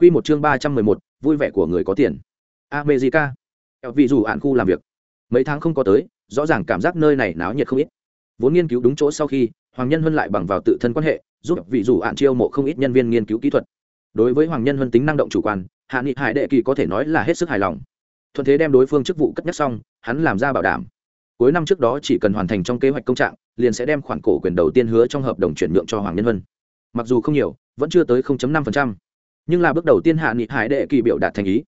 Quy một chương ba trăm mười một, vui vẻ của người có tiền. America. Vị dù ản khu làm việc. Mấy tháng không có tới, rõ ràng cảm giác nơi này náo nhiệt không ít. Vốn nghiên cứu đúng chỗ sau khi, Hoàng Nhân Huân lại bằng vào tự thân quan hệ, giúp vị dù ản chiêu mộ không ít nhân viên nghiên cứu kỹ thuật. Đối với Hoàng Nhân Huân tính năng động chủ quan, Hạ Nghị Hải Đệ Kỳ có thể nói là hết sức hài lòng. Thuận thế đem đối phương chức vụ cất nhắc xong, hắn làm ra bảo đảm. Cuối năm trước đó chỉ cần hoàn thành trong kế hoạch công trạng, liền sẽ đem khoản cổ quyền đầu tiên hứa trong hợp đồng chuyển nhượng cho Hoàng Nhân Huân. Mặc dù không nhiều, vẫn chưa tới 0.5%, nhưng là bước đầu tiên Hạ Nghị Hải Đệ Kỳ biểu đạt thành ý.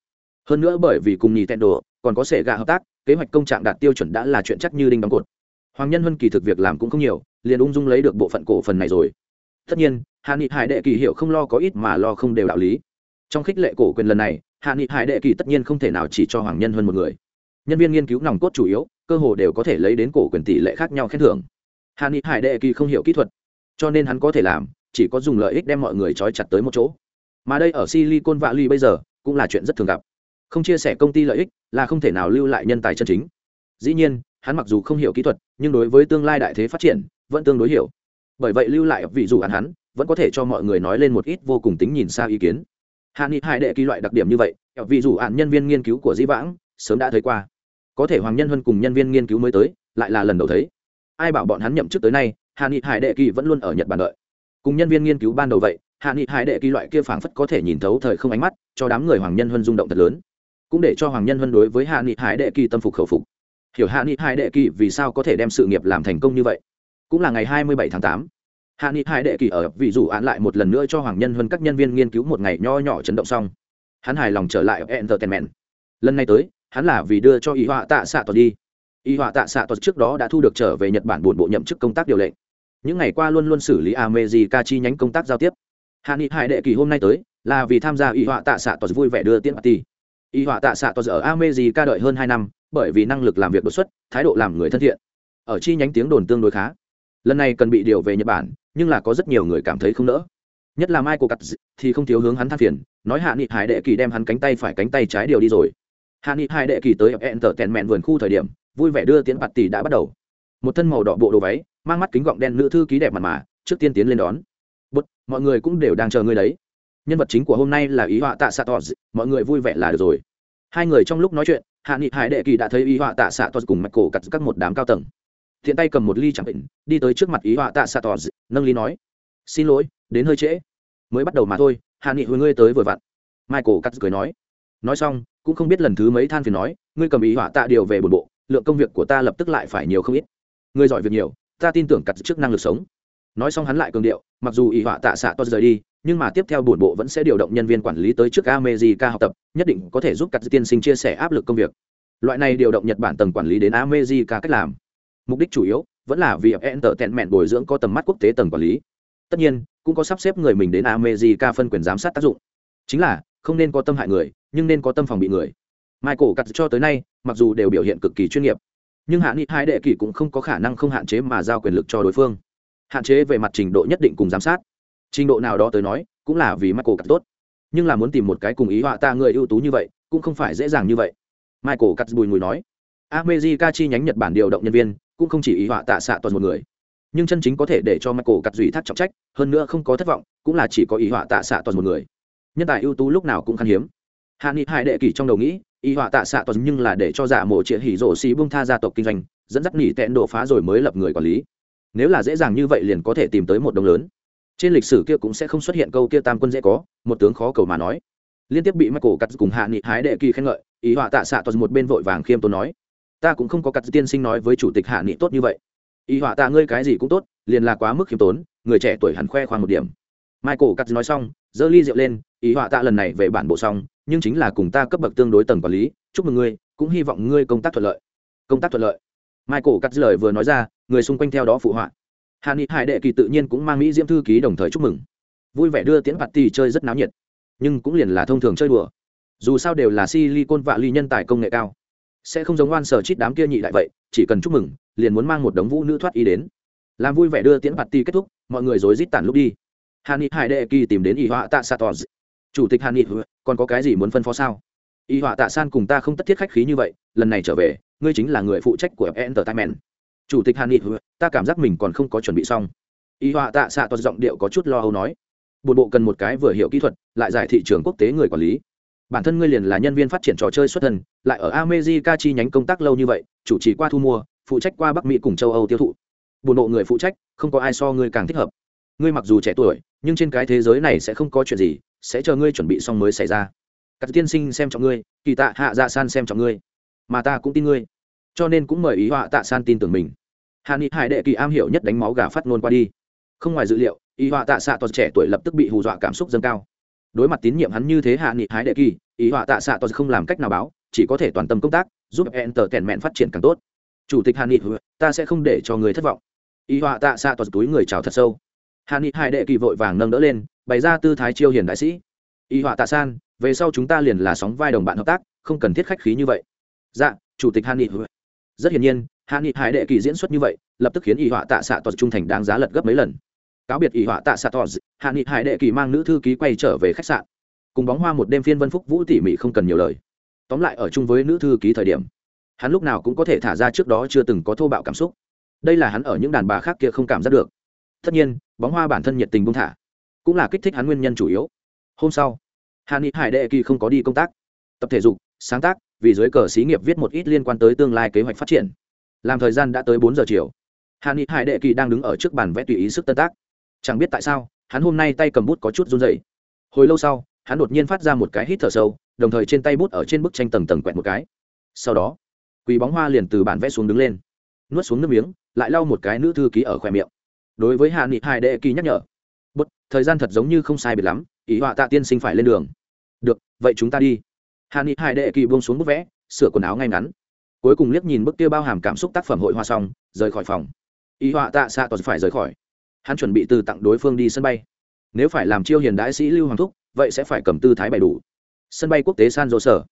Hơn nữa bởi vì cùng Nintendo còn có sẽ gạ hợp tác, kế hoạch công trạng đạt tiêu chuẩn đã là chuyện chắc như đinh đóng cột. Hoàng Nhân Huân kỳ thực việc làm cũng không nhiều, liền ung dung lấy được bộ phận cổ phần này rồi. Tất nhiên, Hạ Nghị Hải Đệ Kỳ hiểu không lo có ít mà lo không đều đạo lý. Trong khích lệ cổ quyền lần này, Hạ Nghị Hải Đệ Kỳ tất nhiên không thể nào chỉ cho Hoàng Nhân Huân một người. Nhân viên nghiên cứu nòng cốt chủ yếu, cơ hồ đều có thể lấy đến cổ quyền tỷ lệ khác nhau khen thưởng. Hạ Nghị Hải Đệ Kỳ không hiểu kỹ thuật, cho nên hắn có thể làm, chỉ có dùng lợi ích đem mọi người trói chặt tới một chỗ. Mà đây ở Silicon Valley bây giờ, cũng là chuyện rất thường gặp. Không chia sẻ công ty lợi ích, là không thể nào lưu lại nhân tài chân chính. Dĩ nhiên, hắn mặc dù không hiểu kỹ thuật, nhưng đối với tương lai đại thế phát triển, vẫn tương đối hiểu. Bởi vậy lưu lại vị dù hắn hắn, vẫn có thể cho mọi người nói lên một ít vô cùng tính nhìn xa ý kiến hạ nghị hai đệ kỳ loại đặc điểm như vậy vị dù hạn nhân viên nghiên cứu của dĩ vãng sớm đã thấy qua có thể hoàng nhân huân cùng nhân viên nghiên cứu mới tới lại là lần đầu thấy ai bảo bọn hắn nhậm chức tới nay hạ nghị hải đệ kỳ vẫn luôn ở nhật bản đợi cùng nhân viên nghiên cứu ban đầu vậy hạ nghị hải đệ kỳ loại kia phảng phất có thể nhìn thấu thời không ánh mắt, cho đám người hoàng nhân huân rung động thật lớn. Cũng để cho hoàng nhân huân đối với hạ nghị hải đệ kỳ tâm phục khẩu phục. Hiểu hạ nghị hải đệ kỳ vì sao có thể đem sự nghiệp làm thành công như vậy? Cũng là ngày hai mươi bảy tháng tám. Hạ nghị hải đệ kỳ ở vị dù án lại một lần nữa cho hoàng nhân huân các nhân viên nghiên cứu một ngày nho nhỏ chấn động xong. Hắn hài lòng trở lại ở entertainment. Lần này tới, hắn là vì đưa cho y họa tạ xạ tòa đi. Y họa tạ xạ tòa trước đó đã thu được trở về nhật bản buồn bộ nhậm chức công tác điều lệnh. Những ngày qua luôn luôn xử lý amejica chi nhánh công tác giao tiếp hạ nghị hai đệ kỳ hôm nay tới, là vì tham gia y họa tạ xạ tos vui vẻ đưa tiễn party. Y họa tạ xạ tos ở amejica đợi hơn hai năm, bởi vì năng lực làm việc đột xuất, thái độ làm người thân thiện. Ở chi nhánh tiếng đồn tương đối khá. Lần này cần bị điều về nhật bản, nhưng là có rất nhiều người cảm thấy không nỡ. Nhất là mai cô cắt thì không thiếu hướng hắn than phiền, nói hạ nghị hải đệ kỳ đem hắn cánh tay phải cánh tay trái điều đi rồi. Hạ nghị hải đệ kỳ tới hẹn tờ tèn mẹn vườn khu thời điểm, vui vẻ đưa tiến bạt tỷ đã bắt đầu. Một thân màu đỏ bộ đồ váy, mang mắt kính gọng đen nữ thư ký đẹp mặt mà, trước tiên tiến lên đón mọi người cũng đều đang chờ ngươi đấy. Nhân vật chính của hôm nay là ý họa tạ xạ tos mọi người vui vẻ là được rồi. Hai người trong lúc nói chuyện, hạ nghị hải đệ kỳ đã thấy ý họa tạ xạ tos cùng mạch cổ cắt các một đám cao tầng. Thiện tay cầm một ly chẳng định đi tới trước mặt ý họa tạ xạ tos nâng ly nói, xin lỗi, đến hơi trễ. Mới bắt đầu mà thôi, hạ nghị hồi ngươi tới vừa vặn. Michael cắt cười nói. Nói xong, cũng không biết lần thứ mấy than phiền nói, ngươi cầm ý họa tạ điều về bồn bộ, lượng công việc của ta lập tức lại phải nhiều không ít. Ngươi giỏi việc nhiều, ta tin tưởng cắt chức năng lực sống nói xong hắn lại cường điệu mặc dù y họa tạ xạ to rời đi nhưng mà tiếp theo bổn bộ vẫn sẽ điều động nhân viên quản lý tới trước America học tập, nhất định có thể giúp các tiên sinh chia sẻ áp lực công việc. Loại này điều động Nhật Bản tầng quản lý đến America cách làm. Mục đích chủ yếu vẫn là vì entertainment bồi dưỡng có tầm mắt quốc tế tầng quản lý. Tất nhiên cũng có sắp xếp người mình đến america phân quyền giám sát tác dụng. Chính là không nên có tâm hại người nhưng nên có tâm phòng bị người. Michael cắt cho tới nay mặc dù đều biểu hiện cực kỳ chuyên nghiệp nhưng hạ nghị hai đệ kỷ cũng không có khả năng không hạn chế mà giao quyền lực cho đối phương hạn chế về mặt trình độ nhất định cùng giám sát. Trình độ nào đó tới nói, cũng là vì michael cắt tốt. Nhưng là muốn tìm một cái cùng ý họa ta người ưu tú như vậy, cũng không phải dễ dàng như vậy. Michael cắt bùi mùi nói america chi nhánh nhật bản điều động nhân viên, cũng không chỉ ý họa tạ xạ toàn một người. Nhưng chân chính có thể để cho michael cắt dùy thác trọng trách, hơn nữa không có thất vọng, cũng là chỉ có ý họa tạ xạ toàn một người. Nhân tài ưu tú lúc nào cũng khan hiếm. Hạ nghị hai đệ kỷ trong đầu nghĩ, ý họa tạ xạ toàn nhưng là để cho giả mộ trịa hỉ rổ xì bung tha gia tộc kinh doanh, dẫn dắt nghỉ tẹn độ phá rồi mới lập người quản lý nếu là dễ dàng như vậy liền có thể tìm tới một đồng lớn. Trên lịch sử kia cũng sẽ không xuất hiện câu kia tam quân dễ có, một tướng khó cầu mà nói. Liên tiếp bị michael cắt cùng hạ nghị hái đệ kỳ khen ngợi, ý họa tạ xạ toàn một bên vội vàng khiêm tốn nói, ta cũng không có cắt tiên sinh nói với chủ tịch hạ nghị tốt như vậy. Ý họa tạ ngươi cái gì cũng tốt, liền là quá mức khiêm tốn, người trẻ tuổi hẳn khoe khoang một điểm. Michael cắt nói xong, giơ ly rượu lên, ý họa tạ lần này về bản bộ xong, nhưng chính là cùng ta cấp bậc tương đối tầng quản lý, chúc mừng ngươi, cũng hy vọng ngươi công tác thuận lợi. Công tác thuận lợi? Michael cắt lời vừa nói ra, người xung quanh theo đó phụ họa. Hạ nghị hải đệ kỳ tự nhiên cũng mang mỹ diễm thư ký đồng thời chúc mừng. Vui vẻ đưa tiễn bạt tì chơi rất náo nhiệt, nhưng cũng liền là thông thường chơi đùa. Dù sao đều là silicon vạ ly nhân tài công nghệ cao. Sẽ không giống oan sở chít đám kia nhị đại vậy, chỉ cần chúc mừng, liền muốn mang một đống vũ nữ thoát y đến. Làm vui vẻ đưa tiễn bạt tỷ kết thúc, mọi người rối rít tản lúc đi. Hàn ni hải đệ kỳ tìm đến y họa tạ sa tòa chủ tịch hàn ni còn có cái gì muốn phân phó sao? Y họa tạ san cùng ta không tất thiết khách khí như vậy, lần này trở về ngươi chính là người phụ trách của entertainment. Chủ tịch hàn nghị, ta cảm giác mình còn không có chuẩn bị xong. Y họa tạ xạ toàn giọng điệu có chút lo âu nói. Bộ bộ cần một cái vừa hiểu kỹ thuật, lại giải thị trường quốc tế người quản lý. Bản thân ngươi liền là nhân viên phát triển trò chơi xuất thân, lại ở america chi nhánh công tác lâu như vậy, chủ trì qua thu mua, phụ trách qua bắc mỹ cùng châu âu tiêu thụ. Bộ độ người phụ trách, không có ai so ngươi càng thích hợp. Ngươi mặc dù trẻ tuổi, nhưng trên cái thế giới này sẽ không có chuyện gì, sẽ chờ ngươi chuẩn bị xong mới xảy ra. Các tiên sinh xem trọng ngươi, kỳ tạ hạ dạ san xem trọng ngươi mà ta cũng tin ngươi. Cho nên cũng mời ý họa tạ san tin tưởng mình. Hà ni hải đệ kỳ am hiểu nhất đánh máu gà phát ngôn qua đi. Không ngoài dự liệu, ý họa tạ xạ toàn trẻ tuổi lập tức bị hù dọa cảm xúc dâng cao. Đối mặt tín nhiệm hắn như thế hạ nghị hái đệ kỳ, ý họa tạ xạ toàn không làm cách nào báo, chỉ có thể toàn tâm công tác, giúp enter kèn mẹn phát triển càng tốt. Chủ tịch Hàn nghị, ta sẽ không để cho người thất vọng. Ý họa tạ xạ toàn túi người chào thật sâu. Hàn nghị hải đệ kỳ vội vàng nâng đỡ lên, bày ra tư thái chiêu hiền đại sĩ. Ý họa tạ san, về sau chúng ta liền là sóng vai đồng bạn hợp tác, không cần thiết khách khí như vậy dạ chủ tịch Hàn nghị. Rất hiển nhiên, Hàn nghị hải đệ kỳ diễn xuất như vậy, lập tức khiến ý họa tạ xạ toàn trung thành đáng giá lật gấp mấy lần. Cáo biệt y họa tạ xạ tỏ Hàn nghị hải đệ kỳ mang nữ thư ký quay trở về khách sạn. Cùng bóng hoa một đêm phiên vân phúc vũ tỉ mỉ không cần nhiều lời. Tóm lại ở chung với nữ thư ký thời điểm, hắn lúc nào cũng có thể thả ra trước đó chưa từng có thô bạo cảm xúc. Đây là hắn ở những đàn bà khác kia không cảm giác được. Tất nhiên, bóng hoa bản thân nhiệt tình buông thả, cũng là kích thích hắn nguyên nhân chủ yếu. Hôm sau, Hàn nghị hải đệ kỳ không có đi công tác. Tập thể dục, sáng tác vì dưới cờ xí nghiệp viết một ít liên quan tới tương lai kế hoạch phát triển. Làm thời gian đã tới bốn giờ chiều. Hàn ni hải đệ kỳ đang đứng ở trước bàn vẽ tùy ý sức tân tác. Chẳng biết tại sao, hắn hôm nay tay cầm bút có chút run dày hồi lâu sau, hắn đột nhiên phát ra một cái hít thở sâu, đồng thời trên tay bút ở trên bức tranh tầng tầng quẹt một cái. Sau đó quỳ bóng hoa liền từ bản vẽ xuống đứng lên, nuốt xuống nước miếng, lại lau một cái nữ thư ký ở khoe miệng. Đối với hạ nghị hai đệ kỳ nhắc nhở, bút, thời gian thật giống như không sai biệt lắm, ý họa tạ tiên sinh phải lên đường. Được, vậy chúng ta đi hạ ni hai đệ kỳ buông xuống bức vẽ, sửa quần áo ngay ngắn. Cuối cùng liếc nhìn bức tiêu bao hàm cảm xúc tác phẩm hội hoa xong, rời khỏi phòng. Y họa tạ xạ toàn phải rời khỏi. Hắn chuẩn bị từ tặng đối phương đi sân bay. Nếu phải làm chiêu hiền đại sĩ lưu hoàng thúc, vậy sẽ phải cầm tư thái bày đủ. Sân bay quốc tế san dô sở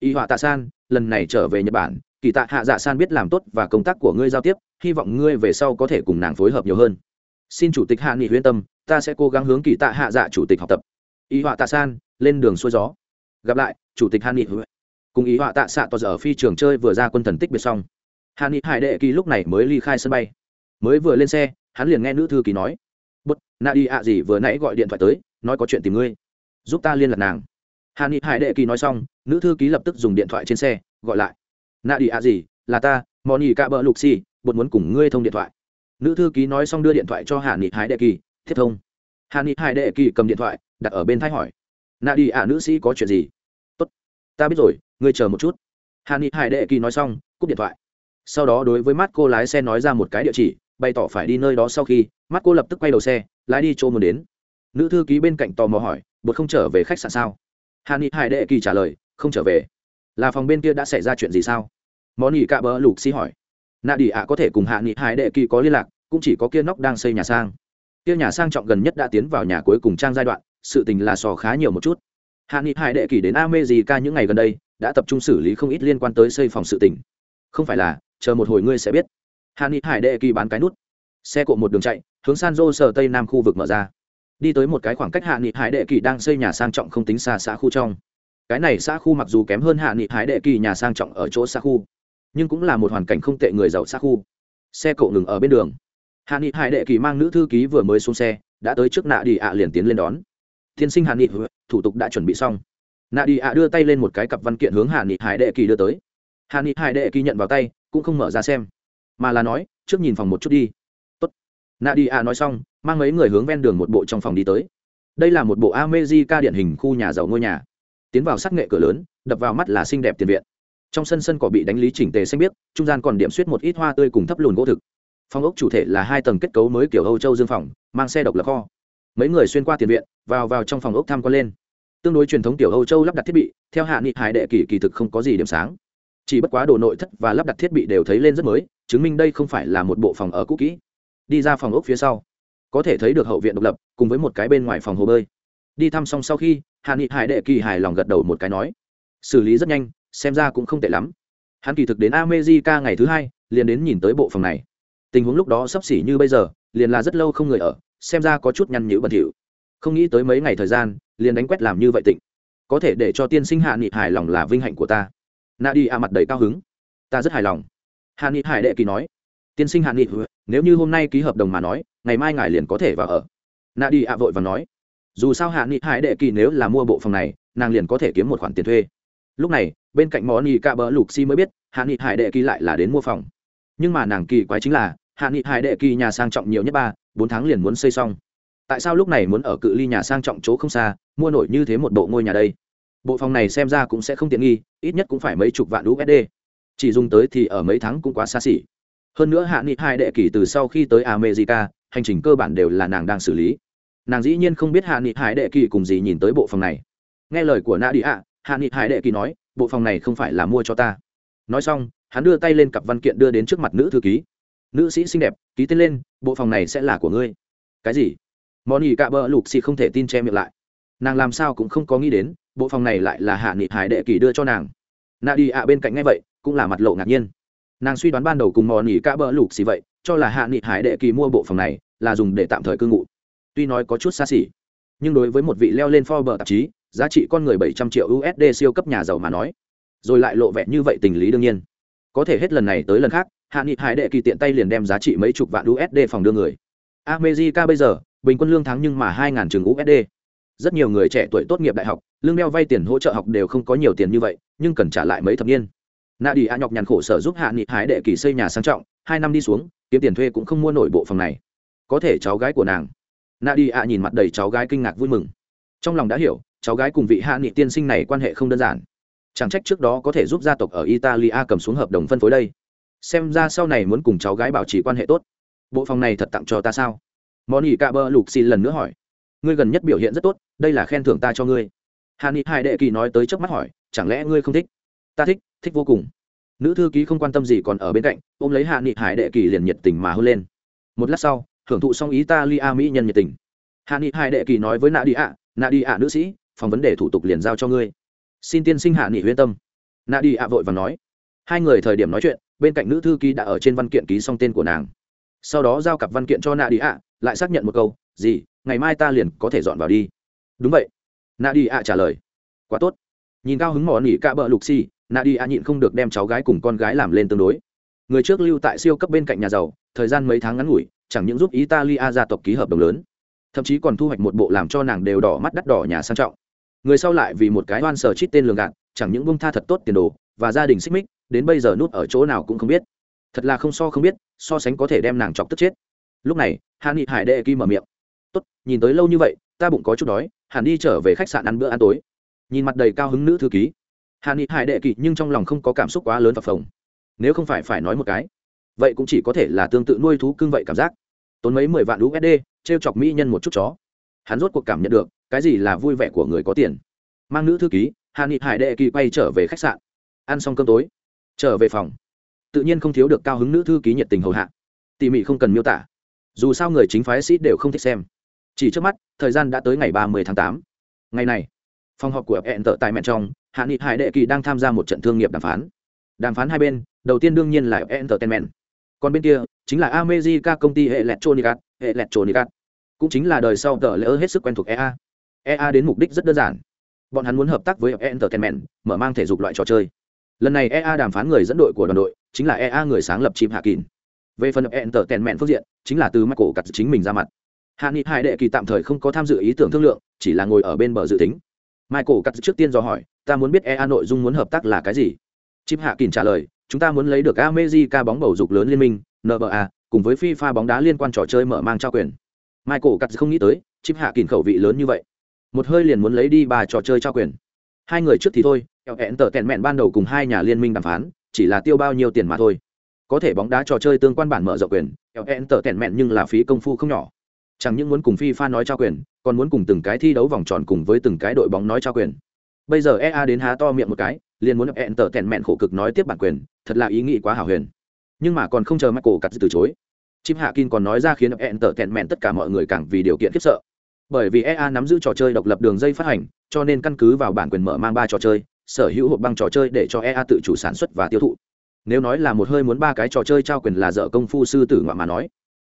y họa tạ san, lần này trở về nhật bản, kỳ tạ hạ dạ san biết làm tốt và công tác của ngươi giao tiếp, hy vọng ngươi về sau có thể cùng nàng phối hợp nhiều hơn. Xin chủ tịch hạ nghị huyên tâm, ta sẽ cố gắng hướng kỳ tạ hạ dạ chủ tịch học tập. Y họa tạ san, lên đường xuôi gió. Gặp lại chủ tịch hạ nghị cùng ý họa tạ xạ to giờ phi trường chơi vừa ra quân thần tích biệt xong. Hạ nghị hải đệ kỳ lúc này mới ly khai sân bay. Mới vừa lên xe, hắn liền nghe nữ thư ký nói bất na đi ạ gì vừa nãy gọi điện thoại tới, nói có chuyện tìm ngươi. Giúp ta liên lạc nàng. Hà ni hải đệ kỳ nói xong, nữ thư ký lập tức dùng điện thoại trên xe, gọi lại, na đi ạ gì, là ta mò nỉ cạ lục xì bột muốn cùng ngươi thông điện thoại. Nữ thư ký nói xong đưa điện thoại cho hà ni hải đệ kỳ tiếp thông. Hà ni hải đệ kỳ cầm điện thoại, đặt ở bên thái hỏi Nadi đi ạ nữ sĩ có chuyện gì? Ta biết rồi, ngươi chờ một chút. Hà ni hải đệ kỳ nói xong, cúp điện thoại. Sau đó đối với mắt cô lái xe nói ra một cái địa chỉ, bày tỏ phải đi nơi đó sau khi mắt cô lập tức quay đầu xe, lái đi chỗ muốn đến. Nữ thư ký bên cạnh tò mò hỏi, bột không trở về khách sạn sao? Hà ni hải đệ kỳ trả lời, không trở về. Là phòng bên kia đã xảy ra chuyện gì sao? Món nghỉ cạ bỡ lục xi hỏi. Nạ đi ạ, có thể cùng hạ nghị hải đệ kỳ có liên lạc, cũng chỉ có kia nóc đang xây nhà sang. Kia nhà sang trọng gần nhất đã tiến vào nhà cuối cùng trang giai đoạn, sự tình là sò khá nhiều một chút hạ nghị hải đệ kỳ đến a mê gì ca những ngày gần đây, đã tập trung xử lý không ít liên quan tới xây phòng sự tình. Không phải là, chờ một hồi ngươi sẽ biết. Hạ nghị hải đệ kỳ bán cái nút. Xe cộ một đường chạy, hướng san jose sở tây nam khu vực mở ra. Đi tới một cái khoảng cách hạ nghị hải đệ kỳ đang xây nhà sang trọng không tính xa xã khu trong. Cái này xã khu mặc dù kém hơn hạ nghị hải đệ kỳ nhà sang trọng ở chỗ xã khu, nhưng cũng là một hoàn cảnh không tệ người giàu xã khu. Xe cộ ngừng ở bên đường. Hạ nghị hải đệ kỳ mang nữ thư ký vừa mới xuống xe, đã tới trước nạ đi ạ liền tiến lên đón. Tiên sinh hạ nghị thủ tục đã chuẩn bị xong. Nạ đi ạ đưa tay lên một cái cặp văn kiện hướng hạ nghị hải đệ kỳ đưa tới. Hạ nghị hải đệ kỳ nhận vào tay, cũng không mở ra xem, mà là nói, trước nhìn phòng một chút đi. Tốt. Nạ đi ạ nói xong, mang mấy người hướng ven đường một bộ trong phòng đi tới. Đây là một bộ amejica điển hình khu nhà giàu ngôi nhà. Tiến vào sắc nghệ cửa lớn, đập vào mắt là xinh đẹp tiền viện. Trong sân sân cỏ bị đánh lý chỉnh tề xanh biếc, trung gian còn điểm suýt một ít hoa tươi cùng thấp lùn gỗ thực. Phòng ốc chủ thể là hai tầng kết cấu mới kiểu âu châu dương phòng, mang xe độc lập kho mấy người xuyên qua tiền viện, vào vào trong phòng ốc tham quan lên. Tương đối truyền thống tiểu âu châu lắp đặt thiết bị, theo hạ nghị hải đệ kỳ kỳ thực không có gì điểm sáng. Chỉ bất quá đồ nội thất và lắp đặt thiết bị đều thấy lên rất mới, chứng minh đây không phải là một bộ phòng ở cũ kỹ. Đi ra phòng ốc phía sau, có thể thấy được hậu viện độc lập, cùng với một cái bên ngoài phòng hồ bơi. Đi thăm xong sau khi, hạ nghị hải đệ kỳ hài lòng gật đầu một cái nói, xử lý rất nhanh, xem ra cũng không tệ lắm. Hắn kỳ thực đến amejica ngày thứ hai, liền đến nhìn tới bộ phòng này. Tình huống lúc đó sắp xỉ như bây giờ, liền là rất lâu không người ở xem ra có chút nhăn nhữ bẩn thỉu. Không nghĩ tới mấy ngày thời gian, liền đánh quét làm như vậy tịnh. Có thể để cho tiên sinh hạ nghị hài lòng là vinh hạnh của ta. Na đi a mặt đầy cao hứng. Ta rất hài lòng. Hạ nghị hải đệ kỳ nói. Tiên sinh hạ nghị, nếu như hôm nay ký hợp đồng mà nói, ngày mai ngài liền có thể vào ở. Na đi a vội và nói. Dù sao hạ nghị hải đệ kỳ nếu là mua bộ phòng này, nàng liền có thể kiếm một khoản tiền thuê. Lúc này, bên cạnh món nghị ca bỡ lục si mới biết, hạ nghị hải đệ kỳ lại là đến mua phòng. Nhưng mà nàng kỳ quái chính là, hạ nghị hải đệ kỳ nhà sang trọng nhiều nhất ba bốn tháng liền muốn xây xong. Tại sao lúc này muốn ở cự ly nhà sang trọng chỗ không xa, mua nổi như thế một bộ ngôi nhà đây? Bộ phòng này xem ra cũng sẽ không tiện nghi, ít nhất cũng phải mấy chục vạn usd chỉ dùng tới thì ở mấy tháng cũng quá xa xỉ. Hơn nữa hạ nghị hai đệ kỳ từ sau khi tới america, hành trình cơ bản đều là nàng đang xử lý. Nàng dĩ nhiên không biết hạ nghị hải đệ kỳ cùng gì nhìn tới bộ phòng này. Nghe lời của nạ đi ạ, hạ nghị hải đệ kỳ nói, bộ phòng này không phải là mua cho ta. Nói xong, hắn đưa tay lên cặp văn kiện đưa đến trước mặt nữ thư ký nữ sĩ xinh đẹp, ký tên lên, bộ phòng này sẽ là của ngươi. Cái gì? Món ỉ cạ bỡ lục xì không thể tin che miệng lại. Nàng làm sao cũng không có nghĩ đến, bộ phòng này lại là hạ nghị hải đệ kỳ đưa cho nàng. Nạ đi ạ bên cạnh ngay vậy, cũng là mặt lộ ngạc nhiên. Nàng suy đoán ban đầu cùng món ỉ cạ bỡ lục xì vậy, cho là hạ nghị hải đệ kỳ mua bộ phòng này là dùng để tạm thời cư ngụ. Tuy nói có chút xa xỉ, nhưng đối với một vị leo lên Forbes tạp chí, giá trị con người bảy trăm triệu usd siêu cấp nhà giàu mà nói, rồi lại lộ vẻ như vậy tình lý đương nhiên. Có thể hết lần này tới lần khác hạ nghị hải đệ kỳ tiện tay liền đem giá trị mấy chục vạn usd phòng đưa người. America bây giờ, bình quân lương tháng nhưng mà hai ngàn trường usd rất nhiều người trẻ tuổi tốt nghiệp đại học, lương đeo vay tiền hỗ trợ học đều không có nhiều tiền như vậy, nhưng cần trả lại mấy thập niên. Nạ đi a nhọc nhằn khổ sở giúp hạ nghị hải đệ kỳ xây nhà sang trọng, hai năm đi xuống, kiếm tiền thuê cũng không mua nổi bộ phòng này. Có thể cháu gái của nàng. Nạ đi a nhìn mặt đầy cháu gái kinh ngạc vui mừng. Trong lòng đã hiểu, cháu gái cùng vị hạ nghị tiên sinh này quan hệ không đơn giản. Chẳng trách trước đó có thể giúp gia tộc ở italia cầm xuống hợp đồng phân phối đây xem ra sau này muốn cùng cháu gái bảo trì quan hệ tốt. Bộ phòng này thật tặng cho ta sao? Món ỉ cạ bơ lục xin lần nữa hỏi. Ngươi gần nhất biểu hiện rất tốt, đây là khen thưởng ta cho ngươi. Hà ni hai đệ kỳ nói tới trước mắt hỏi, chẳng lẽ ngươi không thích? Ta thích thích vô cùng. Nữ thư ký không quan tâm gì còn ở bên cạnh, ôm lấy hạ nghị hải đệ kỳ liền nhiệt tình mà hôn lên. Một lát sau hưởng thụ xong ý ta li a mỹ nhân nhiệt tình. Hạ nghị hải đệ kỳ nói với nạ đi ạ nạ đi ạ nữ sĩ, phòng vấn đề thủ tục liền giao cho ngươi. Xin tiên sinh hạ nghị huyên tâm. Nạ đi ạ vội và nói. Hai người thời điểm nói chuyện bên cạnh nữ thư ký đã ở trên văn kiện ký xong tên của nàng. Sau đó giao cặp văn kiện cho nạ đi ạ lại xác nhận một câu, gì, ngày mai ta liền có thể dọn vào đi. Đúng vậy. Nạ đi ạ trả lời. Quá tốt. Nhìn cao hứng mỏ nỉ cạ bờ lục xì nạ đi ạ nhịn không được đem cháu gái cùng con gái làm lên tương đối. Người trước lưu tại siêu cấp bên cạnh nhà giàu, thời gian mấy tháng ngắn ngủi, chẳng những giúp italia gia tộc ký hợp đồng lớn, thậm chí còn thu hoạch một bộ làm cho nàng đều đỏ mắt đắt đỏ nhà sang trọng. Người sau lại vì một cái oan sờ chít tên lường gạt chẳng những bông tha thật tốt tiền đồ và gia đình xích mích, đến bây giờ nút ở chỗ nào cũng không biết. Thật là không so không biết, so sánh có thể đem nàng chọc tức chết. Lúc này hạ nghị hải đệ kim mở miệng. Tốt, nhìn tới lâu như vậy, ta bụng có chút đói, hẳn đi trở về khách sạn ăn bữa ăn tối. Nhìn mặt đầy cao hứng nữ thư ký hạ nghị hải đệ kỳ nhưng trong lòng không có cảm xúc quá lớn và phồng. Nếu không phải phải nói một cái, vậy cũng chỉ có thể là tương tự nuôi thú cưng vậy cảm giác. Tốn mấy mười vạn usd t r e o chọc mỹ nhân một chút chó. Hắn rốt cuộc cảm nhận được, cái gì là vui vẻ của người có tiền. Mang nữ thư ký hạ nghị hải đệ kỳ quay trở về khách sạn. Ăn xong cơm tối, trở về phòng. Tự nhiên không thiếu được cao hứng nữ thư ký nhiệt tình hầu hạ. Tỉ mỉ không cần miêu tả. Dù sao người chính phái sĩ đều không thích xem. Chỉ trước mắt, thời gian đã tới ngày ba mươi tháng tám. Ngày này, phòng họp của hẹn tợ tại mẹ trong hạ nghị hải đệ kỳ đang tham gia một trận thương nghiệp đàm phán. Đàm phán hai bên, đầu tiên đương nhiên là entertainment. Còn bên kia, chính là America công ty hệ electronicat hệ electronicat cũng chính là đời sau tờ lỡ hết sức quen thuộc ea ea đến mục đích rất đơn giản bọn hắn muốn hợp tác với entertainment, mở mang thể dục loại trò chơi. Lần này ea đàm phán người dẫn đội của đoàn đội chính là ea người sáng lập chim hạ kín về phần entertainment phương diện, chính là từ michael cắt chính mình ra mặt. Hạ nghị hải đệ kỳ tạm thời không có tham dự ý tưởng thương lượng, chỉ là ngồi ở bên bờ dự tính. Michael cắt trước tiên do hỏi, ta muốn biết ea nội dung muốn hợp tác là cái gì? Chim hạ kín trả lời, chúng ta muốn lấy được America bóng bầu dục lớn liên minh nba cùng với fifa bóng đá liên quan trò chơi mở mang trao quyền. Michael cắt không nghĩ tới Chim hạ kín khẩu vị lớn như vậy một hơi liền muốn lấy đi ba trò chơi trao quyền. Hai người trước thì thôi hẹn tờ tẹn mẹn ban đầu cùng hai nhà liên minh đàm phán, chỉ là tiêu bao nhiêu tiền mà thôi. Có thể bóng đá trò chơi tương quan bản mở rộng quyền hẹn tờ tẹn mẹn nhưng là phí công phu không nhỏ. Chẳng những muốn cùng fifa nói trao quyền, còn muốn cùng từng cái thi đấu vòng tròn cùng với từng cái đội bóng nói trao quyền. Bây giờ ea đến há to miệng một cái, liền muốn hẹn tờ tẹn mẹn khổ cực nói tiếp bản quyền, thật là ý nghĩ quá hảo huyền. Nhưng mà còn không chờ michael cắt từ chối. Chim hạ kin còn nói ra khiến hẹn tờ tẹn mẹn tất cả mọi người càng vì điều kiện khiếp sợ bởi vì ea nắm giữ trò chơi độc lập đường dây phát hành, cho nên căn cứ vào bản quyền mở mang ba trò chơi, sở hữu hộp băng trò chơi để cho ea tự chủ sản xuất và tiêu thụ. Nếu nói là một hơi muốn ba cái trò chơi trao quyền là dợ công phu sư tử ngoại mà nói,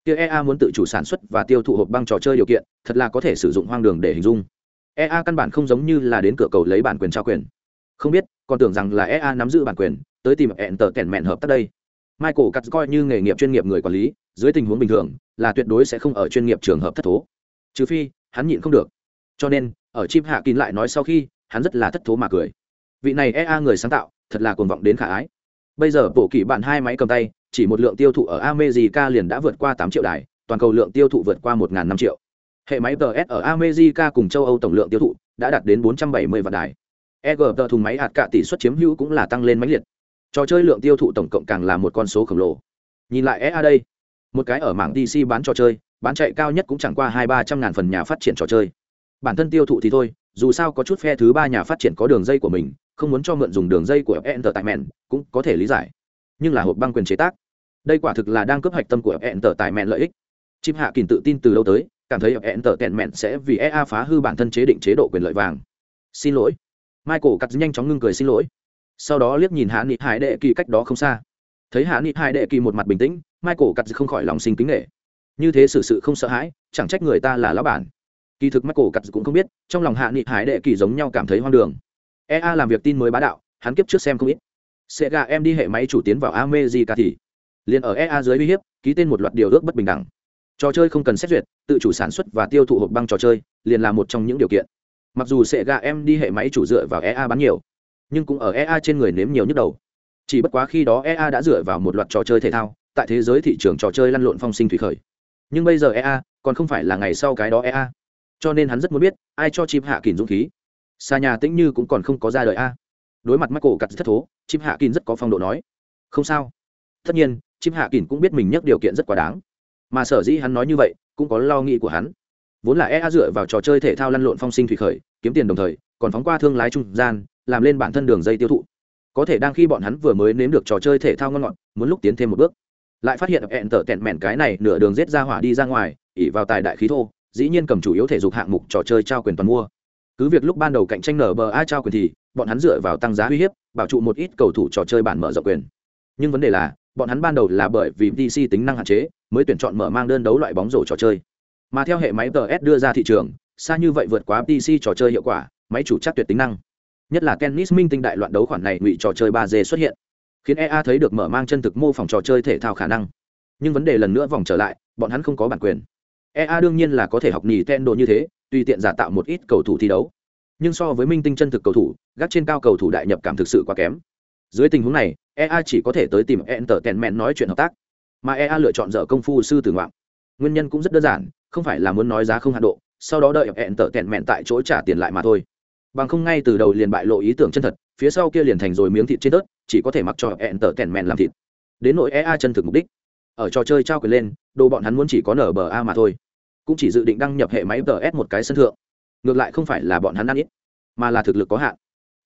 kia ea muốn tự chủ sản xuất và tiêu thụ hộp băng trò chơi điều kiện, thật là có thể sử dụng hoang đường để hình dung. Ea căn bản không giống như là đến cửa cầu lấy bản quyền trao quyền. Không biết, còn tưởng rằng là ea nắm giữ bản quyền, tới tìm hẹn tờ kèn mẹn hợp tác đây. Michael cắt coi như nghề nghiệp chuyên nghiệp người quản lý, dưới tình huống bình thường, là tuyệt đối sẽ không ở chuyên nghiệp trường hợp thất thố. Trừ phi hắn nhịn không được. Cho nên, ở chim hạ kín lại nói sau khi, hắn rất là thất thố mà cười. Vị này ea người sáng tạo, thật là cuồng vọng đến khả ái. Bây giờ bộ kỳ bạn hai máy cầm tay, chỉ một lượng tiêu thụ ở america liền đã vượt qua tám triệu đài, toàn cầu lượng tiêu thụ vượt qua một năm triệu. Hệ máy ts ở america cùng châu âu tổng lượng tiêu thụ đã đạt đến 470 vạn đài. Eg tờ thùng máy hạt cả tỷ suất chiếm hữu cũng là tăng lên máy liệt. Trò chơi lượng tiêu thụ tổng cộng càng là một con số khổng lồ. Nhìn lại ea đây, một cái ở mảng dc bán trò chơi bán chạy cao nhất cũng chẳng qua hai ba trăm ngàn phần nhà phát triển trò chơi. Bản thân tiêu thụ thì thôi, dù sao có chút phe thứ ba nhà phát triển có đường dây của mình, không muốn cho mượn dùng đường dây của entertainment, cũng có thể lý giải. Nhưng là hộp băng quyền chế tác, đây quả thực là đang cướp hạch tâm của entertainment lợi ích. Chim hạ kìm tự tin từ lâu tới, cảm thấy entertainment sẽ vì ea phá hư bản thân chế định chế độ quyền lợi vàng. Xin lỗi. Michael cắt nhanh chóng ngưng cười xin lỗi. Sau đó liếc nhìn hạ nghị hải đệ kỳ cách đó không xa. Thấy hạ nghị hải đệ kỳ một mặt bình tĩnh, michael cắt không khỏi lòng sinh kính nghệ như thế xử sự không sợ hãi, chẳng trách người ta là lão bản. Kỳ thực mắt cổ cặt cũng không biết, trong lòng hạ nghị hải đệ kỳ giống nhau cảm thấy hoang đường. Ea làm việc tin mới bá đạo, hắn kiếp trước xem không ít. Sẽ gà em đi hệ máy chủ tiến vào amejica thì liền ở ea dưới uy hiếp, ký tên một loạt điều ước bất bình đẳng. Trò chơi không cần xét duyệt, tự chủ sản xuất và tiêu thụ hộp băng trò chơi, liền là một trong những điều kiện. Mặc dù sẽ gà em đi hệ máy chủ dựa vào ea bán nhiều, nhưng cũng ở ea trên người nếm nhiều nhức đầu. Chỉ bất quá khi đó ea đã dựa vào một loạt trò chơi thể thao, tại thế giới thị trường trò chơi lăn lộn phong sinh thủy khởi nhưng bây giờ ea còn không phải là ngày sau cái đó ea cho nên hắn rất muốn biết, ai cho chim hạ kín dũng khí. Xa nhà tĩnh như cũng còn không có ra đời a. Đối mặt mắt cắt thất thố chim hạ kín rất có phong độ nói, không sao. Tất nhiên chim hạ kín cũng biết mình nhắc điều kiện rất quá đáng. Mà sở dĩ hắn nói như vậy, cũng có lo nghĩ của hắn. Vốn là ea dựa vào trò chơi thể thao lăn lộn phong sinh thủy khởi, kiếm tiền đồng thời, còn phóng qua thương lái trung gian, làm lên bản thân đường dây tiêu thụ. Có thể đang khi bọn hắn vừa mới nếm được trò chơi thể thao ngon ngọt, muốn lúc tiến thêm một bước lại phát hiện hẹn tở tẹn mẹn cái này nửa đường rết ra hỏa đi ra ngoài, ỉ vào tài đại khí thô, dĩ nhiên cầm chủ yếu thể dục hạng mục trò chơi trao quyền toàn mua. Cứ việc lúc ban đầu cạnh tranh nở bờ ai trao quyền thì, bọn hắn dựa vào tăng giá uy hiếp, bảo trụ một ít cầu thủ trò chơi bản mở rộng quyền. Nhưng vấn đề là, bọn hắn ban đầu là bởi vì dc tính năng hạn chế, mới tuyển chọn mở mang đơn đấu loại bóng rổ trò chơi. Mà theo hệ máy ts đưa ra thị trường, xa như vậy vượt quá dc trò chơi hiệu quả, máy chủ chắc tuyệt tính năng. Nhất là tennis minh tinh đại loạn đấu khoản này ngụy trò chơi ba d xuất hiện khiến ea thấy được mở mang chân thực mô phỏng trò chơi thể thao khả năng. Nhưng vấn đề lần nữa vòng trở lại, bọn hắn không có bản quyền. Ea đương nhiên là có thể học nhì ten đồ như thế, tùy tiện giả tạo một ít cầu thủ thi đấu. Nhưng so với minh tinh chân thực cầu thủ, gác trên cao cầu thủ đại nhập cảm thực sự quá kém. Dưới tình huống này ea chỉ có thể tới tìm entertainment nói chuyện hợp tác. Mà ea lựa chọn dở công phu sư tử ngoạn. Nguyên nhân cũng rất đơn giản, không phải là muốn nói giá không hạ độ, sau đó đợi entertainment tại chỗ trả tiền lại mà thôi. Bằng không ngay từ đầu liền bại lộ ý tưởng chân thật phía sau kia liền thành rồi miếng thịt trên tớt, chỉ có thể mặc cho enter tèn mẹn làm thịt. Đến nỗi ea chân thực mục đích. Ở trò chơi trao quyền lên, đồ bọn hắn muốn chỉ có nở bờ a mà thôi. Cũng chỉ dự định đăng nhập hệ máy ts một cái sân thượng. Ngược lại không phải là bọn hắn ăn ít, mà là thực lực có hạn.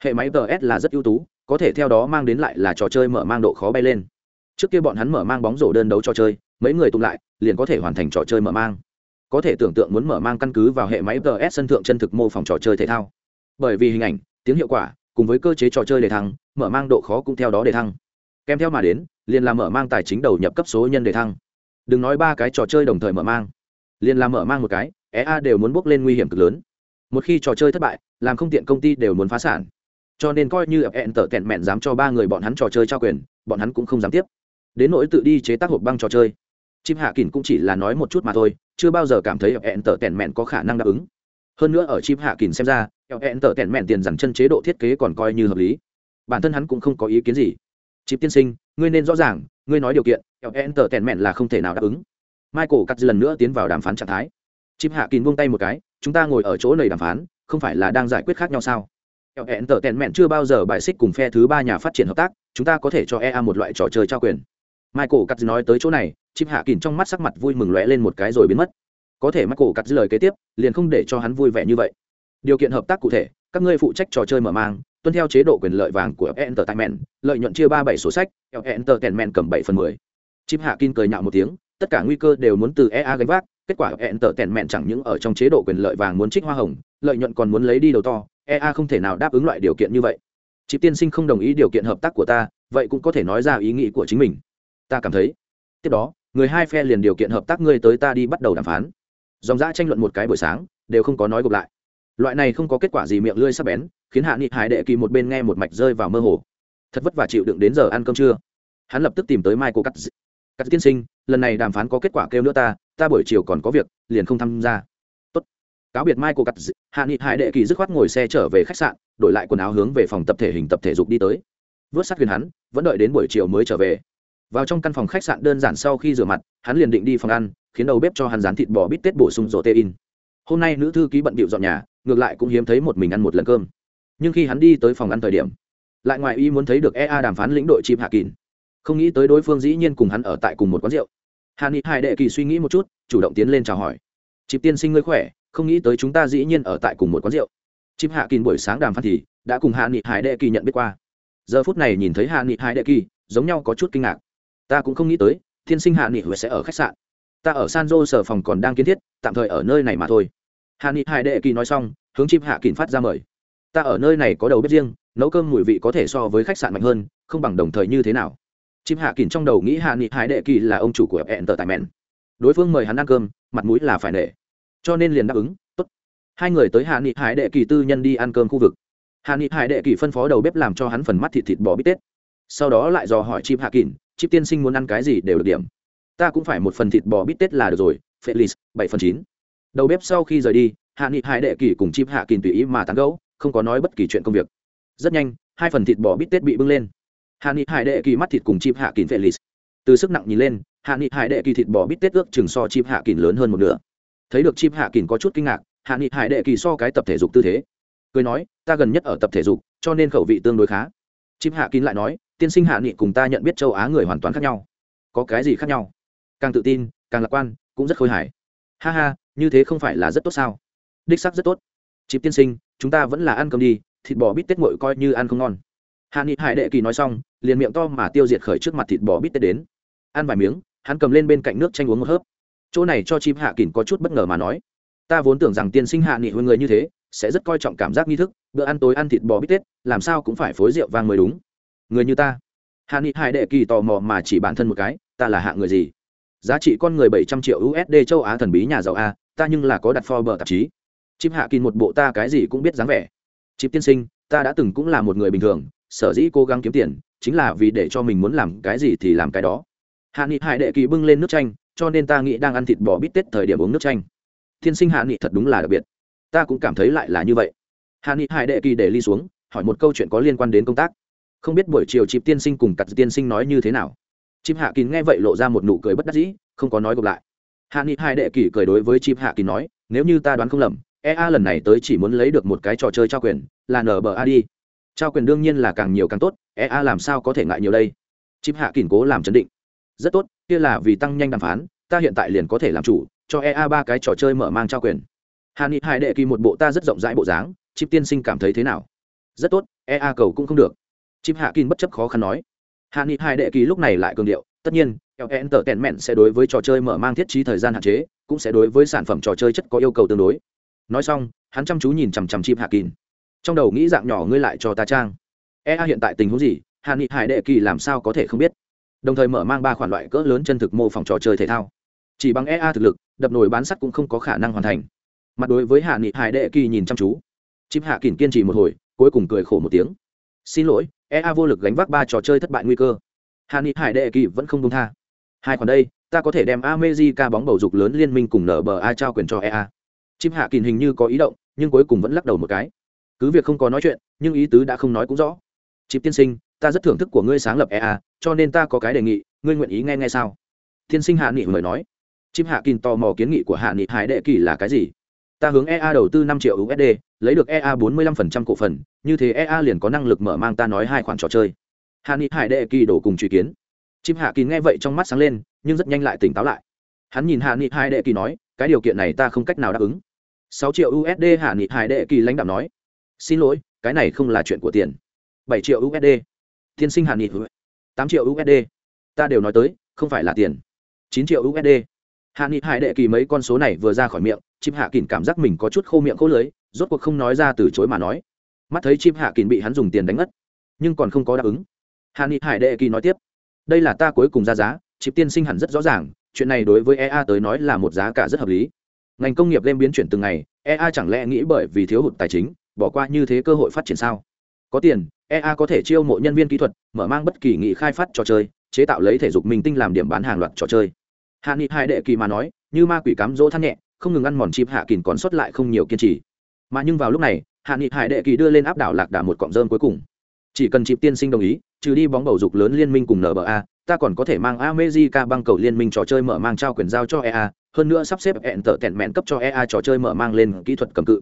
Hệ máy ts là rất ưu tú, có thể theo đó mang đến lại là trò chơi mở mang độ khó bay lên. Trước kia bọn hắn mở mang bóng rổ đơn đấu trò chơi, mấy người tụng lại, liền có thể hoàn thành trò chơi mở mang. Có thể tưởng tượng muốn mở mang căn cứ vào hệ máy ts sân thượng chân thực mô phỏng trò chơi thể thao. Bởi vì hình ảnh, tiếng hiệu quả cùng với cơ chế trò chơi đề thăng, mở mang độ khó cũng theo đó đề thăng. Kèm theo mà đến, liền là mở mang tài chính đầu nhập cấp số nhân đề thăng. Đừng nói ba cái trò chơi đồng thời mở mang. Liền làm mở mang một cái ea đều muốn bước lên nguy hiểm cực lớn. Một khi trò chơi thất bại, làm không tiện công ty đều muốn phá sản. Cho nên coi như hẹn tở tẹn mẹn dám cho ba người bọn hắn trò chơi trao quyền, bọn hắn cũng không dám tiếp. Đến nỗi tự đi chế tác hộp băng trò chơi. Chim hạ kỳn cũng chỉ là nói một chút mà thôi, chưa bao giờ cảm thấy hẹn tở tẹn mẹn có khả năng đáp ứng hơn nữa ở chip hạ kỳn xem ra hẹn tở tẹn mẹn tiền dằn chân chế độ thiết kế còn coi như hợp lý. Bản thân hắn cũng không có ý kiến gì. Chip tiên sinh, ngươi nên rõ ràng, ngươi nói điều kiện hẹn tở tẹn mẹn là không thể nào đáp ứng. Michael cắt lần nữa tiến vào đàm phán trạng thái. Chip hạ kín buông tay một cái, chúng ta ngồi ở chỗ này đàm phán, không phải là đang giải quyết khác nhau sao? Hẹn tở tẹn mẹn chưa bao giờ bài xích cùng phe thứ ba nhà phát triển hợp tác, chúng ta có thể cho ea một loại trò chơi trao quyền. Michael cắt nói tới chỗ này, chip hạ kín trong mắt sắc mặt vui mừng lóe lên một cái rồi biến mất có thể michael cắt lời kế tiếp, liền không để cho hắn vui vẻ như vậy. Điều kiện hợp tác cụ thể, các ngươi phụ trách trò chơi mở mang, tuân theo chế độ quyền lợi vàng của entertainment, lợi nhuận chia ba bảy sổ sách, entertainment cầm bảy phần mười. Chip hạ kín cười nhạo một tiếng, tất cả nguy cơ đều muốn từ ea gánh vác, kết quả Entertainment chẳng những ở trong chế độ quyền lợi vàng muốn trích hoa hồng, lợi nhuận còn muốn lấy đi đầu to ea không thể nào đáp ứng loại điều kiện như vậy. Chị tiên sinh không đồng ý điều kiện hợp tác của ta, vậy cũng có thể nói ra ý nghĩ của chính mình. Ta cảm thấy, tiếp đó, người hai phe liền điều kiện hợp tác ngươi tới ta đi bắt đầu đàm phán dòng dã tranh luận một cái buổi sáng, đều không có nói gộp lại. Loại này không có kết quả gì miệng lưỡi sắp bén, khiến hạ nghị hải đệ kỳ một bên nghe một mạch rơi vào mơ hồ. Thật vất vả chịu đựng đến giờ ăn cơm trưa. Hắn lập tức tìm tới michael cắt cắt tiên sinh, lần này đàm phán có kết quả kêu nữa ta ta buổi chiều còn có việc, liền không tham gia. Tốt. Cáo biệt michael cắt hạ nghị hải đệ kỳ dứt khoát ngồi xe trở về khách sạn, đổi lại quần áo hướng về phòng tập thể hình tập thể dục đi tới. Vớt sát thuyền hắn, vẫn đợi đến buổi chiều mới trở về vào trong căn phòng khách sạn đơn giản sau khi rửa mặt, hắn liền định đi phòng ăn, khiến đầu bếp cho hắn rán thịt bò bít tết bổ sung rổ tê in hôm nay nữ thư ký bận bịu dọn nhà, ngược lại cũng hiếm thấy một mình ăn một lần cơm. Nhưng khi hắn đi tới phòng ăn thời điểm, lại ngoài ý muốn thấy được ea đàm phán lĩnh đội chim hạ kín không nghĩ tới đối phương dĩ nhiên cùng hắn ở tại cùng một quán rượu. Hàn ni hải đệ kỳ suy nghĩ một chút, chủ động tiến lên chào hỏi. Chịp tiên sinh ngươi khỏe, không nghĩ tới chúng ta dĩ nhiên ở tại cùng một quán rượu. Chim hạ kín buổi sáng đàm phán thì đã cùng hạ nghị hải đệ kỳ nhận biết qua. Giờ phút này nhìn thấy hạ nghị hải đệ kỳ, giống nhau có chút kinh ngạc ta cũng không nghĩ tới tiên sinh hạ nghị huệ sẽ ở khách sạn. Ta ở san jose sở phòng còn đang kiến thiết, tạm thời ở nơi này mà thôi. Hạ nghị hải đệ kỳ nói xong, hướng chim hạ kín phát ra mời. Ta ở nơi này có đầu bếp riêng, nấu cơm mùi vị có thể so với khách sạn mạnh hơn, không bằng đồng thời như thế nào? Chim hạ kín trong đầu nghĩ hạ nghị hải đệ kỳ là ông chủ của hẹn tờ tài mẹn. Đối phương mời hắn ăn cơm, mặt mũi là phải nể. Cho nên liền đáp ứng, tốt. Hai người tới hạ nghị hải đệ kỳ tư nhân đi ăn cơm khu vực. Hạ nghị hải đệ kỳ phân phó đầu bếp làm cho hắn phần mắt thịt thịt bò bít tết. Sau đó lại dò hỏi chim hạ kín chip tiên sinh muốn ăn cái gì đều được điểm. Ta cũng phải một phần thịt bò bít tết là được rồi, felix, bảy phần chín. Đầu bếp sau khi rời đi, hạ nghị hải đệ kỳ cùng chip hạ kỳ tùy ý mà tán gẫu, không có nói bất kỳ chuyện công việc. Rất nhanh, hai phần thịt bò bít tết bị bưng lên. Hạ nghị hải đệ kỳ mắt thịt cùng chip hạ kỳ felix. Từ sức nặng nhìn lên, hạ nghị hải đệ kỳ thịt bò bít tết ước chừng so chip hạ kỳ lớn hơn một nửa. Thấy được chip hạ kỳ có chút kinh ngạc, hạ nghị hải đệ kỳ so cái tập thể dục tư thế. Cười nói, ta gần nhất ở tập thể dục, cho nên khẩu vị tương đối khá. Chip hạ kín lại nói tiên sinh hạ nghị cùng ta nhận biết châu á người hoàn toàn khác nhau có cái gì khác nhau càng tự tin càng lạc quan cũng rất khôi hài ha ha như thế không phải là rất tốt sao đích sắc rất tốt chịp tiên sinh chúng ta vẫn là ăn cơm đi thịt bò bít tết ngội coi như ăn không ngon hạ nghị hải đệ kỳ nói xong liền miệng to mà tiêu diệt khởi trước mặt thịt bò bít tết đến ăn vài miếng hắn cầm lên bên cạnh nước chanh uống một hớp chỗ này cho chim hạ kỳn có chút bất ngờ mà nói ta vốn tưởng rằng tiên sinh hạ nghị hơn người như thế sẽ rất coi trọng cảm giác nghi thức bữa ăn tối ăn thịt bò bít tết làm sao cũng phải phối rượu vang mới đúng người như ta. Hạ nghị hải đệ kỳ tò mò mà chỉ bản thân một cái, ta là hạ người gì? Giá trị con người bảy trăm triệu usd châu á thần bí nhà giàu a, ta nhưng là có đặt Forbes tạp chí. Chip hạ kỳ một bộ ta cái gì cũng biết dáng vẻ. Chip tiên sinh, ta đã từng cũng là một người bình thường, sở dĩ cố gắng kiếm tiền, chính là vì để cho mình muốn làm cái gì thì làm cái đó. Hạ nghị hải đệ kỳ bưng lên nước chanh, cho nên ta nghĩ đang ăn thịt bò bít tết thời điểm uống nước chanh. Tiên sinh hạ nghị thật đúng là đặc biệt. Ta cũng cảm thấy lại là như vậy. Hạ nghị hải đệ kỳ để ly xuống, hỏi một câu chuyện có liên quan đến công tác không biết buổi chiều chịp tiên sinh cùng cặt tiên sinh nói như thế nào. Chịp hạ kín nghe vậy lộ ra một nụ cười bất đắc dĩ, không có nói gộp lại. Hạ nghị hai đệ kỳ cười đối với chịp hạ kín nói, nếu như ta đoán không lầm ea lần này tới chỉ muốn lấy được một cái trò chơi trao quyền, là nba đi. Trao quyền đương nhiên là càng nhiều càng tốt ea làm sao có thể ngại nhiều đây? Chịp hạ kín cố làm chấn định. Rất tốt, kia là vì tăng nhanh đàm phán, ta hiện tại liền có thể làm chủ, cho ea ba cái trò chơi mở mang trao quyền. Hà ni hai đệ kỳ một bộ ta rất rộng rãi bộ dáng chip tiên sinh cảm thấy thế nào? Rất tốt ea cầu cũng không được chip hạ kín bất chấp khó khăn nói. Hạ nghị hai đệ kỳ lúc này lại cường điệu, tất nhiên ln tờ tèn mẹn sẽ đối với trò chơi mở mang thiết trí thời gian hạn chế, cũng sẽ đối với sản phẩm trò chơi chất có yêu cầu tương đối. Nói xong, hắn chăm chú nhìn chằm chằm chip hạ kín trong đầu nghĩ dạng nhỏ ngươi lại cho ta trang. Ea hiện tại tình huống gì? Hạ nghị hải đệ kỳ làm sao có thể không biết? Đồng thời mở mang ba khoản loại cỡ lớn chân thực mô phỏng trò chơi thể thao. Chỉ bằng ea thực lực, đập nồi bán sắt cũng không có khả năng hoàn thành. Mặt đối với hạ nghị hải đệ kỳ nhìn chăm chú. Chip hạ kín kiên trì một hồi, cuối cùng cười khổ một tiếng xin lỗi ea vô lực gánh vác ba trò chơi thất bại nguy cơ. Hạ nghị hải đệ kỳ vẫn không công tha. Hai khoản đây, ta có thể đem America bóng bầu dục lớn liên minh cùng nở bờ a trao quyền cho ea Chim hạ kỳ hình như có ý động, nhưng cuối cùng vẫn lắc đầu một cái. Cứ việc không có nói chuyện, nhưng ý tứ đã không nói cũng rõ. Chịp tiên sinh, ta rất thưởng thức của ngươi sáng lập ea cho nên ta có cái đề nghị, ngươi nguyện ý nghe nghe sao? Tiên sinh hạ nghị mời nói. Chim hạ kỳ tò mò kiến nghị của hạ nghị hải đệ kỳ là cái gì? Ta hướng ea đầu tư năm triệu usd lấy được ea bốn mươi lăm phần trăm cổ phần, như thế ea liền có năng lực mở mang ta nói hai khoản trò chơi. Hạ nghị hải đệ kỳ đổ cùng truy kiến. Chim hạ kín nghe vậy trong mắt sáng lên, nhưng rất nhanh lại tỉnh táo lại. Hắn nhìn hạ nghị hải đệ kỳ nói, cái điều kiện này ta không cách nào đáp ứng. Sáu triệu usd hạ nghị hải đệ kỳ lãnh đạo nói. Xin lỗi, cái này không là chuyện của tiền. Bảy triệu usd tiên sinh hàn nghị tám triệu usd ta đều nói tới, không phải là tiền. Chín triệu usd hạ nghị hải đệ kỳ mấy con số này vừa ra khỏi miệng chim hạ kỳn cảm giác mình có chút khô miệng khô lưới, rốt cuộc không nói ra từ chối mà nói. Mắt thấy chim hạ kỳn bị hắn dùng tiền đánh ngất, nhưng còn không có đáp ứng. Hạ nghị hải đệ kỳ nói tiếp, đây là ta cuối cùng ra giá chịp tiên sinh hẳn rất rõ ràng, chuyện này đối với ea tới nói là một giá cả rất hợp lý. Ngành công nghiệp game biến chuyển từng ngày ea chẳng lẽ nghĩ bởi vì thiếu hụt tài chính, bỏ qua như thế cơ hội phát triển sao? Có tiền ea có thể chiêu mộ nhân viên kỹ thuật, mở mang bất kỳ nghị khai phát trò chơi, chế tạo lấy thể dục minh tinh làm điểm bán hàng loạt trò chơi. Hạ nghị hai đệ kỳ mà nói, như ma quỷ cám dỗ than nhẹ không ngừng ăn mòn chim hạ kình còn sót lại không nhiều kiên trì mà nhưng vào lúc này hạ nghị hải đệ kỳ đưa lên áp đảo lạc đà một cọng rơm cuối cùng chỉ cần chịp tiên sinh đồng ý trừ đi bóng bầu dục lớn liên minh cùng nba ta còn có thể mang America băng cầu liên minh trò chơi mở mang trao quyền giao cho EA, hơn nữa sắp xếp hẹn tợ tẹn mẹn cấp cho EA trò chơi mở mang lên kỹ thuật cầm cự.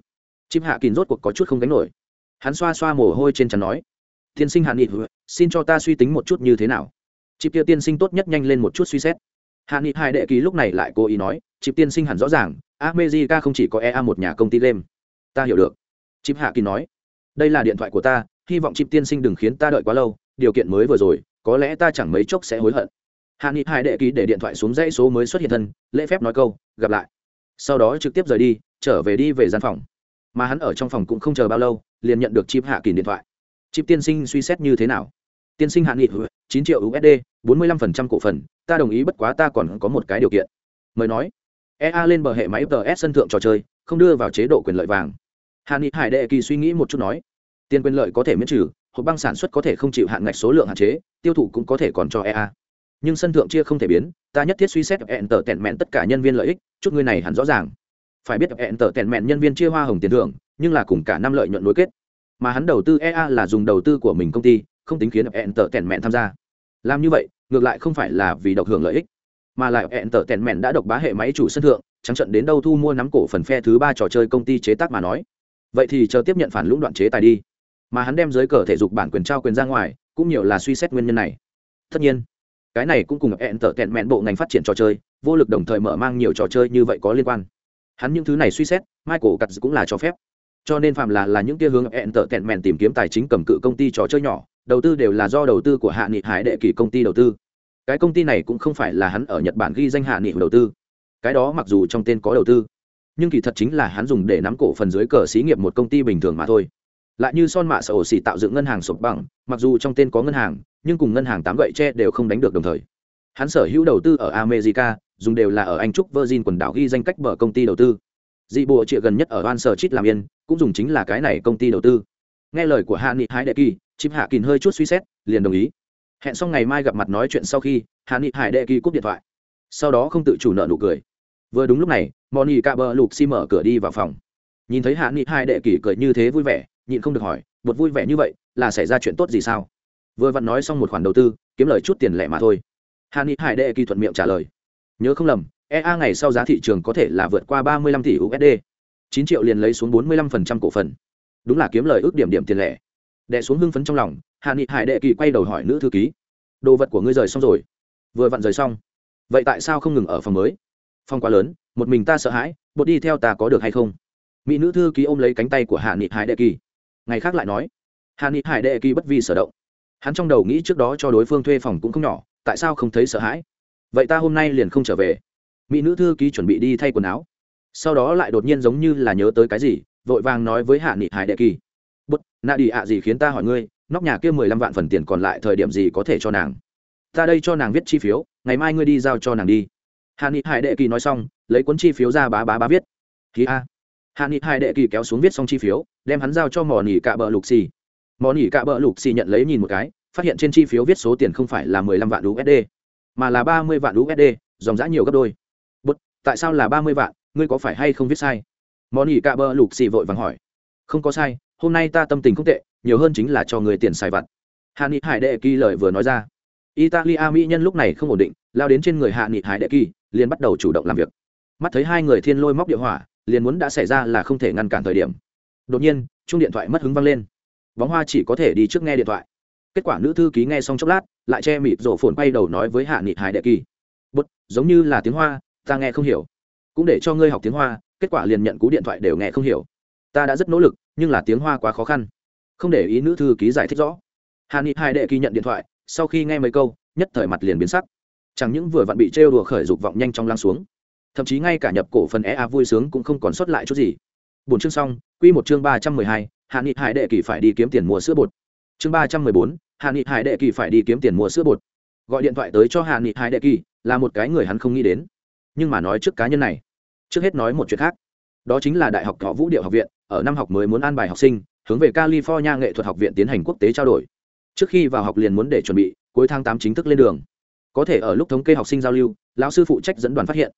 chim Hạ Kín rốt cuộc có chút không gánh nổi. Hắn xoa xoa mồ hôi trên trán nói: "Tiên sinh Hàn Nghị, xin cho ta suy tính một chút như thế nào." Chip kia tiên sinh tốt nhất nhanh lên một chút suy xét. Hàn Nghị hai đệ ký lúc này lại cố ý nói: "Chip tiên sinh hẳn rõ ràng, America không chỉ có EA một nhà công ty game." Ta hiểu được. Chip Hạ Kỳ nói: "Đây là điện thoại của ta, hy vọng Chip tiên sinh đừng khiến ta đợi quá lâu, điều kiện mới vừa rồi, có lẽ ta chẳng mấy chốc sẽ hối hận. Hạ nghị hai đệ ký để điện thoại xuống dãy số mới xuất hiện thân lễ phép nói câu gặp lại. Sau đó trực tiếp rời đi trở về đi về gian phòng. Mà hắn ở trong phòng cũng không chờ bao lâu liền nhận được chip hạ kỳ điện thoại. Chip tiên sinh suy xét như thế nào? Tiên sinh hạ nghị ừ, chín triệu usd bốn mươi lăm phần trăm cổ phần ta đồng ý bất quá ta còn có một cái điều kiện. Mời nói ea lên bờ hệ máy ts sân thượng trò chơi, không đưa vào chế độ quyền lợi vàng. Hàn nghị hải đệ kỳ suy nghĩ một chút nói, tiền quyền lợi có thể miễn trừ, hộp băng sản xuất có thể không chịu hạn ngạch số lượng hạn chế, tiêu thụ cũng có thể còn cho ea nhưng sân thượng chia không thể biến, ta nhất thiết suy xét hẹn tờ tẹn mẹn tất cả nhân viên lợi ích chút ngươi này hẳn rõ ràng. Phải biết hẹn tờ tẹn mẹn nhân viên chia hoa hồng tiền thưởng, nhưng là cùng cả năm lợi nhuận nối kết. Mà hắn đầu tư ea là dùng đầu tư của mình công ty, không tính khiến hẹn tờ tẹn mẹn tham gia. Làm như vậy, ngược lại không phải là vì độc hưởng lợi ích mà lại hẹn tở tẹn mẹn đã độc bá hệ máy chủ sân thượng, trắng trận đến đâu thu mua nắm cổ phần phe thứ ba trò chơi công ty chế tác mà nói. Vậy thì chờ tiếp nhận phản lũng đoạn chế tài đi. Mà hắn đem giới cờ thể dục bản quyền trao quyền ra ngoài, cũng nhiều là suy xét nguyên nhân này. Tất nhiên, cái này cũng cùng hẹn tở tẹn mẹn bộ ngành phát triển trò chơi, vô lực đồng thời mở mang nhiều trò chơi như vậy có liên quan. Hắn những thứ này suy xét, michael cắt cũng là cho phép. Cho nên phạm là là những kia hướng hẹn tở tẹn mẹn tìm kiếm tài chính cầm cự công ty trò chơi nhỏ, đầu tư đều là do đầu tư của hạ nghị hải đệ kỳ công ty đầu tư cái công ty này cũng không phải là hắn ở nhật bản ghi danh hạ nghị đầu tư. Cái đó mặc dù trong tên có đầu tư, nhưng kỳ thật chính là hắn dùng để nắm cổ phần dưới cờ xí nghiệp một công ty bình thường mà thôi. Lại như son mạ sở ổ xỉ tạo dựng ngân hàng sụp bằng mặc dù trong tên có ngân hàng, nhưng cùng ngân hàng tám gậy tre đều không đánh được đồng thời. Hắn sở hữu đầu tư ở america, dùng đều là ở anh trúc virgin quần đảo ghi danh cách mở công ty đầu tư. Dị bộ trịa gần nhất ở van sở chít làm yên, cũng dùng chính là cái này công ty đầu tư. Nghe lời của hạ nghị hải đệ kỳ, chip hạ kín hơi chút suy xét, liền đồng ý hẹn xong ngày mai gặp mặt nói chuyện sau khi hạ nghị hải đệ kỳ cúp điện thoại. Sau đó không tự chủ nợ nụ cười. Vừa đúng lúc này moni cạ bờ lục xi mở cửa đi vào phòng. Nhìn thấy hạ nghị hải đệ kỳ cười như thế vui vẻ, nhịn không được hỏi bột vui vẻ như vậy, là xảy ra chuyện tốt gì sao? Vừa vặn nói xong một khoản đầu tư, kiếm lời chút tiền lẻ mà thôi. Hạ nghị hải đệ kỳ thuận miệng trả lời, nhớ không lầm ea ngày sau giá thị trường có thể là vượt qua ba mươi lăm tỷ usd chín triệu liền lấy xuống bốn mươi lăm phần trăm cổ phần. Đúng là kiếm lời ước điểm điểm tiền lẻ. Đệ xuống hưng phấn trong lòng hạ nghị hải đệ kỳ quay đầu hỏi nữ thư ký, đồ vật của ngươi rời xong rồi? Vừa vặn rời xong. Vậy tại sao không ngừng ở phòng mới? Phòng quá lớn, một mình ta sợ hãi, bột đi theo ta có được hay không? Mỹ nữ thư ký ôm lấy cánh tay của hạ nghị hải đệ kỳ. Ngày khác lại nói, hạ nghị hải đệ kỳ bất vi sở động. Hắn trong đầu nghĩ trước đó cho đối phương thuê phòng cũng không nhỏ, tại sao không thấy sợ hãi? Vậy ta hôm nay liền không trở về. Mỹ nữ thư ký chuẩn bị đi thay quần áo. Sau đó lại đột nhiên giống như là nhớ tới cái gì, vội vàng nói với hạ nghị hải đệ kỳ bút nạ đi ạ gì khiến ta hỏi ngươi? Nóc nhà kia mười lăm vạn phần tiền còn lại thời điểm gì có thể cho nàng? Ta đây cho nàng viết chi phiếu, ngày mai ngươi đi giao cho nàng đi. Hạ nghị hải đệ kỳ nói xong, lấy cuốn chi phiếu ra bá bá bá viết. Ký a. Hạ nghị hải đệ kỳ kéo xuống viết xong chi phiếu, đem hắn giao cho mò nỉ cạ bờ lục xì. Mò nỉ cạ bờ lục xì nhận lấy nhìn một cái, phát hiện trên chi phiếu viết số tiền không phải là mười lăm vạn usd mà là ba mươi vạn usd dòng giã nhiều gấp đôi. Bút tại sao là ba mươi vạn? Ngươi có phải hay không viết sai? Mò nỉ cạ bờ lục xì vội vàng hỏi. Không có sai, hôm nay ta tâm tình không tệ nhiều hơn chính là cho người tiền xài vặt. Hạ nghị hải đệ kỳ lời vừa nói ra. Italia mỹ nhân lúc này không ổn định, lao đến trên người hạ nghị hải đệ kỳ, liền bắt đầu chủ động làm việc. Mắt thấy hai người thiên lôi móc địa hỏa, liền muốn đã xảy ra là không thể ngăn cản thời điểm. Đột nhiên chung điện thoại mất hứng văng lên. Bóng hoa chỉ có thể đi trước nghe điện thoại. Kết quả nữ thư ký nghe xong chốc lát, lại che mịt rổ phồn quay đầu nói với hạ nghị hải đệ kỳ. Bút giống như là tiếng hoa, ta nghe không hiểu. Cũng để cho ngươi học tiếng hoa, kết quả liền nhận cú điện thoại đều nghe không hiểu. Ta đã rất nỗ lực, nhưng là tiếng hoa quá khó khăn không để ý nữ thư ký giải thích rõ. Hà ni hải đệ kỳ nhận điện thoại, sau khi nghe mấy câu, nhất thời mặt liền biến sắc. Chẳng những vừa vặn bị trêu đùa khởi dục vọng nhanh trong lăng xuống, thậm chí ngay cả nhập cổ phần ea vui sướng cũng không còn sót lại chút gì. Bốn chương xong, quy một chương ba trăm mười hai hạ nghị hải đệ kỳ phải đi kiếm tiền mua sữa bột. Chương ba trăm mười bốn hạ nghị hải đệ kỳ phải đi kiếm tiền mua sữa bột. Gọi điện thoại tới cho hạ nghị hải đệ kỳ, là một cái người hắn không nghĩ đến. Nhưng mà nói trước cá nhân này, trước hết nói một chuyện khác đó chính là đại học thọ vũ điệu học viện, ở năm học mới muốn an bài học sinh, hướng về california nghệ thuật học viện tiến hành quốc tế trao đổi. Trước khi vào học liền muốn để chuẩn bị, cuối tháng tám chính thức lên đường. Có thể ở lúc thống kê học sinh giao lưu, lão sư phụ trách dẫn đoàn phát hiện.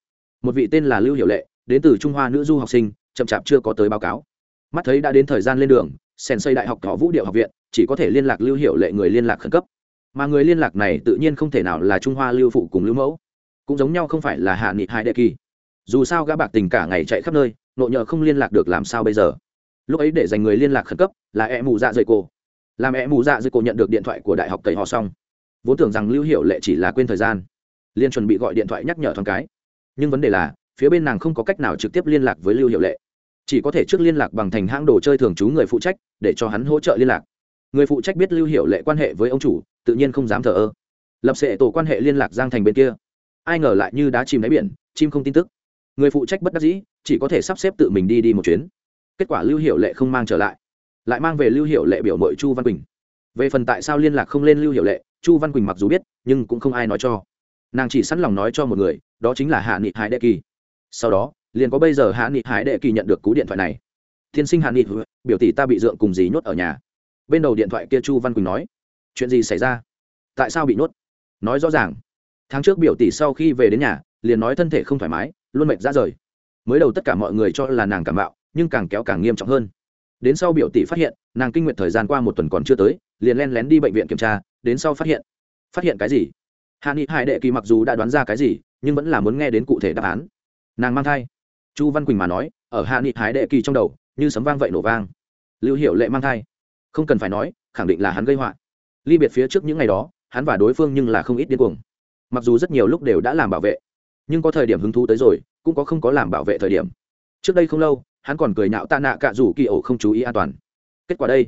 Một vị tên là lưu hiệu lệ, đến từ trung hoa nữ du học sinh, chậm chạp chưa có tới báo cáo. Mắt thấy đã đến thời gian lên đường, sèn xây đại học thọ vũ điệu học viện, chỉ có thể liên lạc lưu hiệu lệ người liên lạc khẩn cấp. Mà người liên lạc này tự nhiên không thể nào là trung hoa lưu phụ cùng lưu mẫu. Cũng giống nhau không phải là hạ nghị hai đệ kỳ dù sao gã bạc tình cả ngày chạy khắp nơi, nộ nhờ không liên lạc được làm sao bây giờ? Lúc ấy để dành người liên lạc khẩn cấp là e mù dạ dày cô. Làm e mù dạ dày cô nhận được điện thoại của đại học cầy họ xong. Vốn tưởng rằng lưu hiệu lệ chỉ là quên thời gian liên chuẩn bị gọi điện thoại nhắc nhở thoáng cái. Nhưng vấn đề là, phía bên nàng không có cách nào trực tiếp liên lạc với lưu hiệu lệ. Chỉ có thể trước liên lạc bằng thành hãng đồ chơi thường trú người phụ trách, để cho hắn hỗ trợ liên lạc. Người phụ trách biết lưu hiệu lệ quan hệ với ông chủ, tự nhiên không dám thờ ơ. Lập sệ tổ quan hệ liên lạc giang thành bên kia. Ai ngờ lại như đá chìm đáy biển, chim không tin tức người phụ trách bất đắc dĩ, chỉ có thể sắp xếp tự mình đi đi một chuyến. Kết quả lưu hiệu lệ không mang trở lại. Lại mang về lưu hiệu lệ biểu mội chu văn quỳnh. Về phần tại sao liên lạc không lên lưu hiệu lệ, chu văn quỳnh mặc dù biết, nhưng cũng không ai nói cho. Nàng chỉ sẵn lòng nói cho một người, đó chính là hạ nghị hải đệ kỳ. Sau đó, liền có bây giờ hạ nghị hải đệ kỳ nhận được cú điện thoại này. Tiên sinh hạ nghị, biểu tỷ ta bị dượng cùng dì nhốt ở nhà. Bên đầu điện thoại kia chu văn quỳnh nói, chuyện gì xảy ra? Tại sao bị nhốt? Nói rõ ràng, tháng trước biểu tỷ sau khi về đến nhà, liền nói thân thể không thoải mái luôn mệt ra rời. Mới đầu tất cả mọi người cho là nàng cảm bạo nhưng càng kéo càng nghiêm trọng hơn. Đến sau biểu tỷ phát hiện, nàng kinh nguyện thời gian qua một tuần còn chưa tới, liền len lén đi bệnh viện kiểm tra, đến sau phát hiện. Phát hiện cái gì? Hạ nghị hải đệ kỳ mặc dù đã đoán ra cái gì, nhưng vẫn là muốn nghe đến cụ thể đáp án. Nàng mang thai. Chu văn quỳnh mà nói, ở hạ nghị hải đệ kỳ trong đầu, như sấm vang vậy nổ vang. Lưu hiệu lệ mang thai. Không cần phải nói, khẳng định là hắn gây họa. Ly biệt phía trước những ngày đó, hắn và đối phương nhưng là không ít điên cuồng. Mặc dù rất nhiều lúc đều đã làm bảo vệ nhưng có thời điểm hứng thú tới rồi, cũng có không có làm bảo vệ thời điểm. Trước đây không lâu, hắn còn cười nhạo tạ nạ cạ rủ kỳ ổ không chú ý an toàn. Kết quả đây,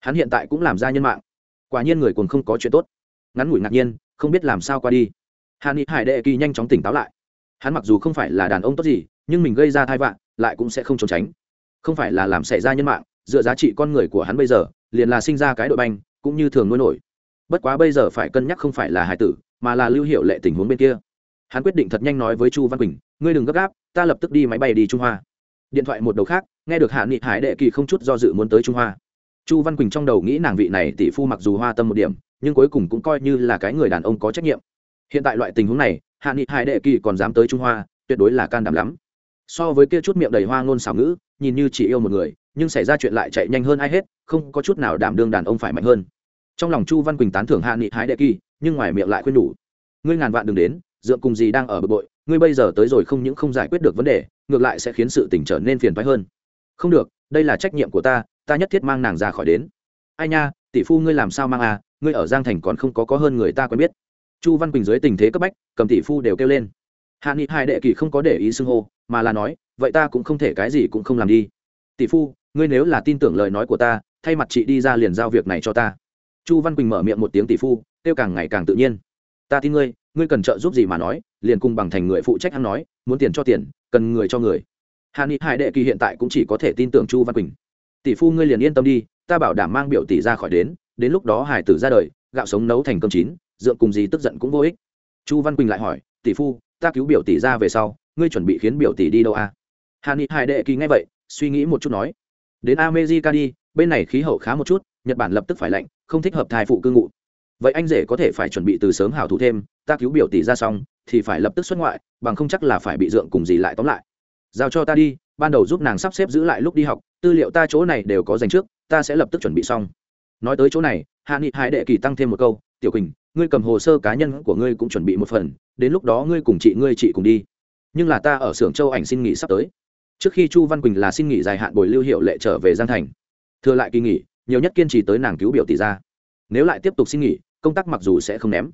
hắn hiện tại cũng làm ra nhân mạng. Quả nhiên người còn không có chuyện tốt. Ngắn ngủi ngạc nhiên, không biết làm sao qua đi. Hắn ít hải đệ kỳ nhanh chóng tỉnh táo lại. Hắn mặc dù không phải là đàn ông tốt gì, nhưng mình gây ra thai vạn lại cũng sẽ không trốn tránh. Không phải là làm xảy ra nhân mạng, dựa giá trị con người của hắn bây giờ, liền là sinh ra cái đội banh, cũng như thường nuôi nổi. Bất quá bây giờ phải cân nhắc không phải là hải tử, mà là lưu hiệu lệ tình huống bên kia hắn quyết định thật nhanh nói với chu văn quỳnh, ngươi đừng gấp gáp, ta lập tức đi máy bay đi trung hoa. Điện thoại một đầu khác, nghe được hạ nghị hải đệ kỳ không chút do dự muốn tới trung hoa. Chu văn quỳnh trong đầu nghĩ nàng vị này tỷ phu mặc dù hoa tâm một điểm, nhưng cuối cùng cũng coi như là cái người đàn ông có trách nhiệm. Hiện tại loại tình huống này, hạ nghị hải đệ kỳ còn dám tới trung hoa, tuyệt đối là can đảm lắm. So với kia chút miệng đầy hoa ngôn xảo ngữ, nhìn như chỉ yêu một người, nhưng xảy ra chuyện lại chạy nhanh hơn ai hết, không có chút nào đảm đương đàn ông phải mạnh hơn. Trong lòng chu văn quỳnh tán thưởng hạ nghị hải đệ kỳ, nhưng ngoài miệng lại khuyên nhủ, ngươi ngàn vạn đừng đến Dượng cùng gì đang ở bực bội, ngươi bây giờ tới rồi không những không giải quyết được vấn đề, ngược lại sẽ khiến sự tình trở nên phiền phái hơn. Không được, đây là trách nhiệm của ta ta nhất thiết mang nàng ra khỏi đến. Ai nha, tỷ phu ngươi làm sao mang à ngươi ở giang thành còn không có có hơn người ta quen biết. Chu văn quỳnh dưới tình thế cấp bách, cầm tỷ phu đều kêu lên. Hạ nghị hai đệ kỳ không có để ý xưng hô, mà là nói, vậy ta cũng không thể cái gì cũng không làm đi. Tỷ phu, ngươi nếu là tin tưởng lời nói của ta, thay mặt chị đi ra liền giao việc này cho ta. Chu văn quỳnh mở miệng một tiếng tỷ phu, kêu càng ngày càng tự nhiên. Ta tin ngươi ngươi cần trợ giúp gì mà nói, liền cùng bằng thành người phụ trách hắn nói, muốn tiền cho tiền, cần người cho người. Hà ni hải đệ kỳ hiện tại cũng chỉ có thể tin tưởng chu văn quỳnh. Tỷ phu ngươi liền yên tâm đi, ta bảo đảm mang biểu tỷ ra khỏi đến đến lúc đó hải tử ra đời, gạo sống nấu thành cơm chín, dượng cùng gì tức giận cũng vô ích. Chu văn quỳnh lại hỏi, tỷ phu, ta cứu biểu tỷ ra về sau, ngươi chuẩn bị khiến biểu tỷ đi đâu à? hà ni hải đệ kỳ nghe vậy, suy nghĩ một chút nói, đến amejica đi, bên này khí hậu khá một chút, nhật bản lập tức phải lạnh, không thích hợp thai phụ cư ngụ vậy anh rể có thể phải chuẩn bị từ sớm hảo thủ thêm, ta cứu biểu tỷ ra xong, thì phải lập tức xuất ngoại, bằng không chắc là phải bị dượng cùng gì lại tóm lại. Giao cho ta đi, ban đầu giúp nàng sắp xếp giữ lại lúc đi học, tư liệu ta chỗ này đều có dành trước, ta sẽ lập tức chuẩn bị xong. Nói tới chỗ này, hạ nghị hải đệ kỳ tăng thêm một câu, tiểu quỳnh, ngươi cầm hồ sơ cá nhân của ngươi cũng chuẩn bị một phần, đến lúc đó ngươi cùng chị ngươi chị cùng đi. Nhưng là ta ở xưởng châu ảnh xin nghỉ sắp tới. Trước khi chu văn quỳnh là xin nghỉ dài hạn bồi lưu hiệu lệ trở về giang thành. Thừa lại kỳ nghỉ, nhiều nhất kiên trì tới nàng cứu biểu tỷ ra. Nếu lại tiếp tục xin nghỉ công tác mặc dù sẽ không ném,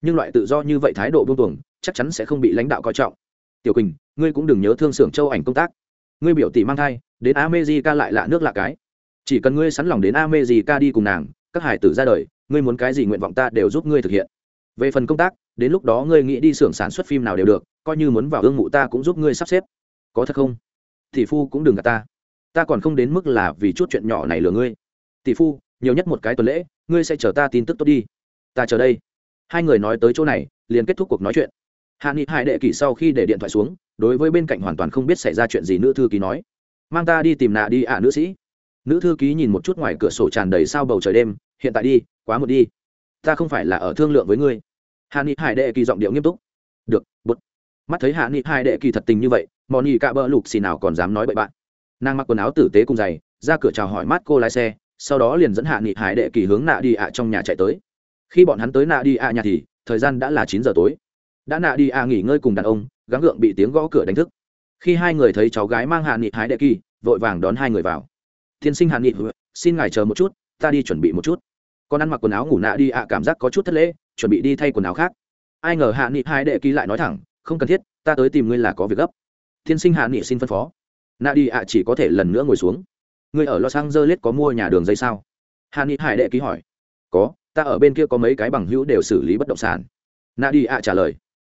nhưng loại tự do như vậy thái độ buông tuồng, chắc chắn sẽ không bị lãnh đạo coi trọng. Tiểu quỳnh, ngươi cũng đừng nhớ thương xưởng châu ảnh công tác. Ngươi biểu tỷ mang thai, đến amejica lại lạ nước lạ cái. Chỉ cần ngươi sẵn lòng đến amejica đi cùng nàng, các hải tử ra đời, ngươi muốn cái gì nguyện vọng ta đều giúp ngươi thực hiện. Về phần công tác, đến lúc đó ngươi nghĩ đi xưởng sản xuất phim nào đều được, coi như muốn vào ương mụ ta cũng giúp ngươi sắp xếp. Có thật không? Tỷ phu cũng đừng gạt ta. Ta còn không đến mức là vì chút chuyện nhỏ này lừa ngươi. Tỷ phu, nhiều nhất một cái tuần lễ, ngươi sẽ chờ ta tin tức tốt đi ta chờ đây. Hai người nói tới chỗ này, liền kết thúc cuộc nói chuyện. Hạ nghị hải đệ kỷ sau khi để điện thoại xuống, đối với bên cạnh hoàn toàn không biết xảy ra chuyện gì nữ thư ký nói. Mang ta đi tìm nạ đi ạ, nữ sĩ. Nữ thư ký nhìn một chút ngoài cửa sổ tràn đầy sao bầu trời đêm, hiện tại đi, quá một đi. Ta không phải là ở thương lượng với ngươi. Hạ nghị hải đệ kỳ giọng điệu nghiêm túc. Được bút mắt thấy hạ nghị hải đệ kỳ thật tình như vậy mòn nghị cạ bỡ lục xì nào còn dám nói bậy bạn. Nàng mặc quần áo tử tế cùng giày, ra cửa chào hỏi mát cô lái xe, sau đó liền dẫn hạ nghị hải đệ kỳ hướng nạ đi ạ trong nhà chạy tới khi bọn hắn tới nạ đi ạ nhà thì, thời gian đã là chín giờ tối. Đã nạ đi ạ nghỉ ngơi cùng đàn ông, gắng gượng bị tiếng gõ cửa đánh thức. Khi hai người thấy cháu gái mang hạ nghị hái đệ kỳ, vội vàng đón hai người vào. Tiên sinh hạ nghị xin ngài chờ một chút, ta đi chuẩn bị một chút. Con ăn mặc quần áo ngủ nạ đi ạ cảm giác có chút thất lễ, chuẩn bị đi thay quần áo khác. Ai ngờ hạ nghị hải đệ kỳ lại nói thẳng, không cần thiết, ta tới tìm ngươi là có việc gấp. Tiên sinh hạ nghị xin phân phó. Nạ đi ạ chỉ có thể lần nữa ngồi xuống. Ngươi ở los angeles có mua nhà đường dây sao? Hạ nghị hải đệ ký hỏi. Có ta ở bên kia có mấy cái bằng hữu đều xử lý bất động sản. Nạ đi ạ trả lời,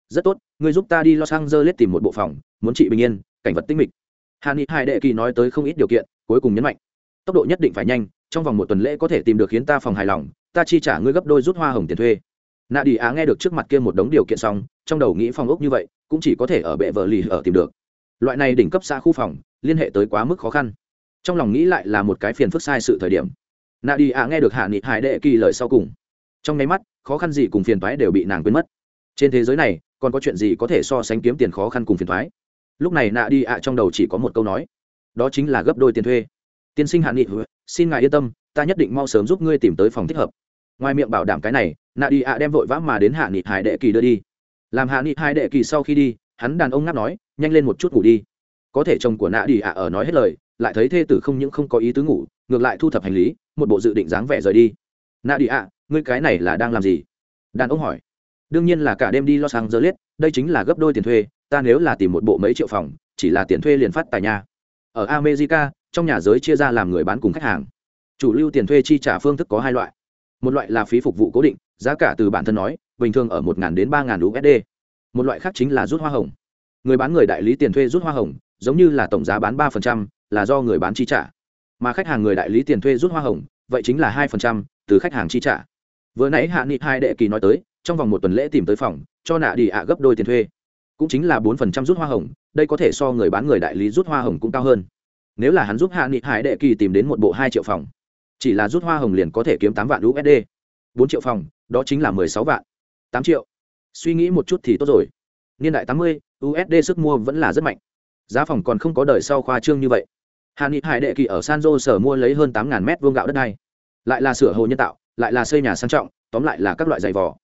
rất tốt, ngươi giúp ta đi los angeles tìm một bộ phòng, muốn trị bình yên, cảnh vật tinh mịch. Hạ ni hai đệ kỳ nói tới không ít điều kiện, cuối cùng nhấn mạnh, tốc độ nhất định phải nhanh, trong vòng một tuần lễ có thể tìm được khiến ta phòng hài lòng, ta chi trả ngươi gấp đôi rút hoa hồng tiền thuê. Nạ đi á nghe được trước mặt kia một đống điều kiện xong, trong đầu nghĩ phòng ốc như vậy, cũng chỉ có thể ở bệ vợ lì ở tìm được. Loại này đỉnh cấp xa khu phòng, liên hệ tới quá mức khó khăn. Trong lòng nghĩ lại là một cái phiền phức sai sự thời điểm nạ đi ạ nghe được hạ nghị hải đệ kỳ lời sau cùng. Trong nháy mắt, khó khăn gì cùng phiền thoái đều bị nàng quên mất. Trên thế giới này, còn có chuyện gì có thể so sánh kiếm tiền khó khăn cùng phiền thoái lúc này nạ đi ạ trong đầu chỉ có một câu nói. Đó chính là gấp đôi tiền thuê. Tiên sinh hạ nghị xin ngài yên tâm, ta nhất định mau sớm giúp ngươi tìm tới phòng thích hợp. Ngoài miệng bảo đảm cái này, nạ đi ạ đem vội vã mà đến hạ nghị hải đệ kỳ đưa đi. Làm hạ nghị hải đệ kỳ sau khi đi, hắn đàn ông ngáp nói, nhanh lên một chút ngủ đi. Có thể chồng của nạ đi ạ ở nói hết lời, lại thấy thê tử không những không có ý tứ ngủ ngược lại thu thập hành lý, một bộ dự định dáng vẻ rời đi. Nạ đi ạ, ngươi cái này là đang làm gì? Đàn ông hỏi. Đương nhiên là cả đêm đi lo sáng giờ liết đây chính là gấp đôi tiền thuê, ta nếu là tìm một bộ mấy triệu phòng, chỉ là tiền thuê liền phát tài nhà ở america, trong nhà giới chia ra làm người bán cùng khách hàng. Chủ lưu tiền thuê chi trả phương thức có hai loại. Một loại là phí phục vụ cố định, giá cả từ bản thân nói, bình thường ở một đến ba usd một loại khác chính là rút hoa hồng. Người bán người đại lý tiền thuê rút hoa hồng, giống như là tổng giá bán ba là do người bán chi trả mà khách hàng người đại lý tiền thuê rút hoa hồng, vậy chính là hai từ khách hàng chi trả. Vừa nãy hạ nghị hai đệ kỳ nói tới, trong vòng một tuần lễ tìm tới phòng, cho nạ đi ạ gấp đôi tiền thuê. Cũng chính là bốn rút hoa hồng, đây có thể so người bán người đại lý rút hoa hồng cũng cao hơn. Nếu là hắn giúp hạ nghị hải đệ kỳ tìm đến một bộ hai triệu phòng, chỉ là rút hoa hồng liền có thể kiếm tám vạn usd bốn triệu phòng, đó chính là mười sáu vạn. Tám triệu. Suy nghĩ một chút thì tốt rồi. Niên đại tám mươi usd sức mua vẫn là rất mạnh. Giá phòng còn không có đời sau khoa trương như vậy hà nghị hải đệ kỳ ở san jose sở mua lấy hơn tám ngàn mét vuông gạo đất này lại là sửa hồ nhân tạo, lại là xây nhà sang trọng, tóm lại là các loại giày vò.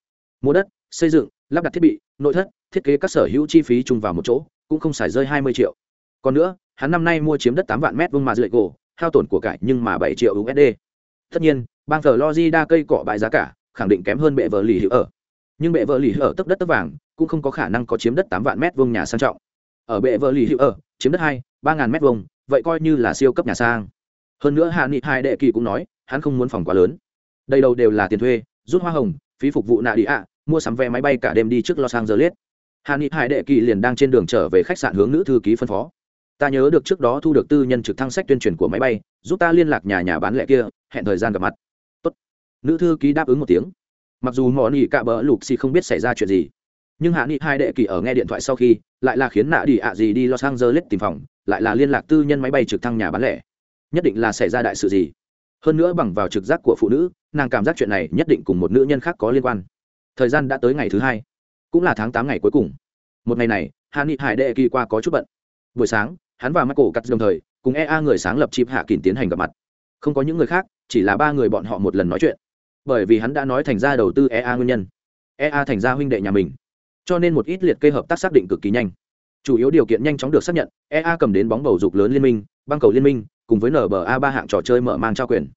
Mua đất, xây dựng, lắp đặt thiết bị, nội thất, thiết kế các sở hữu chi phí chung vào một chỗ, cũng không xài rơi hai mươi triệu. Còn nữa, hắn năm nay mua chiếm đất tám vạn mét vuông mà dưới cổ hao tổn của cải nhưng mà bảy triệu usd tất nhiên, bang thờ đa cây cọ bãi giá cả, khẳng định kém hơn bệ vợ lì hữu ở. Nhưng bệ vợ lì hữu ở tấp đất tấp vàng, cũng không có khả năng có chiếm đất tám vạn mét vuông nhà sang trọng. Ở bệ vợ lì hữu ở, chiếm đất hai, ba ngàn mét vuông vậy coi như là siêu cấp nhà sang. Hơn nữa hạ nghị hai đệ kỳ cũng nói, hắn không muốn phòng quá lớn. Đây đầu đều là tiền thuê, rút hoa hồng, phí phục vụ nạ đi ạ, mua sắm vé máy bay cả đêm đi trước los angeles. Hạ nghị hai đệ kỳ liền đang trên đường trở về khách sạn hướng nữ thư ký phân phó. Ta nhớ được trước đó thu được tư nhân trực thăng sách tuyên truyền của máy bay, giúp ta liên lạc nhà nhà bán lẻ kia, hẹn thời gian gặp mặt. Tốt. nữ thư ký đáp ứng một tiếng. Mặc dù mỏ nỉ cạ bỡ lục xì không biết xảy ra chuyện gì, nhưng hạ nghị hai đệ kỳ ở nghe điện thoại sau khi, lại là khiến nạ đi ạ gì đi los angeles tìm phòng lại là liên lạc tư nhân máy bay trực thăng nhà bán lẻ nhất định là xảy ra đại sự gì hơn nữa bằng vào trực giác của phụ nữ nàng cảm giác chuyện này nhất định cùng một nữ nhân khác có liên quan thời gian đã tới ngày thứ hai cũng là tháng tám ngày cuối cùng một ngày này hà nghị hải đệ kỳ qua có chút bận buổi sáng hắn và Michael cắt đồng thời cùng EA người sáng lập chip hạ kín tiến hành gặp mặt. Không có những người khác, chỉ là ba người bọn họ một lần nói chuyện. Bởi vì hắn đã nói thành ra đầu tư EA nguyên nhân. EA thành ra huynh đệ nhà mình. Cho nên một ít liệt kê hợp tác xác định cực kỳ nhanh. Chủ yếu điều kiện nhanh chóng được xác nhận, EA cầm đến bóng bầu dục lớn liên minh, băng cầu liên minh, cùng với NBA ba hạng trò chơi mở mang trao quyền.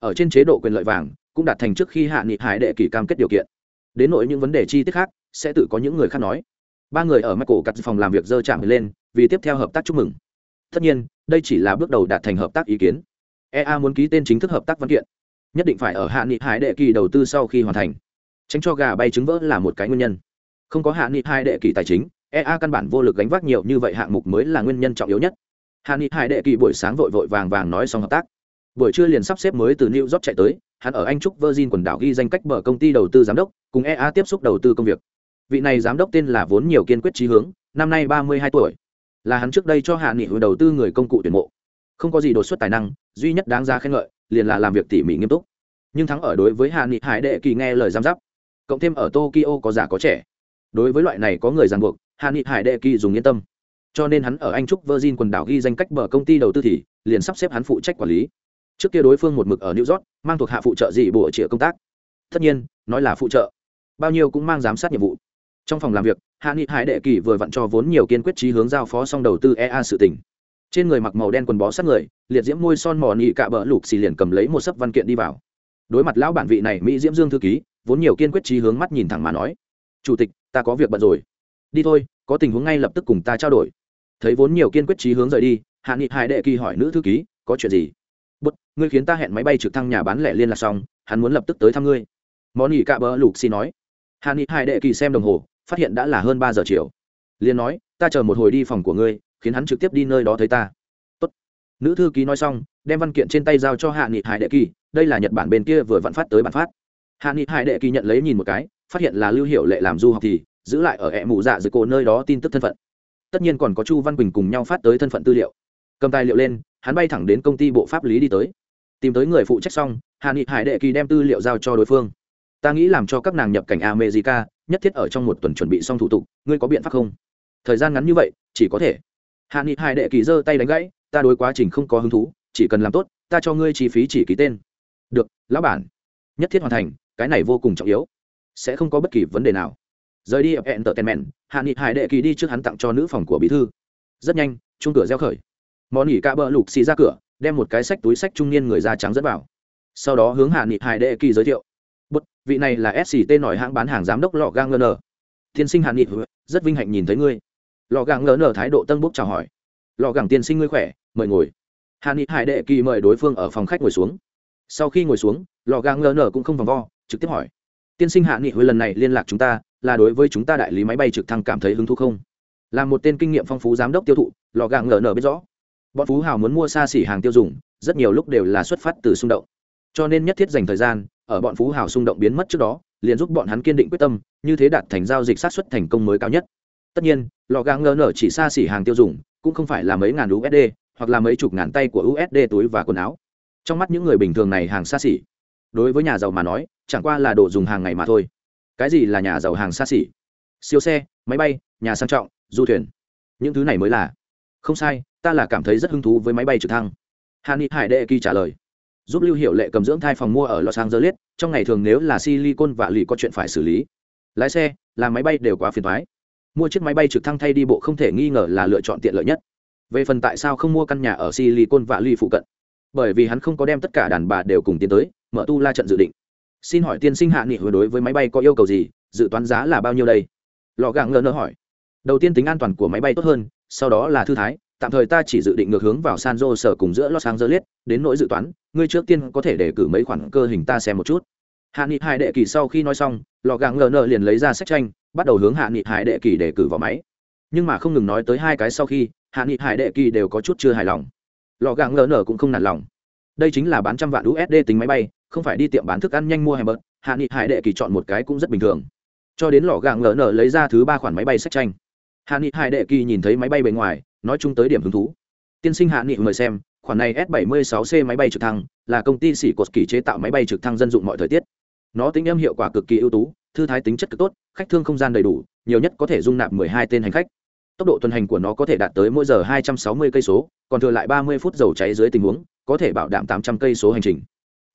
Ở trên chế độ quyền lợi vàng, cũng đạt thành trước khi hạ nghị hải đệ kỳ cam kết điều kiện. Đến nỗi những vấn đề chi tiết khác, sẽ tự có những người khác nói. Ba người ở Michael cắt phòng làm việc dơ chạm lên, vì tiếp theo hợp tác chúc mừng tất nhiên đây chỉ là bước đầu đạt thành hợp tác ý kiến ea muốn ký tên chính thức hợp tác văn kiện nhất định phải ở hạ nghị hải đệ kỳ đầu tư sau khi hoàn thành tránh cho gà bay trứng vỡ là một cái nguyên nhân không có hạ nghị hai đệ kỳ tài chính ea căn bản vô lực gánh vác nhiều như vậy hạng mục mới là nguyên nhân trọng yếu nhất. Hàn nghị Hải đệ kỳ buổi sáng vội vội vàng vàng nói xong hợp tác. Buổi trưa liền sắp xếp mới từ new york chạy tới, hắn ở anh trúc virgin quần đảo ghi danh cách bờ công ty đầu tư giám đốc, cùng ea tiếp xúc đầu tư công việc. Vị này giám đốc tên là vốn nhiều kiên quyết trí hướng, năm nay ba mươi hai tuổi. Là hắn trước đây cho hạ nghị hồi đầu tư người công cụ tuyển mộ. Không có gì đột xuất tài năng, duy nhất đáng ra khen ngợi, liền là làm việc tỉ mỉ nghiêm túc. Nhưng thắng ở đối với hạ nghị hải đệ kỳ nghe lời giám giáp. Cộng thêm ở tokyo có già có trẻ. Đối với loại này có người ràng buộc hạ nghị hải đệ kỳ dùng yên tâm. Cho nên hắn ở anh trúc virgin quần đảo ghi danh cách bờ công ty đầu tư thì liền sắp xếp hắn phụ trách quản lý. Trước kia đối phương một mực ở new york, mang thuộc hạ phụ trợ gì bộ chĩa công tác. Tất nhiên, nói là phụ trợ. Bao nhiêu cũng mang giám sát nhiệm vụ. Trong phòng làm việc hạ nghị hải đệ kỳ vừa vặn cho vốn nhiều kiên quyết trí hướng giao phó xong đầu tư ea sự tỉnh trên người mặc màu đen quần bó sát người, liệt diễm môi son mò nị cạ bỡ lục xì liền cầm lấy một sấp văn kiện đi vào. Đối mặt lão bản vị này mỹ diễm dương thư ký, vốn nhiều kiên quyết trí hướng mắt nhìn thẳng mà nói, chủ tịch, ta có việc bận rồi đi thôi, có tình huống ngay lập tức cùng ta trao đổi. Thấy vốn nhiều kiên quyết trí hướng rời đi, hạ nghị hải đệ kỳ hỏi nữ thư ký, có chuyện gì? Bút, ngươi khiến ta hẹn máy bay trực thăng nhà bán lẻ liên lạc xong, hắn muốn lập tức tới thăm ngươi. Món ỉ cạ bỡ lục xì nói. Hạ nghị hải đệ kỳ xem đồng hồ, phát hiện đã là hơn ba giờ chiều. Liền nói, ta chờ một hồi đi phòng của ngươi, khiến hắn trực tiếp đi nơi đó thấy ta. Tốt. nữ thư ký nói xong, đem văn kiện trên tay giao cho hạ nghị hải đệ kỳ, đây là nhật bản bên kia vừa vặn phát tới bản phát. Hạ nghị hải đệ kỳ nhận lấy nhìn một cái, phát hiện là lưu hiệu lệ làm du học thì giữ lại ở ẹ mụ dạ dưới cổ nơi đó tin tức thân phận. Tất nhiên còn có chu văn quỳnh cùng nhau phát tới thân phận tư liệu. Cầm tài liệu lên, hắn bay thẳng đến công ty bộ pháp lý đi tới. Tìm tới người phụ trách xong hà nghị hải đệ kỳ đem tư liệu giao cho đối phương. Ta nghĩ làm cho các nàng nhập cảnh america, nhất thiết ở trong một tuần chuẩn bị xong thủ tục, ngươi có biện pháp không? Thời gian ngắn như vậy, chỉ có thể. Hạ nghị hải đệ kỳ giơ tay đánh gãy, ta đối quá trình không có hứng thú, chỉ cần làm tốt, ta cho ngươi chi phí chỉ ký tên. Được, lão bản. Nhất thiết hoàn thành, cái này vô cùng trọng yếu. Sẽ không có bất kỳ vấn đề nào rời đi ập entertainment mèn hạ nghị hải đệ kỳ đi trước hắn tặng cho nữ phòng của bí thư. Rất nhanh chung cửa reo khởi. Món nghỉ ca bờ lục xì ra cửa, đem một cái sách túi sách trung niên người da trắng dẫn vào. Sau đó hướng hạ nghị hải đệ kỳ giới thiệu. Bất vị này là sct nổi hãng bán hàng giám đốc lọ gang ngơ nở. Tiên sinh hạ nghị, rất vinh hạnh nhìn thấy ngươi. Lò Gang ngỡ nở thái độ tân bốc chào hỏi. Lò Gang tiên sinh ngươi khỏe, mời ngồi. Hạ nghị hải đệ kỳ mời đối phương ở phòng khách ngồi xuống. Sau khi ngồi xuống, lò gang ngờ nở cũng không vòng vo, trực tiếp hỏi. Tiên sinh hạ nghị hồi lần này liên lạc chúng ta là đối với chúng ta đại lý máy bay trực thăng cảm thấy hứng thú không? Là một tên kinh nghiệm phong phú giám đốc tiêu thụ, lò gàng ngờ nở biết rõ. Bọn phú hào muốn mua xa xỉ hàng tiêu dùng, rất nhiều lúc đều là xuất phát từ xung động. Cho nên nhất thiết dành thời gian, ở bọn phú hào xung động biến mất trước đó, liền giúp bọn hắn kiên định quyết tâm, như thế đạt thành giao dịch sát xuất thành công mới cao nhất. Tất nhiên, lò gà ngờ nở chỉ xa xỉ hàng tiêu dùng, cũng không phải là mấy ngàn usd hoặc là mấy chục ngàn tay của usd túi và quần áo. Trong mắt những người bình thường này hàng xa xỉ. Đối với nhà giàu mà nói, chẳng qua là đồ dùng hàng ngày mà thôi cái gì là nhà giàu hàng xa xỉ? Siêu xe, máy bay, nhà sang trọng, du thuyền. Những thứ này mới là. Không sai, ta là cảm thấy rất hứng thú với máy bay trực thăng. Hàn ni hải đệ kỳ trả lời. Giúp lưu hiệu lệ cầm dưỡng thai phòng mua ở los angeles, trong ngày thường nếu là silicon và lì có chuyện phải xử lý. Lái xe, làm máy bay đều quá phiền thoái mua chiếc máy bay trực thăng thay đi bộ không thể nghi ngờ là lựa chọn tiện lợi nhất. Về phần tại sao không mua căn nhà ở silicon và lì phụ cận? Bởi vì hắn không có đem tất cả đàn bà đều cùng tiến tới, mở tu la trận dự định xin hỏi tiên sinh hạ nghị hồi đối với máy bay có yêu cầu gì? Dự toán giá là bao nhiêu đây? Lò gạng ngờ nơ hỏi. Đầu tiên tính an toàn của máy bay tốt hơn, sau đó là thư thái. Tạm thời ta chỉ dự định ngược hướng vào san jose cùng giữa los angeles. Đến nỗi dự toán, ngươi trước tiên có thể để cử mấy khoản cơ hình ta xem một chút. Hạ nghị hai đệ kỳ sau khi nói xong lò gạng ngờ nơ liền lấy ra sách tranh, bắt đầu hướng hạ nghị hải đệ kỳ để cử vào máy. Nhưng mà không ngừng nói tới hai cái sau khi, hạ nghị hải đệ kỳ đều có chút chưa hài lòng. Lò gạng ngờ nở cũng không nản lòng. Đây chính là bán trăm vạn usd tính máy bay không phải đi tiệm bán thức ăn nhanh mua hay bớt hạ nghị hải đệ kỳ chọn một cái cũng rất bình thường. Cho đến lò gàng ngờ nở lấy ra thứ ba khoản máy bay sách tranh. Hạ nghị hải đệ kỳ nhìn thấy máy bay bề ngoài, nói chung tới điểm hứng thú. Tiên sinh hạ nghị mời xem, khoản này s 76 c máy bay trực thăng, là công ty xỉ cột kỳ chế tạo máy bay trực thăng dân dụng mọi thời tiết. Nó tính âm hiệu quả cực kỳ ưu tú, thư thái tính chất cực tốt, khách thương không gian đầy đủ, nhiều nhất có thể dung nạp 12 tên hành khách. Tốc độ tuần hành của nó có thể đạt tới mỗi giờ 260 cây số, còn thừa lại 30 phút dầu cháy dưới tình huống, có thể bảo đảm 800 cây số hành trình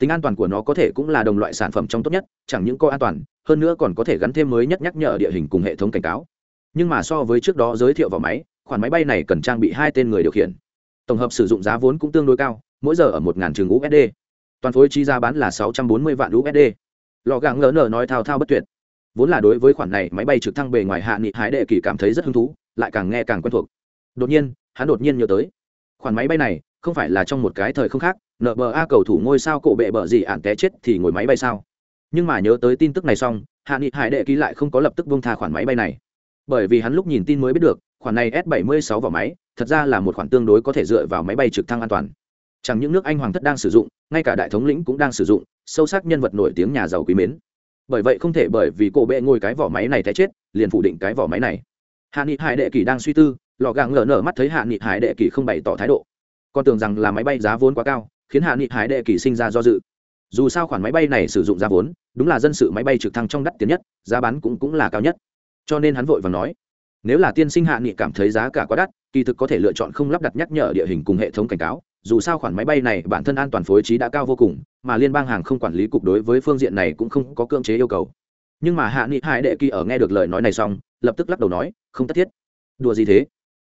tính an toàn của nó có thể cũng là đồng loại sản phẩm trong tốt nhất, chẳng những có an toàn, hơn nữa còn có thể gắn thêm mới nhất nhắc nhở địa hình cùng hệ thống cảnh cáo. Nhưng mà so với trước đó giới thiệu vào máy, khoản máy bay này cần trang bị hai tên người điều khiển. Tổng hợp sử dụng giá vốn cũng tương đối cao, mỗi giờ ở một ngàn trường usd toàn phối chi ra bán là 640 vạn usd lò gà ngỡ nở nói thao thao bất tuyệt. Vốn là đối với khoản này, máy bay trực thăng bề ngoài hạ nghị hái đệ kỳ cảm thấy rất hứng thú, lại càng nghe càng quen thuộc. Đột nhiên, hắn đột nhiên nhớ tới, khoản máy bay này không phải là trong một cái thời không khác nợ bờ a cầu thủ ngôi sao cổ bệ bờ gì ạn té chết thì ngồi máy bay sao? Nhưng mà nhớ tới tin tức này xong, hạ nghị hải đệ ký lại không có lập tức bông tha khoản máy bay này. Bởi vì hắn lúc nhìn tin mới biết được, khoản này s 76 vào máy, thật ra là một khoản tương đối có thể dựa vào máy bay trực thăng an toàn. Chẳng những nước anh hoàng thất đang sử dụng, ngay cả đại thống lĩnh cũng đang sử dụng, sâu sắc nhân vật nổi tiếng nhà giàu quý mến. Bởi vậy không thể bởi vì cổ bệ ngồi cái vỏ máy này té chết, liền phủ định cái vỏ máy này. Hạ nghị hải đệ kỳ đang suy tư, lò gàng lở nở mắt thấy hạ nghị hải đệ kỳ không bày tỏ thái độ. Con tưởng rằng là máy bay giá vốn quá cao khiến hạ nghị hải đệ kỳ sinh ra do dự. Dù sao khoản máy bay này sử dụng ra vốn, đúng là dân sự máy bay trực thăng trong đắt tiền nhất, giá bán cũng cũng là cao nhất. Cho nên hắn vội và nói, nếu là tiên sinh hạ nghị cảm thấy giá cả quá đắt, kỳ thực có thể lựa chọn không lắp đặt nhắc nhở địa hình cùng hệ thống cảnh cáo. Dù sao khoản máy bay này bản thân an toàn phối trí đã cao vô cùng, mà liên bang hàng không quản lý cục đối với phương diện này cũng không có cưỡng chế yêu cầu. Nhưng mà hạ nghị hải đệ kỳ ở nghe được lời nói này xong, lập tức lắc đầu nói, không tất thiết. Đùa gì thế?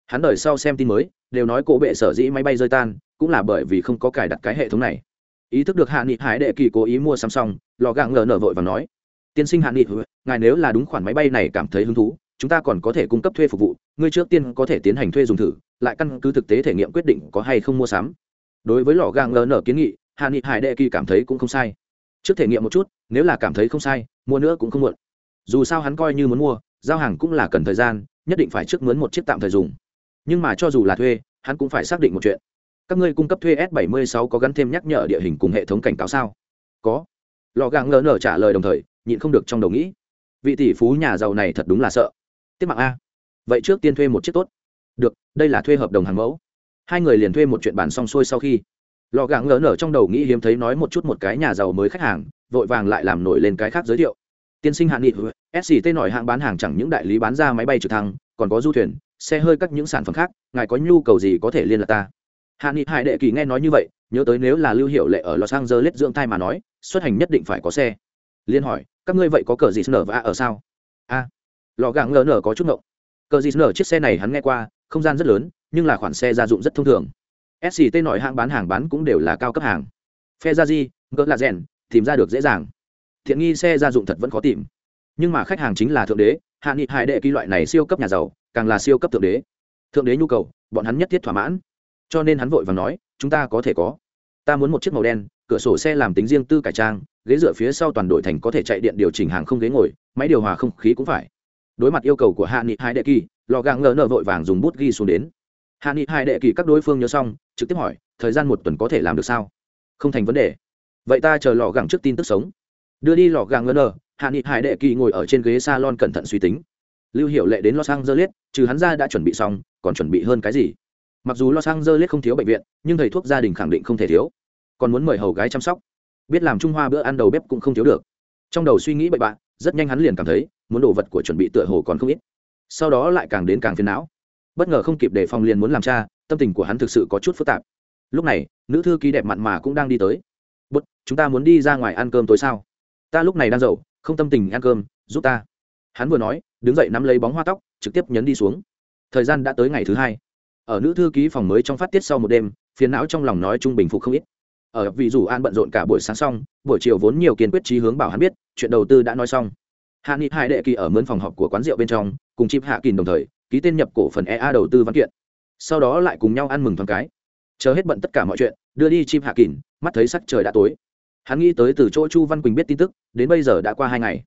Hắn đợi sau xem tin mới, đều nói cổ bệ sở dĩ máy bay rơi tan cũng là bởi vì không có cài đặt cái hệ thống này. Ý thức được hạ nghị hải đệ kỳ cố ý mua sắm xong lò gạng ngờ nở vội và nói, tiên sinh hạ nghị, ngài nếu là đúng khoản máy bay này cảm thấy hứng thú, chúng ta còn có thể cung cấp thuê phục vụ, ngươi trước tiên có thể tiến hành thuê dùng thử, lại căn cứ thực tế thể nghiệm quyết định có hay không mua sắm. Đối với lò gạng ngờ nở kiến nghị, hạ nghị hải đệ kỳ cảm thấy cũng không sai. Trước thể nghiệm một chút, nếu là cảm thấy không sai, mua nữa cũng không muộn. Dù sao hắn coi như muốn mua, giao hàng cũng là cần thời gian, nhất định phải trước mướn một chiếc tạm thời dùng. Nhưng mà cho dù là thuê, hắn cũng phải xác định một chuyện các ngươi cung cấp thuê s 76 có gắn thêm nhắc nhở địa hình cùng hệ thống cảnh cáo sao? Có. Lò gà ngờ nở trả lời đồng thời, nhịn không được trong đầu nghĩ, vị tỷ phú nhà giàu này thật đúng là sợ. Tiếp mạng a. Vậy trước tiên thuê một chiếc tốt. Được, đây là thuê hợp đồng hàng mẫu. Hai người liền thuê một chuyện bàn xong xuôi sau khi lò gà ngờ nở trong đầu nghĩ hiếm thấy nói một chút một cái nhà giàu mới khách hàng, vội vàng lại làm nổi lên cái khác giới thiệu. Tiên sinh hạn nghị sct nổi hạng bán hàng chẳng những đại lý bán ra máy bay trực thăng, còn có du thuyền, xe hơi các những sản phẩm khác, ngài có nhu cầu gì có thể liên lạc ta? Hạ nghị hải đệ kỳ nghe nói như vậy, nhớ tới nếu là lưu hiệu lệ ở los angeles dưỡng thai mà nói, xuất hành nhất định phải có xe. Liên hỏi, các ngươi vậy có cờ gì nở và ở sao? A, lò gàng ngờ nở có chút ngộng. Cờ gì nở chiếc xe này hắn nghe qua, không gian rất lớn, nhưng là khoản xe gia dụng rất thông thường. Sct nổi hãng bán hàng bán cũng đều là cao cấp hàng. Phe gia di ngỡ là rèn, tìm ra được dễ dàng. Thiện nghi xe gia dụng thật vẫn khó tìm. Nhưng mà khách hàng chính là thượng đế, hạ nghị hải đệ kỳ loại này siêu cấp nhà giàu, càng là siêu cấp thượng đế. Thượng đế nhu cầu, bọn hắn nhất thiết thỏa mãn cho nên hắn vội và nói, chúng ta có thể có. Ta muốn một chiếc màu đen, cửa sổ xe làm tính riêng tư cải trang, ghế dựa phía sau toàn đội thành có thể chạy điện điều chỉnh hàng không ghế ngồi, máy điều hòa không khí cũng phải. Đối mặt yêu cầu của hạ nghị hai đệ kỳ, lò gàng ngờ nợ vội vàng dùng bút ghi xuống đến. Hạ nghị hai đệ kỳ các đối phương nhớ xong, trực tiếp hỏi, thời gian một tuần có thể làm được sao? Không thành vấn đề. Vậy ta chờ lò gàng trước tin tức sống. Đưa đi lò gàng ngờ nợ hạ nghị hải đệ kỳ ngồi ở trên ghế salon cẩn thận suy tính. Lưu hiệu lệ đến los angeles, trừ hắn ra đã chuẩn bị xong, còn chuẩn bị hơn cái gì? Mặc dù los angeles không thiếu bệnh viện nhưng thầy thuốc gia đình khẳng định không thể thiếu. Còn muốn mời hầu gái chăm sóc. Biết làm trung hoa bữa ăn đầu bếp cũng không thiếu được. Trong đầu suy nghĩ bậy bạ, rất nhanh hắn liền cảm thấy muốn đồ vật của chuẩn bị tựa hồ còn không ít. Sau đó lại càng đến càng phiền não. Bất ngờ không kịp để phòng liền muốn làm cha tâm tình của hắn thực sự có chút phức tạp. Lúc này nữ thư ký đẹp mặn mà cũng đang đi tới. Bút chúng ta muốn đi ra ngoài ăn cơm tối sao? Ta lúc này đang giàu không tâm tình ăn cơm giúp ta. Hắn vừa nói đứng dậy nắm lấy bóng hoa tóc trực tiếp nhấn đi xuống. Thời gian đã tới ngày thứ hai ở nữ thư ký phòng mới trong phát tiết sau một đêm, phiền não trong lòng nói trung bình phục không ít. Ở vị dù an bận rộn cả buổi sáng xong, buổi chiều vốn nhiều kiên quyết trí hướng bảo hắn biết, chuyện đầu tư đã nói xong. Hạ nghị hai đệ kỳ ở mướn phòng họp của quán rượu bên trong, cùng chip hạ kỳ đồng thời, ký tên nhập cổ phần ea đầu tư văn kiện. Sau đó lại cùng nhau ăn mừng thoáng cái. Chờ hết bận tất cả mọi chuyện, đưa đi chip hạ kỳ mắt thấy sắc trời đã tối. Hắn nghĩ tới từ chỗ chu văn quỳnh biết tin tức, đến bây giờ đã qua hai ngày.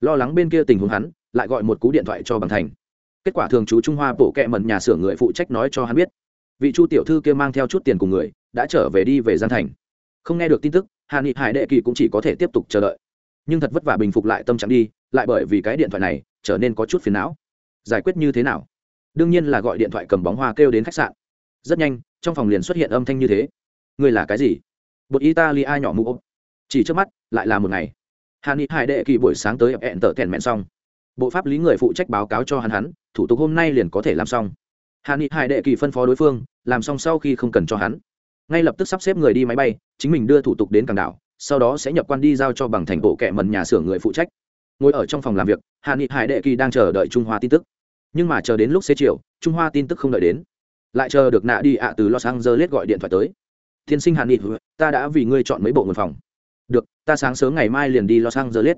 Lo lắng bên kia tình huống hắn, lại gọi một cú điện thoại cho bằng thành kết quả thường chú trung hoa bộ kệ mẩn nhà xưởng người phụ trách nói cho hắn biết. Vị chu tiểu thư kia mang theo chút tiền cùng người, đã trở về đi về gian thành. Không nghe được tin tức hạ nghị hải đệ kỳ cũng chỉ có thể tiếp tục chờ đợi. Nhưng thật vất vả bình phục lại tâm trạng đi, lại bởi vì cái điện thoại này, trở nên có chút phiền não. Giải quyết như thế nào? Đương nhiên là gọi điện thoại cầm bóng hoa kêu đến khách sạn. Rất nhanh, trong phòng liền xuất hiện âm thanh như thế. Người là cái gì? Bột italia nhỏ mũ ôm chỉ trước mắt, lại là một ngày. Hàn nghị hải đệ kỳ buổi sáng tới hẹn tờ kèn mẹn xong. Bộ pháp lý người phụ trách báo cáo cho hắn hắn thủ tục hôm nay liền có thể làm xong. Hạ nghị hải đệ kỳ phân phó đối phương, làm xong sau khi không cần cho hắn. Ngay lập tức sắp xếp người đi máy bay, chính mình đưa thủ tục đến cảng đảo, sau đó sẽ nhập quan đi giao cho bằng thành bộ kệ mần nhà xưởng người phụ trách. Ngồi ở trong phòng làm việc, hạ nghị hải đệ kỳ đang chờ đợi trung hoa tin tức. Nhưng mà chờ đến lúc xế chiều, trung hoa tin tức không đợi đến. Lại chờ được nạ đi ạ từ los angeles gọi điện thoại tới. Tiên sinh hạ nghị, ta đã vì ngươi chọn mấy bộ nguồn phòng. Được, ta sáng sớm ngày mai liền đi los angeles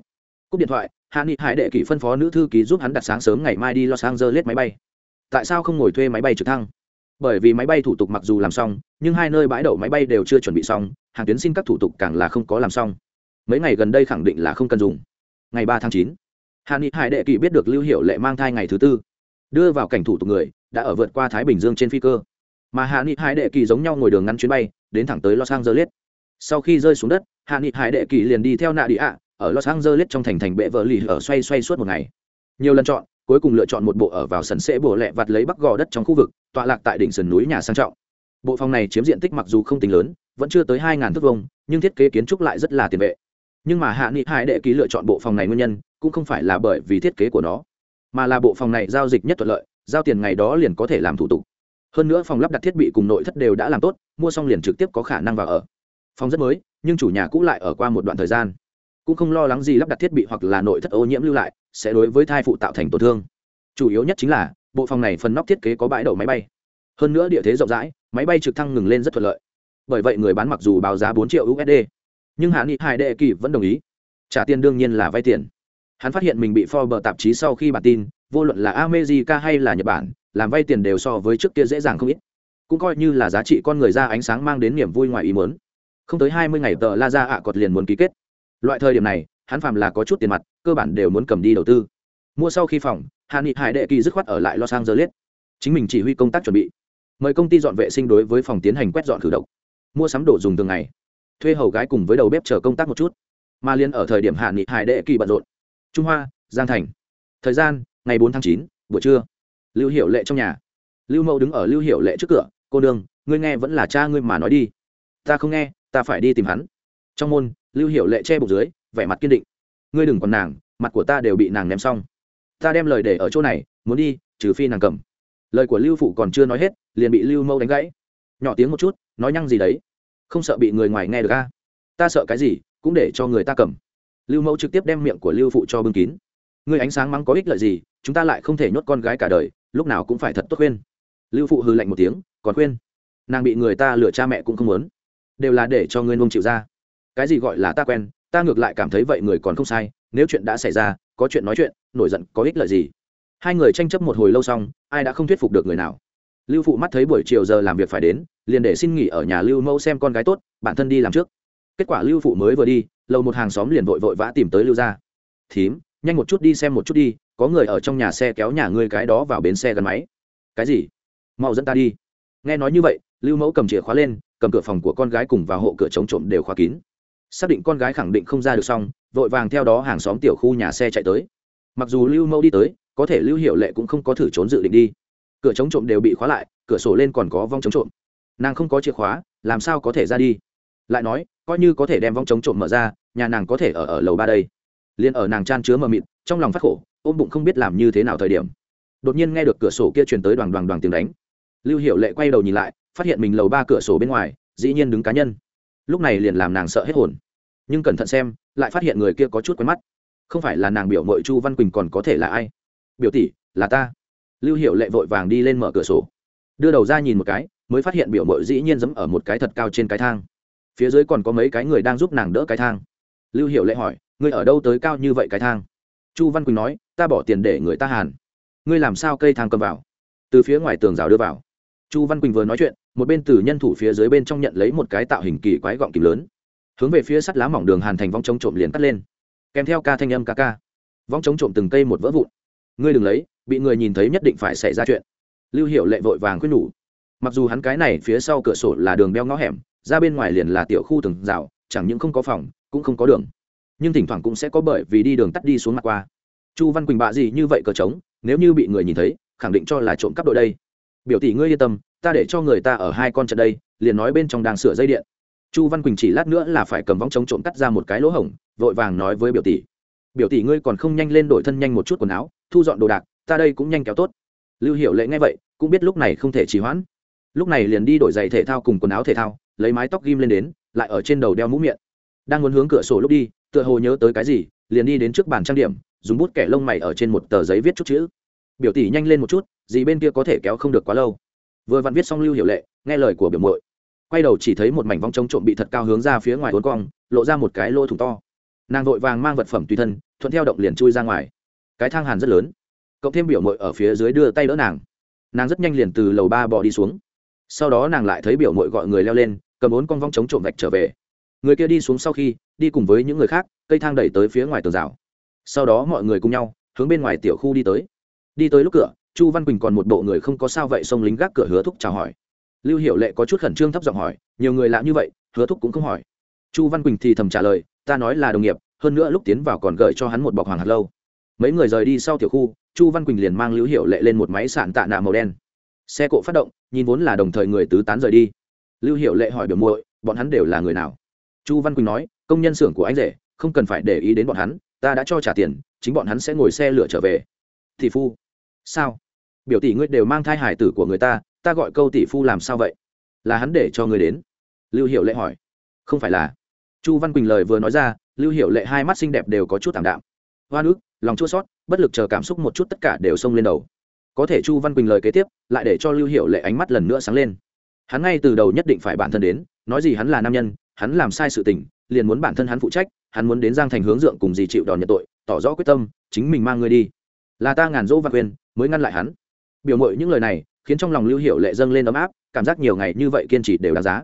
cúp điện thoại, hạ nghị hải đệ kỷ phân phó nữ thư ký giúp hắn đặt sáng sớm ngày mai đi los angeles máy bay. Tại sao không ngồi thuê máy bay trực thăng? Bởi vì máy bay thủ tục mặc dù làm xong, nhưng hai nơi bãi đậu máy bay đều chưa chuẩn bị xong, hàng tuyến xin các thủ tục càng là không có làm xong. Mấy ngày gần đây khẳng định là không cần dùng. Ngày ba tháng chín, hạ nghị hải đệ kỷ biết được lưu hiệu lệ mang thai ngày thứ tư. Đưa vào cảnh thủ tục người, đã ở vượt qua thái bình dương trên phi cơ. Mà hạ nghị hải đệ kỳ giống nhau ngồi đường ngắn chuyến bay, đến thẳng tới los angeles. Sau khi rơi xuống đất, hạ nghị hải đệ kỳ liền đi theo nạ đi ạ ở los angeles trong thành thành bệ vợ lì ở xoay xoay suốt một ngày. Nhiều lần chọn, cuối cùng lựa chọn một bộ ở vào sân sẽ bổ lẹ vặt lấy bắc gò đất trong khu vực, tọa lạc tại đỉnh sườn núi nhà sang trọng. Bộ phòng này chiếm diện tích mặc dù không tính lớn, vẫn chưa tới hai ngàn thước vông nhưng thiết kế kiến trúc lại rất là tiền vệ. Nhưng mà hạ nghị hải đệ ký lựa chọn bộ phòng này nguyên nhân, cũng không phải là bởi vì thiết kế của nó, mà là bộ phòng này giao dịch nhất thuận lợi, giao tiền ngày đó liền có thể làm thủ tục. Hơn nữa phòng lắp đặt thiết bị cùng nội thất đều đã làm tốt, mua xong liền trực tiếp có khả năng vào ở. Phòng rất mới, nhưng chủ nhà cũ lại ở qua một đoạn thời gian cũng không lo lắng gì lắp đặt thiết bị hoặc là nội thất ô nhiễm lưu lại, sẽ đối với thai phụ tạo thành tổn thương. Chủ yếu nhất chính là, bộ phòng này phần nóc thiết kế có bãi đậu máy bay. Hơn nữa địa thế rộng rãi, máy bay trực thăng ngừng lên rất thuận lợi. Bởi vậy người bán mặc dù báo giá bốn triệu usd nhưng hạ nghị hải đệ kỳ vẫn đồng ý. Trả tiền đương nhiên là vay tiền. Hắn phát hiện mình bị Forbes tạp chí sau khi bản tin, vô luận là america hay là nhật bản, làm vay tiền đều so với trước kia dễ dàng không ít. Cũng coi như là giá trị con người ra ánh sáng mang đến niềm vui ngoài ý muốn. Không tới hai mươi ngày, tờ la ra ạ cọt liền muốn ký kết loại thời điểm này hắn phàm là có chút tiền mặt cơ bản đều muốn cầm đi đầu tư. Mua sau khi phòng hạ nghị hải đệ kỳ dứt khoát ở lại los angeles. Chính mình chỉ huy công tác chuẩn bị. Mời công ty dọn vệ sinh đối với phòng tiến hành quét dọn khử độc. Mua sắm đồ dùng từng ngày. Thuê hầu gái cùng với đầu bếp chờ công tác một chút. Mà liên ở thời điểm hạ nghị hải đệ kỳ bận rộn. Trung hoa giang thành. Thời gian ngày bốn tháng chín buổi trưa. Lưu hiệu lệ trong nhà. Lưu mẫu đứng ở lưu hiệu lệ trước cửa. Cô Đường, ngươi nghe vẫn là cha ngươi mà nói đi. Ta không nghe ta phải đi tìm hắn. Trong môn lưu hiệu lệ che bụng dưới, vẻ mặt kiên định. Ngươi đừng còn nàng, mặt của ta đều bị nàng ném xong. Ta đem lời để ở chỗ này, muốn đi, trừ phi nàng cầm. Lời của lưu phụ còn chưa nói hết, liền bị lưu Mâu đánh gãy. Nhỏ tiếng một chút, nói nhăng gì đấy? Không sợ bị người ngoài nghe được a? Ta sợ cái gì, cũng để cho người ta cầm. Lưu mẫu trực tiếp đem miệng của lưu phụ cho bưng kín. Người ánh sáng mắng có ích lợi gì, chúng ta lại không thể nhốt con gái cả đời, lúc nào cũng phải thật tốt khuyên. Lưu phụ hư lạnh một tiếng, còn khuyên. Nàng bị người ta lừa cha mẹ cũng không muốn. Đều là để cho ngươi nông chịu ra cái gì gọi là ta quen, ta ngược lại cảm thấy vậy người còn không sai, nếu chuyện đã xảy ra, có chuyện nói chuyện, nổi giận có ích lợi gì? Hai người tranh chấp một hồi lâu xong, ai đã không thuyết phục được người nào? Lưu phụ mắt thấy buổi chiều giờ làm việc phải đến, liền để xin nghỉ ở nhà lưu mẫu xem con gái tốt, bản thân đi làm trước. Kết quả lưu phụ mới vừa đi lâu một hàng xóm liền vội vội vã tìm tới lưu ra thím, nhanh một chút đi xem một chút đi, có người ở trong nhà xe kéo nhà ngươi cái đó vào bến xe gắn máy. Cái gì? Mau dẫn ta đi. Nghe nói như vậy, lưu mẫu cầm chìa khóa lên, cầm cửa phòng của con gái cùng vào hộ cửa chống trộm đều khóa kín xác định con gái khẳng định không ra được xong, vội vàng theo đó hàng xóm tiểu khu nhà xe chạy tới. Mặc dù lưu mẫu đi tới, có thể lưu hiệu lệ cũng không có thử trốn dự định đi. Cửa chống trộm đều bị khóa lại, cửa sổ lên còn có vong chống trộm. Nàng không có chìa khóa, làm sao có thể ra đi? Lại nói, coi như có thể đem vong chống trộm mở ra, nhà nàng có thể ở ở lầu ba đây. Liền ở nàng chan chứa mờ mịt, trong lòng phát khổ, ôm bụng không biết làm như thế nào thời điểm. Đột nhiên nghe được cửa sổ kia truyền tới đoàn đoàn đoàn tiếng đánh. Lưu hiệu lệ quay đầu nhìn lại, phát hiện mình lầu ba cửa sổ bên ngoài, dĩ nhiên đứng cá nhân lúc này liền làm nàng sợ hết hồn. Nhưng cẩn thận xem, lại phát hiện người kia có chút quen mắt. Không phải là nàng biểu mội chu văn quỳnh còn có thể là ai? Biểu tỷ, là ta. Lưu hiệu lệ vội vàng đi lên mở cửa sổ. Đưa đầu ra nhìn một cái, mới phát hiện biểu mội dĩ nhiên dẫm ở một cái thật cao trên cái thang. Phía dưới còn có mấy cái người đang giúp nàng đỡ cái thang. Lưu hiệu lệ hỏi, ngươi ở đâu tới cao như vậy cái thang? Chu văn quỳnh nói, ta bỏ tiền để người ta hàn. Ngươi làm sao cây thang cầm vào? Từ phía ngoài tường rào đưa vào chu văn quỳnh vừa nói chuyện, một bên từ nhân thủ phía dưới bên trong nhận lấy một cái tạo hình kỳ quái gọng kìm lớn. Hướng về phía sắt lá mỏng đường hàn thành vong chống trộm liền cắt lên. Kèm theo ca thanh âm ca ca. Vong chống trộm từng cây một vỡ vụn. Ngươi đừng lấy, bị người nhìn thấy nhất định phải xảy ra chuyện. Lưu hiệu lệ vội vàng quyết nhủ. Mặc dù hắn cái này phía sau cửa sổ là đường đeo ngõ hẻm, ra bên ngoài liền là tiểu khu từng rào, chẳng những không có phòng, cũng không có đường. Nhưng thỉnh thoảng cũng sẽ có bởi vì đi đường tắt đi xuống mặt qua. Chu văn quỳnh bạ gì như vậy cờ trống, nếu như bị người nhìn thấy, khẳng định cho là trộm cắp đội đây biểu tỷ ngươi yên tâm, ta để cho người ta ở hai con trận đây, liền nói bên trong đang sửa dây điện. Chu văn quỳnh chỉ lát nữa là phải cầm vóng chống trộm cắt ra một cái lỗ hổng, vội vàng nói với biểu tỷ. Biểu tỷ ngươi còn không nhanh lên đổi thân nhanh một chút quần áo, thu dọn đồ đạc, ta đây cũng nhanh kéo tốt. Lưu hiệu lệ nghe vậy, cũng biết lúc này không thể trì hoãn. Lúc này liền đi đổi giày thể thao cùng quần áo thể thao, lấy mái tóc ghim lên đến, lại ở trên đầu đeo mũ miệng. Đang muốn hướng cửa sổ lúc đi, tựa hồ nhớ tới cái gì, liền đi đến trước bàn trang điểm, dùng bút kẻ lông mày ở trên một tờ giấy viết chút chữ biểu tỷ nhanh lên một chút, gì bên kia có thể kéo không được quá lâu. Vừa vặn viết xong lưu hiểu lệ, nghe lời của biểu mội quay đầu chỉ thấy một mảnh vong trống trộm bị thật cao hướng ra phía ngoài uốn cong, lộ ra một cái lỗ thủng to. Nàng vội vàng mang vật phẩm tùy thân, thuận theo động liền chui ra ngoài. Cái thang hàn rất lớn. Cộng thêm biểu mội ở phía dưới đưa tay đỡ nàng. Nàng rất nhanh liền từ lầu ba bỏ đi xuống. Sau đó nàng lại thấy biểu mội gọi người leo lên, cầm bốn con vong trống trộm vạch trở về. Người kia đi xuống sau khi, đi cùng với những người khác, cây thang đẩy tới phía ngoài tường rào. Sau đó mọi người cùng nhau, hướng bên ngoài tiểu khu đi tới đi tới lúc cửa, chu văn quỳnh còn một bộ người không có sao vậy xông lính gác cửa hứa thúc chào hỏi. Lưu hiệu lệ có chút khẩn trương thấp giọng hỏi, nhiều người lạ như vậy, hứa thúc cũng không hỏi. Chu văn quỳnh thì thầm trả lời, ta nói là đồng nghiệp, hơn nữa lúc tiến vào còn gợi cho hắn một bọc hoàng hạt lâu. Mấy người rời đi sau tiểu khu, chu văn quỳnh liền mang lưu hiệu lệ lên một máy sạn tạ nạ màu đen. Xe cộ phát động, nhìn vốn là đồng thời người tứ tán rời đi. Lưu hiệu lệ hỏi biểu muội, bọn hắn đều là người nào? Chu văn quỳnh nói, công nhân xưởng của anh rể, không cần phải để ý đến bọn hắn, ta đã cho trả tiền, chính bọn hắn sẽ ngồi xe lửa trở về. Thị phu sao? Biểu tỷ ngươi đều mang thai hải tử của người ta ta gọi câu tỷ phu làm sao vậy? Là hắn để cho ngươi đến? Lưu hiệu lệ hỏi. Không phải là. Chu văn quỳnh lời vừa nói ra, lưu hiệu lệ hai mắt xinh đẹp đều có chút t ạ m đạm. Hoa nước lòng chua sót bất lực chờ cảm xúc một chút tất cả đều xông lên đầu. Có thể chu văn quỳnh lời kế tiếp, lại để cho lưu hiệu lệ ánh mắt lần nữa sáng lên. Hắn ngay từ đầu nhất định phải bản thân đến, nói gì hắn là nam nhân, hắn làm sai sự tình, liền muốn bản thân hắn phụ trách, hắn muốn đến giang thành hướng dượng cùng gì chịu đòn nhận tội, tỏ rõ quyết tâm, chính mình mang người đi. Là ta ngàn dỗ văn quên mới ngăn lại hắn. Biểu mội những lời này khiến trong lòng lưu hiệu lệ dâng lên ấm áp, cảm giác nhiều ngày như vậy kiên trì đều đáng giá.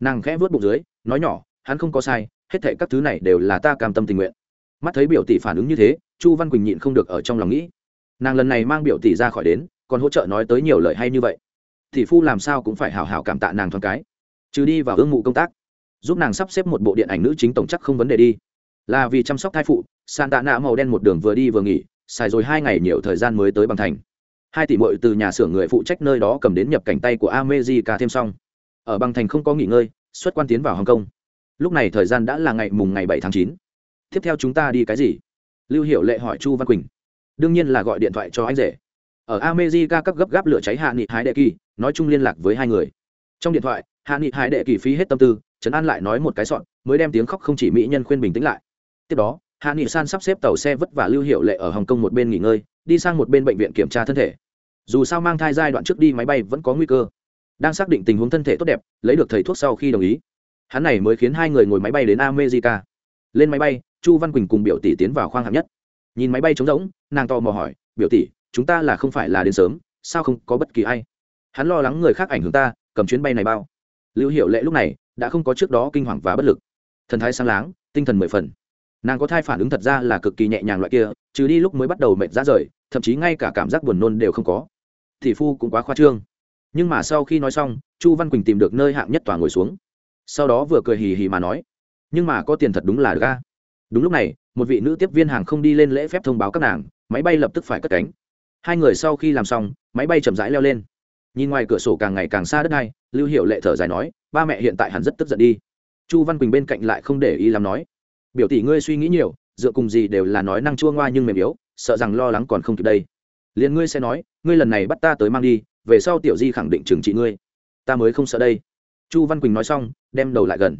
Nàng khẽ vớt bụng dưới, nói nhỏ, hắn không có sai, hết thệ các thứ này đều là ta cam tâm tình nguyện. Mắt thấy biểu tỷ phản ứng như thế, chu văn quỳnh nhịn không được ở trong lòng nghĩ. Nàng lần này mang biểu tỷ ra khỏi đến, còn hỗ trợ nói tới nhiều lời hay như vậy. Thì phu làm sao cũng phải hào hào cảm tạ nàng thoáng cái. Trừ đi vào ương mụ công tác, giúp nàng sắp xếp một bộ điện ảnh nữ chính tổng chắc không vấn đề đi. Là vì chăm sóc thai phụ sàn tạ nạ màu đen một đường vừa đi vừa nghỉ xài rồi hai ngày nhiều thời gian mới tới bằng thành. Hai tỷ mội từ nhà xưởng người phụ trách nơi đó cầm đến nhập cảnh tay của amejica thêm xong. Ở bằng thành không có nghỉ ngơi, xuất quan tiến vào hồng kông. Lúc này thời gian đã là ngày mùng ngày bảy tháng chín. Tiếp theo chúng ta đi cái gì? Lưu hiệu lệ hỏi chu văn quỳnh. Đương nhiên là gọi điện thoại cho anh rể. Ở amejica các gấp gáp lửa cháy hạ nghị hái đệ kỳ, nói chung liên lạc với hai người. Trong điện thoại, hạ nghị hái đệ kỳ phí hết tâm tư, trấn an lại nói một cái sọn, mới đem tiếng khóc không chỉ mỹ nhân khuyên bình tĩnh lại. Tiếp đó hạ nghị san sắp xếp tàu xe vất vả lưu hiệu lệ ở hồng kông một bên nghỉ ngơi, đi sang một bên bệnh viện kiểm tra thân thể. Dù sao mang thai giai đoạn trước đi máy bay vẫn có nguy cơ. Đang xác định tình huống thân thể tốt đẹp, lấy được thầy thuốc sau khi đồng ý. Hắn này mới khiến hai người ngồi máy bay đến america. Lên máy bay, chu văn quỳnh cùng biểu tỷ tiến vào khoang hạng nhất. Nhìn máy bay trống rỗng, nàng to mò hỏi, biểu tỷ, chúng ta là không phải là đến sớm, sao không có bất kỳ ai? Hắn lo lắng người khác ảnh hưởng ta, cầm chuyến bay này bao. Lưu hiệu lệ lúc này đã không có trước đó kinh hoàng và bất lực. Thần thái sáng láng, tinh thần mười phần nàng có thai phản ứng thật ra là cực kỳ nhẹ nhàng loại kia, trừ đi lúc mới bắt đầu mệt ra rời, thậm chí ngay cả cảm giác buồn nôn đều không có. Thì phu cũng quá khoa trương. Nhưng mà sau khi nói xong, chu văn quỳnh tìm được nơi hạng nhất tòa ngồi xuống. Sau đó vừa cười hì hì mà nói, nhưng mà có tiền thật đúng là ga đúng lúc này, một vị nữ tiếp viên hàng không đi lên lễ phép thông báo các nàng, máy bay lập tức phải cất cánh. Hai người sau khi làm xong, máy bay chậm rãi leo lên. Nhìn ngoài cửa sổ càng ngày càng xa đất này, lưu hiệu lệ thở dài nói, ba mẹ hiện tại hẳn rất tức giận đi. Chu văn quỳnh bên cạnh lại không để ý làm nói biểu tỷ ngươi suy nghĩ nhiều, dựa cùng gì đều là nói năng chua ngoa nhưng mềm yếu, sợ rằng lo lắng còn không kịp đây. Liền ngươi sẽ nói, ngươi lần này bắt ta tới mang đi, về sau tiểu di khẳng định trừng trị ngươi. Ta mới không sợ đây. Chu văn quỳnh nói xong, đem đầu lại gần.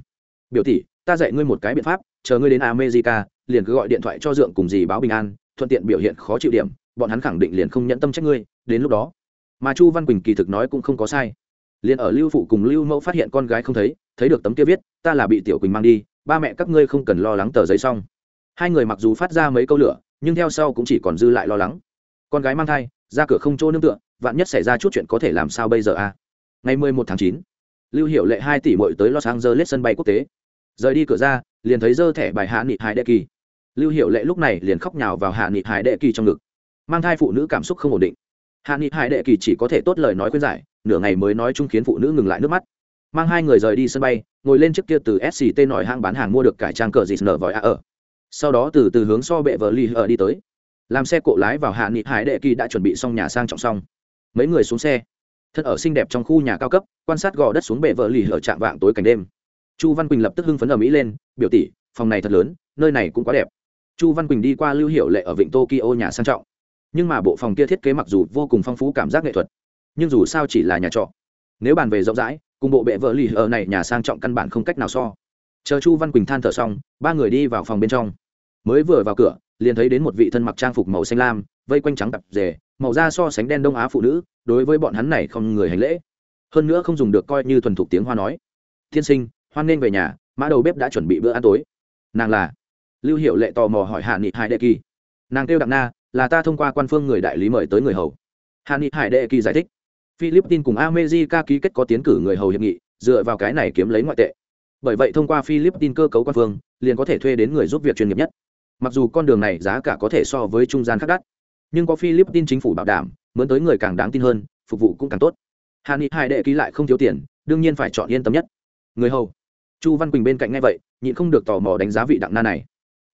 Biểu tỷ, ta dạy ngươi một cái biện pháp, chờ ngươi đến america, liền cứ gọi điện thoại cho dượng cùng dì báo bình an, thuận tiện biểu hiện khó chịu điểm, bọn hắn khẳng định liền không nhẫn tâm trách ngươi, đến lúc đó. Mà chu văn quỳnh kỳ thực nói cũng không có sai. Liền ở lưu phụ cùng lưu mẫu phát hiện con gái không thấy thấy được tấm kia viết, ta là bị tiểu quỳnh mang đi ba mẹ các ngươi không cần lo lắng tờ giấy xong. Hai người mặc dù phát ra mấy câu lửa, nhưng theo sau cũng chỉ còn dư lại lo lắng. Con gái mang thai, ra cửa không chỗ nương tựa, vạn nhất xảy ra chút chuyện có thể làm sao bây giờ a à? ngày mười một tháng chín, lưu hiệu lệ hai tỷ mội tới los angeles sân bay quốc tế. Rời đi cửa ra, liền thấy dơ thẻ bài hạ nghị hải đệ kỳ. Lưu hiệu lệ lúc này liền khóc nhào vào hạ nghị hải đệ kỳ trong ngực. Mang thai phụ nữ cảm xúc không ổn định. Hạ nghị hải đệ kỳ chỉ có thể tốt lời nói khuyên giải, nửa ngày mới nói chung khiến phụ nữ ngừng lại nước mắt mang hai người rời đi sân bay, ngồi lên chiếc kia từ sct nổi hang bán hàng mua được cải trang cờ dịt nở vòi a ở. Sau đó từ từ hướng so bệ vợ ly ở đi tới. Làm xe cộ lái vào hạ nghị hải đệ kỳ đã chuẩn bị xong nhà sang trọng xong. Mấy người xuống xe. Thân ở xinh đẹp trong khu nhà cao cấp, quan sát gò đất xuống bệ vợ lì ở trạm vạng tối cảnh đêm. Chu văn quỳnh lập tức hưng phấn ở mỹ lên, biểu tỷ, phòng này thật lớn, nơi này cũng quá đẹp. Chu văn quỳnh đi qua lưu hiệu lệ ở vịnh tokyo nhà sang trọng. Nhưng mà bộ phòng kia thiết kế mặc dù vô cùng phong phú cảm giác nghệ thuật. Nhưng dù sao chỉ là nhà trọ. Nếu bàn về rộng rãi cùng bộ bệ vợ lì ở này nhà sang trọng căn bản không cách nào so. Chờ chu văn quỳnh than thở xong, ba người đi vào phòng bên trong. Mới vừa vào cửa, liền thấy đến một vị thân mặc trang phục màu xanh lam, vây quanh trắng tập rề màu da so sánh đen đông á phụ nữ, đối với bọn hắn này không người hành lễ. Hơn nữa không dùng được coi như thuần thục tiếng hoa nói. Tiên sinh, hoan nghênh về nhà, mã đầu bếp đã chuẩn bị bữa ăn tối. Nàng là lưu hiệu lệ tò mò hỏi hạ nghị hải đệ kỳ. Nàng kêu đặng na, là ta thông qua quan phương người đại lý mời tới người hầu. Hạ nghị hải đệ kỳ giải thích philippines cùng america ký kết có tiến cử người hầu hiệp nghị, dựa vào cái này kiếm lấy ngoại tệ. Bởi vậy thông qua philippines cơ cấu quan phương, liền có thể thuê đến người giúp việc chuyên nghiệp nhất. Mặc dù con đường này giá cả có thể so với trung gian khác đắt, nhưng có philippines chính phủ bảo đảm, mướn tới người càng đáng tin hơn, phục vụ cũng càng tốt. Hà ni hai đệ ký lại không thiếu tiền, đương nhiên phải chọn yên tâm nhất. Người hầu. Chu văn quỳnh bên cạnh ngay vậy, nhịn không được tò mò đánh giá vị đặng na này.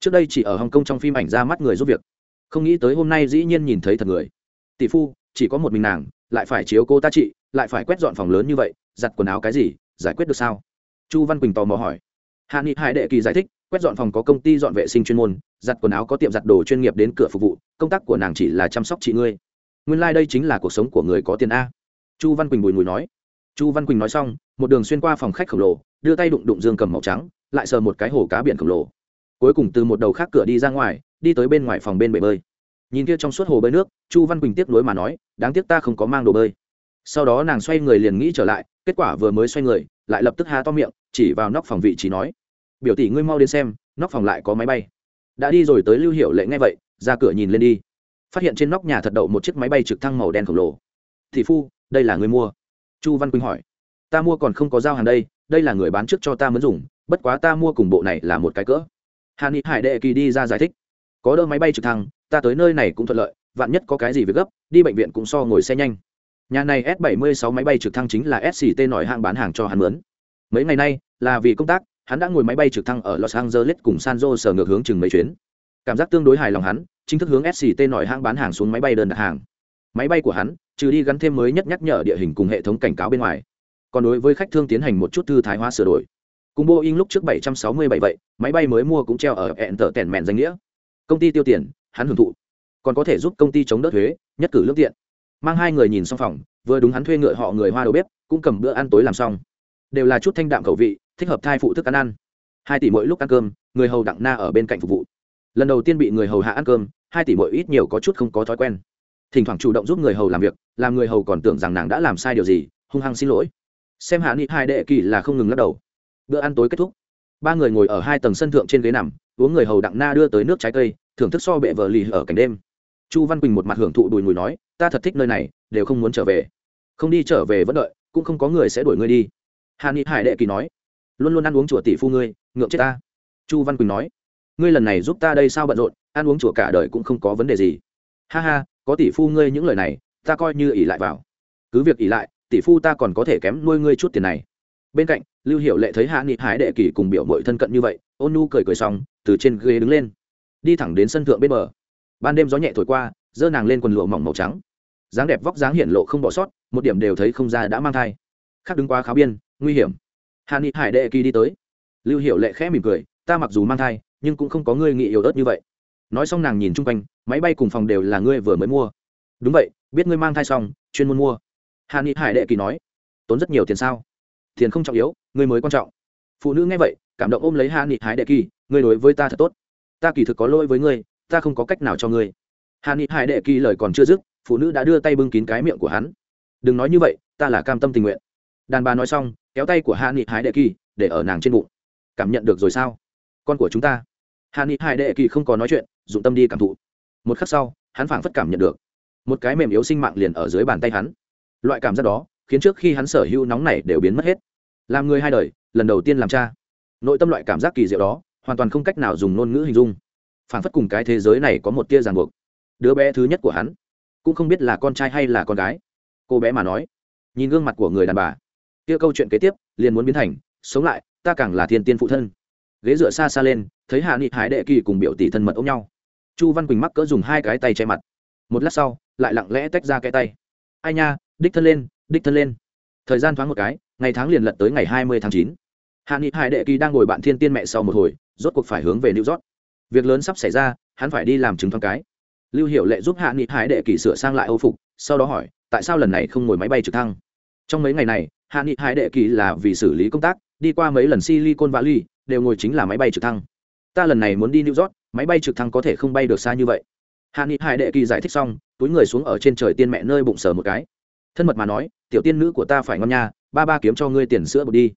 Trước đây chỉ ở hồng kông trong phim ảnh ra mắt người giúp việc. Không nghĩ tới hôm nay dĩ nhiên nhìn thấy thật người. Tỷ phu, chỉ có một mình nàng lại phải chiếu cô ta chị, lại phải quét dọn phòng lớn như vậy, giặt quần áo cái gì, giải quyết được sao? Chu văn quỳnh tò mò hỏi. Hạ nghị hải đệ kỳ giải thích, quét dọn phòng có công ty dọn vệ sinh chuyên môn, giặt quần áo có tiệm giặt đồ chuyên nghiệp đến cửa phục vụ, công tác của nàng chỉ là chăm sóc chị ngươi. Nguyên lai、like、đây chính là cuộc sống của người có tiền a. Chu văn quỳnh bùi mùi nói. Chu văn quỳnh nói xong, một đường xuyên qua phòng khách khổng lồ, đưa tay đụng đụng dương cầm màu trắng, lại sờ một cái hồ cá biển khổng lồ. Cuối cùng từ một đầu khác cửa đi ra ngoài, đi tới bên ngoài phòng bên bể bơi nhìn kia trong suốt hồ bơi nước, chu văn quỳnh tiếp nối mà nói, đáng tiếc ta không có mang đồ bơi. Sau đó nàng xoay người liền nghĩ trở lại, kết quả vừa mới xoay người, lại lập tức há to miệng, chỉ vào nóc phòng vị trí nói, biểu tỷ ngươi mau đến xem, nóc phòng lại có máy bay. Đã đi rồi tới lưu hiệu lệ ngay vậy, ra cửa nhìn lên đi. Phát hiện trên nóc nhà thật đậu một chiếc máy bay trực thăng màu đen khổng lồ. Thị phu, đây là người mua. Chu văn quỳnh hỏi. Ta mua còn không có giao hàng đây đây là người bán trước cho ta mới dùng, bất quá ta mua cùng bộ này là một cái cỡ. Hà ni hải đệ kỳ đi ra giải thích. Có đỡ máy bay trực thăng ta tới nơi này cũng thuận lợi, vạn nhất có cái gì việc gấp, đi bệnh viện cũng so ngồi xe nhanh. Nhà này s 76 máy bay trực thăng chính là sct nổi hạng bán hàng cho hắn mướn. Mấy ngày nay, là vì công tác, hắn đã ngồi máy bay trực thăng ở los angeles cùng san jose ngược hướng chừng mấy chuyến. Cảm giác tương đối hài lòng hắn, chính thức hướng sct nổi hạng bán hàng xuống máy bay đơn đặt hàng. Máy bay của hắn, trừ đi gắn thêm mới nhất nhắc nhở địa hình cùng hệ thống cảnh cáo bên ngoài, còn đối với khách thương tiến hành một chút thư thái hóa sửa đổi. Cùng boeing lúc trước 767 vậy, máy bay mới mua cũng treo ở hẹn tờ tẻn mẹn danh nghĩa. Công ty tiêu tiền hắn hưởng thụ. Còn có thể giúp công ty chống đỡ thuế, nhất cử lương tiện. Mang hai người nhìn xong phòng, vừa đúng hắn thuê ngựa họ người hoa đầu bếp, cũng cầm bữa ăn tối làm xong. Đều là chút thanh đạm khẩu vị, thích hợp thai phụ thức ăn ăn. Hai tỷ mỗi lúc ăn cơm, người hầu đặng na ở bên cạnh phục vụ. Lần đầu tiên bị người hầu hạ ăn cơm, hai tỷ mỗi ít nhiều có chút không có thói quen. Thỉnh thoảng chủ động giúp người hầu làm việc, làm người hầu còn tưởng rằng nàng đã làm sai điều gì, hung hăng xin lỗi. Xem hạ nghị hai đệ kỳ là không ngừng lắc đầu. Bữa ăn tối kết thúc. Ba người ngồi ở hai tầng sân thượng trên ghế nằm, uống người hầu đặng na đưa tới nước trái cây thưởng thức so bệ vợ lì ở cảnh đêm. Chu văn quỳnh một mặt hưởng thụ đùi mùi nói, ta thật thích nơi này, đều không muốn trở về. Không đi trở về vẫn đợi, cũng không có người sẽ đuổi ngươi đi. Hà ni hải đệ kỳ nói, luôn luôn ăn uống chùa tỷ phu ngươi, ngượng chết ta. Chu văn quỳnh nói, ngươi lần này giúp ta đây sao bận rộn, ăn uống chùa cả đời cũng không có vấn đề gì. Ha ha, có tỷ phu ngươi những lời này, ta coi như ỉ lại vào. Cứ việc ỉ lại, tỷ phu ta còn có thể kém nuôi ngươi chút tiền này. Bên cạnh, lưu hiệu lệ thấy hạ nghị hải đệ kỳ cùng biểu mội thân cận như vậy, ôn nu cười cười xong, từ trên ghế đứng lên đi thẳng đến sân thượng bên bờ. Ban đêm gió nhẹ thổi qua, dơ nàng lên quần lụa mỏng màu trắng. Dáng đẹp vóc dáng hiện lộ không bỏ sót, một điểm đều thấy không ra đã mang thai. Khác đứng qua kháo biên, nguy hiểm. Hà ni hải đệ kỳ đi tới. Lưu hiệu lệ khẽ mỉm cười, ta mặc dù mang thai, nhưng cũng không có ngươi nghị yếu ớt như vậy. Nói xong nàng nhìn chung quanh, máy bay cùng phòng đều là ngươi vừa mới mua. Đúng vậy, biết ngươi mang thai xong, chuyên môn mua. Hà ni hải đệ kỳ nói, tốn rất nhiều tiền sao? Tiền không trọng yếu, ngươi mới quan trọng. Phụ nữ nghe vậy, cảm động ôm lấy hà ni hải đệ kỳ, ngươi đối với ta thật tốt ta kỳ thực có lỗi với ngươi, ta không có cách nào cho ngươi. Hàn ni hải đệ kỳ lời còn chưa dứt, phụ nữ đã đưa tay bưng kín cái miệng của hắn. Đừng nói như vậy, ta là cam tâm tình nguyện. Đàn bà nói xong, kéo tay của hàn ni hải đệ kỳ, để ở nàng trên bụng. Cảm nhận được rồi sao? Con của chúng ta. Hàn ni hải đệ kỳ không có nói chuyện, dụng tâm đi cảm thụ. Một khắc sau, hắn phảng phất cảm nhận được. Một cái mềm yếu sinh mạng liền ở dưới bàn tay hắn. Loại cảm giác đó, khiến trước khi hắn sở hữu nóng này đều biến mất hết. Làm người hai đời, lần đầu tiên làm cha. Nội tâm loại cảm giác kỳ diệu đó hoàn toàn không cách nào dùng ngôn ngữ hình dung. Phảng phất cùng cái thế giới này có một tia ràng buộc. Đứa bé thứ nhất của hắn cũng không biết là con trai hay là con gái. Cô bé mà nói, nhìn gương mặt của người đàn bà, kia câu chuyện kế tiếp liền muốn biến thành, sống lại, ta càng là thiên tiên phụ thân. Ghế dựa xa xa lên, thấy hạ nghị hải đệ kỳ cùng biểu tỷ thân mật ôm nhau. Chu văn quỳnh mắc cỡ dùng hai cái tay che mặt. Một lát sau, lại lặng lẽ tách ra cái tay. Ai nha, đích thân lên, đích thân lên. Thời gian thoáng một cái, ngày tháng liền lật tới ngày hai mươi tháng chín hạ nghị hải đệ kỳ đang ngồi bạn thiên tiên mẹ sau một hồi, rốt cuộc phải hướng về new york. Việc lớn sắp xảy ra, hắn phải đi làm chứng thoáng cái. Lưu hiệu lệ giúp hạ nghị hải đệ kỳ sửa sang lại âu phục, sau đó hỏi, tại sao lần này không ngồi máy bay trực thăng? Trong mấy ngày này, hạ nghị hải đệ kỳ là vì xử lý công tác, đi qua mấy lần silicon valley, đều ngồi chính là máy bay trực thăng. Ta lần này muốn đi new york, máy bay trực thăng có thể không bay được xa như vậy. Hạ nghị hải đệ kỳ giải thích xong, túi người xuống ở trên trời tiên mẹ nơi bụng sờ một cái. Thân mật mà nói, tiểu tiên nữ của ta phải ngon nha, ba ba kiếm cho ngươi tiền sữa bột đi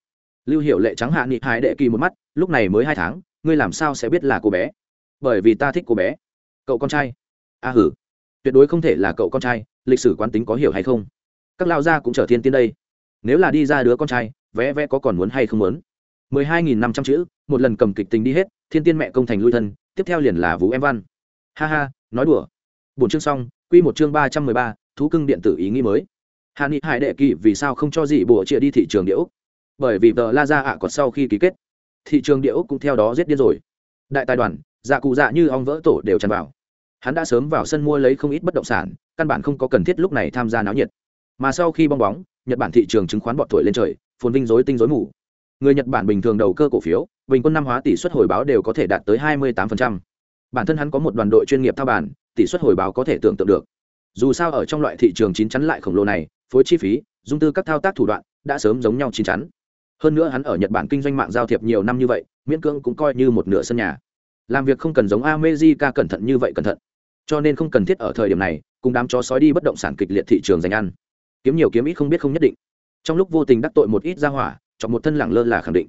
lưu hiệu lệ trắng hạ nghị hải đệ kỳ một mắt, lúc này mới hai tháng, ngươi làm sao sẽ biết là cô bé? Bởi vì ta thích cô bé. Cậu con trai? A hử, tuyệt đối không thể là cậu con trai, lịch sử quán tính có hiểu hay không? Các lao gia cũng trở thiên tiên đây. Nếu là đi ra đứa con trai vẽ vẽ có còn muốn hay không muốn? Mười hai nghìn năm trăm chữ, một lần cầm kịch tính đi hết, thiên tiên mẹ công thành lui thân, tiếp theo liền là vũ em văn. Ha ha, nói đùa. Bốn chương xong, quy một chương ba trăm mười ba, thú cưng điện tử ý nghĩ mới. Hà nghị hải đệ kỳ vì sao không cho dị bộ chia đi thị trường đĩa úc? Bởi vì tờ la ra ạ còn sau khi ký kết, thị trường địa ốc cũng theo đó giết điên rồi. Đại tài đoàn dạ cụ dạ như ong vỡ tổ đều tràn vào. Hắn đã sớm vào sân mua lấy không ít bất động sản, căn bản không có cần thiết lúc này tham gia náo nhiệt. Mà sau khi bong bóng, nhật bản thị trường chứng khoán bọt thổi lên trời, phồn vinh dối tinh dối mù. Người nhật bản bình thường đầu cơ cổ phiếu, bình quân năm hóa tỷ suất hồi báo đều có thể đạt tới 28%. bản thân hắn có một đoàn đội chuyên nghiệp thao bản tỷ suất hồi báo có thể tưởng tượng được. Dù sao ở trong loại thị trường chín chắn lại khổng lồ này, phối chi phí, dung tư các thao tác thủ đoạn, đã sớm giống nhau chín chắn hơn nữa hắn ở nhật bản kinh doanh mạng giao thiệp nhiều năm như vậy, miễn cưỡng cũng coi như một nửa sân nhà. Làm việc không cần giống amejica cẩn thận như vậy cẩn thận. Cho nên không cần thiết ở thời điểm này, cùng đám chó sói đi bất động sản kịch liệt thị trường dành ăn. Kiếm nhiều kiếm ít không biết không nhất định. Trong lúc vô tình đắc tội một ít ra hỏa chọn một thân lẳng lơ là khẳng định.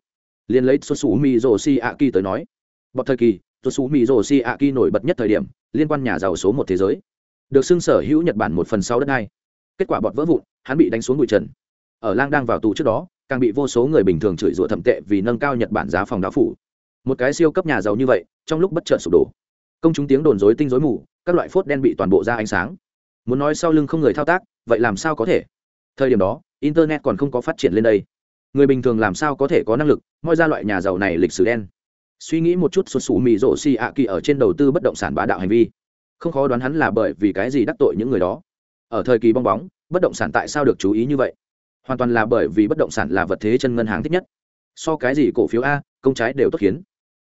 Liền lấy xuất xù mi rồ si a ki tới nói bọt thời kỳ xuất xù mi rồ si a ki nổi bật nhất thời điểm, liên quan nhà giàu số một thế giới. Được xưng sở hữu nhật bản một phần sáu đất hai kết quả bọt vỡ vụn, hắn bị đánh xuống bụi trần. Ở lang đang vào tù trước đó càng bị vô số người bình thường chửi rủa thậm tệ vì nâng cao nhật bản giá phòng đạo phủ. Một cái siêu cấp nhà giàu như vậy, trong lúc bất chợt sụp đổ, công chúng tiếng đồn dối tinh dối mù, các loại phốt đen bị toàn bộ ra ánh sáng. Muốn nói sau lưng không người thao tác, vậy làm sao có thể? Thời điểm đó, internet còn không có phát triển lên đây. Người bình thường làm sao có thể có năng lực moi ra loại nhà giàu này lịch sử đen? Suy nghĩ một chút xuất sủ mì rổ xì ạ kỳ ở trên đầu tư bất động sản bá đạo hành vi. Không khó đoán hắn là bởi vì cái gì đắc tội những người đó. Ở thời kỳ bong bóng, bất động sản tại sao được chú ý như vậy? Hoàn toàn là bởi vì bất động sản là vật thế chân ngân hàng thích nhất. So cái gì cổ phiếu a công trái đều tốt khiến.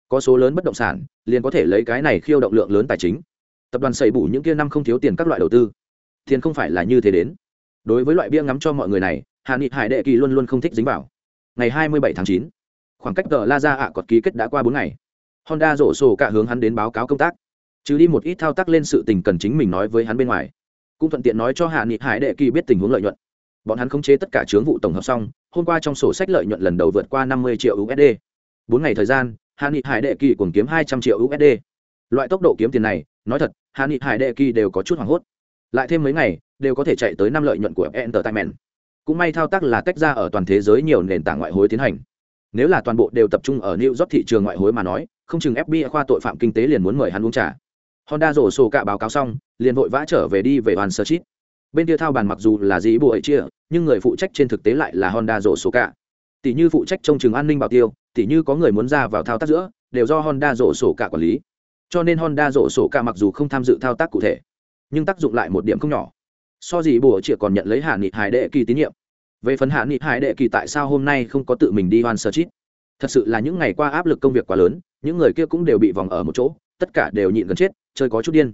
Có số lớn bất động sản liền có thể lấy cái này khiêu động lượng lớn tài chính. Tập đoàn xây bù những kia năm không thiếu tiền các loại đầu tư. Tiền không phải là như thế đến. Đối với loại bia ngắm cho mọi người này hạ nghị hải đệ kỳ luôn luôn không thích dính vào. Ngày 27 tháng 9, khoảng cách tờ la ra ạ cọt ký kết đã qua bốn ngày. Honda rổ sổ cả hướng hắn đến báo cáo công tác. Chứ đi một ít thao tác lên sự tình cần chính mình nói với hắn bên ngoài. Cũng thuận tiện nói cho hạ nghị hải đệ kỳ biết tình huống lợi nhuận bọn hắn khống chế tất cả chướng vụ tổng hợp xong hôm qua trong sổ sách lợi nhuận lần đầu vượt qua 50 triệu usd bốn ngày thời gian hạ nghị hải đệ kỳ cùng kiếm 200 triệu usd loại tốc độ kiếm tiền này nói thật hạ nghị hải đệ kỳ đều có chút hoảng hốt. Lại thêm mấy ngày đều có thể chạy tới năm lợi nhuận của entertainment. Cũng may thao tác là tách ra ở toàn thế giới nhiều nền tảng ngoại hối tiến hành. Nếu là toàn bộ đều tập trung ở New York thị trường ngoại hối mà nói, không chừng FBI khoa tội phạm kinh tế liền muốn mời hắn uống trà. Honda rổ sổ cả báo cáo xong, liền vội vã trở về đi về hoàn sơ chít Bên kia thao bàn mặc dù là dĩ bộ ấy chia, nhưng người phụ trách trên thực tế lại là Honda rổ số cả. Tỷ như phụ trách trông chừng an ninh bảo tiêu, tỷ như có người muốn ra vào thao tác giữa, đều do Honda rổ sổ cả quản lý. Cho nên Honda rổ sổ cả mặc dù không tham dự thao tác cụ thể, nhưng tác dụng lại một điểm không nhỏ. So gì bộ chia còn nhận lấy hạ nghị hải đệ kỳ tín nhiệm về phần hạ nghị hải đệ kỳ tại sao hôm nay không có tự mình đi hoan sơ chít thật sự là những ngày qua áp lực công việc quá lớn những người kia cũng đều bị vòng ở một chỗ tất cả đều nhịn gần chết chơi có chút điên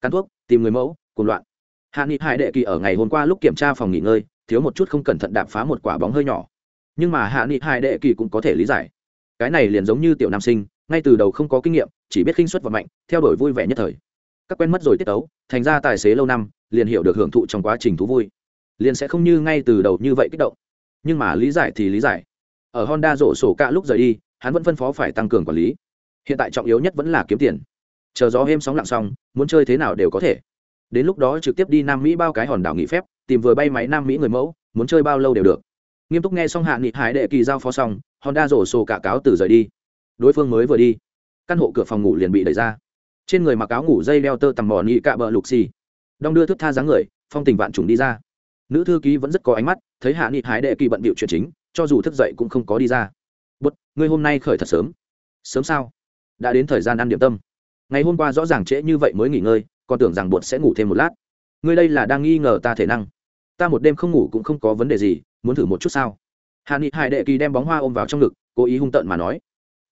cắn thuốc tìm người mẫu cùng loạn hạ nghị hải đệ kỳ ở ngày hôm qua lúc kiểm tra phòng nghỉ ngơi, thiếu một chút không cẩn thận đạp phá một quả bóng hơi nhỏ. Nhưng mà hạ nghị hải đệ kỳ cũng có thể lý giải. Cái này liền giống như tiểu nam sinh, ngay từ đầu không có kinh nghiệm, chỉ biết khinh suất và mạnh, theo đuổi vui vẻ nhất thời. Các quen mất rồi tiết tấu, thành ra tài xế lâu năm, liền hiểu được hưởng thụ trong quá trình thú vui. Liền sẽ không như ngay từ đầu như vậy kích động. Nhưng mà lý giải thì lý giải. Ở honda rổ sổ cả lúc rời đi, hắn vẫn phân phó phải tăng cường quản lý. Hiện tại trọng yếu nhất vẫn là kiếm tiền. Chờ gió êm sóng lặng xong, muốn chơi thế nào đều có thể đến lúc đó trực tiếp đi nam mỹ bao cái hòn đảo nghỉ phép, tìm vừa bay máy nam mỹ người mẫu, muốn chơi bao lâu đều được. Nghiêm túc nghe xong hạ nghị hải đệ kỳ giao phó xong, honda rổ sổ cả cáo từ rời đi. Đối phương mới vừa đi, căn hộ cửa phòng ngủ liền bị đẩy ra. Trên người mặc áo ngủ dây đeo tơ tằm mò nghị cạ bờ lục xì. Đong đưa thức tha dáng người, phong tình vạn trùng đi ra. Nữ thư ký vẫn rất có ánh mắt, thấy hạ nghị Hải đệ kỳ bận bịu chuyện chính, cho dù thức dậy cũng không có đi ra. Bút ngươi hôm nay khởi thật sớm. Sớm sao? Đã đến thời gian ăn điểm tâm. Ngày hôm qua rõ ràng trễ như vậy mới nghỉ ngơi còn tưởng rằng bột sẽ ngủ thêm một lát. Ngươi đây là đang nghi ngờ ta thể năng. Ta một đêm không ngủ cũng không có vấn đề gì, muốn thử một chút sao? Hạ nghị hải đệ kỳ đem bóng hoa ôm vào trong ngực, cố ý hung tợn mà nói.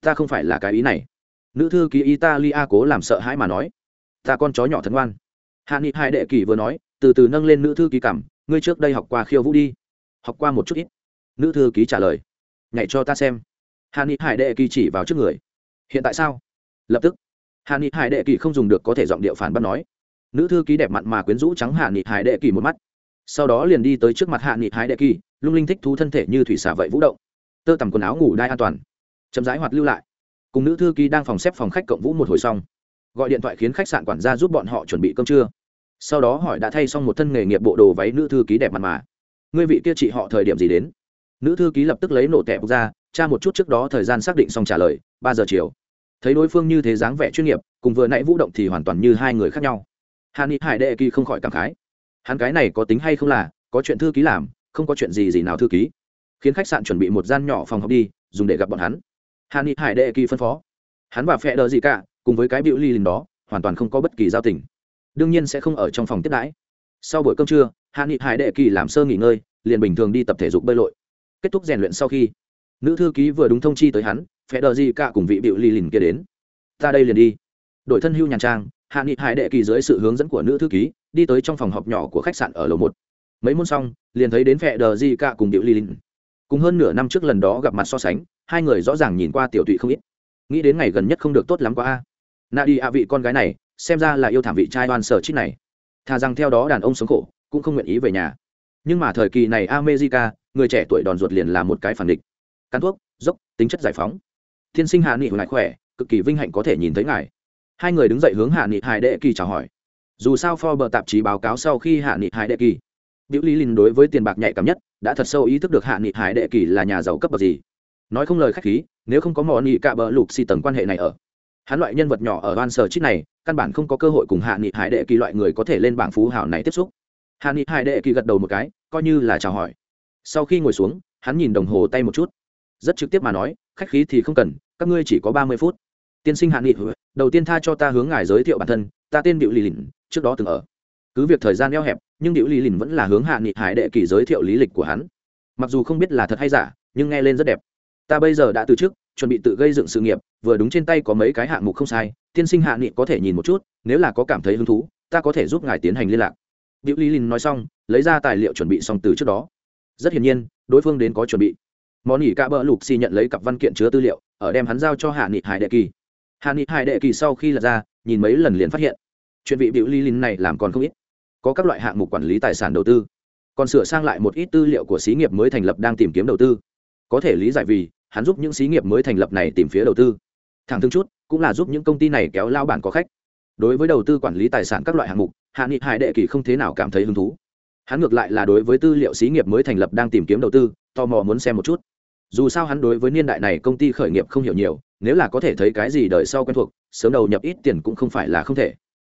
Ta không phải là cái ý này. Nữ thư ký italia cố làm sợ hãi mà nói. Ta con chó nhỏ thân ngoan. Hạ nghị hải đệ kỳ vừa nói, từ từ nâng lên nữ thư ký cảm. Ngươi trước đây học qua khiêu vũ đi. Học qua một chút ít. Nữ thư ký trả lời. Nhảy cho ta xem. Hà nghị hải đệ kỳ chỉ vào trước người. Hiện tại sao? Lập tức hà nghị hải đệ kỳ không dùng được có thể giọng điệu phản bác nói. Nữ thư ký đẹp mặn mà quyến rũ trắng hạ nghị hải đệ kỳ một mắt. Sau đó liền đi tới trước mặt hạ nghị hải đệ kỳ, lung linh thích thú thân thể như thủy xả vậy vũ động. Tơ tằm quần áo ngủ đai an toàn. Chậm rãi hoạt lưu lại. Cùng nữ thư ký đang phòng xếp phòng khách cộng vũ một hồi xong, gọi điện thoại khiến khách sạn quản gia giúp bọn họ chuẩn bị cơm trưa. Sau đó hỏi đã thay xong một thân nghề nghiệp bộ đồ váy nữ thư ký đẹp mặt mà. Ngươi vị kia chị họ thời điểm gì đến? Nữ thư ký lập tức lấy nổ tẹp ra, tra một chút trước đó thời gian xác định xong trả lời, ba giờ chiều thấy đối phương như thế dáng vẻ chuyên nghiệp, cùng vừa nãy vũ động thì hoàn toàn như hai người khác nhau. Hà ni hải đệ kỳ không khỏi cảm khái. Hắn cái này có tính hay không là, có chuyện thư ký làm, không có chuyện gì gì nào thư ký. Khiến khách sạn chuẩn bị một gian nhỏ phòng học đi, dùng để gặp bọn hắn. Hà ni hải đệ kỳ phân phó. Hắn và phe đờ gì cả, cùng với cái biểu ly lìn đó, hoàn toàn không có bất kỳ giao tình. Đương nhiên sẽ không ở trong phòng tiếp đãi. Sau buổi cơm trưa hạ nghị hải đệ kỳ làm sơ nghỉ ngơi, liền bình thường đi tập thể dục bơi lội. Kết thúc rèn luyện sau khi, nữ thư ký vừa đúng thông chi tới hắn phe đờ gì cả cùng vị bịu ly lìn kia đến. Ta đây liền đi. Đổi thân hưu nhàn trang, hạ nghị hải đệ kỳ dưới sự hướng dẫn của nữ thư ký, đi tới trong phòng họp nhỏ của khách sạn ở lầu một. Mấy môn xong, liền thấy đến phe đờ gì cả cùng điệu lìn. Cùng hơn nửa năm trước lần đó gặp mặt so sánh, hai người rõ ràng nhìn qua tiểu tụy không ít. Nghĩ đến ngày gần nhất không được tốt lắm quá a. Nạ đi a vị con gái này, xem ra là yêu thảm vị trai oan sở chít này. Thà rằng theo đó đàn ông sống khổ, cũng không nguyện ý về nhà. Nhưng mà thời kỳ này america, người trẻ tuổi đòn ruột liền là một cái phản địch. Cắn thuốc, dốc, tính chất giải phóng thiên sinh hạ nghị lại khỏe, cực kỳ vinh hạnh có thể nhìn thấy ngài. Hai người đứng dậy hướng hạ nghị hải đệ kỳ chào hỏi. Dù sao Forbes tạp chí báo cáo sau khi hạ nghị hải đệ kỳ, biểu lý linh đối với tiền bạc nhạy cảm nhất, đã thật sâu ý thức được hạ nghị hải đệ kỳ là nhà giàu cấp bậc gì. Nói không lời khách khí, nếu không có mỏ nghị cạ bờ lục xì tầng quan hệ này ở. Hắn loại nhân vật nhỏ ở van sở chít này, căn bản không có cơ hội cùng hạ nghị hải đệ kỳ loại người có thể lên bảng phú hảo này tiếp xúc. Hạ nghị hải đệ kỳ gật đầu một cái, coi như là chào hỏi. Sau khi ngồi xuống, hắn nhìn đồng hồ tay một chút. Rất trực tiếp mà nói khách khí thì không cần, các ngươi chỉ có ba mươi phút. Tiên sinh hạ nghị, đầu tiên tha cho ta hướng ngài giới thiệu bản thân, ta tên điệu lì lìn, trước đó từng ở. Cứ việc thời gian eo hẹp, nhưng điệu lì lìn vẫn là hướng hạ nghị hải đệ kỳ giới thiệu lý lịch của hắn. Mặc dù không biết là thật hay giả, nhưng nghe lên rất đẹp. Ta bây giờ đã từ chức chuẩn bị tự gây dựng sự nghiệp, vừa đúng trên tay có mấy cái hạng mục không sai, tiên sinh hạ nghị có thể nhìn một chút, nếu là có cảm thấy hứng thú, ta có thể giúp ngài tiến hành liên lạc. Điệu lý lìn nói xong, lấy ra tài liệu chuẩn bị xong từ trước đó. Rất hiển nhiên, đối phương đến có chuẩn bị món ỉ cả bờ lục xì nhận lấy cặp văn kiện chứa tư liệu, ở đem hắn giao cho hạ nghị hải đệ kỳ. Hạ nghị hải đệ kỳ sau khi lật ra, nhìn mấy lần liền phát hiện, chuyện vị biểu lý lìn này làm còn không ít. Có các loại hạng mục quản lý tài sản đầu tư, còn sửa sang lại một ít tư liệu của xí nghiệp mới thành lập đang tìm kiếm đầu tư. Có thể lý giải vì, hắn giúp những xí nghiệp mới thành lập này tìm phía đầu tư. Thẳng thương chút, cũng là giúp những công ty này kéo lao bản có khách. Đối với đầu tư quản lý tài sản các loại hạng mục, hạ nghị hải đệ kỳ không thế nào cảm thấy hứng thú. Hắn ngược lại là đối với tư liệu xí nghiệp mới thành lập đang tìm kiếm đầu tư tò mò muốn xem một chút. Dù sao hắn đối với niên đại này công ty khởi nghiệp không hiểu nhiều, nếu là có thể thấy cái gì đời sau quen thuộc, sớm đầu nhập ít tiền cũng không phải là không thể.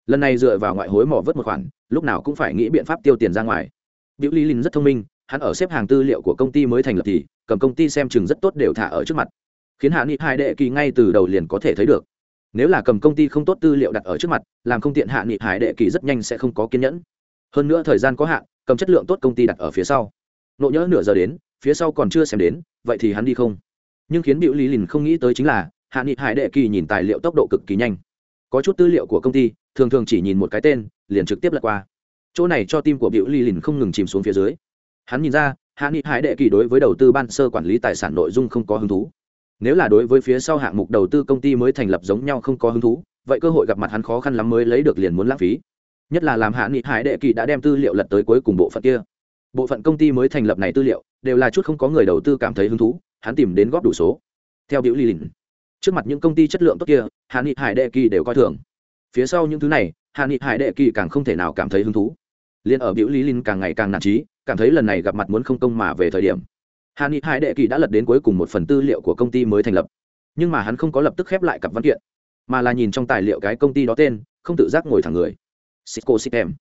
Lần này dựa vào ngoại hối mỏ vớt một khoản, lúc nào cũng phải nghĩ biện pháp tiêu tiền ra ngoài. Biểu lý linh rất thông minh, hắn ở xếp hàng tư liệu của công ty mới thành lập thì, cầm công ty xem chừng rất tốt đều thả ở trước mặt. Khiến hạ nghị hai đệ kỳ ngay từ đầu liền có thể thấy được. Nếu là cầm công ty không tốt tư liệu đặt ở trước mặt, làm không tiện hạ nghị hải đệ kỳ rất nhanh sẽ không có kiên nhẫn. Hơn nữa thời gian có hạn, cầm chất lượng tốt công ty đặt ở phía sau. Nộ nhỡ nửa giờ đến phía sau còn chưa xem đến, vậy thì hắn đi không? Nhưng khiến biểu lý lìn không nghĩ tới chính là, hạ nghị hải đệ kỳ nhìn tài liệu tốc độ cực kỳ nhanh. Có chút tư liệu của công ty, thường thường chỉ nhìn một cái tên, liền trực tiếp lật qua. Chỗ này cho tim của biểu lý lìn không ngừng chìm xuống phía dưới. Hắn nhìn ra, hạ nghị hải đệ kỳ đối với đầu tư ban sơ quản lý tài sản nội dung không có hứng thú. Nếu là đối với phía sau hạng mục đầu tư công ty mới thành lập giống nhau không có hứng thú, vậy cơ hội gặp mặt hắn khó khăn lắm mới lấy được liền muốn lãng phí. Nhất là làm hạ nghị hải đệ kỳ đã đem tư liệu lật tới cuối cùng bộ phận kia bộ phận công ty mới thành lập này tư liệu đều là chút không có người đầu tư cảm thấy hứng thú, hắn tìm đến góp đủ số. Theo biểu li trước mặt những công ty chất lượng tốt kia hạ nghị hải đệ kỳ đều coi thường. Phía sau những thứ này hạ nghị hải đệ kỳ càng không thể nào cảm thấy hứng thú. Liên ở biểu lý linh càng ngày càng nản trí cảm thấy lần này gặp mặt muốn không công mà về thời điểm. Hàn ni Hải đệ kỳ đã lật đến cuối cùng một phần tư liệu của công ty mới thành lập. Nhưng mà hắn không có lập tức khép lại cặp văn kiện, mà là nhìn trong tài liệu cái công ty đó tên, không tự giác ngồi thẳng người. Cisco System.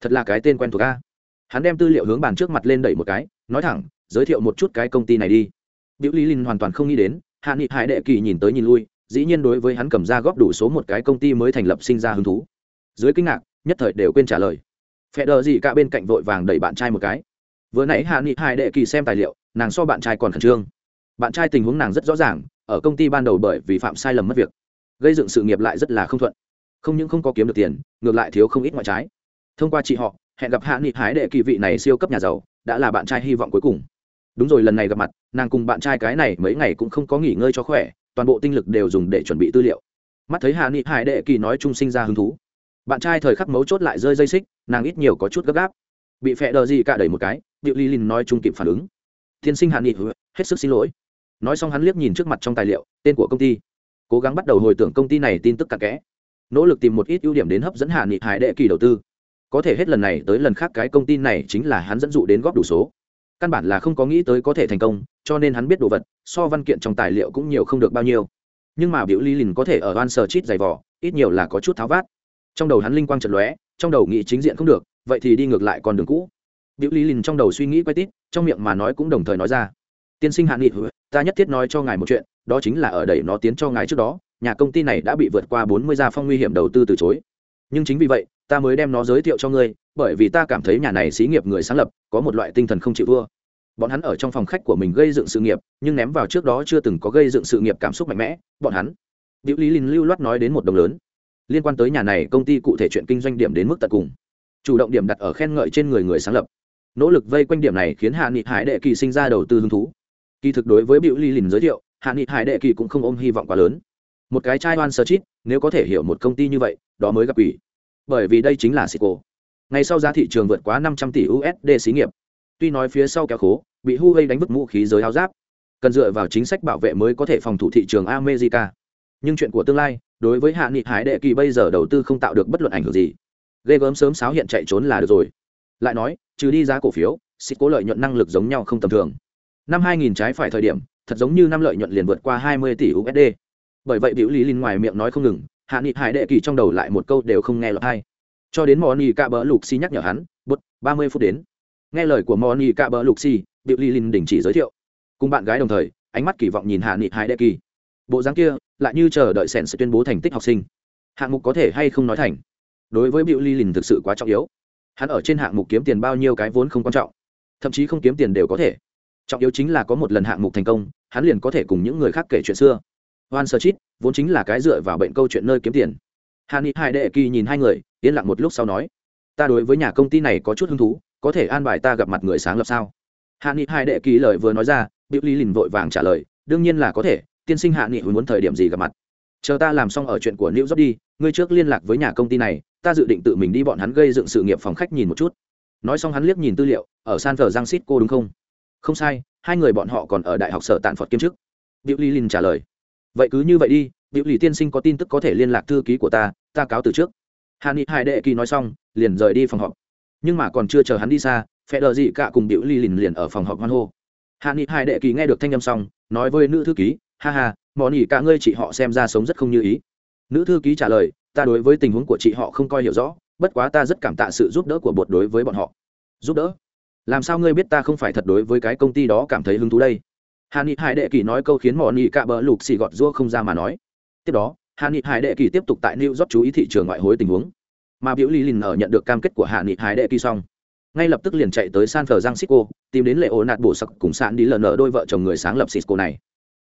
Thật là cái tên quen thuộc a. Hắn đem tư liệu hướng bàn trước mặt lên đẩy một cái, nói thẳng, giới thiệu một chút cái công ty này đi. Biểu Lý Linh hoàn toàn không nghĩ đến, Hạ Nghị Hải Đệ Kỳ nhìn tới nhìn lui, dĩ nhiên đối với hắn cầm ra góp đủ số một cái công ty mới thành lập sinh ra hứng thú. Dưới kinh ngạc, nhất thời đều quên trả lời. phe đờ gì cả bên cạnh vội vàng đẩy bạn trai một cái. Vừa nãy Hạ Nghị Hải Đệ Kỳ xem tài liệu, nàng so bạn trai còn khẩn trương. Bạn trai tình huống nàng rất rõ ràng, ở công ty ban đầu bởi vì phạm sai lầm mất việc, gây dựng sự nghiệp lại rất là không thuận không những không có kiếm được tiền ngược lại thiếu không ít ngoại trái thông qua chị họ hẹn gặp hạ nghị hái đệ kỳ vị này siêu cấp nhà giàu, đã là bạn trai hy vọng cuối cùng. Đúng rồi, lần này gặp mặt, nàng cùng bạn trai cái này mấy ngày cũng không có nghỉ ngơi cho khỏe, toàn bộ tinh lực đều dùng để chuẩn bị tư liệu. Mắt thấy hạ nghị hải đệ kỳ nói chung sinh ra hứng thú. Bạn trai thời khắc mấu chốt lại rơi dây xích, nàng ít nhiều có chút gấp gáp. Bị phẹ đờ gì cả đẩy một cái, điệu ly linh nói chung kịp phản ứng. Tiên sinh hạ nghị hết sức xin lỗi. Nói xong hắn liếc nhìn trước mặt trong tài liệu, tên của công ty. Cố gắng bắt đầu hồi tưởng công ty này tin tức cặn kẽ. Nỗ lực tìm một ít ưu điểm đến hấp dẫn hạ nghị hải đệ kỳ đầu tư có thể hết lần này tới lần khác cái công ty này chính là hắn dẫn dụ đến góp đủ số. Căn bản là không có nghĩ tới có thể thành công, cho nên hắn biết đồ vật, so văn kiện trong tài liệu cũng nhiều không được bao nhiêu. Nhưng mà biểu ly lìn có thể ở oan sờ chít dày vỏ ít nhiều là có chút tháo vát. Trong đầu hắn linh quang trật lóe, trong đầu nghĩ chính diện không được, vậy thì đi ngược lại con đường cũ. Biểu ly lìn trong đầu suy nghĩ quay tít, trong miệng mà nói cũng đồng thời nói ra. Tiên sinh hạn nghị, ta nhất thiết nói cho ngài một chuyện, đó chính là ở đẩy nó tiến cho ngài trước đó, nhà công ty này đã bị vượt qua bốn mươi gia phong nguy hiểm đầu tư từ chối. Nhưng chính vì vậy ta mới đem nó giới thiệu cho ngươi, bởi vì ta cảm thấy nhà này xí nghiệp người sáng lập, có một loại tinh thần không chịu thua. Bọn hắn ở trong phòng khách của mình gây dựng sự nghiệp, nhưng ném vào trước đó chưa từng có gây dựng sự nghiệp cảm xúc mạnh mẽ, bọn hắn. Biểu lý linh lưu loát nói đến một đồng lớn. Liên quan tới nhà này, công ty cụ thể chuyện kinh doanh điểm đến mức tận cùng. Chủ động điểm đặt ở khen ngợi trên người người sáng lập. Nỗ lực vây quanh điểm này khiến hạ nghị hải đệ kỳ sinh ra đầu tư hứng thú. Kỳ thực đối với biểu Lý Linh giới thiệu, hạ nghị hải đệ kỳ cũng không ôm hy vọng quá lớn. Một cái chai oan sơ chít, nếu có thể hiểu một công ty như vậy, đó mới gặp ủy bởi vì đây chính là sico Ngày sau giá thị trường vượt quá 500 tỷ USD xí nghiệp. Tuy nói phía sau kéo khố, bị Huawei đánh vứt vũ khí giới áo giáp, cần dựa vào chính sách bảo vệ mới có thể phòng thủ thị trường America. Nhưng chuyện của tương lai, đối với Hạ Nghị Hải Đệ Kỳ bây giờ đầu tư không tạo được bất luận ảnh hưởng gì. Ghê gớm sớm sáo hiện chạy trốn là được rồi. Lại nói, trừ đi giá cổ phiếu, sico lợi nhuận năng lực giống nhau không tầm thường. Năm 2000 trái phải thời điểm, thật giống như năm lợi nhuận liền vượt qua 20 tỷ USD. Bởi vậy Biểu Lý Linh ngoài miệng nói không ngừng, Hạ Nghị Hải Đệ Kỳ trong đầu lại một câu đều không nghe lọt hay cho đến moni cạ bỡ lục xi nhắc nhở hắn bút ba mươi phút đến. Nghe lời của moni cạ bỡ lục xi, điệu ly linh đình chỉ giới thiệu. Cùng bạn gái đồng thời, ánh mắt kỳ vọng nhìn hạ nghị Hải đệ kỳ. Bộ dáng kia, lại như chờ đợi sẻn sẽ tuyên bố thành tích học sinh. Hạng mục có thể hay không nói thành? Đối với biểu ly lìn thực sự quá trọng yếu. Hắn ở trên hạng mục kiếm tiền bao nhiêu cái vốn không quan trọng. Thậm chí không kiếm tiền đều có thể. Trọng yếu chính là có một lần hạng mục thành công, hắn liền có thể cùng những người khác kể chuyện xưa hoan sơ chít vốn chính là cái dựa vào bệnh câu chuyện nơi kiếm tiền. Hà ni hai đệ kỳ nhìn hai người, yên lặng một lúc sau nói, ta đối với nhà công ty này có chút hứng thú, có thể an bài ta gặp mặt người sáng lập sao? Hạ nghị hai đệ kỳ lời vừa nói ra biểu lý lìn vội vàng trả lời, đương nhiên là có thể, tiên sinh hạ nghị hồi muốn thời điểm gì gặp mặt? Chờ ta làm xong ở chuyện của new job đi, ngươi trước liên lạc với nhà công ty này, ta dự định tự mình đi bọn hắn gây dựng sự nghiệp phòng khách nhìn một chút. Nói xong hắn liếc nhìn tư liệu, ở san thờ giang xít cô đúng không? Không sai, hai người bọn họ còn ở đại học sở tạn phật kiêm chức. Biểu lý lìn trả lời vậy cứ như vậy đi biểu lì tiên sinh có tin tức có thể liên lạc thư ký của ta ta cáo từ trước. Hà ni hai đệ kỳ nói xong, liền rời đi phòng họp. Nhưng mà còn chưa chờ hắn đi xa, phe đờ dị cả cùng biểu ly lìn liền ở phòng họp hoan hô. Hà ni hai đệ kỳ nghe được thanh â m xong, nói với nữ thư ký, ha ha mò nỉ cả ngươi chị họ xem ra sống rất không như ý. Nữ thư ký trả lời, ta đối với tình huống của chị họ không coi hiểu rõ, bất quá ta rất cảm tạ sự giúp đỡ của bột đối với bọn họ. Giúp đỡ? Làm sao ngươi biết ta không phải thật đối với cái công ty đó cảm thấy hứng thú đây? Hà ni hải đệ kỳ nói câu khiến mọi nỉ cả bờ lục xì gọt rua không ra mà nói. Tiếp đó, hà ni hải đệ kỳ tiếp tục tại new york chú ý thị trường ngoại hối tình huống. Mà biểu lý lìn ở nhận được cam kết của hà ni hải đệ kỳ xong, ngay lập tức liền chạy tới san francisco, tìm đến lệ ổ nạt bổ sặc cùng sạn đi lờ nở đôi vợ chồng người sáng lập cisco này.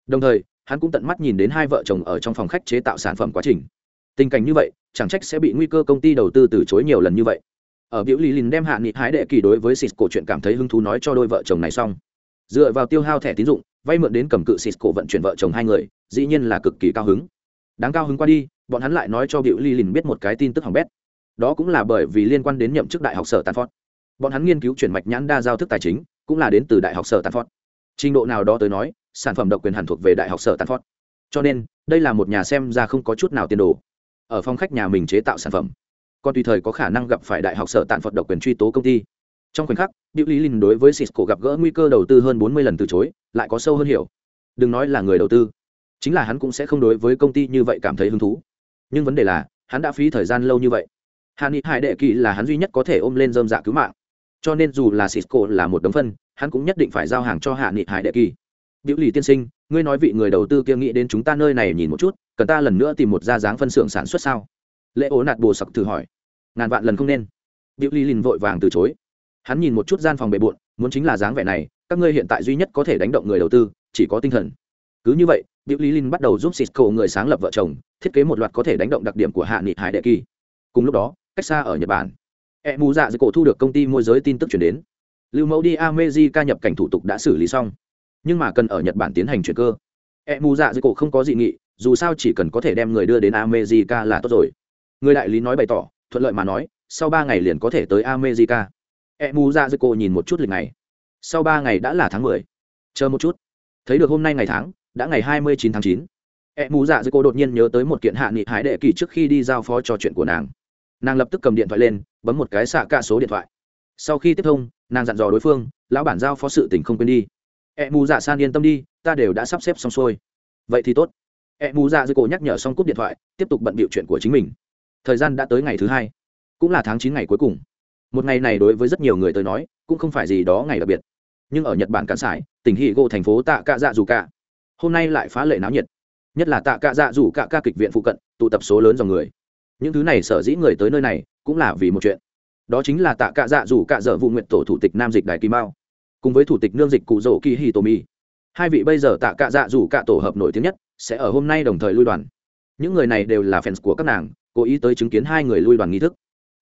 Đồng thời, hắn cũng tận mắt nhìn đến hai vợ chồng ở trong phòng khách chế tạo sản phẩm quá trình. Tình cảnh như vậy, chẳng trách sẽ bị nguy cơ công ty đầu tư từ chối nhiều lần như vậy. Ở biểu lý lìn đem hạ nghị hái đệ kỳ đối với cisco chuyện cảm thấy hứng thú nói cho đôi vợ chồng này xong. Dựa vào tiêu hao thẻ tín dụng vay mượn đến cầm cự cisco vận chuyển vợ chồng hai người, dĩ nhiên là cực kỳ cao hứng. Đáng cao hứng qua đi, bọn hắn lại nói cho biểu ly lìn biết một cái tin tức hỏng bét. Đó cũng là bởi vì liên quan đến nhậm chức đại học sở tàn phót bọn hắn nghiên cứu chuyển mạch nhãn đa giao thức tài chính, cũng là đến từ đại học sở tàn phót trình độ nào đó tới nói, sản phẩm độc quyền hẳn thuộc về đại học sở tàn phót cho nên, đây là một nhà xem ra không có chút nào tiền đồ. Ở phong khách nhà mình chế tạo sản phẩm. Còn tùy thời có khả năng gặp phải đại học sở tàn phật độc quyền truy tố công ty trong khoảnh khắc biểu lý linh đối với cisco gặp gỡ nguy cơ đầu tư hơn bốn mươi lần từ chối, lại có sâu hơn hiểu. Đừng nói là người đầu tư, chính là hắn cũng sẽ không đối với công ty như vậy cảm thấy hứng thú. Nhưng vấn đề là, hắn đã phí thời gian lâu như vậy. Hạ ni hải đệ kỳ là hắn duy nhất có thể ôm lên dơm dạ cứu mạng. Cho nên dù là cisco là một đống phân, hắn cũng nhất định phải giao hàng cho hạ nghị hải đệ kỳ biểu lì tiên sinh, ngươi nói vị người đầu tư kia nghĩ đến chúng ta nơi này nhìn một chút, cần ta lần nữa tìm một gia dáng phân xưởng sản xuất sao? Lễ ố nạt bồ sặc thử hỏi. Ngàn vạn lần không nên. Biểu lì liền vội vàng từ chối hắn nhìn một chút gian phòng bề bộn, muốn chính là dáng vẻ này, các ngươi hiện tại duy nhất có thể đánh động người đầu tư, chỉ có tinh thần. Cứ như vậy biểu lý linh bắt đầu giúp cisco người sáng lập vợ chồng, thiết kế một loạt có thể đánh động đặc điểm của hạ nghị hải đệ kỳ. Cùng lúc đó, cách xa ở nhật bản e mù dạ dưới cổ thu được công ty môi giới tin tức chuyển đến. Lưu mẫu đi amejica nhập cảnh thủ tục đã xử lý xong. Nhưng mà cần ở nhật bản tiến hành chuyển cơ. E mù dạ dưới cổ không có dị nghị, dù sao chỉ cần có thể đem người đưa đến amejica là tốt rồi. Người đại lý nói bày tỏ, thuận lợi mà nói, sau ba ngày liền có thể tới amejica e Mu dạ dưới Cô nhìn một chút lịch này sau ba ngày đã là tháng mười. Chờ một chút. Thấy được hôm nay ngày tháng, đã ngày hai mươi chín tháng chín. E Mu dạ dư cô đột nhiên nhớ tới một kiện hạ nghị hải đệ kỳ trước khi đi giao phó cho chuyện của nàng. Nàng lập tức cầm điện thoại lên, bấm một cái xạ cả số điện thoại. Sau khi tiếp thông, nàng dặn dò đối phương, lão bản giao phó sự tình không quên đi. E mù dạ san yên tâm đi, ta đều đã sắp xếp xong xuôi. Vậy thì tốt. E mù dạ dư cô nhắc nhở xong cúp điện thoại, tiếp tục bận bịu chuyện của chính mình. Thời gian đã tới ngày thứ hai, cũng là tháng chín ngày cuối cùng một ngày này đối với rất nhiều người tới nói, cũng không phải gì đó ngày đặc biệt. Nhưng ở nhật bản cạn sải tỉnh hì gỗ thành phố tạ cạ dạ dù cả hôm nay lại phá lệ náo nhiệt. Nhất là tạ cạ dạ dù cả ca kịch viện phụ cận, tụ tập số lớn dòng người. Những thứ này sở dĩ người tới nơi này, cũng là vì một chuyện. Đó chính là tạ cạ dạ dù cả dở vụ nguyện tổ thủ tịch nam dịch đại kim mao, cùng với thủ tịch nương dịch cụ rỗ kỳ hì tô mi hai vị bây giờ tạ cạ dạ dù cả tổ hợp nổi tiếng nhất, sẽ ở hôm nay đồng thời lui đoàn. Những người này đều là fans của các nàng, cố ý tới chứng kiến hai người lui đoàn nghi thức.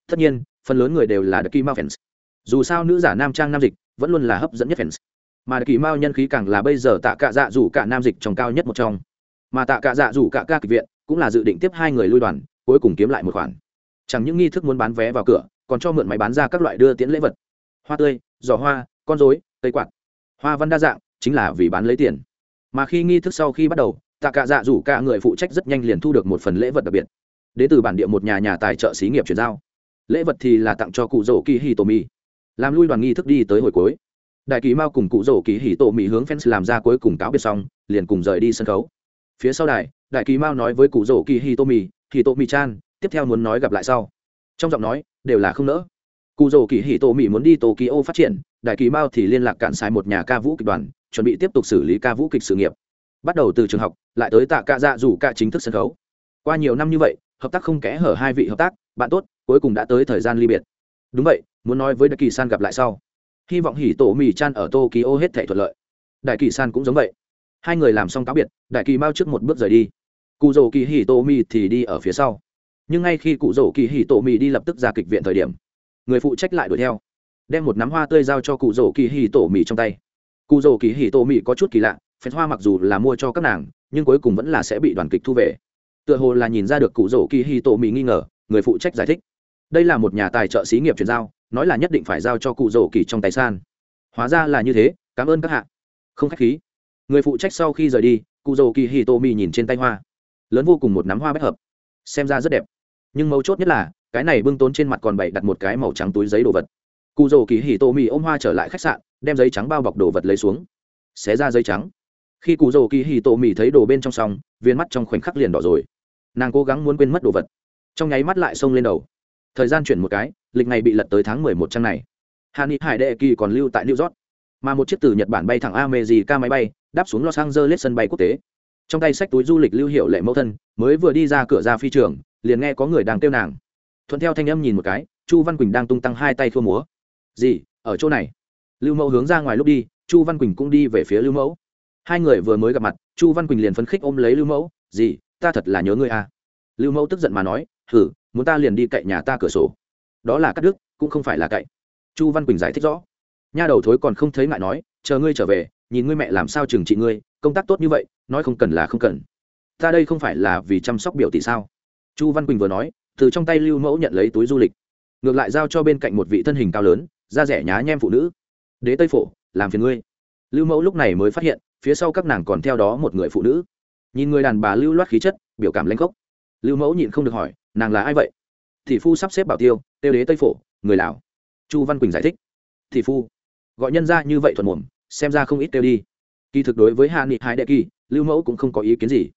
Tất nhiên phần lớn người đều là đặc kỳ mao fans. Dù sao nữ giả nam trang nam dịch vẫn luôn là hấp dẫn nhất fans. Mà đặc kỳ mao nhân khí càng là bây giờ tạ cạ dạ dù cả nam dịch trong cao nhất một trong. Mà tạ cạ dạ dù cả ca kịch viện cũng là dự định tiếp hai người lui đoàn, cuối cùng kiếm lại một khoản. Chẳng những nghi thức muốn bán vé vào cửa, còn cho mượn máy bán ra các loại đưa tiễn lễ vật. Hoa tươi, giỏ hoa, con dối cây quạt. Hoa văn đa dạng, chính là vì bán lấy tiền. Mà khi nghi thức sau khi bắt đầu, tạ cạ dạ rủ cả người phụ trách rất nhanh liền thu được một phần lễ vật đặc biệt. Đến từ bản địa một nhà nhà tài trợ xí nghiệp chuyển giao lễ vật thì là tặng cho cụ rổ kỳ hì tổ mì. Làm lui đoàn nghi thức đi tới hồi cuối. Đại kỳ mao cùng cụ rổ kỳ hì tổ mì hướng fans làm ra cuối cùng cáo biệt xong, liền cùng rời đi sân khấu. Phía sau đài, đại kỳ mao nói với cụ rổ kỳ hì tổ mì, hì tổ mì chan, tiếp theo muốn nói gặp lại sau. Trong giọng nói, đều là không nỡ. Cụ rổ kỳ hì tổ mì muốn đi tokyo phát triển, đại kỳ mao thì liên lạc cạn sai một nhà ca vũ kịch đoàn, chuẩn bị tiếp tục xử lý ca vũ kịch sự nghiệp. Bắt đầu từ trường học, lại tới tạ ca dạ rủ ca chính thức sân khấu. Qua nhiều năm như vậy, hợp tác không kẽ hở hai vị hợp tác, bạn tốt cuối cùng đã tới thời gian ly biệt. Đúng vậy, muốn nói với đại kỳ san gặp lại sau. Hy vọng hỉ tổ mì chan ở tokyo hết thể thuận lợi. Đại kỳ san cũng giống vậy. Hai người làm xong cáo biệt, đại kỳ mau trước một bước rời đi. Cụ rổ kỳ hỉ tổ mì thì đi ở phía sau. Nhưng ngay khi cụ rổ kỳ hỉ tổ mì đi lập tức ra kịch viện thời điểm, người phụ trách lại đuổi theo. Đem một nắm hoa tươi giao cho cụ rổ kỳ hỉ tổ mì trong tay. Cụ rổ kỳ hỉ tổ mì có chút kỳ lạ phép hoa mặc dù là mua cho các nàng, nhưng cuối cùng vẫn là sẽ bị đoàn kịch thu về. Tựa hồ là nhìn ra được cụ rổ kỳ hỉ tổ mì nghi ngờ, người phụ trách giải thích đây là một nhà tài trợ xí nghiệp chuyển giao, nói là nhất định phải giao cho cụ rổ kỳ trong tài san hóa ra là như thế, cảm ơn các hạ. Không k h á c h khí. Người phụ trách sau khi rời đi, cụ rổ kỳ hì tô nhìn trên tay hoa. Lớn vô cùng một nắm hoa bách hợp. Xem ra rất đẹp. Nhưng mấu chốt nhất là, cái này bưng tốn trên mặt còn bày đặt một cái màu trắng túi giấy đồ vật. Cụ rổ kỳ hì tô ôm hoa trở lại khách sạn, đem giấy trắng bao bọc đồ vật lấy xuống. Xé ra giấy trắng. Khi cụ rổ kỳ hì tô thấy đồ bên trong xong, viên mắt trong khoảnh khắc liền đỏ rồi. Nàng cố gắng muốn quên mất đồ vật. Trong nháy mắt lại xông lên đầu thời gian chuyển một cái, lịch này bị lật tới tháng mười một trang này. Hà ni hải đệ kỳ còn lưu tại new york, mà một chiếc từ nhật bản bay thẳng america máy bay, đáp xuống los angeles sân bay quốc tế. Trong tay sách túi du lịch lưu hiệu lệ mẫu thân, mới vừa đi ra cửa ra phi trường, liền nghe có người đang kêu nàng. Thuận theo thanh âm nhìn một cái, chu văn quỳnh đang tung tăng hai tay thua múa. Gì? Ở chỗ này? Lưu mẫu hướng ra ngoài lúc đi, chu văn quỳnh cũng đi về phía lưu mẫu. Hai người vừa mới gặp mặt, chu văn quỳnh liền phấn khích ôm lấy lưu mẫu, gì? Ta thật là nhớ ngươi à. Lưu mẫu tức giận mà nói thử muốn ta liền đi cậy nhà ta cửa sổ. Đó là cắt đứt, cũng không phải là cậy. Chu văn quỳnh giải thích rõ. Nha đầu thối còn không thấy ngại nói, chờ ngươi trở về, nhìn ngươi mẹ làm sao trừng trị ngươi, công tác tốt như vậy, nói không cần là không cần. Ta đây không phải là vì chăm sóc biểu tỷ sao? Chu văn quỳnh vừa nói, từ trong tay lưu mẫu nhận lấy túi du lịch. Ngược lại giao cho bên cạnh một vị thân hình cao lớn, da rẻ nhá nhem phụ nữ. Đế tây phổ, làm phiền ngươi. Lưu mẫu lúc này mới phát hiện, phía sau các nàng còn theo đó một người phụ nữ. Nhìn người đàn bà lưu loát khí chất, biểu cảm lanh khốc. Lưu mẫu nhịn không được hỏi nàng là ai vậy? Thị phu sắp xếp bảo tiêu tiêu đế tây phổ, người lào. Chu văn quỳnh giải thích. Thị phu, gọi nhân ra như vậy thuận mồm, xem ra không ít tiêu đi. Kỳ thực đối với hạ nghị hai đệ kỳ, lưu mẫu cũng không có ý kiến gì.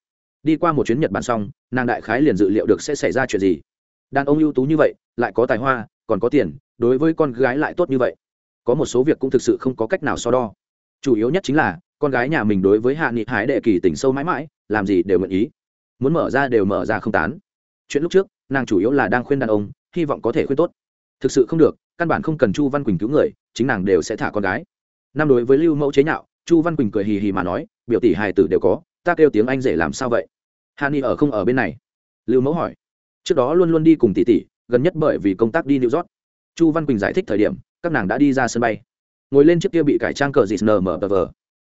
Đi qua một chuyến nhật bản xong, nàng đại khái liền dự liệu được sẽ xảy ra chuyện gì. Đàn ông ưu tú như vậy, lại có tài hoa, còn có tiền, đối với con gái lại tốt như vậy. Có một số việc cũng thực sự không có cách nào so đo. Chủ yếu nhất chính là, con gái nhà mình đối với hạ nghị hái đệ kỳ tỉnh sâu mãi mãi, làm gì đều nguyện ý. Muốn mở ra đều mở ra không tán chuyện lúc trước, nàng chủ yếu là đang khuyên đàn ông, hy vọng có thể khuyên tốt. Thực sự không được, căn bản không cần chu văn quỳnh cứu người, chính nàng đều sẽ thả con gái. Năm đối với lưu mẫu chế nhạo, chu văn quỳnh cười hì hì mà nói, biểu tỷ hài tử đều có, ta kêu tiếng anh dễ làm sao vậy? Hà ni ở không ở bên này? Lưu mẫu hỏi. Trước đó luôn luôn đi cùng tỷ tỷ, gần nhất bởi vì công tác đi new york. Chu văn quỳnh giải thích thời điểm, các nàng đã đi ra sân bay. Ngồi lên chiếc kia bị cải trang cờ dịt nờ mở tờ vờ.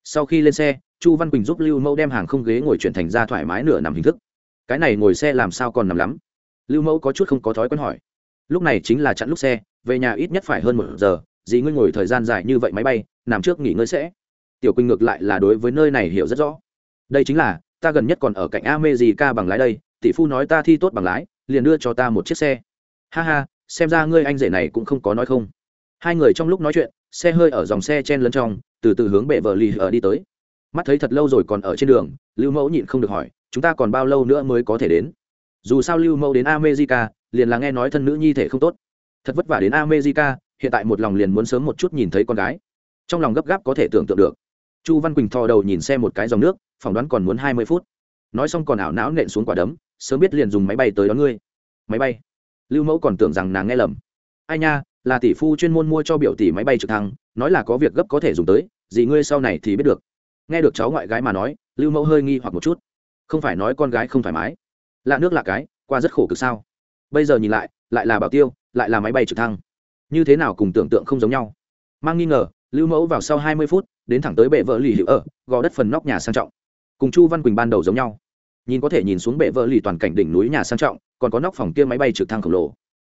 Sau khi lên xe, chu văn quỳnh giúp lưu mẫu đem hàng không ghế ngồi chuyển thành ra thoải mái nửa nằm hình thức cái này ngồi xe làm sao còn nằm lắm? Lưu mẫu có chút không có thói quen hỏi. Lúc này chính là chặn lúc xe, về nhà ít nhất phải hơn một giờ, dì ngươi ngồi thời gian dài như vậy máy bay, nằm trước nghỉ ngơi sẽ. Tiểu quỳnh ngược lại là đối với nơi này hiểu rất rõ. Đây chính là, ta gần nhất còn ở cạnh a mê dì ca bằng lái đây, tỷ phu nói ta thi tốt bằng lái, liền đưa cho ta một chiếc xe. Ha ha, xem ra ngươi anh rể này cũng không có nói không. Hai người trong lúc nói chuyện, xe hơi ở dòng xe chen lấn trong, từ từ hướng bệ vợ lì ở đi tới. Mắt thấy thật lâu rồi còn ở trên đường, lưu mẫu nhịn không được hỏi chúng ta còn bao lâu nữa mới có thể đến? Dù sao lưu mẫu đến america, liền là nghe nói thân nữ nhi thể không tốt. Thật vất vả đến america, hiện tại một lòng liền muốn sớm một chút nhìn thấy con gái. Trong lòng gấp gáp có thể tưởng tượng được. Chu văn quỳnh thò đầu nhìn xem một cái dòng nước, phỏng đoán còn muốn hai mươi phút. Nói xong còn ảo não nện xuống quả đấm, sớm biết liền dùng máy bay tới đón ngươi. Máy bay? Lưu mẫu còn tưởng rằng nàng nghe lầm. Ai nha, là tỷ phu chuyên môn mua cho biểu tỷ máy bay trực thăng, nói là có việc gấp có thể dùng tới, gì ngươi sau này thì biết được. Nghe được cháu ngoại gái mà nói, lưu mẫu hơi nghi hoặc một chút không phải nói con gái không thoải mái. Lạ nước lạ cái, qua rất khổ cực sao? Bây giờ nhìn lại lại là bảo tiêu, lại là máy bay trực thăng. Như thế nào cùng tưởng tượng không giống nhau. Mang nghi ngờ, lưu mẫu vào sau hai mươi phút, đến thẳng tới bệ vợ lì hữu ở, gò đất phần nóc nhà sang trọng. Cùng chu văn quỳnh ban đầu giống nhau. Nhìn có thể nhìn xuống bệ vợ lì toàn cảnh đỉnh núi nhà sang trọng, còn có nóc phòng kia máy bay trực thăng khổng lồ.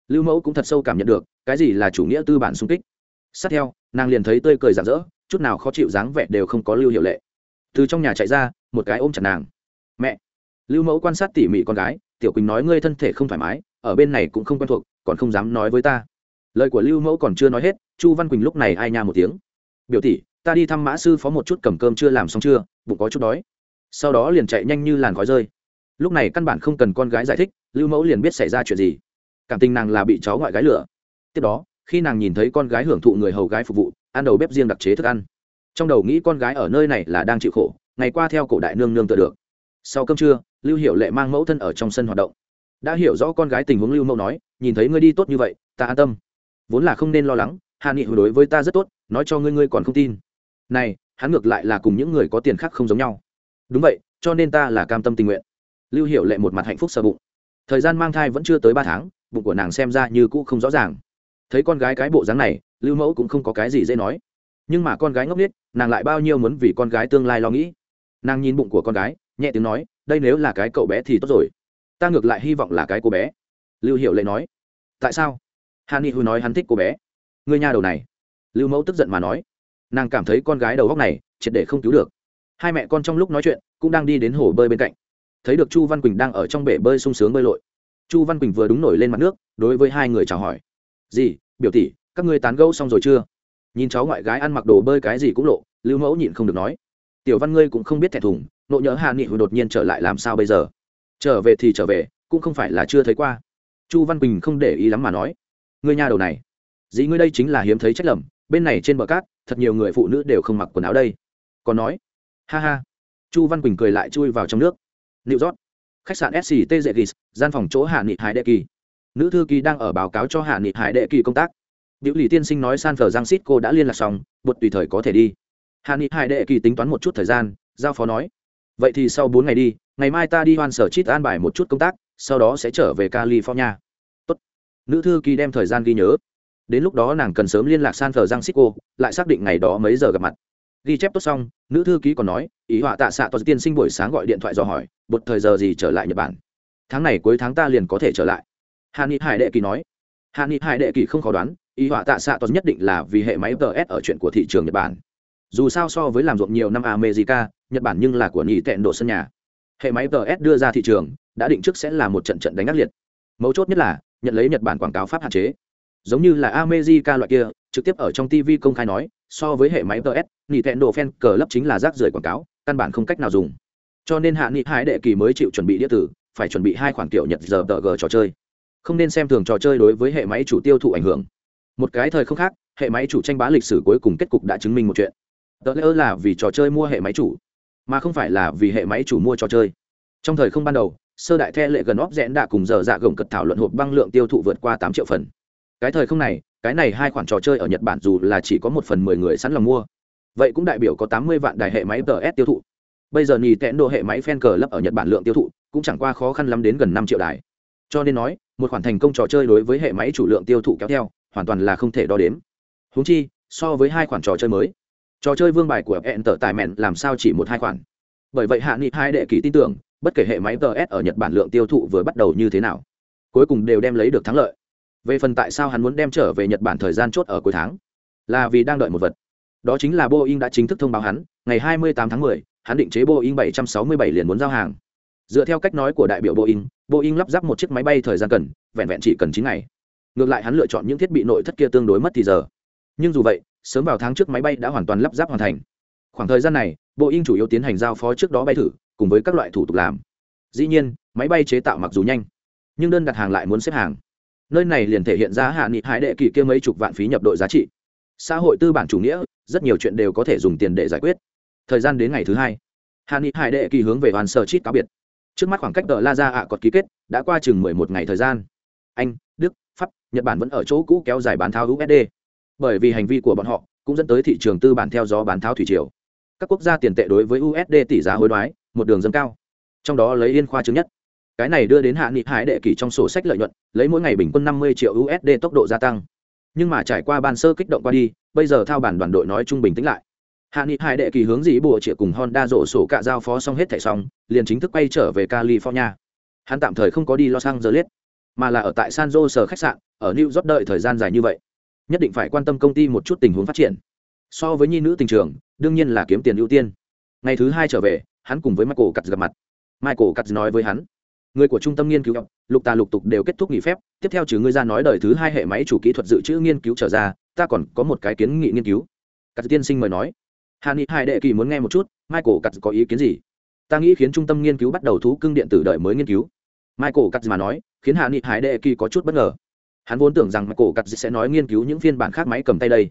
Lưu mẫu cũng thật sâu cảm nhận được, cái gì là chủ nghĩa tư bản xung kích. Sát theo, nàng liền thấy tươi cười rạng rỡ, chút nào khó chịu dáng vẻ đều không có lưu hiệu lệ. Từ trong nhà chạy ra, một cái ôm chặt nàng mẹ. Lưu mẫu quan sát tỉ mỉ con gái, tiểu quỳnh nói ngươi thân thể không thoải mái, ở bên này cũng không quen thuộc, còn không dám nói với ta. Lời của lưu mẫu còn chưa nói hết, chu văn quỳnh lúc này ai nha một tiếng. Biểu tỷ, ta đi thăm mã sư phó một chút cầm cơm chưa làm xong chưa, bụng có chút đói. Sau đó liền chạy nhanh như làn khói rơi. Lúc này căn bản không cần con gái giải thích, lưu mẫu liền biết xảy ra chuyện gì. Cảm tình nàng là bị cháu ngoại gái lửa tiếp đó, khi nàng nhìn thấy con gái hưởng thụ người hầu gái phục vụ, ăn đầu bếp riêng đặc chế thức ăn. Trong đầu nghĩ con gái ở nơi này là đang chịu khổ, ngày qua theo cổ đại nương nương tựa được sau cơm trưa, lưu hiệu lệ mang mẫu thân ở trong sân hoạt động. Đã hiểu rõ con gái tình huống lưu mẫu nói, nhìn thấy ngươi đi tốt như vậy, ta an tâm. Vốn là không nên lo lắng hạ nghị hồi đối với ta rất tốt, nói cho ngươi ngươi còn không tin. Này, hắn ngược lại là cùng những người có tiền khác không giống nhau. Đúng vậy, cho nên ta là cam tâm tình nguyện. Lưu hiệu lệ một mặt hạnh phúc sờ bụng. Thời gian mang thai vẫn chưa tới ba tháng, bụng của nàng xem ra như cũ không rõ ràng. Thấy con gái cái bộ dáng này, lưu mẫu cũng không có cái gì dễ nói. Nhưng mà con gái ngốc n nàng lại bao nhiêu muốn vì con gái tương lai lo nghĩ. Nàng nhìn bụng của con gái nhẹ tiếng nói, đây nếu là cái cậu bé thì tốt rồi. Ta ngược lại hy vọng là cái cô bé. Lưu hiệu lệ nói, tại sao? Hà ni hư nói, hắn thích cô bé. Người nhà đầu này. Lưu mẫu tức giận mà nói, nàng cảm thấy con gái đầu góc này, triệt để không cứu được. Hai mẹ con trong lúc nói chuyện, cũng đang đi đến hồ bơi bên cạnh. Thấy được chu văn quỳnh đang ở trong bể bơi sung sướng bơi lội. Chu văn quỳnh vừa đúng nổi lên mặt nước, đối với hai người chào hỏi. Gì biểu tỷ, các ngươi tán gẫu xong rồi chưa? Nhìn cháu ngoại gái ăn mặc đồ bơi cái gì cũng lộ, lưu mẫu nhịn không được nói, tiểu văn ngươi cũng không biết thẹn thùng nộ nhớ hà nghị hồi đột nhiên trở lại làm sao bây giờ trở về thì trở về cũng không phải là chưa thấy qua chu văn quỳnh không để ý lắm mà nói ngươi nhà đầu này dĩ ngươi đây chính là hiếm thấy trách lầm bên này trên bờ cát thật nhiều người phụ nữ đều không mặc quần áo đây còn nói ha ha chu văn quỳnh cười lại chui vào trong nước nịu rót Khách sạn SCT Zegis, gian phòng chỗ Hạ Nghị Hải Đệ Kỳ. Nữ thư ký đang ở báo cáo cho Hạ Nghị Hải Đệ Kỳ công tác. Biểu lì tiên sinh nói San cô đã liên lạc xong, bột tùy thời có thể đi. Hạ Nghị Hải Đệ Kỳ tính toán một chút thời gian, giao phó nói. Vậy thì sau bốn ngày đi, ngày mai ta đi hoan sở chít an bài một chút công tác, sau đó sẽ trở về California. Tốt. Nữ thư ký đem thời gian ghi nhớ. Đến lúc đó nàng cần sớm liên lạc San Francisco, lại xác định ngày đó mấy giờ gặp mặt ghi chép tốt xong nữ thư ký còn nói ý họa tạ xạ toàn tiên sinh buổi sáng gọi điện thoại do hỏi một thời giờ gì trở lại nhật bản tháng này cuối tháng ta liền có thể trở lại hà ni hải đệ kỳ nói hà ni hải đệ kỳ không khó đoán ý họa tạ xạ toàn nhất định là vì hệ máy ts ở chuyện của thị trường nhật bản dù sao so với làm ruộng nhiều năm america, nhật bản nhưng là của nhị tẹn độ sân nhà. Hệ máy ts đưa ra thị trường, đã định trước sẽ là một trận trận đánh ác liệt. Mấu chốt nhất là nhận lấy nhật bản quảng cáo pháp hạn chế. Giống như là america loại kia, trực tiếp ở trong tv công khai nói, so với hệ máy ts nị tẹn đổ fan cờ lấp chính là rác rưởi quảng cáo, căn bản không cách nào dùng. Cho nên hạ nghị hai đệ kỳ mới chịu chuẩn bị đĩa tử, phải chuẩn bị hai khoản kiểu nhật giờ tờ g trò chơi. Không nên xem thường trò chơi đối với hệ máy chủ tiêu thụ ảnh hưởng. Một cái thời không khác, hệ máy chủ tranh bá lịch sử cuối cùng kết cục đã chứng minh một chuyện tờ lễ là vì trò chơi mua hệ máy chủ, mà không phải là vì hệ máy chủ mua trò chơi. Trong thời không ban đầu, sơ đại the lệ gần óp rẽn đã cùng giờ dạ gồng cật thảo luận hộp băng lượng tiêu thụ vượt qua tám triệu phần. Cái thời không này, cái này hai khoản trò chơi ở nhật bản dù là chỉ có một phần mười người sẵn lòng mua, vậy cũng đại biểu có tám mươi vạn đài hệ máy ts tiêu thụ. Bây giờ nhì tẽn độ hệ máy fan cờ lấp ở nhật bản lượng tiêu thụ cũng chẳng qua khó khăn lắm đến gần năm triệu đài. Cho nên nói, một khoản thành công trò chơi đối với hệ máy chủ lượng tiêu thụ kéo theo, hoàn toàn là không thể đo đếm. Húng chi, so với hai khoản trò chơi mới trò chơi vương bài của hẹn tở tài mẹn làm sao chỉ một hai khoản? Bởi vậy hạ nghị hai đệ kỳ tin tưởng bất kể hệ máy ts ở nhật bản lượng tiêu thụ vừa bắt đầu như thế nào cuối cùng đều đem lấy được thắng lợi. Về phần tại sao hắn muốn đem trở về nhật bản thời gian chốt ở cuối tháng là vì đang đợi một vật. Đó chính là boeing đã chính thức thông báo hắn ngày 28 tháng 10, hắn định chế boeing 767 liền muốn giao hàng. Dựa theo cách nói của đại biểu boeing boeing lắp ráp một chiếc máy bay thời gian cần vẹn vẹn chỉ cần chín ngày. Ngược lại hắn lựa chọn những thiết bị nội thất kia tương đối mất thì giờ. Nhưng dù vậy sớm vào tháng trước máy bay đã hoàn toàn lắp ráp hoàn thành. Khoảng thời gian này, boeing chủ yếu tiến hành giao phó trước đó bay thử, cùng với các loại thủ tục làm. Dĩ nhiên, máy bay chế tạo mặc dù nhanh, nhưng đơn đặt hàng lại muốn xếp hàng. Nơi này liền thể hiện ra hạ nghị hải đệ kỳ kia mấy chục vạn phí nhập đội giá trị. Xã hội tư bản chủ nghĩa, rất nhiều chuyện đều có thể dùng tiền để giải quyết. Thời gian đến ngày thứ hai, hạ nghị hải đệ kỳ hướng về hoàn sở chít cáo biệt. Trước mắt khoảng cách tờ la ra ạ cọt ký kết đã qua chừng mười một ngày thời gian. Anh, đức, pháp, nhật bản vẫn ở chỗ cũ kéo dài bán tháo usd bởi vì hành vi của bọn họ cũng dẫn tới thị trường tư bản theo gió bán tháo thủy triều. Các quốc gia tiền tệ đối với usd tỷ giá hối đoái, một đường dâng cao. Trong đó lấy yên khoa chứng nhất. Cái này đưa đến hạ nghị hải đệ kỳ trong sổ sách lợi nhuận, lấy mỗi ngày bình quân năm mươi triệu usd tốc độ gia tăng. Nhưng mà trải qua ban sơ kích động qua đi, bây giờ thao bản đoàn đội nói trung bình tĩnh lại. Hạ nghị hải đệ kỳ hướng dĩ bùa triệu cùng honda rổ sổ cạ giao phó xong hết thẻ xong, liền chính thức quay trở về california. Hắn tạm thời không có đi los angeles, mà là ở tại san jose khách sạn, ở new york đợi thời gian dài như vậy nhất định phải quan tâm công ty một chút tình huống phát triển. So với nhi nữ tình trường, đương nhiên là kiếm tiền ưu tiên. Ngày thứ hai trở về, hắn cùng với michael cắt gặp mặt. Michael cắt nói với hắn, người của trung tâm nghiên cứu, lục tà lục tục đều kết thúc nghỉ phép, tiếp theo trừ ngươi ra nói đời thứ hai hệ máy chủ kỹ thuật dự trữ nghiên cứu trở ra, ta còn có một cái kiến nghị nghiên cứu. Cắt tiên sinh mời nói hà ni hai đệ kỳ muốn nghe một chút, michael cắt có ý kiến gì? Ta nghĩ khiến trung tâm nghiên cứu bắt đầu thú cưng điện tử đợi mới nghiên cứu. Michael cắt mà nói, khiến hạ nghị hải đệ kỳ có chút bất ngờ hắn vốn tưởng rằng michael cắt sẽ nói nghiên cứu những phiên bản khác máy cầm tay đây.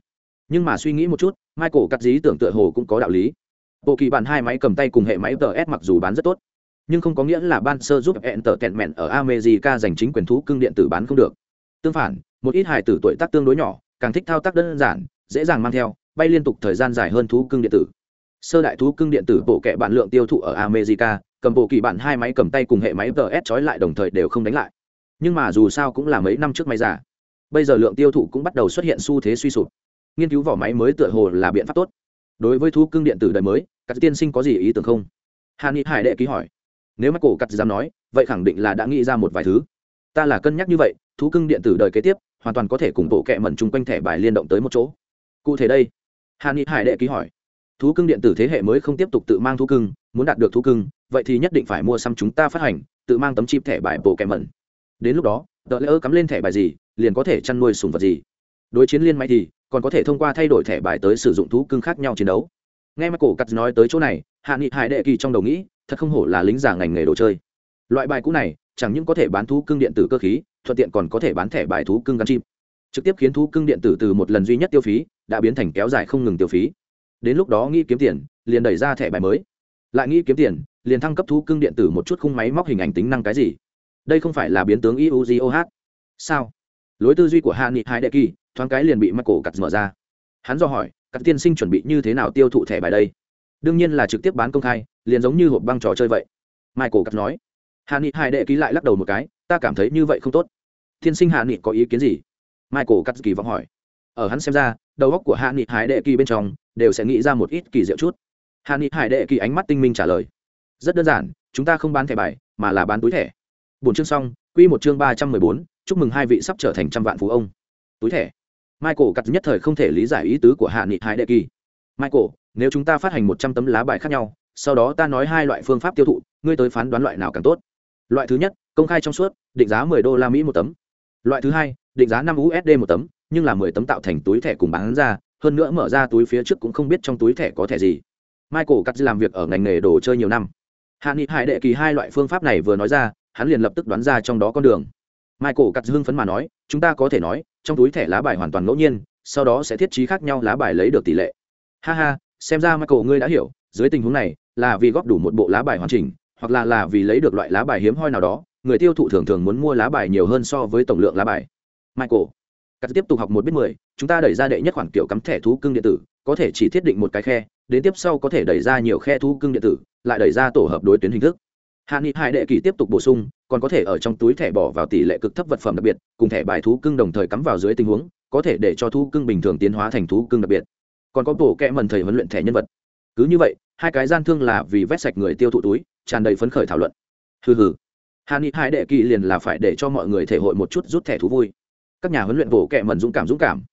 Nhưng mà suy nghĩ một chút, michael cắt dĩ tưởng tựa hồ cũng có đạo lý. Bộ kỳ bản hai máy cầm tay cùng hệ máy ts mặc dù bán rất tốt, nhưng không có nghĩa là ban sơ giúp hẹn tờ tẹn mẹn ở america giành chính quyền thú cưng điện tử bán không được. Tương phản, một ít hài tử tuổi tác tương đối nhỏ, càng thích thao tác đơn giản, dễ dàng mang theo, bay liên tục thời gian dài hơn thú cưng điện tử. Sơ đại thú cưng điện tử bộ kệ bản lượng tiêu thụ ở america, cầm bộ kỳ bản hai máy cầm tay cùng hệ máy ts trói lại đồng thời đều không đánh lại nhưng mà dù sao cũng là mấy năm trước máy giả bây giờ lượng tiêu thụ cũng bắt đầu xuất hiện xu thế suy sụp. Nghiên cứu vỏ máy mới tựa hồ là biện pháp tốt. Đối với thú cưng điện tử đời mới, các tiên sinh có gì ý tưởng không? Hàn ni hải đệ ký hỏi. Nếu mắt cổ cắt dám nói, vậy khẳng định là đã nghĩ ra một vài thứ. Ta là cân nhắc như vậy, thú cưng điện tử đời kế tiếp, hoàn toàn có thể cùng bộ kẹ mẩn chung quanh thẻ bài liên động tới một chỗ. Cụ thể đây, hàn ni hải đệ ký hỏi. Thú cưng điện tử thế hệ mới không tiếp tục tự mang thú cưng, muốn đạt được thú cưng, vậy thì nhất định phải mua xăm chúng ta phát hành, tự mang tấm chip thẻ bài bộ kẹ mẩn đến lúc đó, tờ lỡ cắm lên thẻ bài gì, liền có thể chăn nuôi sùng vật gì. Đối chiến liên may thì còn có thể thông qua thay đổi thẻ bài tới sử dụng thú cưng khác nhau chiến đấu. Nghe mắt cổ cắt nói tới chỗ này, hạ nghị hải đệ kỳ trong đầu nghĩ, thật không hổ là lính giả ngành nghề đồ chơi. Loại bài cũ này, chẳng những có thể bán thú cưng điện tử cơ khí, thuận tiện còn có thể bán thẻ bài thú cưng gắn chim trực tiếp khiến thú cưng điện tử từ một lần duy nhất tiêu phí, đã biến thành kéo dài không ngừng tiêu phí. Đến lúc đó nghĩ kiếm tiền liền đẩy ra thẻ bài mới. Lại nghĩ kiếm tiền liền thăng cấp thú cưng điện tử một chút khung máy móc hình ảnh tính năng cái gì đây không phải là biến tướng iugoh sao? Lối tư duy của hạ nghị hai đệ kỳ, thoáng cái liền bị mắc cổ cặt mở ra. Hắn do hỏi các tiên sinh chuẩn bị như thế nào tiêu thụ thẻ bài đây? Đương nhiên là trực tiếp bán công khai, liền giống như hộp băng trò chơi vậy. Michael cắt nói. Hạ nghị hai đệ ký lại lắc đầu một cái, ta cảm thấy như vậy không tốt. Tiên sinh hạ nghị có ý kiến gì? Michael cắt kỳ vọng hỏi. Ở hắn xem ra, đầu óc của hạ nghị hải đệ kỳ bên trong đều sẽ nghĩ ra một ít kỳ diệu chút. Hạ nghị hải đệ kỳ ánh mắt tinh minh trả lời. Rất đơn giản, chúng ta không bán thẻ bài, mà là bán túi thẻ bốn chương xong, quy một chương ba trăm mười bốn, chúc mừng hai vị sắp trở thành trăm vạn phú ông. Túi thẻ. Michael cắt nhất thời không thể lý giải ý tứ của hạ nghị hải đệ kỳ. Michael, nếu chúng ta phát hành một trăm tấm lá bài khác nhau, sau đó ta nói hai loại phương pháp tiêu thụ, ngươi tới phán đoán loại nào càng tốt. Loại thứ nhất, công khai trong suốt, định giá mười đô la mỹ một tấm. Loại thứ hai, định giá năm usd một tấm, nhưng là mười tấm tạo thành túi thẻ cùng bán ra, hơn nữa mở ra túi phía trước cũng không biết trong túi thẻ có thẻ gì. Michael cắt làm việc ở ngành nghề đồ chơi nhiều năm. Hạ nghị hải đệ kỳ hai loại phương pháp này vừa nói ra hắn liền lập tức đoán ra trong đó con đường. Michael cắt hưng phấn mà nói, chúng ta có thể nói, trong túi thẻ lá bài hoàn toàn ngẫu nhiên, sau đó sẽ thiết trí khác nhau lá bài lấy được tỷ lệ. Ha ha, xem ra michael ngươi đã hiểu, dưới tình huống này, là vì góp đủ một bộ lá bài hoàn chỉnh, hoặc là là vì lấy được loại lá bài hiếm hoi nào đó, người tiêu thụ thường thường muốn mua lá bài nhiều hơn so với tổng lượng lá bài. Michael cắt tiếp tục học một biết mười, chúng ta đẩy ra đệ nhất khoản kiểu cắm thẻ thú cưng điện tử, có thể chỉ thiết định một cái khe, đến tiếp sau có thể đẩy ra nhiều khe thú cưng điện tử, lại đẩy ra tổ hợp đối tuyến hình thức hạ nghị hai đệ kỳ tiếp tục bổ sung, còn có thể ở trong túi thẻ bỏ vào tỷ lệ cực thấp vật phẩm đặc biệt, cùng thẻ bài thú cưng đồng thời cắm vào dưới tình huống, có thể để cho thú cưng bình thường tiến hóa thành thú cưng đặc biệt. Còn có bổ kẽ mần thầy huấn luyện thẻ nhân vật. Cứ như vậy, hai cái gian thương là vì vét sạch người tiêu thụ túi, tràn đầy phấn khởi thảo luận. Hừ hừ. Hà ni hai đệ kỳ liền là phải để cho mọi người thể hội một chút rút thẻ thú vui. Các nhà huấn luyện bổ kẹ mần dũng cảm dũng cảm.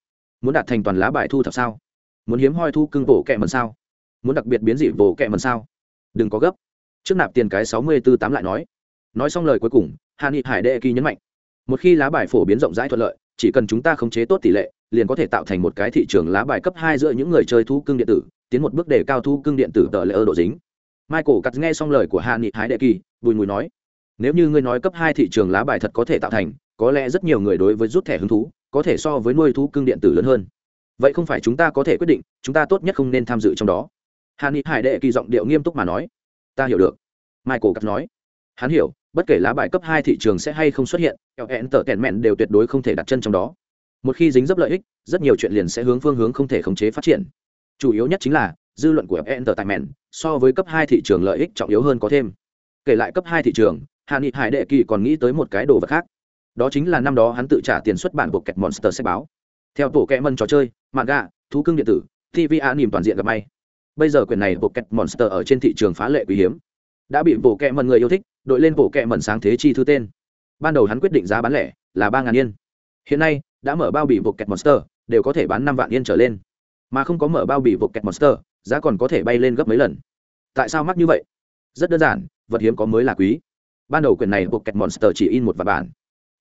Muốn đạt thành toàn lá bài thu thập sao? Muốn hiếm hoi thu cưng bổ kẹ mần sao? Muốn đặc biệt biến dị bổ kẹ mần sao? Đừng có gấp trước nạp tiền cái sáu mươi tư tám lại nói. Nói xong lời cuối cùng hà nghị hải đệ kỳ nhấn mạnh, một khi lá bài phổ biến rộng rãi thuận lợi, chỉ cần chúng ta khống chế tốt tỷ lệ, liền có thể tạo thành một cái thị trường lá bài cấp hai giữa những người chơi thu cưng điện tử, tiến một bước để cao thu cưng điện tử tờ lễ ơ độ dính. Michael cắt nghe xong lời của hạ nghị hải đệ kỳ, bùi mùi nói, nếu như ngươi nói cấp hai thị trường lá bài thật có thể tạo thành, có lẽ rất nhiều người đối với rút thẻ hứng thú, có thể so với nuôi thú cưng điện tử lớn hơn. Vậy không phải chúng ta có thể quyết định, chúng ta tốt nhất không nên tham dự trong đó. Hàn ni hải đệ kỳ giọng điệu nghiêm túc mà nói ta hiểu được. Michael cắt nói. Hắn hiểu, bất kể lá bài cấp hai thị trường sẽ hay không xuất hiện ln tờ kèn mẹn đều tuyệt đối không thể đặt chân trong đó. Một khi dính dấp lợi ích, rất nhiều chuyện liền sẽ hướng phương hướng không thể khống chế phát triển. Chủ yếu nhất chính là, dư luận của fn tờ tại mẹn so với cấp hai thị trường lợi ích trọng yếu hơn có thêm. Kể lại cấp hai thị trường hạ nghị hải đệ kỳ còn nghĩ tới một cái đồ vật khác. Đó chính là năm đó hắn tự trả tiền xuất bản bộ kẹt monster sách báo. Theo tổ kẹ mân trò chơi mạng gà thú cưng điện tử tv a nìm toàn diện gặp may bây giờ quyển này bộ kẹt monster ở trên thị trường phá lệ quý hiếm. Đã bị bộ kẹ mần người yêu thích, đội lên bộ kẹ mần sáng thế chi thư tên. Ban đầu hắn quyết định giá bán lẻ là ba ngàn yên. Hiện nay, đã mở bao bì bộ kẹt monster, đều có thể bán năm vạn yên trở lên. Mà không có mở bao bì bộ kẹt monster, giá còn có thể bay lên gấp mấy lần. Tại sao mắc như vậy? Rất đơn giản, vật hiếm có mới là quý. Ban đầu quyển này bộ kẹt monster chỉ in một vạn bản.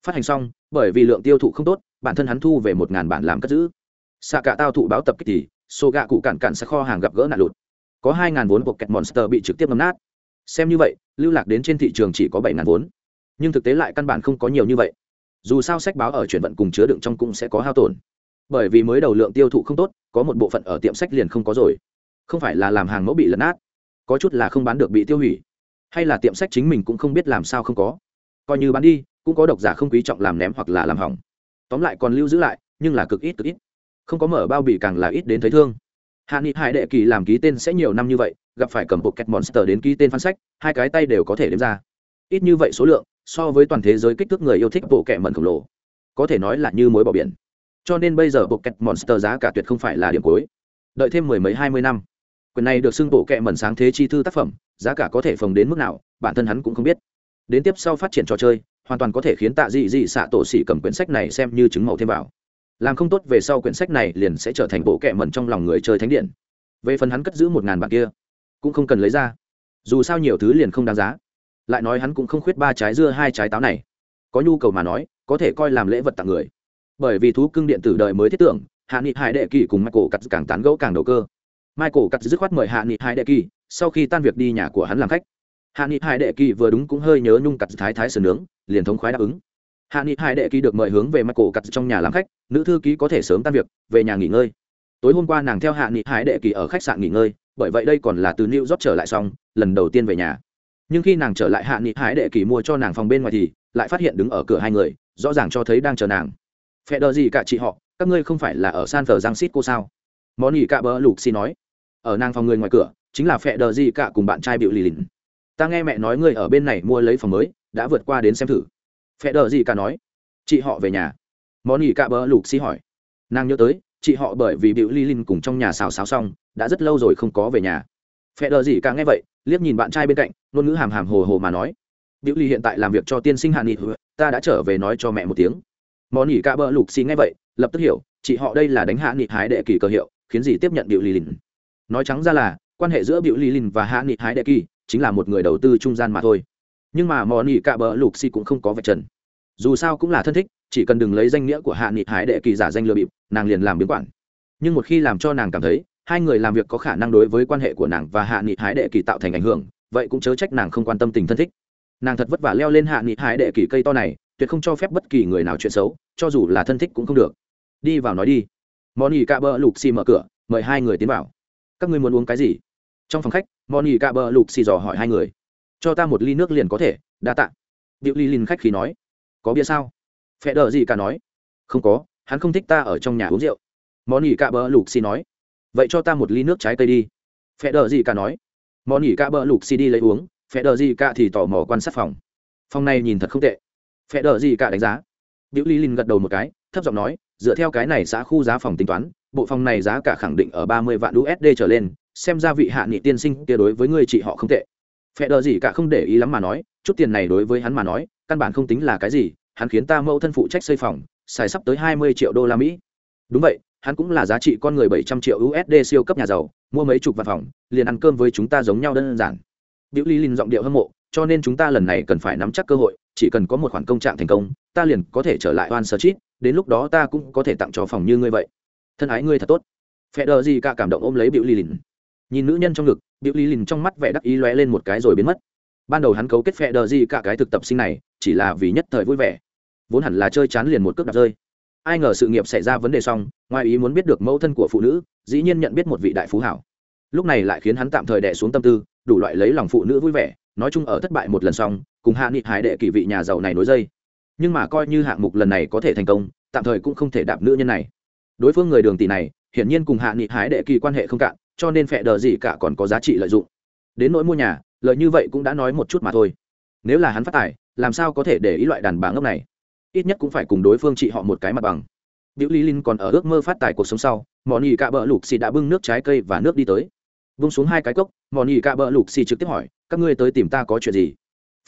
Phát hành xong, bởi vì lượng tiêu thụ không tốt, bản thân hắn thu về một ngàn bản làm cất giữ. Xạ cả tao thụ báo tập kích thì số gạ cụ cản cản sẽ kho hàng gặp gỡ nạn lụt. Có hai ngàn vốn bộ kẹt monster bị trực tiếp ngâm nát. Xem như vậy, lưu lạc đến trên thị trường chỉ có bảy ngàn vốn. Nhưng thực tế lại căn bản không có nhiều như vậy. Dù sao sách báo ở chuyển vận cùng chứa đựng trong cũng sẽ có hao tổn. Bởi vì mới đầu lượng tiêu thụ không tốt, có một bộ phận ở tiệm sách liền không có rồi. Không phải là làm hàng mẫu bị lấn át có chút là không bán được bị tiêu hủy. Hay là tiệm sách chính mình cũng không biết làm sao không có. Coi như bán đi, cũng có độc giả không quý trọng làm ném hoặc là làm hỏng. Tóm lại còn lưu giữ lại, nhưng là cực ít cực ít không có mở bao bì càng là ít đến thấy thương. Hạ nghị hải đệ kỳ làm ký tên sẽ nhiều năm như vậy, gặp phải cầm bộ kẹt monster đến ký tên phán sách, hai cái tay đều có thể đếm ra. Ít như vậy số lượng, so với toàn thế giới kích thước người yêu thích bộ kẹ mẩn khổng lồ, có thể nói là như mối bỏ biển. Cho nên bây giờ bộ kẹt monster giá cả tuyệt không phải là điểm cuối. Đợi thêm mười mấy hai mươi năm, quyền này được xưng bộ kẹ mẩn sáng thế chi thư tác phẩm, giá cả có thể phồng đến mức nào, bản thân hắn cũng không biết. Đến tiếp sau phát triển trò chơi, hoàn toàn có thể khiến tạ dị dị xạ tổ xỉ cầm quyển sách này xem như chứng màu thêm vào làm không tốt về sau quyển sách này liền sẽ trở thành bộ kệ mẩn trong lòng người chơi thánh điện. Về phần hắn cất giữ một ngàn bạc kia, cũng không cần lấy ra. Dù sao nhiều thứ liền không đáng giá. Lại nói hắn cũng không khuyết ba trái dưa hai trái táo này. Có nhu cầu mà nói, có thể coi làm lễ vật tặng người. Bởi vì thú cưng điện tử đời mới thiết tưởng, hạ nghị hải đệ kỳ cùng michael cắt càng tán gẫu càng đầu cơ. Michael cắt dứt khoát mời hạ nghị hải đệ kỳ, sau khi tan việc đi nhà của hắn làm khách. Hạ nghị hải đệ kỳ vừa đúng cũng hơi nhớ nhung cắt thái thái sườn nướng, liền thống khoái đáp ứng hạ nghị hải đệ ký được mời hướng về mặt cổ cặt trong nhà làm khách, nữ thư ký có thể sớm tan việc, về nhà nghỉ ngơi. Tối hôm qua nàng theo hạ nghị hải đệ kỳ ở khách sạn nghỉ ngơi, bởi vậy đây còn là từ new york trở lại xong, lần đầu tiên về nhà. Nhưng khi nàng trở lại hạ nghị hải đệ kỳ mua cho nàng phòng bên ngoài thì, lại phát hiện đứng ở cửa hai người, rõ ràng cho thấy đang chờ nàng. Phe đờ gì cả chị họ, các ngươi không phải là ở san thờ giang xít cô sao? Món ỉ cạ bỡ lục xi nói. Ở nàng phòng người ngoài cửa, chính là phe đờ gì cả cùng bạn trai bịu lì lìn. Ta nghe mẹ nói ngươi ở bên này mua lấy phòng mới, đã vượt qua đến xem thử phe đờ gì cả nói. Chị họ về nhà. Món ỉ cạ bỡ lục xi hỏi. Nàng nhớ tới chị họ bởi vì biểu Li Lin cùng trong nhà xào xáo xong đã rất lâu rồi không có về nhà. Phe đờ gì cả nghe vậy liếc nhìn bạn trai bên cạnh ngôn ngữ hàm hàm hồ hồ mà nói. Biểu Li hiện tại làm việc cho tiên sinh hạ nghị ta đã trở về nói cho mẹ một tiếng. Món nhỉ cả bờ lục xì nghe vậy lập tức hiểu chị họ đây là đánh hạ nghị hái đệ kỳ cơ hiệu khiến gì tiếp nhận biểu Li Lin, nói trắng ra là quan hệ giữa biểu Li Lin và hạ nghị hái đệ kỳ chính là một người đầu tư trung gian mà thôi nhưng mà mò nỉ cạ bờ lục xì cũng không có vạch trần. Dù sao cũng là thân thích, chỉ cần đừng lấy danh nghĩa của hạ nghị Hải đệ kỳ giả danh lừa bịp, nàng liền làm biến quản. Nhưng một khi làm cho nàng cảm thấy, hai người làm việc có khả năng đối với quan hệ của nàng và hạ nghị Hải đệ kỳ tạo thành ảnh hưởng, vậy cũng chớ trách nàng không quan tâm tình thân thích. Nàng thật vất vả leo lên hạ nghị Hải đệ kỳ cây to này, tuyệt không cho phép bất kỳ người nào chuyện xấu, cho dù là thân thích cũng không được. Đi vào nói đi. Moni cạ bờ lục xì mở cửa, mời hai người tiến vào. Các ngươi muốn uống cái gì? Trong phòng khách moni cạ bờ lục xì dò hỏi hai người cho ta một ly nước liền có thể đa tạ. Điệu ly lìn khách khí nói. Có bia sao? Phe đờ gì cả nói. Không có hắn không thích ta ở trong nhà uống rượu. Món ỉ cạ bờ lục xì nói. Vậy cho ta một ly nước trái cây đi. Phe đờ gì cả nói. Món ỉ cạ bờ lục xì đi lấy uống phe đờ gì cả thì tò mò quan sát phòng. Phòng này nhìn thật không tệ. Phe đờ gì cả đánh giá. Diệu ly lìn gật đầu một cái, thấp giọng nói, dựa theo cái này xã khu giá phòng tính toán, bộ phòng này giá cả khẳng định ở ba mươi vạn USD trở lên, xem ra vị hạ nghị tiên sinh kia đối với người chị họ không tệ. Phệ đờ gì cả không để ý lắm mà nói, chút tiền này đối với hắn mà nói, căn bản không tính là cái gì, hắn khiến ta mẫu thân phụ trách xây phòng, xài sắp tới hai mươi triệu đô la Mỹ. Đúng vậy, hắn cũng là giá trị con người bảy trăm triệu USD siêu cấp nhà giàu, mua mấy chục văn phòng, liền ăn cơm với chúng ta giống nhau đơn giản. Biểu Lý Linh giọng điệu hâm mộ, cho nên chúng ta lần này cần phải nắm chắc cơ hội, chỉ cần có một khoản công trạng thành công ta liền có thể trở lại oan sơ chít đến lúc đó ta cũng có thể tặng cho phòng như ngươi vậy thân ái ngươi thật tốt phe đờ gì cả cảm động ôm lấy biểu ly lìn nhìn nữ nhân trong ngực, biểu lý lìn trong mắt vẻ đắc ý lóe lên một cái rồi biến mất. Ban đầu hắn cấu kết phe đờ gì cả cái thực tập sinh này, chỉ là vì nhất thời vui vẻ. Vốn hẳn là chơi chán liền một cước đạp rơi. Ai ngờ sự nghiệp xảy ra vấn đề xong, ngoài ý muốn biết được mẫu thân của phụ nữ, dĩ nhiên nhận biết một vị đại phú hảo. Lúc này lại khiến hắn tạm thời đẻ xuống tâm tư, đủ loại lấy lòng phụ nữ vui vẻ, nói chung ở thất bại một lần xong, cùng hạ nghị hải đệ kỳ vị nhà giàu này nối dây. Nhưng mà coi như hạng mục lần này có thể thành công, tạm thời cũng không thể đạp nữ nhân này. Đối phương người đường tỷ này, hiển nhiên cùng hạ nghị hải đệ kỳ quan hệ không cạn cho nên phẹ đờ gì cả còn có giá trị lợi dụng. Đến nỗi mua nhà, lợi như vậy cũng đã nói một chút mà thôi. Nếu là hắn phát tài, làm sao có thể để ý loại đàn bà ngốc này? Ít nhất cũng phải cùng đối phương trị họ một cái mặt bằng. Biểu lý linh còn ở ước mơ phát tài cuộc sống sau mọn nhì cạ bỡ lục xì đã bưng nước trái cây và nước đi tới. Vung xuống hai cái cốc mọn nhì cạ bỡ lục xì trực tiếp hỏi, các ngươi tới tìm ta có chuyện gì?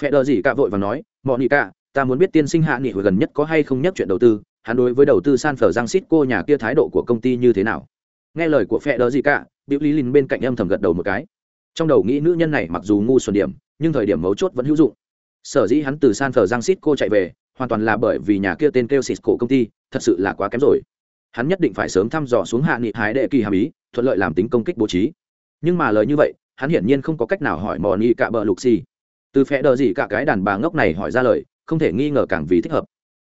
Phệ đờ gì cạ vội và nói mọn nhì cạ, ta muốn biết tiên sinh hạ nghị hồi gần nhất có hay không nhất chuyện đầu tư, hắn đối với đầu tư san phở giang xít cô nhà kia thái độ của công ty như thế nào? Nghe lời của phe đó gì cả, biểu lý linh bên cạnh âm thầm gật đầu một cái. Trong đầu nghĩ nữ nhân này mặc dù ngu xuẩn điểm nhưng thời điểm mấu chốt vẫn hữu dụng. Sở dĩ hắn từ san thờ giang xít cô chạy về hoàn toàn là bởi vì nhà kia tên kêu xịt cổ công ty thật sự là quá kém rồi. Hắn nhất định phải sớm thăm dò xuống hạ nghị hái đệ kỳ hàm ý thuận lợi làm tính công kích bố trí. Nhưng mà lời như vậy hắn hiển nhiên không có cách nào hỏi mò ni cạ bờ lục xì. Từ phe đờ gì cả cái đàn bà ngốc này hỏi ra lời không thể nghi ngờ càng vì thích hợp.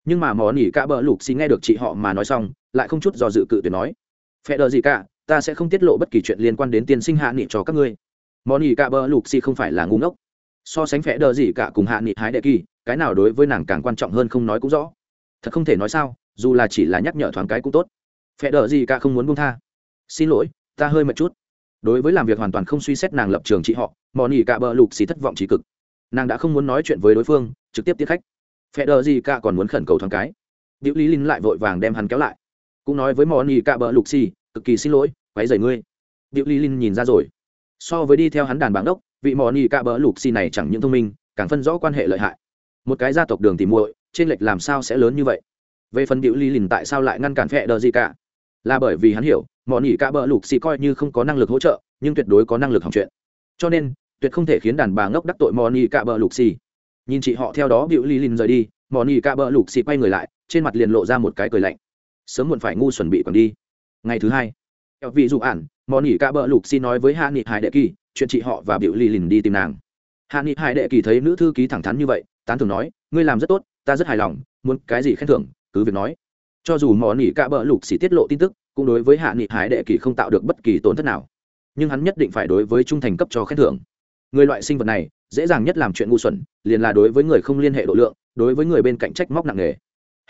Nhưng mà mò nỉ cạ bờ lục xì nghe được chị họ mà nói xong lại không chút do dự cự tuyệt nói phe đờ gì cả, ta sẽ không tiết lộ bất kỳ chuyện liên quan đến tiên sinh hạ nghị cho các ngươi. Món nỉ Cả bờ lục xì không phải là ngu ngốc. So sánh phe đờ gì cả cùng hạ nghị hái đệ kỳ, cái nào đối với nàng càng quan trọng hơn không nói cũng rõ. Thật không thể nói sao, dù là chỉ là nhắc nhở thoáng cái cũng tốt. Phe Đờ gì cả không muốn buông tha. Xin lỗi, ta hơi mệt chút. Đối với làm việc hoàn toàn không suy xét nàng lập trường chị họ, món nỉ cả bờ lục xì thất vọng trí cực. Nàng đã không muốn nói chuyện với đối phương, trực tiếp tiếp khách. Phe Đờ gì cả còn muốn khẩn cầu thoáng cái. Biểu lý linh lại vội vàng đem hắn kéo lại cũng nói với món nỉ cạ bờ lục xì, cực kỳ xin lỗi, quấy dày ngươi. Điệu lý linh nhìn ra rồi. So với đi theo hắn đàn bảng đốc, vị món nỉ cạ bờ lục xì này chẳng những thông minh, càng phân rõ quan hệ lợi hại. Một cái gia tộc đường tìm muội, trên lệch làm sao sẽ lớn như vậy? Về phần điệu lý linh tại sao lại ngăn cản phẹ đờ gì cả là bởi vì hắn hiểu món nhỉ cạ bờ lục xì coi như không có năng lực hỗ trợ, nhưng tuyệt đối có năng lực hỏng chuyện. Cho nên, tuyệt không thể khiến đàn bà ngốc đắc tội món nhỉ cạ bờ lục xì. Nhìn chị họ theo đó, điệu lý linh rời đi món nhỉ cạ bờ lục xì quay người lại, trên mặt liền lộ ra một cái cười lạnh sớm muộn phải ngu chuẩn bị còn đi. Ngày thứ hai theo vị dụ ản, mò nỉ cả bợ lục xin nói với hạ nghị hải đệ kỳ, chuyện chị họ và biểu lì lìn đi tìm nàng. Hạ nghị hải đệ kỳ thấy nữ thư ký thẳng thắn như vậy, tán thường nói, ngươi làm rất tốt, ta rất hài lòng, muốn cái gì khen thưởng, cứ việc nói. Cho dù mò nỉ cả bợ lục xỉ tiết lộ tin tức, cũng đối với hạ nghị hải đệ kỳ không tạo được bất kỳ tổn thất nào. Nhưng hắn nhất định phải đối với trung thành cấp cho khen thưởng. Người loại sinh vật này, dễ dàng nhất làm chuyện ngu xuẩn, liền là đối với người không liên hệ độ lượng, đối với người bên cạnh trách móc nặng nề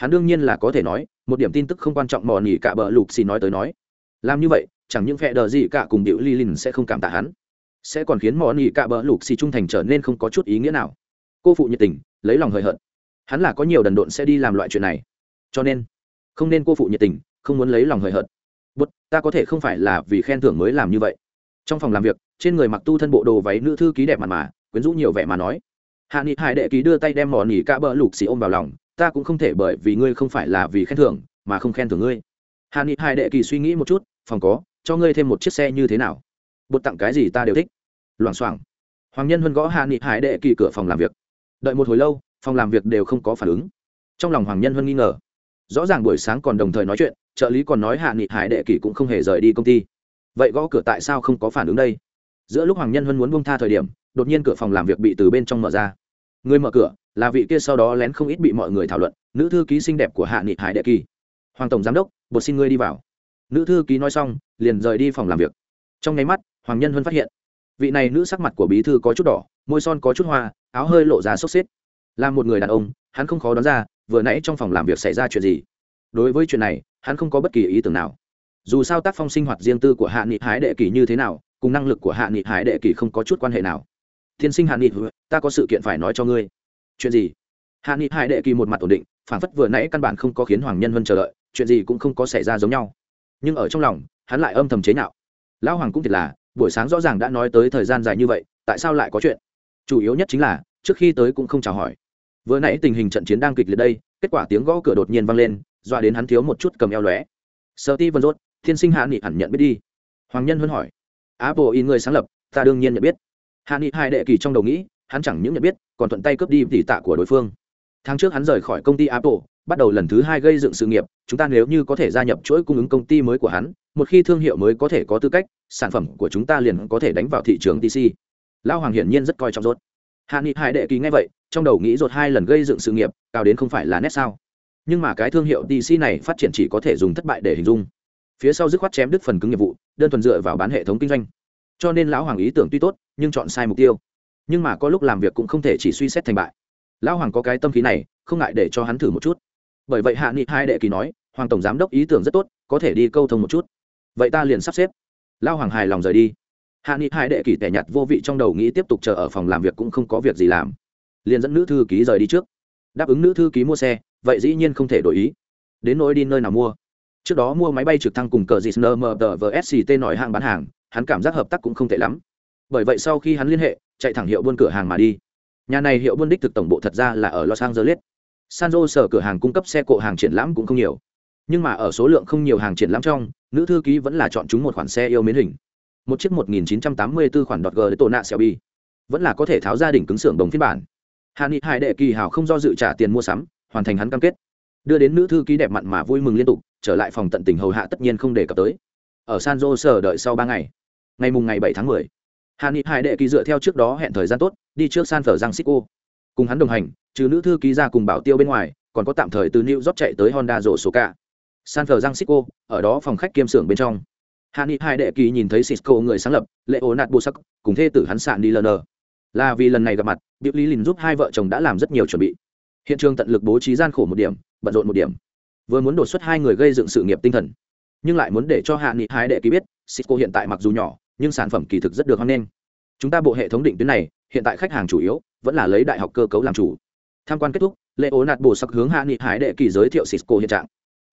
hắn đương nhiên là có thể nói, một điểm tin tức không quan trọng mò nỉ cả bờ lục xì nói tới nói. Làm như vậy, chẳng những phe đờ gì cả cùng điệu li lin sẽ không cảm tạ hắn, sẽ còn khiến mò nỉ cả bờ lục xì trung thành trở nên không có chút ý nghĩa nào. Cô phụ nhiệt tình, lấy lòng hời hợt. Hắn là có nhiều đần độn sẽ đi làm loại chuyện này. Cho nên, không nên cô phụ nhiệt tình, không muốn lấy lòng hời hợt. Bút ta có thể không phải là vì khen thưởng mới làm như vậy. Trong phòng làm việc, trên người mặc tu thân bộ đồ váy nữ thư ký đẹp mặt mà, quyến rũ nhiều vẻ mà nói. Hạ nghị hải đệ ký đưa tay đem mò nỉ cả bờ lục xì ôm vào lòng ta cũng không thể bởi vì ngươi không phải là vì khen thưởng, mà không khen thưởng ngươi. Hạ nghị hải đệ kỳ suy nghĩ một chút, phòng có, cho ngươi thêm một chiếc xe như thế nào? Bột tặng cái gì ta đều thích. Loảng xoảng. Hoàng nhân huân gõ hạ nghị hải đệ kỳ cửa phòng làm việc. Đợi một hồi lâu, phòng làm việc đều không có phản ứng. Trong lòng hoàng nhân huân nghi ngờ. Rõ ràng buổi sáng còn đồng thời nói chuyện, trợ lý còn nói hạ nghị hải đệ kỷ cũng không hề rời đi công ty. Vậy gõ cửa tại sao không có phản ứng đây? Giữa lúc hoàng nhân huân muốn bông tha thời điểm, đột nhiên cửa phòng làm việc bị từ bên trong mở ra người mở cửa, là vị kia sau đó lén không ít bị mọi người thảo luận, nữ thư ký xinh đẹp của hạ nghị hải đệ kỳ. Hoàng tổng giám đốc, bột xin ngươi đi vào. Nữ thư ký nói xong, liền rời đi phòng làm việc. Trong nháy mắt, hoàng nhân huân phát hiện, vị này nữ sắc mặt của bí thư có chút đỏ, môi son có chút hoa, áo hơi lộ ra sốc xếp là một người đàn ông, hắn không khó đoán ra, vừa nãy trong phòng làm việc xảy ra chuyện gì. Đối với chuyện này, hắn không có bất kỳ ý tưởng nào. Dù sao tác phong sinh hoạt riêng tư của hạ nghị Hải đệ kỳ như thế nào, cùng năng lực của hạ nghị Hải đệ kỳ không có chút quan hệ nào tiên sinh hạ nghị ta có sự kiện phải nói cho ngươi. Chuyện gì? Hạ nghị hải đệ kỳ một mặt ổn định phản phất vừa nãy căn bản không có khiến hoàng nhân vân chờ đợi, chuyện gì cũng không có xảy ra giống nhau. Nhưng ở trong lòng, hắn lại âm thầm chế nhạo. Lão hoàng cũng thiệt là, buổi sáng rõ ràng đã nói tới thời gian dài như vậy, tại sao lại có chuyện? Chủ yếu nhất chính là, trước khi tới cũng không chào hỏi. Vừa nãy tình hình trận chiến đang kịch liệt đây, kết quả tiếng gõ cửa đột nhiên vang lên, dọa đến hắn thiếu một chút cầm eo lóe. Sợ ti vân rốt thiên sinh hạ nghị hẳn nhận biết đi. Hoàng nhân vân hỏi. Apple in người sáng lập, ta đương nhiên nhận biết hạ nghị hai đệ kỳ trong đầu nghĩ, hắn chẳng những nhận biết, còn thuận tay cướp đi tỷ tạ của đối phương. Tháng trước hắn rời khỏi công ty apple, bắt đầu lần thứ hai gây dựng sự nghiệp, chúng ta nếu như có thể gia nhập chuỗi cung ứng công ty mới của hắn, một khi thương hiệu mới có thể có tư cách, sản phẩm của chúng ta liền có thể đánh vào thị trường tc lao hoàng hiển nhiên rất coi trọng rốt hạ nghị hải đệ kỳ nghe vậy, trong đầu nghĩ rột hai lần gây dựng sự nghiệp, cao đến không phải là nét sao. Nhưng mà cái thương hiệu dc này phát triển chỉ có thể dùng thất bại để hình dung. Phía sau dứt khoát chém đứt phần cứng nghiệp vụ, đơn thuần dựa vào bán hệ thống kinh doanh cho nên lão hoàng ý tưởng tuy tốt, nhưng chọn sai mục tiêu. Nhưng mà có lúc làm việc cũng không thể chỉ suy xét thành bại. Lão hoàng có cái tâm khí này, không ngại để cho hắn thử một chút. Bởi vậy hạ nghị hai đệ kỳ nói, hoàng tổng giám đốc ý tưởng rất tốt, có thể đi câu thông một chút. Vậy ta liền sắp xếp. Lão hoàng hài lòng rời đi. Hạ nghị hai đệ kỳ tẻ nhặt vô vị trong đầu nghĩ tiếp tục chờ ở phòng làm việc cũng không có việc gì làm. Liền dẫn nữ thư ký rời đi trước. Đáp ứng nữ thư ký mua xe, vậy dĩ nhiên không thể đổi ý. Đến nỗi đi nơi nào mua? Trước đó mua máy bay trực thăng cùng cờ dì snơ mờ tờ vờ sct nổi hạng bán hàng hắn cảm giác hợp tác cũng không tệ lắm. Bởi vậy sau khi hắn liên hệ, chạy thẳng hiệu buôn cửa hàng mà đi. Nhà này hiệu buôn đích thực tổng bộ thật ra là ở los angeles. Sanjo sở cửa hàng cung cấp xe cộ hàng triển lãm cũng không nhiều. Nhưng mà ở số lượng không nhiều hàng triển lãm trong, nữ thư ký vẫn là chọn chúng một khoản xe yêu mến hình. Một chiếc 1984 khoản đọt g để tổ nạ xẻo bi vẫn là có thể tháo ra đỉnh cứng xưởng đồng phiên bản. Hà ni hai đệ kỳ hào không do dự trả tiền mua sắm, hoàn thành hắn cam kết. Đưa đến nữ thư ký đẹp mặn mà vui mừng liên tục, trở lại phòng tận tình hầu hạ tất nhiên không đề cập tới. Ở san jose đợi sau ba ngày ngày mùng ngày bảy tháng 10. hà nghị hai đệ kỳ dựa theo trước đó hẹn thời gian tốt, đi trước san phở giang xích cùng hắn đồng hành, trừ nữ thư ký ra cùng bảo tiêu bên ngoài, còn có tạm thời từ new york chạy tới honda rổ số cả. San phở giang xích ở đó phòng khách kiêm xưởng bên trong. Hạ nghị hai đệ kỳ nhìn thấy cisco người sáng lập lệ ổ nạt bô sắc cùng thê tử hắn sạn đi lần là vì lần này gặp mặt biểu lý lìn giúp hai vợ chồng đã làm rất nhiều chuẩn bị. Hiện trường tận lực bố trí gian khổ một điểm, bận rộn một điểm. Vừa muốn đột xuất hai người gây dựng sự nghiệp tinh thần. Nhưng lại muốn để cho hạ nghị hai đệ kỳ biết, cisco hiện tại mặc dù nhỏ nhưng sản phẩm kỳ thực rất được hoan nghênh. Chúng ta bộ hệ thống định tuyến này, hiện tại khách hàng chủ yếu vẫn là lấy đại học cơ cấu làm chủ. Tham quan kết thúc lệ ố nạt bồ sắc hướng hạ nghị hải đệ kỳ giới thiệu cisco hiện trạng.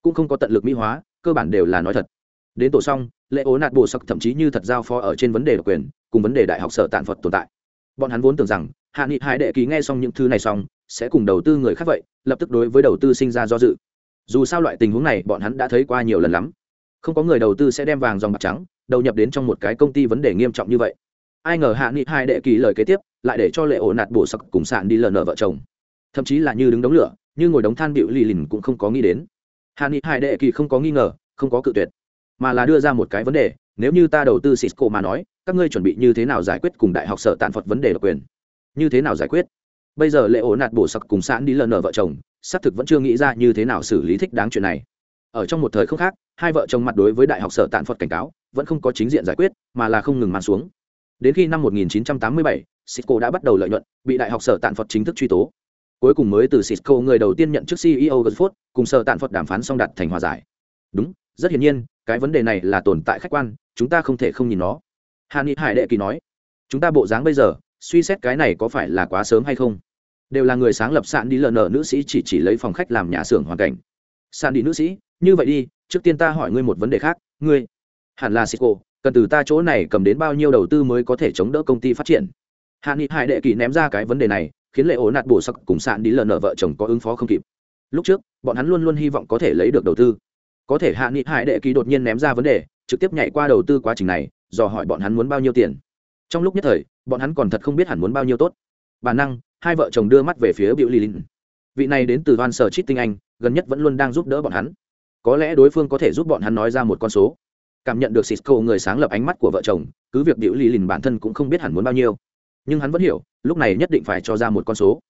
Cũng không có tận lực mỹ hóa, cơ bản đều là nói thật. Đến tổ xong lệ ố nạt bồ sắc thậm chí như thật giao phó ở trên vấn đề độc quyền, cùng vấn đề đại học sở tạn phật tồn tại. Bọn hắn vốn tưởng rằng, hạ nghị hải đệ ký nghe xong những thứ này xong, sẽ cùng đầu tư người khác vậy, lập tức đối với đầu tư sinh ra do dự. Dù sao loại tình huống này, bọn hắn đã thấy qua nhiều lần lắm không có người đầu tư sẽ đem vàng dòng bạc trắng đầu nhập đến trong một cái công ty vấn đề nghiêm trọng như vậy. Ai ngờ hạ nghị hai đệ kỳ lời kế tiếp, lại để cho lệ ổ nạt bổ sặc cùng sạn đi lờ nợ vợ chồng. Thậm chí là như đứng đống lửa, như ngồi đống than bịu lì lìn cũng không có nghĩ đến. Hạ nghị hai đệ kỳ không có nghi ngờ, không có cự tuyệt, mà là đưa ra một cái vấn đề, nếu như ta đầu tư cisco mà nói, các ngươi chuẩn bị như thế nào giải quyết cùng đại học sở tạn phật vấn đề độc quyền? Như thế nào giải quyết? Bây giờ lệ ổ nạt bổ sặc cùng sạn đi lờ nợ vợ chồng, xác thực vẫn chưa nghĩ ra như thế nào xử lý thích đáng chuyện này ở trong một thời không khác hai vợ chồng mặt đối với đại học sở tạn phật cảnh cáo vẫn không có chính diện giải quyết mà là không ngừng mang xuống. Đến khi năm 1987, cisco đã bắt đầu lợi nhuận bị đại học sở tạn phật chính thức truy tố. Cuối cùng mới từ cisco người đầu tiên nhận chức ceo gật cùng sở tạn phật đàm phán xong đặt thành hòa giải. Đúng rất hiển nhiên cái vấn đề này là tồn tại khách quan chúng ta không thể không nhìn nó. Hàn ni hải đệ kỳ nói chúng ta bộ dáng bây giờ suy xét cái này có phải là quá sớm hay không? Đều là người sáng lập sạn đi lờ nở nữ sĩ chỉ chỉ lấy phòng khách làm nhà xưởng hoàn cảnh. Sạn đi nữ sĩ như vậy đi, trước tiên ta hỏi ngươi một vấn đề khác, ngươi hẳn là Cổ cần từ ta chỗ này cầm đến bao nhiêu đầu tư mới có thể chống đỡ công ty phát triển? Hạ nghị hải đệ kỳ ném ra cái vấn đề này, khiến lệ ổ nạt bổ sắc cùng sạn đi lợn nợ vợ chồng có ứng phó không kịp. Lúc trước, bọn hắn luôn luôn hy vọng có thể lấy được đầu tư. Có thể hạ nghị hải đệ kỳ đột nhiên ném ra vấn đề, trực tiếp nhảy qua đầu tư quá trình này, dò hỏi bọn hắn muốn bao nhiêu tiền. Trong lúc nhất thời, bọn hắn còn thật không biết hẳn muốn bao nhiêu tốt. Bản năng, hai vợ chồng đưa mắt về phía biểu lì lìn. Vị này đến từ van sở chít tinh anh, gần nhất vẫn luôn đang giúp đỡ bọn hắn có lẽ đối phương có thể giúp bọn hắn nói ra một con số. Cảm nhận được cisco người sáng lập ánh mắt của vợ chồng, cứ việc điệu lì lìn bản thân cũng không biết hẳn muốn bao nhiêu. Nhưng hắn vẫn hiểu, lúc này nhất định phải cho ra một con số.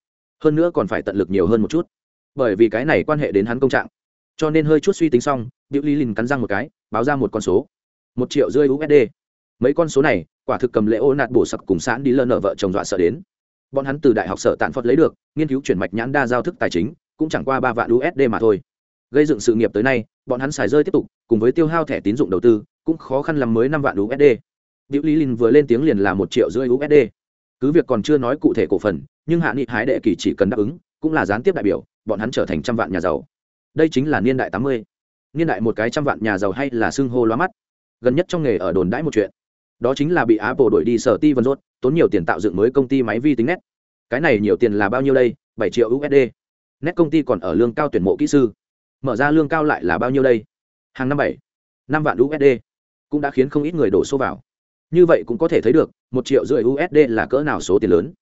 Hơn nữa còn phải tận lực nhiều hơn một chút. Bởi vì cái này quan hệ đến hắn công trạng. Cho nên hơi chút suy tính xong điệu lì lìn cắn răng một cái, báo ra một con số. Một triệu rưỡi usd mấy con số này, quả thực cầm lễ ô nạt bổ sặc cùng sẵn đi lơ nợ vợ chồng dọa sợ đến. Bọn hắn từ đại học sở tạn phật lấy được, nghiên cứu chuyển mạch nhãn đa giao thức tài chính, cũng chẳng qua ba vạn usd mà thôi gây dựng sự nghiệp tới nay bọn hắn xài rơi tiếp tục cùng với tiêu hao thẻ tín dụng đầu tư cũng khó khăn làm mới năm vạn usd biểu Lý Linh vừa lên tiếng liền là một triệu rưỡi USD. Cứ việc còn chưa nói cụ thể cổ phần, nhưng Hạ Nghị Hái đệ kỳ chỉ cần đáp ứng, cũng là gián tiếp đại biểu, bọn hắn trở thành trăm vạn nhà giàu. Đây chính là niên đại tám mươi. Niên đại một cái trăm vạn nhà giàu hay là xưng hô lóa mắt. Gần nhất trong nghề ở đồn đãi một chuyện, đó chính là bị Apple đuổi đi sở ti vân rốt, tốn nhiều tiền tạo dựng mới công ty máy vi tính net. Cái này nhiều tiền là bao nhiêu đây? Bảy triệu USD. Net công ty còn ở lương cao tuyển mộ kỹ sư. Mở ra lương cao lại là bao nhiêu đây? Hàng năm bảy, năm vạn USD cũng đã khiến không ít người đổ số vào. Như vậy cũng có thể thấy được một triệu rưỡi usd là cỡ nào số tiền lớn.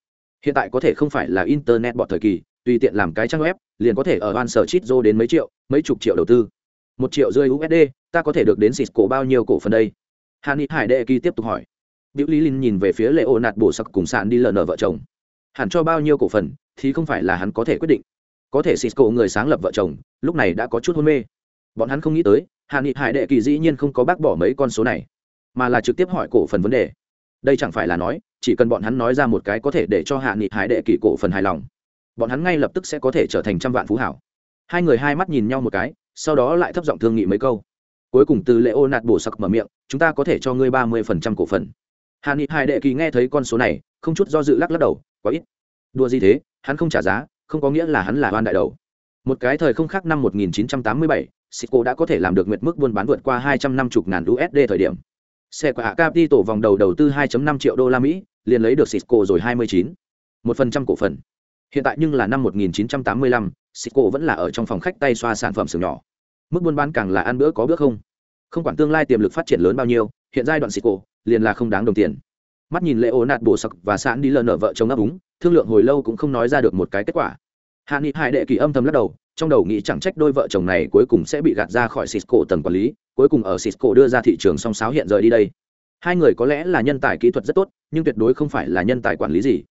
Hiện tại có thể không phải là internet bọt thời kỳ tùy tiện làm cái trang web liền có thể ở van sở chít dô đến mấy triệu mấy chục triệu đầu tư. Một triệu rưỡi usd ta có thể được đến xịt cổ bao nhiêu cổ phần đây? Hàn ni hải đệ kỳ tiếp tục hỏi. Biểu lý linh nhìn về phía lệ ô nạt bổ sặc cùng sàn đi lờ nở vợ chồng. Hẳn cho bao nhiêu cổ phần thì không phải là hắn có thể quyết định có thể xịt cổ người sáng lập vợ chồng, lúc này đã có chút hôn mê. Bọn hắn không nghĩ tới hạ nghị hải đệ kỳ dĩ nhiên không có bác bỏ mấy con số này, mà là trực tiếp hỏi cổ phần vấn đề. Đây chẳng phải là nói, chỉ cần bọn hắn nói ra một cái có thể để cho hạ nghị hải đệ kỳ cổ phần hài lòng, bọn hắn ngay lập tức sẽ có thể trở thành trăm vạn phú hảo. Hai người hai mắt nhìn nhau một cái, sau đó lại thấp giọng thương nghị mấy câu. Cuối cùng từ lệ ô nạt bổ sặc mở miệng, chúng ta có thể cho ngươi ba mươi phần trăm cổ phần. Hạ nghị hải đệ kỳ nghe thấy con số này, không chút do dự lắc lắc đầu, quá ít. Đua gì thế? Hắn không trả giá không có nghĩa là hắn là oan đại đầu một cái thời không khác năm 1987, Cisco đã có thể làm được nguyệt mức buôn bán vượt qua 250 ngàn USD thời điểm. Xe của Capital vòng đầu đầu tư 2.5 triệu đô la Mỹ, liền lấy được Cisco rồi 29. 1% cổ phần. Hiện tại nhưng là năm 1985, Cisco vẫn là ở trong phòng khách tay xoa sản phẩm xưởng nhỏ. Mức buôn bán càng là ăn bữa có bữa không. Không quản tương lai tiềm lực phát triển lớn bao nhiêu, hiện giai đoạn Cisco liền là không đáng đồng tiền. Mắt nhìn Lệ Nạt bộ sặc và sẵn đi lờ nở vợ chồng ấp úng, thương lượng hồi lâu cũng không nói ra được một cái kết quả. Hạ Nghị Hải đệ kỳ âm thầm lắc đầu, trong đầu nghĩ chẳng trách đôi vợ chồng này cuối cùng sẽ bị gạt ra khỏi Cisco tầng quản lý, cuối cùng ở Cisco đưa ra thị trường song sáo hiện rời đi đây. Hai người có lẽ là nhân tài kỹ thuật rất tốt, nhưng tuyệt đối không phải là nhân tài quản lý gì.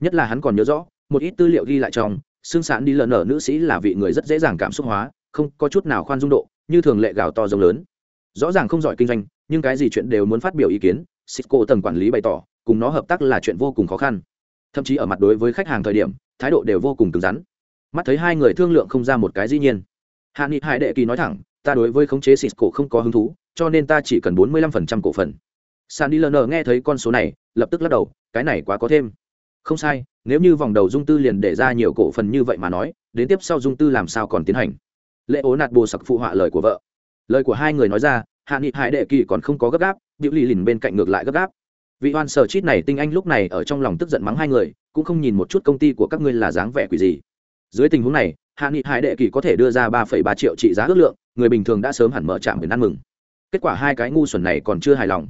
Nhất là hắn còn nhớ rõ, một ít tư liệu ghi lại trong, xương sản đi lờ nở nữ sĩ là vị người rất dễ dàng cảm xúc hóa, không có chút nào khoan dung độ, như thường lệ gào to rồng lớn. Rõ ràng không giỏi kinh doanh, nhưng cái gì chuyện đều muốn phát biểu ý kiến, Cisco tầng quản lý bày tỏ, cùng nó hợp tác là chuyện vô cùng khó khăn. Thậm chí ở mặt đối với khách hàng thời điểm, thái độ đều vô cùng cứng rắn. Mắt thấy hai người thương lượng không ra một cái dĩ nhiên. Hạ nghị hải đệ kỳ nói thẳng ta đối với khống chế xịt cổ không có hứng thú cho nên ta chỉ cần bốn mươi lăm phần trăm cổ phần. Sandy lerner nghe thấy con số này lập tức lắc đầu cái này quá có thêm. Không sai nếu như vòng đầu dung tư liền để ra nhiều cổ phần như vậy mà nói đến tiếp sau dung tư làm sao còn tiến hành? Lễ ố nạt bồ sặc phụ họa lời của vợ. Lời của hai người nói ra hạ nghị hải đệ kỳ còn không có gấp gáp điệu lì lìn bên cạnh ngược lại gấp gáp vị oan sở chít này tinh anh lúc này ở trong lòng tức giận mắng hai người, cũng không nhìn một chút công ty của các ngươi là dáng vẻ quỷ gì. Dưới tình huống này, hạ nghị hải đệ kỳ có thể đưa ra ba ba triệu trị giá ước lượng, người bình thường đã sớm hẳn mở trạm để ăn mừng. Kết quả hai cái ngu xuẩn này còn chưa hài lòng.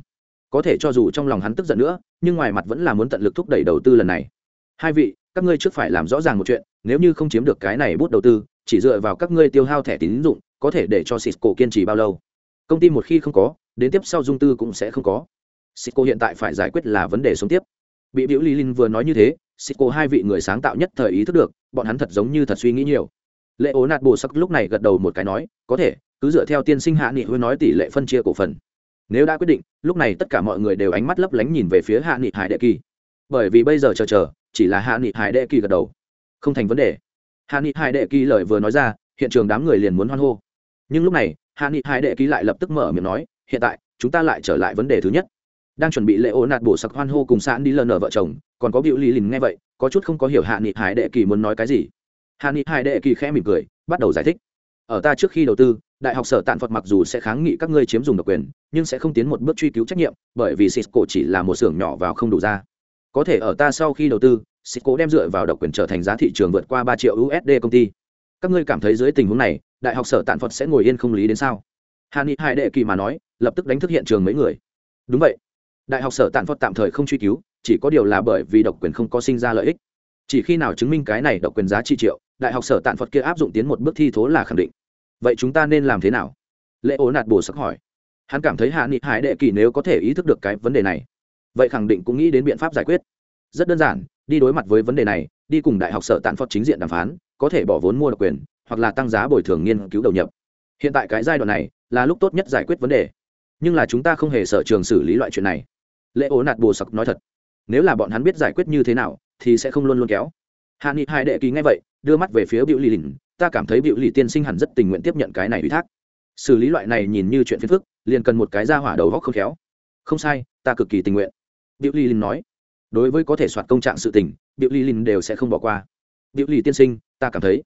Có thể cho dù trong lòng hắn tức giận nữa, nhưng ngoài mặt vẫn là muốn tận lực thúc đẩy đầu tư lần này. Hai vị, các ngươi trước phải làm rõ ràng một chuyện, nếu như không chiếm được cái này bút đầu tư, chỉ dựa vào các ngươi tiêu hao thẻ tín dụng, có thể để cho Cisco kiên trì bao lâu? Công ty một khi không có, đến tiếp sau dung tư cũng sẽ không có. Cisco hiện tại phải giải quyết là vấn đề sống tiếp bị biểu lý linh vừa nói như thế Cisco hai vị người sáng tạo nhất thời ý thức được, bọn hắn thật giống như thật suy nghĩ nhiều. Lệ Ố Nạt Bồ Sắc lúc này gật đầu một cái nói, có thể, cứ dựa theo tiên sinh hạ nghị huy nói tỷ lệ phân chia cổ phần. Nếu đã quyết định, lúc này tất cả mọi người đều ánh mắt lấp lánh nhìn về phía hạ nghị Hải Đệ Kỳ. Bởi vì bây giờ chờ chờ, chỉ là hạ nghị Hải Đệ Kỳ gật đầu, không thành vấn đề. Hạ nghị Hải Đệ Kỳ lời vừa nói ra, hiện trường đám người liền muốn hoan hô. Nhưng lúc này, hạ nghị Hải Đệ Kỳ lại lập tức mở miệng nói, hiện tại, chúng ta lại trở lại vấn đề thứ nhất đang chuẩn bị lễ ô nạt bổ sặc hoan hô cùng sạn đi lờ nở vợ chồng, còn có biểu lý lìn nghe vậy, có chút không có hiểu hạ nghị hải đệ kỳ muốn nói cái gì. Hạ nghị hải đệ kỳ khẽ mỉm cười, bắt đầu giải thích. Ở ta trước khi đầu tư, đại học sở tạn phật mặc dù sẽ kháng nghị các ngươi chiếm dùng độc quyền, nhưng sẽ không tiến một bước truy cứu trách nhiệm, bởi vì cisco chỉ là một xưởng nhỏ vào không đủ ra. Có thể ở ta sau khi đầu tư, cisco đem dựa vào độc quyền trở thành giá thị trường vượt qua ba triệu usd công ty. Các ngươi cảm thấy dưới tình huống này, đại học sở tạn phật sẽ ngồi yên không lý đến sao? Hạ nghị hải đệ kỳ mà nói, lập tức đánh thức hiện trường mấy người. Đúng vậy đại học sở tạn phật tạm thời không truy cứu, chỉ có điều là bởi vì độc quyền không có sinh ra lợi ích. Chỉ khi nào chứng minh cái này độc quyền giá trị triệu, đại học sở tạn phật kia áp dụng tiến một bước thi thố là khẳng định. Vậy chúng ta nên làm thế nào? Lễ ố nạt bồ sắc hỏi. Hắn cảm thấy hạ nghị hải đệ kỳ nếu có thể ý thức được cái vấn đề này, vậy khẳng định cũng nghĩ đến biện pháp giải quyết. Rất đơn giản, đi đối mặt với vấn đề này, đi cùng đại học sở tạn phật chính diện đàm phán, có thể bỏ vốn mua độc quyền, hoặc là tăng giá bồi thường nghiên cứu đầu nhập. Hiện tại cái giai đoạn này là lúc tốt nhất giải quyết vấn đề. Nhưng là chúng ta không hề sở trường xử lý loại chuyện này lễ ố nạt bồ sặc nói thật, nếu là bọn hắn biết giải quyết như thế nào, thì sẽ không luôn luôn kéo. Hạ nghị hai đệ kỳ ngay vậy, đưa mắt về phía biểu lì lìn, ta cảm thấy biểu lì tiên sinh hẳn rất tình nguyện tiếp nhận cái này ủy thác. Xử lý loại này nhìn như chuyện phiền phức, liền cần một cái ra hỏa đầu góc không khéo. Không sai, ta cực kỳ tình nguyện. Biểu lì lìn nói, đối với có thể soạt công trạng sự tình, biểu lì lìn đều sẽ không bỏ qua. Biểu lì tiên sinh, ta cảm thấy,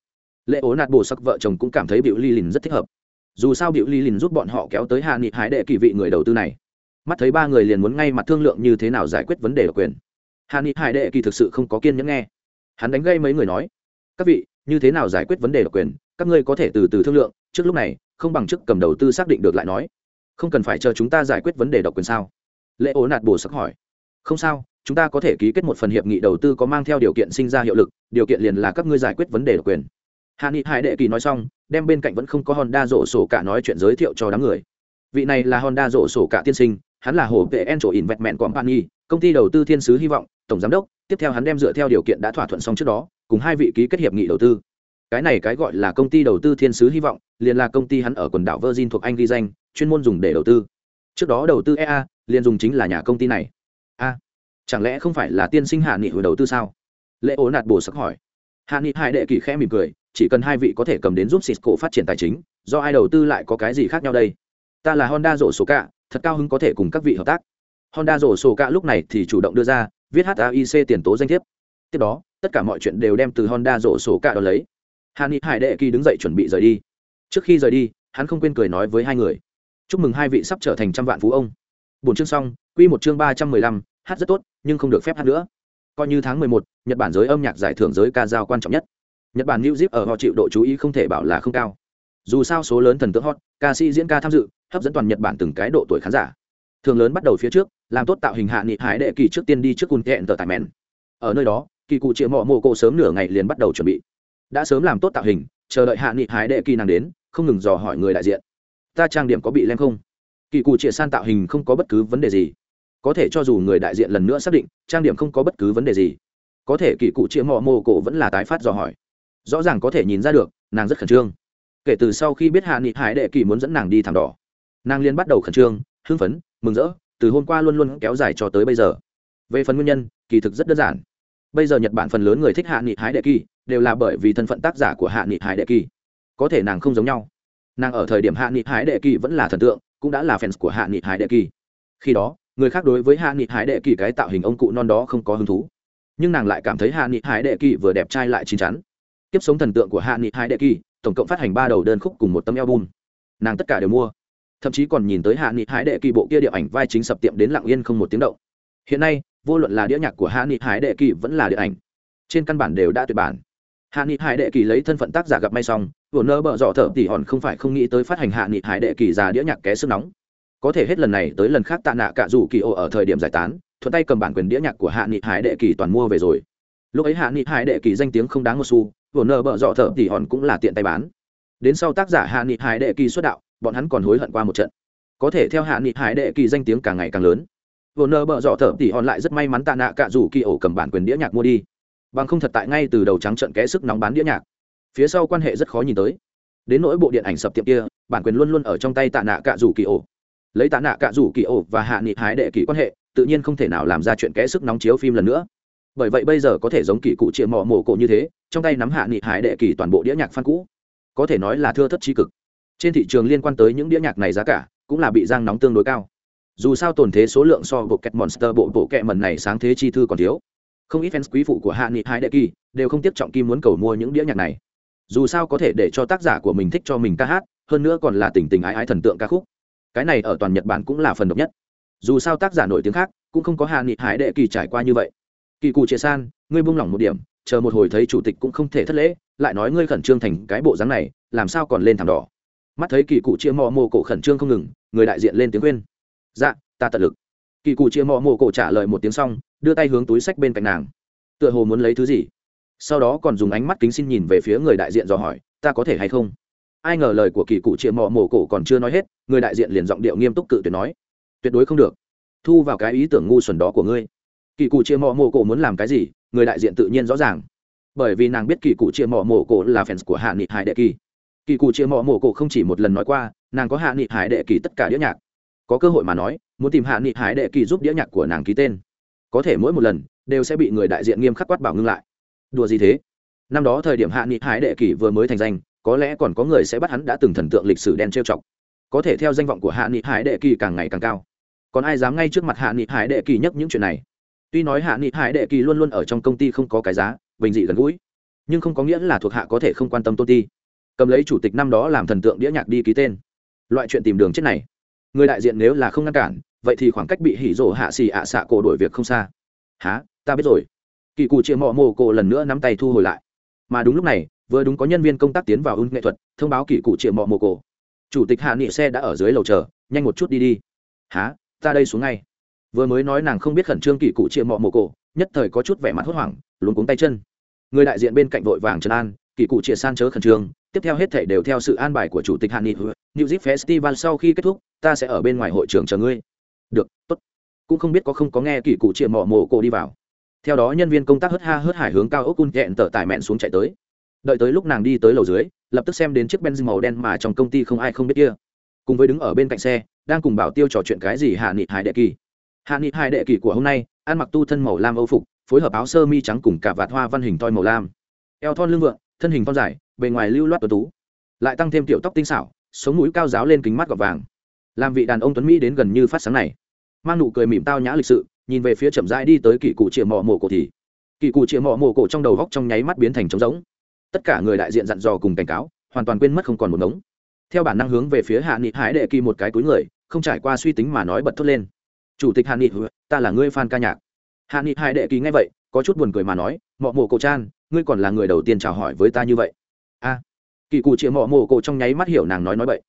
lễ ố nạt bồ sắc vợ chồng cũng cảm thấy biểu lì lìn rất thích hợp. Dù sao biểu lì lìn giúp bọn họ kéo tới hạ nghị Hải đệ kỳ vị người đầu tư này mắt thấy ba người liền muốn ngay mặt thương lượng như thế nào giải quyết vấn đề độc quyền. Hạ ni hải đệ kỳ thực sự không có kiên nhẫn nghe. Hắn đánh gây mấy người nói, các vị, như thế nào giải quyết vấn đề độc quyền? Các ngươi có thể từ từ thương lượng, trước lúc này, không bằng chức cầm đầu tư xác định được lại nói. Không cần phải chờ chúng ta giải quyết vấn đề độc quyền sao? Lễ ố nạt bồ sắc hỏi, không sao, chúng ta có thể ký kết một phần hiệp nghị đầu tư có mang theo điều kiện sinh ra hiệu lực, điều kiện liền là các ngươi giải quyết vấn đề độc quyền. Hạ nghị hải đệ kỳ nói xong, đem bên cạnh vẫn không có honda rổ sổ cả nói chuyện giới thiệu cho đám người. Vị này là honda rổ sổ cả tiên sinh hắn là hồ vệ en chỗ investment company công ty đầu tư thiên sứ hy vọng, tổng giám đốc, tiếp theo hắn đem dựa theo điều kiện đã thỏa thuận xong trước đó, cùng hai vị ký kết hiệp nghị đầu tư. Cái này cái gọi là công ty đầu tư thiên sứ hy vọng, liền là công ty hắn ở quần đảo virgin thuộc anh ghi danh, chuyên môn dùng để đầu tư. Trước đó đầu tư ea liền dùng chính là nhà công ty này. A, chẳng lẽ không phải là tiên sinh hạ nghị hồi đầu tư sao? Lễ ố nạt bổ sắc hỏi. Hạ nghị hai đệ kỳ khẽ mỉm cười, chỉ cần hai vị có thể cầm đến giúp cisco phát triển tài chính, do ai đầu tư lại có cái gì khác nhau đây? Ta là honda rổ số cả thật cao hứng có thể cùng các vị hợp tác. Honda rổ sổ cả lúc này thì chủ động đưa ra, viết hic tiền tố danh thiếp. Tiếp đó, tất cả mọi chuyện đều đem từ honda rổ sổ cả đó lấy. Hàn nghị hải đệ kỳ đứng dậy chuẩn bị rời đi. Trước khi rời đi, hắn không quên cười nói với hai người. Chúc mừng hai vị sắp trở thành trăm vạn phú ông. Bốn chương xong, quy một chương ba trăm mười lăm, hát rất tốt, nhưng không được phép hát nữa. Coi như tháng mười một, nhật bản giới âm nhạc giải thưởng giới ca dao quan trọng nhất. Nhật bản new zip ở họ chịu độ chú ý không thể bảo là không cao. Dù sao số lớn thần tượng hot, ca sĩ diễn ca tham dự hấp dẫn toàn nhật bản từng cái độ tuổi khán giả. Thường lớn bắt đầu phía trước, làm tốt tạo hình hạ nghị hải đệ kỳ trước tiên đi trước cung hẹn tờ tài mẹn. Ở nơi đó, kỳ cụ triệu mọ mộ cô sớm nửa ngày liền bắt đầu chuẩn bị. Đã sớm làm tốt tạo hình, chờ đợi hạ nghị hải đệ kỳ nàng đến, không ngừng dò hỏi người đại diện. Ta trang điểm có bị lem không? Kỳ cụ triệu san tạo hình không có bất cứ vấn đề gì. Có thể cho dù người đại diện lần nữa xác định, trang điểm không có bất cứ vấn đề gì. Có thể kỳ cụ triệu mọ mộ cổ vẫn là tái phát dò hỏi. Rõ ràng có thể nhìn ra được, nàng rất khẩn trương. Kể từ sau khi biết hạ nghị hải đệ kỳ muốn dẫn nàng đi thảm đỏ nàng liên bắt đầu khẩn trương, hưng phấn, mừng rỡ, từ hôm qua luôn luôn kéo dài cho tới bây giờ. Về phần nguyên nhân, kỳ thực rất đơn giản. Bây giờ nhật bản phần lớn người thích hạ nghị hái đệ kỳ, đều là bởi vì thân phận tác giả của hạ nghị hái đệ kỳ. Có thể nàng không giống nhau. Nàng ở thời điểm hạ nghị hái đệ kỳ vẫn là thần tượng, cũng đã là fans của hạ nghị hái đệ kỳ. Khi đó, người khác đối với hạ nghị hái đệ kỳ cái tạo hình ông cụ non đó không có hứng thú. Nhưng nàng lại cảm thấy hạ nghị hái đệ kỳ vừa đẹp trai lại chín chắn. Tiếp sống thần tượng của hạ nghị hái đệ kỳ, tổng cộng phát hành ba đầu đơn khúc cùng một tấm album. Nàng tất cả đều mua thậm chí còn nhìn tới hạ nghị hái đệ kỳ bộ kia điệu ảnh vai chính sập tiệm đến lặng yên không một tiếng động. Hiện nay, vô luận là đĩa nhạc của hạ nghị hái đệ kỳ vẫn là điện ảnh, trên căn bản đều đã tuyệt bản. Hạ nghị hải đệ kỳ lấy thân phận tác giả gặp may xong, vừa nơ bợ dọ thở tỉ hòn không phải không nghĩ tới phát hành hạ nghị hải đệ kỳ ra đĩa nhạc ké sức nóng. Có thể hết lần này tới lần khác tạ nạ cả dù kỳ ô ở thời điểm giải tán, thuận tay cầm bản quyền đĩa nhạc của hạ nghị hải đệ kỳ toàn mua về rồi. Lúc ấy hạ nghị hải đệ kỳ danh tiếng không đáng một xu, vừa nơ bợ dọ thở tỉ hòn cũng là tiện tay bán. Đến sau tác giả hạ nghị hải đệ kỳ xuất đạo bọn hắn còn hối hận qua một trận. Có thể theo hạ nghị hải đệ kỳ danh tiếng càng ngày càng lớn. Vừa nơ bợ dọ thở tỉ hòn lại rất may mắn tạ nạ cạ rủ kỳ ổ cầm bản quyền đĩa nhạc mua đi. Bằng không thật tại ngay từ đầu trắng trận kẽ sức nóng bán đĩa nhạc. Phía sau quan hệ rất khó nhìn tới. Đến nỗi bộ điện ảnh sập tiệm kia, bản quyền luôn luôn ở trong tay tạ nạ cạ rủ kỳ ổ. Lấy tạ nạ cạ rủ kỳ ổ và hạ nghị hái đệ kỳ quan hệ, tự nhiên không thể nào làm ra chuyện kẽ sức nóng chiếu phim lần nữa. Bởi vậy bây giờ có thể giống kỳ cụ chia mò mổ cổ như thế, trong tay nắm hạ nghị hái đệ kỳ toàn bộ đĩa nhạc phan cũ. Có thể nói là thưa thất trí cực trên thị trường liên quan tới những đĩa nhạc này giá cả cũng là bị giang nóng tương đối cao. Dù sao tồn thế số lượng so bộ kẹt monster bộ bộ kẹ mần này sáng thế chi thư còn thiếu. Không ít fans quý phụ của hạ nghị hai đệ kỳ đều không tiếp trọng kim muốn cầu mua những đĩa nhạc này. Dù sao có thể để cho tác giả của mình thích cho mình ca hát, hơn nữa còn là tình tình ái ái thần tượng ca khúc. Cái này ở toàn nhật bản cũng là phần độc nhất. Dù sao tác giả nổi tiếng khác cũng không có hạ nghị hải đệ kỳ trải qua như vậy. Kỳ cụ chia san, ngươi buông lỏng một điểm, chờ một hồi thấy chủ tịch cũng không thể thất lễ, lại nói ngươi khẩn trương thành cái bộ dáng này, làm sao còn lên thảm đỏ mắt thấy kỳ cụ chia mò mồ cổ khẩn trương không ngừng, người đại diện lên tiếng khuyên. Dạ ta tận lực. Kỳ cụ chia mò mồ cổ trả lời một tiếng xong, đưa tay hướng túi sách bên cạnh nàng. Tựa hồ muốn lấy thứ gì? Sau đó còn dùng ánh mắt kính xin nhìn về phía người đại diện dò hỏi, ta có thể hay không? Ai ngờ lời của kỳ cụ chia mò mồ cổ còn chưa nói hết, người đại diện liền giọng điệu nghiêm túc cự tuyệt nói, tuyệt đối không được. Thu vào cái ý tưởng ngu xuẩn đó của ngươi. Kỳ cụ chia mò mồ cổ muốn làm cái gì, người đại diện tự nhiên rõ ràng. Bởi vì nàng biết kỳ cụ chia mò mồ cổ là fans của hạ nghị hải đệ kỳ kỳ cụ chia mò mổ cổ không chỉ một lần nói qua, nàng có hạ nghị hải đệ kỳ tất cả đĩa nhạc. Có cơ hội mà nói, muốn tìm hạ nghị hải đệ kỳ giúp đĩa nhạc của nàng ký tên. Có thể mỗi một lần, đều sẽ bị người đại diện nghiêm khắc quát bảo ngưng lại. Đùa gì thế? Năm đó thời điểm hạ nghị hải đệ kỳ vừa mới thành danh, có lẽ còn có người sẽ bắt hắn đã từng thần tượng lịch sử đen trêu chọc. Có thể theo danh vọng của hạ nghị hải đệ kỳ càng ngày càng cao. Còn ai dám ngay trước mặt hạ nghị hải đệ kỳ nhắc những chuyện này? Tuy nói hạ nghị hải đệ kỳ luôn luôn ở trong công ty không có cái giá, bình dị gần gũi, nhưng không có nghĩa là thuộc hạ có thể không quan tâm tôn ti cầm lấy chủ tịch năm đó làm thần tượng đĩa nhạc đi ký tên. Loại chuyện tìm đường chết này, người đại diện nếu là không ngăn cản, vậy thì khoảng cách bị hỉ rổ hạ xì ạ xạ cổ đổi việc không xa. Há ta biết rồi. Kỳ cụ chia mọ mồ cổ lần nữa nắm tay thu hồi lại. Mà đúng lúc này, vừa đúng có nhân viên công tác tiến vào ưng nghệ thuật, thông báo kỳ cụ chia mọ mồ cổ. Chủ tịch hạ nghị xe đã ở dưới lầu chờ, nhanh một chút đi đi. Há ta đây xuống ngay. Vừa mới nói nàng không biết khẩn trương kỳ cụ chia mọ mồ cổ, nhất thời có chút vẻ mặt hốt hoảng, luống cuống tay chân. Người đại diện bên cạnh vội vàng trấn an kỳ cụ chia san chớ khẩn trương, tiếp theo hết thể đều theo sự an bài của chủ tịch hạ nghị new zip festival sau khi kết thúc, ta sẽ ở bên ngoài hội trường chờ ngươi. Được, tốt. Cũng không biết có không có nghe kỳ cụ chia mỏ mồ cổ đi vào. Theo đó nhân viên công tác hớt ha hớt hải hướng cao ốc cun hẹn tở tải mẹn xuống chạy tới. Đợi tới lúc nàng đi tới lầu dưới, lập tức xem đến chiếc benz màu đen mà trong công ty không ai không biết kia. Cùng với đứng ở bên cạnh xe, đang cùng bảo tiêu trò chuyện cái gì hạ nghị hải đệ kỳ. Hạ nghị hải đệ kỳ của hôm nay, ăn mặc tu thân màu lam âu phục, phối hợp áo sơ mi trắng cùng cả vạt hoa văn hình toi màu lam. Eo thon lưng vượng thân hình phong dài, bề ngoài lưu loát tuấn tú, lại tăng thêm tiểu tóc tinh xảo, sống mũi cao giáo lên kính mắt gọt vàng. Làm vị đàn ông tuấn mỹ đến gần như phát sáng này. Mang nụ cười mỉm tao nhã lịch sự, nhìn về phía chậm rãi đi tới kỳ cụ chìa mỏ mổ cổ thì kỳ cụ chĩa mỏ mổ cổ trong đầu góc trong nháy mắt biến thành trống rỗng. Tất cả người đại diện dặn dò cùng cảnh cáo, hoàn toàn quên mất không còn một ngống. Theo bản năng hướng về phía hạ nghị hải đệ kỳ một cái túi người, không trải qua suy tính mà nói bật thốt lên. Chủ tịch hạ nghị, ta là ngươi fan ca nhạc. Hạ nghị hải đệ kỳ nghe vậy, có chút buồn cười mà nói, mọ mổ cổ chan ngươi còn là người đầu tiên chào hỏi với ta như vậy. A, kỳ cụ chĩa mọ mổ cổ trong nháy mắt hiểu nàng nói nói vậy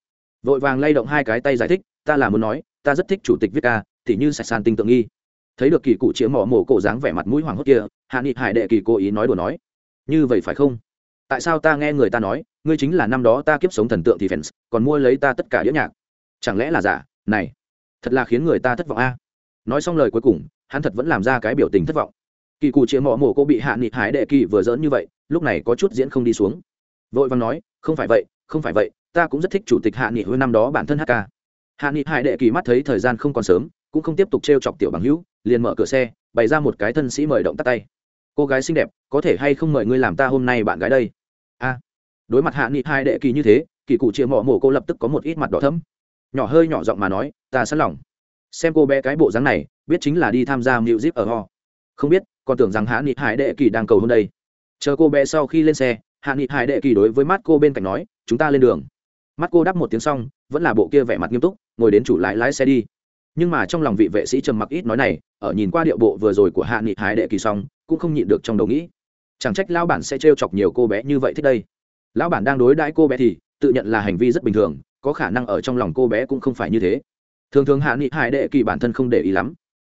vội vàng lay động hai cái tay giải thích, ta là muốn nói, ta rất thích chủ tịch viết ca thì như sạch sàn tinh tượng nghi. Thấy được kỳ cụ chĩa mỏ mổ cổ dáng vẻ mặt mũi hoàng hốt kia, hạ nghị hải đệ kỳ cố ý nói đùa nói. Như vậy phải không? Tại sao ta nghe người ta nói, ngươi chính là năm đó ta kiếp sống thần tượng thì fans, còn mua lấy ta tất cả đĩa nhạc? Chẳng lẽ là giả? Này, thật là khiến người ta thất vọng a. Nói xong lời cuối cùng, hắn thật vẫn làm ra cái biểu tình thất vọng kỳ cụ chĩa mọ mổ cô bị hạ nghị hải đệ kỳ vừa dỡn như vậy, lúc này có chút diễn không đi xuống. Vội văn nói, không phải vậy, không phải vậy, ta cũng rất thích chủ tịch hạ nghị hồi năm đó bản thân hk hạ nghị hải đệ kỳ mắt thấy thời gian không còn sớm, cũng không tiếp tục t r e o chọc tiểu bằng hữu, liền mở cửa xe, bày ra một cái thân sĩ mời động tắt tay. Cô gái xinh đẹp, có thể hay không mời ngươi làm ta hôm nay bạn gái đây? A. Đối mặt hạ nghị hai đệ kỳ như thế, kỳ cụ chia mọ mổ cô lập tức có một ít mặt đỏ thấm nhỏ hơi nhỏ giọng mà nói, ta sẵn lòng. Xem cô bé cái bộ dáng này, biết chính là đi tham gia mưu zip ở ho không biết, còn tưởng rằng hạ nghị hải đệ kỳ đang cầu hôn đây. Chờ cô bé sau khi lên xe, hạ nghị hải đệ kỳ đối với mắt cô bên cạnh nói, chúng ta lên đường. Mắt cô đáp một tiếng xong, vẫn là bộ kia vẻ mặt nghiêm túc, ngồi đến chủ lái lái xe đi. Nhưng mà trong lòng vị vệ sĩ trầm mặc ít nói này, ở nhìn qua điệu bộ vừa rồi của hạ nghị Hải đệ kỳ xong, cũng không nhịn được trong đầu nghĩ, chẳng trách lão bản sẽ trêu chọc nhiều cô bé như vậy thích đây. Lão bản đang đối đãi cô bé thì, tự nhận là hành vi rất bình thường, có khả năng ở trong lòng cô bé cũng không phải như thế. Thường thường hạ nghị hải đệ kỳ bản thân không để ý lắm,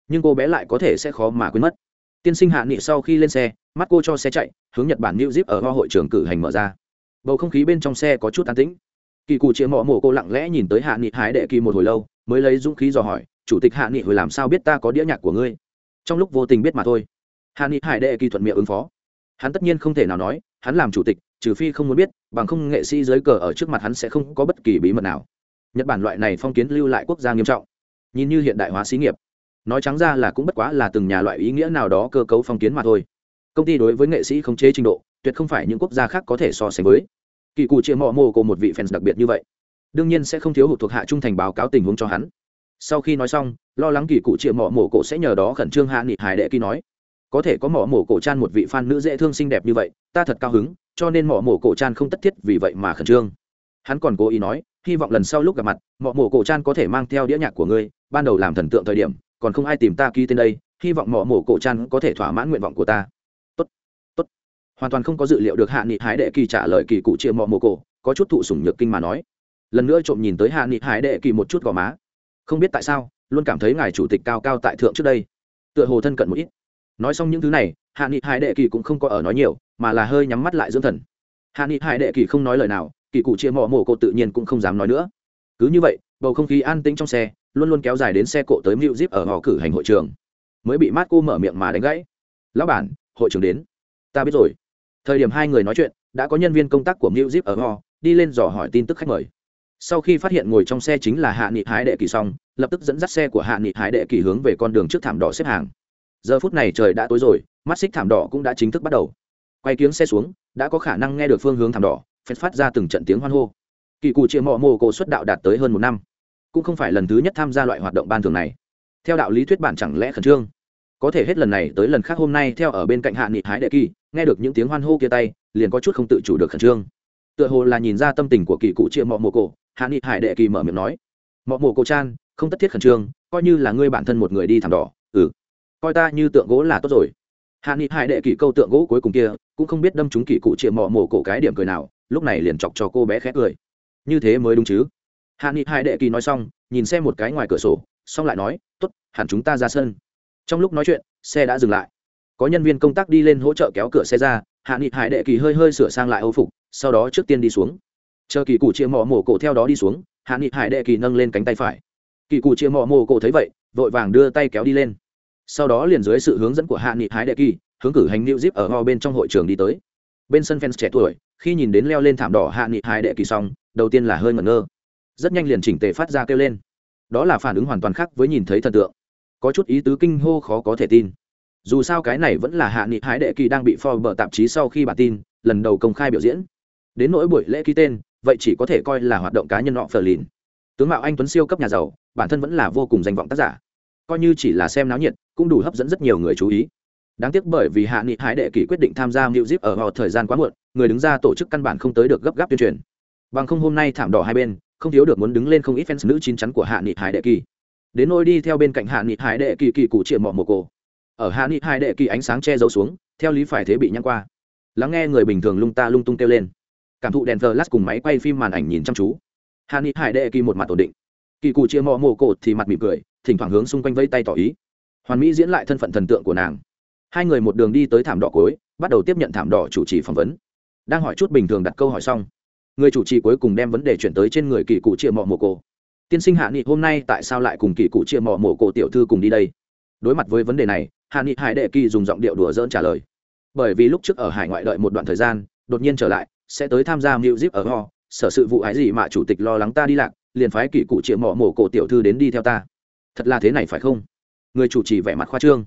nhưng cô bé lại có thể sẽ khó mà quên mất tiên sinh hạ nghị sau khi lên xe, mắt cô cho xe chạy, hướng nhật bản new zip ở hoa hội trường cử hành mở ra. Bầu không khí bên trong xe có chút an tĩnh. Kỳ cụ chĩa mọ mổ cô lặng lẽ nhìn tới hạ nghị hải đệ kỳ một hồi lâu, mới lấy dũng khí dò hỏi, chủ tịch hạ nghị hồi làm sao biết ta có đĩa nhạc của ngươi? Trong lúc vô tình biết mà thôi, hạ nghị hải đệ kỳ thuận miệng ứng phó. Hắn tất nhiên không thể nào nói, hắn làm chủ tịch, trừ phi không muốn biết, bằng không nghệ sĩ dưới cờ ở trước mặt hắn sẽ không có bất kỳ bí mật nào. Nhật bản loại này phong kiến lưu lại quốc gia nghiêm trọng, nhìn như hiện đại hóa xí nghiệp nói trắng ra là cũng bất quá là từng nhà loại ý nghĩa nào đó cơ cấu phong kiến mà thôi. Công ty đối với nghệ sĩ không chế trình độ, tuyệt không phải những quốc gia khác có thể so sánh với. Kỳ cụ chia mò mô của một vị fans đặc biệt như vậy, đương nhiên sẽ không thiếu hụt thuộc hạ trung thành báo cáo tình huống cho hắn. Sau khi nói xong, lo lắng kỳ cụ chia mò mổ cổ sẽ nhờ đó khẩn trương hạ nghị hải đệ kỳ nói, có thể có mỏ mổ cổ chan một vị f nữ dễ thương xinh đẹp như vậy, ta thật cao hứng, cho nên mỏ mổ cổ chan không tất thiết vì vậy mà khẩn trương. Hắn còn cố ý nói, hy vọng lần sau lúc gặp mặt mỏ mổ cổ chan có thể mang theo đĩa nhạc của ngươi, ban đầu làm thần tượng thời điểm còn không ai tìm ta ký tên đây, hy vọng mỏ mổ cổ trăn có thể thỏa mãn nguyện vọng của ta. Tốt tốt. Hoàn toàn không có dự liệu được hạ nghị hải đệ kỳ trả lời kỳ cụ chia mỏ mổ cổ, có chút thụ sủng nhược kinh mà nói. Lần nữa trộm nhìn tới hạ nghị hải đệ kỳ một chút gò má. Không biết tại sao, luôn cảm thấy ngài chủ tịch cao cao tại thượng trước đây. Tựa hồ thân cận một ít. Nói xong những thứ này, hạ nghị hải đệ kỳ cũng không có ở nói nhiều, mà là hơi nhắm mắt lại dưỡng thần. Hạ nghị hải đệ kỳ không nói lời nào, kỳ cụ chia mỏ mổ cổ tự nhiên cũng không dám nói nữa. Cứ như vậy, bầu không khí an tĩnh trong xe luôn luôn kéo dài đến xe cộ tới mưu zip ở họ cử hành hội trường. Mới bị mát cô mở miệng mà đánh gãy. Lão bản, hội trường đến. Ta biết rồi. Thời điểm hai người nói chuyện, đã có nhân viên công tác của mưu zip ở họ đi lên dò hỏi tin tức khách mời. Sau khi phát hiện ngồi trong xe chính là hạ nghị hái đệ kỳ xong, lập tức dẫn dắt xe của hạ nghị hái đệ kỳ hướng về con đường trước thảm đỏ xếp hàng. Giờ phút này trời đã tối rồi, mắt xích thảm đỏ cũng đã chính thức bắt đầu. Quay kiếng xe xuống, đã có khả năng nghe được phương hướng thảm đỏ, phết phát ra từng trận tiếng hoan hô. Kỳ cụ triệu mọ mồ cổ xuất đạo đạt tới hơn một năm cũng không phải lần thứ nhất tham gia loại hoạt động ban thường này. Theo đạo lý thuyết bản chẳng lẽ khẩn trương? Có thể hết lần này tới lần khác hôm nay theo ở bên cạnh hạ nghị hái đệ kỳ, nghe được những tiếng hoan hô kia tay, liền có chút không tự chủ được khẩn trương. Tựa hồ là nhìn ra tâm tình của kỳ cụ chia mọ mồ cổ, hạ nghị hải đệ kỳ mở miệng nói, mọ mồ cổ chan, không tất thiết khẩn trương, coi như là ngươi bản thân một người đi thẳng đỏ ừ coi ta như tượng gỗ là tốt rồi. Hạ nghị hải đệ kỳ câu tượng gỗ cuối cùng kia, cũng không biết đâm chúng kỳ cụ chia mọ mồ cổ cái điểm cười nào, lúc này liền chọc cho cô bé khét cười. Như thế mới đúng chứ? Hạ nghị hải đệ kỳ nói xong, nhìn xem một cái ngoài cửa sổ, xong lại nói t ố t hẳn chúng ta ra sân. Trong lúc nói chuyện, xe đã dừng lại. Có nhân viên công tác đi lên hỗ trợ kéo cửa xe ra, hạ nghị hải đệ kỳ hơi hơi sửa sang lại âu phục, sau đó trước tiên đi xuống. Chờ kỳ cụ chia mỏ mổ cổ theo đó đi xuống, hạ nghị hải đệ kỳ nâng lên cánh tay phải. Kỳ cụ chia mỏ mổ cổ thấy vậy, vội vàng đưa tay kéo đi lên. Sau đó liền dưới sự hướng dẫn của hạ nghị hải đệ kỳ, hướng cử hành new zip ở ho bên trong hội trường đi tới. Bên sân fans trẻ tuổi, khi nhìn đến leo lên thảm đỏ hạ nghị hải đệ kỳ xong, đầu tiên là hơi ngẩn ngơ rất nhanh liền chỉnh tề phát ra kêu lên. Đó là phản ứng hoàn toàn khác với nhìn thấy thần tượng. Có chút ý tứ kinh hô khó có thể tin. Dù sao cái này vẫn là hạ nghị hải đệ kỳ đang bị Forbes tạp chí sau khi bản tin, lần đầu công khai biểu diễn. Đến nỗi buổi lễ ký tên, vậy chỉ có thể coi là hoạt động cá nhân họ phờ lìn tướng mạo anh tuấn siêu cấp nhà giàu, bản thân vẫn là vô cùng danh vọng tác giả. Coi như chỉ là xem náo nhiệt, cũng đủ hấp dẫn rất nhiều người chú ý. Đáng tiếc bởi vì hạ nghị hải đệ kỳ quyết định tham gia New Zip ở họ thời gian quá muộn, người đứng ra tổ chức căn bản không tới được gấp gáp tuyên truyền. Bằng không hôm nay thảm đỏ hai bên không thiếu được muốn đứng lên không ít fans nữ chín chắn của hạ nghị hải đệ kỳ. Đến nôi đi theo bên cạnh hạ nghị hải đệ kỳ kỳ cụ triệt mọ mồ cổ. Ở hạ nghị hải đệ kỳ ánh sáng che giấu xuống, theo lý phải thế bị nhăn qua. Lắng nghe người bình thường lung ta lung tung kêu lên. Cảm thụ đèn flash cùng máy quay phim màn ảnh nhìn chăm chú. Hạ nghị hải đệ kỳ một mặt ổn định. Kỳ cụ chia mọ mồ cổ thì mặt mỉm cười, thỉnh thoảng hướng xung quanh vây tay tỏ ý. Hoàn mỹ diễn lại thân phận thần tượng của nàng. Hai người một đường đi tới thảm đỏ cối bắt đầu tiếp nhận thảm đỏ chủ trì phỏng vấn. Đang hỏi chút bình thường đặt câu hỏi xong người chủ trì cuối cùng đem vấn đề chuyển tới trên người kỳ cụ chia mọ mồ cổ. Tiên sinh hạ nghị, hôm nay tại sao lại cùng kỳ cụ chia mọ mồ cổ tiểu thư cùng đi đây? Đối mặt với vấn đề này, hạ nghị hải đệ kỳ dùng giọng điệu đùa dỡn trả lời. Bởi vì lúc trước ở hải ngoại đợi một đoạn thời gian, đột nhiên trở lại, sẽ tới tham gia mưu zip ở ho, sở sự vụ ái gì mà chủ tịch lo lắng ta đi lạc, liền phái kỳ cụ chĩa mỏ mổ cổ tiểu thư đến đi theo ta. Thật là thế này phải không? Người chủ trì vẻ mặt khoa trương.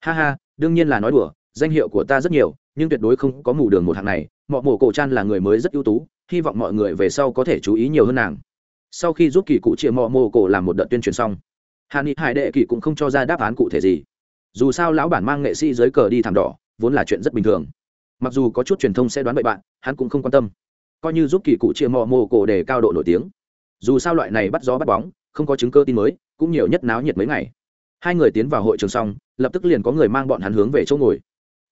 Ha ha, đương nhiên là nói đùa, danh hiệu của ta rất nhiều, nhưng tuyệt đối không có mù đường một hạng này mọ mổ cổ chan là người mới rất ưu tú, hy vọng mọi người về sau có thể chú ý nhiều hơn nàng. Sau khi giúp kỳ cụ chia mọ mổ cổ làm một đợt tuyên truyền xong hà ni hải đệ kỳ cũng không cho ra đáp án cụ thể gì. Dù sao lão bản mang nghệ sĩ dưới cờ đi thảm đỏ, vốn là chuyện rất bình thường. Mặc dù có chút truyền thông sẽ đoán bậy bạn, hắn cũng không quan tâm. Coi như giúp kỳ cụ chia mọ mổ cổ để cao độ nổi tiếng. Dù sao loại này bắt gió bắt bóng, không có chứng cơ tin mới, cũng nhiều nhất náo nhiệt mấy ngày. Hai người tiến vào hội trường xong, lập tức liền có người mang bọn hắn hướng về chỗ ngồi.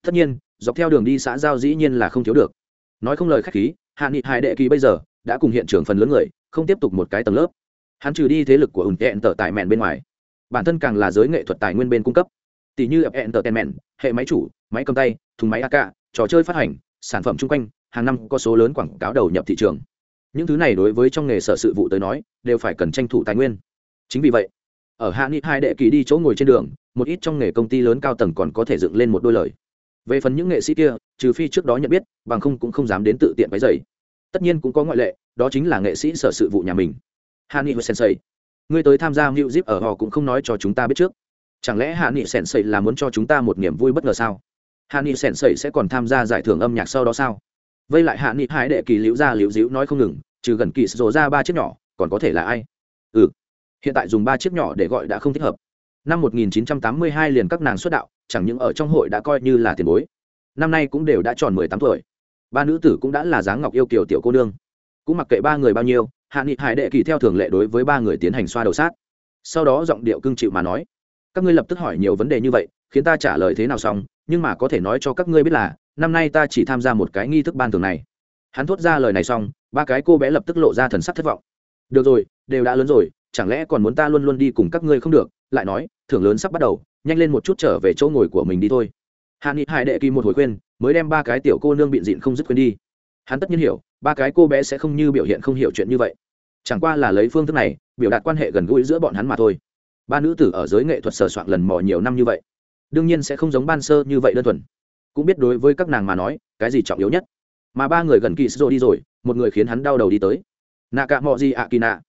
Tất nhiên, dọc theo đường đi xã giao dĩ nhiên là không thiếu được nói không lời khách khí, hạ nghị hải đệ kỳ bây giờ đã cùng hiện trường phần lớn người không tiếp tục một cái tầng lớp. Hắn trừ đi thế lực của ủng hẹn tờ tại mẹn bên ngoài, bản thân càng là giới nghệ thuật tài nguyên bên cung cấp. Tỷ như entertainment hệ máy chủ, máy cầm tay, thùng máy ak trò chơi phát hành, sản phẩm chung quanh, hàng năm có số lớn quảng cáo đầu nhập thị trường. Những thứ này đối với trong nghề sở sự vụ tới nói, đều phải cần tranh thủ tài nguyên. Chính vì vậy, ở hạ nghị hai đệ kỳ đi chỗ ngồi trên đường, một ít trong nghề công ty lớn cao tầng còn có thể dựng lên một đôi lời về phần những nghệ sĩ kia, trừ phi trước đó nhận biết, bằng không cũng không dám đến tự tiện váy dày tất nhiên cũng có ngoại lệ, đó chính là nghệ sĩ sở sự vụ nhà mình. Hà nghị sensei, ngươi tới tham gia mưu Zip ở họ cũng không nói cho chúng ta biết trước. Chẳng lẽ hạ nghị sèn là muốn cho chúng ta một niềm vui bất ngờ sao? Hạ nghị sèn sẽ còn tham gia giải thưởng âm nhạc sau đó sao? Vây lại hạ nghị hái đệ kỳ liễu ra liễu diễu nói không ngừng, trừ gần kỳ rổ ra ba chiếc nhỏ, còn có thể là ai? Ừ. Hiện tại dùng ba chiếc nhỏ để gọi đã không thích hợp. Năm 1982 liền các nàng xuất đạo chẳng những ở trong hội đã coi như là tiền bối, năm nay cũng đều đã tròn 18 tuổi. Ba nữ tử cũng đã là dáng ngọc yêu kiều tiểu cô nương. Cũng mặc kệ ba người bao nhiêu, hạ nghị hải đệ kỳ theo thường lệ đối với ba người tiến hành xoa đầu sát. Sau đó giọng điệu cưng chịu mà nói, các ngươi lập tức hỏi nhiều vấn đề như vậy, khiến ta trả lời thế nào xong, nhưng mà có thể nói cho các ngươi biết là, năm nay ta chỉ tham gia một cái nghi thức ban thường này. Hắn thốt ra lời này xong, ba cái cô bé lập tức lộ ra thần sắc thất vọng. Được rồi, đều đã lớn rồi, chẳng lẽ còn muốn ta luôn luôn đi cùng các ngươi không được? Lại nói, thưởng lớn sắp bắt đầu nhanh lên một chút trở về chỗ ngồi của mình đi thôi. Hạ nghị hải đệ kỳ một hồi khuyên, mới đem ba cái tiểu cô nương biện dịn không dứt khuyên đi. Hắn tất nhiên hiểu, ba cái cô bé sẽ không như biểu hiện không hiểu chuyện như vậy. Chẳng qua là lấy phương thức này, biểu đạt quan hệ gần gũi giữa bọn hắn mà thôi. Ba nữ tử ở giới nghệ thuật sờ soạn lần mò nhiều năm như vậy, đương nhiên sẽ không giống ban sơ như vậy đơn thuần. Cũng biết đối với các nàng mà nói, cái gì trọng yếu nhất? Mà ba người gần kỳ rồi đi rồi, một người khiến hắn đau đầu đi tới. Nạ cả mọi gì ạ kỳ nạ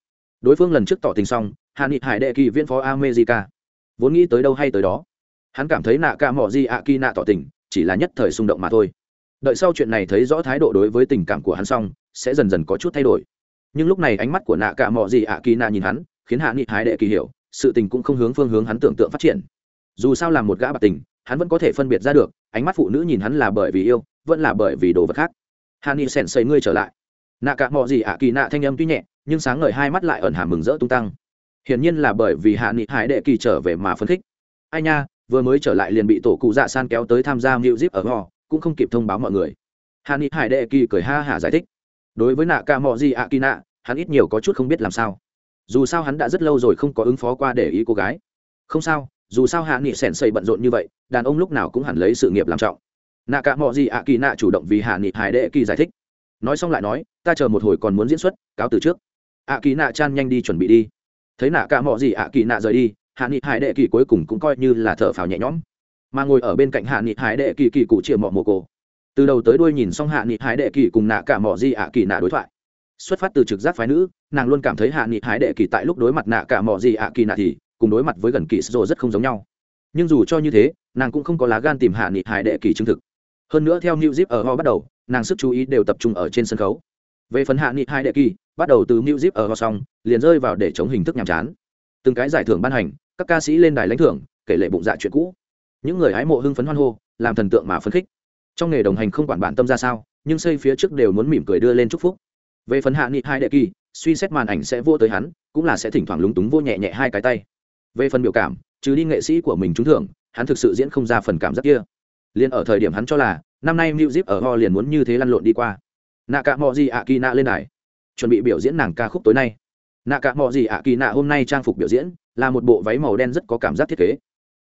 đối phương lần trước tỏ tình xong hạ nghị hải đệ kỳ viên phó america vốn nghĩ tới đâu hay tới đó. Hắn cảm thấy nạ ca mò di ạ kỳ nạ tỏ tình, chỉ là nhất thời xung động mà thôi. Đợi sau chuyện này thấy rõ thái độ đối với tình cảm của hắn xong, sẽ dần dần có chút thay đổi. Nhưng lúc này ánh mắt của nạ ca mò di ạ kỳ nạ nhìn hắn, khiến hạ nghị hái đệ kỳ hiểu, sự tình cũng không hướng phương hướng hắn tưởng tượng phát triển. Dù sao làm một gã bạc tình, hắn vẫn có thể phân biệt ra được, ánh mắt phụ nữ nhìn hắn là bởi vì yêu, vẫn là bởi vì đồ vật khác. Hạ ni sèn xây ngươi trở lại. Nạ cả mò gì ạ kỳ nạ thanh âm tuy nhẹ, nhưng sáng ngời hai mắt lại ẩn hàm mừng rỡ tung tăng hiển nhiên là bởi vì hạ nghị hải đệ kỳ trở về mà phấn khích. Ai nha vừa mới trở lại liền bị tổ cụ dạ san kéo tới tham gia mưu zip ở họ, cũng không kịp thông báo mọi người. Hạ nghị hải đệ kỳ cười ha hả giải thích. Đối với nạ ca mò di ạ kỳ nạ hắn ít nhiều có chút không biết làm sao. Dù sao hắn đã rất lâu rồi không có ứng phó qua để ý cô gái. Không sao dù sao hạ nghị sèn xây bận rộn như vậy đàn ông lúc nào cũng hẳn lấy sự nghiệp làm trọng. Nạ cả mọi gì ạ kỳ nạ chủ động vì hạ nghị hải đệ kỳ giải thích. Nói xong lại nói ta chờ một hồi còn muốn diễn xuất cáo từ trước. Ạ kỳ nạ chan nhanh đi chuẩn bị đi thấy nạ cả mọi gì ạ kỳ nạ rời đi, hạ nghị hải đệ kỳ cuối cùng cũng coi như là thở phào nhẹ nhõm. Mà ngồi ở bên cạnh hạ nghị hải đệ kỳ kỳ cụ chĩa mọ mồ cổ. Từ đầu tới đuôi nhìn xong hạ nghị hải đệ kỳ cùng nạ cả mọi gì ạ kỳ nạ đối thoại. Xuất phát từ trực giác phái nữ, nàng luôn cảm thấy hạ nghị hải đệ kỳ tại lúc đối mặt nạ cả mọi gì ạ kỳ nạ thì, cùng đối mặt với gần kỳ sô rất không giống nhau. Nhưng dù cho như thế, nàng cũng không có lá gan tìm hạ nghị hải đệ kỳ chứng thực. Hơn nữa theo new zip ở ho bắt đầu, nàng sức chú ý đều tập trung ở trên sân khấu. Về phần hạ nghị hải đệ kỳ bắt đầu từ new zip ở ho xong liền rơi vào để chống hình thức nhàm chán. Từng cái giải thưởng ban hành các ca sĩ lên đài lãnh thưởng kể lệ bụng dạ chuyện cũ. Những người hái mộ hưng phấn hoan hô làm thần tượng mà phấn khích. Trong nghề đồng hành không quản bản tâm ra sao nhưng xây phía trước đều muốn mỉm cười đưa lên chúc phúc. Về phần hạ nghị hai đệ kỳ suy xét màn ảnh sẽ vô tới hắn cũng là sẽ thỉnh thoảng lúng túng vô nhẹ nhẹ hai cái tay. Về phần biểu cảm trừ đi nghệ sĩ của mình trúng thưởng hắn thực sự diễn không ra phần cảm giác kia. Liên ở thời điểm hắn cho là năm nay New ở Ho liền muốn như thế lăn lộn đi qua. Nạ cả mọ gì ạ kỳ nạ lên đài, chuẩn bị biểu diễn nàng ca khúc tối nay. Nạ cả mọ gì ạ kỳ nạ hôm nay trang phục biểu diễn là một bộ váy màu đen rất có cảm giác thiết kế.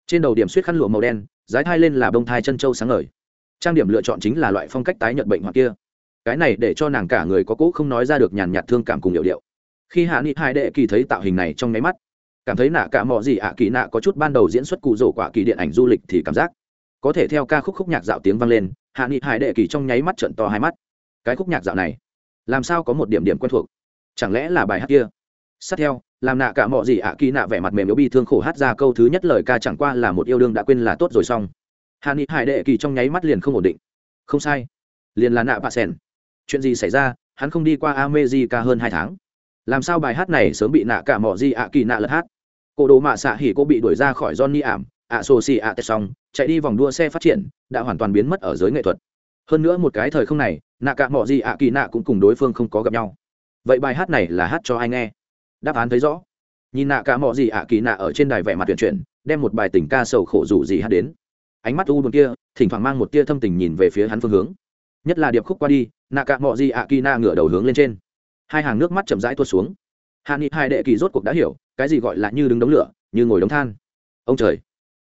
Trên đầu điểm suýt khăn lụa màu đen, dái thai lên là bông thai chân châu sáng ngời. Trang điểm lựa chọn chính là loại phong cách tái nhợt bệnh hoặc kia. Cái này để cho nàng cả người có cũ không nói ra được nhàn nhạt thương cảm cùng điệu điệu. Khi Hạ Nghị Hai đệ kỳ thấy tạo hình này trong nháy mắt, cảm thấy nạ cả mọ gì ạ kỳ nạ có chút ban đầu diễn xuất cụ rổ quả kỳ điện ảnh du lịch thì cảm giác có thể theo ca khúc khúc nhạc dạo tiếng vang lên hạ nghị hải đệ kỳ trong nháy mắt trận to hai mắt cái khúc nhạc dạo này làm sao có một điểm điểm quen thuộc? Chẳng lẽ là bài hát kia? Sát theo, làm nạ cả mọi gì ạ, kỳ nạ vẻ mặt mềm yếu bi thương khổ hát ra câu thứ nhất lời ca chẳng qua là một yêu đương đã quên là tốt rồi xong. Hạ nghị hải đệ kỳ trong nháy mắt liền không ổn định. Không sai. Liền là nạ bạ sen chuyện gì xảy ra? Hắn không đi qua amejica hơn hai tháng. Làm sao bài hát này sớm bị nạ cả mọi gì ạ, kỳ nạ lật hát? Cổ đồ mạ xạ hỉ cô bị đuổi ra khỏi johnny ảm. Ạ sô xì ạ tết xong, chạy đi vòng đua xe phát triển, đã hoàn toàn biến mất ở giới nghệ thuật. Hơn nữa một cái thời không này nạ cả mọi gì ạ kỳ nạ cũng cùng đối phương không có gặp nhau. Vậy bài hát này là hát cho ai nghe? Đáp án thấy rõ. Nhìn nạ cả mọi gì ạ kỳ nạ ở trên đài vẻ mặt tuyển chuyển, đem một bài tình ca sầu khổ dù gì hát đến. Ánh mắt u buồn kia, thỉnh thoảng mang một tia thâm tình nhìn về phía hắn phương hướng. Nhất là điệp khúc qua đi, nạ cả mọi gì ạ kỳ nạ ngửa đầu hướng lên trên. Hai hàng nước mắt chậm rãi tuột xuống. Hạ nghị hai đệ kỳ rốt cuộc đã hiểu, cái gì gọi là như đứng đống lửa, như ngồi đống than. Ông trời.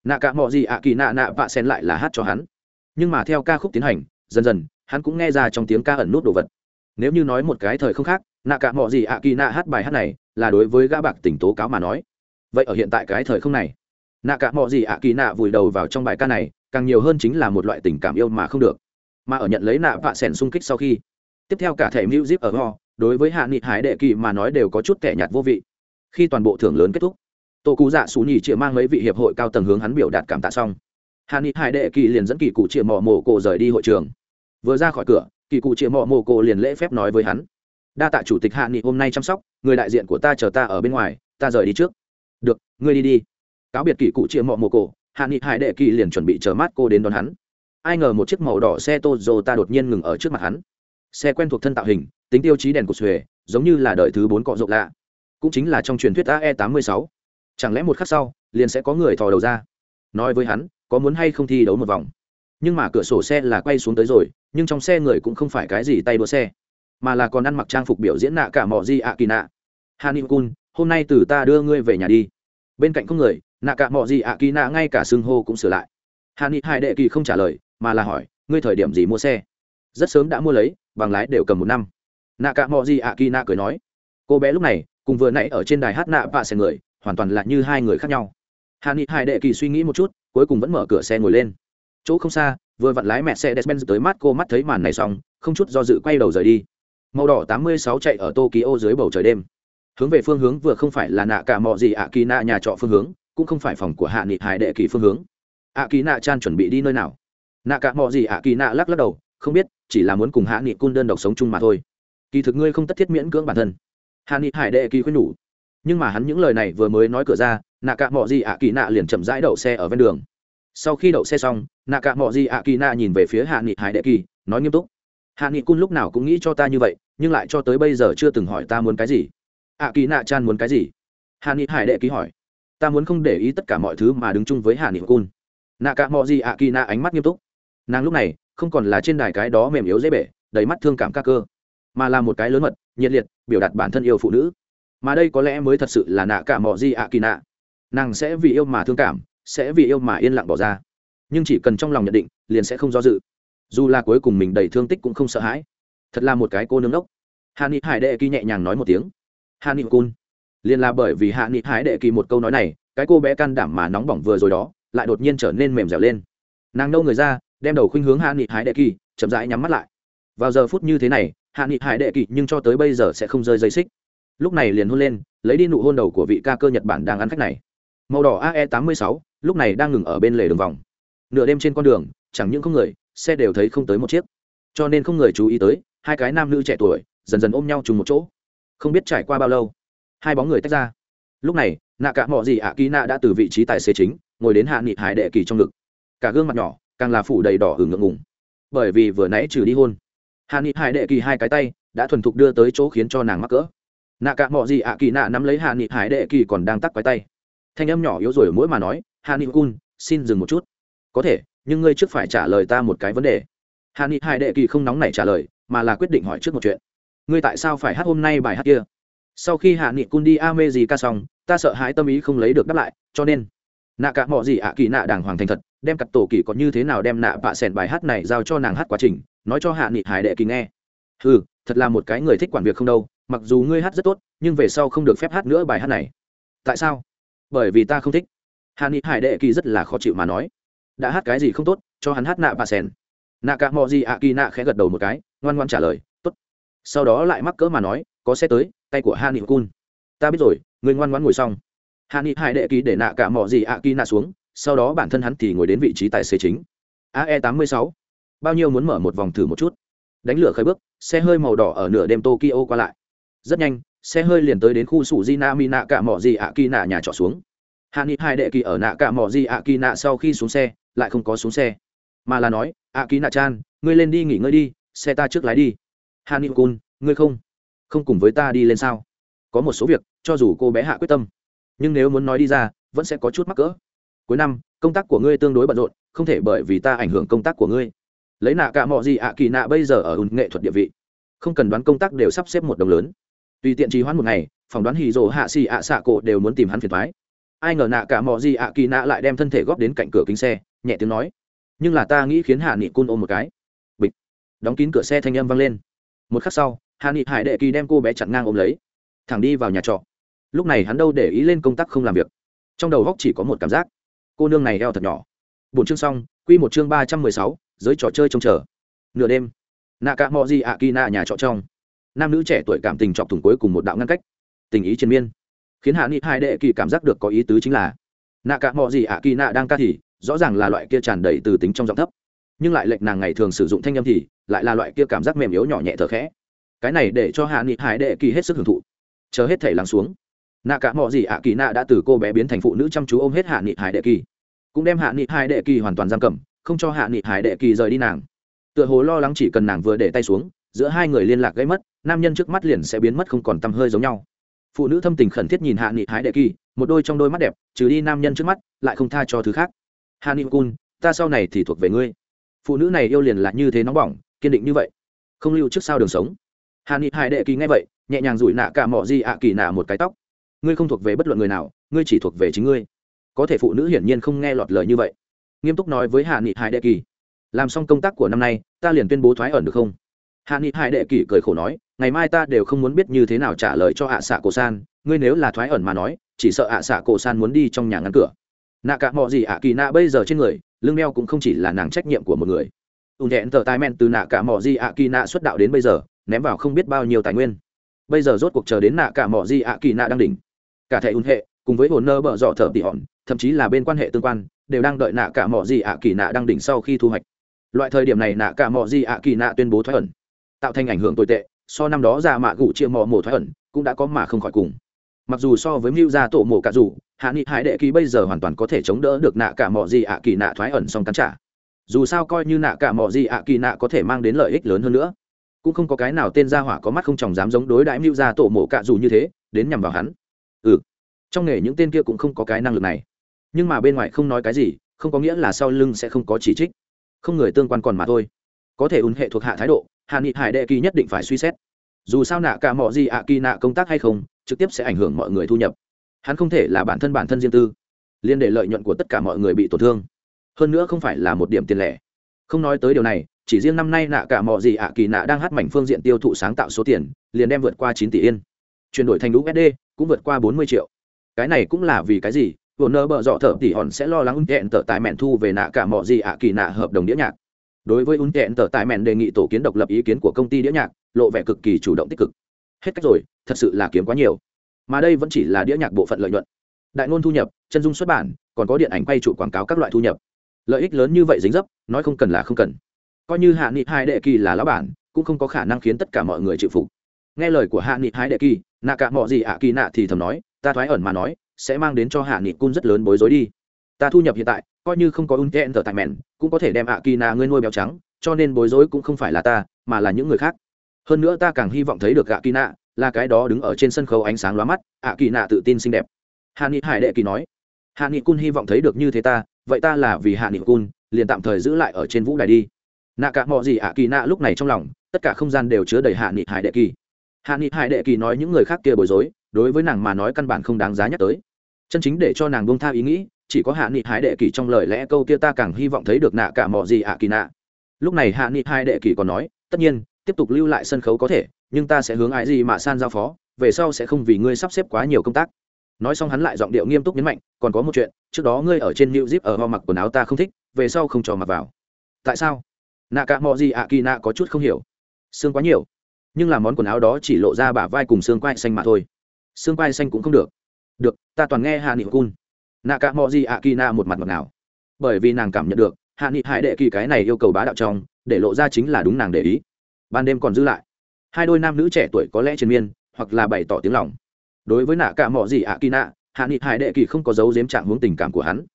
Nạ cả mọi gì ạ kỳ nạ nạ vạ sen lại là hát cho hắn. Nhưng mà theo ca khúc tiến hành, dần dần hắn cũng nghe ra trong tiếng ca ẩn nút đồ vật. Nếu như nói một cái thời không khác, nạ cả mọi gì ạ kỳ nạ hát bài hát này là đối với gã bạc tỉnh tố cáo mà nói. Vậy ở hiện tại cái thời không này, nạ cả mọi gì ạ kỳ nạ vùi đầu vào trong bài ca này, càng nhiều hơn chính là một loại tình cảm yêu mà không được. Mà ở nhận lấy nạ vạ sẻn xung kích sau khi, tiếp theo cả thẻ music ở ho, đối với hạ nghị hải đệ kỳ mà nói đều có chút tẻ nhạt vô vị. Khi toàn bộ thưởng lớn kết thúc, tổ cụ dạ xú nhì chịa mang mấy vị hiệp hội cao tầng hướng hắn biểu đạt cảm tạ xong. Hạ nghị hải đệ kỳ liền dẫn kỳ cụ chịa mò mổ cổ rời đi hội trường vừa ra khỏi cửa, kỳ cụ chịa mọ mồ cổ liền lễ phép nói với hắn. Đa tạ chủ tịch hạ nghị hôm nay chăm sóc, người đại diện của ta chờ ta ở bên ngoài, ta rời đi trước. Được, ngươi đi đi. Cáo biệt kỳ cụ chịa mọ mồ cổ, hạ nghị hải đệ kỳ liền chuẩn bị chờ mát cô đến đón hắn. Ai ngờ một chiếc màu đỏ xe ta đột nhiên ngừng ở trước mặt hắn. Xe quen thuộc thân tạo hình, tính tiêu chí đèn của xuề, giống như là đợi thứ bốn cọ rộng lạ. Cũng chính là trong truyền thuyết ae tám mươi sáu. Chẳng lẽ một khắc sau, liền sẽ có người thò đầu ra? Nói với hắn, có muốn hay không thi đấu một vòng? Nhưng mà cửa sổ xe là quay xuống tới rồi nhưng trong xe người cũng không phải cái gì tay đua xe, mà là còn ăn mặc trang phục biểu diễn nạ cả mò di ạ kỳ nạ. Hani kun hôm nay từ ta đưa ngươi về nhà đi. Bên cạnh không người, nạ cả mò di ạ kỳ nạ ngay cả xưng hô cũng sửa lại. Hani hai đệ kỳ không trả lời, mà là hỏi, ngươi thời điểm gì mua xe? Rất sớm đã mua lấy, bằng lái đều cầm một năm. Nạ cả mò di ạ kỳ nạ cười nói, cô bé lúc này, cùng vừa nãy ở trên đài hát nạ vạ xe người, hoàn toàn là như hai người khác nhau. Hà ni hai đệ kỳ suy nghĩ một chút, cuối cùng vẫn mở cửa xe ngồi lên. Chỗ không xa vừa vặn lái mẹ xe despen tới mắt cô mắt thấy màn này xong, không chút do dự quay đầu rời đi. Màu đỏ tám mươi sáu chạy ở tokyo dưới bầu trời đêm. Hướng về phương hướng vừa không phải là nạ cả mọ gì ạ kỳ nạ nhà trọ phương hướng, cũng không phải phòng của hạ nghị hải đệ kỳ phương hướng. Ạ kỳ nạ chan chuẩn bị đi nơi nào? Nạ cả mọ gì ạ kỳ nạ lắc lắc đầu, không biết, chỉ là muốn cùng hạ nghị cun đơn độc sống chung mà thôi. Kỳ thực ngươi không tất thiết miễn cưỡng bản thân. Hạ nghị hải đệ kỳ khuyên nhủ. Nhưng mà hắn những lời này vừa mới nói cửa ra, nạ cả mọ gì ạ kỳ nạ liền chậm rãi đậu xe ở ven đường sau khi đậu xe xong nạ cả mọ gì ạ kỳ nạ nhìn về phía hạ nghị hải đệ kỳ, nói nghiêm túc. Hạ nghị cun lúc nào cũng nghĩ cho ta như vậy, nhưng lại cho tới bây giờ chưa từng hỏi ta muốn cái gì. Ạ kỳ nạ chan muốn cái gì? Hạ nghị hải đệ kỳ hỏi. Ta muốn không để ý tất cả mọi thứ mà đứng chung với hạ nghị cun nạ cả mọ gì ạ kỳ nạ ánh mắt nghiêm túc. Nàng lúc này, không còn là trên đài cái đó mềm yếu dễ bể, đầy mắt thương cảm ca cơ, mà là một cái lớn mật, nhiệt liệt, biểu đạt bản thân yêu phụ nữ. Mà đây có lẽ mới thật sự là nạ cả mọi di ạ kỳ nạ nàng sẽ vì yêu mà thương cảm sẽ vì yêu mà yên lặng bỏ ra. Nhưng chỉ cần trong lòng nhận định, liền sẽ không do dự. Dù là cuối cùng mình đầy thương tích cũng không sợ hãi. Thật là một cái cô nương đốc. Hạ nghị hải đệ kỳ nhẹ nhàng nói một tiếng. Hạ nghị cun. Liền là bởi vì hạ nghị hải đệ kỳ một câu nói này, cái cô bé can đảm mà nóng bỏng vừa rồi đó, lại đột nhiên trở nên mềm dẻo lên. Nàng nâu người ra, đem đầu khuynh hướng hạ nghị hải đệ kỳ, chậm rãi nhắm mắt lại. Vào giờ phút như thế này, hạ nghị hải đệ kỳ nhưng cho tới bây giờ sẽ không rơi dây xích. Lúc này liền hôn lên, lấy đi nụ hôn đầu của vị ca cơ nhật bản đang ăn khách này. Màu đỏ ae 86 lúc này đang ngừng ở bên lề đường vòng. Nửa đêm trên con đường, chẳng những không người, xe đều thấy không tới một chiếc. Cho nên không người chú ý tới, hai cái nam nữ trẻ tuổi, dần dần ôm nhau trùng một chỗ. Không biết trải qua bao lâu, hai bóng người tách ra. Lúc này, nạ cả mọi gì ạ kỳ nạ đã từ vị trí tài xế chính, ngồi đến hạ nghị hải đệ kỳ trong ngực. Cả gương mặt nhỏ, càng là phủ đầy đỏ hưởng ngượng ngùng. Bởi vì vừa nãy trừ đi hôn, hạ nghị hải đệ kỳ hai cái tay đã thuần thục đưa tới chỗ khiến cho nàng mắc cỡ. Nạ cả mọi gì ạ kỳ nạ nắm lấy hạ nghị hải đệ kỳ còn đang tắc quái tay. Thanh âm nhỏ yếu rồi mỗi mà nói hạ nghị cun xin dừng một chút. Có thể, nhưng ngươi trước phải trả lời ta một cái vấn đề. Hạ nghị hải đệ kỳ không nóng nảy trả lời, mà là quyết định hỏi trước một chuyện. Ngươi tại sao phải hát hôm nay bài hát kia? Sau khi hạ nghị cun đi a mê gì ca xong, ta sợ hãi tâm ý không lấy được đáp lại, cho nên, nạ cả mọi gì ạ kỳ nạ đàng hoàng thành thật, đem cặp tổ kỳ có như thế nào đem nạ bạ sẻn bài hát này giao cho nàng hát quá trình, nói cho hạ nghị hải đệ kỳ nghe. Ừ thật là một cái người thích quản việc không đâu, mặc dù ngươi hát rất tốt, nhưng về sau không được phép hát nữa bài hát này. Tại sao? Bởi vì ta không thích hạ ni hải đệ kỳ rất là khó chịu mà nói. Đã hát cái gì không tốt, cho hắn hát nạ bà sen nạ cả mò gì ạ, kỳ nạ khẽ gật đầu một cái, ngoan ngoan trả lời, tốt. Sau đó lại mắc cỡ mà nói, có xe tới, tay của hạ ni cun. Ta biết rồi, người ngoan ngoan ngồi xong. Hạ ni hải đệ kỳ để nạ cả mò gì ạ, kỳ nạ xuống, sau đó bản thân hắn thì ngồi đến vị trí tài xế chính. Ae tám mươi sáu. Bao nhiêu muốn mở một vòng thử một chút. Đánh lửa khởi bước, xe hơi màu đỏ ở nửa đêm tokyo qua lại. Rất nhanh, xe hơi liền tới đến khu sủ di na mi nạ cả mỏ gì ạ, kỳ nạ nhà trọ xuống hạ nghị hai đệ kỳ ở nạ cả mỏ gì ạ kỳ nạ sau khi xuống xe, lại không có xuống xe. Mà là nói, ạ kỳ nạ chan, ngươi lên đi nghỉ ngơi đi, xe ta trước lái đi. Hạ nghị cun, ngươi không không cùng với ta đi lên sao? Có một số việc, cho dù cô bé hạ quyết tâm, nhưng nếu muốn nói đi ra, vẫn sẽ có chút mắc cỡ. Cuối năm, công tác của ngươi tương đối bận rộn, không thể bởi vì ta ảnh hưởng công tác của ngươi. Lấy nạ cả mỏ gì ạ kỳ nạ bây giờ ở ùn nghệ thuật địa vị, không cần đoán công tác đều sắp xếp một đồng lớn. Tùy tiện trì hoãn một ngày, phỏng đoán hì rồ hạ xì ạ xạ cổ đều muốn tìm hắn phiền thoái ai ngờ nạ cả mò gì ạ, kỳ nạ lại đem thân thể góp đến cạnh cửa kính xe, nhẹ tiếng nói. Nhưng là ta nghĩ khiến hạ nghị cun ôm một cái. Bịch. Đóng kín cửa xe thanh âm vang lên. Một khắc sau, hạ nghị hải đệ kỳ đem cô bé chặn ngang ôm lấy. Thẳng đi vào nhà trọ. Lúc này hắn đâu để ý lên công tác không làm việc. Trong đầu góc chỉ có một cảm giác. Cô nương này eo thật nhỏ. Bốn chương xong q một chương ba trăm mười sáu, giới trò chơi trông chờ. Nửa đêm, nạ cả mò gì ạ, kỳ nạ nhà trọ trong. Nam nữ trẻ tuổi cảm tình chọc thủng cuối cùng một đạo ngăn cách. Tình ý triền miên khiến hạ nghị hai đệ kỳ cảm giác được có ý tứ chính là, nạ cả mọi gì ạ kỳ nạ đang ca thì, rõ ràng là loại kia tràn đầy từ tính trong giọng thấp. Nhưng lại lệnh nàng ngày thường sử dụng thanh âm thì, lại là loại kia cảm giác mềm yếu nhỏ nhẹ thở khẽ. Cái này để cho hạ nghị hải đệ kỳ hết sức hưởng thụ. Chờ hết thể lắng xuống, nạ cả mọi gì ạ kỳ nạ đã từ cô bé biến thành phụ nữ chăm chú ôm hết hạ nghị hải đệ kỳ. Cũng đem hạ nghị hải đệ kỳ hoàn toàn giam cầm, không cho hạ nghị hải đệ kỳ rời đi nàng. Tựa hồ lo lắng chỉ cần nàng vừa để tay xuống, giữa hai người liên lạc gây mất, nam nhân trước mắt liền sẽ biến mất không còn tăm hơi giống nhau phụ nữ thâm tình khẩn thiết nhìn hạ nghị hải đệ kỳ, một đôi trong đôi mắt đẹp, trừ đi nam nhân trước mắt, lại không tha cho thứ khác. Hạ nghị cun, ta sau này thì thuộc về ngươi. Phụ nữ này yêu liền là như thế nóng bỏng, kiên định như vậy, không lưu trước sau đường sống. Hạ nghị hải đệ kỳ nghe vậy, nhẹ nhàng rủi nạ cả mỏ di ạ kỳ nạ một cái tóc. Ngươi không thuộc về bất luận người nào, ngươi chỉ thuộc về chính ngươi. Có thể phụ nữ hiển nhiên không nghe lọt lời như vậy. Nghiêm túc nói với hạ nghị hải đệ kỳ, làm xong công tác của năm nay, ta liền tuyên bố thoái ẩn được không? Hạ nghị hải đệ kỳ cười khổ nói, ngày mai ta đều không muốn biết như thế nào trả lời cho ạ xạ cổ san, ngươi nếu là thoái ẩn mà nói, chỉ sợ ạ xạ cổ san muốn đi trong nhà ngăn cửa. Nạ cả mọi gì ạ kỳ nạ bây giờ trên người lương đeo cũng không chỉ là nàng trách nhiệm của một người. Ùn thẹn tờ tai men từ nạ cả mọi gì ạ kỳ nạ xuất đạo đến bây giờ, ném vào không biết bao nhiêu tài nguyên. Bây giờ rốt cuộc chờ đến nạ cả mọi gì ạ kỳ nạ đang đỉnh. Cả thẻ ùn hệ, cùng với hồn nơ bợ dọ thở tỉ hòn, thậm chí là bên quan hệ tương quan, đều đang đợi nạ cả mọi gì ạ kỳ nạ đang đỉnh sau khi thu hoạch. Loại thời điểm này nạ cả mọi gì ạ kỳ nạ tuyên bố thoái ẩn tạo thành ảnh hưởng tồi tệ, so năm đó ra mạ gủ chia mò mổ thoái ẩn cũng đã có mà không khỏi cùng. Mặc dù so với mưu gia tổ mổ cả dù, hạ nghị hải đệ ký bây giờ hoàn toàn có thể chống đỡ được nạ cả mọi gì ạ kỳ nạ thoái ẩn xong cắn trả. Dù sao coi như nạ cả mọi gì ạ kỳ nạ có thể mang đến lợi ích lớn hơn nữa. Cũng không có cái nào tên gia hỏa có mắt không chồng dám giống đối đãi mưu gia tổ mổ cả dù như thế, đến nhằm vào hắn. Ừ trong nghề những tên kia cũng không có cái năng lực này. Nhưng mà bên ngoài không nói cái gì, không có nghĩa là sau lưng sẽ không có chỉ trích. Không người tương quan còn mà thôi. Có thể ùn hệ thuộc hạ thái độ hạ nghị hải đệ kỳ nhất định phải suy xét. Dù sao nạ cả mọi gì ạ kỳ nạ công tác hay không, trực tiếp sẽ ảnh hưởng mọi người thu nhập. Hắn không thể là bản thân bản thân riêng tư, liên để lợi nhuận của tất cả mọi người bị tổn thương. Hơn nữa không phải là một điểm tiền lẻ. Không nói tới điều này, chỉ riêng năm nay nạ cả mọi gì ạ kỳ nạ đang hát mảnh phương diện tiêu thụ sáng tạo số tiền, liền đem vượt qua chín tỷ yên. Chuyển đổi thành usd cũng vượt qua bốn mươi triệu. Cái này cũng là vì cái gì? Vừa nơ bợ dọ thợ tỉ hòn sẽ lo lắng ưng tẹn tờ tài mẹn thu về nạ cả mọi gì ạ kỳ nạ hợp đồng đĩa nhạc đối với ưng tẹn tờ tài mẹn đề nghị tổ kiến độc lập ý kiến của công ty đĩa nhạc, lộ vẻ cực kỳ chủ động tích cực. Hết cách rồi, thật sự là kiếm quá nhiều. Mà đây vẫn chỉ là đĩa nhạc bộ phận lợi nhuận. Đại ngôn thu nhập, chân dung xuất bản, còn có điện ảnh quay trụ quảng cáo các loại thu nhập. Lợi ích lớn như vậy dính dấp, nói không cần là không cần. Coi như hạ nghị hai đệ kỳ là lão bản, cũng không có khả năng khiến tất cả mọi người chịu phục. Nghe lời của hạ nghị hai đệ kỳ, nạ cả mọi gì ạ kỳ nạ thì thầm nói, ta thoái ẩn mà nói, sẽ mang đến cho hạ nghị cung rất lớn bối rối đi ta thu nhập hiện tại, coi như không có un tẹn thở tại mẹn, cũng có thể đem ạ kỳ nạ ngươi nuôi béo trắng, cho nên bối rối cũng không phải là ta, mà là những người khác. Hơn nữa ta càng hy vọng thấy được ạ kỳ nạ, là cái đó đứng ở trên sân khấu ánh sáng lóa mắt, ạ kỳ nạ tự tin xinh đẹp. Hạ nghị hải đệ kỳ nói, hạ nghị cun hy vọng thấy được như thế ta, vậy ta là vì hạ nghị cun, liền tạm thời giữ lại ở trên vũ đài đi. Nạ cả mọi gì ạ kỳ nạ lúc này trong lòng, tất cả không gian đều chứa đầy hạ nghị hải đệ kỳ. Hạ nghị hải đệ kỳ nói những người khác kia bối rối, đối với nàng mà nói căn bản không đáng giá nhắc tới. Chân chính để cho nàng buông tha ý nghĩ chỉ có hạ nghị hải đệ kỳ trong lời lẽ câu kia ta càng hy vọng thấy được nạ cả mò gì ạ kỳ nạ. Lúc này hạ nghị hai đệ kỳ còn nói, tất nhiên, tiếp tục lưu lại sân khấu có thể, nhưng ta sẽ hướng ai gì mà san giao phó, về sau sẽ không vì ngươi sắp xếp quá nhiều công tác. Nói xong hắn lại giọng điệu nghiêm túc nhấn mạnh, còn có một chuyện, trước đó ngươi ở trên new zip ở ho mặc quần áo ta không thích, về sau không cho mặc vào. Tại sao? Nạ cả mò gì ạ kỳ nạ có chút không hiểu. Xương quá nhiều, nhưng là món quần áo đó chỉ lộ ra bả vai cùng xương quai xanh mà thôi. Xương quai xanh cũng không được. Được, ta toàn nghe hạ nghị cun nạ cả mọi gì ạ kỳ nạ một mặt ngọt nào bởi vì nàng cảm nhận được, hạ nghị hải đệ kỳ cái này yêu cầu bá đạo trong, để lộ ra chính là đúng nàng để ý. Ban đêm còn giữ lại. Hai đôi nam nữ trẻ tuổi có lẽ triền miên, hoặc là bày tỏ tiếng lòng. Đối với nạ cả mọi gì ạ kỳ nạ hạ nghị hải đệ kỳ không có dấu dếm trạng hướng tình cảm của hắn.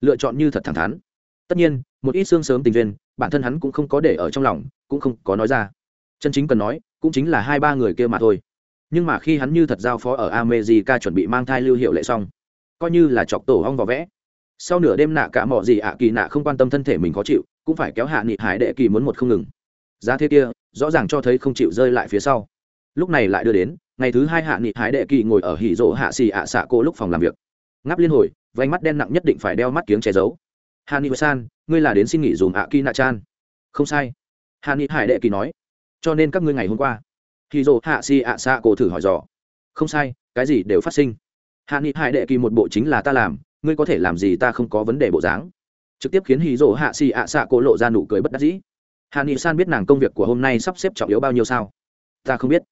Lựa chọn như thật thẳng thắn. Tất nhiên, một ít xương sớm tình duyên, bản thân hắn cũng không có để ở trong lòng, cũng không có nói ra. Chân chính cần nói, cũng chính là hai ba người kia mà thôi. Nhưng mà khi hắn như thật giao phó ở amejica chuẩn bị mang thai lưu hiệu lệ xong coi như là chọc tổ hong vỏ vẽ. Sau nửa đêm nạ cả mỏ gì ạ, kỳ nạ không quan tâm thân thể mình khó chịu, cũng phải kéo hạ nghị hải đệ kỳ muốn một không ngừng. Giá thế kia, rõ ràng cho thấy không chịu rơi lại phía sau. Lúc này lại đưa đến, ngày thứ hai hạ nghị hải đệ kỳ ngồi ở hỉ rỗ hạ xì ạ xạ cô lúc phòng làm việc. Ngáp liên hồi vánh mắt đen nặng nhất định phải đeo mắt kiếng che giấu. Hạ nghị san, ngươi là đến xin nghỉ dùng ạ, kỳ nạ chan. Không sai. Hạ nghị hải đệ kỳ nói. Cho nên các ngươi ngày hôm qua. Hỉ rỗ hạ xì ạ xạ cô thử hỏi dò. Không sai, cái gì đều phát sinh hạ nghị hải đệ kỳ một bộ chính là ta làm, ngươi có thể làm gì ta không có vấn đề bộ dáng. Trực tiếp khiến hỉ rỗ hạ xì ạ xạ cô lộ ra nụ cười bất đắc dĩ. Hạ nghị san biết nàng công việc của hôm nay sắp xếp trọng yếu bao nhiêu sao? Ta không biết.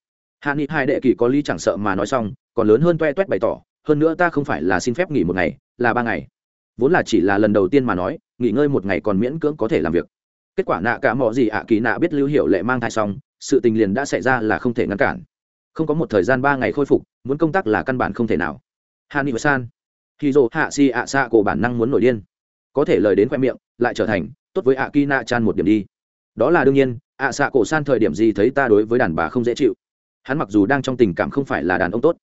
Hạ nghị hai đệ kỳ có lý chẳng sợ mà nói xong, còn lớn hơn toe toét bày tỏ, hơn nữa ta không phải là xin phép nghỉ một ngày, là ba ngày. Vốn là chỉ là lần đầu tiên mà nói, nghỉ ngơi một ngày còn miễn cưỡng có thể làm việc. Kết quả nạ cả mọi gì ạ kỳ nạ biết lưu hiệu lệ mang thai xong, sự tình liền đã xảy ra là không thể ngăn cản. Không có một thời gian ba ngày khôi phục, muốn công tác là căn bản không thể nào hạ và san. Khi dồ hạ si ạ xạ cổ bản năng muốn nổi điên. Có thể lời đến khoe miệng, lại trở thành, tốt với ạ kỳ nạ chan một điểm đi. Đó là đương nhiên, ạ xạ cổ san thời điểm gì thấy ta đối với đàn bà không dễ chịu. Hắn mặc dù đang trong tình cảm không phải là đàn ông tốt,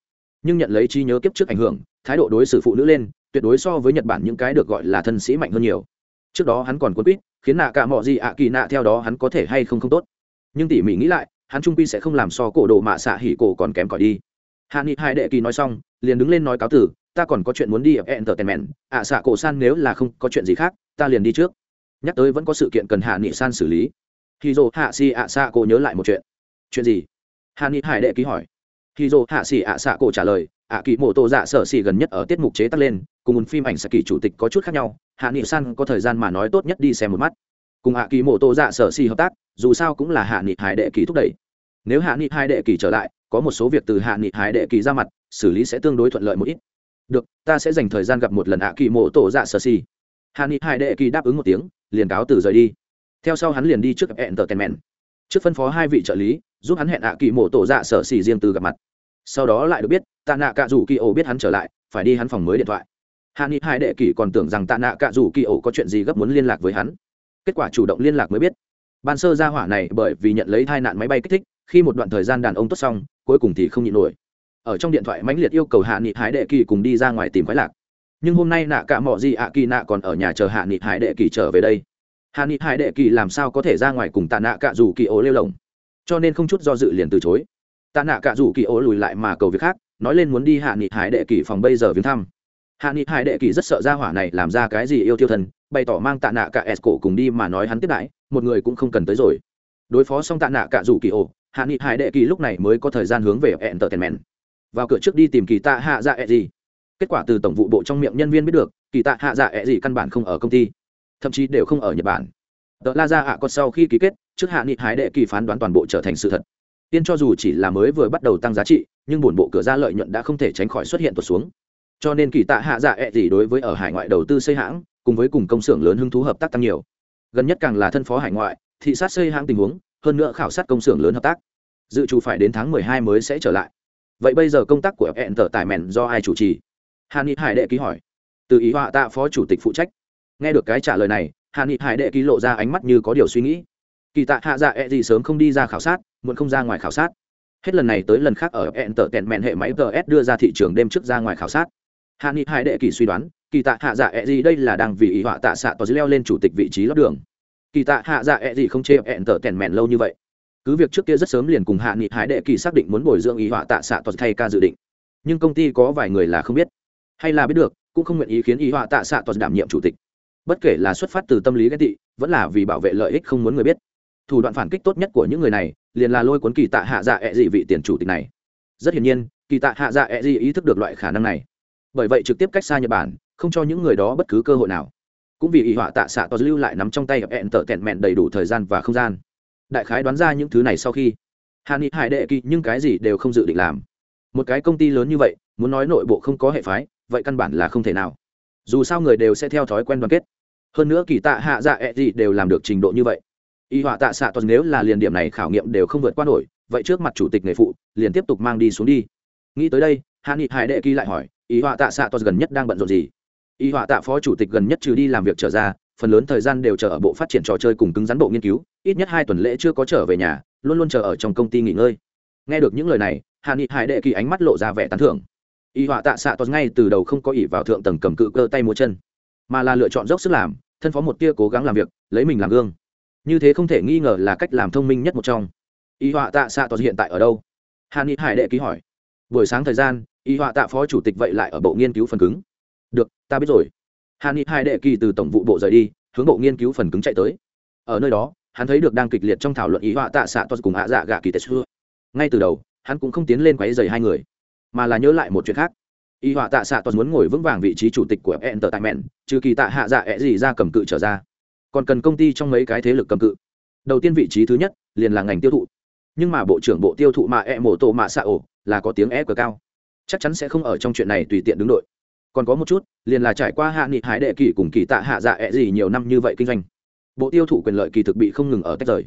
nhưng nhận lấy trí nhớ kiếp trước ảnh hưởng, thái độ đối xử phụ nữ lên, tuyệt đối so với nhật bản những cái được gọi là thân sĩ mạnh hơn nhiều. Trước đó hắn còn quân quýt, khiến nạ cả mọi gì ạ kỳ nạ theo đó hắn có thể hay không không tốt. Nhưng tỉ mỉ nghĩ lại, hắn trung quy sẽ không làm so cổ đồ mạ xạ hỉ cổ còn kém cỏi đi hạ nghị hai đệ kỳ nói xong, liền đứng lên nói cáo tử ta còn có chuyện muốn đi ở entertainment. Ạ xạ cổ san nếu là không có chuyện gì khác, ta liền đi trước. Nhắc tới vẫn có sự kiện cần hạ nghị san xử lý. Khi dồ hạ xì ạ xạ cổ nhớ lại một chuyện. Chuyện gì? Hạ nghị hải đệ ký hỏi. Khi dồ hạ xì ạ xạ cổ trả lời, ạ kỳ mộ Tô dạ sở xì gần nhất ở tiết mục chế tắt lên, cùng một phim ảnh sở kỳ chủ tịch có chút khác nhau. Hạ nghị san có thời gian mà nói tốt nhất đi xem một mắt. Cùng hạ kỳ mộ Tô dạ sở xì hợp tác, dù sao cũng là hạ nghị hải đệ ký thúc đẩy nếu hạ nghị hai đệ kỳ trở lại, có một số việc từ hạ nghị hai đệ kỳ ra mặt, xử lý sẽ tương đối thuận lợi một ít. Được, ta sẽ dành thời gian gặp một lần hạ kỳ mộ tổ dạ sở si. Hạ nghị hai đệ kỳ đáp ứng một tiếng, liền cáo từ rời đi. Theo sau hắn liền đi trước hẹn tờ tèn mèn trước phân phó hai vị trợ lý, giúp hắn hẹn ạ kỳ mộ tổ dạ sở xỉ riêng từ gặp mặt. Sau đó lại được biết tạ nạ cạ rủ kỳ ổ biết hắn trở lại, phải đi hắn phòng mới điện thoại. Hạ nghị hai đệ kỳ còn tưởng rằng tạ nạ cạ rủ kỳ ổ có chuyện gì gấp muốn liên lạc với hắn. Kết quả chủ động liên lạc mới biết. Ban sơ ra hỏa này bởi vì nhận lấy tai nạn máy bay kích thích khi một đoạn thời gian đàn ông tốt xong, cuối cùng thì không nhịn nổi. Ở trong điện thoại mãnh liệt yêu cầu hạ nghị hải đệ kỳ cùng đi ra ngoài tìm khoái lạc. Nhưng hôm nay nạ cả mỏ gì ạ kỳ nạ còn ở nhà chờ hạ nghị hải đệ kỳ trở về đây. Hạ nghị hải đệ kỳ làm sao có thể ra ngoài cùng tạ nạ cả dù kỳ ố lêu lồng? Cho nên không chút do dự liền từ chối. Tạ nạ cả dù kỳ ố lùi lại mà cầu việc khác, nói lên muốn đi hạ nghị hải đệ kỳ phòng bây giờ viếng thăm. Hạ nghị hải đệ kỳ rất sợ ra hỏa này làm ra cái gì yêu tiêu thần, bày tỏ mang tạ nạ cả s cổ cùng đi mà nói hắn tiếp đãi, một người cũng không cần tới rồi. Đối phó xong tạ nạ cả dù kỳ ố hạ nghị hải đệ kỳ lúc này mới có thời gian hướng về entertainment. Vào cửa trước đi tìm kỳ tạ hạ dạ ẹ gì kết quả từ tổng vụ bộ trong miệng nhân viên biết được, kỳ tạ hạ dạ ẹ gì căn bản không ở công ty, thậm chí đều không ở nhật bản. Tờ la ra ạ còn sau khi ký kết, trước hạ nghị Hải đệ kỳ phán đoán toàn bộ trở thành sự thật. Tiên cho dù chỉ là mới vừa bắt đầu tăng giá trị, nhưng bổn bộ cửa ra lợi nhuận đã không thể tránh khỏi xuất hiện tuột xuống. Cho nên kỳ tạ hạ dạ ẹ gì đối với ở hải ngoại đầu tư xây hãng, cùng với cùng công xưởng lớn hứng thú hợp tác tăng nhiều. Gần nhất càng là thân phó hải ngoại, thị sát xây hãng tình huống hơn nữa khảo sát công xưởng lớn hợp tác. Dự trù phải đến tháng mười hai mới sẽ trở lại. Vậy bây giờ công tác của hẹn tờ tài mẹn do ai chủ trì? Hà ni hải đệ ký hỏi. Từ ý họa tạ phó chủ tịch phụ trách. Nghe được cái trả lời này, Hàn nghị hải đệ ký lộ ra ánh mắt như có điều suy nghĩ. Kỳ tạ hạ dạ e gì sớm không đi ra khảo sát, muộn không ra ngoài khảo sát. Hết lần này tới lần khác ở hẹn tở tẹn mẹn hệ máy ts đưa ra thị trường đêm trước ra ngoài khảo sát. Hàn nghị hải đệ kỳ suy đoán, kỳ tạ hạ dạ e gì đây là đang vì ý họa tạ xạ tỏ leo lên chủ tịch vị trí lót đường kỳ tạ hạ dạ e không chê ẹn tở tèn mèn lâu như vậy. Cứ việc trước kia rất sớm liền cùng hạ nghị hải đệ kỳ xác định muốn bồi dưỡng ý họa tạ xạ tỏ thay ca dự định. Nhưng công ty có vài người là không biết. Hay là biết được, cũng không nguyện ý khiến ý họa tạ xạ tỏ đảm nhiệm chủ tịch. Bất kể là xuất phát từ tâm lý ghét tị, vẫn là vì bảo vệ lợi ích không muốn người biết. Thủ đoạn phản kích tốt nhất của những người này, liền là lôi cuốn kỳ tạ hạ dạ ẹ、e、dị vị tiền chủ tịch này. Rất hiển nhiên, kỳ tạ hạ dạ ẹ、e、dị ý thức được loại khả năng này. Bởi vậy trực tiếp cách xa nhật bản, không cho những người đó bất cứ cơ hội nào cũng vì ý họa tạ xạ to lưu lại nắm trong tay hẹn tợ tẹn mẹn đầy đủ thời gian và không gian. Đại khái đoán ra những thứ này sau khi hạ nghị hải đệ kỳ nhưng cái gì đều không dự định làm. Một cái công ty lớn như vậy, muốn nói nội bộ không có hệ phái, vậy căn bản là không thể nào. Dù sao người đều sẽ theo thói quen đoàn kết. Hơn nữa kỳ tạ hạ dạ ẹ、e、gì đều làm được trình độ như vậy. Y họa tạ xạ toàn nếu là liền điểm này khảo nghiệm đều không vượt qua nổi, vậy trước mặt chủ tịch nghề phụ, liền tiếp tục mang đi xuống đi. Nghĩ tới đây hạ nghị hải đệ kỳ lại hỏi y họa tạ xạ toàn gần nhất đang bận rộn gì? Y họa tạ phó chủ tịch gần nhất trừ đi làm việc trở ra, phần lớn thời gian đều chờ ở bộ phát triển trò chơi cùng cứng rắn bộ nghiên cứu, ít nhất hai tuần lễ chưa có trở về nhà, luôn luôn chờ ở trong công ty nghỉ ngơi. Nghe được những lời này hạ nghị hải đệ kỳ ánh mắt lộ ra vẻ tán thưởng. Y họa tạ xạ tos ngay từ đầu không có ỉ vào thượng tầng cầm cự cơ tay múa chân, mà là lựa chọn dốc sức làm, thân phó một tia cố gắng làm việc, lấy mình làm gương. Như thế không thể nghi ngờ là cách làm thông minh nhất một trong. Y họa tạ xạ tos hiện tại ở đâu? Hà ni hải đệ ký hỏi. Buổi sáng thời gian, y họa tạ phó chủ tịch vậy lại ở bộ nghiên cứu phần cứng được, ta biết rồi. Hà ni hai đệ kỳ từ tổng vụ bộ rời đi, hướng bộ nghiên cứu phần cứng chạy tới. Ở nơi đó, hắn thấy được đang kịch liệt trong thảo luận ý họa tạ xạ toàn cùng hạ dạ gạ kỳ tết xưa. Ngay từ đầu, hắn cũng không tiến lên quáy dày hai người, mà là nhớ lại một chuyện khác. Y họa tạ xạ toàn muốn ngồi vững vàng vị trí chủ tịch của entertainment, trừ kỳ tạ hạ dạ ẹ gì ra cầm cự trở ra. Còn cần công ty trong mấy cái thế lực cầm cự. Đầu tiên vị trí thứ nhất, liền là ngành tiêu thụ. Nhưng mà bộ trưởng bộ tiêu thụ mà e mổ tổ mạ xạ ổ là có tiếng e cờ cao. Chắc chắn sẽ không ở trong chuyện này tùy tiện đứng đội còn có một chút, liền là trải qua hạ nghị hải đệ kỳ cùng kỳ tạ hạ dạ ẹ gì nhiều năm như vậy kinh doanh. Bộ tiêu thụ quyền lợi kỳ thực bị không ngừng ở tách rời.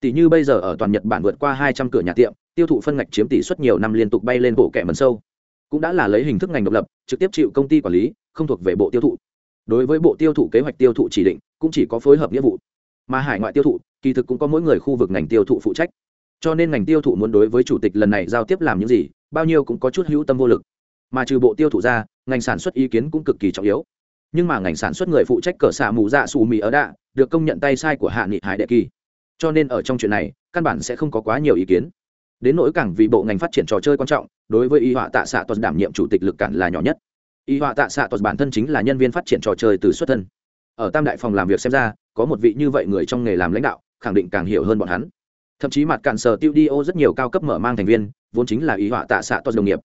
Tỷ như bây giờ ở toàn nhật bản vượt qua hai trăm cửa nhà tiệm, tiêu thụ phân ngạch chiếm tỷ suất nhiều năm liên tục bay lên bộ kẻ mần sâu. Cũng đã là lấy hình thức ngành độc lập, trực tiếp chịu công ty quản lý, không thuộc về bộ tiêu thụ. Đối với bộ tiêu thụ kế hoạch tiêu thụ chỉ định, cũng chỉ có phối hợp nghĩa vụ. Mà hải ngoại tiêu thụ, kỳ thực cũng có mỗi người khu vực ngành tiêu thụ phụ trách. Cho nên ngành tiêu thụ muốn đối với chủ tịch lần này giao tiếp làm những gì, bao nhiêu cũng có chút hữu tâm vô lực. Mà trừ bộ tiêu thụ ra ngành sản xuất ý kiến cũng cực kỳ trọng yếu. Nhưng mà ngành sản xuất người phụ trách cờ xạ mù dạ xù mì ở đạ, được công nhận tay sai của hạ nghị hải đệ kỳ. Cho nên ở trong chuyện này, căn bản sẽ không có quá nhiều ý kiến. Đến nỗi cảng vì bộ ngành phát triển trò chơi quan trọng, đối với y họa tạ xạ toàn đảm nhiệm chủ tịch lực cản là nhỏ nhất. Y họa tạ xạ toàn bản thân chính là nhân viên phát triển trò chơi từ xuất thân. Ở tam đại phòng làm việc xem ra, có một vị như vậy người trong nghề làm lãnh đạo, khẳng định càng hiểu hơn bọn hắn. Thậm chí mặt cạn sở tiêu đi ô rất nhiều cao cấp mở mang thành viên, vốn chính là ý họa tạ xạ toàn đồng nghiệp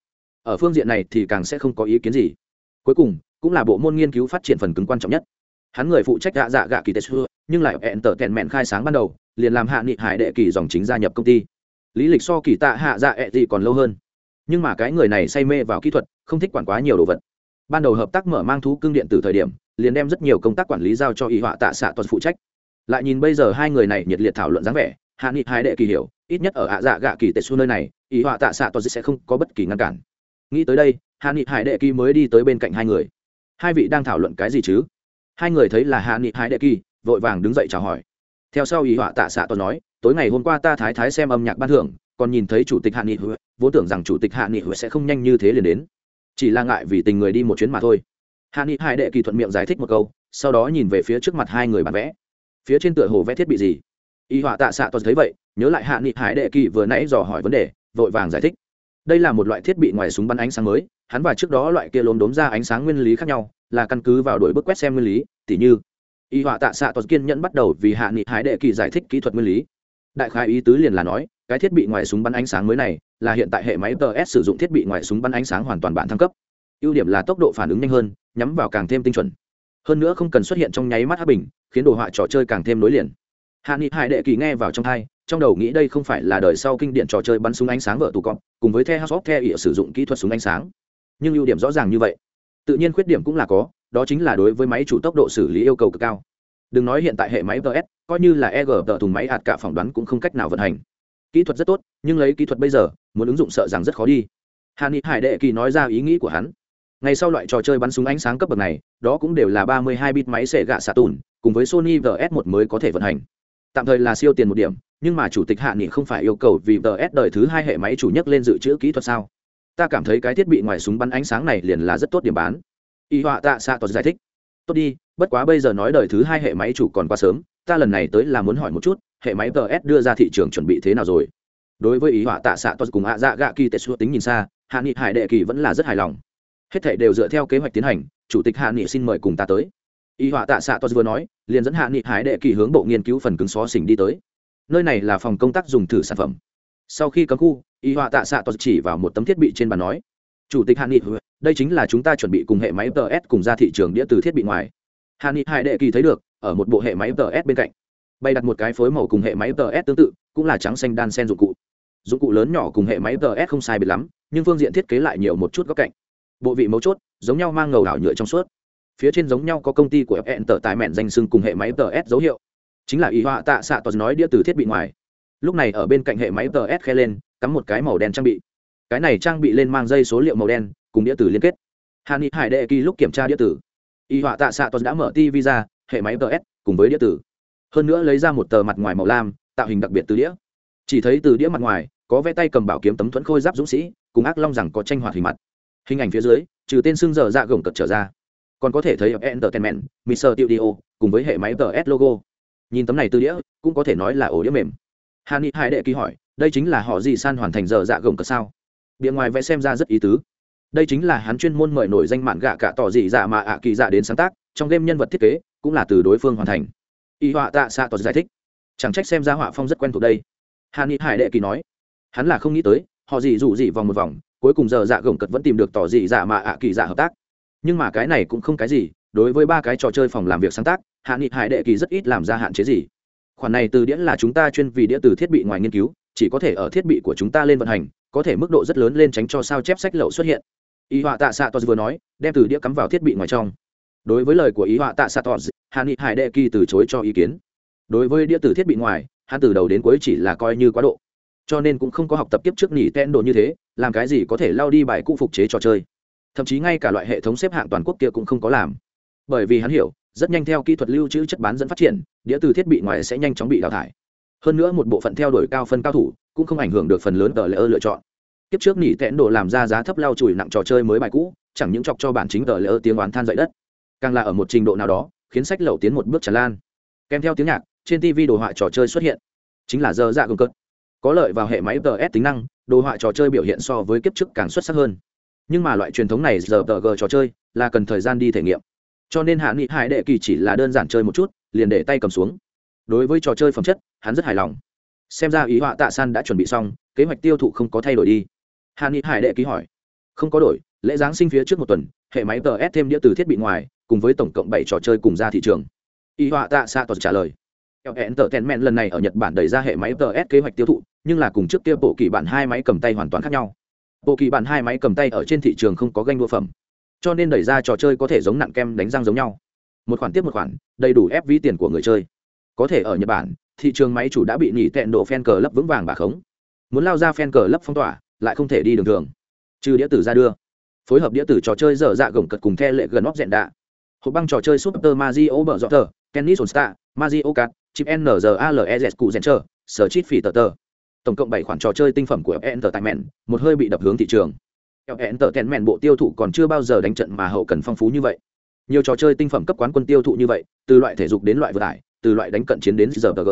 ở phương diện này thì càng sẽ không có ý kiến gì. Cuối cùng, cũng là bộ môn nghiên cứu phát triển phần cứng quan trọng nhất. Hắn người phụ trách gạ dạ gạ kỳ tết xưa, nhưng lại hẹn tở kèn mẹn khai sáng ban đầu, liền làm hạ nghị hải đệ kỳ dòng chính gia nhập công ty. Lý lịch so kỳ tạ hạ dạ ẹ gì còn lâu hơn. Nhưng mà cái người này say mê vào kỹ thuật, không thích quản quá nhiều đồ vật. Ban đầu hợp tác mở mang thú cưng điện từ thời điểm, liền đem rất nhiều công tác quản lý giao cho y họa tạ xạ toàn phụ trách. Lại nhìn bây giờ hai người này nhiệt liệt thảo luận dáng vẻ, hạ nghị hải đệ kỳ hiểu, ít nhất ở ạ dạ gạ kỳ tệ su nơi này, y họa tạ xạ toàn sẽ không có bất kỳ ngăn cản nghĩ tới đây, hạ nghị hải đệ kỳ mới đi tới bên cạnh hai người. Hai vị đang thảo luận cái gì chứ? Hai người thấy là hạ nghị hải đệ kỳ, vội vàng đứng dậy chào hỏi. Theo sau Ý họa tạ xạ toàn nói, tối ngày hôm qua ta thái thái xem âm nhạc ban thưởng, còn nhìn thấy chủ tịch hạ nghị huệ vốn tưởng rằng chủ tịch hạ nghị huệ sẽ không nhanh như thế liền đến. Chỉ là ngại vì tình người đi một chuyến mà thôi. Hạ nghị Hải đệ kỳ thuận miệng giải thích một câu, sau đó nhìn về phía trước mặt hai người bán vẽ. Phía trên tựa hồ vẽ thiết bị gì? Y họa tạ xạ toàn thấy vậy, nhớ lại hạ nghị hải đệ kỳ vừa nãy dò hỏi vấn đề, vội vàng giải thích đây là một loại thiết bị ngoài súng bắn ánh sáng mới, hắn và trước đó loại kia lốm đốm ra ánh sáng nguyên lý khác nhau, là căn cứ vào đổi bức quét xem nguyên lý, tỉ như, y họa tạ xạ toàn kiên nhẫn bắt đầu vì hạ nghị hái đệ kỳ giải thích kỹ thuật nguyên lý. Đại khái ý tứ liền là nói, cái thiết bị ngoài súng bắn ánh sáng mới này, là hiện tại hệ máy ts sử dụng thiết bị ngoài súng bắn ánh sáng hoàn toàn bản thăng cấp. Ưu điểm là tốc độ phản ứng nhanh hơn, nhắm vào càng thêm tinh chuẩn. Hơn nữa không cần xuất hiện trong nháy mắt hấp bình, khiến đồ họa trò chơi càng thêm nối liền. Hạ nghị hải đệ kỳ nghe vào trong hai trong đầu nghĩ đây không phải là đời sau kinh điển trò chơi bắn súng ánh sáng vợ tù cọp, cùng với the house the ỉa sử dụng kỹ thuật súng ánh sáng. Nhưng ưu điểm rõ ràng như vậy. Tự nhiên khuyết điểm cũng là có, đó chính là đối với máy chủ tốc độ xử lý yêu cầu cực cao. Đừng nói hiện tại hệ máy ts coi như là eg tờ thùng máy hạt cả phỏng đoán cũng không cách nào vận hành. Kỹ thuật rất tốt, nhưng lấy kỹ thuật bây giờ, muốn ứng dụng sợ rằng rất khó đi. Hà ni hải đệ kỳ nói ra ý nghĩ của hắn. Ngay sau loại trò chơi bắn súng ánh sáng cấp bậc này, đó cũng đều là 32 bit máy xẻ gạ xạ tùn, cùng với sony vs 1 mới có thể vận hành. Tạm thời là siêu tiền một điểm nhưng mà chủ tịch hạ nghị không phải yêu cầu vì vs đời thứ hai hệ máy chủ nhất lên dự trữ kỹ thuật sao? Ta cảm thấy cái thiết bị ngoài súng bắn ánh sáng này liền là rất tốt điểm bán. Y họa tạ xạ toàn giải thích. Tốt đi, bất quá bây giờ nói đời thứ hai hệ máy chủ còn quá sớm, ta lần này tới là muốn hỏi một chút, hệ máy ts đưa ra thị trường chuẩn bị thế nào rồi? Đối với ý họa tạ xạ tos cùng hạ dạ gạ kỳ tệ xua tính nhìn xa, hạ nghị hải đệ kỳ vẫn là rất hài lòng. Hết thể đều dựa theo kế hoạch tiến hành, chủ tịch hạ nghị xin mời cùng ta tới. Y họa tạ xạ tos vừa nói, liền dẫn hạ nghị hải đệ kỳ hướng bộ nghiên cứu phần cứng xó xỉnh đi tới nơi này là phòng công tác dùng thử sản phẩm sau khi cấm khu y họa tạ xạ toàn chỉ vào một tấm thiết bị trên bàn nói chủ tịch hạ nghị đây chính là chúng ta chuẩn bị cùng hệ máy ts cùng ra thị trường đĩa từ thiết bị ngoài hạ nghị hải đệ kỳ thấy được ở một bộ hệ máy ts bên cạnh bày đặt một cái phối màu cùng hệ máy ts tương tự cũng là trắng xanh đan sen dụng cụ dụng cụ lớn nhỏ cùng hệ máy ts không sai biệt lắm nhưng phương diện thiết kế lại nhiều một chút góc cạnh bộ vị mấu chốt giống nhau mang ngầu đảo nhựa trong suốt phía trên giống nhau có công ty của fn tờ tài mẹn danh sưng cùng hệ máy ts dấu hiệu chính là y họa tạ xạ toàn nói đĩa từ thiết bị ngoài. Lúc này ở bên cạnh hệ máy ts khe lên, cắm một cái màu đen trang bị. Cái này trang bị lên mang dây số liệu màu đen, cùng đĩa tử liên kết. Hàn ni hải đệ kỳ lúc kiểm tra đĩa tử y họa tạ xạ toàn đã mở tv ra, hệ máy ts cùng với đĩa tử hơn nữa lấy ra một tờ mặt ngoài màu lam, tạo hình đặc biệt từ đĩa. Chỉ thấy từ đĩa mặt ngoài, có vẽ tay cầm bảo kiếm tấm thuẫn khôi giáp dũng sĩ, cùng ác long rằng có tranh hoạt hình mặt. Hình ảnh phía dưới, trừ tên xương dở dạ gồng cật trở ra. Còn có thể thấy entertainment mr studio, cùng với hệ máy ts logo nhìn tấm này từ đĩa, cũng có thể nói là ổ đĩa mềm. Hà ni hải đệ kỳ hỏi, đây chính là họ gì san hoàn thành dở dạ gồng cật sao? Bìa ngoài vẽ xem ra rất ý tứ. Đây chính là hắn chuyên môn mời nổi danh mạn gạ cả tỏ dị dạ mà ạ kỳ dạ đến sáng tác, trong game nhân vật thiết kế, cũng là từ đối phương hoàn thành. Y họa tạ xạ tỏ giải thích. Chẳng trách xem ra họa phong rất quen thuộc đây. Hàn ni hải đệ kỳ nói, hắn là không nghĩ tới, họ dị rủ dị vòng một vòng, cuối cùng giờ dạ gồng cật vẫn tìm được tỏ dị dạ mà ạ kỳ dạ hợp tác. Nhưng mà cái này cũng không cái gì đối với ba cái trò chơi phòng làm việc sáng tác, hạ nghị hải đệ kỳ rất ít làm ra hạn chế gì. Khoản này từ đĩa là chúng ta chuyên vì đĩa từ thiết bị ngoài nghiên cứu, chỉ có thể ở thiết bị của chúng ta lên vận hành, có thể mức độ rất lớn lên tránh cho sao chép sách lậu xuất hiện. Ý họa tạ xạ tos vừa nói, đem từ đĩa cắm vào thiết bị ngoài trong. Đối với lời của ý họa tạ xạ tos hạ nghị hải đệ kỳ từ chối cho ý kiến. Đối với đĩa từ thiết bị ngoài, hắn từ đầu đến cuối chỉ là coi như quá độ. Cho nên cũng không có học tập tiếp trước nỉ tên đồ như thế, làm cái gì có thể lao đi bài cũ phục chế trò chơi. Thậm chí ngay cả loại hệ thống xếp hạng toàn quốc kia cũng không có làm bởi vì hắn hiểu, rất nhanh theo kỹ thuật lưu trữ chất bán dẫn phát triển, đĩa từ thiết bị ngoài sẽ nhanh chóng bị đào thải. Hơn nữa một bộ phận theo đuổi cao phân cao thủ cũng không ảnh hưởng được phần lớn tờ lễ ơ lựa chọn. Kiếp trước nỉ tẽn đồ làm ra giá thấp lao chùi nặng trò chơi mới bài cũ, chẳng những chọc cho bản chính tờ lễ ơ tiếng oán than dậy đất, càng là ở một trình độ nào đó khiến sách lậu tiến một bước tràn lan. Kèm theo tiếng nhạc, trên tv đồ họa trò chơi xuất hiện. Chính là dơ dạ công cất có lợi vào hệ máy ts tính năng, đồ họa trò chơi biểu hiện so với kiếp trước càng xuất sắc hơn. Nhưng mà loại truyền thống này giờ tờ g trò chơi là cần thời gian đi thể nghiệm cho nên hạ nghị hải đệ kỳ chỉ là đơn giản chơi một chút, liền để tay cầm xuống. Đối với trò chơi phẩm chất, hắn rất hài lòng. Xem ra ý họa tạ san đã chuẩn bị xong, kế hoạch tiêu thụ không có thay đổi đi. Hạ nghị hải đệ ký hỏi. Không có đổi, lễ giáng sinh phía trước một tuần, hệ máy ts thêm đĩa từ thiết bị ngoài, cùng với tổng cộng bảy trò chơi cùng ra thị trường. Y họa tạ xạ toàn trả lời. Hẹn tờ tèn mẹn lần này ở nhật bản đẩy ra hệ máy ts kế hoạch tiêu thụ, nhưng là cùng trước kia bộ kỳ bản hai máy cầm tay hoàn toàn khác nhau. Bộ kỳ bản hai máy cầm tay ở trên thị trường không có ganh đua phẩm cho nên đẩy ra trò chơi có thể giống nặng kem đánh răng giống nhau. Một khoản tiếp một khoản, đầy đủ ép ví tiền của người chơi. Có thể ở nhật bản, thị trường máy chủ đã bị nhỉ tẹn độ fan cờ lấp vững vàng bà khống. Muốn lao ra fan cờ lấp phong tỏa, lại không thể đi đường thường. Trừ đĩa tử ra đưa. Phối hợp đĩa tử trò chơi dở dạ gồng cật cùng the lệ gần óc dẹn đạ. Hộp băng trò chơi super mario bở dọ tờ, tennis on star, mario kart, chip nzales cụ dẹn chờ sở chít phỉ tờ tờ. Tổng cộng bảy khoản trò chơi tinh phẩm của entertainment, một hơi bị đập hướng thị trường entertainment bộ tiêu thụ còn chưa bao giờ đánh trận mà hậu cần phong phú như vậy. Nhiều trò chơi tinh phẩm cấp quán quân tiêu thụ như vậy, từ loại thể dục đến loại vừa tải từ loại đánh cận chiến đến giờ g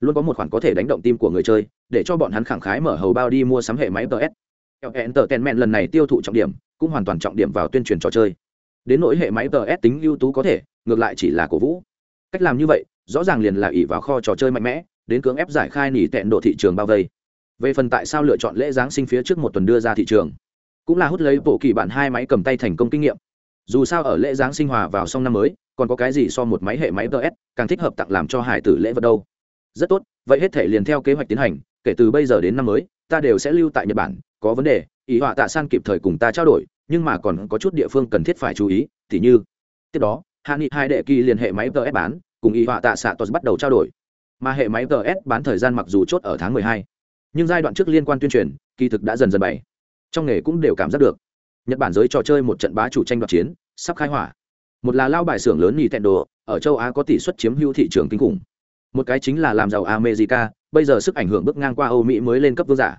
luôn có một khoản có thể đánh động tim của người chơi, để cho bọn hắn khẳng khái mở hầu bao đi mua sắm hệ máy ts entertainment lần này tiêu thụ trọng điểm, cũng hoàn toàn trọng điểm vào tuyên truyền trò chơi. Đến nỗi hệ máy ts tính ưu tú có thể, ngược lại chỉ là cổ vũ. Cách làm như vậy, rõ ràng liền là ỉ vào kho trò chơi mạnh mẽ, đến cưỡng ép giải khai nỉ tẹn độ thị trường bao vây. Về phần tại sao lựa chọn lễ giáng sinh phía trước một tuần đưa ra thị trường? Cũng là hút lấy bộ kỳ bản hai máy cầm tay thành công kinh nghiệm. Dù sao ở lễ giáng sinh hòa vào xong năm mới, còn có cái gì so một máy hệ máy ts càng thích hợp tặng làm cho hải tử lễ vật đâu. Rất tốt, vậy hết thể liền theo kế hoạch tiến hành, kể từ bây giờ đến năm mới, ta đều sẽ lưu tại nhật bản, có vấn đề, ý họa tạ san kịp thời cùng ta trao đổi, nhưng mà còn có chút địa phương cần thiết phải chú ý, tỉ như, tiếp đó hạ nghị hai đệ kỳ liên hệ máy ts bán, cùng ý họa tạ xạ tos bắt đầu trao đổi. Mà hệ máy ts bán thời gian mặc dù chốt ở tháng mười hai, nhưng giai đoạn trước liên quan tuyên truyền, kỳ thực đã dần dần bày trong nghề cũng đều cảm giác được. Nhật bản giới trò chơi một trận bá chủ tranh đoạt chiến, sắp khai hỏa. Một là lao bài xưởng lớn nintendo ở châu á có tỷ suất chiếm hữu thị trường kinh khủng. Một cái chính là làm giàu america, bây giờ sức ảnh hưởng bước ngang qua âu mỹ mới lên cấp vương giả.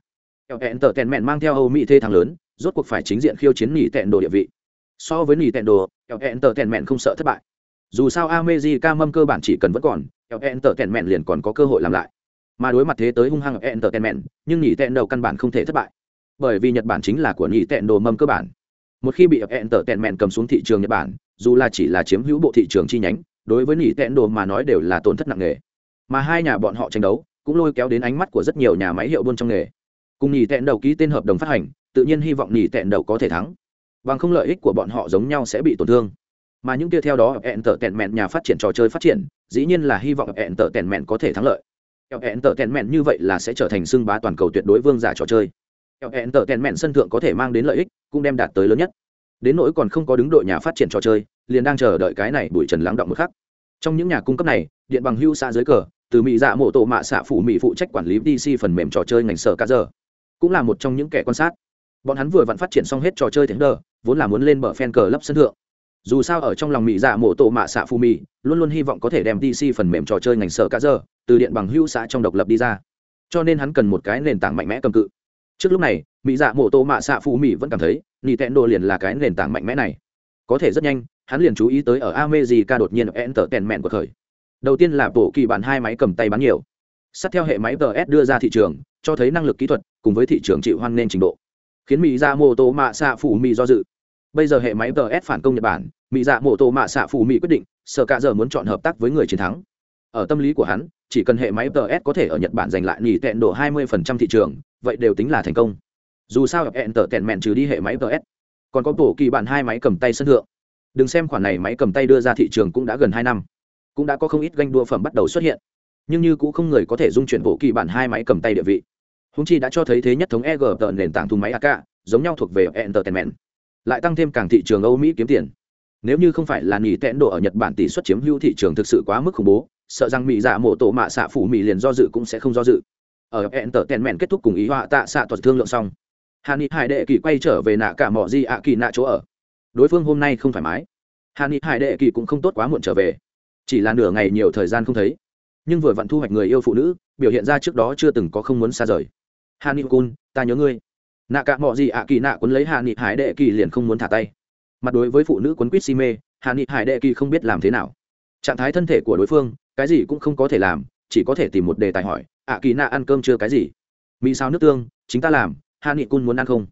Hẹn tờ tèn mẹn mang theo âu mỹ thê thắng lớn, rốt cuộc phải chính diện khiêu chiến nỉ tẹn đồ địa vị. So với nỉ tẹn đồ hẹn tờ tèn mẹn không sợ thất bại. Dù sao america mâm cơ bản chỉ cần vẫn còn hẹn tờ tèn mẹn liền còn có cơ hội làm lại. Mà đối mặt thế tới hung hăng hẹn tờ tèn mẹn nhưng nỉ tẹn đầu căn bản không thể thất bại bởi vì nhật bản chính là của nhị tẹn đồ mâm cơ bản. Một khi bị hẹn tở tẹn mẹn cầm xuống thị trường nhật bản, dù là chỉ là chiếm hữu bộ thị trường chi nhánh, đối với nhị tẹn đồ mà nói đều là tổn thất nặng nề. Mà hai nhà bọn họ tranh đấu cũng lôi kéo đến ánh mắt của rất nhiều nhà máy hiệu buôn trong nghề. Cùng nhì tẹn đầu ký tên hợp đồng phát hành, tự nhiên hy vọng nhì tẹn đầu có thể thắng. Bằng không lợi ích của bọn họ giống nhau sẽ bị tổn thương. Mà những kia theo đó hẹn tở tẹn mẹn nhà phát triển trò chơi phát triển, dĩ nhiên là hy vọng hẹn tở tẹn mẹn có thể thắng lợi. Hẹn tở tẹn mẹn như vậy là sẽ trở thành xưng bá toàn cầu tuyệt đối vương giả trò chơi hẹn tở tèn mẹn sân thượng có thể mang đến lợi ích, cũng đem đạt tới lớn nhất. Đến nỗi còn không có đứng đội nhà phát triển trò chơi, liền đang chờ đợi cái này bụi trần lắng động một khắc. Trong những nhà cung cấp này, điện bằng hưu xã dưới cờ, từ mỹ dạ mộ tổ mạ xạ phủ mỹ phụ trách quản lý dc phần mềm trò chơi ngành sở cá giờ. Cũng là một trong những kẻ quan sát. Bọn hắn vừa vặn phát triển xong hết trò chơi thánh đờ, vốn là muốn lên bờ fan cờ lấp sân thượng. Dù sao ở trong lòng mỹ dạ mộ tổ mạ xạ Phủ mỹ, luôn luôn hy vọng có thể đem dc phần mềm trò chơi ngành sở cá giờ, từ điện bằng hưu xã trong độc lập đi ra. Cho nên hắn cần một cái nền tảng mạnh mẽ cầm cự trước lúc này mỹ dạ mộ tổ mạ xạ phụ mỹ vẫn cảm thấy nỉ tẹn đồ liền là cái nền tảng mạnh mẽ này có thể rất nhanh hắn liền chú ý tới ở Amejica đột nhiên enter tèn mẹn của khởi. Đầu tiên là bộ kỳ bản hai máy cầm tay bán nhiều. Sát theo hệ máy ts đưa ra thị trường, cho thấy năng lực kỹ thuật cùng với thị trường chịu hoan nên trình độ. Khiến Mỹ Dạ Mộ Tô Mạ Xạ Phủ Mỹ do dự. Bây giờ hệ máy ts phản công Nhật Bản, Mỹ Dạ Mộ Tô Mạ Xạ Phủ Mỹ quyết định, sở cả giờ muốn chọn hợp tác với người chiến thắng. Ở tâm lý của hắn, chỉ cần hệ máy ts có thể ở Nhật Bản giành lại nỉ tẹn độ 20% thị trường, vậy đều tính là thành công. Dù sao enter tẹn mẹn trừ đi hệ máy DS, còn có bộ kỳ bản hai máy cầm tay sân thượng. Đừng xem khoản này máy cầm tay đưa ra thị trường cũng đã gần hai năm cũng đã có không ít ganh đua phẩm bắt đầu xuất hiện. Nhưng như cũng không người có thể dung chuyển bộ kỳ bản hai máy cầm tay địa vị. Húng chi đã cho thấy thế nhất thống eg tờ nền tảng thùng máy ak giống nhau thuộc về entertainment. Lại tăng thêm càng thị trường âu mỹ kiếm tiền. Nếu như không phải là nghỉ tẽn độ ở nhật bản tỷ suất chiếm hữu thị trường thực sự quá mức khủng bố sợ rằng mỹ giả mổ mộ tổ mạ xạ phủ mỹ liền do dự cũng sẽ không do dự ở entertainment kết thúc cùng ý họa tạ xạ thuật thương lượng xong. Hà ni hải đệ kỳ quay trở về nạ cả mỏ di ạ kỳ nạ chỗ ở. Đối phương hôm nay không thoải mái. Hà ni hải đệ kỳ cũng không tốt quá muộn trở về. Chỉ là nửa ngày nhiều thời gian không thấy. Nhưng vừa vặn thu hoạch người yêu phụ nữ, biểu hiện ra trước đó chưa từng có không muốn xa rời. Hà ni cun, ta nhớ ngươi. Nạ cả mỏ di ạ kỳ nạ quấn lấy hà ni hải đệ kỳ liền không muốn thả tay. Mặt đối với phụ nữ quấn quýt si mê hà ni hải đệ kỳ không biết làm thế nào. Trạng thái thân thể của đối phương, cái gì cũng không có thể làm, chỉ có thể tìm một đề tài hỏi ạ kỳ nạ ăn cơm chưa cái gì? Mỹ sao nước tương, chính ta làm hà nghị cun muốn ăn không?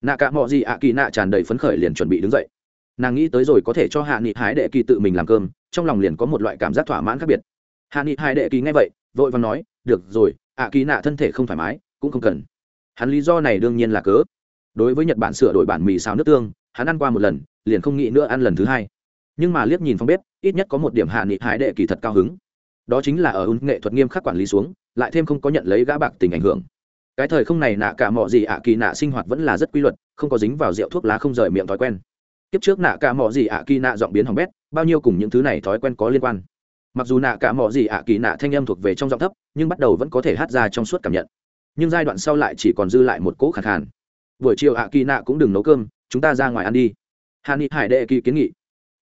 Nạ cả mọi gì ạ kỳ nạ tràn đầy phấn khởi liền chuẩn bị đứng dậy. Nàng nghĩ tới rồi có thể cho hạ nghị hái đệ kỳ tự mình làm cơm, trong lòng liền có một loại cảm giác thỏa mãn khác biệt. Hạ nghị hai đệ kỳ nghe vậy, vội và nói, được rồi, ạ kỳ nạ thân thể không thoải mái, cũng không cần. Hắn lý do này đương nhiên là cớ. Đối với nhật bản sửa đổi bản mì xào nước tương, hắn ăn qua một lần, liền không nghĩ nữa ăn lần thứ hai. Nhưng mà liếc nhìn phong bếp, ít nhất có một điểm hạ nghị hái đệ kỳ thật cao hứng. Đó chính là ở ứng nghệ thuật nghiêm khắc quản lý xuống lại thêm không có nhận lấy gã bạc tình ảnh hưởng. Cái thời không này nạ cả mọi gì ạ kỳ nạ sinh hoạt vẫn là rất quy luật, không có dính vào rượu thuốc lá không rời miệng thói quen. Kiếp trước nạ cả mọi gì ạ kỳ nạ giọng biến hỏng bét, bao nhiêu cùng những thứ này thói quen có liên quan. Mặc dù nạ cả mọi gì ạ kỳ nạ thanh âm thuộc về trong giọng thấp, nhưng bắt đầu vẫn có thể hát ra trong suốt cảm nhận. Nhưng giai đoạn sau lại chỉ còn dư lại một cỗ khẳng khàn. Buổi chiều ạ kỳ nạ cũng đừng nấu cơm, chúng ta ra ngoài ăn đi. Hà ni hải đệ kỳ kiến nghị.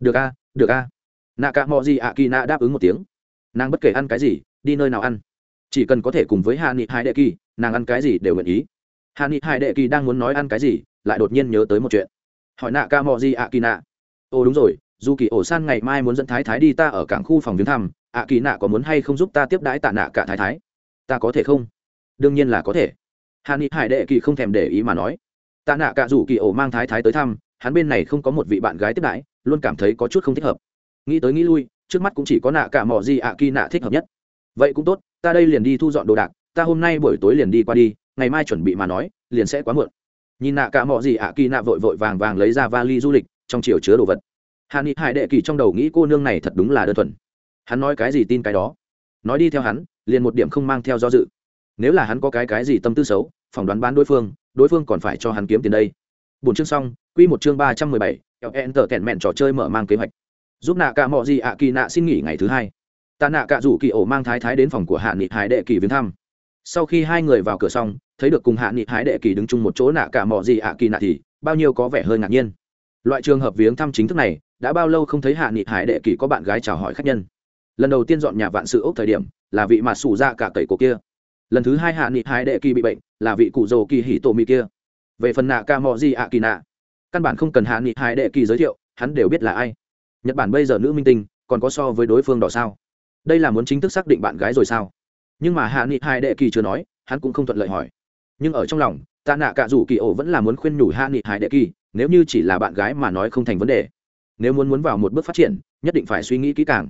Được a được a. Nạ cả mọi gì ạ kỳ nạ đáp ứng một tiếng. Nàng bất kể ăn cái gì, đi nơi nào ăn chỉ cần có thể cùng với hạ nghị hải đệ kỳ, nàng ăn cái gì đều nguyện ý. Hạ nghị hải đệ kỳ đang muốn nói ăn cái gì, lại đột nhiên nhớ tới một chuyện. Hỏi nạ ca mò gì ạ kỳ nạ? Ồ, đúng rồi, dù kỳ ổ san ngày mai muốn dẫn thái thái đi ta ở cảng khu phòng viếng thăm, ạ kỳ nạ có muốn hay không giúp ta tiếp đãi tạ nạ cả thái thái? Ta có thể không? Đương nhiên là có thể. Hạ nghị hải đệ kỳ không thèm để ý mà nói. Tạ nạ cả dù kỳ ổ mang thái thái tới thăm, hắn bên này không có một vị bạn gái tiếp đãi, luôn cảm thấy có chút không thích hợp. Nghĩ tới nghĩ lui, trước mắt cũng chỉ có nạ cả mò gì ạ kỳ nạ thích hợp nhất. Vậy cũng tốt ta đây liền đi thu dọn đồ đạc, ta hôm nay buổi tối liền đi qua đi, ngày mai chuẩn bị mà nói, liền sẽ quá muộn. Nhìn nạ cả mọi gì ạ, kỳ nạ vội vội vàng vàng lấy ra vali du lịch, trong chiều chứa đồ vật. Hạ nghị hải đệ kỳ trong đầu nghĩ cô nương này thật đúng là đơn thuần. Hắn nói cái gì tin cái đó. Nói đi theo hắn, liền một điểm không mang theo do dự. Nếu là hắn có cái cái gì tâm tư xấu, phỏng đoán bán đối phương đối phương còn phải cho hắn kiếm tiền đây. Bốn chương xong, quy một chương ba trăm mười bảy enter kẹn mẹn trò chơi mở mang kế hoạch. Giúp nạ cả mọi gì ạ, kỳ nạ xin nghỉ ngày thứ hai. Tạ nạ cả rủ kỳ ổ mang thái thái đến phòng của hạ nghị hải đệ kỳ viếng thăm. Sau khi hai người vào cửa xong, thấy được cùng hạ nghị Hải đệ kỳ đứng chung một chỗ nạ cả mò gì ạ kỳ nạ thì, bao nhiêu có vẻ hơi ngạc nhiên. Loại trường hợp viếng thăm chính thức này, đã bao lâu không thấy hạ nghị hải đệ kỳ có bạn gái chào hỏi khách nhân. Lần đầu tiên dọn nhà vạn sự ốc thời điểm, là vị mà sủ ra cả cậy cổ kia. Lần thứ hai hạ nghị hải đệ kỳ bị bệnh, là vị cụ dầu kỳ hỉ tổ mì kia. Về phần nạ ca mò gì ạ kỳ nạ, căn bản không cần hạ nghị hải đệ kỳ giới thiệu, hắn đều biết là ai. Nhật bản bây giờ nữ minh tinh, còn có so với đối phương đỏ sao? Đây là muốn chính thức xác định bạn gái rồi sao? Nhưng mà hạ nghị hải đệ kỳ chưa nói, hắn cũng không thuận lợi hỏi. Nhưng ở trong lòng, tạ nạ cả rủ kỳ ổ vẫn là muốn khuyên nhủ hạ nghị hải đệ kỳ, nếu như chỉ là bạn gái mà nói không thành vấn đề. Nếu muốn muốn vào một bước phát triển, nhất định phải suy nghĩ kỹ càng.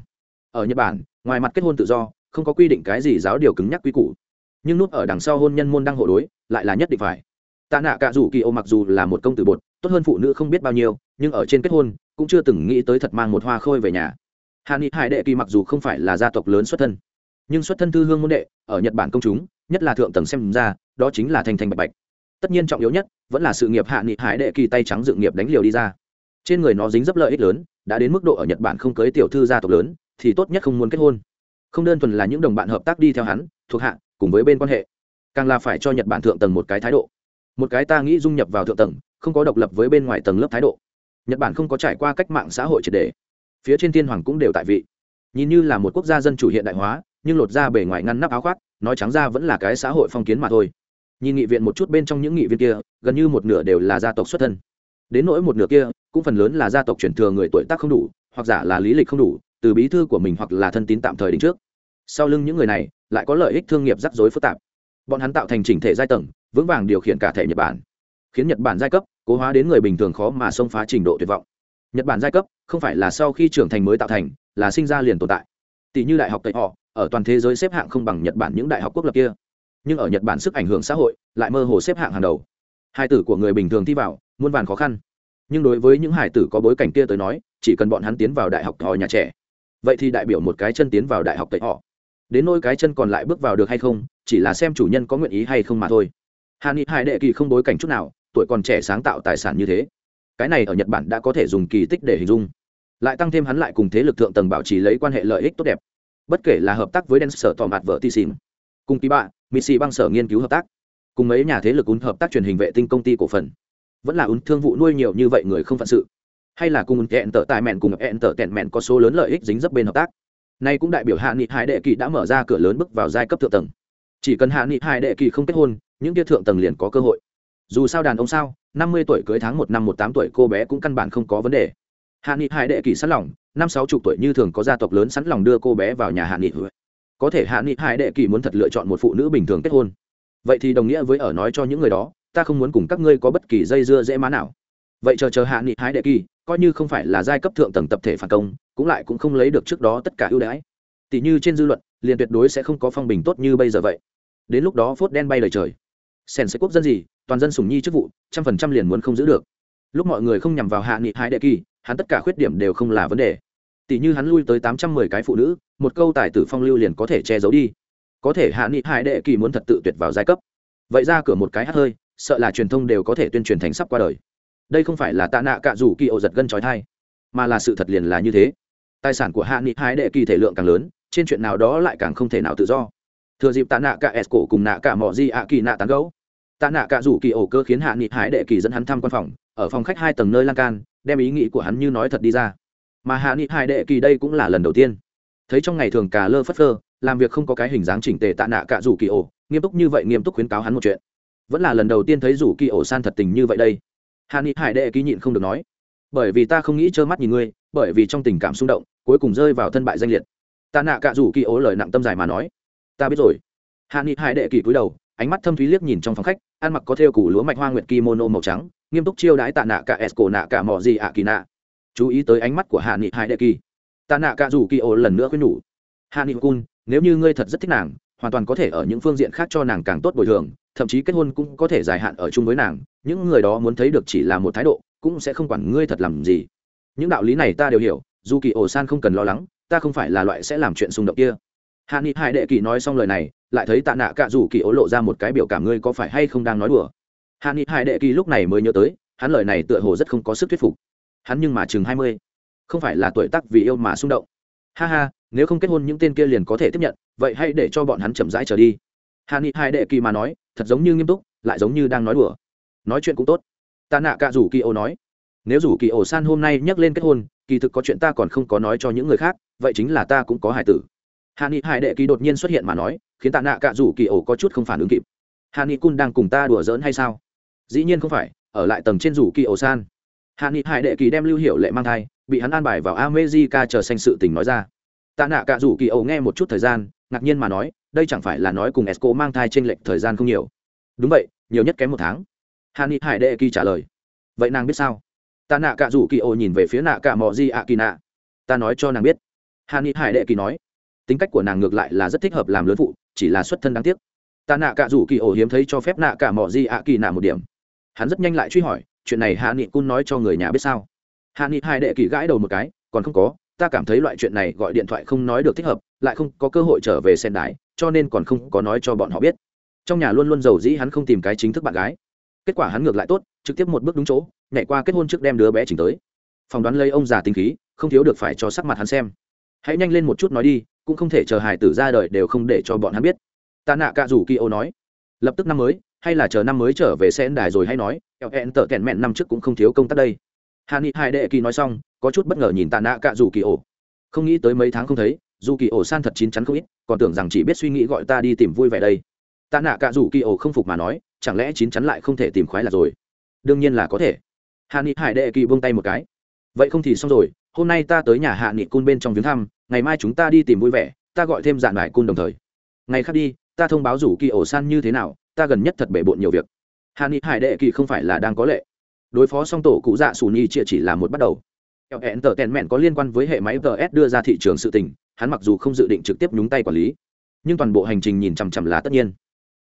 Ở nhật bản, ngoài mặt kết hôn tự do, không có quy định cái gì giáo điều cứng nhắc quy củ. Nhưng nút ở đằng sau hôn nhân môn đăng hộ đối, lại là nhất định phải. Tạ nạ cả rủ kỳ ô mặc dù là một công tử bột, tốt hơn phụ nữ không biết bao nhiêu, nhưng ở trên kết hôn, cũng chưa từng nghĩ tới thật mang một hoa khôi về nhà. Hạ ni hải đệ kỳ mặc dù không phải là gia tộc lớn xuất thân, nhưng xuất thân thư hương môn đệ, ở nhật bản công chúng, nhất là thượng tầng xem ra, đó chính là thành thành bạch bạch. Tất nhiên trọng yếu nhất, vẫn là sự nghiệp hạ nghị hải đệ kỳ tay trắng dự nghiệp đánh liều đi ra. Trên người nó dính dấp lợi ích lớn, đã đến mức độ ở nhật bản không cưới tiểu thư gia tộc lớn, thì tốt nhất không muốn kết hôn. Không đơn thuần là những đồng bạn hợp tác đi theo hắn, thuộc hạ, cùng với bên quan hệ. Càng là phải cho nhật bản thượng tầng một cái thái độ. Một cái ta nghĩ dung nhập vào thượng tầng, không có độc lập với bên ngoài tầng lớp thái độ. Nhật bản không có trải qua cách mạng xã hội triệt đề phía trên thiên hoàng cũng đều tại vị. Nhìn như là một quốc gia dân chủ hiện đại hóa, nhưng lột ra bề ngoài ngăn nắp áo khoác, nói trắng ra vẫn là cái xã hội phong kiến mà thôi. Nhìn nghị viện một chút bên trong những nghị viên kia, gần như một nửa đều là gia tộc xuất thân. Đến nỗi một nửa kia, cũng phần lớn là gia tộc chuyển thừa người tuổi tác không đủ, hoặc giả là lý lịch không đủ, từ bí thư của mình hoặc là thân tín tạm thời đến trước. Sau lưng những người này, lại có lợi ích thương nghiệp rắc rối phức tạp. Bọn hắn tạo thành chỉnh thể giai tầng, vững vàng điều khiển cả thể nhật bản, khiến nhật bản giai cấp, cố hóa đến người bình thường khó mà xông phá trình độ tuyệt vọng. Nhật bản giai cấp không phải là sau khi trưởng thành mới tạo thành, là sinh ra liền tồn tại. Tỷ như đại học tây họ, ở toàn thế giới xếp hạng không bằng nhật bản những đại học quốc lập kia. Nhưng ở nhật bản sức ảnh hưởng xã hội lại mơ hồ xếp hạng hàng đầu. Hai tử của người bình thường thi vào, muôn vàn khó khăn. Nhưng đối với những hải tử có bối cảnh kia tới nói, chỉ cần bọn hắn tiến vào đại học họ nhà trẻ. Vậy thì đại biểu một cái chân tiến vào đại học tệ họ. Đến nôi cái chân còn lại bước vào được hay không, chỉ là xem chủ nhân có nguyện ý hay không mà thôi. Hà ni hải đệ kỳ không bối cảnh chút nào, tuổi còn trẻ sáng tạo tài sản như thế. Cái này ở nhật bản đã có thể dùng kỳ tích để hình dung lại tăng thêm hắn lại cùng thế lực thượng tầng bảo trì lấy quan hệ lợi ích tốt đẹp. Bất kể là hợp tác với đen sở tỏ mạt vợ ti xìm cùng kỳ bạ missy băng sở nghiên cứu hợp tác, cùng mấy nhà thế lực ún hợp tác truyền hình vệ tinh công ty cổ phần, vẫn là ún thương vụ nuôi nhiều như vậy người không phận sự, hay là cùng hẹn tở tài mẹn cùng hẹn tở tẹn mẹn có số lớn lợi ích dính dấp bên hợp tác. Nay cũng đại biểu hạ nghị hai đệ kỳ đã mở ra cửa lớn bước vào giai cấp thượng tầng. Chỉ cần hạ nghị hai đệ kỳ không kết hôn, những kia thượng tầng liền có cơ hội. Dù sao đàn ông sao, năm mươi tuổi cưới tháng một năm một tám tuổi cô bé cũng căn bản không có vấn đề hạ nghị Hải đệ kỳ sẵn lòng, năm sáu chục tuổi như thường có gia tộc lớn sẵn lòng đưa cô bé vào nhà hạ nghị có thể hạ nghị Hải đệ kỳ muốn thật lựa chọn một phụ nữ bình thường kết hôn. Vậy thì đồng nghĩa với ở nói cho những người đó, ta không muốn cùng các ngươi có bất kỳ dây dưa dễ má nào. Vậy chờ chờ hạ nghị Hải đệ kỳ, coi như không phải là giai cấp thượng tầng tập thể phản công, cũng lại cũng không lấy được trước đó tất cả ưu đãi. Tỷ như trên dư luận, liền tuyệt đối sẽ không có phong bình tốt như bây giờ vậy. Đến lúc đó phốt đen bay lời trời. Sèn sẽ quốc dân gì, toàn dân sùng nhi chức vụ, trăm phần trăm liền muốn không giữ được. Lúc mọi người không nhằm vào hạ nghị Hải đệ kỳ hắn tất cả khuyết điểm đều không là vấn đề. Tỷ như hắn lui tới tám trăm mười cái phụ nữ, một câu tài tử phong lưu liền có thể che giấu đi. Có thể hạ nghị hai đệ kỳ muốn thật tự tuyệt vào giai cấp. Vậy ra cửa một cái hát hơi, sợ là truyền thông đều có thể tuyên truyền thành sắp qua đời. Đây không phải là tạ nạ cạ rủ kỳ ổ giật gân trói thai, mà là sự thật liền là như thế. Tài sản của hạ nghị hai đệ kỳ thể lượng càng lớn, trên chuyện nào đó lại càng không thể nào tự do. Thừa dịp tạ nạ cả s cổ cùng nạ cả mỏ di ạ kỳ nạ tán gấu tạ nạ cả rủ kỳ ổ cơ khiến hạ nghị hải đệ kỳ dẫn hắn thăm quan phòng, ở phòng khách hai tầng nơi lan can đem ý nghĩ của hắn như nói thật đi ra. Mà hạ nghị hải đệ kỳ đây cũng là lần đầu tiên. Thấy trong ngày thường cà lơ phất phơ, làm việc không có cái hình dáng chỉnh tề tạ nạ cả rủ kỳ ổ, nghiêm túc như vậy nghiêm túc khuyến cáo hắn một chuyện. Vẫn là lần đầu tiên thấy rủ kỳ ổ san thật tình như vậy đây. Hạ nghị hải đệ kỳ nhịn không được nói, bởi vì ta không nghĩ trơ mắt nhìn ngươi, bởi vì trong tình cảm xung động, cuối cùng rơi vào thân bại danh liệt. Tạ nạ cả rủ kỳ ổ lời nặng tâm dài mà nói, ta biết rồi. Hạ nghị hải đệ kỳ cúi đầu, ánh mắt thâm thúy liếc nhìn trong phòng khách, ăn mặc có thêu củ lúa mạch hoa nguyệt kimono màu trắng nghiêm túc chiêu đãi tạ nạ cả esco nạ cả mò gì ạ kỳ nạ chú ý tới ánh mắt của hạ nghị hải đệ kỳ tạ nạ cả dù kỳ ô lần nữa khuyên nhủ. Hạ nghị cun nếu như ngươi thật rất thích nàng, hoàn toàn có thể ở những phương diện khác cho nàng càng tốt bồi thường, thậm chí kết hôn cũng có thể dài hạn ở chung với nàng, những người đó muốn thấy được chỉ là một thái độ, cũng sẽ không quản ngươi thật làm gì. Những đạo lý này ta đều hiểu dù kỳ ổ san không cần lo lắng, ta không phải là loại sẽ làm chuyện xung động kia. Hạ nghị hải đệ kỳ nói xong lời này, lại thấy tạ nạ cả dù kỳ ố lộ ra một cái biểu cảm ngươi có phải hay không đang nói đùa hạ nghị hải đệ kỳ lúc này mới nhớ tới, hắn lời này tựa hồ rất không có sức thuyết phục. Hắn nhưng mà chừng hai mươi. Không phải là tuổi tắc vì yêu mà xung động. Ha ha, nếu không kết hôn những tên kia liền có thể tiếp nhận, vậy hãy để cho bọn hắn chậm rãi trở đi. Hạ nghị hải đệ kỳ mà nói, thật giống như nghiêm túc, lại giống như đang nói đùa. Nói chuyện cũng tốt. Tạ nạ cạ rủ kỳ ô nói. Nếu rủ kỳ ổ san hôm nay nhắc lên kết hôn, kỳ thực có chuyện ta còn không có nói cho những người khác, vậy chính là ta cũng có hải tử. Hạ nghị hải đệ kỳ đột nhiên xuất hiện mà nói, khiến tạ nạ cạ rủ kỳ ổ có chút không phản ứng kịp. Hạ nghị cun đang cùng ta đùa giỡn hay sao? Dĩ nhiên không phải, ở lại tầng trên rủ kỳ ổ san. Hạ nghị hải đệ kỳ đem lưu hiệu lệ mang thai, bị hắn an bài vào amejica chờ xanh sự tình nói ra. Tạ nạ cả rủ kỳ ổ nghe một chút thời gian, ngạc nhiên mà nói, đây chẳng phải là nói cùng esco mang thai trên lệch thời gian không nhiều. Đúng vậy, nhiều nhất kém một tháng. Hạ nghị hải đệ kỳ trả lời. Vậy nàng biết sao? Ta nạ cả rủ kỳ ổ nhìn về phía nạ cạ mò di ạ kỳ nạ. Ta nói cho nàng biết. Hạ nghị hải đệ kỳ nói. Tính cách của nàng ngược lại là rất thích hợp làm lớn phụ, chỉ là xuất thân đáng tiếc. Ta nạ cả rủ kỳ ổ hiếm thấy cho phép nạ cạ mò di ạ kỳ nạ một điểm hắn rất nhanh lại truy hỏi, chuyện này hạ nghị cun nói cho người nhà biết sao? Hạ nghị hai đệ kỳ gãi đầu một cái, còn không có, ta cảm thấy loại chuyện này gọi điện thoại không nói được thích hợp, lại không có cơ hội trở về sen đái cho nên còn không có nói cho bọn họ biết. Trong nhà luôn luôn giàu dĩ hắn không tìm cái chính thức bạn gái. Kết quả hắn ngược lại tốt, trực tiếp một bước đúng chỗ, nhảy qua kết hôn trước đem đứa bé chỉnh tới. Phỏng đoán lấy ông già tinh khí, không thiếu được phải cho sắc mặt hắn xem. Hãy nhanh lên một chút nói đi, cũng không thể chờ hài tử ra đời đều không để cho bọn hắn biết. Ta nạ cạ rủ kỳ ô nói. Lập tức năm mới hay là chờ năm mới trở về sen đài rồi hay nói eo hẹn tợ kẹn mẹn năm trước cũng không thiếu công tác đây. Hạ nghị hai đệ kỳ nói xong, có chút bất ngờ nhìn tạ nạ cạ Dù kỳ ổ. Không nghĩ tới mấy tháng không thấy, dù kỳ ổ san thật chín chắn không ít, còn tưởng rằng chỉ biết suy nghĩ gọi ta đi tìm vui vẻ đây. Tạ nạ cạ Dù kỳ ổ không phục mà nói, chẳng lẽ chín chắn lại không thể tìm khoái là rồi? Đương nhiên là có thể. Hạ nghị hải đệ kỳ buông tay một cái. Vậy không thì xong rồi, hôm nay ta tới nhà hạ nghị cun bên trong viếng thăm, ngày mai chúng ta đi tìm vui vẻ, ta gọi thêm dạn bài cun đồng thời. Ngày khác đi, ta thông báo rủ kỳ ổ san như thế nào ta gần nhất thật bể bộn nhiều việc. Hạ nghị hải đệ kỳ không phải là đang có lệ. Đối phó song tổ cụ dạ xù nhi chia chỉ là một bắt đầu. Eo hẹn tờ tèn mẹn có liên quan với hệ máy ts đưa ra thị trường sự tình, hắn mặc dù không dự định trực tiếp nhúng tay quản lý, nhưng toàn bộ hành trình nhìn chằm chằm là tất nhiên.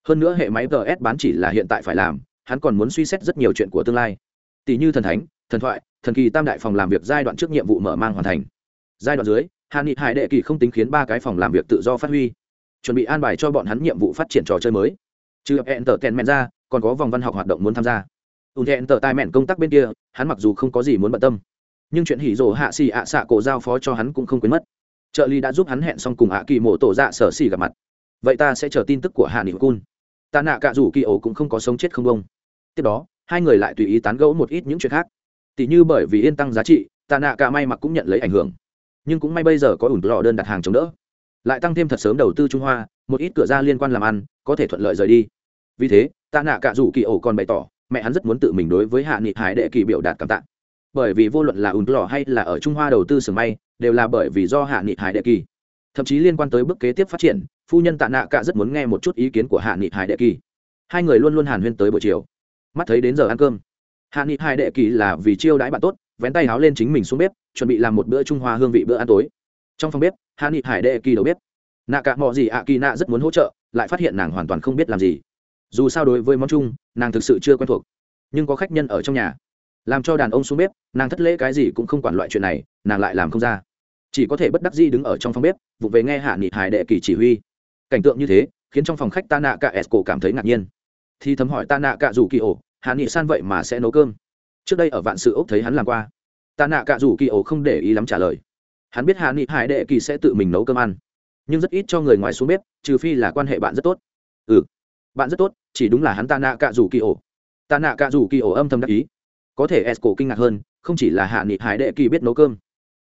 Hơn nữa hệ máy ts bán chỉ là hiện tại phải làm, hắn còn muốn suy xét rất nhiều chuyện của tương lai. Tỷ như thần thánh, thần thoại, thần kỳ tam đại phòng làm việc giai đoạn trước nhiệm vụ mở mang hoàn thành. Giai đoạn dưới hạ nghị hải đệ kỳ không tính khiến ba cái phòng làm việc tự do phát huy, chuẩn bị an bài cho bọn hắn nhiệm vụ phát triển trò chơi mới trừ hẹn tờ tèn mẹn ra, còn có vòng văn học hoạt động muốn tham gia. Ùn hẹn tờ tai mẹn công tác bên kia, hắn mặc dù không có gì muốn bận tâm, nhưng chuyện hỉ rồ hạ xì ạ xạ cổ giao phó cho hắn cũng không quên mất. Trợ lý đã giúp hắn hẹn xong cùng ạ kỳ mộ tổ dạ sở xì gặp mặt. Vậy ta sẽ chờ tin tức của hạ nghị cun. Ta nạ cả rủ kỳ ổ cũng không có sống chết không bông. Tiếp đó, hai người lại tùy ý tán gẫu một ít những chuyện khác. Tỉ như bởi vì yên tăng giá trị, ta nạ cả may mặc cũng nhận lấy ảnh hưởng. Nhưng cũng may bây giờ có ủn lò đơn đặt hàng chống đỡ. Lại tăng thêm thật sớm đầu tư trung hoa, một ít cửa ra liên quan làm ăn, có thể thuận lợi rời đi vì thế ta nạ cả rủ kỳ ổ còn bày tỏ, mẹ hắn rất muốn tự mình đối với hạ nghị hải đệ kỳ biểu đạt cảm tạ. Bởi vì vô luận là ủn lò hay là ở trung hoa đầu tư sưởng may, đều là bởi vì do hạ nghị hải đệ kỳ. Thậm chí liên quan tới bước kế tiếp phát triển, phu nhân tạ nạ cả rất muốn nghe một chút ý kiến của hạ nghị hải đệ kỳ. Hai người luôn luôn hàn huyên tới buổi chiều. Mắt thấy đến giờ ăn cơm, hạ nghị hải đệ kỳ là vì chiêu đãi bạn tốt, vén tay háo lên chính mình xuống bếp, chuẩn bị làm một bữa trung hoa hương vị bữa ăn tối. Trong phòng bếp, hạ nghị hải đệ kỳ đầu bếp. Nạ cả mọi gì ạ, kỳ nạ rất muốn hỗ trợ, lại phát hiện nàng hoàn toàn không biết làm gì dù sao đối với món chung, nàng thực sự chưa quen thuộc. Nhưng có khách nhân ở trong nhà, làm cho đàn ông xuống bếp, nàng thất lễ cái gì cũng không quản loại chuyện này, nàng lại làm không ra. Chỉ có thể bất đắc di đứng ở trong phòng bếp, vụ về nghe hạ nghị hải đệ kỳ chỉ huy. Cảnh tượng như thế, khiến trong phòng khách ta nạ cả s cổ cảm thấy ngạc nhiên. Thì thấm hỏi ta nạ cả Dù kỳ ổ hạ nghị san vậy mà sẽ nấu cơm? Trước đây ở vạn sự ốc thấy hắn làm qua. Ta nạ cả Dù kỳ ổ không để ý lắm trả lời. Hắn biết hạ nghị hải đệ kỳ sẽ tự mình nấu cơm ăn. Nhưng rất ít cho người ngoài xuống bếp, trừ phi là quan hệ bạn rất tốt. Ừ bạn rất tốt, chỉ đúng là hắn ta nạ cả rủ kỳ ổ ta nạ cả rủ kỳ ổ âm thầm đắc ý. Có thể s cổ kinh ngạc hơn, không chỉ là hạ nghị hải đệ kỳ biết nấu cơm,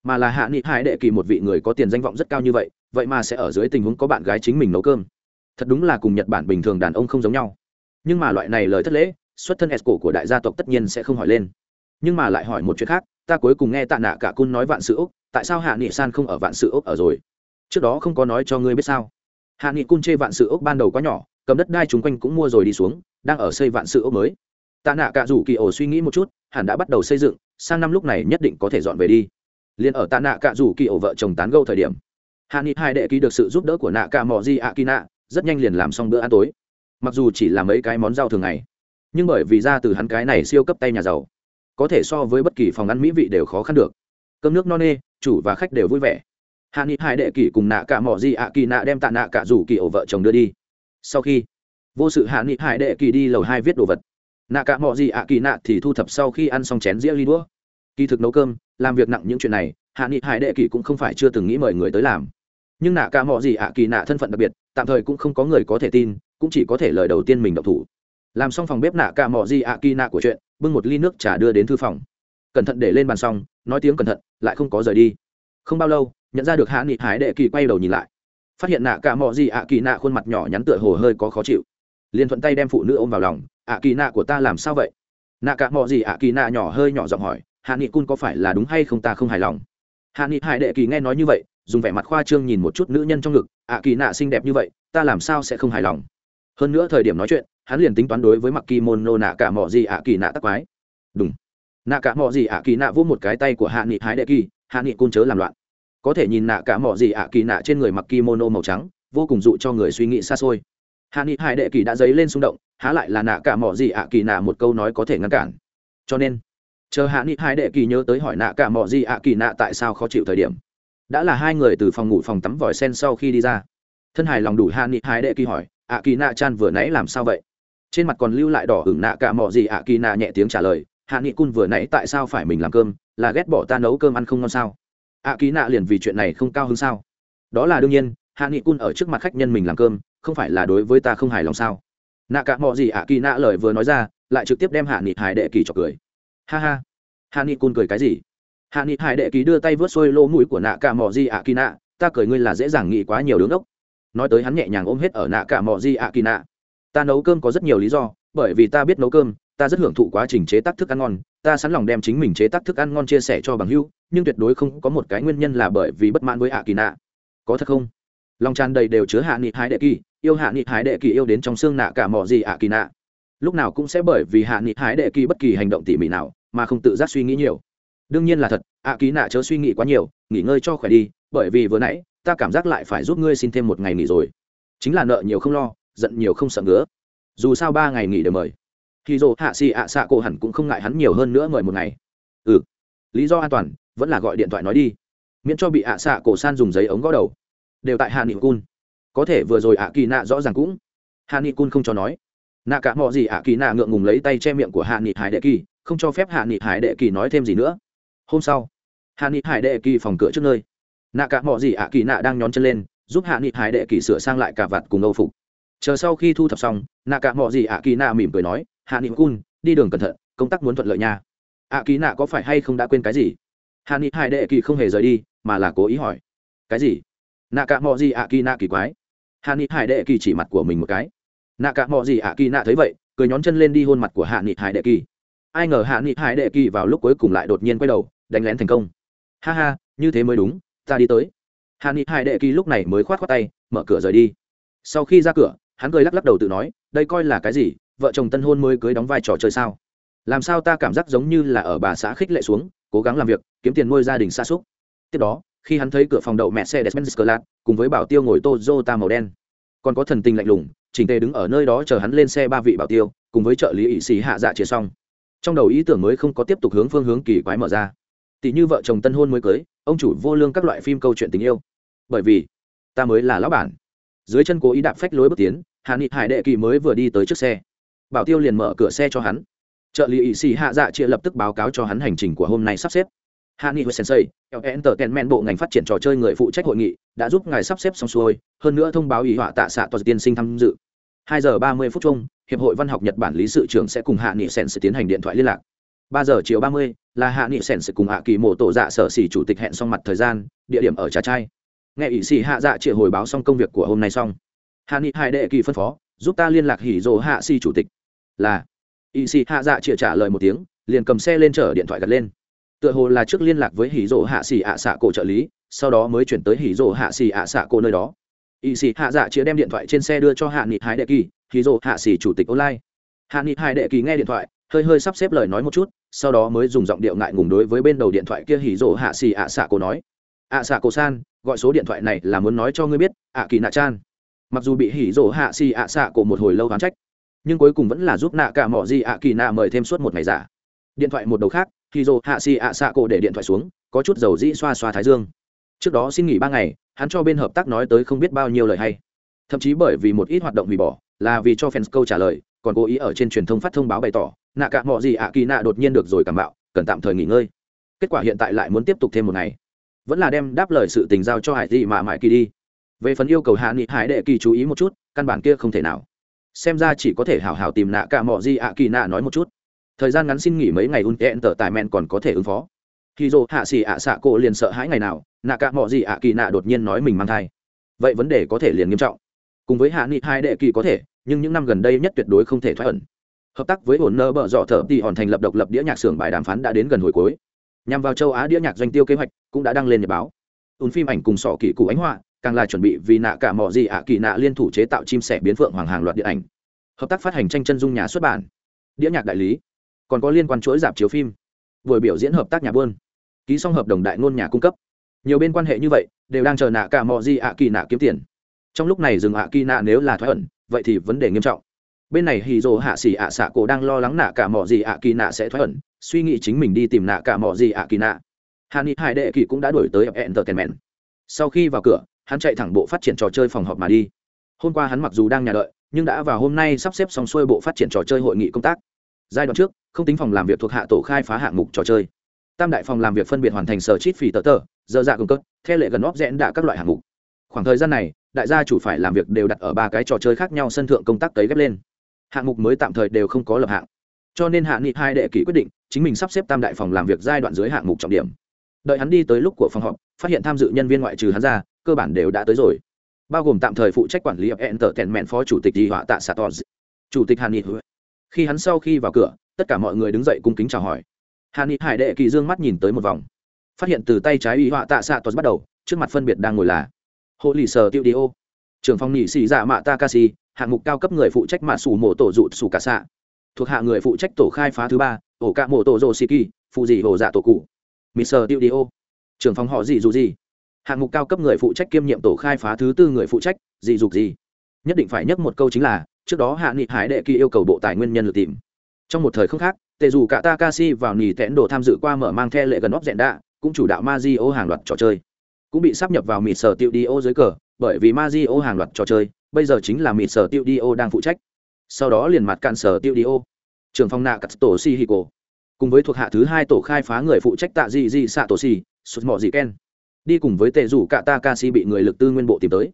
mà là hạ nghị hải đệ kỳ một vị người có tiền danh vọng rất cao như vậy vậy mà sẽ ở dưới tình huống có bạn gái chính mình nấu cơm. Thật đúng là cùng nhật bản bình thường đàn ông không giống nhau. Nhưng mà loại này lời thất lễ, xuất thân s cổ của đại gia tộc tất nhiên sẽ không hỏi lên. Nhưng mà lại hỏi một chuyện khác, ta cuối cùng nghe tạ nạ cả cun nói vạn sự úc, tại sao hạ nghị san không ở vạn sự úc ở rồi? Trước đó không có nói cho ngươi biết sao? Hạ nghị cun chê vạn sự úc ban đầu quá nhỏ cầm đất đai chúng quanh cũng mua rồi đi xuống, đang ở xây vạn sự ốc mới. Tạ nạ cả rủ kỳ ổ suy nghĩ một chút, hẳn đã bắt đầu xây dựng, sang năm lúc này nhất định có thể dọn về đi. Liền ở tạ nạ cả rủ kỳ ổ vợ chồng tán gâu thời điểm hạ nghị hai đệ ký được sự giúp đỡ của nạ cả mò di ạ kỳ nạ rất nhanh liền làm xong bữa ăn tối. Mặc dù chỉ là mấy cái món rau thường ngày, nhưng bởi vì ra từ hắn cái này siêu cấp tay nhà giàu, có thể so với bất kỳ phòng ăn mỹ vị đều khó khăn được. Cơm nước no nê, chủ và khách đều vui vẻ. Hạ nghị hai đệ kỷ cùng nạ cả mỏ di ạ kỳ nạ đem tạ nạ cả rủ kỳ ổ vợ chồng đưa đi sau khi, vô sự hạ nghị hải đệ kỳ đi lầu hai viết đồ vật. Nạ cả mọi gì ạ kỳ nạ thì thu thập sau khi ăn xong chén dĩa ly đũa. Kỳ thực nấu cơm, làm việc nặng những chuyện này, hạ nghị hải đệ kỳ cũng không phải chưa từng nghĩ mời người tới làm. Nhưng nạ cả mọi gì ạ kỳ nạ thân phận đặc biệt, tạm thời cũng không có người có thể tin, cũng chỉ có thể lời đầu tiên mình độc thủ. Làm xong phòng bếp nạ cả mọi gì ạ kỳ nạ của chuyện, bưng một ly nước trà đưa đến thư phòng. Cẩn thận để lên bàn xong, nói tiếng cẩn thận, lại không có rời đi. Không bao lâu, nhận ra được hạ nghị hải đệ kỳ quay đầu nhìn lại phát hiện nạ cả mò gì ạ kỳ nạ khuôn mặt nhỏ nhắn tựa hồ hơi có khó chịu. Liền thuận tay đem phụ nữ ôm vào lòng, ạ kỳ nạ của ta làm sao vậy? Nạ cả mò gì ạ kỳ nạ nhỏ hơi nhỏ giọng hỏi, hạ nghị cun có phải là đúng hay không ta không hài lòng? Hạ nghị hải đệ kỳ nghe nói như vậy, dùng vẻ mặt khoa trương nhìn một chút nữ nhân trong ngực, ạ kỳ nạ xinh đẹp như vậy, ta làm sao sẽ không hài lòng? Hơn nữa thời điểm nói chuyện, hắn liền tính toán đối với mặc kimono nạ cả mò gì ạ kỳ nạ tắc quái. Đúng. Nạ cả mò gì ạ kỳ nạ vỗ một cái tay của hạ nghị hải đệ kỳ, hạ nghị cun chớ làm loạn có thể nhìn nạ cả mỏ gì ạ kỳ nạ trên người mặc kimono màu trắng, vô cùng dụ cho người suy nghĩ xa xôi. Hạ nghị hải đệ kỳ đã dấy lên xung động, há lại là nạ cả mỏ gì ạ kỳ nạ một câu nói có thể ngăn cản. Cho nên, chờ hạ nghị hải đệ kỳ nhớ tới hỏi nạ cả mỏ gì ạ kỳ nạ tại sao khó chịu thời điểm, đã là hai người từ phòng ngủ phòng tắm vòi sen sau khi đi ra. Thân hài lòng đủ hạ nghị hải đệ kỳ hỏi, ạ kỳ nạ chan vừa nãy làm sao vậy? Trên mặt còn lưu lại đỏ hửng nạ cả mỏ gì ạ kỳ nạ nhẹ tiếng trả lời, hạ nghị cun vừa nãy tại sao phải mình làm cơm? Là ghét bỏ ta nấu cơm ăn không ngon sao? Ạ ký nạ liền vì chuyện này không cao hơn sao? Đó là đương nhiên, hạ nghị cun ở trước mặt khách nhân mình làm cơm, không phải là đối với ta không hài lòng sao? Nạ cả mọi gì ạ kỳ nạ lời vừa nói ra, lại trực tiếp đem hạ nghị hải đệ kỳ cho cười. Ha ha. Hạ nghị cun cười cái gì? Hạ nghị hải đệ kỳ đưa tay vớt xuôi lỗ mũi của nạ cả mọi gì ạ kỳ nạ, ta cười ngươi là dễ dàng nghĩ quá nhiều đứng ốc. Nói tới hắn nhẹ nhàng ôm hết ở nạ cả mọi gì ạ kỳ nạ. Ta nấu cơm có rất nhiều lý do, bởi vì ta biết nấu cơm ta rất hưởng thụ quá trình chế tác thức ăn ngon, ta sẵn lòng đem chính mình chế tác thức ăn ngon chia sẻ cho bằng hữu, nhưng tuyệt đối không có một cái nguyên nhân là bởi vì bất mãn với hạ kỳ nạ có thật không? Lòng tràn đầy đều chứa hạ nghị hái đệ kỳ, yêu hạ nghị hái đệ kỳ yêu đến trong xương nạ cả mỏ gì hạ kỳ nạ lúc nào cũng sẽ bởi vì hạ nghị hái đệ kỳ bất kỳ hành động tỉ mỉ nào, mà không tự giác suy nghĩ nhiều. Đương nhiên là thật hạ kỳ nạ chớ suy nghĩ quá nhiều, nghỉ ngơi cho khỏe đi, bởi vì vừa nãy, ta cảm giác lại phải giúp ngươi xin thêm một ngày nghỉ rồi. Chính là nợ nhiều không lo, giận nhiều không sợ ngứa. Dù sao ba ngày nghỉ đều mời thì dồ hạ xì ạ xạ cổ hẳn cũng không ngại hắn nhiều hơn nữa mời một ngày. Ừ. Lý do an toàn, vẫn là gọi điện thoại nói đi. Miễn cho bị ạ xạ cổ san dùng giấy ống gõ đầu. Đều tại hạ nghị cun. Có thể vừa rồi ạ kỳ nạ rõ ràng cũng. Hạ nghị cun không cho nói. Nạ cả mọi gì ạ kỳ nạ ngượng ngùng lấy tay che miệng của hạ nghị hải đệ kỳ, không cho phép hạ nghị hải đệ kỳ nói thêm gì nữa. Hôm sau, hạ nghị hải đệ kỳ phòng cửa trước nơi. Nạ cả mọi gì ạ kỳ nạ đang nhón chân lên, giúp hạ nghị hải đệ kỳ sửa sang lại cả vặt cùng âu phục. Chờ sau khi thu thập xong, nạ cả mọi gì ạ kỳ nạ mỉm cười nói hạ nghị cun đi đường cẩn thận, công tác muốn thuận lợi nha. Ạ kỳ nạ có phải hay không đã quên cái gì? Hạ nghị hải đệ kỳ không hề rời đi, mà là cố ý hỏi. Cái gì? Nạ cả mò gì ạ kỳ nạ kỳ quái? Hạ nghị hải đệ kỳ chỉ mặt của mình một cái. Nạ cả mò gì ạ kỳ nạ thấy vậy, cười nhón chân lên đi hôn mặt của hạ nghị hải đệ kỳ. Ai ngờ hạ nghị hải đệ kỳ vào lúc cuối cùng lại đột nhiên quay đầu, đánh lén thành công. Ha ha, như thế mới đúng, ta đi tới. Hạ nghị hải đệ kỳ lúc này mới khoát khoát tay, mở cửa rời đi. Sau khi ra cửa, hắn cười lắc lắc đầu tự nói, đây coi là cái gì? Vợ chồng tân hôn mới cưới đóng vai trò chơi sao? Làm sao ta cảm giác giống như là ở bà xã khích lệ xuống, cố gắng làm việc, kiếm tiền nuôi gia đình xa xúc? Tiếp đó, khi hắn thấy cửa phòng đậu mẹ xe desmond sclat cùng với bảo tiêu ngồi tozota màu đen. Còn có thần tình lạnh lùng chỉnh tề đứng ở nơi đó chờ hắn lên xe ba vị bảo tiêu, cùng với trợ lý ỵ sĩ hạ dạ chia xong. Trong đầu ý tưởng mới không có tiếp tục hướng phương hướng kỳ quái mở ra. Tỷ như vợ chồng tân hôn mới cưới, ông chủ vô lương các loại phim câu chuyện tình yêu. Bởi vì, ta mới là lão bản. Dưới chân cố ý đạp phách lối bước tiến, hạ nghị hải đệ kỳ mới vừa đi tới trước xe bảo tiêu liền mở cửa xe cho hắn. Trợ lý ỵ sĩ hạ dạ chia lập tức báo cáo cho hắn hành trình của hôm nay sắp xếp. Hạ nghị hồi sensei enter kèn men bộ ngành phát triển trò chơi người phụ trách hội nghị, đã giúp ngài sắp xếp xong xuôi, hơn nữa thông báo ý họa tạ xạ toàn tiên sinh tham dự. Hai giờ ba mươi phút chung, hiệp hội văn học nhật bản lý sự trưởng sẽ cùng hạ nghị sen sẽ tiến hành điện thoại liên lạc. Ba giờ chiều ba mươi, là hạ nghị sen sẽ cùng hạ kỳ mổ tổ dạ sở xỉ chủ tịch hẹn xong mặt thời gian, địa điểm ở trà trai. Nghe ỵ sĩ hạ dạ chia hồi báo xong công việc của hôm nay xong. Hạ nghị hai đệ kỳ phân phó, giúp ta liên lạc hỉ dỗ hạ si chủ tịch là y sĩ hạ dạ chịa trả lời một tiếng, liền cầm xe lên chở điện thoại gật lên. Tựa hồ là trước liên lạc với hỉ dỗ hạ xì ạ xạ cổ trợ lý, sau đó mới chuyển tới hỉ dỗ hạ xì ạ xạ cổ nơi đó. Y sĩ hạ dạ chịa đem điện thoại trên xe đưa cho hạ nghị hai đệ kỳ hỉ dỗ hạ xì chủ tịch online. Hạ nghị hai đệ kỳ nghe điện thoại, hơi hơi sắp xếp lời nói một chút, sau đó mới dùng giọng điệu ngại ngùng đối với bên đầu điện thoại kia hỉ dỗ hạ xì ạ xạ cổ nói. Ạ xạ cổ san, gọi số điện thoại này là muốn nói cho ngươi biết ạ kỳ nạ chan mặc dù bị hỉ dỗ hạ xì ạ xạ cổ một hồi lâu ván trách nhưng cuối cùng vẫn là giúp nạ cả mỏ gì ạ kỳ nạ mời thêm suốt một ngày giả. Điện thoại một đầu khác khi dỗ hạ xì ạ xạ cổ để điện thoại xuống, có chút dầu dĩ xoa xoa thái dương. Trước đó xin nghỉ ba ngày, hắn cho bên hợp tác nói tới không biết bao nhiêu lời hay. Thậm chí bởi vì một ít hoạt động hủy bỏ, là vì cho fans câu trả lời, còn cố ý ở trên truyền thông phát thông báo bày tỏ, nạ cả mỏ gì ạ kỳ nạ đột nhiên được rồi cảm bạo, cần tạm thời nghỉ ngơi. Kết quả hiện tại lại muốn tiếp tục thêm một ngày. Vẫn là đem đáp lời sự tình giao cho hải dị mà mãi kỳ đi. Về phần yêu cầu hạ nghị hải đệ kỳ chú ý một chút, căn bản kia không thể nào xem ra chỉ có thể hảo hảo tìm nạ cả mọ di ạ kỳ nạ nói một chút. Thời gian ngắn xin nghỉ mấy ngày un tẹn tờ tài mẹn còn có thể ứng phó. Khi dô hạ xì ạ xạ cổ liền sợ hãi ngày nào, nạ cả mọi gì ạ kỳ nạ đột nhiên nói mình mang thai. Vậy vấn đề có thể liền nghiêm trọng. Cùng với hạ nghị hai đệ kỳ có thể, nhưng những năm gần đây nhất tuyệt đối không thể thoát ẩn. Hợp tác với ổn nơ bợ dọ thợ thì hòn thành lập độc lập đĩa nhạc xưởng bài đàm phán đã đến gần hồi cuối. Nhằm vào châu á đĩa nhạc doanh tiêu kế hoạch cũng đã đăng lên nhật báo. Ùn phim ảnh cùng sọ kỳ cụ ánh họa càng là chuẩn bị vì nạ cả mọi gì ạ kỳ nạ liên thủ chế tạo chim sẻ biến phượng hoàng hàng loạt điện ảnh, hợp tác phát hành tranh chân dung nhà xuất bản, đĩa nhạc đại lý, còn có liên quan chuỗi dạp chiếu phim, buổi biểu diễn hợp tác nhà buôn, ký xong hợp đồng đại ngôn nhà cung cấp. Nhiều bên quan hệ như vậy, đều đang chờ nạ cả mọi gì ạ kỳ nạ kiếm tiền. Trong lúc này dừng ạ kỳ nạ nếu là thoái ẩn, vậy thì vấn đề nghiêm trọng. Bên này hì dồ hạ xỉ ạ xạ cổ đang lo lắng nạ cả mọi gì ạ kỳ nạ sẽ thoái ẩn, suy nghĩ chính mình đi tìm nạ cả mọi gì ạ kỳ nạ. Hà ni hải đệ kỳ cũng đã đổi tới entertainment. Sau khi vào cửa hắn chạy thẳng bộ phát triển trò chơi phòng họp mà đi. Hôm qua hắn mặc dù đang nhà đợi, nhưng đã vào hôm nay sắp xếp xong xuôi bộ phát triển trò chơi hội nghị công tác. Giai đoạn trước, không tính phòng làm việc thuộc hạ tổ khai phá hạng mục trò chơi. Tam đại phòng làm việc phân biệt hoàn thành sở chít phì tờ tờ dơ dạ cung cấp theo lệ gần óc rẽn đạ các loại hạng mục. Khoảng thời gian này, đại gia chủ phải làm việc đều đặt ở ba cái trò chơi khác nhau sân thượng công tác cấy ghép lên. Hạng mục mới tạm thời đều không có lập hạng. Cho nên hạ nghị hai đệ kỷ quyết định, chính mình sắp xếp tam đại phòng làm việc giai đoạn dưới hạng mục trọng điểm. Đợi hắn đi tới lúc của phòng họp, phát hiện tham dự nhân viên ngoại trừ hắn ra cơ bản đều đã tới rồi. Bao gồm tạm thời phụ trách quản lý enter tèn mẹn phó chủ tịch di họa tạ satos chủ tịch hàn nghị khi hắn sau khi vào cửa tất cả mọi người đứng dậy cung kính chào hỏi. Hàn ni hải đệ kỳ dương mắt nhìn tới một vòng. Phát hiện từ tay trái y họa tạ satos bắt đầu trước mặt phân biệt đang ngồi là hộ lì sờ tiêu đi ô trưởng phòng nghị sĩ dạ mạ takashi hạng mục cao cấp người phụ trách mạ sủ mổ tổ dụ sủ cả xạ thuộc hạ người phụ trách tổ khai phá thứ ba ổ cạ mổ tổ rồ kỳ, phụ dị hồ dạ tổ cụ. Mr. Studio, trưởng phòng họ gì dù gì. Hạng mục cao cấp người phụ trách kiêm nhiệm tổ khai phá thứ tư người phụ trách, gì dục gì. Nhất định phải nhắc một câu chính là, trước đó Hạ Nghị Hải đệ kỳ yêu cầu bộ tài nguyên nhân lực tìm. Trong một thời không khác, tệ dù cả Takashi vào nỉ tẽn đồ tham dự qua mở mang theo lệ gần óc rẽn đạ, cũng chủ đạo Mazio hàng loạt trò chơi. Cũng bị sắp nhập vào Mr. Studio dưới cờ, bởi vì Mazio hàng loạt trò chơi, bây giờ chính là Mr. Studio đang phụ trách. Sau đó liền mặt cạn sở Studio. Trưởng phòng nạ Katsuto Shihiko cùng với thuộc hạ thứ hai tổ khai phá người phụ trách tạ di di xạ tổ si sụt mọ dị ken đi cùng với tệ rủ cả takashi bị người lực tư nguyên bộ tìm tới.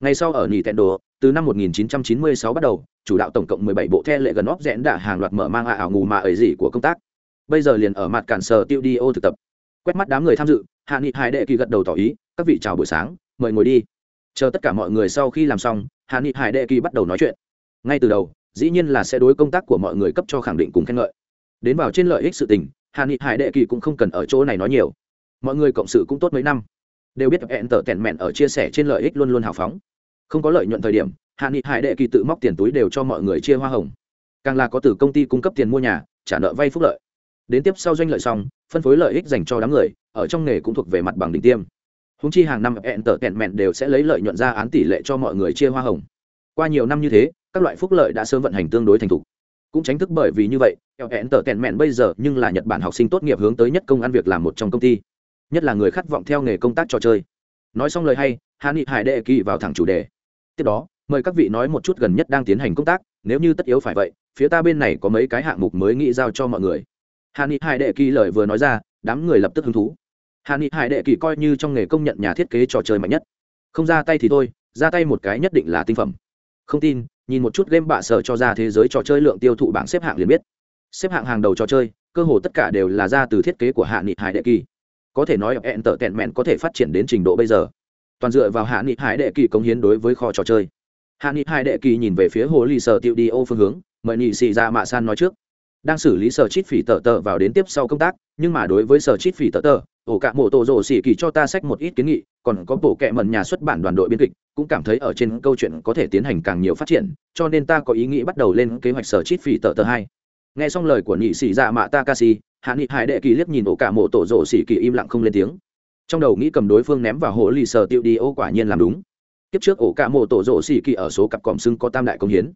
Ngay sau ở nỉ tẹn đồ từ năm 1996 bắt đầu, chủ đạo tổng cộng 17 bộ the lệ gần óc rẽn đã hàng loạt mở mang ảo ngù mà ấy gì của công tác. Bây giờ liền ở mặt cản sở tiêu đi ô thực tập. Quét mắt đám người tham dự, hạ nghị hải đệ kỳ gật đầu tỏ ý, các vị chào buổi sáng, mời ngồi đi. Chờ tất cả mọi người sau khi làm xong, hạ nghị hải đệ kỳ bắt đầu nói chuyện. Ngay từ đầu, dĩ nhiên là sẽ đối công tác của mọi người cấp cho khẳng định cùng khen ngợi. Đến vào trên lợi ích sự tình, hạ nghị hải đệ kỳ cũng không cần ở chỗ này nói nhiều. Mọi người cộng sự cũng tốt mấy năm đều biết hẹn tở tẹn mẹn ở chia sẻ trên lợi ích luôn luôn hào phóng. Không có lợi nhuận thời điểm, hạ nghị hải đệ kỳ tự móc tiền túi đều cho mọi người chia hoa hồng. Càng là có từ công ty cung cấp tiền mua nhà, trả nợ vay phúc lợi. Đến tiếp sau doanh lợi xong, phân phối lợi ích dành cho đám người, ở trong nghề cũng thuộc về mặt bằng đỉnh tiêm. Húng chi hàng năm hẹn tở tẹn mẹn đều sẽ lấy lợi nhuận ra án tỷ lệ cho mọi người chia hoa hồng. Qua nhiều năm như thế, các loại phúc lợi đã sớm vận hành tương đối thành thục. Cũng tránh thức bởi vì như vậy hẹn tở tẹn mẹn bây giờ nhưng là nhật bản học sinh tốt nghiệp hướng tới nhất công ăn việc làm một trong công ty nhất là người khát vọng theo nghề công tác trò chơi. Nói xong lời hay hạ nghị hải đệ kỳ vào thẳng chủ đề. Tiếp đó, mời các vị nói một chút gần nhất đang tiến hành công tác, nếu như tất yếu phải vậy, phía ta bên này có mấy cái hạng mục mới nghĩ giao cho mọi người. Hạ nghị hải đệ kỳ lời vừa nói ra, đám người lập tức hứng thú. Hạ nghị hải đệ kỳ coi như trong nghề công nhận nhà thiết kế trò chơi mạnh nhất. Không ra tay thì thôi, ra tay một cái nhất định là tinh phẩm. Không tin, nhìn một chút game bạ sở cho ra thế giới trò chơi lượng tiêu thụ bảng xếp hạng liền biết. Xếp hạng hàng đầu trò chơi, cơ hồ tất cả đều là ra từ thiết kế của hạ nghị hải đệ kỳ có thể nói hẹn tở tẹn mẹn có thể phát triển đến trình độ bây giờ. Toàn dựa vào hạ nghị hải đệ kỳ cống hiến đối với kho trò chơi. Hạ nghị hải đệ kỳ nhìn về phía hồ ly sở tiêu đi ô phương hướng, mời nghị xì ra dạ mạ san nói trước. Đang xử lý sở chít phỉ tờ tờ vào đến tiếp sau công tác, nhưng mà đối với sở chít phỉ tờ tờ, ổ cả mộ tổ rổ xỉ kỳ cho ta sách một ít kiến nghị, còn có bộ kệ mần nhà xuất bản đoàn đội biên kịch, cũng cảm thấy ở trên câu chuyện có thể tiến hành càng nhiều phát triển, cho nên ta có ý nghĩ bắt đầu lên kế hoạch sở chít phỉ tờ tờ hai nghe xong lời của nhị sĩ dạ mạ takashi, hạ nghị hải đệ kỳ liếc nhìn ổ cả mộ tổ rổ xỉ kỳ im lặng không lên tiếng. Trong đầu nghĩ cầm đối phương ném vào hố lì sờ tiêu đi, ô quả nhiên làm đúng. Kiếp trước ổ cả mộ tổ rổ xỉ kỳ ở số cặp còm xưng có tam đại công hiến.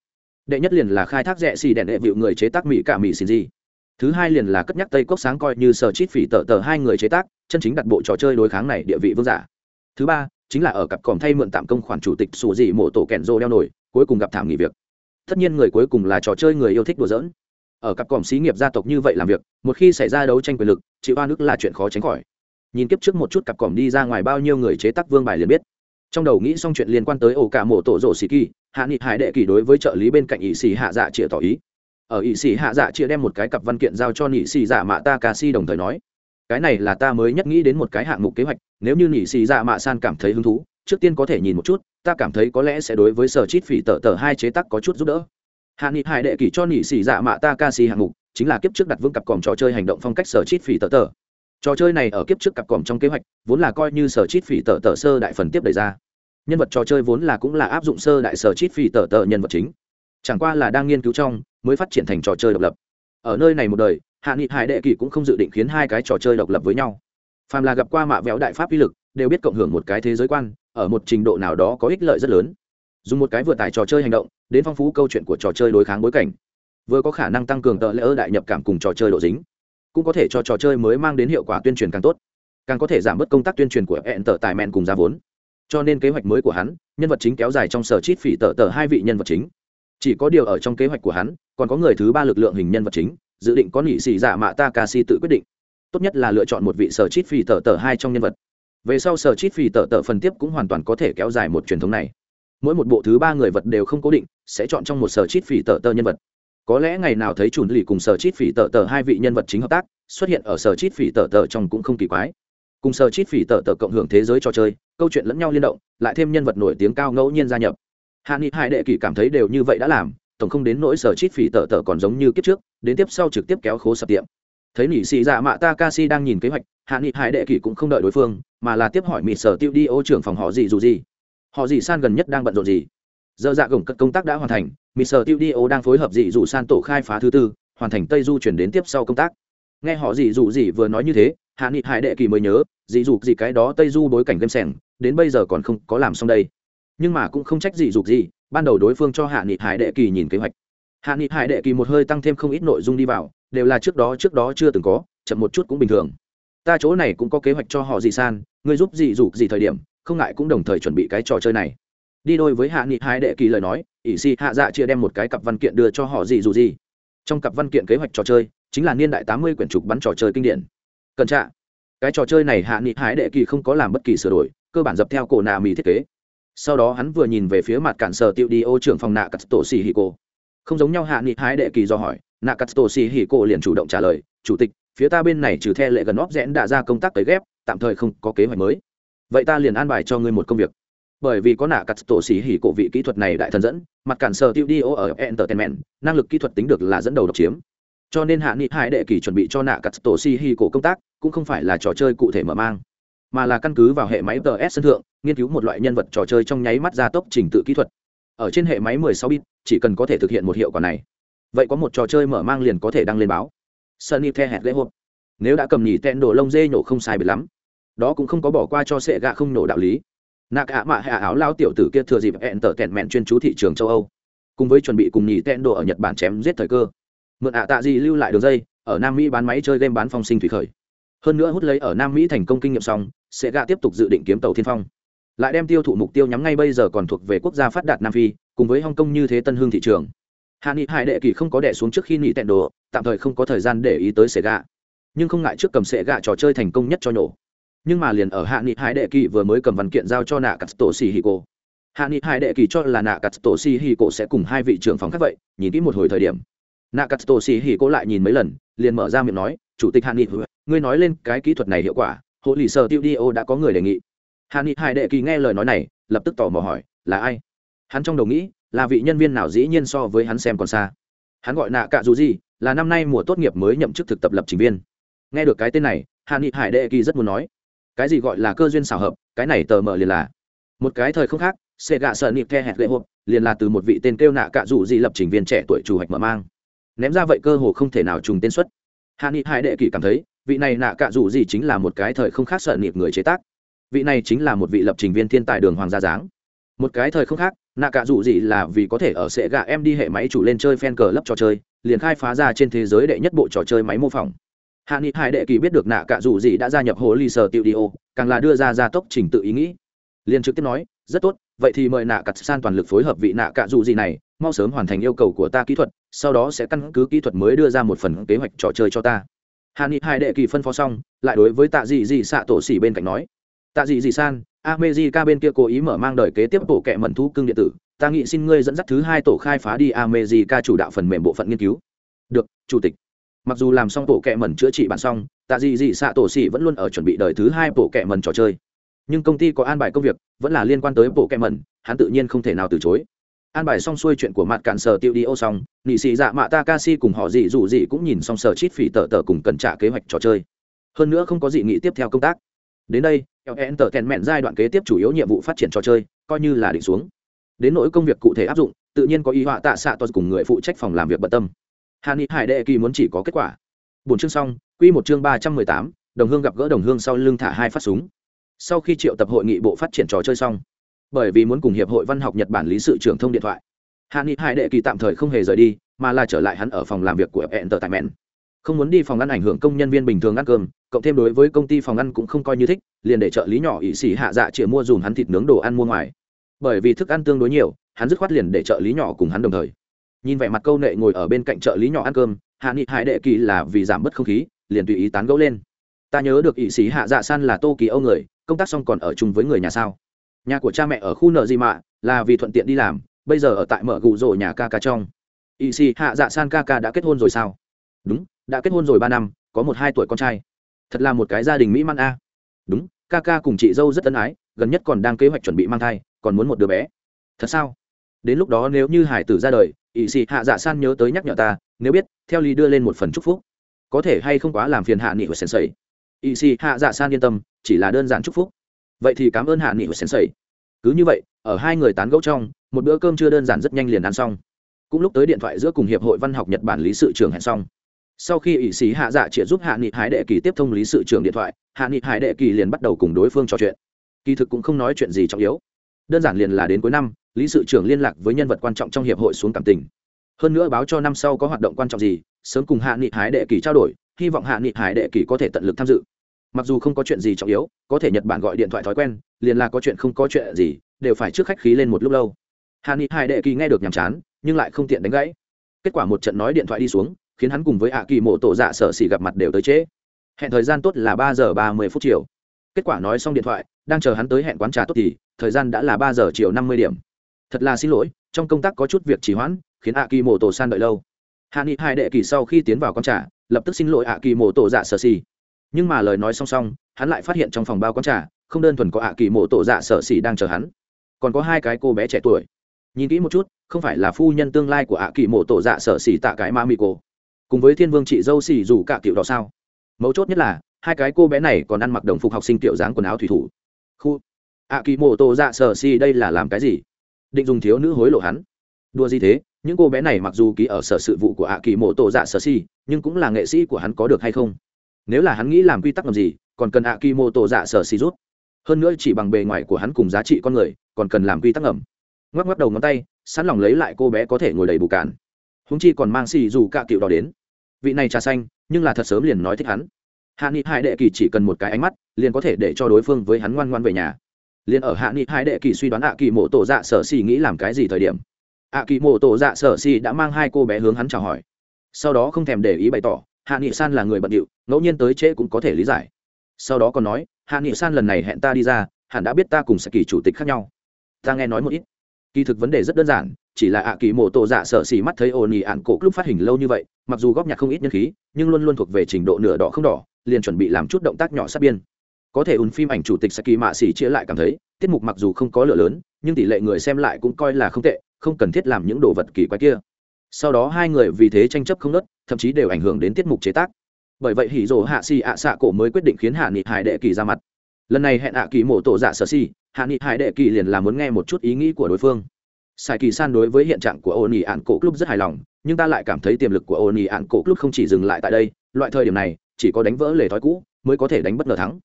Đệ nhất liền là khai thác rẻ xì đèn đệ vịu người chế tác mỹ cả mỹ xin gì. Thứ hai liền là cất nhắc tây cốc sáng coi như sở chít phỉ tờ tờ hai người chế tác, chân chính đặt bộ trò chơi đối kháng này địa vị vương giả. Thứ ba, chính là ở cặp còm thay mượn tạm công khoản chủ tịch sủ dị mộ tổ kẹn rô đeo nổi, cuối cùng gặp thảm nghỉ việc. Tất nhiên người cuối cùng là trò chơi người yêu thích đùa giỡn ở cặp còm xí nghiệp gia tộc như vậy làm việc, một khi xảy ra đấu tranh quyền lực chịu oan ức là chuyện khó tránh khỏi. Nhìn kiếp trước một chút cặp còm đi ra ngoài bao nhiêu người chế tác vương bài liền biết. Trong đầu nghĩ xong chuyện liên quan tới ổ cả mộ tổ rổ xì kỳ, hạ nghị hải đệ kỳ đối với trợ lý bên cạnh ỵ xì hạ dạ chĩa tỏ ý. Ở ỵ sĩ hạ dạ chia đem một cái cặp văn kiện giao cho nhị sĩ dạ mạ ta ca si đồng thời nói, cái này là ta mới nhất nghĩ đến một cái hạng mục kế hoạch, nếu như nhị sĩ dạ mạ san cảm thấy hứng thú, trước tiên có thể nhìn một chút, ta cảm thấy có lẽ sẽ đối với sở chít phỉ tờ tờ hai chế tác có chút giúp đỡ hạ nghị hải đệ kỷ cho nhị sĩ dạ mạ ta ca si hạng mục, chính là kiếp trước đặt vững cặp còm trò chơi hành động phong cách sở chít phỉ tờ tờ trò chơi này ở kiếp trước cặp còm trong kế hoạch, vốn là coi như sở chít phỉ tờ tờ sơ đại phần tiếp đẩy ra. Nhân vật trò chơi vốn là cũng là áp dụng sơ đại sở chít phỉ tờ tờ nhân vật chính. Chẳng qua là đang nghiên cứu trong, mới phát triển thành trò chơi độc lập. Ở nơi này một đời, hạ nghị hải đệ kỷ cũng không dự định khiến hai cái trò chơi độc lập với nhau. Phàm là gặp qua mạ véo đại pháp uy lực, đều biết cộng hưởng một cái thế giới quan, ở một trình độ nào đó có ích lợi rất lớn. Dùng một cái vừa tải trò chơi hành động đến phong phú câu chuyện của trò chơi đối kháng bối cảnh, vừa có khả năng tăng cường tợ lỡ đại nhập cảm cùng trò chơi độ dính, cũng có thể cho trò chơi mới mang đến hiệu quả tuyên truyền càng tốt, càng có thể giảm bớt công tác tuyên truyền của hẹn tờ tài mẹn cùng giá vốn. Cho nên kế hoạch mới của hắn, nhân vật chính kéo dài trong sở chít phỉ tờ tờ hai vị nhân vật chính. Chỉ có điều ở trong kế hoạch của hắn, còn có người thứ ba lực lượng hình nhân vật chính, dự định có nghị sĩ giả mạ ta ca si tự quyết định. Tốt nhất là lựa chọn một vị sở chít phỉ tờ tờ hai trong nhân vật. Về sau sở chít phỉ tờ tờ phần tiếp cũng hoàn toàn có thể kéo dài một truyền thống này mỗi một bộ thứ ba người vật đều không cố định, sẽ chọn trong một sở chít phỉ tờ tờ nhân vật. Có lẽ ngày nào thấy chùn lì cùng sở chít phỉ tờ tờ hai vị nhân vật chính hợp tác, xuất hiện ở sở chít phỉ tờ tờ trong cũng không kỳ quái. Cùng sở chít phỉ tờ tờ cộng hưởng thế giới trò chơi, câu chuyện lẫn nhau liên động, lại thêm nhân vật nổi tiếng cao ngẫu nhiên gia nhập. Hạ nghị hai đệ kỷ cảm thấy đều như vậy đã làm, tổng không đến nỗi sở chít phỉ tờ tờ còn giống như kiếp trước, đến tiếp sau trực tiếp kéo khố sập tiệm. Thấy nỉ xì dạ mạ ta ca si đang nhìn kế hoạch hạ nghị hai đệ kỷ cũng không đợi đối phương, mà là tiếp hỏi mỹ sở tiêu đi ô trưởng phòng họ gì dù gì họ dì san gần nhất đang bận rộn gì? Giờ dạ gồng cất công tác đã hoàn thành mỹ sở tiêu đi ô đang phối hợp dị dù san tổ khai phá thứ tư, hoàn thành tây du chuyển đến tiếp sau công tác. Nghe họ dị dù gì vừa nói như thế, hạ nghị hải đệ kỳ mới nhớ dị dù gì cái đó tây du bối cảnh game sẻng, đến bây giờ còn không có làm xong đây. Nhưng mà cũng không trách dị dục gì ban đầu đối phương cho hạ nghị hải đệ kỳ nhìn kế hoạch. Hạ nghị hải đệ kỳ một hơi tăng thêm không ít nội dung đi vào, đều là trước đó trước đó chưa từng có, chậm một chút cũng bình thường. Ta chỗ này cũng có kế hoạch cho họ dị san, ngươi giúp dị dục gì thời điểm không ngại cũng đồng thời chuẩn bị cái trò chơi này. Đi đôi với hạ nghị hải đệ kỳ lời nói, ỷ si hạ dạ chia đem một cái cặp văn kiện đưa cho họ gì dù gì. Trong cặp văn kiện kế hoạch trò chơi, chính là niên đại tám mươi quyển trục bắn trò chơi kinh điển. Cẩn trạ. Cái trò chơi này hạ nghị hải đệ kỳ không có làm bất kỳ sửa đổi, cơ bản dập theo cổ nạ mì thiết kế. Sau đó hắn vừa nhìn về phía mặt cản sở tiêu đi ô trưởng phòng nạ cắt tổ xì hì cô không giống nhau hạ nghị hái đệ kỳ do hỏi, nạ cắt tổ xì hì cô liền chủ động trả lời, chủ tịch, phía ta bên này trừ theo lệ gần óc rẽn đã ra công tác tới ghép, tạm thời không có kế hoạch mới vậy ta liền an bài cho ngươi một công việc. Bởi vì có nạ cắt tổ xỉ hỉ cổ vị kỹ thuật này đại thần dẫn, mặt cản sở tiêu đi ô ở entertainment, năng lực kỹ thuật tính được là dẫn đầu độc chiếm. Cho nên hạ nghị hải đệ kỳ chuẩn bị cho nạ cắt tổ xỉ hỉ cổ công tác, cũng không phải là trò chơi cụ thể mở mang, mà là căn cứ vào hệ máy ts sân thượng, nghiên cứu một loại nhân vật trò chơi trong nháy mắt gia tốc trình tự kỹ thuật. Ở trên hệ máy 16 bit, chỉ cần có thể thực hiện một hiệu quả này, vậy có một trò chơi mở mang liền có thể đăng lên báo. Sunny the hẹn lễ hộp nếu đã cầm nhỉ tên đồ lông dê nhổ không sai biệt lắm đó cũng không có bỏ qua cho sệ gạ không nổ đạo lý. Nạc ạ mạ hạ áo lao tiểu tử kia thừa dịp hẹn tở tẹn mẹn chuyên chú thị trường châu âu, cùng với chuẩn bị cùng nhỉ tẹn đồ ở nhật bản chém giết thời cơ. Mượn ạ tạ gì lưu lại đường dây, ở nam mỹ bán máy chơi game bán phong sinh thủy khởi. Hơn nữa hút lấy ở nam mỹ thành công kinh nghiệm xong sẽ gạ tiếp tục dự định kiếm tàu thiên phong. Lại đem tiêu thụ mục tiêu nhắm ngay bây giờ còn thuộc về quốc gia phát đạt nam phi, cùng với hong kong như thế tân hương thị trường. Hạ nghị hải đệ kỳ không có đẻ xuống trước khi nghị tẹn đồ, tạm thời không có thời gian để ý tới sệ gạ. Nhưng không ngại trước cầm sệ gạ trò chơi thành công nhất cho nhổ nhưng mà liền ở hạ nghị hải đệ kỳ vừa mới cầm văn kiện giao cho nạ cắt tổ xì hì cổ. Hạ nghị hải đệ kỳ cho là nạ cắt tổ xì hì cổ sẽ cùng hai vị trưởng phòng khác vậy, nhìn kỹ một hồi thời điểm. Nạ cắt tổ xì hì cổ lại nhìn mấy lần, liền mở ra miệng nói, chủ tịch hạ nghị, ngươi nói lên cái kỹ thuật này hiệu quả hộ lì sở tiêu đi ô đã có người đề nghị. Hạ nghị hải đệ kỳ nghe lời nói này, lập tức tò mò hỏi, là ai? Hắn trong đầu nghĩ, là vị nhân viên nào dĩ nhiên so với hắn xem còn xa. Hắn gọi nạ cạ dù gì, là năm nay mùa tốt nghiệp mới nhậm chức thực tập lập trình viên. Nghe được cái tên này, hạ nghị hải đệ kỳ rất muốn nói cái gì gọi là cơ duyên xảo hợp, cái này tờ mờ liền là. Một cái thời không khác xê gạ sợ nịp the hẹt lệ hộp, liền là từ một vị tên kêu nạ cạ rủ gì lập trình viên trẻ tuổi chủ hoạch mở mang. Ném ra vậy cơ hồ không thể nào trùng tên xuất. Hạ nghị hải đệ kỳ cảm thấy, vị này nạ cạ rủ gì chính là một cái thời không khác sợ nịp người chế tác. Vị này chính là một vị lập trình viên thiên tài đường hoàng gia dáng. Một cái thời không khác, nạ cạ rủ gì là vì có thể ở sệ gạ em đi hệ máy chủ lên chơi fan cờ lấp trò chơi, liền khai phá ra trên thế giới đệ nhất bộ trò chơi máy mô phỏng hạ nghị hải đệ kỳ biết được nạ cạ dù gì đã gia nhập hồ ly sở tiêu đi ô, càng là đưa ra gia tốc trình tự ý nghĩ. Liền trực tiếp nói, rất tốt, vậy thì mời nạ cặt san toàn lực phối hợp vị nạ cạ dù gì này, mau sớm hoàn thành yêu cầu của ta kỹ thuật, sau đó sẽ căn cứ kỹ thuật mới đưa ra một phần kế hoạch trò chơi cho ta. Hạ nghị hai đệ kỳ phân phó xong, lại đối với tạ dị dị xạ tổ xỉ bên cạnh nói, tạ dị dị san amejica bên kia cố ý mở mang đời kế tiếp bộ kệ mẩn thu cưng điện tử, ta nghĩ xin ngươi dẫn dắt thứ hai tổ khai phá đi amejica chủ đạo phần mềm bộ phận nghiên cứu. Được, chủ tịch mặc dù làm xong bộ kệ mẩn chữa trị bản xong, tạ dị dị xạ tổ xỉ vẫn luôn ở chuẩn bị đời thứ hai bộ kệ mẩn trò chơi. Nhưng công ty có an bài công việc, vẫn là liên quan tới bộ kệ mẩn, hắn tự nhiên không thể nào từ chối. An bài xong xuôi chuyện của mặt cản sở tiêu đi ô xong, nị sĩ dạ mạ takashi cùng họ dị dù dị cũng nhìn xong sở chít phỉ tờ tờ cùng cần trả kế hoạch trò chơi. Hơn nữa không có dị nghị tiếp theo công tác. Đến đây ln tờ kèn mẹn giai đoạn kế tiếp chủ yếu nhiệm vụ phát triển trò chơi, coi như là định xuống. Đến nỗi công việc cụ thể áp dụng, tự nhiên có ý họa tạ xạ toàn cùng người phụ trách phòng làm việc bận tâm hà nghị hải đệ kỳ muốn chỉ có kết quả. Bốn chương xong, quy một chương ba trăm mười tám, đồng hương gặp gỡ đồng hương sau lưng thả hai phát súng. Sau khi triệu tập hội nghị bộ phát triển trò chơi xong, bởi vì muốn cùng hiệp hội văn học nhật bản lý sự trưởng thông điện thoại hạ nghị hải đệ kỳ tạm thời không hề rời đi, mà là trở lại hắn ở phòng làm việc của hẹn tờ tại mẹn không muốn đi phòng ăn ảnh hưởng công nhân viên bình thường ăn cơm, cộng thêm đối với công ty phòng ăn cũng không coi như thích, liền để trợ lý nhỏ ỵ xỉ hạ dạ chịa mua dùm hắn thịt nướng đồ ăn mua ngoài. Bởi vì thức ăn tương đối nhiều, hắn dứt khoát liền để trợ lý nhỏ cùng hắn đồng thời nhìn vẻ mặt câu nệ ngồi ở bên cạnh trợ lý nhỏ ăn cơm, hạ nghị hải đệ kỳ là vì giảm bớt không khí, liền tùy ý tán gẫu lên. Ta nhớ được ỵ sĩ hạ dạ san là tô kỳ âu người, công tác xong còn ở chung với người nhà sao? Nhà của cha mẹ ở khu nợ gì mạ là vì thuận tiện đi làm, bây giờ ở tại mở gù rổ nhà ca ca trong. Ỵ sĩ hạ dạ san ca ca đã kết hôn rồi sao? Đúng, đã kết hôn rồi ba năm, có một hai tuổi con trai. Thật là một cái gia đình mỹ man a. Đúng, ca ca cùng chị dâu rất ân ái, gần nhất còn đang kế hoạch chuẩn bị mang thai, còn muốn một đứa bé. Thật sao? Đến lúc đó nếu như hải tử ra đời ỵ sĩ hạ dạ san nhớ tới nhắc nhở ta, nếu biết, theo lý đưa lên một phần chúc phúc. Có thể hay không quá làm phiền hạ nghị của sensei. Ỵ sĩ hạ dạ san yên tâm, chỉ là đơn giản chúc phúc. Vậy thì cảm ơn hạ nghị của sensei. Cứ như vậy, ở hai người tán gẫu trong, một bữa cơm chưa đơn giản rất nhanh liền ăn xong. Cũng lúc tới điện thoại giữa cùng hiệp hội văn học nhật bản lý sự trưởng hẹn xong. Sau khi ỵ sĩ hạ dạ chĩa giúp hạ nghị hải đệ kỳ tiếp thông lý sự trưởng điện thoại, hạ nghị hải đệ kỳ liền bắt đầu cùng đối phương trò chuyện. Kỳ thực cũng không nói chuyện gì trọng yếu. Đơn giản liền là đến cuối năm lý sự trưởng liên lạc với nhân vật quan trọng trong hiệp hội xuống cảm tình. Hơn nữa báo cho năm sau có hoạt động quan trọng gì, sớm cùng hạ nghị hải đệ kỳ trao đổi, hy vọng hạ nghị hải đệ kỳ có thể tận lực tham dự. Mặc dù không có chuyện gì trọng yếu, có thể nhật bản gọi điện thoại thói quen, liền là có chuyện không có chuyện gì, đều phải trước khách khí lên một lúc lâu. Hạ nghị hải đệ kỳ nghe được nhàm chán, nhưng lại không tiện đánh gãy. Kết quả một trận nói điện thoại đi xuống, khiến hắn cùng với Hạ kỳ mộ tổ dạ sở xỉ gặp mặt đều tới trễ. Hẹn thời gian tốt là ba giờ ba mươi phút chiều. Kết quả nói xong điện thoại, đang chờ hắn tới hẹn quán trà tốt thì, thời gian đã là ba giờ chiều năm mươi điểm thật là xin lỗi, trong công tác có chút việc trì hoãn, khiến ạ kỳ mộ tổ san đợi lâu. Hạ nghị hai đệ kỳ sau khi tiến vào con trà, lập tức xin lỗi ạ kỳ mộ tổ dạ sở xì nhưng mà lời nói song song, hắn lại phát hiện trong phòng bao quán trà, không đơn thuần có ạ kỳ mộ tổ dạ sở xì đang chờ hắn. Còn có hai cái cô bé trẻ tuổi. Nhìn kỹ một chút, không phải là phu nhân tương lai của ạ kỳ mộ tổ dạ sở xì tạ cái ma mì cổ cùng với thiên vương chị dâu xì dù cả kiểu đó sao? Mấu chốt nhất là, hai cái cô bé này còn ăn mặc đồng phục học sinh kiểu dáng quần áo thủy thủ. Khu. Ạ kỳ mộ tổ dạ sở xì đây là làm cái gì? Định dùng thiếu nữ hối lộ hắn. Đua gì thế? Những cô bé này mặc dù ký ở sở sự vụ của ạ kỳ mộ tổ dạ sở si, nhưng cũng là nghệ sĩ của hắn có được hay không? Nếu là hắn nghĩ làm quy tắc làm gì còn cần ạ kỳ mô tổ dạ sở si rút. Hơn nữa chỉ bằng bề ngoài của hắn cùng giá trị con người còn cần làm quy tắc ngầm. Ngoắc ngoắc đầu ngón tay sẵn lòng lấy lại cô bé có thể ngồi đầy bù cản húng chi còn mang xì dù cạ cựu đó đến. Vị này trà xanh nhưng là thật sớm liền nói thích hắn. Hạ nghị hải đệ kỳ chỉ cần một cái ánh mắt liền có thể để cho đối phương với hắn ngoan ngoan về nhà liền ở hạ nghị hai đệ kỳ suy đoán ạ kỳ mộ tổ dạ sở xì nghĩ làm cái gì thời điểm. Ạ kỳ mộ tổ dạ sở xì đã mang hai cô bé hướng hắn chào hỏi. Sau đó không thèm để ý bày tỏ, hạ nghị san là người bận điệu, ngẫu nhiên tới trễ cũng có thể lý giải. Sau đó còn nói, hạ nghị san lần này hẹn ta đi ra, hẳn đã biết ta cùng sẽ kỳ chủ tịch khác nhau. Ta nghe nói một ít. Kỳ thực vấn đề rất đơn giản, chỉ là ạ kỳ mộ tổ dạ sở xỉ mắt thấy ồn ì ạn cổ lúc phát hình lâu như vậy, mặc dù góp nhặt không ít nhân khí, nhưng luôn luôn thuộc về trình độ nửa đỏ không đỏ, liền chuẩn bị làm chút động tác nhỏ sát biên có thể ùn phim ảnh chủ tịch saki mạ xỉ chia lại cảm thấy tiết mục mặc dù không có lửa lớn nhưng tỷ lệ người xem lại cũng coi là không tệ không cần thiết làm những đồ vật kỳ quái kia. Sau đó hai người vì thế tranh chấp không nớt thậm chí đều ảnh hưởng đến tiết mục chế tác. Bởi vậy hỉ rồ hạ xì ạ xạ cổ mới quyết định khiến hạ nghị hải đệ kỳ ra mặt. Lần này hẹn ạ kỳ mổ tổ dạ sở xì hạ nghị hải đệ kỳ liền là muốn nghe một chút ý nghĩ của đối phương. Sai Kỳ San đối với hiện trạng của Oni ạn Cổ Club rất hài lòng, nhưng ta lại cảm thấy tiềm lực của Oni ạn Cổ Club không chỉ dừng lại tại đây, loại thời điểm này, chỉ có đánh vỡ lề thói cũ mới có thể đánh bất ngờ thắng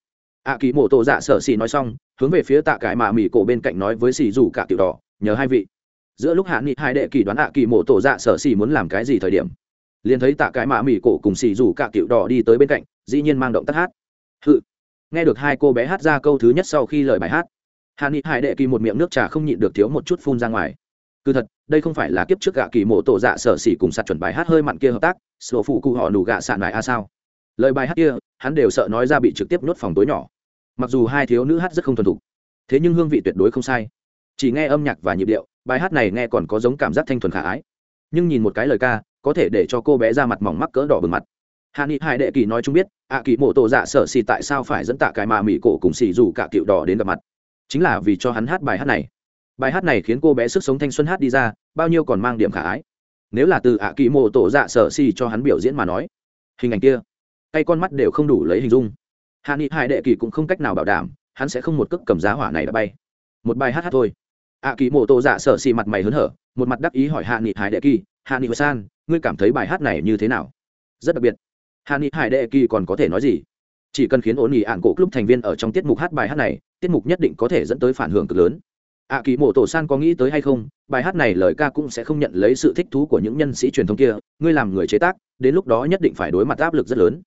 ạ Kỳ Mộ Tổ Dạ Sở xì nói xong, hướng về phía Tạ Cái Mạ mỹ cổ bên cạnh nói với xì dù cả tiểu đỏ, nhờ hai vị. Giữa lúc Hạ Nghị hai đệ kỳ đoán ạ Kỳ Mộ Tổ Dạ Sở xì muốn làm cái gì thời điểm, liền thấy Tạ Cái Mạ mỹ cổ cùng xì dù cả tiểu đỏ đi tới bên cạnh, dĩ nhiên mang động tác hát. Hự. Nghe được hai cô bé hát ra câu thứ nhất sau khi lời bài hát, Hạ Nghị hai đệ kỳ một miệng nước trà không nhịn được thiếu một chút phun ra ngoài cứ thật đây không phải là kiếp trước gạ kỳ mộ tổ dạ sở xỉ cùng sạt chuẩn bài hát hơi mặn kia hợp tác sổ phụ cụ họ nủ gạ sạn bài a sao lời bài hát kia, hắn đều sợ nói ra bị trực tiếp nhốt phòng tối nhỏ. Mặc dù hai thiếu nữ hát rất không thuần thục, thế nhưng hương vị tuyệt đối không sai. Chỉ nghe âm nhạc và nhịp điệu, bài hát này nghe còn có giống cảm giác thanh thuần khả ái. Nhưng nhìn một cái lời ca, có thể để cho cô bé ra mặt mỏng mắc cỡ đỏ bừng mặt. Hạ nghị hải đệ kỳ nói chung biết, ạ kỳ mộ tổ dạ sở xì tại sao phải dẫn tạ cái mà mỹ cổ cùng xì dù cả cựu đỏ đến gặp mặt. Chính là vì cho hắn hát bài hát này. Bài hát này khiến cô bé sức sống thanh xuân hát đi ra, bao nhiêu còn mang điểm khả ái. Nếu là từ ạ kỳ mộ tổ dạ sở xì cho hắn biểu diễn mà nói, hình ảnh kia tay con mắt đều không đủ lấy hình dung. Hạ nghị hải đệ kỳ cũng không cách nào bảo đảm, hắn sẽ không một cước cầm giá hỏa này đã bay. Một bài hát hát thôi. Ạ kỳ mộ tổ dạ sở xì mặt mày hớn hở, một mặt đắc ý hỏi hạ nghị hải đệ kỳ, hạ nghị san, ngươi cảm thấy bài hát này như thế nào? Rất đặc biệt. Hạ nghị hải đệ kỳ còn có thể nói gì? Chỉ cần khiến ổn nghỉ ạn cổ club thành viên ở trong tiết mục hát bài hát này, tiết mục nhất định có thể dẫn tới phản hưởng cực lớn. Ạ kỳ mộ tổ san có nghĩ tới hay không? Bài hát này lời ca cũng sẽ không nhận lấy sự thích thú của những nhân sĩ truyền thông kia, ngươi làm người chế tác, đến lúc đó nhất định phải đối mặt áp lực rất lớn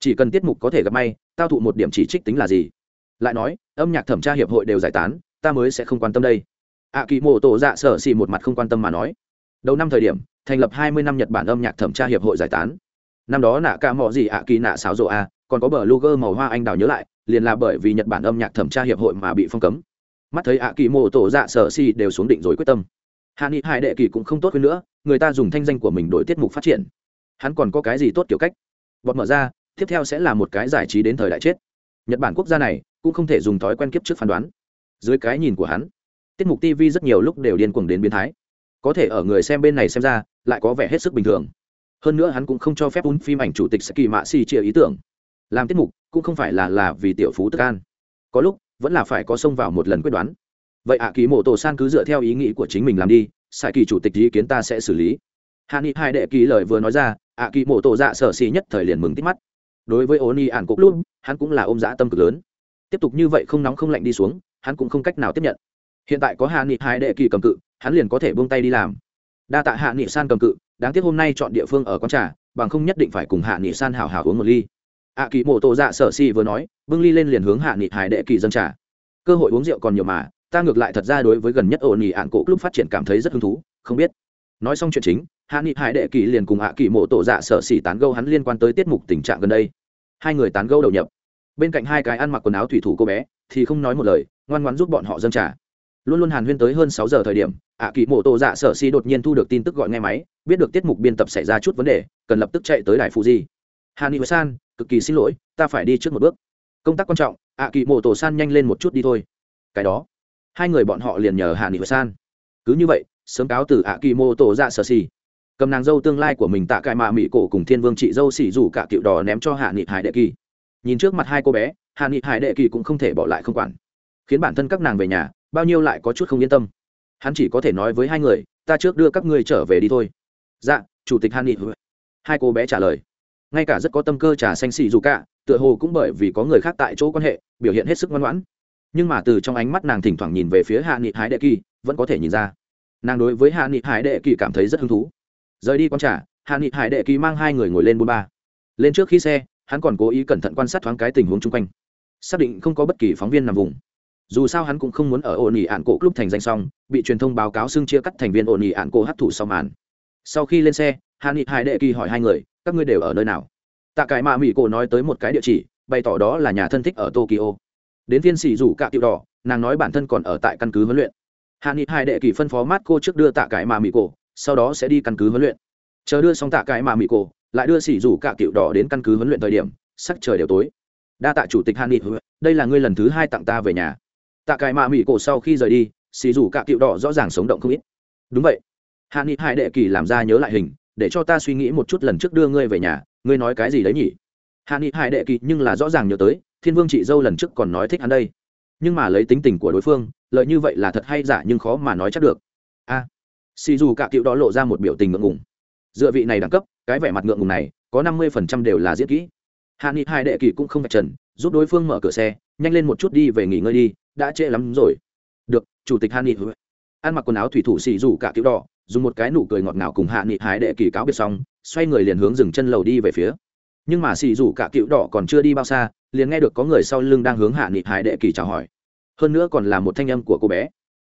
chỉ cần tiết mục có thể gặp may, tao thụ một điểm chỉ trích tính là gì? Lại nói, âm nhạc thẩm tra hiệp hội đều giải tán, ta mới sẽ không quan tâm đây. Ạ kỳ mộ tổ dạ sở xì một mặt không quan tâm mà nói. Đầu năm thời điểm, thành lập hai mươi năm nhật bản âm nhạc thẩm tra hiệp hội giải tán. Năm đó nạ ca mò gì ạ kỳ nạ xáo rộ a, còn có bờ luger màu hoa anh đào nhớ lại, liền là bởi vì nhật bản âm nhạc thẩm tra hiệp hội mà bị phong cấm. Mắt thấy ạ kỳ mộ tổ dạ sở xì đều xuống định rồi quyết tâm. Hạ nghị hải đệ kỳ cũng không tốt hơn nữa, người ta dùng thanh danh của mình đổi tiết mục phát triển. Hắn còn có cái gì tốt kiểu cách? Bọt mở ra tiếp theo sẽ là một cái giải trí đến thời đại chết nhật bản quốc gia này cũng không thể dùng thói quen kiếp trước phán đoán dưới cái nhìn của hắn tiết mục tv rất nhiều lúc đều điên cuồng đến biến thái có thể ở người xem bên này xem ra lại có vẻ hết sức bình thường hơn nữa hắn cũng không cho phép un phim ảnh chủ tịch Saki Mạ Xì chia ý tưởng. Làm tiết mục cũng không phải là là vì tiểu phú tức an. Có lúc vẫn là phải có xông vào một lần quyết đoán. Vậy ạ à, ký mộ tổ san cứ dựa theo ý nghĩ của chính mình làm đi, sai kỳ chủ tịch ý kiến ta sẽ xử lý. Hạ Nghị hai đệ ký lời vừa nói ra, ạ à, kỳ mộ tổ dạ sở xì nhất thời liền mừng tít mắt. Đối với Oni ản cục luôn, hắn cũng là ôm dã tâm cực lớn. Tiếp tục như vậy không nóng không lạnh đi xuống, hắn cũng không cách nào tiếp nhận. Hiện tại có Hạ Nghị hai đệ kỳ cầm cự, hắn liền có thể buông tay đi làm. Đa tạ Hạ Nghị san cầm cự, đáng tiếc hôm nay chọn địa phương ở quán trà bằng không nhất định phải cùng hạ nghị san hào hào uống một ly ạ kỳ mộ tổ dạ sở si vừa nói bưng ly lên liền hướng hạ nghị hải đệ kỳ dân trà cơ hội uống rượu còn nhiều mà ta ngược lại thật ra đối với gần nhất ổn nghị ạn cổ lúc phát triển cảm thấy rất hứng thú không biết nói xong chuyện chính hạ nghị hải đệ kỳ liền cùng hạ kỳ mộ tổ dạ sở xỉ tán gâu hắn liên quan tới tiết mục tình trạng gần đây. Hai người tán gâu đầu nhập. Bên cạnh hai cái ăn mặc quần áo thủy thủ cô bé, thì không nói một lời, ngoan ngoan giúp bọn họ dâng trà. Luôn luôn hàn huyên tới hơn sáu giờ thời điểm ạ kỳ mộ tổ dạ sở si đột nhiên thu được tin tức gọi nghe máy, biết được tiết mục biên tập xảy ra chút vấn đề, cần lập tức chạy tới đài phụ di hà ni san, cực kỳ xin lỗi, ta phải đi trước một bước. Công tác quan trọng ạ kỳ mộ tổ san nhanh lên một chút đi thôi. Cái đó. Hai người bọn họ liền nhờ hà ni san. Cứ như vậy, sớm cáo từ ạ kỳ mộ tổ dạ sở si cầm nàng dâu tương lai của mình tạ cài mạ mỹ cổ cùng thiên vương chị dâu xỉ rủ cả cựu đỏ ném cho hạ nghị hải đệ kỳ. Nhìn trước mặt hai cô bé, hạ nghị hải đệ kỳ cũng không thể bỏ lại không quản. Khiến bản thân các nàng về nhà, bao nhiêu lại có chút không yên tâm. Hắn chỉ có thể nói với hai người, ta trước đưa các ngươi trở về đi thôi. Dạ chủ tịch hạ nghị hai cô bé trả lời. Ngay cả rất có tâm cơ trà xanh xì dù cả, tựa hồ cũng bởi vì có người khác tại chỗ quan hệ, biểu hiện hết sức ngoan ngoãn. Nhưng mà từ trong ánh mắt nàng thỉnh thoảng nhìn về phía hạ nghị hải đệ kỳ, vẫn có thể nhìn ra. Nàng đối với hạ nghị hải đệ kỳ cảm thấy rất hứng thú rời đi q u trà hạ nghị hải đệ kỳ mang hai người ngồi lên bôn ba. Lên trước khi xe, hắn còn cố ý cẩn thận quan sát thoáng cái tình huống chung quanh. Xác định không có bất kỳ phóng viên nằm vùng. Dù sao hắn cũng không muốn ở ổn ỉ ạn cổ club thành danh xong, bị truyền thông báo cáo xưng chia cắt thành viên ổn ỉ ạn cổ hấp thụ sau màn. Sau khi lên xe hạ nghị hải đệ kỳ hỏi hai người, các ngươi đều ở nơi nào? Tạ cải mạ mỹ cổ nói tới một cái địa chỉ, bày tỏ đó là nhà thân thích ở tokyo. Đến viên sĩ rủ cạ tiểu đỏ, nàng nói bản thân còn ở tại căn cứ huấn luyện. Hạ nghị hải đệ kỳ phân phó mát cô trước đưa tạ cải mạ mỹ cổ sau đó sẽ đi căn cứ huấn luyện. Chờ đưa xong tạ cải mạ mỹ cổ lại đưa xỉ rủ cạ cựu đỏ đến căn cứ huấn luyện thời điểm sắc trời đều tối. Đa tạ chủ tịch hàn nghị đây là ngươi lần thứ hai tặng ta về nhà. Tạ cải mạ mỹ cổ sau khi rời đi xỉ rủ cạ cựu đỏ rõ ràng sống động không ít. Đúng vậy. Hàn nghị hải đệ kỳ làm ra nhớ lại hình để cho ta suy nghĩ một chút lần trước đưa ngươi về nhà ngươi nói cái gì đấy nhỉ? Hàn nghị hải đệ kỳ nhưng là rõ ràng nhớ tới thiên vương chị dâu lần trước còn nói thích hắn đây. Nhưng mà lấy tính tình của đối phương lợi như vậy là thật hay giả nhưng khó mà nói chắc được. A. à, xì dù cả cựu đó lộ ra một biểu tình ngượng ngùng. Dựa vị này đẳng cấp, cái vẻ mặt ngượng ngùng này, có năm mươi phần trăm đều là diễn kỹ. Hạ nghị hai đệ kỳ cũng không phải trần, giúp đối phương mở cửa xe, nhanh lên một chút đi về nghỉ ngơi đi, đã trễ lắm rồi. Được, chủ tịch hạ nghị ăn mặc quần áo thủy thủ xì dù cả cựu đỏ dùng một cái nụ cười ngọt ngào cùng hạ nghị hải đệ kỳ cáo biệt xong, xoay người liền hướng dừng chân lầu đi về phía. Nhưng mà xì dù cả cựu đỏ còn chưa đi bao xa, liền nghe được có người sau lưng đang hướng hạ nghị hải đệ kỳ chào hỏi. Hơn nữa còn là một thanh âm của cô bé.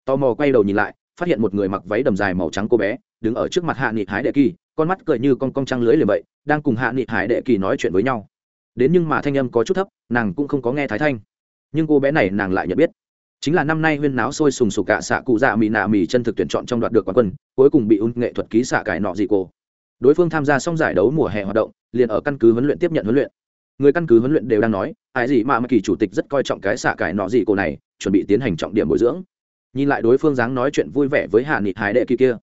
Tò mò quay đầu nhìn lại phát hiện một người mặc váy đầm dài màu trắng cô bé, đứng ở trước mặt hạ nghị hải đệ kỳ, con mắt cười như con cong trăng lưới liềm vậy, đang cùng hạ nghị hải đệ kỳ nói chuyện với nhau. Đến nhưng mà thanh âm có chút thấp, nàng cũng không có nghe thái thanh. Nhưng cô bé này nàng lại nhận biết. Chính là năm nay huyên náo sôi sùng sục cả xạ cụ dạ mì nạ mì chân thực tuyển chọn trong đoạt được quán quân, cuối cùng bị un nghệ thuật ký xạ cải nọ dị cổ. Đối phương tham gia xong giải đấu mùa hè hoạt động, liền ở căn cứ huấn luyện tiếp nhận huấn luyện. Người căn cứ huấn luyện đều đang nói, ai gì mà mà kỳ chủ tịch rất coi trọng cái xạ cải nọ dị cổ này, chuẩn bị tiến hành trọng điểm bồi dưỡng nhìn lại đối phương dáng nói chuyện vui vẻ với hạ nghị hải đệ kỳ kia.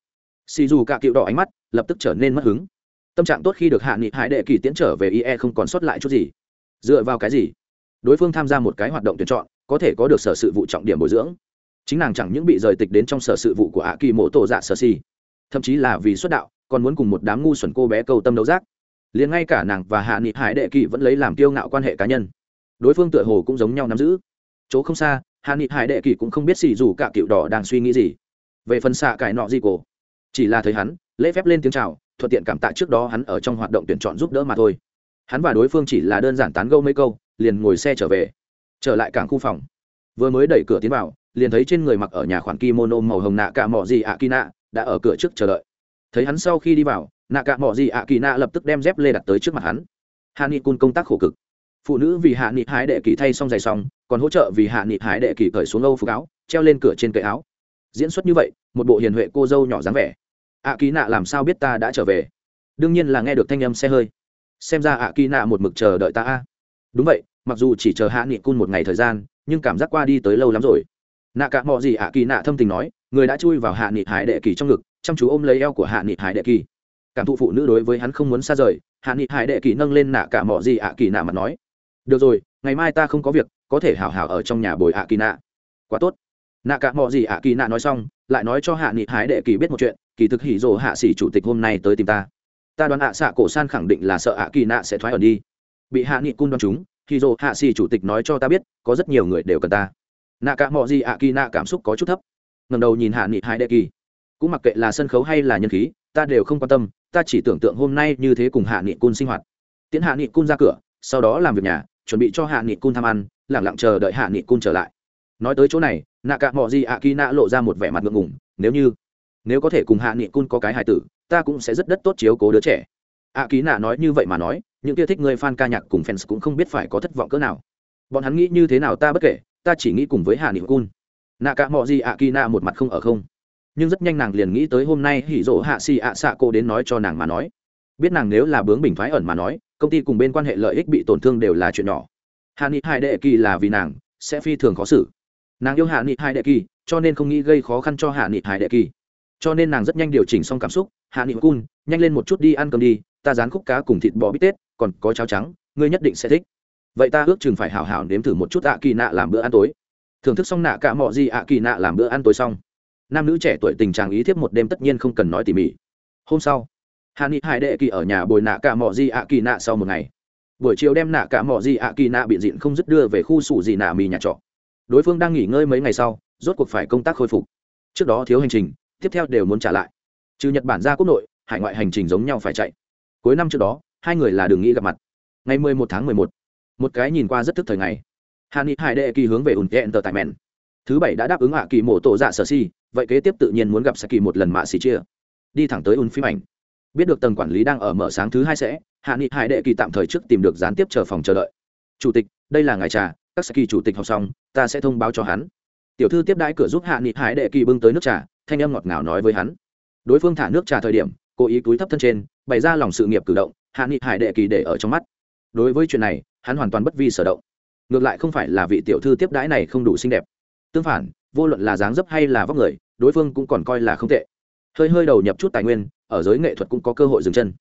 Xì dù cả cựu đỏ ánh mắt lập tức trở nên mất hứng. Tâm trạng tốt khi được hạ nghị hải đệ kỳ tiến trở về ie không còn sót lại chút gì. Dựa vào cái gì? Đối phương tham gia một cái hoạt động tuyển chọn, có thể có được sở sự vụ trọng điểm bồi dưỡng. Chính nàng chẳng những bị rời tịch đến trong sở sự vụ của hạ kỳ mộ tổ dạ sở si thậm chí là vì xuất đạo, còn muốn cùng một đám ngu xuẩn cô bé câu tâm đấu giác. Liền ngay cả nàng và hạ nghị hải đệ kỳ vẫn lấy làm kiêu ngạo quan hệ cá nhân. Đối phương tựa hồ cũng giống nhau nắm giữ. Chỗ không xa hạ nghị hải đệ kỳ cũng không biết xì dù cả cựu đỏ đang suy nghĩ gì. Về phần xạ cải nọ gì cổ, chỉ là thấy hắn, lễ phép lên tiếng chào, thuận tiện cảm tạ trước đó hắn ở trong hoạt động tuyển chọn giúp đỡ mà thôi. Hắn và đối phương chỉ là đơn giản tán gẫu mấy câu, liền ngồi xe trở về, trở lại cảng khu phòng. Vừa mới đẩy cửa tiến vào, liền thấy trên người mặc ở nhà khoản kimono màu hồng nạ cả mỏ gì ạ kỳ nạ đã ở cửa trước chờ đợi. Thấy hắn sau khi đi vào, nạ cả mỏ gì ạ kỳ nạ lập tức đem dép lê đặt tới trước mặt hắn. Hạ ni cun công tác khổ cực phụ nữ vì hạ nghị hái đệ kỳ thay xong giày xong, còn hỗ trợ vì hạ nghị hái đệ kỳ cởi xuống âu phục áo, treo lên cửa trên cậy áo. Diễn xuất như vậy, một bộ hiền huệ cô dâu nhỏ dáng vẻ. Ạ kỳ nạ làm sao biết ta đã trở về? Đương nhiên là nghe được thanh âm xe hơi. Xem ra ạ kỳ nạ một mực chờ đợi ta a. Đúng vậy, mặc dù chỉ chờ hạ nghị cun một ngày thời gian, nhưng cảm giác qua đi tới lâu lắm rồi. Nạ cả mọi gì ạ kỳ nạ thâm tình nói, người đã chui vào hạ nghị hải đệ kỳ trong ngực, chăm chú ôm lấy eo của hạ nghị hải đệ kỳ. Cảm thụ phụ nữ đối với hắn không muốn xa rời, hạ nghị hải đệ kỳ nâng lên nạ cả mọi gì ạ kỳ nạ mà nói được rồi, ngày mai ta không có việc, có thể hảo hảo ở trong nhà bồi ạ kỳ nạ quá tốt. Nạ cả mọi gì ạ kỳ nạ nói xong, lại nói cho hạ nghị hái đệ kỳ biết một chuyện, kỳ thực hỉ rồ hạ sĩ chủ tịch hôm nay tới tìm ta. Ta đoán ạ xạ cổ san khẳng định là sợ ạ kỳ nạ sẽ thoái ẩn đi. Bị hạ nghị cung đoán chúng, hỉ rồ hạ sĩ chủ tịch nói cho ta biết, có rất nhiều người đều cần ta. Nạ cả mọi gì ạ kỳ nạ cảm xúc có chút thấp. Ngầm đầu nhìn hạ nghị hái đệ kỳ. Cũng mặc kệ là sân khấu hay là nhân khí, ta đều không quan tâm, ta chỉ tưởng tượng hôm nay như thế cùng hạ nghị cun sinh hoạt. Tiến hạ nghị cun ra cửa, sau đó làm việc nhà chuẩn bị cho hạ nghị cun tham ăn, lẳng lặng chờ đợi hạ nghị cun trở lại. Nói tới chỗ này nạ cả mọi gì ạ kỳ nạ lộ ra một vẻ mặt ngượng ngùng, nếu như, nếu có thể cùng hạ nghị cun có cái hài tử, ta cũng sẽ rất đất tốt chiếu cố đứa trẻ. Ạ kỳ nạ nói như vậy mà nói, những kia thích người fan ca nhạc cùng fans cũng không biết phải có thất vọng cỡ nào. Bọn hắn nghĩ như thế nào ta bất kể, ta chỉ nghĩ cùng với hạ nghị cun. Nạ cả mọi gì ạ kỳ nạ một mặt không ở không. Nhưng rất nhanh nàng liền nghĩ tới hôm nay hỉ rỗ hạ xì ạ xạ cô đến nói cho nàng mà nói biết nàng nếu là bướng bình phái ẩn mà nói, công ty cùng bên quan hệ lợi ích bị tổn thương đều là chuyện nhỏ. Hạ nghị hai đệ kỳ là vì nàng, sẽ phi thường khó xử. Nàng yêu hạ nghị hai đệ kỳ, cho nên không nghĩ gây khó khăn cho hạ nghị hai đệ kỳ. Cho nên nàng rất nhanh điều chỉnh xong cảm xúc, hạ nghị cun, nhanh lên một chút đi ăn cơm đi, ta dán khúc cá cùng thịt bò bít tết, còn có cháo trắng, ngươi nhất định sẽ thích. Vậy ta ước chừng phải hảo hảo nếm thử một chút ạ kỳ nạ làm bữa ăn tối. Thưởng thức xong nạ cả mọi gì ạ kỳ nạ làm bữa ăn tối xong. Nam nữ trẻ tuổi tình trạng ý thiếp một đêm tất nhiên không cần nói tỉ mỉ. Hôm sau hà ni hải đệ kỳ ở nhà bồi nạ cả mỏ gì ạ kỳ nạ sau một ngày. Buổi chiều đem nạ cả mỏ gì ạ kỳ nạ bị dịn không dứt đưa về khu sủ gì nạ mì nhà trọ. Đối phương đang nghỉ ngơi mấy ngày sau rốt cuộc phải công tác khôi phục. Trước đó thiếu hành trình tiếp theo đều muốn trả lại. Trừ nhật bản ra quốc nội hải ngoại hành trình giống nhau phải chạy. Cuối năm trước đó hai người là đường nghĩ gặp mặt. Ngày 11 tháng 11, một cái nhìn qua rất thức thời ngày. Hà ni hải đệ kỳ hướng về ủn tờ tại mẹn. Thứ bảy đã đáp ứng hạ kỳ mổ tổ dạ sở si vậy kế tiếp tự nhiên muốn gặp Saki một lần mạ xì chia. Đi thẳng tới ùn phim ảnh biết được tầng quản lý đang ở mở sáng thứ hai sẽ, hạ nghị hải đệ kỳ tạm thời trước tìm được gián tiếp chờ phòng chờ đợi. Chủ tịch, đây là ngài trà, các kỳ chủ tịch học xong, ta sẽ thông báo cho hắn. Tiểu thư tiếp đãi cửa giúp hạ nghị hải đệ kỳ bưng tới nước trà, thanh âm ngọt ngào nói với hắn. Đối phương thả nước trà thời điểm, cố ý cúi thấp thân trên, bày ra lòng sự nghiệp cử động, hạ nghị hải đệ kỳ để ở trong mắt. Đối với chuyện này, hắn hoàn toàn bất vi sở động. Ngược lại không phải là vị tiểu thư tiếp đãi này không đủ xinh đẹp. Tương phản, vô luận là dáng dấp hay là vóc người, đối phương cũng còn coi là không tệ hơi hơi đầu nhập chút tài nguyên, ở giới nghệ thuật cũng có cơ hội dừng chân.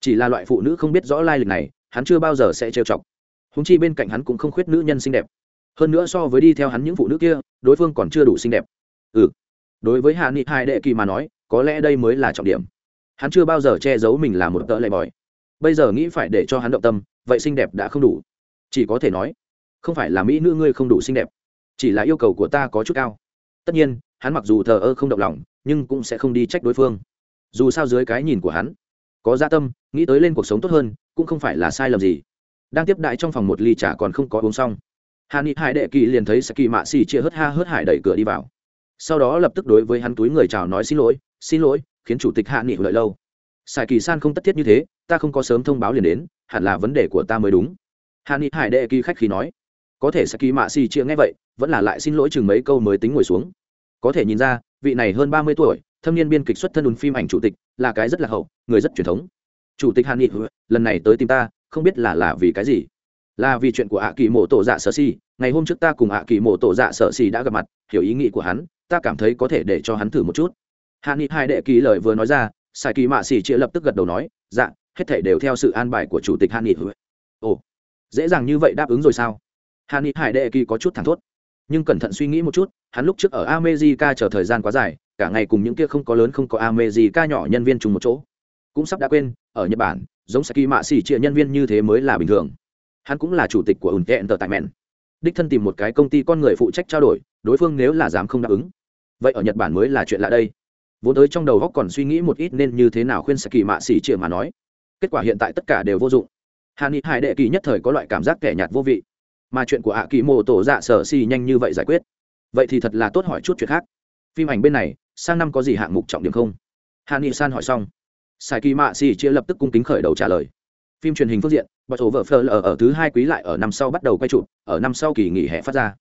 Chỉ là loại phụ nữ không biết rõ lai lịch này, hắn chưa bao giờ sẽ trêu chọc. Húng chi bên cạnh hắn cũng không khuyết nữ nhân xinh đẹp. Hơn nữa so với đi theo hắn những phụ nữ kia, đối phương còn chưa đủ xinh đẹp. Ừ. Đối với hạ nghị hai đệ kỳ mà nói, có lẽ đây mới là trọng điểm. Hắn chưa bao giờ che giấu mình là một tợ lệ bòi. Bây giờ nghĩ phải để cho hắn động tâm, vậy xinh đẹp đã không đủ. Chỉ có thể nói, không phải là mỹ nữ ngươi không đủ xinh đẹp, chỉ là yêu cầu của ta có chút cao tất nhiên, hắn mặc dù thờ ơ không động lòng, nhưng cũng sẽ không đi trách đối phương. Dù sao dưới cái nhìn của hắn, có gia dạ tâm, nghĩ tới lên cuộc sống tốt hơn, cũng không phải là sai lầm gì. Đang tiếp đại trong phòng một ly trà còn không có uống xong hà ni hải đệ kỳ liền thấy saki mạ xì chia hớt ha hớt hải đẩy cửa đi vào. Sau đó lập tức đối với hắn túi người chào nói xin lỗi xin lỗi, khiến chủ tịch hạ nghị lợi lâu. Sài kỳ san không tất thiết như thế, ta không có sớm thông báo liền đến, hẳn là vấn đề của ta mới đúng. Hàn ni hải đệ kỳ khách khí nói có thể saki mạ xì chia nghe vậy, vẫn là lại xin lỗi chừng mấy câu mới tính ngồi xuống. Có thể nhìn ra, vị này hơn ba mươi tuổi, thâm niên biên kịch xuất thân ùn phim ảnh chủ tịch, là cái rất là hậu, người rất truyền thống. Chủ tịch hàn nghị, lần này tới tìm ta, không biết là là vì cái gì? Là vì chuyện của ạ kỳ mộ tổ dạ sở xì, ngày hôm trước ta cùng ạ kỳ mộ tổ dạ sở xì đã gặp mặt, hiểu ý nghĩ của hắn, ta cảm thấy có thể để cho hắn thử một chút. Hàn nghị hai đệ ký lời vừa nói ra sai kỳ mạ xì chia lập tức gật đầu nói dạ hết thể đều theo sự an bài của chủ tịch hàn nghị. Ồ, dễ dàng như vậy đáp ứng rồi sao? Hạ ni hải đệ kỳ có chút thẳng thốt. Nhưng cẩn thận suy nghĩ một chút, hắn lúc trước ở amejica chờ thời gian quá dài, cả ngày cùng những kia không có lớn không có amejica nhỏ nhân viên chung một chỗ. Cũng sắp đã quên, ở nhật bản, giống saki mạ xỉ chia nhân viên như thế mới là bình thường. Hắn cũng là chủ tịch của ùn tệ tại mẹn. Đích thân tìm một cái công ty con người phụ trách trao đổi, đối phương nếu là dám không đáp ứng, vậy ở nhật bản mới là chuyện lạ đây. Vốn tới trong đầu góc còn suy nghĩ một ít nên như thế nào khuyên saki mạ xỉ chia mà nói. Kết quả hiện tại tất cả đều vô dụng. Hàn ni hải đệ kỳ nhất thời có loại cảm giác kẻ nhạt vô vị mà chuyện của hạ kỳ mô tổ dạ sở xì nhanh như vậy giải quyết. Vậy thì thật là tốt hỏi chút chuyện khác. Phim ảnh bên này, sang năm có gì hạng mục trọng điểm không? Hà ni san hỏi xong. Sai kỳ mạ xì chia lập tức cung kính khởi đầu trả lời. Phim truyền hình phương diện bật ổ vợ phơ ở thứ hai quý lại ở năm sau bắt đầu quay chụp, ở năm sau kỳ nghỉ hè phát ra.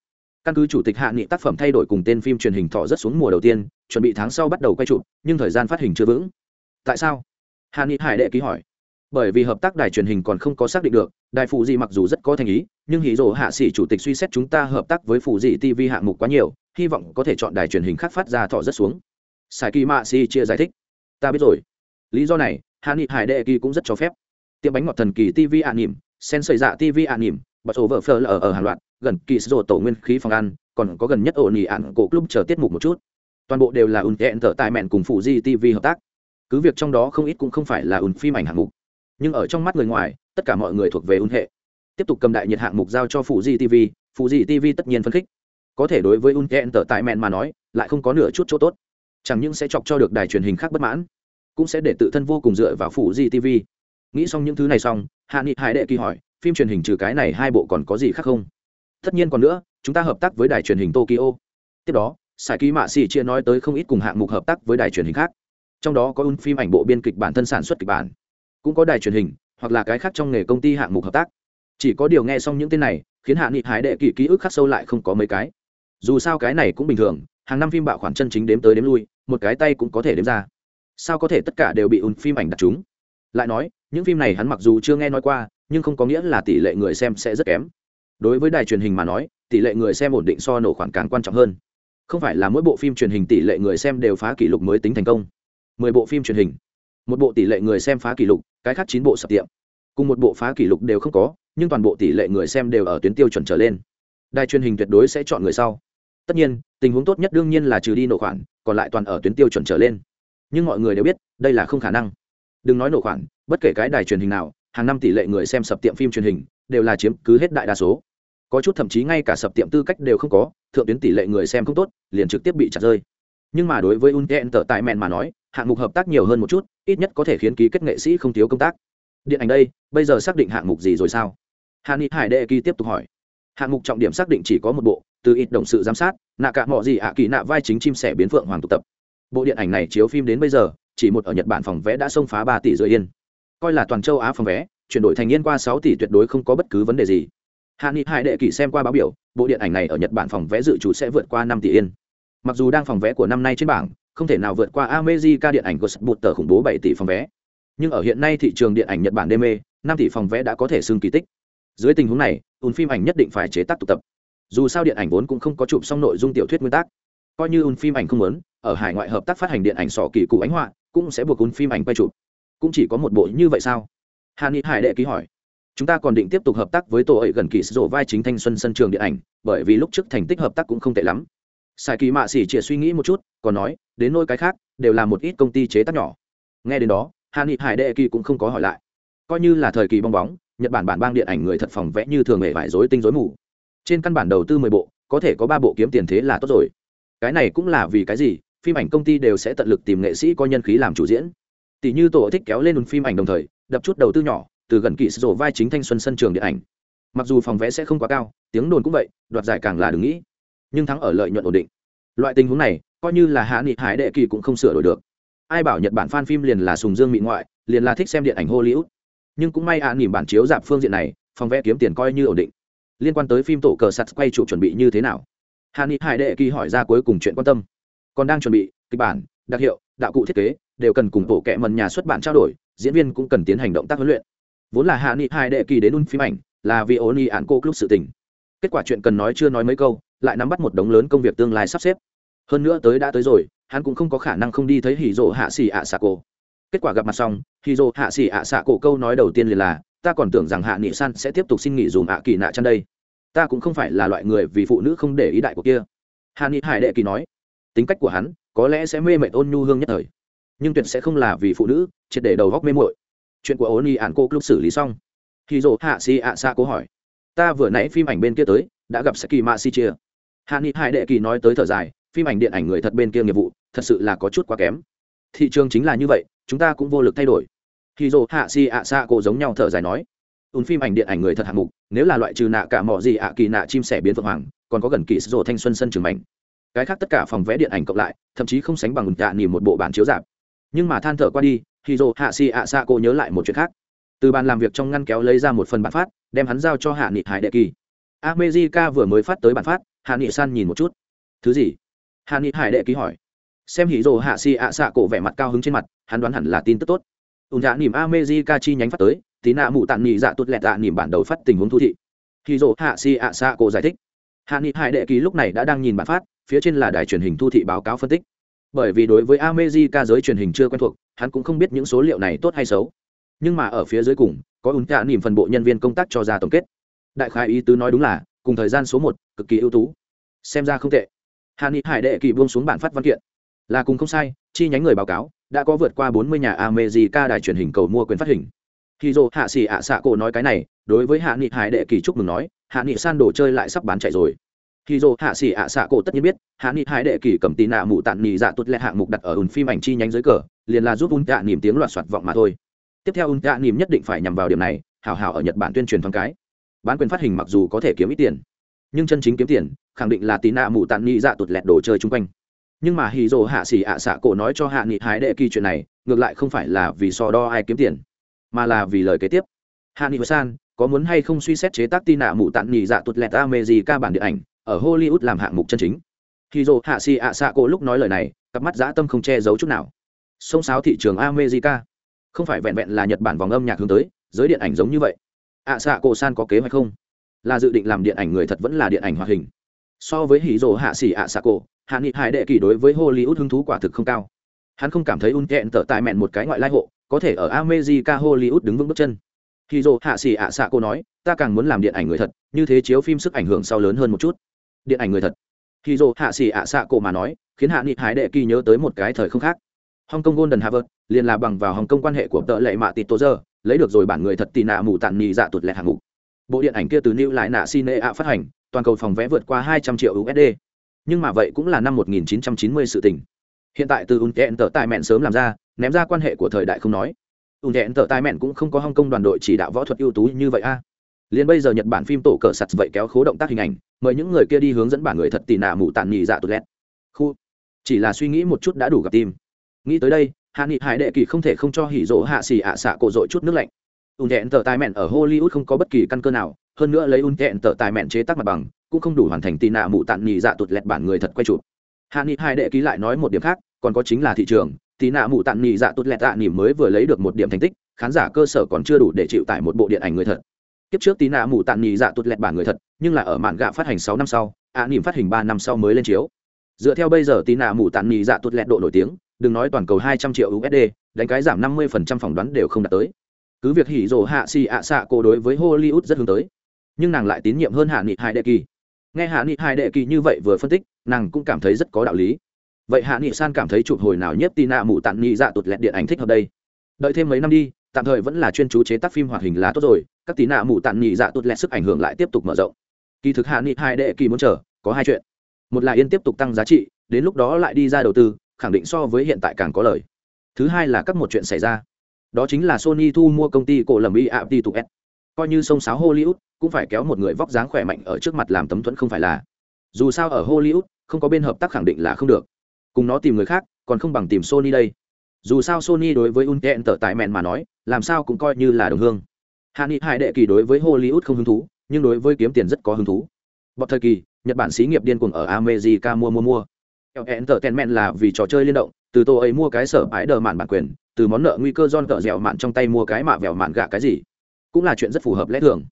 Căn cứ chủ tịch hạ nghị tác phẩm thay đổi cùng tên phim truyền hình thọ rất xuống mùa đầu tiên, chuẩn bị tháng sau bắt đầu quay chụp, nhưng thời gian phát hình chưa vững. Tại sao? Hạ nghị hải đệ ký hỏi bởi vì hợp tác đài truyền hình còn không có xác định được, đài phụ dị mặc dù rất có thành ý, nhưng hí rồ hạ sĩ chủ tịch suy xét chúng ta hợp tác với phụ dị tv hạng mục quá nhiều, hy vọng có thể chọn đài truyền hình khác phát ra thọ rất xuống. Sai kỳ mạ si chia giải thích. Ta biết rồi. Lý do này hạ nghị hải đệ kỳ cũng rất cho phép. Tiệm bánh ngọt thần kỳ tv ạ nỉm, sen sợi dạ tv ạ nỉm, bật ổ vợ phờ ở ở hàng loạt, gần kỳ sổ tổ nguyên khí phòng ăn, còn có gần nhất ổ nỉ ạn cổ club chờ tiết mục một chút. Toàn bộ đều là ùn hẹn thở tại mẹn cùng phụ di tv hợp tác. Cứ việc trong đó không ít cũng không phải là ùn phim ảnh hạng mục nhưng ở trong mắt người ngoài, tất cả mọi người thuộc về Un hệ tiếp tục cầm đại nhiệt hạng mục giao cho phụ di tv phụ di tv tất nhiên phân khích. Có thể đối với Un hẹn tở tại mẹn mà nói, lại không có nửa chút chỗ tốt. Chẳng những sẽ chọc cho được đài truyền hình khác bất mãn, cũng sẽ để tự thân vô cùng dựa vào phụ di tv nghĩ xong những thứ này xong, hạ nghị hải đệ kỳ hỏi, phim truyền hình trừ cái này hai bộ còn có gì khác không? Tất nhiên còn nữa, chúng ta hợp tác với đài truyền hình tokyo. Tiếp đó sài ký mạ xì chia nói tới không ít cùng hạng mục hợp tác với đài truyền hình khác. Trong đó có un phim ảnh bộ biên kịch bản thân sản xuất kịch bản cũng có đài truyền hình, hoặc là cái khác trong nghề công ty hạng mục hợp tác. Chỉ có điều nghe xong những tên này, khiến hạ nghị hải đệ kỳ ký ức khắc sâu lại không có mấy cái. Dù sao cái này cũng bình thường, hàng năm phim bạo khoản chân chính đếm tới đếm lui, một cái tay cũng có thể đếm ra. Sao có thể tất cả đều bị un phim ảnh đặt chúng? Lại nói, những phim này hắn mặc dù chưa nghe nói qua, nhưng không có nghĩa là tỷ lệ người xem sẽ rất kém. Đối với đài truyền hình mà nói, tỷ lệ người xem ổn định so nổ khoản càng quan trọng hơn. Không phải là mỗi bộ phim truyền hình tỷ lệ người xem đều phá kỷ lục mới tính thành công. Mười bộ phim truyền hình một bộ tỷ lệ người xem phá kỷ lục, cái khác chín bộ sập tiệm. Cùng một bộ phá kỷ lục đều không có, nhưng toàn bộ tỷ lệ người xem đều ở tuyến tiêu chuẩn trở lên. Đài truyền hình tuyệt đối sẽ chọn người sau. Tất nhiên, tình huống tốt nhất đương nhiên là trừ đi nổ khoản, còn lại toàn ở tuyến tiêu chuẩn trở lên. Nhưng mọi người đều biết, đây là không khả năng. Đừng nói nổ khoản, bất kể cái đài truyền hình nào, hàng năm tỷ lệ người xem sập tiệm phim truyền hình đều là chiếm cứ hết đại đa số. Có chút thậm chí ngay cả sập tiệm tư cách đều không có, thượng tuyến tỷ lệ người xem không tốt, liền trực tiếp bị chặt rơi. Nhưng mà đối với unten tờ tại mẹn mà nói hạng mục hợp tác nhiều hơn một chút, ít nhất có thể khiến ký kết nghệ sĩ không thiếu công tác. Điện ảnh đây, bây giờ xác định hạng mục gì rồi sao? Hà ni hải đệ kỳ tiếp tục hỏi. Hạng mục trọng điểm xác định chỉ có một bộ, từ ít động sự giám sát, nạ cả mọi gì ạ kỳ nạ vai chính chim sẻ biến phượng hoàng tụ tập. Bộ điện ảnh này chiếu phim đến bây giờ, chỉ một ở nhật bản phòng vé đã xông phá ba tỷ rưỡi yên. Coi là toàn châu á phòng vé, chuyển đổi thành yên qua sáu tỷ tuyệt đối không có bất cứ vấn đề gì. Hạ nghị hải đệ kỷ xem qua báo biểu, bộ điện ảnh này ở nhật bản phòng vé dự trù sẽ vượt qua năm tỷ yên. Mặc dù đang phòng vé của năm nay trên bảng không thể nào vượt qua America điện ảnh của bụt tờ khủng bố bảy tỷ phòng vé. Nhưng ở hiện nay thị trường điện ảnh nhật bản đê mê, năm tỷ phòng vé đã có thể xưng kỳ tích. Dưới tình huống này, ùn phim ảnh nhất định phải chế tác tụ tập. Dù sao điện ảnh vốn cũng không có chụp xong nội dung tiểu thuyết nguyên tác. coi như ùn phim ảnh không muốn, ở hải ngoại hợp tác phát hành điện ảnh sọ kỳ cụ ánh họa, cũng sẽ buộc ùn phim ảnh quay chụp. Cũng chỉ có một bộ như vậy sao? Hàn Nghị hải đệ ký hỏi. Chúng ta còn định tiếp tục hợp tác với tổ ấy gần kỳ sổ vai chính thanh xuân sân trường điện ảnh, bởi vì lúc trước thành tích hợp tác cũng không tệ lắm sai kỳ mạ xỉ chỉ suy nghĩ một chút, còn nói, đến nôi cái khác, đều là một ít công ty chế tác nhỏ. Nghe đến đó hà nghị hải đệ kỳ cũng không có hỏi lại. Coi như là thời kỳ bong bóng, nhật bản bản bang điện ảnh người thật phòng vẽ như thường hề vải dối tinh dối mù. Trên căn bản đầu tư mười bộ, có thể có ba bộ kiếm tiền thế là tốt rồi. Cái này cũng là vì cái gì, phim ảnh công ty đều sẽ tận lực tìm nghệ sĩ có nhân khí làm chủ diễn. Tỷ như tổ thích kéo lên một phim ảnh đồng thời, đập chút đầu tư nhỏ, từ gần kỳ sổ vai chính thanh xuân sân trường điện ảnh. Mặc dù phòng vẽ sẽ không quá cao, tiếng đồn cũng vậy, đoạt giải càng là đừng nghĩ nhưng thắng ở lợi nhuận ổn định. Loại tình huống này coi như là hạ nghị hải đệ kỳ cũng không sửa đổi được. Ai bảo nhật bản fan phim liền là sùng dương mỹ ngoại liền là thích xem điện ảnh hollywood. Nhưng cũng may hạ à, nỉm bản chiếu dạp phương diện này phòng vé kiếm tiền coi như ổn định. Liên quan tới phim tổ cờ sắt quay trụ chuẩn bị như thế nào? Hạ nghị hải đệ kỳ hỏi ra cuối cùng chuyện quan tâm. Còn đang chuẩn bị kịch bản đặc hiệu đạo cụ thiết kế đều cần cùng bộ kệ mần nhà xuất bản trao đổi diễn viên cũng cần tiến hành động tác huấn luyện. Vốn là hạ nghị Hải đệ kỳ đến un phim ảnh là vì ô ni ạn cô lúc sự tình. Kết quả chuyện cần nói chưa nói mấy câu lại nắm bắt một đống lớn công việc tương lai sắp xếp. Hơn nữa tới đã tới rồi, hắn cũng không có khả năng không đi thấy hì dỗ hạ xì ạ xạ cổ. Kết quả gặp mặt xong hì dỗ hạ xì ạ xạ cổ câu nói đầu tiên liền là, ta còn tưởng rằng hạ nghị san sẽ tiếp tục xin nghỉ dùm ạ kỳ nạ chăn đây. Ta cũng không phải là loại người vì phụ nữ không để ý đại của kia. Hạ nghị hải đệ kỳ nói, tính cách của hắn có lẽ sẽ mê mệt ôn nhu hương nhất thời, nhưng tuyệt sẽ không là vì phụ nữ, triệt để đầu góc mê muội. Chuyện của ôn y ạn cô lúc xử lý xong hì dỗ hạ xì ạ xạ cổ hỏi, ta vừa nãy phim ảnh bên kia tới, đã gặp saki ma si chia hạ nghị hải đệ kỳ nói tới thở dài, phim ảnh điện ảnh người thật bên kia nghiệp vụ, thật sự là có chút quá kém. Thị trường chính là như vậy, chúng ta cũng vô lực thay đổi. Khi dồ hạ si ạ xạ cổ giống nhau thở dài nói, ùn phim ảnh điện ảnh người thật hạng mục, nếu là loại trừ nạ cả mỏ gì ạ, kỳ nạ chim sẻ biến vượng hoàng, còn có gần kỳ rồ thanh xuân sân trường mảnh. Cái khác tất cả phòng vé điện ảnh cộng lại, thậm chí không sánh bằng ùn tạ nỉ một bộ bản chiếu giảm. nhưng mà than thở qua đi khi dồ hạ si ạ xạ cổ nhớ lại một chuyện khác. Từ bàn làm việc trong ngăn kéo lấy ra một phần bản phát, đem hắn giao cho hạ nghị hải đệ kỳ. Amejica vừa mới phát tới bản phát hạ nghị san nhìn một chút. Thứ gì? Hạ nghị hải đệ ký hỏi. Xem hỉ rồ hạ si ạ xạ cổ vẻ mặt cao hứng trên mặt, hắn đoán hẳn là tin tức tốt. Ùn dạ nỉm amejica chi nhánh phát tới, tí nạ mụ tàn nhị dạ tốt lẹt dạ nỉm bản đầu phát tình huống thu thị. Hỉ rồ hạ si ạ xạ cổ giải thích. Hạ nghị hải đệ ký lúc này đã đang nhìn bản phát, phía trên là đài truyền hình thu thị báo cáo phân tích. Bởi vì đối với amejica giới truyền hình chưa quen thuộc, hắn cũng không biết những số liệu này tốt hay xấu. Nhưng mà ở phía dưới cùng, có ùn dạ nỉm phần bộ nhân viên công tác cho ra tổng kết. Đại khái ý tứ nói đúng là, cùng thời gian số một cực kỳ ưu tú. Xem ra không tệ. Hà ni hải đệ kỳ buông xuống bản phát văn kiện. Là cùng không sai, chi nhánh người báo cáo, đã có vượt qua bốn mươi nhà amejica đài truyền hình cầu mua quyền phát hình. Khi dồ hạ xỉ ạ xạ cổ nói cái này, đối với hạ nghị hải đệ kỳ chúc mừng nói hạ nghị san đồ chơi lại sắp bán chạy rồi. Khi dồ hạ xỉ ạ xạ cổ tất nhiên biết hạ nghị hải đệ kỳ cầm tì nạ mụ tàn nhì dạ tốt lẹ hạng mục đặt ở ùn phim ảnh chi nhánh dưới cờ, liền là giúp ùn dạ tạ nỉm tiếng loạt soạt vọng mà thôi. Tiếp theo ùn dạ tạ nỉm nhất định phải nhằm vào điểm này hào hào ở nhật bản tuyên truyền thoáng cái. Bán quyền phát hình mặc dù có thể kiếm ít tiền nhưng chân chính kiếm tiền khẳng định là tí nạ mụ tàn nhì dạ tụt lẹt đồ chơi chung quanh. Nhưng mà hì dồ hạ xỉ ạ xạ cổ nói cho hạ nghị hái đệ kỳ chuyện này, ngược lại không phải là vì so đo ai kiếm tiền, mà là vì lời kế tiếp. Hạ nghị san, có muốn hay không suy xét chế tác tin nạ mụ tặng nhì dạ tụt lẹt a mê gì ca bản điện ảnh ở hollywood làm hạng mục chân chính? Hì dồ hạ xỉ ạ xạ cổ lúc nói lời này, cặp mắt dã tâm không che giấu chút nào. Sông sáo thị trường america, không phải vẹn vẹn là nhật bản vòng âm nhạc hướng tới, giới điện ảnh giống như vậy. Ạ xạ cổ san có kế hoạch không? Là dự định làm điện ảnh người thật vẫn là điện ảnh hoạt hình. So với hỉ rồ hạ xỉ ạ xạ cổ, hạ nghị hải đệ kỳ đối với hollywood hứng thú quả thực không cao. Hắn không cảm thấy un kẹn tở tại mẹn một cái ngoại lai hộ có thể ở america hollywood đứng vững bước chân. Hỉ rồ hạ xỉ ạ xạ cổ nói, ta càng muốn làm điện ảnh người thật, như thế chiếu phim sức ảnh hưởng sau lớn hơn một chút. Điện ảnh người thật. Hỉ rồ hạ xỉ ạ xạ cổ mà nói, khiến hạ nghị hải đệ kỳ nhớ tới một cái thời không khác. Hong kong golden harvard liền là bằng vào hong kong quan hệ của tợ lệ mạ tịt giờ, lấy được rồi bản người thật tì nạ mù tàn nhì dạ tụt lẹ hạng mục bộ điện ảnh kia từ new lại nạ à, cine ạ phát hành, toàn cầu phòng vé vượt qua hai trăm triệu usd nhưng mà vậy cũng là năm 1990 sự tình. Hiện tại từ ung tẹn tờ tài mẹn sớm làm ra, ném ra quan hệ của thời đại không nói. Ung tẹn tờ tài mẹn cũng không có hong kong đoàn đội chỉ đạo võ thuật ưu tú như vậy a à. liền bây giờ nhật bản phim tổ cờ sặt vậy kéo khố động tác hình ảnh, mời những người kia đi hướng dẫn bản người thật tì nạ mụ tàn nhì dạ tụt lẹt. Khu. Chỉ là suy nghĩ một chút đã đủ gặp tim. Nghĩ tới đây, hạ nghị hải đệ kỳ không thể không cho hỉ rỗ hạ xì ạ xạ cổ dội chút nước lạnh ùn thẹn tờ tài mẹn ở hollywood không có bất kỳ căn cơ nào, hơn nữa lấy ùn thẹn tờ tài mẹn chế tác mặt bằng, cũng không đủ hoàn thành tì nạ mụ tặn nhì dạ tụt lẹt bản người thật quay chụp. Hạ nghị hai đệ ký lại nói một điểm khác, còn có chính là thị trường, tì nạ mụ tặn nhì dạ tụt lẹt tạ nỉm mới vừa lấy được một điểm thành tích, khán giả cơ sở còn chưa đủ để chịu tại một bộ điện ảnh người thật. Kiếp trước tì nạ mụ tặn nhì dạ tụt lẹt bản người thật, nhưng là ở mạn gạ phát hành sáu năm sau, ạ nỉm phát hình ba năm sau mới lên chiếu. Dựa theo bây giờ tì nạ mụ tặn nhì dạ tụt lẹt độ nổi tiếng, đừng nói toàn cầu hai trăm triệu usd đánh cái giảm năm mươi phần trăm phỏng đoán đều không đạt tới cứ việc hỉ rồ hạ xì ạ xạ cô đối với hollywood rất hướng tới, nhưng nàng lại tín nhiệm hơn hạ nghị hai đệ kỳ. Nghe hạ nghị hai đệ kỳ như vậy vừa phân tích, nàng cũng cảm thấy rất có đạo lý. Vậy hạ nghị san cảm thấy chụp hồi nào nhất tina mụ tặng nghị dạ tụt lẹt điện ảnh thích hợp đây? Đợi thêm mấy năm đi, tạm thời vẫn là chuyên chú chế tác phim hoạt hình là tốt rồi, các tí nạ mụ tặng nghị dạ tụt lẹt sức ảnh hưởng lại tiếp tục mở rộng. Kỳ thực hạ nghị hai đệ kỳ muốn chờ, có hai chuyện. Một là yên tiếp tục tăng giá trị, đến lúc đó lại đi ra đầu tư, khẳng định so với hiện tại càng có lời. Thứ hai là các một chuyện xảy ra đó chính là sony thu mua công ty cổ lầm y ap tục s coi như sông sáo hollywood, cũng phải kéo một người vóc dáng khỏe mạnh ở trước mặt làm tấm thuẫn không phải là. Dù sao ở hollywood, không có bên hợp tác khẳng định là không được. Cùng nó tìm người khác, còn không bằng tìm sony đây. Dù sao sony đối với unten tờ tại mẹn mà nói, làm sao cũng coi như là đồng hương. Hạ nghị hải đệ kỳ đối với hollywood không hứng thú, nhưng đối với kiếm tiền rất có hứng thú. Bọt thời kỳ, nhật bản xí nghiệp điên cuồng ở america mua mua mua. Tở tèn mẹn là vì trò chơi liên động từ tô ấy mua cái sở ái đờ mạn bản quyền, từ món nợ nguy cơ don cỡ dẻo mạn trong tay mua cái mạ vẻo mạn gạ cái gì? Cũng là chuyện rất phù hợp lẽ thường.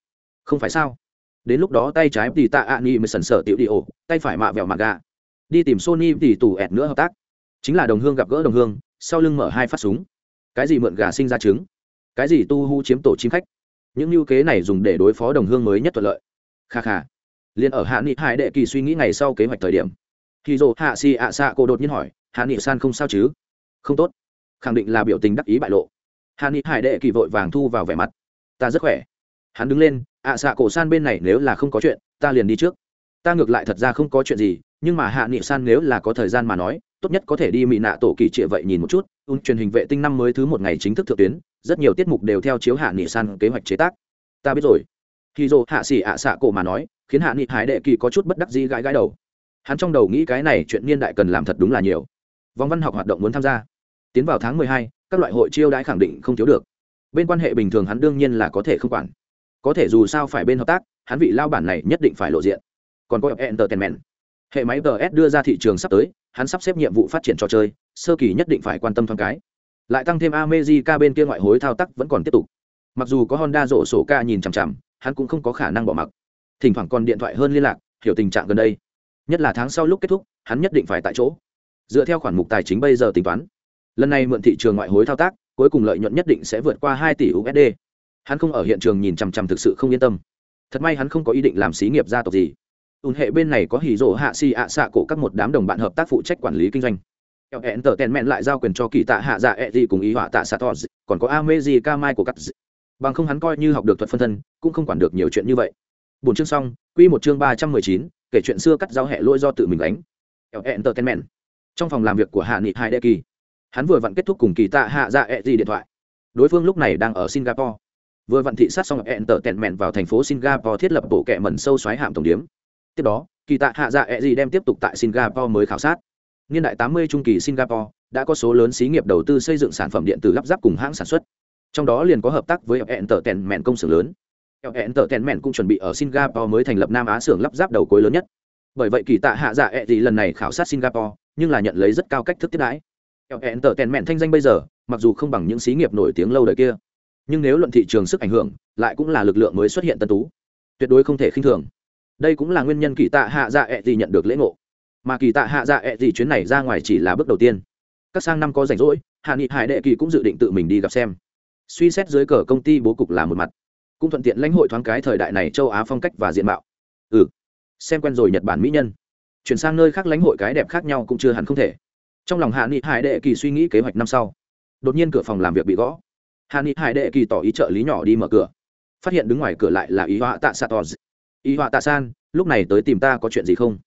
Không phải sao? Đến lúc đó tay trái thì tạ ạ ni mới sần sở tiểu đi ổ, tay phải mạ vẻo mạn gạ. Đi tìm sony thì tủ ẹt nữa hợp tác. Chính là đồng hương gặp gỡ đồng hương, sau lưng mở hai phát súng. Cái gì mượn gà sinh ra trứng? Cái gì tu hu chiếm tổ chim khách? Những lưu kế này dùng để đối phó đồng hương mới nhất thuận lợi. Kha kha. Liền ở hạ nghị hải đệ kỳ suy nghĩ ngày sau kế hoạch thời điểm. Khi dồ hạ si ạ xạ cô đột nhiên hỏi hạ nghị san không sao chứ? Không tốt. Khẳng định là biểu tình đắc ý bại lộ. Hạ nghị hải đệ kỳ vội vàng thu vào vẻ mặt. Ta rất khỏe. Hắn đứng lên, ạ xạ cổ san bên này nếu là không có chuyện, ta liền đi trước. Ta ngược lại thật ra không có chuyện gì, nhưng mà hạ nghị san nếu là có thời gian mà nói, tốt nhất có thể đi mỹ nạ tổ kỳ trịa vậy nhìn một chút. Un truyền hình vệ tinh năm mới thứ một ngày chính thức thượng tuyến, rất nhiều tiết mục đều theo chiếu hạ nghị san kế hoạch chế tác. Ta biết rồi. Khi dô hạ xỉ ạ xạ cổ mà nói, khiến hạ nghị hải đệ kỳ có chút bất đắc dĩ gãi gãi đầu. Hắn trong đầu nghĩ cái này chuyện niên đại cần làm thật đúng là nhiều vòng văn học hoạt động muốn tham gia. Tiến vào tháng mười hai, các loại hội chiêu đãi khẳng định không thiếu được. Bên quan hệ bình thường hắn đương nhiên là có thể không quản. Có thể dù sao phải bên hợp tác, hắn vị lao bản này nhất định phải lộ diện. Còn có entertainment. Hệ máy ts đưa ra thị trường sắp tới, hắn sắp xếp nhiệm vụ phát triển trò chơi, sơ kỳ nhất định phải quan tâm thoáng cái. Lại tăng thêm amejica bên kia ngoại hối thao tác vẫn còn tiếp tục. Mặc dù có honda rổ sổ ca nhìn chằm chằm, hắn cũng không có khả năng bỏ mặc. Thỉnh thoảng còn điện thoại hơn liên lạc, hiểu tình trạng gần đây. Nhất là tháng sau lúc kết thúc, hắn nhất định phải tại chỗ dựa theo khoản mục tài chính bây giờ tính toán, lần này mượn thị trường ngoại hối thao tác, cuối cùng lợi nhuận nhất định sẽ vượt qua hai tỷ usd hắn không ở hiện trường nhìn chằm chằm thực sự không yên tâm. Thật may hắn không có ý định làm xí nghiệp gia tộc gì. Ùn hệ bên này có hỉ rỗ hạ xì ạ xạ cổ các một đám đồng bạn hợp tác phụ trách quản lý kinh doanh. Eo hẹn tờ tèn mẹn lại giao quyền cho kỳ tạ hạ dạ ẹ gì cùng ý họa tạ xạ tỏ còn có ame gì ca mai của cắt bằng không hắn coi như học được thuật phân thân, cũng không quản được nhiều chuyện như vậy. Bốn chương xong, quy một chương ba trăm mười chín, kể chuyện xưa cắt giao hệ lỗi do tự mình đánh eo hẹn tờ tèn mẹn trong phòng làm việc của hạ nghị hai đệ kỳ hắn vừa vặn kết thúc cùng kỳ tạ hạ dạ ẹ gì điện thoại. Đối phương lúc này đang ở singapore. Vừa vặn thị sát xong hẹn tở tèn mẹn vào thành phố singapore thiết lập bộ kẹ mẩn sâu xoáy hạm tổng điếm. Tiếp đó, kỳ tạ hạ dạ ẹ gì đem tiếp tục tại singapore mới khảo sát. Niên đại 80 trung kỳ singapore đã có số lớn xí nghiệp đầu tư xây dựng sản phẩm điện tử lắp ráp cùng hãng sản xuất. Trong đó liền có hợp tác với hẹn tở tèn mẹn công xưởng lớn. Hẹn tở tèn mẹn cũng chuẩn bị ở singapore mới thành lập nam á xưởng lắp ráp đầu cuối lớn nhất. Bởi vậy kỳ tạ hạ dạ ẹ gì lần này khảo sát singapore nhưng là nhận lấy rất cao cách thức tiếp đãi. Hẹn tờ tèn mẹn thanh danh bây giờ, mặc dù không bằng những xí nghiệp nổi tiếng lâu đời kia, nhưng nếu luận thị trường sức ảnh hưởng, lại cũng là lực lượng mới xuất hiện tân tú. Tuyệt đối không thể khinh thường. Đây cũng là nguyên nhân kỳ tạ hạ dạ ẹ gì nhận được lễ ngộ. Mà kỳ tạ hạ dạ ẹ gì chuyến này ra ngoài chỉ là bước đầu tiên. Các sang năm có rảnh rỗi, hạ nghị hải đệ kỳ cũng dự định tự mình đi gặp xem. Suy xét dưới cờ công ty bố cục là một mặt. Cũng thuận tiện lãnh hội thoáng cái thời đại này châu á phong cách và diện mạo. Ừ. Xem quen rồi nhật bản mỹ nhân chuyển sang nơi khác lãnh hội cái đẹp khác nhau cũng chưa hẳn không thể. Trong lòng hạ nghị hải đệ kỳ suy nghĩ kế hoạch năm sau, đột nhiên cửa phòng làm việc bị gõ. Hạ nghị hải đệ kỳ tỏ ý trợ lý nhỏ đi mở cửa. Phát hiện đứng ngoài cửa lại là ý họa tạ s a ý họa tạ san, lúc này tới tìm ta có chuyện gì không?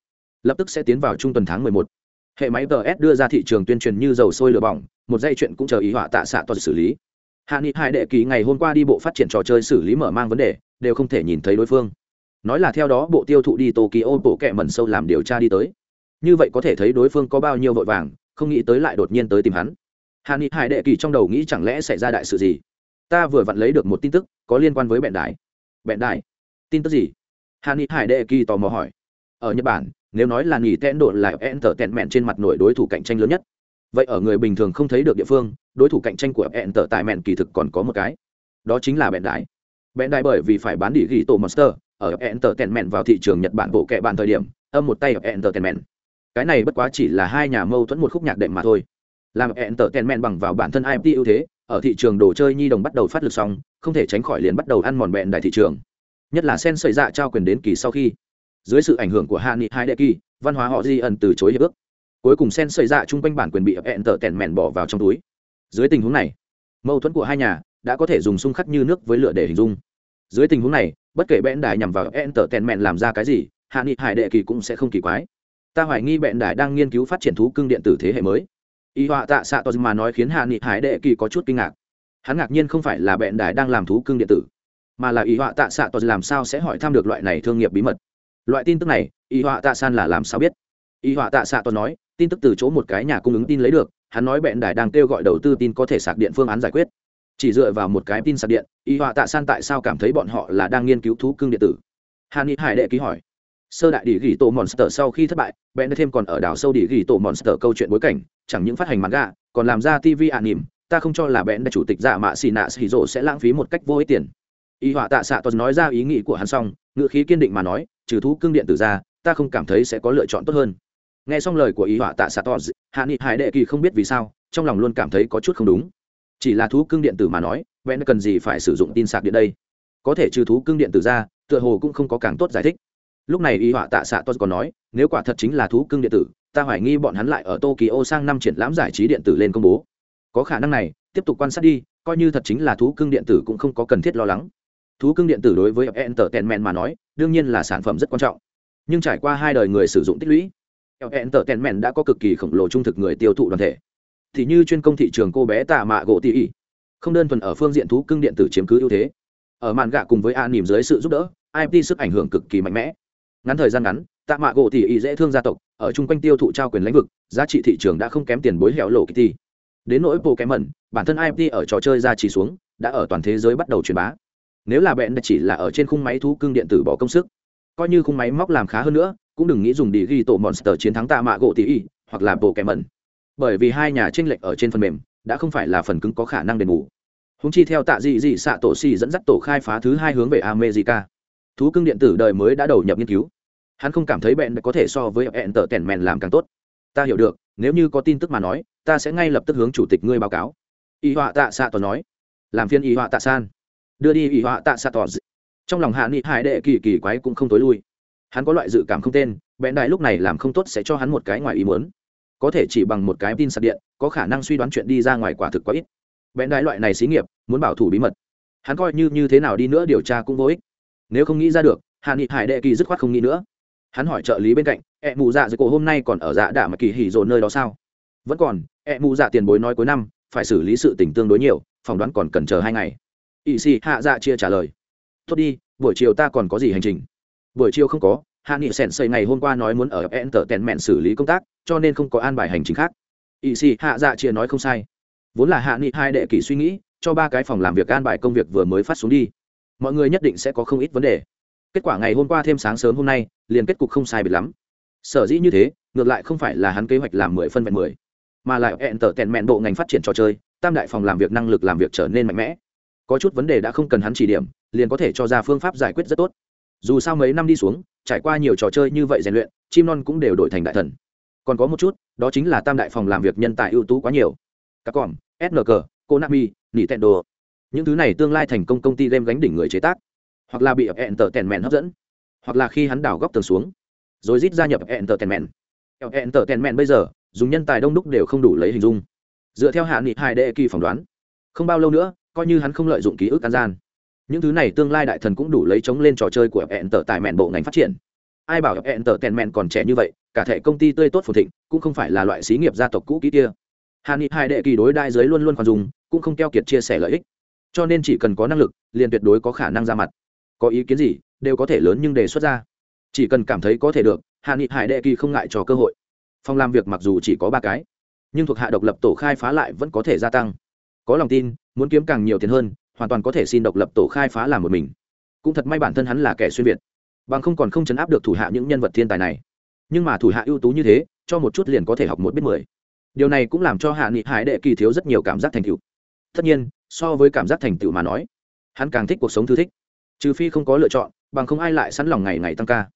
Lập tức sẽ tiến vào trung tuần tháng mười một. Hệ máy ts đưa ra thị trường tuyên truyền như dầu sôi lửa bỏng, một dây chuyện cũng chờ ý họa tạ xạ toàn xử lý. Hạ nghị Hải đệ ký ngày hôm qua đi bộ phát triển trò chơi xử lý mở mang vấn đề, đều không thể nhìn thấy đối phương nói là theo đó bộ tiêu thụ đi tokyo bộ kẹ mẩn sâu làm điều tra đi tới. Như vậy có thể thấy đối phương có bao nhiêu vội vàng, không nghĩ tới lại đột nhiên tới tìm hắn. Hạ ni hải đệ kỳ trong đầu nghĩ chẳng lẽ xảy ra đại sự gì? Ta vừa vặn lấy được một tin tức, có liên quan với bẹn đại bẹn đại tin tức gì? Hạ ni hải đệ kỳ tò mò hỏi. Ở nhật bản, nếu nói là nghỉ tẽn độ lại enter tẹn mẹn trên mặt nổi đối thủ cạnh tranh lớn nhất. Vậy ở người bình thường không thấy được địa phương, đối thủ cạnh tranh của enter tại mẹn kỳ thực còn có một cái. Đó chính là bẹn đại bẹn đại bởi vì phải bán đỉ ghi tổ monster, ở enter vào thị trường nhật bản bộ kệ bản thời điểm, âm một tay ở enter cái này bất quá chỉ là hai nhà mâu thuẫn một khúc nhạc đệm mà thôi. Làm enter bằng vào bản thân imt ưu thế, ở thị trường đồ chơi nhi đồng bắt đầu phát lực xong, không thể tránh khỏi liền bắt đầu ăn mòn bẹn đại thị trường. Nhất là sen xảy ra dạ trao quyền đến kỳ sau khi, dưới sự ảnh hưởng của hạ nghị hai đệ kỳ văn hóa họ di ẩn từ chối hiệp ước. Cuối cùng sen xảy ra dạ chung quanh bản quyền bị hẹn tở tèn mèn bỏ vào trong túi. Dưới tình huống này, mâu thuẫn của hai nhà đã có thể dùng xung khắc như nước với lửa để hình dung dưới tình huống này, bất kể bẽn đài nhằm vào enter tở tèn mèn làm ra cái gì, hạ nghị hải đệ kỳ cũng sẽ không kỳ quái. Ta hoài nghi bẽn đài đang nghiên cứu phát triển thú cưng điện tử thế hệ mới. Y họa tạ xạ tos mà nói khiến hạ nghị hải đệ kỳ có chút kinh ngạc. Hắn ngạc nhiên không phải là bẽn đài đang làm thú cưng điện tử, mà là y họa tạ xạ tos làm sao sẽ hỏi thăm được loại này thương nghiệp bí mật. Loại tin tức này, y họa tạ san là làm sao biết? Y họa tạ xạ tos nói, tin tức từ chỗ một cái nhà cung ứng tin lấy được, hắn nói bẹn đài đang kêu gọi đầu tư tin có thể sạc điện phương án giải quyết chỉ dựa vào một cái tin sạc điện, y họa tạ san tại sao cảm thấy bọn họ là đang nghiên cứu thú cưng điện tử? Hàn nghị hải đệ ký hỏi. Sơ đại đỉ ghi tổ monster sau khi thất bại, bèn thêm còn ở đảo sâu đỉ ghi tổ monster câu chuyện bối cảnh, chẳng những phát hành manga, còn làm ra tv ạ nỉm, ta không cho là bèn chủ tịch giả mạ xì nạ xì rộ sẽ lãng phí một cách vô ích tiền. Y họa tạ xạ tuần nói ra ý nghĩ của hắn xong ngự khí kiên định mà nói, trừ thú cưng điện tử ra, ta không cảm thấy sẽ có lựa chọn tốt hơn. Nghe xong lời của ý họa tạ xạ tuần hạ nghị hải đệ kỳ không biết vì sao, trong lòng luôn cảm thấy có chút không đúng chỉ là thú cưng điện tử mà nói vẽn cần gì phải sử dụng tin sạc điện đây? Có thể trừ thú cưng điện tử ra, tựa hồ cũng không có càng tốt giải thích. Lúc này y họa tạ xạ tos còn nói, nếu quả thật chính là thú cưng điện tử, ta hoài nghi bọn hắn lại ở tokyo sang năm triển lãm giải trí điện tử lên công bố. Có khả năng này, tiếp tục quan sát đi, coi như thật chính là thú cưng điện tử cũng không có cần thiết lo lắng. Thú cưng điện tử đối với entertainment mà nói, đương nhiên là sản phẩm rất quan trọng. Nhưng trải qua hai đời người sử dụng tích lũy entertainment đã có cực kỳ khổng lồ trung thực người tiêu thụ đoàn thể thì như chuyên công thị trường cô bé tạ mạ gỗ tỉ không đơn thuần ở phương diện thú cưng điện tử chiếm cứ ưu thế. Ở màn gạ cùng với an nỉm dưới sự giúp đỡ ip sức ảnh hưởng cực kỳ mạnh mẽ. Ngắn thời gian ngắn, tạ mạ gỗ tỉ ỉ dễ thương gia tộc, ở chung quanh tiêu thụ trao quyền lãnh vực, giá trị thị trường đã không kém tiền bối hẻo lộ kitty đến nỗi bộ kém mẩn bản thân ip ở trò chơi ra chỉ xuống, đã ở toàn thế giới bắt đầu truyền bá. Nếu là bẹn chỉ là ở trên khung máy thú cưng điện tử bỏ công sức, coi như khung máy móc làm khá hơn nữa, cũng đừng nghĩ dùng đi ghi tổ monster chiến thắng tạ mạ gỗ tỷ ỉ, hoặc là bộ kém mẩn bởi vì hai nhà tranh lệch ở trên phần mềm, đã không phải là phần cứng có khả năng đền bù. Húng chi theo tạ dị dị xạ tổ xì dẫn dắt tổ khai phá thứ hai hướng về america. Thú cưng điện tử đời mới đã đầu nhập nghiên cứu. Hắn không cảm thấy bẹn có thể so với hẹn tờ tèn mèn làm càng tốt. Ta hiểu được, nếu như có tin tức mà nói, ta sẽ ngay lập tức hướng chủ tịch ngươi báo cáo. Y họa tạ xạ tòa nói. Làm phiên y họa tạ san. Đưa đi y họa tạ xạ tòa trong lòng hạ nghị hải đệ kỳ kỳ quái cũng không tối lui. Hắn có loại dự cảm không tên, bẹn đại lúc này làm không tốt sẽ cho hắn một cái ngoài ý muốn có thể chỉ bằng một cái tin sạc điện, có khả năng suy đoán chuyện đi ra ngoài quả thực quá ít. Bẹn đại loại này xí nghiệp, muốn bảo thủ bí mật. Hắn coi như như thế nào đi nữa điều tra cũng vô ích. Nếu không nghĩ ra được hạ nghị hải đệ kỳ dứt khoát không nghĩ nữa. Hắn hỏi trợ lý bên cạnh, ẹ mù dạ dưới cổ hôm nay còn ở dạ đạ mà kỳ hỉ dồn nơi đó sao? Vẫn còn, ẹ mù dạ tiền bối nói cuối năm, phải xử lý sự tình tương đối nhiều, phỏng đoán còn cần chờ hai ngày. Ỵ xì hạ dạ chia trả lời, tốt đi, buổi chiều ta còn có gì hành trình? Buổi chiều không có hạ nghị sèn xây ngày hôm qua nói muốn ở enter tèn mẹn xử lý công tác, cho nên không có an bài hành trình khác. Ỵ xì hạ dạ chia nói không sai. Vốn là hạ nghị hai đệ kỷ suy nghĩ, cho ba cái phòng làm việc an bài công việc vừa mới phát xuống đi. Mọi người nhất định sẽ có không ít vấn đề. Kết quả ngày hôm qua thêm sáng sớm hôm nay, liền kết cục không sai biệt lắm. Sở dĩ như thế, ngược lại không phải là hắn kế hoạch làm mười phân vẹn mười, mà lại hẹn tở tèn mẹn bộ ngành phát triển trò chơi, tam đại phòng làm việc năng lực làm việc trở nên mạnh mẽ. Có chút vấn đề đã không cần hắn chỉ điểm, liền có thể cho ra phương pháp giải quyết rất tốt dù sao mấy năm đi xuống, trải qua nhiều trò chơi như vậy rèn luyện, chim non cũng đều đổi thành đại thần. Còn có một chút, đó chính là tam đại phòng làm việc nhân tài ưu tú quá nhiều. Các còn sng konami, nintendo. Những thứ này tương lai thành công công ty game gánh đỉnh người chế tác. Hoặc là bị hẹn tờ tèn mèn hấp dẫn. Hoặc là khi hắn đảo góc tường xuống. Rồi rít gia nhập hẹn tờ tèn mèn hẹn tờ tèn mèn bây giờ, dùng nhân tài đông đúc đều không đủ lấy hình dung. Dựa theo hạ nghị hai đệ kỳ phỏng đoán. Không bao lâu nữa, coi như hắn không lợi dụng ký ức an gian những thứ này tương lai đại thần cũng đủ lấy chống lên trò chơi của hẹn tờ tài mẹn bộ ngành phát triển. Ai bảo hẹn tờ tèn mẹn còn trẻ như vậy, cả thể công ty tươi tốt phồn thịnh, cũng không phải là loại xí nghiệp gia tộc cũ kỹ kia. Hà ni hai đệ kỳ đối đại giới luôn luôn còn dùng cũng không keo kiệt chia sẻ lợi ích. Cho nên chỉ cần có năng lực, liền tuyệt đối có khả năng ra mặt. Có ý kiến gì, đều có thể lớn nhưng đề xuất ra. Chỉ cần cảm thấy có thể được hạ nghị hải đệ kỳ không ngại cho cơ hội. Phòng làm việc mặc dù chỉ có ba cái, nhưng thuộc hạ độc lập tổ khai phá lại vẫn có thể gia tăng. Có lòng tin, muốn kiếm càng nhiều tiền hơn hoàn toàn có thể xin độc lập tổ khai phá làm một mình. Cũng thật may bản thân hắn là kẻ xuyên việt, bằng không còn không chấn áp được thủ hạ những nhân vật thiên tài này. Nhưng mà thủ hạ ưu tú như thế, cho một chút liền có thể học một biết mười. Điều này cũng làm cho hạ nghị hải đệ kỳ thiếu rất nhiều cảm giác thành tựu. Tất nhiên, so với cảm giác thành tựu mà nói, hắn càng thích cuộc sống thư thích. Trừ phi không có lựa chọn, bằng không ai lại sẵn lòng ngày ngày tăng ca.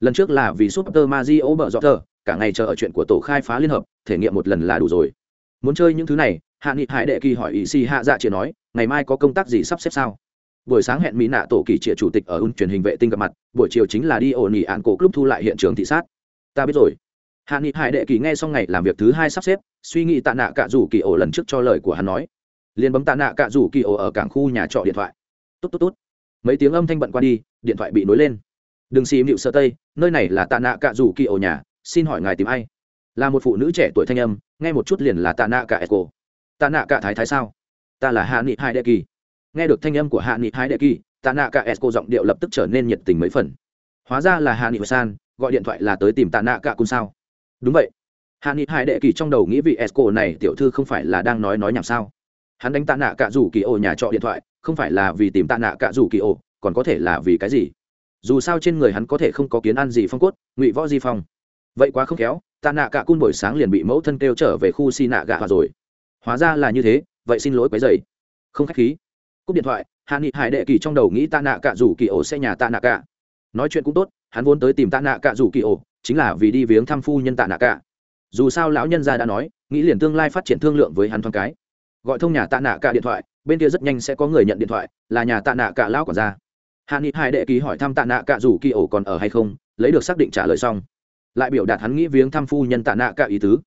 Lần trước là vì super mario bợ dọ tờ cả ngày chờ ở chuyện của tổ khai phá liên hợp, thể nghiệm một lần là đủ rồi. Muốn chơi những thứ này, hạ nghị hải đệ kỳ hỏi ý si hạ dạ chỉ nói ngày mai có công tác gì sắp xếp sao? Buổi sáng hẹn mỹ nạ tổ kỳ trịa chủ tịch ở un truyền hình vệ tinh gặp mặt, buổi chiều chính là đi ổn nghỉ ạn cổ club thu lại hiện trường thị sát. Ta biết rồi. Hạ nghị hải đệ kỳ nghe xong ngày làm việc thứ hai sắp xếp, suy nghĩ tạ nạ cạ rủ kỳ ổ lần trước cho lời của hắn nói. Liền bấm tạ nạ cạ rủ kỳ ổ ở cảng khu nhà trọ điện thoại. Tốt tốt tốt. Mấy tiếng âm thanh bận qua đi, điện thoại bị nối lên. Đừng xì mịu sơ tây, nơi này là tạ nạ cạ rủ kỳ ổ nhà, xin hỏi ngài tìm ai? Là một phụ nữ trẻ tuổi thanh âm, nghe một chút liền là tạ nạ cạ eco. Tạ nạ cạ thái thái sao? Ta là hạ nghị hai đệ kỳ. Nghe được thanh âm của hạ nghị hai đệ kỳ, tạ nạ cả Esco giọng điệu lập tức trở nên nhiệt tình mấy phần. Hóa ra là hạ nghị san, gọi điện thoại là tới tìm tạ nạ cả cùng sao? Đúng vậy. Hạ nghị hai đệ kỳ trong đầu nghĩ vị esco này tiểu thư không phải là đang nói nói nhảm sao? Hắn đánh tạ nạ cả rủ kỳ ổ nhà trọ điện thoại, không phải là vì tìm tạ nạ cả rủ kỳ ổ còn có thể là vì cái gì? Dù sao trên người hắn có thể không có kiến ăn gì phong cốt, ngụy võ di phong. Vậy quá không khéo, tạ nạ cả cun buổi sáng liền bị mẫu thân kêu trở về khu xi nạ gạ rồi. Hóa ra là như thế vậy xin lỗi quấy dày không khách khí. Cúp điện thoại, hạ nghị hải đệ kỳ trong đầu nghĩ tạ nạ cả rủ kỳ ổ xe nhà tạ nạ cả nói chuyện cũng tốt, hắn vốn tới tìm tạ nạ cả rủ kỳ ổ, chính là vì đi viếng thăm phu nhân tạ nạ cả dù sao lão nhân gia đã nói, nghĩ liền tương lai phát triển thương lượng với hắn thoáng cái. Gọi thông nhà tạ nạ cả điện thoại, bên kia rất nhanh sẽ có người nhận điện thoại, là nhà tạ nạ cả lão quản gia. Hạ nghị hải đệ kỳ hỏi thăm tạ nạ cả rủ kỳ ổ còn ở hay không, lấy được xác định trả lời xong. Lại biểu đạt hắn nghĩ viếng thăm phu nhân tạ nạ cả ý tứ.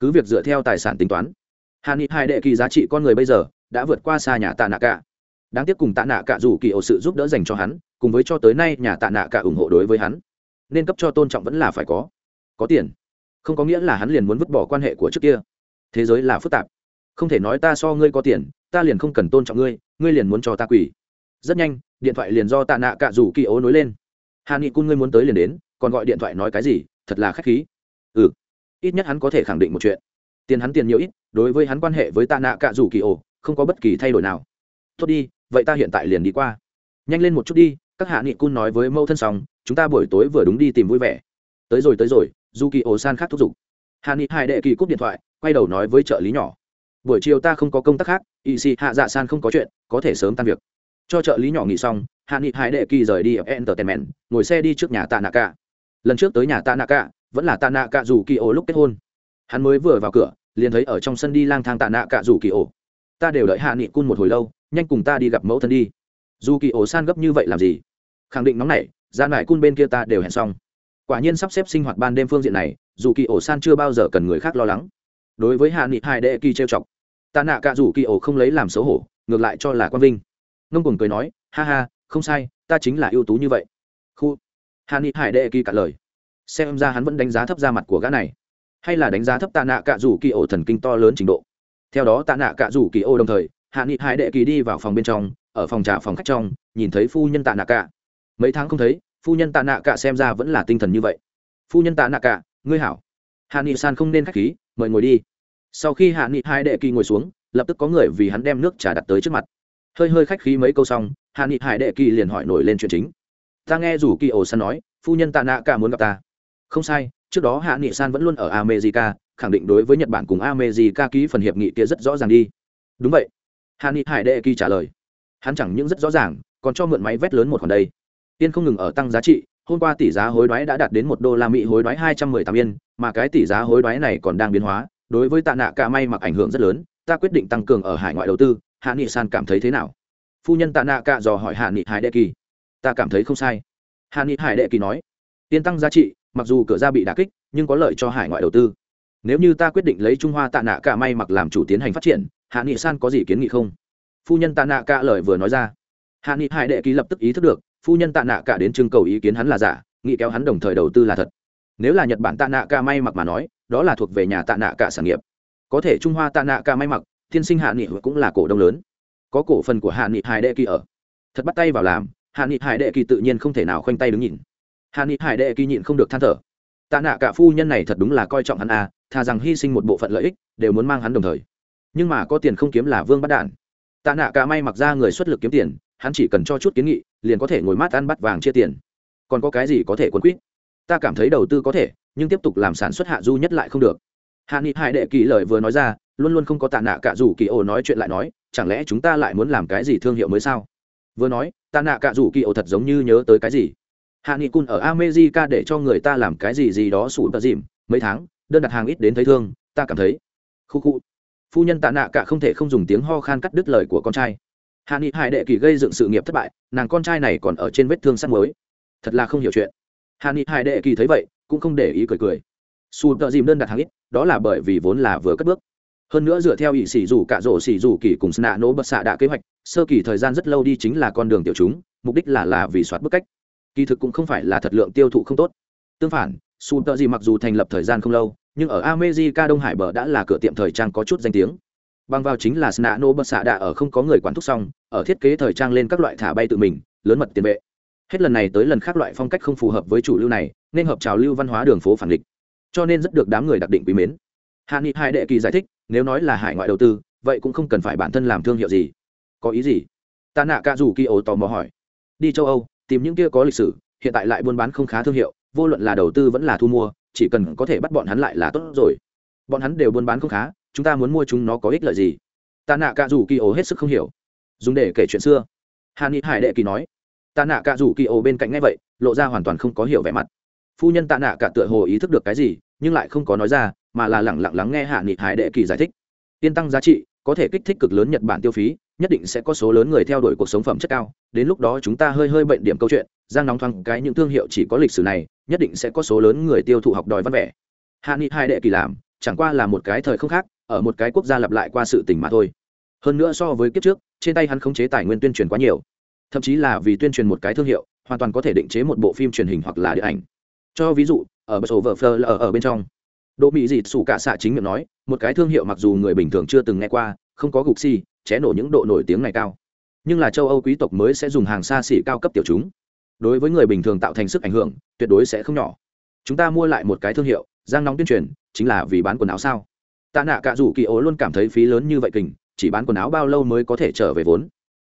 Cứ việc dựa theo tài sản tính toán hạ nghị hai đệ kỳ giá trị con người bây giờ đã vượt qua xa nhà tạ nạ cả. Đáng tiếc cùng tạ nạ cả rủ kỳ ổ sự giúp đỡ dành cho hắn, cùng với cho tới nay nhà tạ nạ cả ủng hộ đối với hắn, nên cấp cho tôn trọng vẫn là phải có. Có tiền, không có nghĩa là hắn liền muốn vứt bỏ quan hệ của trước kia. Thế giới là phức tạp. Không thể nói ta so ngươi có tiền, ta liền không cần tôn trọng ngươi ngươi liền muốn cho ta quỳ rất nhanh, điện thoại liền do tạ nạ cả rủ kỳ ố nối lên. Hà nghị cung ngươi muốn tới liền đến, còn gọi điện thoại nói cái gì, thật là khách khí. Ừ ít nhất hắn có thể khẳng định một chuyện. Tiền hắn tiền nhiều ít đối với hắn quan hệ với tạ nạ cả rủ kỳ ổ không có bất kỳ thay đổi nào. Tốt đi, vậy ta hiện tại liền đi qua. Nhanh lên một chút đi, các hạ nghị cun nói với mâu thân xong, chúng ta buổi tối vừa đúng đi tìm vui vẻ. Tới rồi tới rồi dù kỳ ổ san khác thúc giục. Hạ nghị hai đệ kỳ cúp điện thoại, quay đầu nói với trợ lý nhỏ. Buổi chiều ta không có công tác khác, y sĩ hạ dạ san không có chuyện, có thể sớm tan việc. Cho trợ lý nhỏ nghỉ xong, hạ nghị hai đệ kỳ rời đi ở entertainment, ngồi xe đi trước nhà tạ nạ cả lần trước tới nhà tạ nạ cả vẫn là tạ nạ cả dù kỳ ổ lúc kết hôn. Hắn mới vừa vào cửa liền thấy ở trong sân đi lang thang tạ nạ cả dù kỳ ổ. Ta đều đợi hạ nghị cun một hồi lâu, nhanh cùng ta đi gặp mẫu thân đi. Dù kỳ ổ san gấp như vậy làm gì? Khẳng định nóng này ra dạ nải cun bên kia ta đều hẹn xong. Quả nhiên sắp xếp sinh hoạt ban đêm phương diện này, dù kỳ ổ san chưa bao giờ cần người khác lo lắng. Đối với hạ nghị, hai đệ kỳ trêu chọc ta nạ cả dù kỳ ổ không lấy làm xấu hổ, ngược lại cho là quang vinh. Ngông cùng cười nói, ha ha, không sai, ta chính là ưu tú như vậy. Khu, hạ nghị hải đệ kỳ cả lời. Xem ra hắn vẫn đánh giá thấp ra mặt của gã này hay là đánh giá thấp tạ nạ cạ rủ kỳ ổ thần kinh to lớn trình độ. Theo đó tạ nạ cạ rủ kỳ ổ đồng thời hạ nghị hải đệ kỳ đi vào phòng bên trong ở phòng trà phòng khách trong nhìn thấy phu nhân tạ nạ cạ. Mấy tháng không thấy phu nhân tạ nạ cạ xem ra vẫn là tinh thần như vậy. Phu nhân tạ nạ cạ, ngươi hảo. Hạ nghị san không nên khách khí mời ngồi đi. Sau khi hạ nghị hai đệ kỳ ngồi xuống lập tức có người vì hắn đem nước trà đặt tới trước mặt. Hơi hơi khách khí mấy câu xong hạ nghị hải đệ kỳ liền hỏi nổi lên chuyện chính. Ta nghe rủ kỳ ổ san nói phu nhân tạ nạ cả muốn gặp ta. Không sai trước đó hạ nghị san vẫn luôn ở america, khẳng định đối với nhật bản cùng america ký phần hiệp nghị kia rất rõ ràng đi. Đúng vậy. Hạ nghị hải đệ kỳ trả lời. Hắn chẳng những rất rõ ràng, còn cho mượn máy vét lớn một khoản đây. Yên không ngừng ở tăng giá trị, hôm qua tỷ giá hối đoái đã đạt đến một đô la mỹ hối đoái hai trăm mười tám yên, mà cái tỷ giá hối đoái này còn đang biến hóa, đối với tạ nạ cả may mặc ảnh hưởng rất lớn, ta quyết định tăng cường ở hải ngoại đầu tư, hạ nghị san cảm thấy thế nào? Phu nhân tạ nạ cả dò hỏi hạ nghị hải đệ kỳ. Ta cảm thấy không sai. Hạ nghị hải đệ kỳ nói. Yên tăng giá trị mặc dù cửa ra bị đà kích, nhưng có lợi cho hải ngoại đầu tư. Nếu như ta quyết định lấy trung hoa tạ nạ cả may mặc làm chủ tiến hành phát triển, hạ nghị san có gì kiến nghị không? Phu nhân tạ nạ cả lời vừa nói ra. Hạ nghị hải đệ ký lập tức ý thức được, phu nhân tạ nạ cả đến trưng cầu ý kiến hắn là giả, nghị kéo hắn đồng thời đầu tư là thật. Nếu là nhật bản tạ nạ cả may mặc mà nói, đó là thuộc về nhà tạ nạ cả sản nghiệp. Có thể trung hoa tạ nạ cả may mặc Thiên sinh hạ nghị cũng là cổ đông lớn. Có cổ phần của hạ nghị hải đệ kỳ ở. Thật bắt tay vào làm, hạ nghị hải đệ kỳ tự nhiên không thể nào khoanh tay đứng nhìn hà ni hải đệ kỳ nhịn không được than thở. Tạ nạ cả phu nhân này thật đúng là coi trọng hắn à thà rằng hy sinh một bộ phận lợi ích, đều muốn mang hắn đồng thời. Nhưng mà có tiền không kiếm là vương bắt đản tạ nạ cả may mặc ra người xuất lực kiếm tiền, hắn chỉ cần cho chút kiến nghị, liền có thể ngồi mát ăn bắt vàng chia tiền. Còn có cái gì có thể quấn quýt? Ta cảm thấy đầu tư có thể, nhưng tiếp tục làm sản xuất hạ du nhất lại không được. Hạ nghị hải đệ kỳ lời vừa nói ra, luôn luôn không có tạ nạ cả rủ kỳ ổ nói chuyện lại nói, chẳng lẽ chúng ta lại muốn làm cái gì thương hiệu mới sao? Vừa nói, tạ nạ cả rủ kỳ ổ thật giống như nhớ tới cái gì? Hạ nghị cun ở amejica để cho người ta làm cái gì gì đó sủ tờ dìm, mấy tháng, đơn đặt hàng ít đến thấy thương, ta cảm thấy. Khu khu. Phu nhân tạ nạ cả không thể không dùng tiếng ho khan cắt đứt lời của con trai. Hạ nghị hải đệ kỳ gây dựng sự nghiệp thất bại, nàng con trai này còn ở trên vết thương sắt mới thật là không hiểu chuyện. Hạ nghị hải đệ kỳ thấy vậy, cũng không để ý cười cười. Su tợ dìm đơn đặt hàng ít, đó là bởi vì vốn là vừa cất bước. Hơn nữa dựa theo ỷ sĩ dù cả rổ xỉ dù kỳ cùng sna nỗ bật xạ đã kế hoạch, sơ kỳ thời gian rất lâu đi chính là con đường tiểu chúng, mục đích là là vì soát bức cách kỳ thực cũng không phải là thật lượng tiêu thụ không tốt. Tương phản su tợ gì mặc dù thành lập thời gian không lâu, nhưng ở amejica đông hải bờ đã là cửa tiệm thời trang có chút danh tiếng. Bằng vào chính là sna nô bất xạ đạ ở không có người quản thúc xong, ở thiết kế thời trang lên các loại thả bay tự mình, lớn mật tiền vệ. Hết lần này tới lần khác loại phong cách không phù hợp với chủ lưu này, nên hợp trào lưu văn hóa đường phố phản địch. Cho nên rất được đám người đặc định quý mến. Hạ nghị hai đệ kỳ giải thích, nếu nói là hải ngoại đầu tư, vậy cũng không cần phải bản thân làm thương hiệu gì. Có ý gì? Ta nạ ca rủ kỳ ổ tò mò hỏi. Đi châu âu tìm những kia có lịch sử, hiện tại lại buôn bán không khá thương hiệu, vô luận là đầu tư vẫn là thu mua, chỉ cần có thể bắt bọn hắn lại là tốt rồi. Bọn hắn đều buôn bán không khá, chúng ta muốn mua chúng nó có ích lợi gì? Tạ nạ cả rủ kỳ ổ hết sức không hiểu. Dùng để kể chuyện xưa. Hà ni hải đệ kỳ nói. Tạ nạ cả rủ kỳ ổ bên cạnh ngay vậy, lộ ra hoàn toàn không có hiểu vẻ mặt. Phu nhân tạ nạ cả tựa hồ ý thức được cái gì, nhưng lại không có nói ra, mà là lẳng lặng lắng nghe hạ nghị hải đệ kỳ giải thích. Tiên tăng giá trị, có thể kích thích cực lớn nhật bản tiêu phí nhất định sẽ có số lớn người theo đuổi cuộc sống phẩm chất cao. Đến lúc đó chúng ta hơi hơi bệnh điểm câu chuyện giang nóng thoáng cái những thương hiệu chỉ có lịch sử này nhất định sẽ có số lớn người tiêu thụ học đòi văn vẻ. Hạ nghị hai đệ kỳ làm chẳng qua là một cái thời không khác ở một cái quốc gia lặp lại qua sự tình mà thôi. Hơn nữa so với kiếp trước trên tay hắn khống chế tài nguyên tuyên truyền quá nhiều. Thậm chí là vì tuyên truyền một cái thương hiệu hoàn toàn có thể định chế một bộ phim truyền hình hoặc là điện ảnh. Cho ví dụ ở bờ sổ vợ phơ ở, ở bên trong đỗ mỹ dịt sủ cả xạ chính miệng nói một cái thương hiệu mặc dù người bình thường chưa từng nghe qua không có gục xi ché nổ những độ nổi tiếng này cao. Nhưng là châu âu quý tộc mới sẽ dùng hàng xa xỉ cao cấp tiểu chúng. Đối với người bình thường tạo thành sức ảnh hưởng, tuyệt đối sẽ không nhỏ. Chúng ta mua lại một cái thương hiệu, giang nóng tuyên truyền, chính là vì bán quần áo sao? Tạ nạ cả rủ kỳ ố luôn cảm thấy phí lớn như vậy kình, chỉ bán quần áo bao lâu mới có thể trở về vốn?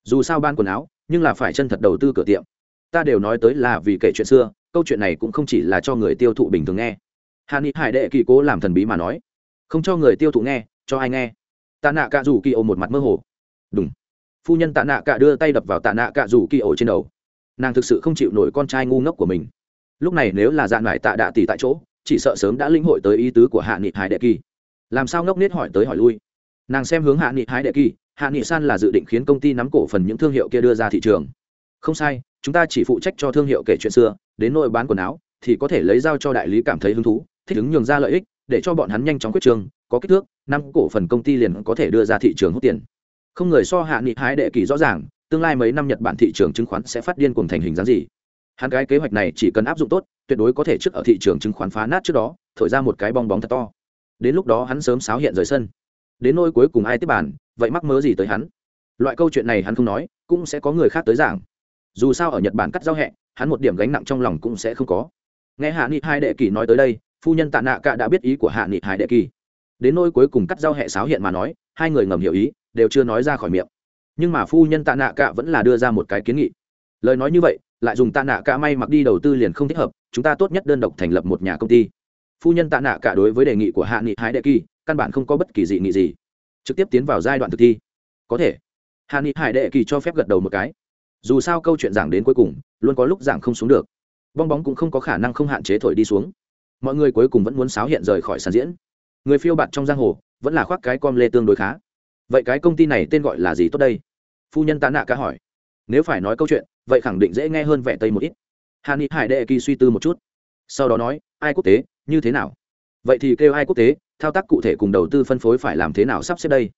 Dù sao ban quần áo, nhưng là phải chân thật đầu tư cửa tiệm. Ta đều nói tới là vì kể chuyện xưa, câu chuyện này cũng không chỉ là cho người tiêu thụ bình thường nghe. Hà ni hải đệ kỳ cố làm thần bí mà nói. Không cho người tiêu thụ nghe, cho ai nghe? Tạ nạ cạ rủ kỳ ổ một mặt mơ hồ. Đúng. Phu nhân tạ nạ cạ đưa tay đập vào tạ nạ cạ rủ kỳ ổ trên đầu. Nàng thực sự không chịu nổi con trai ngu ngốc của mình. Lúc này nếu là dạn mải tạ đạ tỷ tại chỗ, chỉ sợ sớm đã lĩnh hội tới ý tứ của hạ nghị hải đệ kỳ. Làm sao ngốc nết hỏi tới hỏi lui? Nàng xem hướng hạ nghị hải đệ kỳ, hạ nghị san là dự định khiến công ty nắm cổ phần những thương hiệu kia đưa ra thị trường. Không sai, chúng ta chỉ phụ trách cho thương hiệu kể chuyện xưa, đến nội bán quần áo, thì có thể lấy giao cho đại lý cảm thấy hứng thú, thích ứng nhường ra lợi ích, để cho bọn hắn nhanh chóng quyết trường, có kích thước năm cổ phần công ty liền có thể đưa ra thị trường hút tiền. Không người so hạ nghị hái đệ kỳ rõ ràng, tương lai mấy năm nhật bản thị trường chứng khoán sẽ phát điên cùng thành hình dáng gì? Hắn cái kế hoạch này chỉ cần áp dụng tốt, tuyệt đối có thể trước ở thị trường chứng khoán phá nát trước đó, thổi ra một cái bong bóng thật to. Đến lúc đó hắn sớm sáo hiện rời sân. Đến nôi cuối cùng ai tiếp bàn, vậy mắc mớ gì tới hắn? Loại câu chuyện này hắn không nói, cũng sẽ có người khác tới giảng. Dù sao ở nhật bản cắt giao hẹ, hắn một điểm gánh nặng trong lòng cũng sẽ không có. Nghe hạ nghị hai đệ kỳ nói tới đây, phu nhân tạ nạ cả đã biết ý của hạ nghị hai đệ kỳ đến nỗi cuối cùng cắt giao hẹ sáo hiện mà nói, hai người ngầm hiểu ý, đều chưa nói ra khỏi miệng. Nhưng mà phu nhân tạ nạ cả vẫn là đưa ra một cái kiến nghị. Lời nói như vậy, lại dùng tạ nạ cả may mặc đi đầu tư liền không thích hợp, chúng ta tốt nhất đơn độc thành lập một nhà công ty. Phu nhân tạ nạ cả đối với đề nghị của hạ nghị hái đệ kỳ, căn bản không có bất kỳ dị nghị gì. Trực tiếp tiến vào giai đoạn thực thi. Có thể. Hạ nghị hải đệ kỳ cho phép gật đầu một cái. Dù sao câu chuyện giảng đến cuối cùng, luôn có lúc giảng không xuống được. Bong bóng cũng không có khả năng không hạn chế thổi đi xuống. Mọi người cuối cùng vẫn muốn sáo hiện rời khỏi sàn diễn người phiêu bạt trong giang hồ, vẫn là khoác cái com lê tương đối khá. Vậy cái công ty này tên gọi là gì tốt đây? Phu nhân tạ nạ cả hỏi. Nếu phải nói câu chuyện, vậy khẳng định dễ nghe hơn vẻ tây một ít. Hà ni hải đệ kỳ suy tư một chút. Sau đó nói, ai quốc tế, như thế nào? Vậy thì kêu ai quốc tế, thao tác cụ thể cùng đầu tư phân phối phải làm thế nào sắp xếp đây?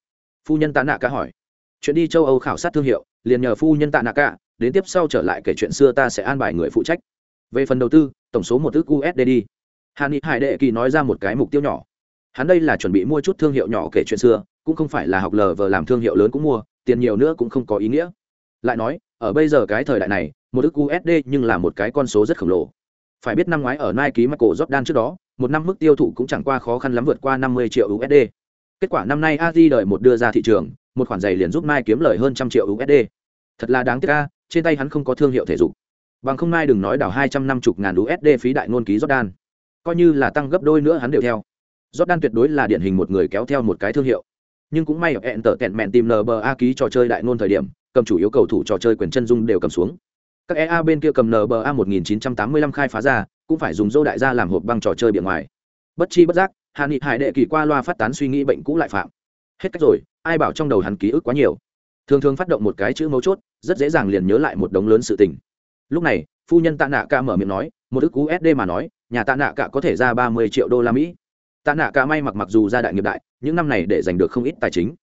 Phu nhân tạ nạ cả hỏi. Chuyện đi châu âu khảo sát thương hiệu, liền nhờ phu nhân tạ nạ cả, đến tiếp sau trở lại kể chuyện xưa ta sẽ an bài người phụ trách. Về phần đầu tư, tổng số một ước usd đi hà ni hải đệ kỳ nói ra một cái mục tiêu nhỏ hắn đây là chuẩn bị mua chút thương hiệu nhỏ kể chuyện xưa, cũng không phải là học lờ vờ làm thương hiệu lớn cũng mua, tiền nhiều nữa cũng không có ý nghĩa. Lại nói, ở bây giờ cái thời đại này, một ước usd nhưng là một cái con số rất khổng lồ. Phải biết năm ngoái ở Nike Michael Jordan trước đó, một năm mức tiêu thụ cũng chẳng qua khó khăn lắm vượt qua 50 triệu USD kết quả năm nay Azi đợi một đưa ra thị trường, một khoản giày liền giúp mai kiếm lời hơn trăm triệu USD thật là đáng tiếc a, trên tay hắn không có thương hiệu thể dục. Bằng không mai đừng nói đảo hai trăm năm mươi ngàn USD phí đại ngôn ký Jordan. Coi như là tăng gấp đôi nữa hắn đều theo. Jordan tuyệt đối là điển hình một người kéo theo một cái thương hiệu. Nhưng cũng may ở hẹn tở tẹn mẹn tìm NBA ký trò chơi đại ngôn thời điểm, cầm chủ yếu cầu thủ trò chơi quyền chân dung đều cầm xuống. Các EA bên kia cầm NBA 1985 khai phá ra, cũng phải dùng dô đại gia làm hộp băng trò chơi biển ngoài. Bất chi bất giác hà nghị hải đệ kỳ qua loa phát tán suy nghĩ bệnh cũ lại phạm. Hết cách rồi, ai bảo trong đầu hắn ký ức quá nhiều. Thường thường phát động một cái chữ mấu chốt, rất dễ dàng liền nhớ lại một đống lớn sự tình. Lúc này, phu nhân tạ nạ ca mở miệng nói, một ức usd mà nói, nhà tạ nạ cả có thể ra ba mươi triệu đô la mỹ tạ nạ cả may mặc mặc dù ra đại nghiệp đại, những năm này để giành được không ít tài chính.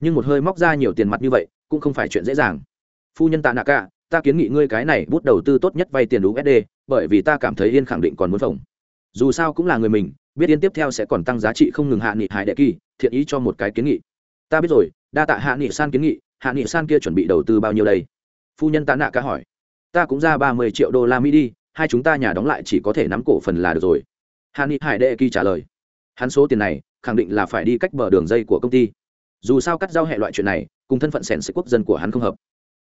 Nhưng một hơi móc ra nhiều tiền mặt như vậy, cũng không phải chuyện dễ dàng. Phu nhân tạ nạ cả, ta kiến nghị ngươi cái này bút đầu tư tốt nhất vay tiền usd bởi vì ta cảm thấy yên khẳng định còn muốn phồng. Dù sao cũng là người mình, biết yên tiếp theo sẽ còn tăng giá trị không ngừng hạ nghị hải đệ kỳ, thiện ý cho một cái kiến nghị. Ta biết rồi, đa tạ hạ nghị san kiến nghị, hạ nghị san kia chuẩn bị đầu tư bao nhiêu đây? Phu nhân tạ nạ cả hỏi. Ta cũng ra ba mươi triệu đô la mỹ đi, hai chúng ta nhà đóng lại chỉ có thể nắm cổ phần là được rồi. Hạ nghị hải đệ kỳ trả lời hắn số tiền này khẳng định là phải đi cách bờ đường dây của công ty. Dù sao cắt giao hệ loại chuyện này, cùng thân phận sẻn sĩ quốc dân của hắn không hợp.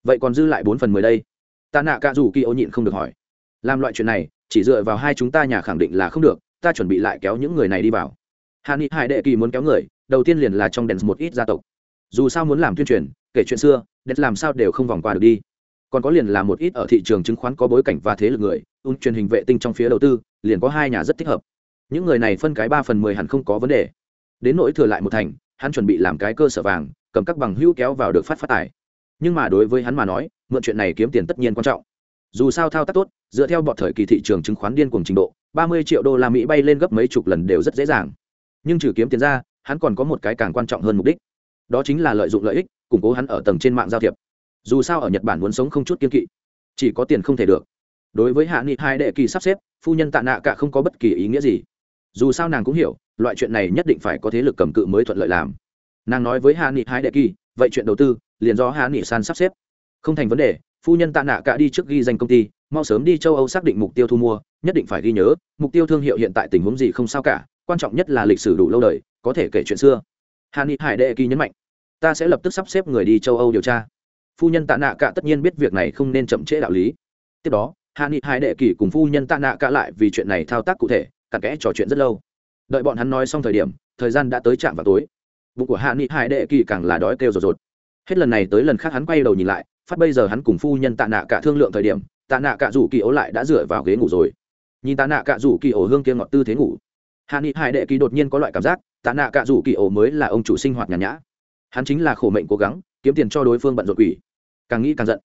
Vậy còn dư lại bốn phần mười đây? Ta nạ cả dù kỳ ô nhịn không được hỏi. Làm loại chuyện này, chỉ dựa vào hai chúng ta nhà khẳng định là không được, ta chuẩn bị lại kéo những người này đi vào. Hà ni hải đệ kỳ muốn kéo người, đầu tiên liền là trong đèn một ít gia tộc. Dù sao muốn làm tuyên truyền, kể chuyện xưa đèn làm sao đều không vòng qua được đi. Còn có liền là một ít ở thị trường chứng khoán có bối cảnh và thế lực người, ung truyền hình vệ tinh trong phía đầu tư, liền có hai nhà rất thích hợp những người này phân cái ba phần mười hẳn không có vấn đề. Đến nỗi thừa lại một thành, hắn chuẩn bị làm cái cơ sở vàng, cầm các bằng hữu kéo vào được phát phát tài. Nhưng mà đối với hắn mà nói, mượn chuyện này kiếm tiền tất nhiên quan trọng. Dù sao thao tác tốt, dựa theo bọn thời kỳ thị trường chứng khoán điên cuồng trình độ, ba mươi triệu đô la mỹ bay lên gấp mấy chục lần đều rất dễ dàng. Nhưng trừ kiếm tiền ra, hắn còn có một cái càng quan trọng hơn mục đích. Đó chính là lợi dụng lợi ích, củng cố hắn ở tầng trên mạng giao thiệp. Dù sao ở nhật bản muốn sống không chút kiên kỵ, chỉ có tiền không thể được. Đối với hạ nghị hai đệ kỳ sắp xếp, phu nhân tạ nạ cả không có bất kỳ ý nghĩa gì dù sao nàng cũng hiểu, loại chuyện này nhất định phải có thế lực cầm cự mới thuận lợi làm. Nàng nói với hạ nghị hai đệ kỳ, vậy chuyện đầu tư, liền do hạ nghị san sắp xếp. Không thành vấn đề, phu nhân tạ nạ cả đi trước ghi danh công ty, mau sớm đi châu âu xác định mục tiêu thu mua, nhất định phải ghi nhớ, mục tiêu thương hiệu hiện tại tình huống gì không sao cả, quan trọng nhất là lịch sử đủ lâu đời, có thể kể chuyện xưa. Hà nghị hải đệ kỳ nhấn mạnh, ta sẽ lập tức sắp xếp người đi châu âu điều tra. Phu nhân tạ nạ cả tất nhiên biết việc này không nên chậm trễ đạo lý. Tiếp đó hà nghị hải đệ kỳ cùng phu nhân tạ nạ cả lại vì chuyện này thao tác cụ thể cặn kẽ trò chuyện rất lâu. Đợi bọn hắn nói xong thời điểm, thời gian đã tới trạm vào tối. Bụng của hạ nghị hải đệ kỳ càng là đói kêu rột rột. Hết lần này tới lần khác hắn quay đầu nhìn lại, phát bây giờ hắn cùng phu nhân tạ nạ cả thương lượng thời điểm, tạ nạ cả rủ kỳ ố lại đã dựa vào ghế ngủ rồi. Nhìn tạ nạ cả rủ kỳ ố hương kia ngọt tư thế ngủ. Hạ nghị hải đệ kỳ đột nhiên có loại cảm giác, tạ nạ cả rủ kỳ ố mới là ông chủ sinh hoạt nhàn nhã. Hắn chính là khổ mệnh cố gắng, kiếm tiền cho đối phương bận rộn quỷ. Càng nghĩ càng giận.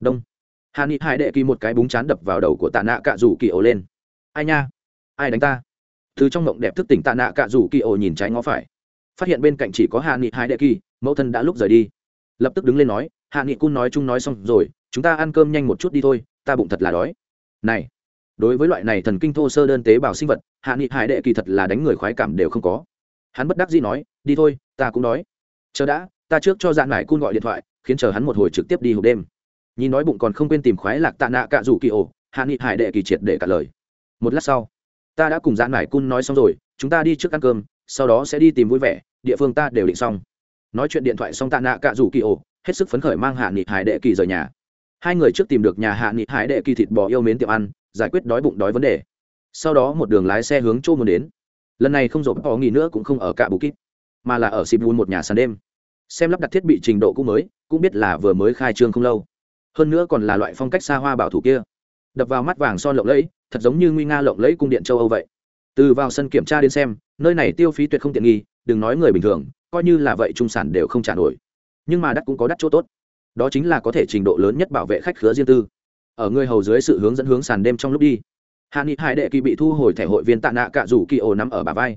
Đông. Hạ nghị hải đệ kỳ một cái búng chán đập vào đầu của tạ nạ cả rủ kỳ ố lên. Ai nha? Ai đánh ta? Từ trong mộng đẹp thức tỉnh tạ nạ cạ rủ kỳ ổ nhìn trái ngó phải. Phát hiện bên cạnh chỉ có hạ nghị hải đệ kỳ, mẫu thân đã lúc rời đi. Lập tức đứng lên nói, hạ nghị cun nói chung nói xong rồi, chúng ta ăn cơm nhanh một chút đi thôi, ta bụng thật là đói. Này, đối với loại này thần kinh thô sơ đơn tế bào sinh vật, hạ nghị hải đệ kỳ thật là đánh người khoái cảm đều không có. Hắn bất đắc dĩ nói, đi thôi, ta cũng đói. Chờ đã, ta trước cho dạn mải cun gọi điện thoại, khiến chờ hắn một hồi trực tiếp đi hộp đêm. Nhìn nói bụng còn không quên tìm khoái lạc tạ nạ cạ rủ kỳ ổ, hạ nghị hải đệ kỳ triệt để cả lời. Một lát sau ta đã cùng dã mải cun nói xong rồi, chúng ta đi trước ăn cơm, sau đó sẽ đi tìm vui vẻ, địa phương ta đều định xong. Nói chuyện điện thoại xong tạ nạ cạ rủ kỳ ổ, hết sức phấn khởi mang hạ nghị hải đệ kỳ rời nhà. Hai người trước tìm được nhà hạ nghị hải đệ kỳ thịt bò yêu mến tiệm ăn, giải quyết đói bụng đói vấn đề. Sau đó một đường lái xe hướng chỗ muốn đến. Lần này không rộp bỏ nghỉ nữa cũng không ở cả bù kíp, mà là ở sibun một nhà sàn đêm. Xem lắp đặt thiết bị trình độ cũ mới, cũng biết là vừa mới khai trương không lâu. Hơn nữa còn là loại phong cách xa hoa bảo thủ kia. Đập vào mắt vàng son lộng lẫy thật giống như nguy nga lộng lẫy cung điện châu âu vậy. Từ vào sân kiểm tra đến xem, nơi này tiêu phí tuyệt không tiện nghi, đừng nói người bình thường, coi như là vậy trung sản đều không trả nổi. Nhưng mà đắt cũng có đắt chỗ tốt. Đó chính là có thể trình độ lớn nhất bảo vệ khách khứa riêng tư. Ở người hầu dưới sự hướng dẫn hướng sàn đêm trong lúc đi hạ nghị hải đệ kỳ bị thu hồi thẻ hội viên tạ nạ cạ rủ kỳ ồ nằm ở bà vai.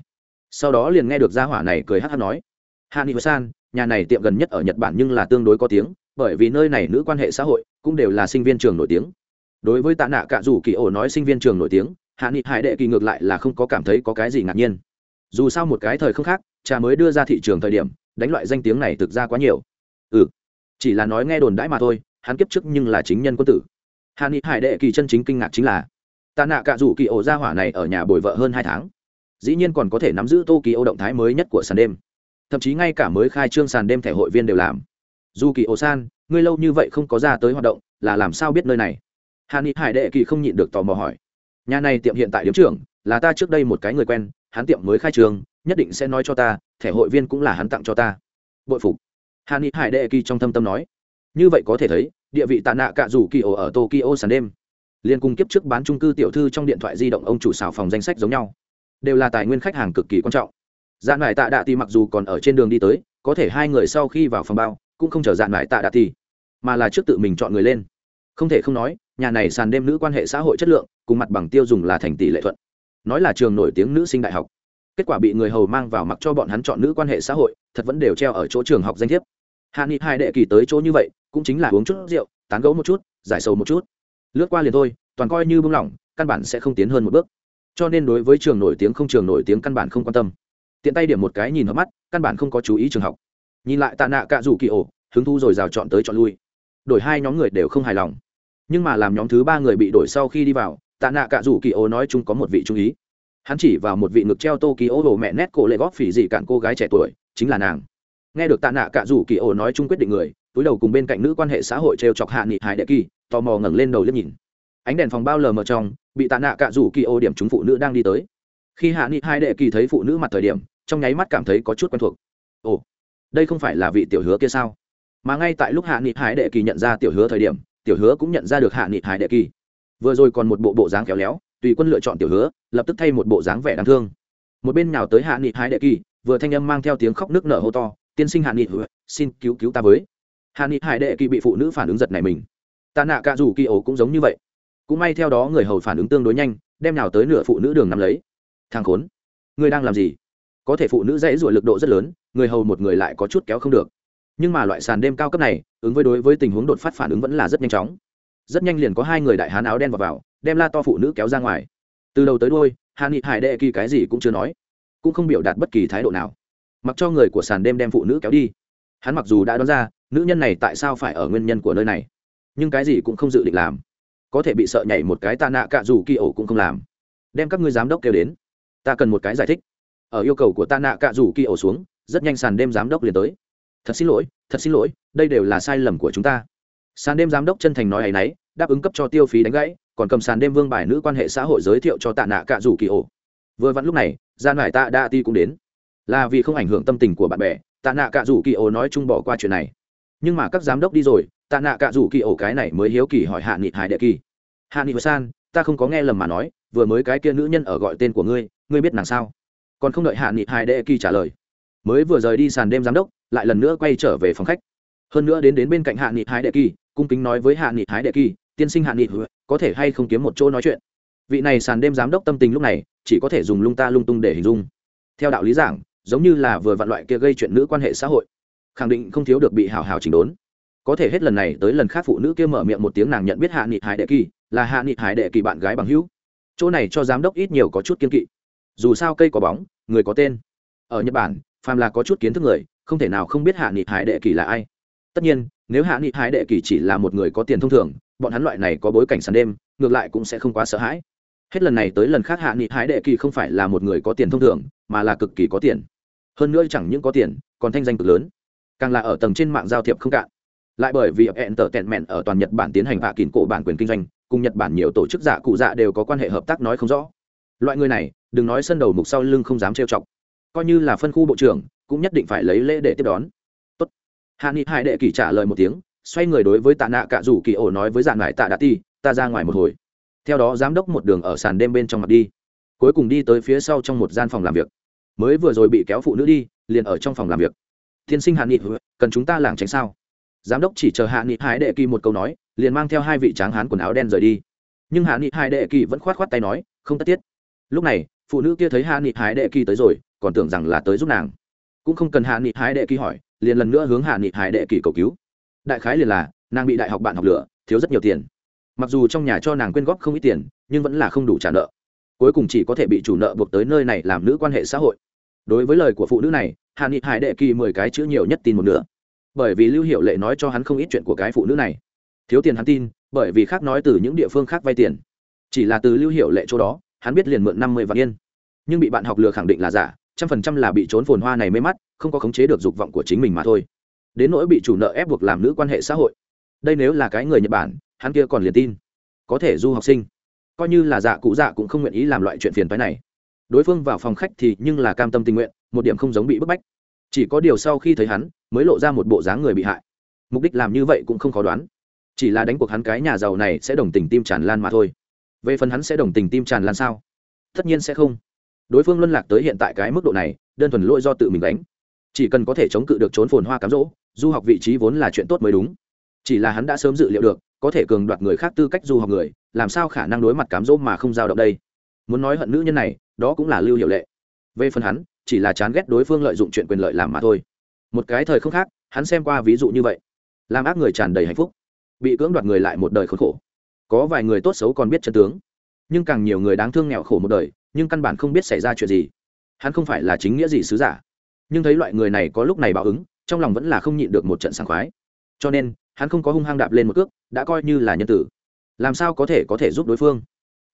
Sau đó liền nghe được gia hỏa này cười hát hát nói hạ nghị san, nhà này tiệm gần nhất ở nhật bản nhưng là tương đối có tiếng, bởi vì nơi này nữ quan hệ xã hội cũng đều là sinh viên trường nổi tiếng đối với tạ nạ cạ rủ kỳ Ổ nói sinh viên trường nổi tiếng, hạ nghị hải đệ kỳ ngược lại là không có cảm thấy có cái gì ngạc nhiên. Dù sao một cái thời không khác, cha mới đưa ra thị trường thời điểm, đánh loại danh tiếng này thực ra quá nhiều. Ừ chỉ là nói nghe đồn đãi mà thôi, hắn kiếp trước nhưng là chính nhân quân tử. Hạ nghị hải đệ kỳ chân chính kinh ngạc chính là, tạ nạ cạ rủ kỳ ổ ra hỏa này ở nhà bồi vợ hơn hai tháng. Dĩ nhiên còn có thể nắm giữ tô kỳ ô động thái mới nhất của sàn đêm. Thậm chí ngay cả mới khai trương sàn đêm thẻ hội viên đều làm. Dù kỳ ổ san ngươi lâu như vậy không có ra tới hoạt động, là làm sao biết nơi này? Hà ni hải đệ kỳ không nhịn được tò mò hỏi. Nhà này tiệm hiện tại điếm trưởng, là ta trước đây một cái người quen, hắn tiệm mới khai trường, nhất định sẽ nói cho ta, thẻ hội viên cũng là hắn tặng cho ta. Bội phục. Hà ni hải đệ kỳ trong thâm tâm nói. Như vậy có thể thấy, địa vị tạ nạ cạ rủ kỳ ổ ở tokyo sàn đêm. Liên cung kiếp trước bán trung cư tiểu thư trong điện thoại di động ông chủ xào phòng danh sách giống nhau. Đều là tài nguyên khách hàng cực kỳ quan trọng. Dạn mải tạ đạ tì mặc dù còn ở trên đường đi tới, có thể hai người sau khi vào phòng bao, cũng không chờ dạn mải tạ đạ tì, mà là trước tự mình chọn người lên. Không thể không nói nhà này sàn đêm nữ quan hệ xã hội chất lượng, cùng mặt bằng tiêu dùng là thành tỷ lệ thuận. Nói là trường nổi tiếng nữ sinh đại học. Kết quả bị người hầu mang vào mặc cho bọn hắn chọn nữ quan hệ xã hội, thật vẫn đều treo ở chỗ trường học danh thiếp. Hạ nghị hai đệ kỳ tới chỗ như vậy, cũng chính là uống chút rượu, tán gấu một chút, giải sầu một chút. Lướt qua liền thôi, toàn coi như bưng lỏng, căn bản sẽ không tiến hơn một bước. Cho nên đối với trường nổi tiếng không trường nổi tiếng căn bản không quan tâm. Tiện tay điểm một cái nhìn hợp mắt, căn bản không có chú ý trường học. Nhìn lại tạ nạ cạ rủ kỳ ổ, hứng thu rồi rào chọn tới chọn lui. Đổi hai nhóm người đều không hài lòng nhưng mà làm nhóm thứ ba người bị đổi sau khi đi vào, tạ nạ cạ rủ kỳ Ô nói chung có một vị trung ý. Hắn chỉ vào một vị ngực treo tô ký ô đồ mẹ nét cổ lệ góp phỉ dị cạn cô gái trẻ tuổi, chính là nàng. Nghe được tạ nạ cạ rủ kỳ Ô nói chung quyết định người, túi đầu cùng bên cạnh nữ quan hệ xã hội t r e o chọc hạ nghị hải đệ kỳ, tò mò ngẩng lên đầu liếc nhìn. Ánh đèn phòng bao lờ mờ trong, bị tạ nạ cạ rủ kỳ ô điểm chúng phụ nữ đang đi tới. Khi hạ nghị hải đệ kỳ thấy phụ nữ mặt thời điểm, trong nháy mắt cảm thấy có chút quen thuộc. Ồ, đây không phải là vị tiểu hứa kia sao? Mà ngay tại lúc hạ nghị hải đệ kỳ nhận ra tiểu hứa thời điểm tiểu hứa cũng nhận ra được hạ nghị hải đệ kỳ. Vừa rồi còn một bộ bộ dáng khéo léo, tùy quân lựa chọn tiểu hứa, lập tức thay một bộ dáng vẻ đáng thương. Một bên nào tới hạ nghị hải đệ kỳ, vừa thanh âm mang theo tiếng khóc nước nở hô to, tiên sinh hạ nghị xin cứu cứu ta với. Hạ nghị hải đệ kỳ bị phụ nữ phản ứng giật này mình. Ta nạ cả dù kỳ ổ cũng giống như vậy. Cũng may theo đó người hầu phản ứng tương đối nhanh, đem nào tới nửa phụ nữ đường nắm lấy. Thằng khốn, người đang làm gì? Có thể phụ nữ dãy ruổi lực độ rất lớn, người hầu một người lại có chút kéo không được nhưng mà loại sàn đêm cao cấp này ứng với đối với tình huống đột phát phản ứng vẫn là rất nhanh chóng. Rất nhanh liền có hai người đại hán áo đen vào, vào đem la to phụ nữ kéo ra ngoài. Từ đầu tới đôi hạ nghị hải đệ kỳ cái gì cũng chưa nói cũng không biểu đạt bất kỳ thái độ nào. Mặc cho người của sàn đêm đem phụ nữ kéo đi. Hắn mặc dù đã đoán ra nữ nhân này tại sao phải ở nguyên nhân của nơi này nhưng cái gì cũng không dự định làm. Có thể bị sợ nhảy một cái tạ nạ cạ dù kỳ ổ cũng không làm. Đem các ngươi giám đốc kêu đến. Ta cần một cái giải thích. Ở yêu cầu của tạ nạ cạ dù kỳ ổ xuống rất nhanh sàn đêm giám đốc liền tới thật xin lỗi, thật xin lỗi, đây đều là sai lầm của chúng ta. Sàn đêm giám đốc chân thành nói ấ y n ấ y đáp ứng cấp cho tiêu phí đánh gãy, còn cầm sàn đêm vương bài nữ quan hệ xã hội giới thiệu cho tạ nạ cạ rủ kỳ ổ. Vừa vặn lúc này gian hải tạ đa ti cũng đến. Là vì không ảnh hưởng tâm tình của bạn bè, tạ nạ cạ rủ kỳ ổ nói chung bỏ qua chuyện này. Nhưng mà các giám đốc đi rồi, tạ nạ cạ rủ kỳ ổ cái này mới hiếu kỳ hỏi hạ nghị hải đệ kỳ. Hạ nghị san, ta không có nghe lầm mà nói, vừa mới cái kia nữ nhân ở gọi tên của ngươi ngươi biết nàng sao? Còn không đợi hạ nghị hải đệ kỳ trả lời mới vừa rời đi sàn đêm giám đốc, lại lần nữa quay trở về phòng khách. Hơn nữa đến đến bên cạnh hạ nghị hái đệ kỳ, cung kính nói với hạ nghị hái đệ kỳ, tiên sinh hạ nghị, có thể hay không kiếm một chỗ nói chuyện? Vị này sàn đêm giám đốc tâm tình lúc này, chỉ có thể dùng lung ta lung tung để hình dung. Theo đạo lý giảng, giống như là vừa vặn loại kia gây chuyện nữ quan hệ xã hội, khẳng định không thiếu được bị hào hào chỉnh đốn. Có thể hết lần này tới lần khác phụ nữ kia mở miệng một tiếng nàng nhận biết hạ nghị hải đệ kỳ, là hạ nghị hải đệ kỳ bạn gái bằng hữu. Chỗ này cho giám đốc ít nhiều có chút kiên kỵ. Dù sao cây có bóng, người có tên. Ở nhật bản phàm là có chút kiến thức người, không thể nào không biết hạ nghị hải đệ kỳ là ai. Tất nhiên, nếu hạ nghị hải đệ kỳ chỉ là một người có tiền thông thường, bọn hắn loại này có bối cảnh sàn đêm, ngược lại cũng sẽ không quá sợ hãi. Hết lần này tới lần khác hạ nghị hải đệ kỳ không phải là một người có tiền thông thường, mà là cực kỳ có tiền. Hơn nữa chẳng những có tiền, còn thanh danh cực lớn. Càng là ở tầng trên mạng giao thiệp không cạn. Lại bởi vì hẹn tờ tẹn mẹn ở toàn nhật bản tiến hành hạ kín cổ bản quyền kinh doanh, cùng nhật bản nhiều tổ chức giả cụ dạ đều có quan hệ hợp tác nói không rõ. Loại người này, đừng nói sân đầu mục sau lưng không dám trêu chọc coi như là phân khu bộ trưởng, cũng nhất định phải lấy lễ để tiếp đón. Tốt. hạ nghị hải đệ kỳ trả lời một tiếng, xoay người đối với tạ nạ cạ rủ kỳ ổ nói với dạn mải tạ đã ti, ta ra ngoài một hồi. Theo đó giám đốc một đường ở sàn đêm bên trong mặt đi, cuối cùng đi tới phía sau trong một gian phòng làm việc. Mới vừa rồi bị kéo phụ nữ đi, liền ở trong phòng làm việc. Tiên sinh hạ nghị, cần chúng ta lảng tránh sao? Giám đốc chỉ chờ hạ nghị hải đệ kỳ một câu nói, liền mang theo hai vị tráng hán quần áo đen rời đi. Nhưng hạ nghị hải đệ kỳ vẫn khoát khoát tay nói, không tất thiết. Lúc này phụ nữ kia thấy hạ nghị hải đệ kỳ tới rồi, còn tưởng rằng là tới giúp nàng. Cũng không cần hạ nghị hải đệ kỳ hỏi, liền lần nữa hướng hạ nghị hải đệ kỳ cầu cứu. Đại khái liền là, nàng bị đại học bạn học lửa thiếu rất nhiều tiền. Mặc dù trong nhà cho nàng quyên góp không ít tiền, nhưng vẫn là không đủ trả nợ. Cuối cùng chỉ có thể bị chủ nợ buộc tới nơi này làm nữ quan hệ xã hội. Đối với lời của phụ nữ này, hạ nghị hải đệ kỳ mười cái chữ nhiều nhất tin một nửa. Bởi vì lưu hiệu lệ nói cho hắn không ít chuyện của cái phụ nữ này. Thiếu tiền hắn tin, bởi vì khác nói từ những địa phương khác vay tiền. Chỉ là từ lưu hiệu lệ chỗ đó hắn biết liền mượn năm mươi vạn yên. Nhưng bị bạn học lừa khẳng định là giả, trăm phần trăm là bị trốn phồn hoa này mê mắt, không có khống chế được dục vọng của chính mình mà thôi. Đến nỗi bị chủ nợ ép buộc làm nữ quan hệ xã hội. Đây nếu là cái người nhật bản, hắn kia còn liền tin. Có thể du học sinh. Coi như là dạ cụ dạ cũng không nguyện ý làm loại chuyện phiền phái này. Đối phương vào phòng khách thì nhưng là cam tâm tình nguyện, một điểm không giống bị bức bách. Chỉ có điều sau khi thấy hắn, mới lộ ra một bộ dáng người bị hại. Mục đích làm như vậy cũng không khó đoán. Chỉ là đánh cuộc hắn cái nhà giàu này sẽ đồng tình tim tràn lan mà thôi về phần hắn sẽ đồng tình tim tràn lan sao? Tất nhiên sẽ không. Đối phương luân lạc tới hiện tại cái mức độ này, đơn thuần lỗi do tự mình đánh chỉ cần có thể chống cự được trốn phồn hoa cám dỗ, du học vị trí vốn là chuyện tốt mới đúng. Chỉ là hắn đã sớm dự liệu được, có thể cường đoạt người khác tư cách du học người, làm sao khả năng đối mặt cám dỗ mà không giao động đây? Muốn nói hận nữ nhân này, đó cũng là lưu hiệu lệ. Về phần hắn, chỉ là chán ghét đối phương lợi dụng chuyện quyền lợi làm mà thôi. Một cái thời không khác, hắn xem qua ví dụ như vậy. Làm ác người tràn đầy hạnh phúc. Bị cưỡng đoạt người lại một đời khốn khổ có vài người tốt xấu còn biết chân tướng. Nhưng càng nhiều người đáng thương nghèo khổ một đời, nhưng căn bản không biết xảy ra chuyện gì. Hắn không phải là chính nghĩa gì sứ giả. Nhưng thấy loại người này có lúc này báo ứng, trong lòng vẫn là không nhịn được một trận sảng khoái. Cho nên, hắn không có hung hăng đạp lên một cước, đã coi như là nhân tử. Làm sao có thể có thể giúp đối phương?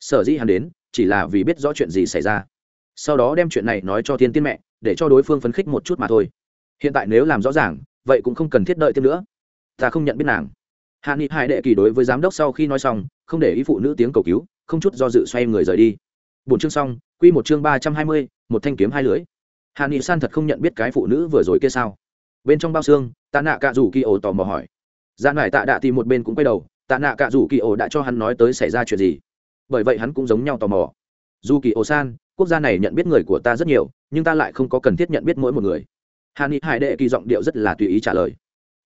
Sở dĩ hắn đến, chỉ là vì biết rõ chuyện gì xảy ra. Sau đó đem chuyện này nói cho thiên tiên mẹ, để cho đối phương phấn khích một chút mà thôi. Hiện tại nếu làm rõ ràng, vậy cũng không cần thiết đợi thêm nữa. Ta không nhận biết nàng hạ nghị hải đệ kỳ đối với giám đốc sau khi nói xong, không để ý phụ nữ tiếng cầu cứu, không chút do dự xoay người rời đi. Bốn chương xong, quy một chương ba trăm hai mươi, một thanh kiếm hai lưới hạ nghị san thật không nhận biết cái phụ nữ vừa rồi kia sao? Bên trong bao xương, tạ nạ cạ rủ kỳ ổ tò mò hỏi. Dạ Gian lại tạ đạ thì một bên cũng quay đầu, tạ nạ cạ rủ kỳ ổ đã cho hắn nói tới xảy ra chuyện gì? Bởi vậy hắn cũng giống nhau tò mò. Dù kỳ ổ san, quốc gia này nhận biết người của ta rất nhiều, nhưng ta lại không có cần thiết nhận biết mỗi một người. Hà ni hải đệ kỳ giọng điệu rất là tùy ý trả lời.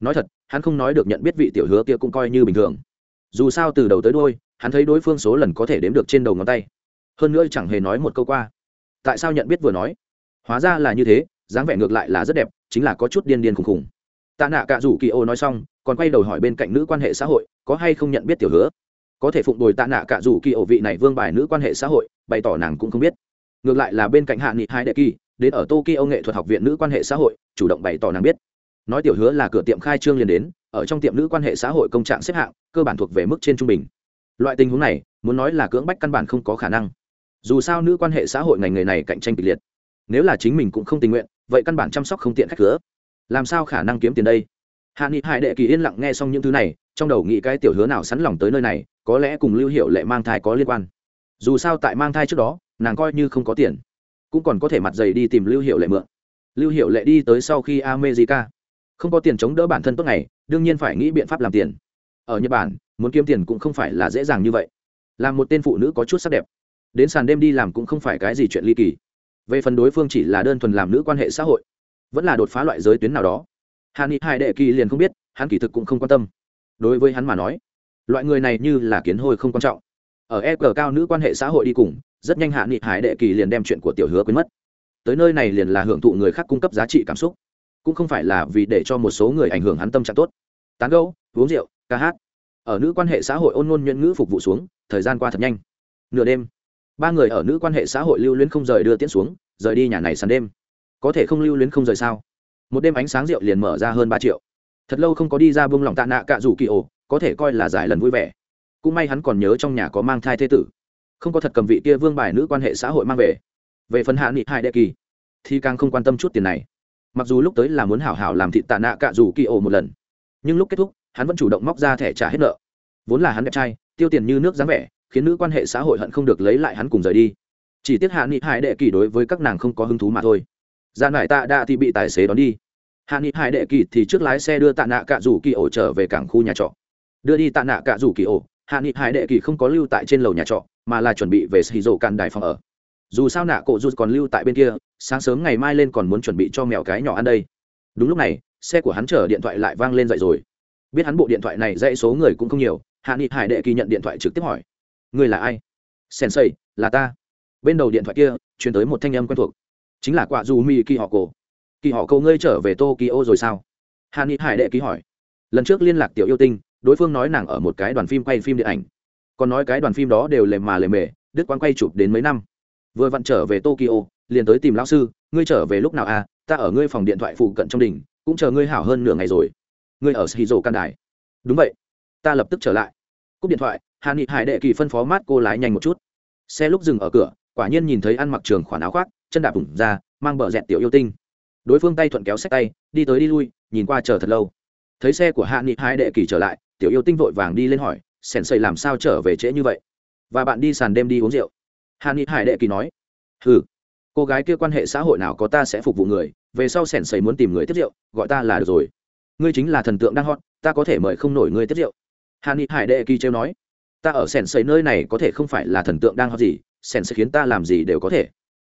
Nói thật hắn không nói được nhận biết vị tiểu hứa kia cũng coi như bình thường. Dù sao từ đầu tới đôi hắn thấy đối phương số lần có thể đếm được trên đầu ngón tay. Hơn nữa chẳng hề nói một câu qua. Tại sao nhận biết vừa nói? Hóa ra là như thế, dáng vẻ ngược lại là rất đẹp, chính là có chút điên điên khùng khùng. Tạ nạ cạ rủ kỳ ô nói xong, còn quay đầu hỏi bên cạnh nữ quan hệ xã hội, có hay không nhận biết tiểu hứa? Có thể phụng đồi tạ nạ cạ rủ kỳ ô vị này vương bài nữ quan hệ xã hội, bày tỏ nàng cũng không biết. Ngược lại là bên cạnh hạ nghị hai đệ kỳ, đến ở tokyo nghệ thuật học viện nữ quan hệ xã hội, chủ động bày tỏ nàng biết nói tiểu hứa là cửa tiệm khai trương liền đến, ở trong tiệm nữ quan hệ xã hội công trạng xếp hạng, cơ bản thuộc về mức trên trung bình. Loại tình huống này, muốn nói là cưỡng bách căn bản không có khả năng. Dù sao nữ quan hệ xã hội ngành nghề này cạnh tranh kịch liệt. Nếu là chính mình cũng không tình nguyện, vậy căn bản chăm sóc không tiện khách cửa. Làm sao khả năng kiếm tiền đây? Hạ nghị hải đệ kỳ yên lặng nghe xong những thứ này, trong đầu nghĩ cái tiểu hứa nào sẵn lòng tới nơi này, có lẽ cùng lưu hiệu lệ mang thai có liên quan. Dù sao tại mang thai trước đó, nàng coi như không có tiền, cũng còn có thể mặt dày đi tìm lưu hiệu lệ mượn. Lưu hiệu lệ đi tới sau khi america không có tiền chống đỡ bản thân tốt này đương nhiên phải nghĩ biện pháp làm tiền. Ở nhật bản, muốn kiếm tiền cũng không phải là dễ dàng như vậy. Làm một tên phụ nữ có chút sắc đẹp, đến sàn đêm đi làm cũng không phải cái gì chuyện ly kỳ. Về phần đối phương chỉ là đơn thuần làm nữ quan hệ xã hội, vẫn là đột phá loại giới tuyến nào đó. Hàn ni hai đệ kỳ liền không biết, hắn kỳ thực cũng không quan tâm. Đối với hắn mà nói, loại người này như là kiến hôi không quan trọng. Ở e cờ cao nữ quan hệ xã hội đi cùng, rất nhanh hạ nghị hải đệ kỳ liền đem chuyện của tiểu hứa quên mất. Tới nơi này liền là hưởng thụ người khác cung cấp giá trị cảm xúc cũng không phải là vì để cho một số người ảnh hưởng hắn tâm trạng tốt. Tán gẫu, uống rượu ca hát. Ở nữ quan hệ xã hội ôn ngôn nhuận ngữ phục vụ xuống thời gian qua thật nhanh. Nửa đêm ba người ở nữ quan hệ xã hội lưu luyến không rời đưa tiễn xuống rời đi nhà này sàn đêm. Có thể không lưu luyến không rời sao? Một đêm ánh sáng rượu liền mở ra hơn ba triệu. Thật lâu không có đi ra buông lòng tạ nạ cạ rủ kỳ ổ có thể coi là giải lần vui vẻ. Cũng may hắn còn nhớ trong nhà có mang thai thế tử. Không có thật cầm vị kia vương bài nữ quan hệ xã hội mang về. Về phần hạ nghị hai đệ kỳ thì càng không quan tâm chút tiền này mặc dù lúc tới là muốn hảo hảo làm thịt tạ nạ cạ rủ kỳ ổ một lần, nhưng lúc kết thúc, hắn vẫn chủ động móc ra thẻ trả hết nợ. Vốn là hắn đẹp trai, tiêu tiền như nước dáng vẻ, khiến nữ quan hệ xã hội hận không được lấy lại hắn cùng rời đi. Chỉ tiếc hạ nghị hải đệ kỳ đối với các nàng không có hứng thú mà thôi. Gian lại tạ đạ thì bị tài xế đón đi. Hạ nghị hải đệ kỳ thì trước lái xe đưa tạ nạ cạ rủ kỳ ổ trở về cảng khu nhà trọ. Đưa đi tạ nạ cạ rủ kỳ ổ, hạ nghị hải đệ kỳ không có lưu tại trên lầu nhà trọ, mà là chuẩn bị về xì rổ cạn đài phòng ở dù sao nạ cổ rút còn lưu tại bên kia, sáng sớm ngày mai lên còn muốn chuẩn bị cho mèo cái nhỏ ăn đây. Đúng lúc này, xe của hắn chở điện thoại lại vang lên dậy rồi. Biết hắn bộ điện thoại này dãy số người cũng không nhiều, hạ nghị hải đệ kỳ nhận điện thoại trực tiếp hỏi. Người là ai? Sensei là ta. Bên đầu điện thoại kia, truyền tới một thanh âm quen thuộc. Chính là quả dù mi kỳ họ cổ kỳ họ cổ ngươi trở về tokyo rồi sao? Hạ nghị hải đệ ký hỏi. Lần trước liên lạc tiểu yêu tinh, đối phương nói nàng ở một cái đoàn phim quay phim điện ảnh. Còn nói cái đoàn phim đó đều lề mà lề mề đức quang quay chụp đến mấy năm vừa vặn trở về tokyo, liền tới tìm lão sư, ngươi trở về lúc nào à? Ta ở ngươi phòng điện thoại phụ cận trong đỉnh, cũng chờ ngươi hảo hơn nửa ngày rồi. Ngươi ở shizu can đài. Đúng vậy. Ta lập tức trở lại. Cúp điện thoại hà nghị hải đệ kỳ phân phó mát cô lái nhanh một chút. Xe lúc dừng ở cửa, quả nhiên nhìn thấy ăn mặc trường khoản áo khoác, chân đạp bùng ra, mang bờ dẹt tiểu yêu tinh. Đối phương tay thuận kéo sách tay, đi tới đi lui, nhìn qua chờ thật lâu. Thấy xe của hạ nghị hải đệ kỳ trở lại, tiểu yêu tinh vội vàng đi lên hỏi sèn xây làm sao trở về trễ như vậy? Và bạn đi sàn đêm đi uống rượu hà ni hải đệ kỳ nói ừ cô gái kia quan hệ xã hội nào có ta sẽ phục vụ người, về sau sẻn sầy muốn tìm người tiếp rượu, gọi ta là được rồi. Ngươi chính là thần tượng đang hot, ta có thể mời không nổi ngươi tiếp rượu. Hà ni hải đệ kỳ trêu nói, ta ở sẻn sầy nơi này có thể không phải là thần tượng đang hot gì, sẻn sẽ khiến ta làm gì đều có thể.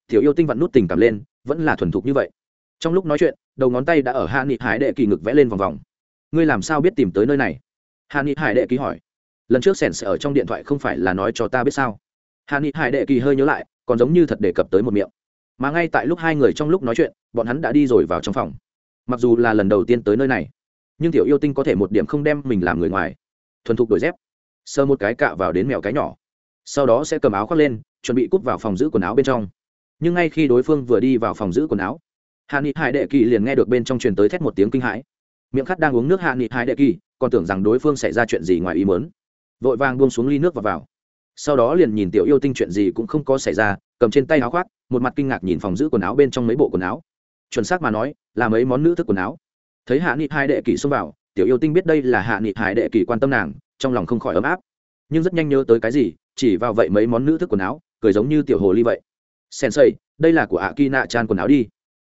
Tiểu yêu tinh vặn nút tình cảm lên, vẫn là thuần thục như vậy. Trong lúc nói chuyện, đầu ngón tay đã ở hạ nghị hải đệ kỳ ngực vẽ lên vòng vòng. Ngươi làm sao biết tìm tới nơi này? Hạ nghị hải đệ kỳ hỏi, lần trước sèn sẽ ở trong điện thoại không phải là nói cho ta biết sao? Hàn ni hải đệ kỳ hơi nhớ lại, còn giống như thật đề cập tới một miệng. Mà ngay tại lúc hai người trong lúc nói chuyện, bọn hắn đã đi rồi vào trong phòng. Mặc dù là lần đầu tiên tới nơi này, nhưng tiểu yêu tinh có thể một điểm không đem mình làm người ngoài. Thuần thục đổi dép. Sơ một cái cạ vào đến mèo cái nhỏ. Sau đó sẽ cầm áo khoác lên, chuẩn bị cút vào phòng giữ quần áo bên trong. Nhưng ngay khi đối phương vừa đi vào phòng giữ quần áo hạ nghị hải đệ kỳ liền nghe được bên trong truyền tới thét một tiếng kinh hãi. Miệng khát đang uống nước hạ nghị hải đệ kỳ, còn tưởng rằng đối phương xảy ra chuyện gì ngoài ý mớn vội vàng buông xuống ly nước và vào sau đó liền nhìn tiểu yêu tinh chuyện gì cũng không có xảy ra, cầm trên tay áo khoác, một mặt kinh ngạc nhìn phòng giữ quần áo bên trong mấy bộ quần áo. Chuẩn xác mà nói, là mấy món nữ thức quần áo. Thấy hạ nghị hai đệ kỷ xông vào, tiểu yêu tinh biết đây là hạ nghị hải đệ kỷ quan tâm nàng, trong lòng không khỏi ấm áp. Nhưng rất nhanh nhớ tới cái gì, chỉ vào vậy mấy món nữ thức quần áo, cười giống như tiểu hồ ly vậy. Sensei đây là của ạ kỳ nạ chan quần áo đi.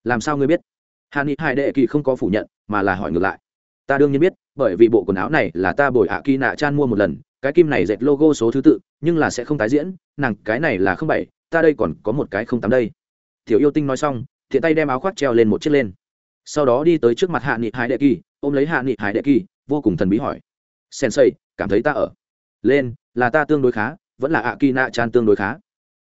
Làm sao ngươi biết? Hạ nghị hai đệ kỷ không có phủ nhận, mà là hỏi ngược lại. Ta đương nhiên biết, bởi vì bộ quần áo này là ta bồi ạ kỳ nạ chan mua một lần cái kim này dệt logo số thứ tự, nhưng là sẽ không tái diễn, nàng cái này là không bảy, ta đây còn có một cái không tám đây. Tiểu yêu tinh nói xong, thiện tay đem áo khoác treo lên một chiếc lên. Sau đó đi tới trước mặt hạ nghị hải đệ kỳ, ôm lấy hạ nghị hải đệ kỳ, vô cùng thần bí hỏi. Sensei, cảm thấy ta ở? Lên, là ta tương đối khá, vẫn là ạ kỳ nạ chan tương đối khá.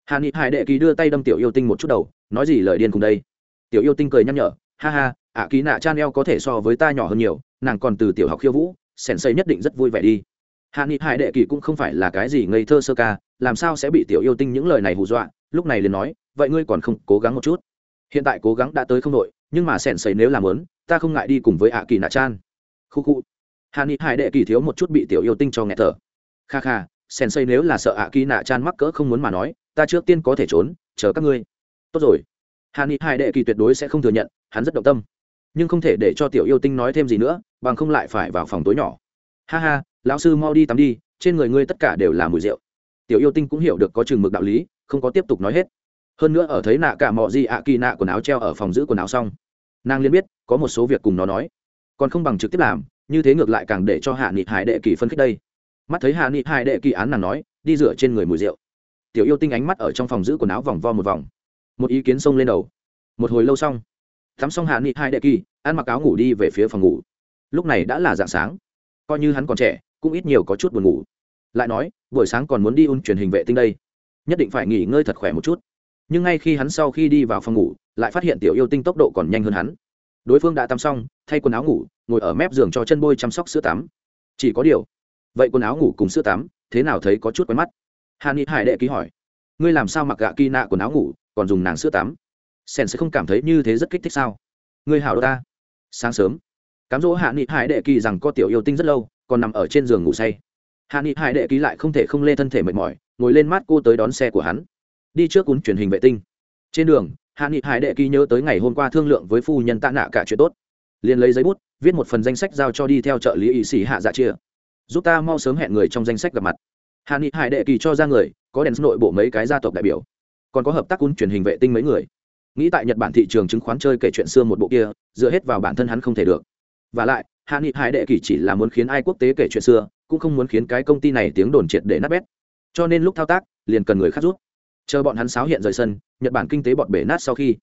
Hạ nghị hải đệ kỳ đưa tay đâm tiểu yêu tinh một chút đầu, nói gì lời điên cùng đây? Tiểu yêu tinh cười nhắc nhở, ha ha ạ kỳ nạ chan eo có thể so với ta nhỏ hơn nhiều, nàng còn từ tiểu học khiêu vũ, sensei nhất định rất vui vẻ đi hạ nghị hải đệ kỳ cũng không phải là cái gì ngây thơ sơ ca, làm sao sẽ bị tiểu yêu tinh những lời này hù dọa? Lúc này liền nói, vậy ngươi còn không cố gắng một chút? Hiện tại cố gắng đã tới không đội nhưng mà sẻn sầy nếu làm lớn, ta không ngại đi cùng với ạ kỳ nạ chan khu khu. Hạ nghị hải đệ kỳ thiếu một chút bị tiểu yêu tinh cho nghẹt thở. Kha kha sèn xây nếu là sợ ạ kỳ nạ chan mắc cỡ không muốn mà nói, ta trước tiên có thể trốn, chờ các ngươi. Tốt rồi. Hạ nghị hải đệ kỳ tuyệt đối sẽ không thừa nhận, hắn rất động tâm. Nhưng không thể để cho tiểu yêu tinh nói thêm gì nữa, bằng không lại phải vào phòng tối nhỏ. Ha ha lão sư mau đi tắm đi, trên người ngươi tất cả đều là mùi rượu. Tiểu yêu tinh cũng hiểu được có chừng mực đạo lý, không có tiếp tục nói hết. Hơn nữa ở thấy nạ cả mọi gì ạ kỳ nạ quần áo treo ở phòng giữ quần áo xong, nàng liền biết có một số việc cùng nó nói. Còn không bằng trực tiếp làm, như thế ngược lại càng để cho hạ nghị hải đệ kỳ phân khích đây. Mắt thấy hạ nghị hải đệ kỳ án nàng nói, đi rửa trên người mùi rượu. Tiểu yêu tinh ánh mắt ở trong phòng giữ quần áo vòng vo một vòng. Một ý kiến xông lên đầu. Một hồi lâu xong, tắm xong hạ nghị hải đệ kỳ, ăn mặc áo ngủ đi về phía phòng ngủ. Lúc này đã là dạng sáng. Coi như hắn còn trẻ cũng ít nhiều có chút buồn ngủ. Lại nói, buổi sáng còn muốn đi un truyền hình vệ tinh đây. Nhất định phải nghỉ ngơi thật khỏe một chút. Nhưng ngay khi hắn sau khi đi vào phòng ngủ, lại phát hiện tiểu yêu tinh tốc độ còn nhanh hơn hắn. Đối phương đã tắm xong, thay quần áo ngủ, ngồi ở mép giường cho chân bôi chăm sóc sữa tắm. Chỉ có điều, vậy quần áo ngủ cùng sữa tắm, thế nào thấy có chút quen mắt? Hàn ni hải đệ ký hỏi, ngươi làm sao mặc gạ kỳ nạ quần áo ngủ, còn dùng nàng sữa tắm? Sen sẽ không cảm thấy như thế rất kích thích sao? Ngươi hảo đô ta. Sáng sớm. Cám dỗ hạ nghị hải đệ kỳ rằng có tiểu yêu tinh rất lâu còn nằm ở trên giường ngủ say. Hạ nghị hải đệ ký lại không thể không lê thân thể mệt mỏi, ngồi lên mát cô tới đón xe của hắn. Đi trước cuốn truyền hình vệ tinh. Trên đường, hạ nghị hải đệ ký nhớ tới ngày hôm qua thương lượng với phu nhân tạ nạ cả chuyện tốt. Liền lấy giấy bút, viết một phần danh sách giao cho đi theo trợ lý ỵ sĩ hạ dạ chia. Giúp ta mau sớm hẹn người trong danh sách gặp mặt. Hạ nghị hải đệ kỳ cho ra người, có đèn nội bộ mấy cái gia tộc đại biểu, còn có hợp tác cuốn truyền hình vệ tinh mấy người. Nghĩ tại nhật bản thị trường chứng khoán chơi kể chuyện xưa một bộ kia, dựa hết vào bản thân hắn không thể được và lại hạ nghị hải đệ kỳ chỉ là muốn khiến ai quốc tế kể chuyện xưa cũng không muốn khiến cái công ty này tiếng đồn triệt để nát bét. Cho nên lúc thao tác liền cần người khác rút. Chờ bọn hắn sáo hiện rời sân nhật bản kinh tế bọt bể nát sau khi.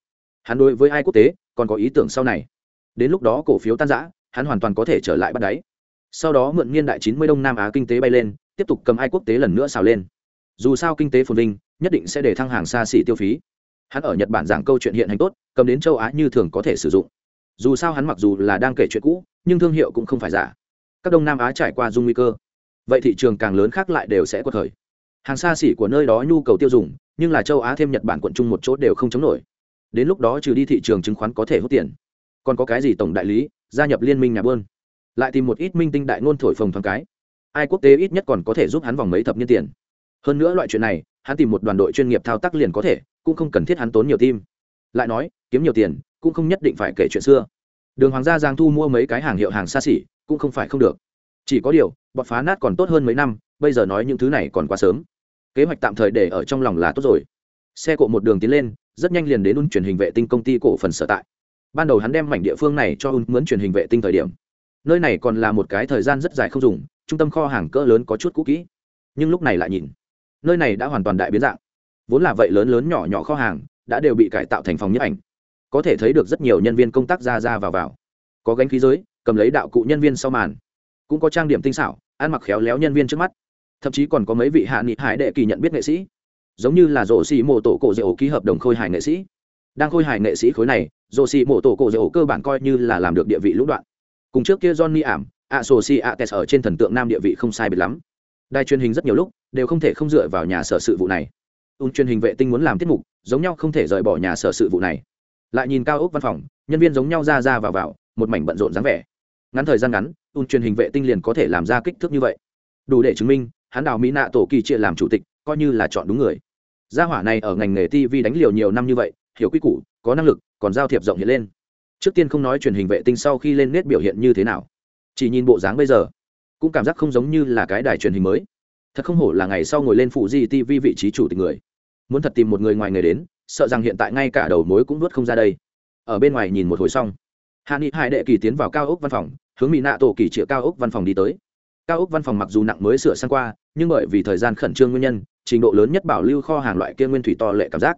Hắn đối với ai quốc tế còn có ý tưởng sau này. Đến lúc đó cổ phiếu tan rã, hắn hoàn toàn có thể trở lại bắt đáy. Sau đó mượn niên đại chín mươi đông nam á kinh tế bay lên tiếp tục cầm ai quốc tế lần nữa xào lên. Dù sao kinh tế phồn vinh nhất định sẽ để thăng hàng xa xỉ tiêu phí. Hắn ở nhật bản giảng câu chuyện hiện hành tốt cầm đến châu á như thường có thể sử dụng dù sao hắn mặc dù là đang kể chuyện cũ, nhưng thương hiệu cũng không phải giả. Các đông nam á trải qua dung nguy cơ, vậy thị trường càng lớn khác lại đều sẽ có thời hàng xa xỉ của nơi đó nhu cầu tiêu dùng, nhưng là châu á thêm nhật bản quận chung một chỗ đều không chống nổi. Đến lúc đó trừ đi thị trường chứng khoán có thể hút tiền, còn có cái gì tổng đại lý, gia nhập liên minh nhà bơn. Lại tìm một ít minh tinh đại ngôn thổi phồng thoáng cái. Ai quốc tế ít nhất còn có thể giúp hắn vòng mấy thập niên tiền. Hơn nữa loại chuyện này, hắn tìm một đoàn đội chuyên nghiệp thao tác liền có thể, cũng không cần thiết hắn tốn nhiều tim lại nói, kiếm nhiều tiền, cũng không nhất định phải kể chuyện xưa. Đường hoàng gia giang thu mua mấy cái hàng hiệu hàng xa xỉ, cũng không phải không được. Chỉ có điều, bọn phá nát còn tốt hơn mấy năm, bây giờ nói những thứ này còn quá sớm. Kế hoạch tạm thời để ở trong lòng là tốt rồi. Xe cộ một đường tiến lên, rất nhanh liền đến un truyền hình vệ tinh công ty cổ phần sở tại. Ban đầu hắn đem mảnh địa phương này cho un mướn truyền hình vệ tinh thời điểm. Nơi này còn là một cái thời gian rất dài không dùng, trung tâm kho hàng cỡ lớn có chút cũ kỹ. Nhưng lúc này lại nhìn, nơi này đã hoàn toàn đại biến dạng. Vốn là vậy lớn lớn nhỏ nhỏ kho hàng đã đều bị cải tạo thành phòng nhiếp ảnh. Có thể thấy được rất nhiều nhân viên công tác ra ra vào vào. Có gánh khí giới, cầm lấy đạo cụ nhân viên sau màn. Cũng có trang điểm tinh xảo, ăn mặc khéo léo nhân viên trước mắt. Thậm chí còn có mấy vị hạ nghị hải đệ kỳ nhận biết nghệ sĩ. Giống như là rổ xì mô tổ cổ dễ ổ ký hợp đồng khôi hài nghệ sĩ. Đang khôi hài nghệ sĩ khối này rổ xì mô tổ cổ dễ ổ cơ bản coi như là làm được địa vị lũng đoạn. Cùng trước kia johnny ảm, a sô si a tes ở trên thần tượng nam địa vị không sai biệt lắm. Đài truyền hình rất nhiều lúc, đều không thể không dựa vào nhà sở sự vụ này ung truyền hình vệ tinh muốn làm tiết mục, giống nhau không thể rời bỏ nhà sở sự vụ này. Lại nhìn cao ốc văn phòng, nhân viên giống nhau ra ra vào vào, một mảnh bận rộn dáng vẻ. Ngắn thời gian ngắn ung truyền hình vệ tinh liền có thể làm ra kích thước như vậy. Đủ để chứng minh, hắn đào mỹ nạ tổ kỳ chia làm chủ tịch, coi như là chọn đúng người. Gia hỏa này ở ngành nghề tv đánh liều nhiều năm như vậy, hiểu quy củ, có năng lực, còn giao thiệp rộng hiện lên. Trước tiên không nói truyền hình vệ tinh sau khi lên nét biểu hiện như thế nào. Chỉ nhìn bộ dáng bây giờ, cũng cảm giác không giống như là cái đài truyền hình mới. Thật không hổ là ngày sau ngồi lên phụ di tv vị trí chủ tịch người muốn thật tìm một người ngoài người đến, sợ rằng hiện tại ngay cả đầu mối cũng nuốt không ra đây. Ở bên ngoài nhìn một hồi xong hạ nghị hai đệ kỳ tiến vào cao ốc văn phòng, hướng mỹ nạ tổ kỳ triệu cao ốc văn phòng đi tới. Cao ốc văn phòng mặc dù nặng mới sửa sang qua, nhưng bởi vì thời gian khẩn trương nguyên nhân, trình độ lớn nhất bảo lưu kho hàng loại kia nguyên thủy to lệ cảm giác.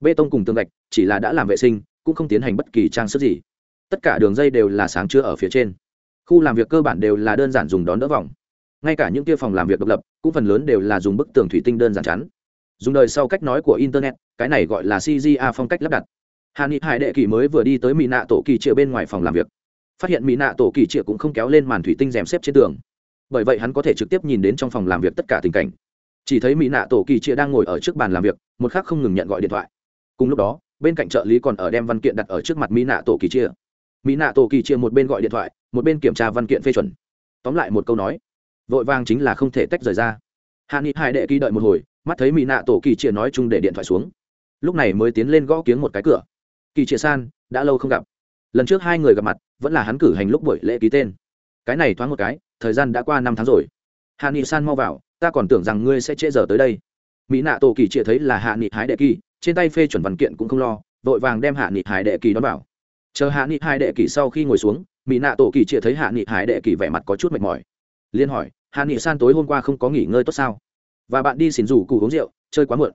Bê tông cùng tường gạch, chỉ là đã làm vệ sinh, cũng không tiến hành bất kỳ trang sức gì. Tất cả đường dây đều là sáng chưa ở phía trên. Khu làm việc cơ bản đều là đơn giản dùng đón đỡ vòng. Ngay cả những kia phòng làm việc độc lập, cũng phần lớn đều là dùng bức tường thủy tinh đơn giản chắn dùng đời sau cách nói của internet, cái này gọi là cga phong cách lắp đặt. Hà ni hải đệ kỳ mới vừa đi tới mỹ nạ tổ kỳ triệu bên ngoài phòng làm việc. Phát hiện mỹ nạ tổ kỳ triệu cũng không kéo lên màn thủy tinh rèm xếp trên tường. Bởi vậy hắn có thể trực tiếp nhìn đến trong phòng làm việc tất cả tình cảnh. Chỉ thấy mỹ nạ tổ kỳ chia đang ngồi ở trước bàn làm việc, một khác không ngừng nhận gọi điện thoại. Cùng lúc đó, bên cạnh trợ lý còn ở đem văn kiện đặt ở trước mặt mỹ nạ tổ kỳ chia mỹ nạ tổ kỳ chia một bên gọi điện thoại, một bên kiểm tra văn kiện phê chuẩn. Tóm lại một câu nói, vội vàng chính là không thể tách rời ra. Hạ nghị Hải đệ kỳ đợi một hồi mắt thấy mỹ nạ tổ kỳ chia nói chung để điện thoại xuống. Lúc này mới tiến lên gõ kiếng một cái cửa. Kỳ chia san, đã lâu không gặp. Lần trước hai người gặp mặt, vẫn là hắn cử hành lúc buổi lễ ký tên. Cái này thoáng một cái, thời gian đã qua năm tháng rồi. Hạ nghị san mau vào, ta còn tưởng rằng ngươi sẽ trễ giờ tới đây. Mỹ nạ tổ kỳ chia thấy là hạ nghị hái đệ kỳ, trên tay phê chuẩn văn kiện cũng không lo, vội vàng đem hạ nghị hải đệ kỳ đón vào. Chờ hạ nghị hải đệ kỳ sau khi ngồi xuống, mỹ nạ tổ kỳ chia thấy hạ nghị hải đệ kỳ vẻ mặt có chút mệt mỏi. Liên hỏi, hạ nghị san tối hôm qua không có nghỉ ngơi tốt sao? Và bạn đi xin rủ cụ uống rượu, chơi quá muộn.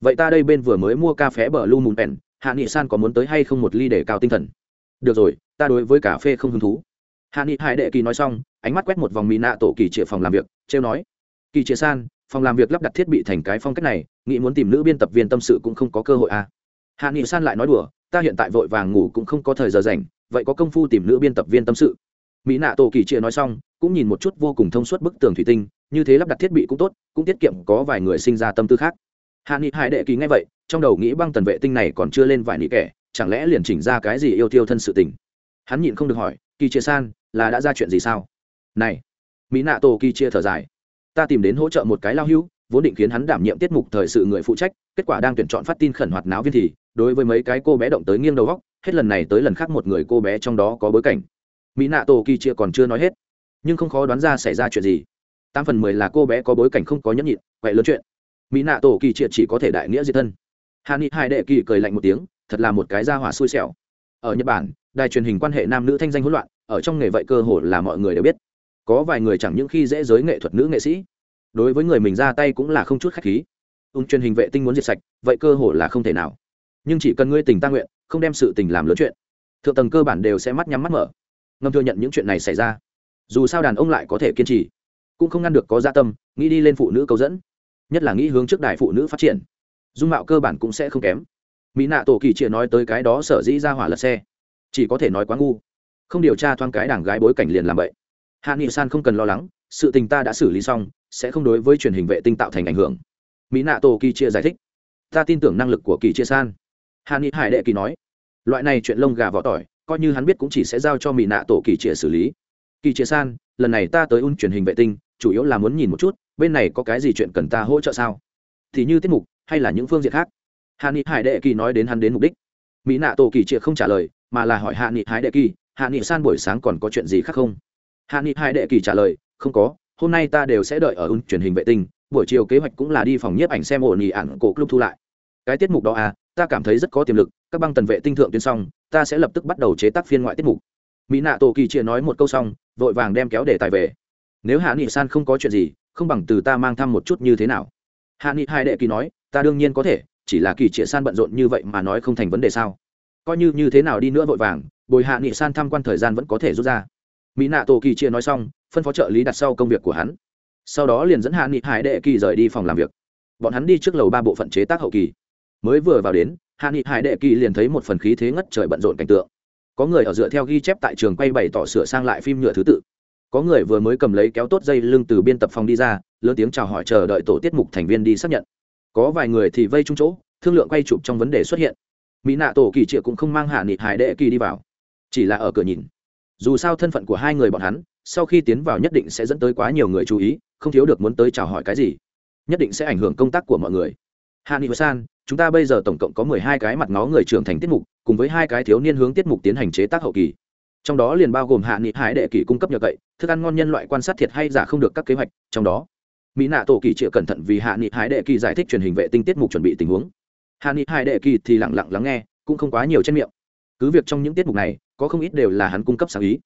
Vậy ta đây bên vừa mới mua cà phê bờ lu mùn pèn hạ nghị san có muốn tới hay không một ly để cao tinh thần? Được rồi, ta đối với cà phê không hứng thú. Hạ nghị hải đệ kỳ nói xong, ánh mắt quét một vòng mỹ nạ tổ kỳ trịa phòng làm việc, trêu nói. Kỳ trịa san, phòng làm việc lắp đặt thiết bị thành cái phong cách này, nghĩ muốn tìm nữ biên tập viên tâm sự cũng không có cơ hội à. hạ nghị san lại nói đùa, ta hiện tại vội vàng ngủ cũng không có thời giờ rảnh, vậy có công phu tìm nữ biên tập viên tâm sự mỹ nạ tổ kỳ chia nói xong, cũng nhìn một chút vô cùng thông suốt bức tường thủy tinh, như thế lắp đặt thiết bị cũng tốt, cũng tiết kiệm có vài người sinh ra tâm tư khác. Hạ nghị hải đệ kỳ ngay vậy, trong đầu nghĩ băng tần vệ tinh này còn chưa lên vài nị kẻ, chẳng lẽ liền chỉnh ra cái gì yêu tiêu thân sự tình? Hắn nhịn không được hỏi, kỳ chia san, là đã ra chuyện gì sao? Này. Mỹ nạ tổ kỳ chia thở dài. Ta tìm đến hỗ trợ một cái lao hưu vốn định khiến hắn đảm nhiệm tiết mục thời sự người phụ trách, kết quả đang tuyển chọn phát tin khẩn hoạt náo viên thì, đối với mấy cái cô bé động tới nghiêng đầu góc, hết lần này tới lần khác một người cô bé trong đó có bối cảnh mỹ nạ tổ kỳ chia còn chưa nói hết, nhưng không khó đoán ra xảy ra chuyện gì. Tám phần mười là cô bé có bối cảnh không có nhẫn nhịn vậy lớn chuyện. Mỹ nạ tổ kỳ chia chỉ có thể đại nghĩa diệt thân. Hà ni hai đệ kỳ cười lạnh một tiếng, thật là một cái gia hỏa xui xẻo. Ở nhật bản, đài truyền hình quan hệ nam nữ thanh danh hỗn loạn, ở trong nghề vậy cơ hồ là mọi người đều biết. Có vài người chẳng những khi dễ giới nghệ thuật nữ nghệ sĩ, đối với người mình ra tay cũng là không chút khách khí. Ung truyền hình vệ tinh muốn diệt sạch, vậy cơ hồ là không thể nào. Nhưng chỉ cần ngươi tình ta nguyện, không đem sự tình làm lớn chuyện, thượng tầng cơ bản đều sẽ mắt nhắm mắt mở ngâm thừa nhận những chuyện này xảy ra. Dù sao đàn ông lại có thể kiên trì, cũng không ngăn được có gia tâm, nghĩ đi lên phụ nữ câu dẫn, nhất là nghĩ hướng trước đài phụ nữ phát triển. Dung mạo cơ bản cũng sẽ không kém. Mỹ nạ tổ kỳ chia nói tới cái đó sở dĩ ra hỏa lật xe. Chỉ có thể nói quá ngu. Không điều tra thoáng cái đảng gái bối cảnh liền làm vậy. Hạ nghị san không cần lo lắng, sự tình ta đã xử lý xong, sẽ không đối với truyền hình vệ tinh tạo thành ảnh hưởng. Mỹ nạ tổ kỳ chia giải thích. Ta tin tưởng năng lực của kỳ chia san. Hạ nghị hải đệ kỳ nói. Loại này chuyện lông gà vỏ tỏi coi như hắn biết cũng chỉ sẽ giao cho mỹ nạ tổ kỳ trịa xử lý. Kỳ trịa san, lần này ta tới un truyền hình vệ tinh, chủ yếu là muốn nhìn một chút, bên này có cái gì chuyện cần ta hỗ trợ sao? Thì như tiết mục, hay là những phương diện khác? Hạ nghị hải đệ kỳ nói đến hắn đến mục đích. Mỹ nạ tổ kỳ trịa không trả lời, mà là hỏi hạ nghị hải đệ kỳ, hạ nghị san buổi sáng còn có chuyện gì khác không? Hạ nghị hải đệ kỳ trả lời, không có, hôm nay ta đều sẽ đợi ở un truyền hình vệ tinh, buổi chiều kế hoạch cũng là đi phòng nhiếp ảnh xem ổn ỉ ạn cổ club thu lại. Cái tiết mục đó à ta cảm thấy rất có tiềm lực, các băng tần vệ tinh thượng tuyến xong ta sẽ lập tức bắt đầu chế tác phiên ngoại tiết mục. Mỹ nạ tổ kỳ chia nói một câu xong, vội vàng đem kéo để tài về. Nếu hạ nghị san không có chuyện gì, không bằng từ ta mang thăm một chút như thế nào? Hạ nghị hai đệ kỳ nói, ta đương nhiên có thể, chỉ là kỳ chia san bận rộn như vậy mà nói không thành vấn đề sao? Coi như như thế nào đi nữa vội vàng, bồi hạ nghị san tham quan thời gian vẫn có thể rút ra. Mỹ nạ tổ kỳ chia nói xong, phân phó trợ lý đặt sau công việc của hắn. Sau đó liền dẫn hạ nghị hải đệ kỳ rời đi phòng làm việc. Bọn hắn đi trước lầu ba bộ phận chế tác hậu kỳ. Mới vừa vào đến hạ nghị hải đệ kỳ liền thấy một phần khí thế ngất trời bận rộn cảnh tượng. Có người ở dựa theo ghi chép tại trường quay bày tỏ sửa sang lại phim nhựa thứ tự. Có người vừa mới cầm lấy kéo tốt dây lưng từ biên tập phòng đi ra, lớn tiếng chào hỏi chờ đợi tổ tiết mục thành viên đi xác nhận. Có vài người thì vây chung chỗ, thương lượng quay chụp trong vấn đề xuất hiện. Mỹ nạ tổ kỳ triệu cũng không mang hạ nghị hải đệ kỳ đi vào, chỉ là ở cửa nhìn. Dù sao thân phận của hai người bọn hắn, sau khi tiến vào nhất định sẽ dẫn tới quá nhiều người chú ý, không thiếu được muốn tới chào hỏi cái gì, nhất định sẽ ảnh hưởng công tác của mọi người hạ nghị san, chúng ta bây giờ tổng cộng có mười hai cái mặt ngó người trưởng thành tiết mục, cùng với hai cái thiếu niên hướng tiết mục tiến hành chế tác hậu kỳ. Trong đó liền bao gồm hạ nghị hải đệ kỳ cung cấp nhờ cậy thức ăn ngon nhân loại quan sát thiệt hay giả không được các kế hoạch, trong đó, mỹ nạ tổ kỳ chịu cẩn thận vì hạ nghị hải đệ kỳ giải thích truyền hình vệ tinh tiết mục chuẩn bị tình huống. Hạ nghị hải đệ kỳ thì lặng lặng lắng nghe, cũng không quá nhiều trên miệng. Cứ việc trong những tiết mục này, có không ít đều là hắn cung cấp sáng ý.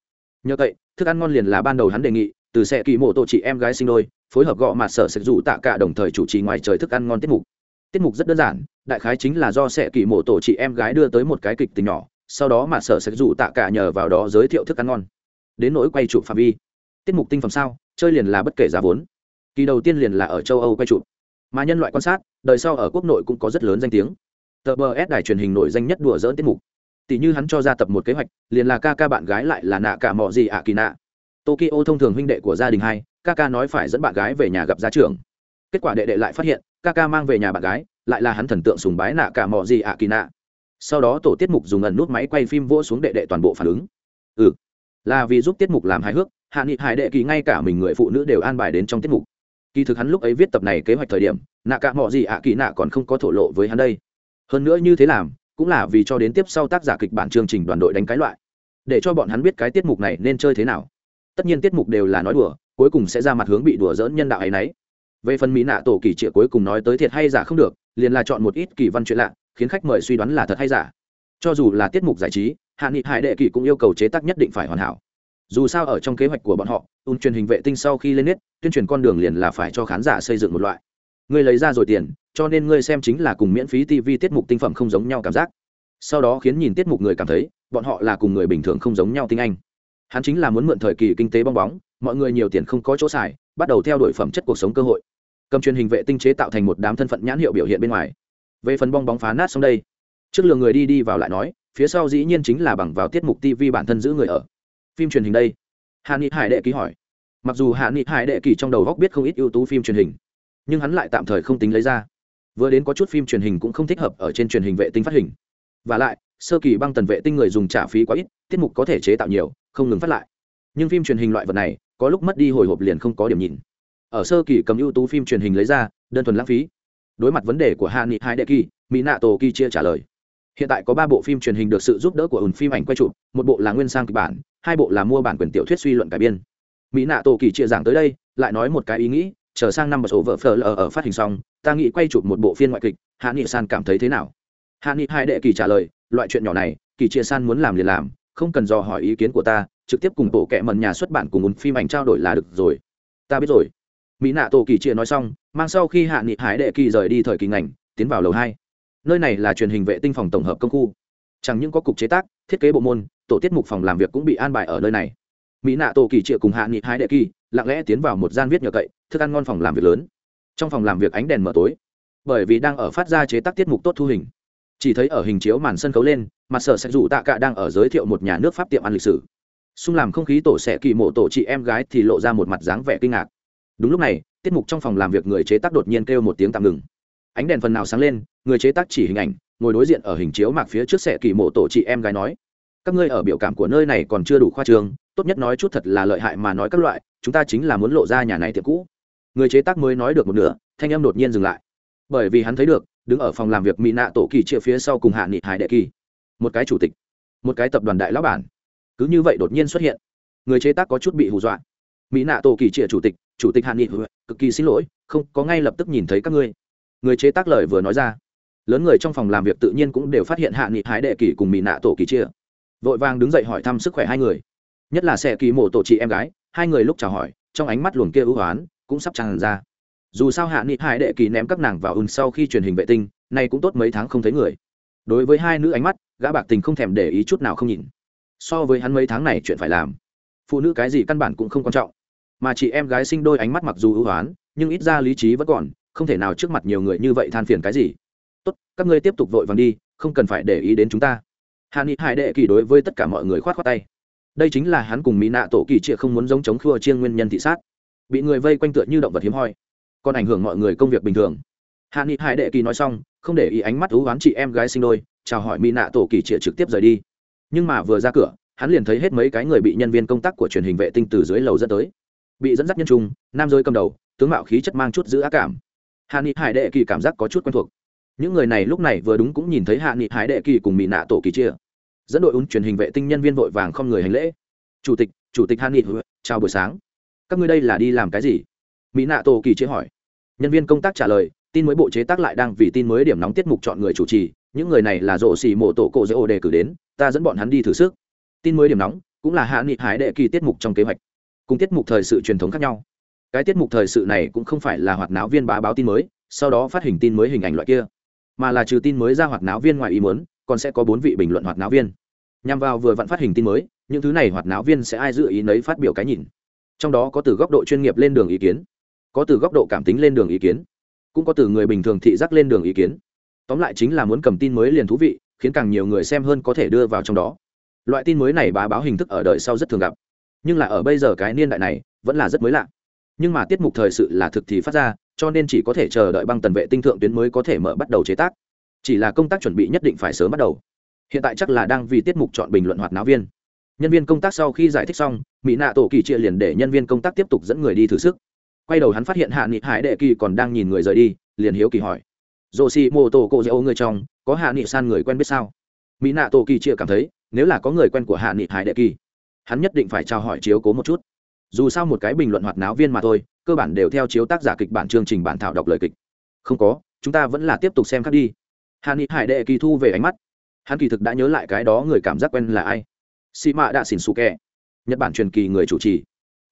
Nhờ vậy, thức ăn ngon liền là ban đầu hắn đề nghị, từ xe kỳ mộ tổ chị em gái sinh đôi, phối hợp gọ mặt sở sạch dụ tạ cả đồng thời chủ trì ngoài trời thức ăn ngon tiết mục tiết mục rất đơn giản, đại khái chính là do sẽ kỳ mộ tổ chị em gái đưa tới một cái kịch tình nhỏ, sau đó mà sở sẽ rủ tạ cả nhờ vào đó giới thiệu thức ăn ngon. Đến nỗi quay chụp phạm vi. Tiết mục tinh phẩm sao, chơi liền là bất kể giá vốn. Kỳ đầu tiên liền là ở châu âu quay chụp. Mà nhân loại quan sát, đời sau ở quốc nội cũng có rất lớn danh tiếng. Tờ bờ s đài truyền hình nổi danh nhất đùa dỡn tiết mục. Tỷ như hắn cho ra tập một kế hoạch, liền là ca ca bạn gái lại là nạ cả mọi gì ạ kỳ nạ. Tokyo thông thường huynh đệ của gia đình hai, ca ca nói phải dẫn bạn gái về nhà gặp gia trưởng kết quả đệ đệ lại phát hiện, ca ca mang về nhà bạn gái, lại là hắn thần tượng sùng bái nạ cả mọ gì ạ kỳ nạ. Sau đó tổ tiết mục dùng ẩn nút máy quay phim vỗ xuống đệ đệ toàn bộ phản ứng. Ừ là vì giúp tiết mục làm hài hước, hạ nghị hải đệ kỳ ngay cả mình người phụ nữ đều an bài đến trong tiết mục. Kỳ thực hắn lúc ấy viết tập này kế hoạch thời điểm, nạ cả mọ gì ạ kỳ nạ còn không có thổ lộ với hắn đây. Hơn nữa như thế làm, cũng là vì cho đến tiếp sau tác giả kịch bản chương trình đoàn đội đánh cái loại. Để cho bọn hắn biết cái tiết mục này nên chơi thế nào. Tất nhiên tiết mục đều là nói đùa, cuối cùng sẽ ra mặt hướng bị đùa dỡn nhân đạo ấy nấy về phần mỹ nạ tổ kỳ trịa cuối cùng nói tới thiệt hay giả không được, liền là chọn một ít kỳ văn chuyện lạ, khiến khách mời suy đoán là thật hay giả. Cho dù là tiết mục giải trí, hạ nghị hải đệ kỳ cũng yêu cầu chế tác nhất định phải hoàn hảo. Dù sao ở trong kế hoạch của bọn họ ung truyền hình vệ tinh sau khi lên nét tuyên truyền con đường liền là phải cho khán giả xây dựng một loại. Ngươi lấy ra rồi tiền, cho nên ngươi xem chính là cùng miễn phí tv tiết mục tinh phẩm không giống nhau cảm giác. Sau đó khiến nhìn tiết mục người cảm thấy, bọn họ là cùng người bình thường không giống nhau tinh anh. Hắn chính là muốn mượn thời kỳ kinh tế bong bóng, mọi người nhiều tiền không có chỗ xài, bắt đầu theo đuổi phẩm chất cuộc sống cơ hội cầm truyền hình vệ tinh chế tạo thành một đám thân phận nhãn hiệu biểu hiện bên ngoài. Về phần bong bóng phá nát xong đây, trước lường người đi đi vào lại nói, phía sau dĩ nhiên chính là bằng vào tiết mục tv bản thân giữ người ở. Phim truyền hình đây. Hạ nghị hải đệ ký hỏi. Mặc dù hạ nghị hải đệ kỳ trong đầu góc biết không ít ưu tú phim truyền hình, nhưng hắn lại tạm thời không tính lấy ra. Vừa đến có chút phim truyền hình cũng không thích hợp ở trên truyền hình vệ tinh phát hình. Và lại, sơ kỳ băng tần vệ tinh người dùng trả phí quá ít, tiết mục có thể chế tạo nhiều, không ngừng phát lại. Nhưng phim truyền hình loại vật này, có lúc mất đi hồi hộp liền không có điểm nhìn ở sơ kỳ cầm ưu tú phim truyền hình lấy ra, đơn thuần lãng phí. Đối mặt vấn đề của hạ nghị hai đệ kỳ, mỹ nạ tổ kỳ chia trả lời. Hiện tại có ba bộ phim truyền hình được sự giúp đỡ của ùn phim ảnh quay chụp, một bộ là nguyên sang kịch bản, hai bộ là mua bản quyền tiểu thuyết suy luận cải biên. Mỹ nạ tổ kỳ chia giảng tới đây, lại nói một cái ý nghĩ, chờ sang năm một số vợ phờ lờ ở phát hình xong, ta nghĩ quay chụp một bộ phiên ngoại kịch, hạ nghị san cảm thấy thế nào? Hạ nghị hai đệ kỳ trả lời, loại chuyện nhỏ này, kỳ chia san muốn làm liền làm, không cần dò hỏi ý kiến của ta, trực tiếp cùng bộ kệ mần nhà xuất bản cùng ùn phim ảnh trao đổi là được rồi. Ta biết rồi mỹ nạ tổ kỳ chia nói xong, mang sau khi hạ nghị hải đệ kỳ rời đi thời kỳ ngành, tiến vào lầu hai. Nơi này là truyền hình vệ tinh phòng tổng hợp công khu. Chẳng những có cục chế tác, thiết kế bộ môn, tổ tiết mục phòng làm việc cũng bị an bài ở nơi này. Mỹ nạ tổ kỳ triệu cùng hạ nghị hải đệ kỳ lặng lẽ tiến vào một gian viết nhờ cậy, thức ăn ngon phòng làm việc lớn. Trong phòng làm việc ánh đèn mở tối, bởi vì đang ở phát ra chế tác tiết mục tốt thu hình. Chỉ thấy ở hình chiếu màn sân khấu lên, mặt sở sẽ rủ tạ cả đang ở giới thiệu một nhà nước pháp tiệm ăn lịch sử. Xung làm không khí tổ sẽ kỳ mộ tổ chị em gái thì lộ ra một mặt dáng vẻ kinh ngạc đúng lúc này, tiết mục trong phòng làm việc người chế tác đột nhiên kêu một tiếng tạm ngừng. Ánh đèn phần nào sáng lên, người chế tác chỉ hình ảnh, ngồi đối diện ở hình chiếu mạc phía trước sẽ kỳ mộ tổ chị em gái nói, các ngươi ở biểu cảm của nơi này còn chưa đủ khoa trường, tốt nhất nói chút thật là lợi hại mà nói các loại, chúng ta chính là muốn lộ ra nhà này tiệm cũ. Người chế tác mới nói được một nửa, thanh em đột nhiên dừng lại. Bởi vì hắn thấy được, đứng ở phòng làm việc mỹ nạ tổ kỳ chia phía sau cùng hạ nghị hải đệ kỳ. Một cái chủ tịch, một cái tập đoàn đại lão bản. Cứ như vậy đột nhiên xuất hiện. Người chế tác có chút bị hù dọa. Mỹ nạ tổ kỳ chia chủ tịch chủ tịch hạ nghị cực kỳ xin lỗi, không có ngay lập tức nhìn thấy các ngươi. Người chế tác lời vừa nói ra. Lớn người trong phòng làm việc tự nhiên cũng đều phát hiện hạ nghị hải đệ kỳ cùng mỹ nạ tổ kỳ chia. Vội vàng đứng dậy hỏi thăm sức khỏe hai người. Nhất là xe kỳ mộ tổ chị em gái, hai người lúc chào hỏi, trong ánh mắt luồng kia ưu hoán cũng sắp tràn ra. Dù sao hạ nghị hải đệ kỳ ném các nàng vào ùn sau khi truyền hình vệ tinh, nay cũng tốt mấy tháng không thấy người. Đối với hai nữ ánh mắt, gã bạc tình không thèm để ý chút nào không nhìn. So với hắn mấy tháng này chuyện phải làm. Phụ nữ cái gì căn bản cũng không quan trọng mà chị em gái sinh đôi ánh mắt mặc dù ưu hoán, nhưng ít ra lý trí vẫn còn, không thể nào trước mặt nhiều người như vậy than phiền cái gì. Tốt, các ngươi tiếp tục vội vàng đi, không cần phải để ý đến chúng ta. Hạ nghị hải đệ kỳ đối với tất cả mọi người khoát khoát tay. Đây chính là hắn cùng mỹ nạ tổ kỳ trịa không muốn giống chống khua chiêng nguyên nhân thị sát. Bị người vây quanh tựa như động vật hiếm hoi, còn ảnh hưởng mọi người công việc bình thường. Hạ nghị hải đệ kỳ nói xong, không để ý ánh mắt thú oán chị em gái sinh đôi, chào hỏi mỹ nạ tổ kỳ trịa trực tiếp rời đi. Nhưng mà vừa ra cửa, hắn liền thấy hết mấy cái người bị nhân viên công tác của truyền hình vệ tinh từ dưới lầu dẫn tới bị dẫn dắt nhân trung, nam giới cầm đầu, tướng mạo khí chất mang chút giữ ác cảm. Hạ nghị hải đệ kỳ cảm giác có chút quen thuộc. Những người này lúc này vừa đúng cũng nhìn thấy hạ nghị hải đệ kỳ cùng mỹ nạ tổ kỳ chia. Dẫn đội ún truyền hình vệ tinh nhân viên vội vàng không người hành lễ. Chủ tịch chủ tịch hạ nghị, chào buổi sáng. Các ngươi đây là đi làm cái gì? Mỹ nạ tổ kỳ chế hỏi. Nhân viên công tác trả lời, tin mới bộ chế tác lại đang vì tin mới điểm nóng tiết mục chọn người chủ trì, những người này là rổ xì mộ tổ cổ dễ ô đề cử đến, ta dẫn bọn hắn đi thử sức. Tin mới điểm nóng cũng là hạ nghị hải đệ kỳ tiết mục trong kế hoạch cùng tiết mục thời sự truyền thống khác nhau. Cái tiết mục thời sự này cũng không phải là hoạt náo viên bá báo tin mới, sau đó phát hình tin mới hình ảnh loại kia, mà là trừ tin mới ra hoạt náo viên ngoài ý muốn, còn sẽ có bốn vị bình luận hoạt náo viên. Nhằm vào vừa vặn phát hình tin mới, những thứ này hoạt náo viên sẽ ai dự ý nấy phát biểu cái nhìn. Trong đó có từ góc độ chuyên nghiệp lên đường ý kiến, có từ góc độ cảm tính lên đường ý kiến, cũng có từ người bình thường thị giác lên đường ý kiến. Tóm lại chính là muốn cầm tin mới liền thú vị, khiến càng nhiều người xem hơn có thể đưa vào trong đó. Loại tin mới này bá báo hình thức ở đời sau rất thường gặp nhưng là ở bây giờ cái niên đại này, vẫn là rất mới lạ. Nhưng mà tiết mục thời sự là thực thì phát ra, cho nên chỉ có thể chờ đợi băng tần vệ tinh thượng tuyến mới có thể mở bắt đầu chế tác. Chỉ là công tác chuẩn bị nhất định phải sớm bắt đầu. Hiện tại chắc là đang vì tiết mục chọn bình luận hoạt náo viên. Nhân viên công tác sau khi giải thích xong, mỹ nạ tổ kỳ chia liền để nhân viên công tác tiếp tục dẫn người đi thử sức. Quay đầu hắn phát hiện hạ nghị hải đệ kỳ còn đang nhìn người rời đi, liền hiếu kỳ hỏi. Dồ xì mô tô cô dễ ô người trong có hạ nghị san người quen biết sao? Mỹ nạ tổ kỳ chia cảm thấy, nếu là có người quen của hạ nghị hải đệ kỳ hắn nhất định phải trao hỏi chiếu cố một chút. Dù sao một cái bình luận hoạt náo viên mà thôi, cơ bản đều theo chiếu tác giả kịch bản chương trình bản thảo đọc lời kịch. Không có, chúng ta vẫn là tiếp tục xem khác đi. Hàn ni hải đệ kỳ thu về ánh mắt. Hắn kỳ thực đã nhớ lại cái đó người cảm giác quen là ai. Sĩ mạ đã xỉn xù kẹ nhật bản truyền kỳ người chủ trì.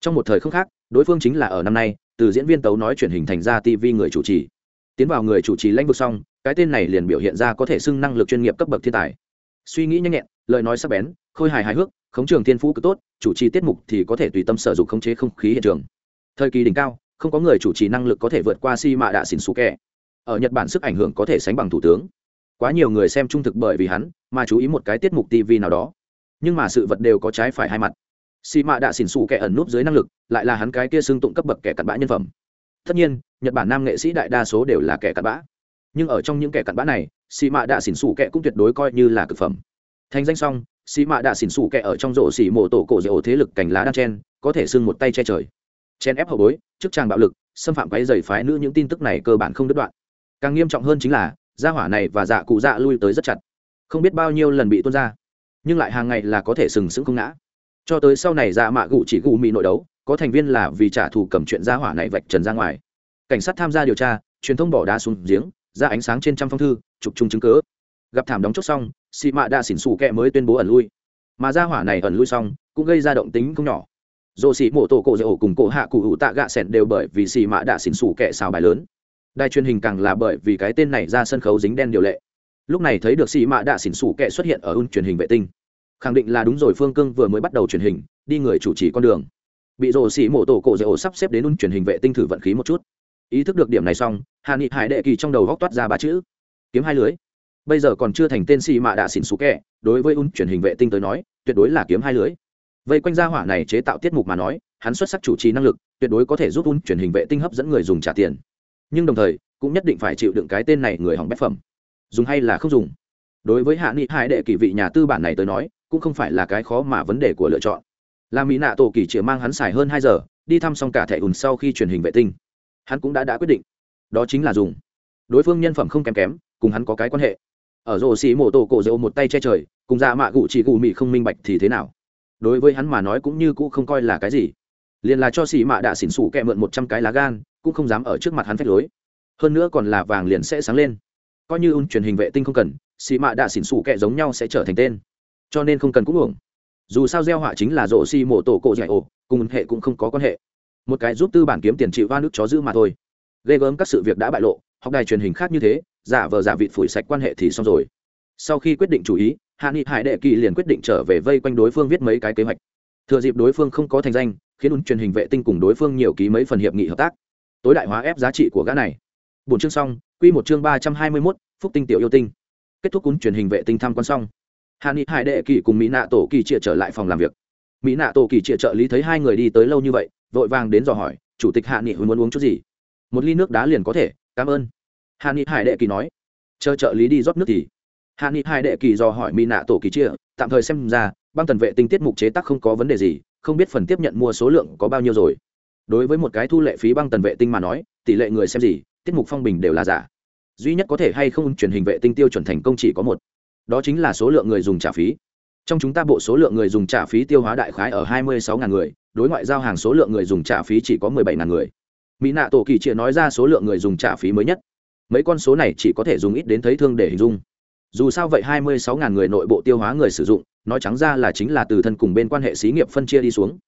Trong một thời không khác, đối phương chính là ở năm nay, từ diễn viên tấu nói truyền hình thành ra tv người chủ trì. Tiến vào người chủ trì lãnh vực xong, cái tên này liền biểu hiện ra có thể xưng năng lực chuyên nghiệp cấp bậc thiên tài. Suy nghĩ nhanh nhẹn, lời nói sắc bén, khôi hài hài hước khống trường thiên phú cứ tốt, chủ trì tiết mục thì có thể tùy tâm sử dụng khống chế không khí hiện trường. Thời kỳ đỉnh cao, không có người chủ trì năng lực có thể vượt qua si mạ đạ xỉn xù kẹ ở nhật bản sức ảnh hưởng có thể sánh bằng thủ tướng. Quá nhiều người xem trung thực bởi vì hắn mà chú ý một cái tiết mục tv nào đó. Nhưng mà sự vật đều có trái phải hai mặt. Xì mạ đã xỉn xù kẻ ẩn núp dưới năng lực, lại là hắn cái kia xương tụng cấp bậc kẻ cặn bã nhân phẩm. Tất nhiên, nhật bản nam nghệ sĩ đại đa số đều là kẻ cặn bã. Nhưng ở trong những kẻ cặn bã này xì mạ đã xỉn xù kẻ cũng tuyệt đối coi như là cực phẩm. Thành danh xong xì mạ đã xỉn xù kẹ ở trong rổ xỉ mộ tổ cổ dầu thế lực cành lá đan chen, có thể xưng một tay che trời. Chen ép hậu bối, chức tràng bạo lực, xâm phạm quấy dày phái nữ những tin tức này cơ bản không đứt đoạn. Càng nghiêm trọng hơn chính là, gia hỏa này và dạ cụ dạ lui tới rất chặt. Không biết bao nhiêu lần bị tuôn ra, nhưng lại hàng ngày là có thể sừng sững không ngã. Cho tới sau này dạ mạ gụ chỉ cụ mỹ nội đấu, có thành viên là vì trả thù cầm chuyện gia hỏa này vạch trần ra ngoài. Cảnh sát tham gia điều tra, truyền thông bỏ đá xuống giếng, ra ánh sáng trên trăm phong thư, chụp chung chứng cứ. Gặp thảm đóng chốt xong xị mạ đã xỉn xù kẹ mới tuyên bố ẩn lui. Mà gia hỏa này ẩn lui xong, cũng gây ra động tính không nhỏ. Dồ xị mộ tổ cổ dễ ổ cùng cổ hạ cụ hữu tạ gạ sẹn đều bởi vì xị mạ đã xỉn xù kẹ xào bài lớn. Đài truyền hình càng là bởi vì cái tên này ra sân khấu dính đen điều lệ. Lúc này thấy được xì mạ đạ xỉn xù kệ xuất hiện ở un truyền hình vệ tinh. Khẳng định là đúng rồi, phương cương vừa mới bắt đầu truyền hình, đi người chủ trì con đường. Bị rồ xỉ mổ tổ cổ dễ ổ sắp xếp đến un truyền hình vệ tinh thử vận khí một chút. Ý thức được điểm này xong hà nghị hải đệ kỳ trong đầu góc toát ra ba chữ. Kiếm hai lưới bây giờ còn chưa thành tên xì mạ đạ xỉn xú kẹ, đối với un truyền hình vệ tinh tới nói, tuyệt đối là kiếm hai lưới. Vây quanh gia hỏa này chế tạo tiết mục mà nói, hắn xuất sắc chủ trì năng lực, tuyệt đối có thể giúp un truyền hình vệ tinh hấp dẫn người dùng trả tiền. Nhưng đồng thời, cũng nhất định phải chịu đựng cái tên này người hỏng bét phẩm. Dùng hay là không dùng? Đối với hạ nghị hai đệ kỳ vị nhà tư bản này tới nói, cũng không phải là cái khó mà vấn đề của lựa chọn. Là mỹ nạ tổ kỳ chỉ mang hắn xài hơn hai giờ, đi thăm xong cả thẻ ùn sau khi truyền hình vệ tinh. Hắn cũng đã đã quyết định. Đó chính là dùng. Đối phương nhân phẩm không kém kém, cùng hắn có cái quan hệ ở rổ xì mổ tổ cổ dỗ một tay che trời, cùng ra dạ mạ gụ chỉ gù mị không minh bạch thì thế nào? Đối với hắn mà nói cũng như cũ không coi là cái gì. Liền là cho xì mạ đã xỉn xủ kẹ mượn một trăm cái lá gan, cũng không dám ở trước mặt hắn phách lối. Hơn nữa còn là vàng liền sẽ sáng lên. Coi như un truyền hình vệ tinh không cần, xì mạ đã xỉn xủ kẹ giống nhau sẽ trở thành tên. Cho nên không cần cũng hưởng dù sao gieo họa chính là rổ xì mổ tổ cổ dạy ổ, cùng hệ cũng không có quan hệ. Một cái giúp tư bản kiếm tiền chịu va nước chó giữ mà thôi. Ghê gớm các sự việc đã bại lộ, học đài truyền hình khác như thế giả vờ giả vịt phủi sạch quan hệ thì xong rồi. Sau khi quyết định chủ ý, hạ nghị hải đệ kỳ liền quyết định trở về vây quanh đối phương viết mấy cái kế hoạch. Thừa dịp đối phương không có thành danh, khiến un truyền hình vệ tinh cùng đối phương nhiều ký mấy phần hiệp nghị hợp tác. Tối đại hóa ép giá trị của gã này. Bốn chương xong, quy một chương ba trăm hai mươi mốt, phúc tinh tiểu yêu tinh. Kết thúc cuốn truyền hình vệ tinh tham quan xong, hạ nghị hải đệ kỳ cùng mỹ nạ tổ kỳ trịa trở lại phòng làm việc. Mỹ nạ tổ kỳ trịa trợ lý thấy hai người đi tới lâu như vậy, vội vàng đến dò hỏi, chủ tịch hạ nghị muốn uống chút gì? Một ly nước đá liền có thể, cảm ơn hạ nghị hải đệ kỳ nói chờ trợ lý đi rót nước thì. Hạ nghị hải đệ kỳ dò hỏi mỹ nạ tổ kỳ chia, tạm thời xem ra băng tần vệ tinh tiết mục chế tác không có vấn đề gì không biết phần tiếp nhận mua số lượng có bao nhiêu rồi. Đối với một cái thu lệ phí băng tần vệ tinh mà nói tỷ lệ người xem gì tiết mục phong bình đều là giả. Duy nhất có thể hay không truyền hình vệ tinh tiêu chuẩn thành công chỉ có một. Đó chính là số lượng người dùng trả phí. Trong chúng ta bộ số lượng người dùng trả phí tiêu hóa đại khái ở hai mươi sáu người đối ngoại giao hàng số lượng người dùng trả phí chỉ có mười bảy người. Mỹ nạ tổ kỳ chia nói ra số lượng người dùng trả phí mới nhất mấy con số này chỉ có thể dùng ít đến thấy thương để hình dung. Dù sao vậy hai mươi sáu ngàn người nội bộ tiêu hóa người sử dụng, nói trắng ra là chính là từ thân cùng bên quan hệ xí nghiệp phân chia đi xuống.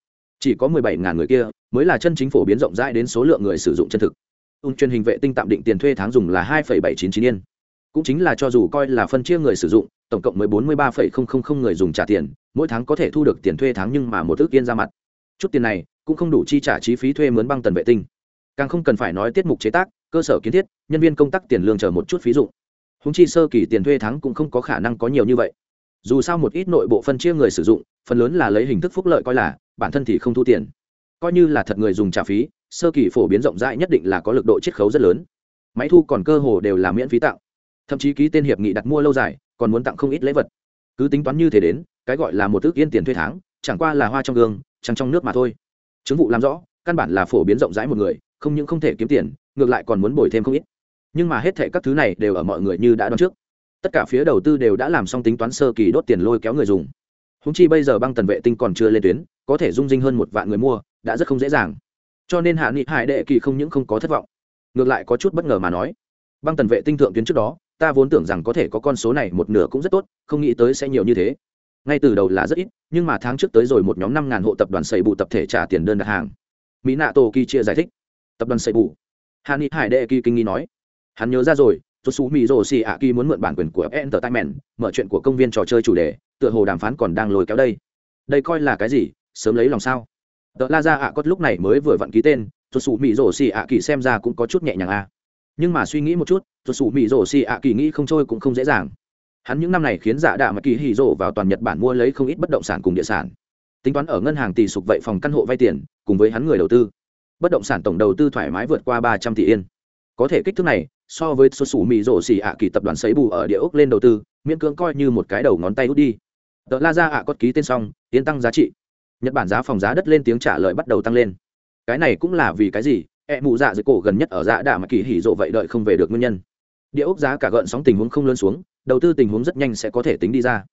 Chỉ có mười bảy ngàn người kia mới là chân chính phổ biến rộng rãi đến số lượng người sử dụng chân thực. Ung truyền hình vệ tinh tạm định tiền thuê tháng dùng là hai phẩy bảy chín chín yên. Cũng chính là cho dù coi là phân chia người sử dụng, tổng cộng mới bốn mươi ba phẩy không không không người dùng trả tiền, mỗi tháng có thể thu được tiền thuê tháng nhưng mà một ước yên ra mặt. Chút tiền này cũng không đủ chi trả chi phí thuê mướn băng tần vệ tinh. Càng không cần phải nói tiết mục chế tác cơ sở kiến thiết, nhân viên công tác tiền lương chờ một chút phí dụ húng chi sơ kỳ tiền thuê tháng cũng không có khả năng có nhiều như vậy. Dù sao một ít nội bộ phân chia người sử dụng, phần lớn là lấy hình thức phúc lợi coi là, bản thân thì không thu tiền. Coi như là thật người dùng trả phí, sơ kỳ phổ biến rộng rãi nhất định là có lực độ chiết khấu rất lớn. Máy thu còn cơ hồ đều là miễn phí tặng. Thậm chí ký tên hiệp nghị đặt mua lâu dài, còn muốn tặng không ít lễ vật. Cứ tính toán như thế đến, cái gọi là một ước yên tiền thuê tháng, chẳng qua là hoa trong gương chẳng trong nước mà thôi. Chứng vụ làm rõ, căn bản là phổ biến rộng rãi một người không những không thể kiếm tiền, ngược lại còn muốn bồi thêm không ít. Nhưng mà hết thệ các thứ này đều ở mọi người như đã đoán trước. Tất cả phía đầu tư đều đã làm xong tính toán sơ kỳ đốt tiền lôi kéo người dùng. Húng chi bây giờ băng tần vệ tinh còn chưa lên tuyến, có thể dung dinh hơn một vạn người mua, đã rất không dễ dàng. Cho nên hạ nghị hải đệ kỳ không những không có thất vọng, ngược lại có chút bất ngờ mà nói, băng tần vệ tinh thượng tuyến trước đó, ta vốn tưởng rằng có thể có con số này một nửa cũng rất tốt, không nghĩ tới sẽ nhiều như thế. Ngay từ đầu là rất ít, nhưng mà tháng trước tới rồi một nhóm năm ngàn hộ tập đoàn xây bù tập thể trả tiền đơn đặt hàng. Mỹ nạ tổ kỳ chia giải thích tập đoàn xây bù hạ ni hải đệ kỳ kinh nghi nói, hắn nhớ ra rồi xuất xú mỹ rồ xì ạ kỳ muốn mượn bản quyền của entertainment, mở chuyện của công viên trò chơi chủ đề, tựa hồ đàm phán còn đang lôi kéo đây. Đây coi là cái gì? Sớm lấy lòng sao? Tờ la ra ạ cốt lúc này mới vừa vặn ký tên xuất xú mỹ rồ xì ạ kỳ xem ra cũng có chút nhẹ nhàng a à. nhưng mà suy nghĩ một chút xuất xú mỹ rồ xì ạ kỳ nghĩ không trôi cũng không dễ dàng. Hắn những năm này khiến giả đạ mà kỳ hì rồ vào toàn nhật bản mua lấy không ít bất động sản cùng địa sản. Tính toán ở ngân hàng tỷ sục vậy phòng căn hộ vay tiền, cùng với hắn người đầu tư bất động sản tổng đầu tư thoải mái vượt qua ba trăm tỷ yên. Có thể kích thước này, so với số sủ mì rổ xỉ ạ kỳ tập đoàn sấy bù ở địa ốc lên đầu tư, miễn cưỡng coi như một cái đầu ngón tay út đi. Tờ la ra ạ có ký tên xong tiến tăng giá trị. Nhật bản giá phòng giá đất lên tiếng trả lời bắt đầu tăng lên. Cái này cũng là vì cái gì? E mụ dạ dưới cổ gần nhất ở dạ đà mà kỳ hỉ rộ vậy đợi không về được nguyên nhân. Địa ốc giá cả gợn sóng tình huống không lớn xuống, đầu tư tình huống rất nhanh sẽ có thể tính đi ra.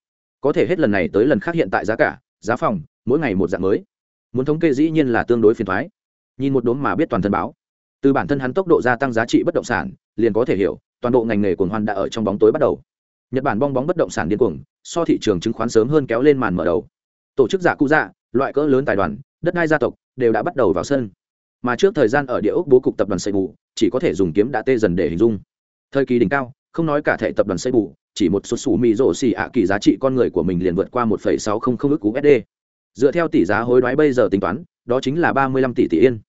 Có thể hết lần này tới lần khác hiện tại giá cả, giá phòng, mỗi ngày một dạng mới. Muốn thống kê dĩ nhiên là tương đối phiền thoái nhìn một đốm mà biết toàn thân báo. Từ bản thân hắn tốc độ gia tăng giá trị bất động sản liền có thể hiểu toàn bộ ngành nghề cồn hoan đã ở trong bóng tối bắt đầu. Nhật bản bong bóng bất động sản điên cuồng so thị trường chứng khoán sớm hơn kéo lên màn mở đầu. Tổ chức giả cụ dạ loại cỡ lớn tài đoàn đất đai gia tộc đều đã bắt đầu vào sân. Mà trước thời gian ở địa ốc bố cục tập đoàn xây bù chỉ có thể dùng kiếm đã tê dần để hình dung. Thời kỳ đỉnh cao không nói cả thể tập đoàn xây bù chỉ một số sủ mì rổ xì ạ kỳ giá trị con người của mình liền vượt qua 1,600 ức usd dựa theo tỷ giá hối đoái bây giờ tính toán đó chính là ba mươi lăm tỷ tỷ yên.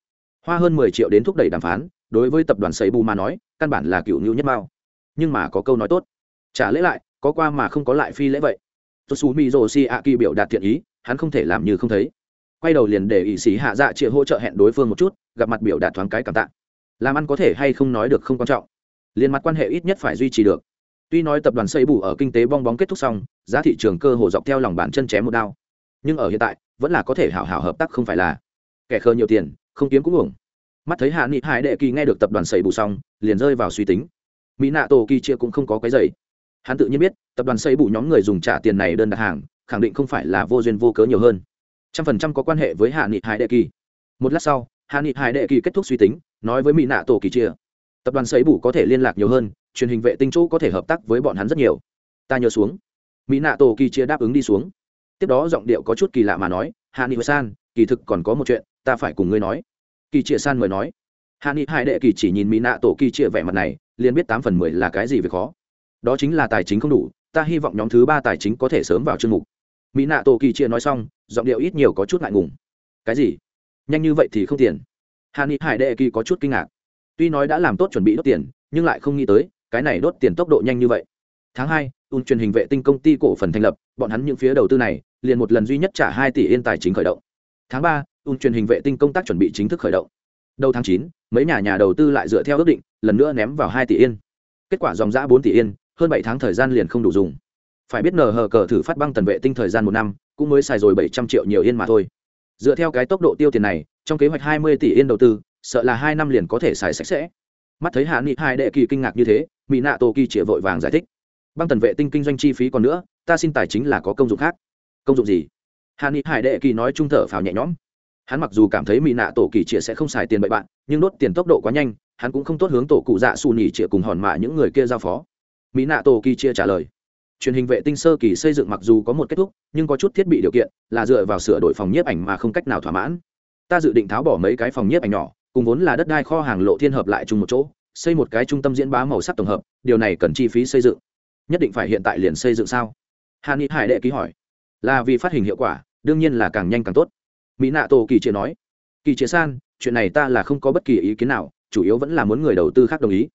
Hoa hơn mười triệu đến thúc đẩy đàm phán, đối với tập đoàn xây bù mà nói, căn bản là cựu ngưu nhất mao. Nhưng mà có câu nói tốt. Trả lễ lại, có qua mà không có lại phi lễ vậy? Tôi xù mỹ rồ si a kỳ biểu đạt thiện ý, hắn không thể làm như không thấy. Quay đầu liền để ỵ sĩ hạ dạ chịa hỗ trợ hẹn đối phương một chút, gặp mặt biểu đạt thoáng cái cảm tạ. Làm ăn có thể hay không nói được không quan trọng. Liền mặt quan hệ ít nhất phải duy trì được. Tuy nói tập đoàn xây bù ở kinh tế bong bóng kết thúc xong, giá thị trường cơ hồ dọc theo lòng bàn chân chém một đao. Nhưng ở hiện tại, vẫn là có thể hảo hảo hợp tác không phải là kẻ khờ nhiều tiền, không kiếm cũng uổng. Mắt thấy hạ nghị hải đệ kỳ nghe được tập đoàn xây bù xong, liền rơi vào suy tính. Mỹ nạ tổ kỳ chia cũng không có cái giày hắn tự nhiên biết, tập đoàn xây bù nhóm người dùng trả tiền này đơn đặt hàng, khẳng định không phải là vô duyên vô cớ nhiều hơn. Trăm phần trăm có quan hệ với hạ nghị hải đệ kỳ. Một lát sau, hạ nghị hải đệ kỳ kết thúc suy tính, nói với mỹ nạ tổ kỳ chia. Tập đoàn xây bù có thể liên lạc nhiều hơn, truyền hình vệ tinh chỗ có thể hợp tác với bọn hắn rất nhiều. Ta nhớ xuống. Mỹ nạ tổ kỳ chia đáp ứng đi xuống. Tiếp đó giọng điệu có chút kỳ lạ mà nói, hạ nghị san, kỳ thực còn có một chuyện ta phải cùng ngươi nói. Kỳ trịa san mời nói. Hạ nghị hai đệ kỳ chỉ nhìn mỹ nạ tổ kỳ trịa vẻ mặt này, liền biết tám phần mười là cái gì về khó. Đó chính là tài chính không đủ, ta hy vọng nhóm thứ ba tài chính có thể sớm vào chương mục. Mỹ nạ tổ kỳ trịa nói xong, giọng điệu ít nhiều có chút ngại ngùng. Cái gì? Nhanh như vậy thì không tiền. Hạ nghị hải đệ kỳ có chút kinh ngạc. Tuy nói đã làm tốt chuẩn bị đốt tiền, nhưng lại không nghĩ tới, cái này đốt tiền tốc độ nhanh như vậy. Tháng hai, un truyền hình vệ tinh công ty cổ phần thành lập, bọn hắn những phía đầu tư này, liền một lần duy nhất trả hai tỷ yên tài chính khởi động. Tháng ba un truyền hình vệ tinh công tác chuẩn bị chính thức khởi động. Đầu tháng chín, mấy nhà nhà đầu tư lại dựa theo ước định, lần nữa ném vào hai tỷ yên. Kết quả dòng giã bốn tỷ yên, hơn bảy tháng thời gian liền không đủ dùng. Phải biết nờ hờ cờ thử phát băng tần vệ tinh thời gian một năm, cũng mới xài rồi bảy trăm triệu nhiều yên mà thôi. Dựa theo cái tốc độ tiêu tiền này, trong kế hoạch hai mươi tỷ yên đầu tư, sợ là hai năm liền có thể xài sạch sẽ. Mắt thấy hạ nghị hai đệ kỳ kinh ngạc như thế, mỹ nạ tô kỳ chĩa vội vàng giải thích. Băng tần vệ tinh kinh doanh chi phí còn nữa, ta xin tài chính là có công dụng khác. Công dụng gì? Hạ nghị hải đệ kỳ nói trung thở phào nhẹ nhõm hắn mặc dù cảm thấy mỹ nạ tổ kỳ chĩa sẽ không xài tiền bậy bạn, nhưng đốt tiền tốc độ quá nhanh, hắn cũng không tốt hướng tổ cụ dạ xù nhì chĩa cùng hòn mạ những người kia giao phó. Mỹ nạ tổ kỳ chia trả lời, truyền hình vệ tinh sơ kỳ xây dựng mặc dù có một kết thúc, nhưng có chút thiết bị điều kiện, là dựa vào sửa đổi phòng nhiếp ảnh mà không cách nào thỏa mãn. Ta dự định tháo bỏ mấy cái phòng nhiếp ảnh nhỏ, cùng vốn là đất đai kho hàng lộ thiên hợp lại chung một chỗ, xây một cái trung tâm diễn bá màu sắc tổng hợp, điều này cần chi phí xây dựng. Nhất định phải hiện tại liền xây dựng sao? Hàn ni hải đệ ký hỏi, là vì phát hình hiệu quả, đương nhiên là càng nhanh càng tốt mỹ nạ tổ kỳ chia nói, kỳ chia san, chuyện này ta là không có bất kỳ ý kiến nào, chủ yếu vẫn là muốn người đầu tư khác đồng ý.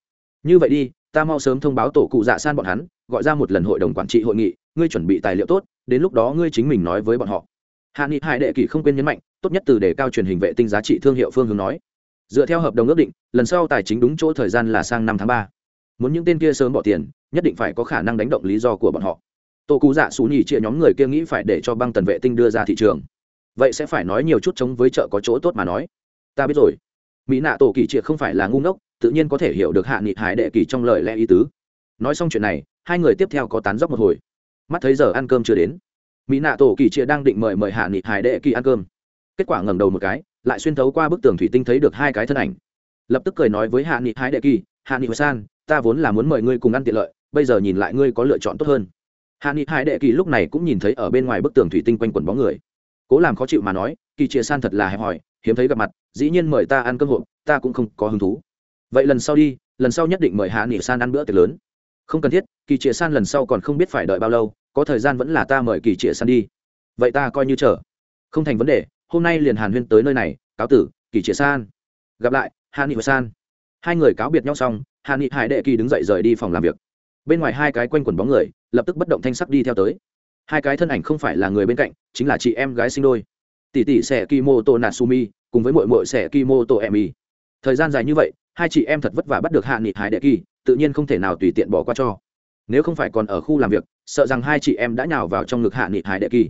Như vậy đi, ta mau sớm thông báo tổ cụ dạ san bọn hắn, gọi ra một lần hội đồng quản trị hội nghị, ngươi chuẩn bị tài liệu tốt, đến lúc đó ngươi chính mình nói với bọn họ. Hạ nghị hải đệ kỳ không quên nhấn mạnh, tốt nhất từ đề cao truyền hình vệ tinh giá trị thương hiệu phương hướng nói. Dựa theo hợp đồng ước định, lần sau tài chính đúng chỗ thời gian là sang năm tháng ba. Muốn những tên kia sớm bỏ tiền, nhất định phải có khả năng đánh động lý do của bọn họ. Tổ cụ dạ xù nhì chia nhóm người kia nghĩ phải để cho băng tần vệ tinh đưa ra thị trường vậy sẽ phải nói nhiều chút chống với chợ có chỗ tốt mà nói. Ta biết rồi. Mỹ nạ tổ kỳ triệt không phải là ngu ngốc, tự nhiên có thể hiểu được hạ nghị hải đệ kỳ trong lời lẽ ý tứ. Nói xong chuyện này, hai người tiếp theo có tán dốc một hồi. Mắt thấy giờ ăn cơm chưa đến, mỹ nạ tổ kỳ triệt đang định mời mời hạ nghị hải đệ kỳ ăn cơm. Kết quả ngẩng đầu một cái, lại xuyên thấu qua bức tường thủy tinh thấy được hai cái thân ảnh. Lập tức cười nói với hạ nghị hải đệ kỳ, hạ nghị san, ta vốn là muốn mời ngươi cùng ăn tiện lợi, bây giờ nhìn lại ngươi có lựa chọn tốt hơn. Hạ nghị hải đệ kỳ lúc này cũng nhìn thấy ở bên ngoài bức tường thủy tinh quanh quần bóng người cố làm khó chịu mà nói, kỳ chia san thật là hẹp hòi, hiếm thấy gặp mặt, dĩ nhiên mời ta ăn cơm hộp, ta cũng không có hứng thú. Vậy lần sau đi, lần sau nhất định mời hạ nghị san ăn bữa tiệc lớn. Không cần thiết, kỳ chia san lần sau còn không biết phải đợi bao lâu, có thời gian vẫn là ta mời kỳ chia san đi. Vậy ta coi như chờ. Không thành vấn đề, hôm nay liền hàn huyên tới nơi này, cáo tử, kỳ chia san. Gặp lại, hạ nghị san. Hai người cáo biệt nhau xong, hạ nghị hải đệ kỳ đứng dậy rời đi phòng làm việc. Bên ngoài hai cái quanh quần bóng người, lập tức bất động thanh sắc đi theo tới hai cái thân ảnh không phải là người bên cạnh, chính là chị em gái sinh đôi. Tỷ tỷ sẽ kimoto natsumi, cùng với mội mội sẽ kimoto emi. Thời gian dài như vậy, hai chị em thật vất vả bắt được hạ nghị hải đệ kỳ, tự nhiên không thể nào tùy tiện bỏ qua cho. Nếu không phải còn ở khu làm việc, sợ rằng hai chị em đã nhào vào trong ngực hạ nghị hải đệ kỳ.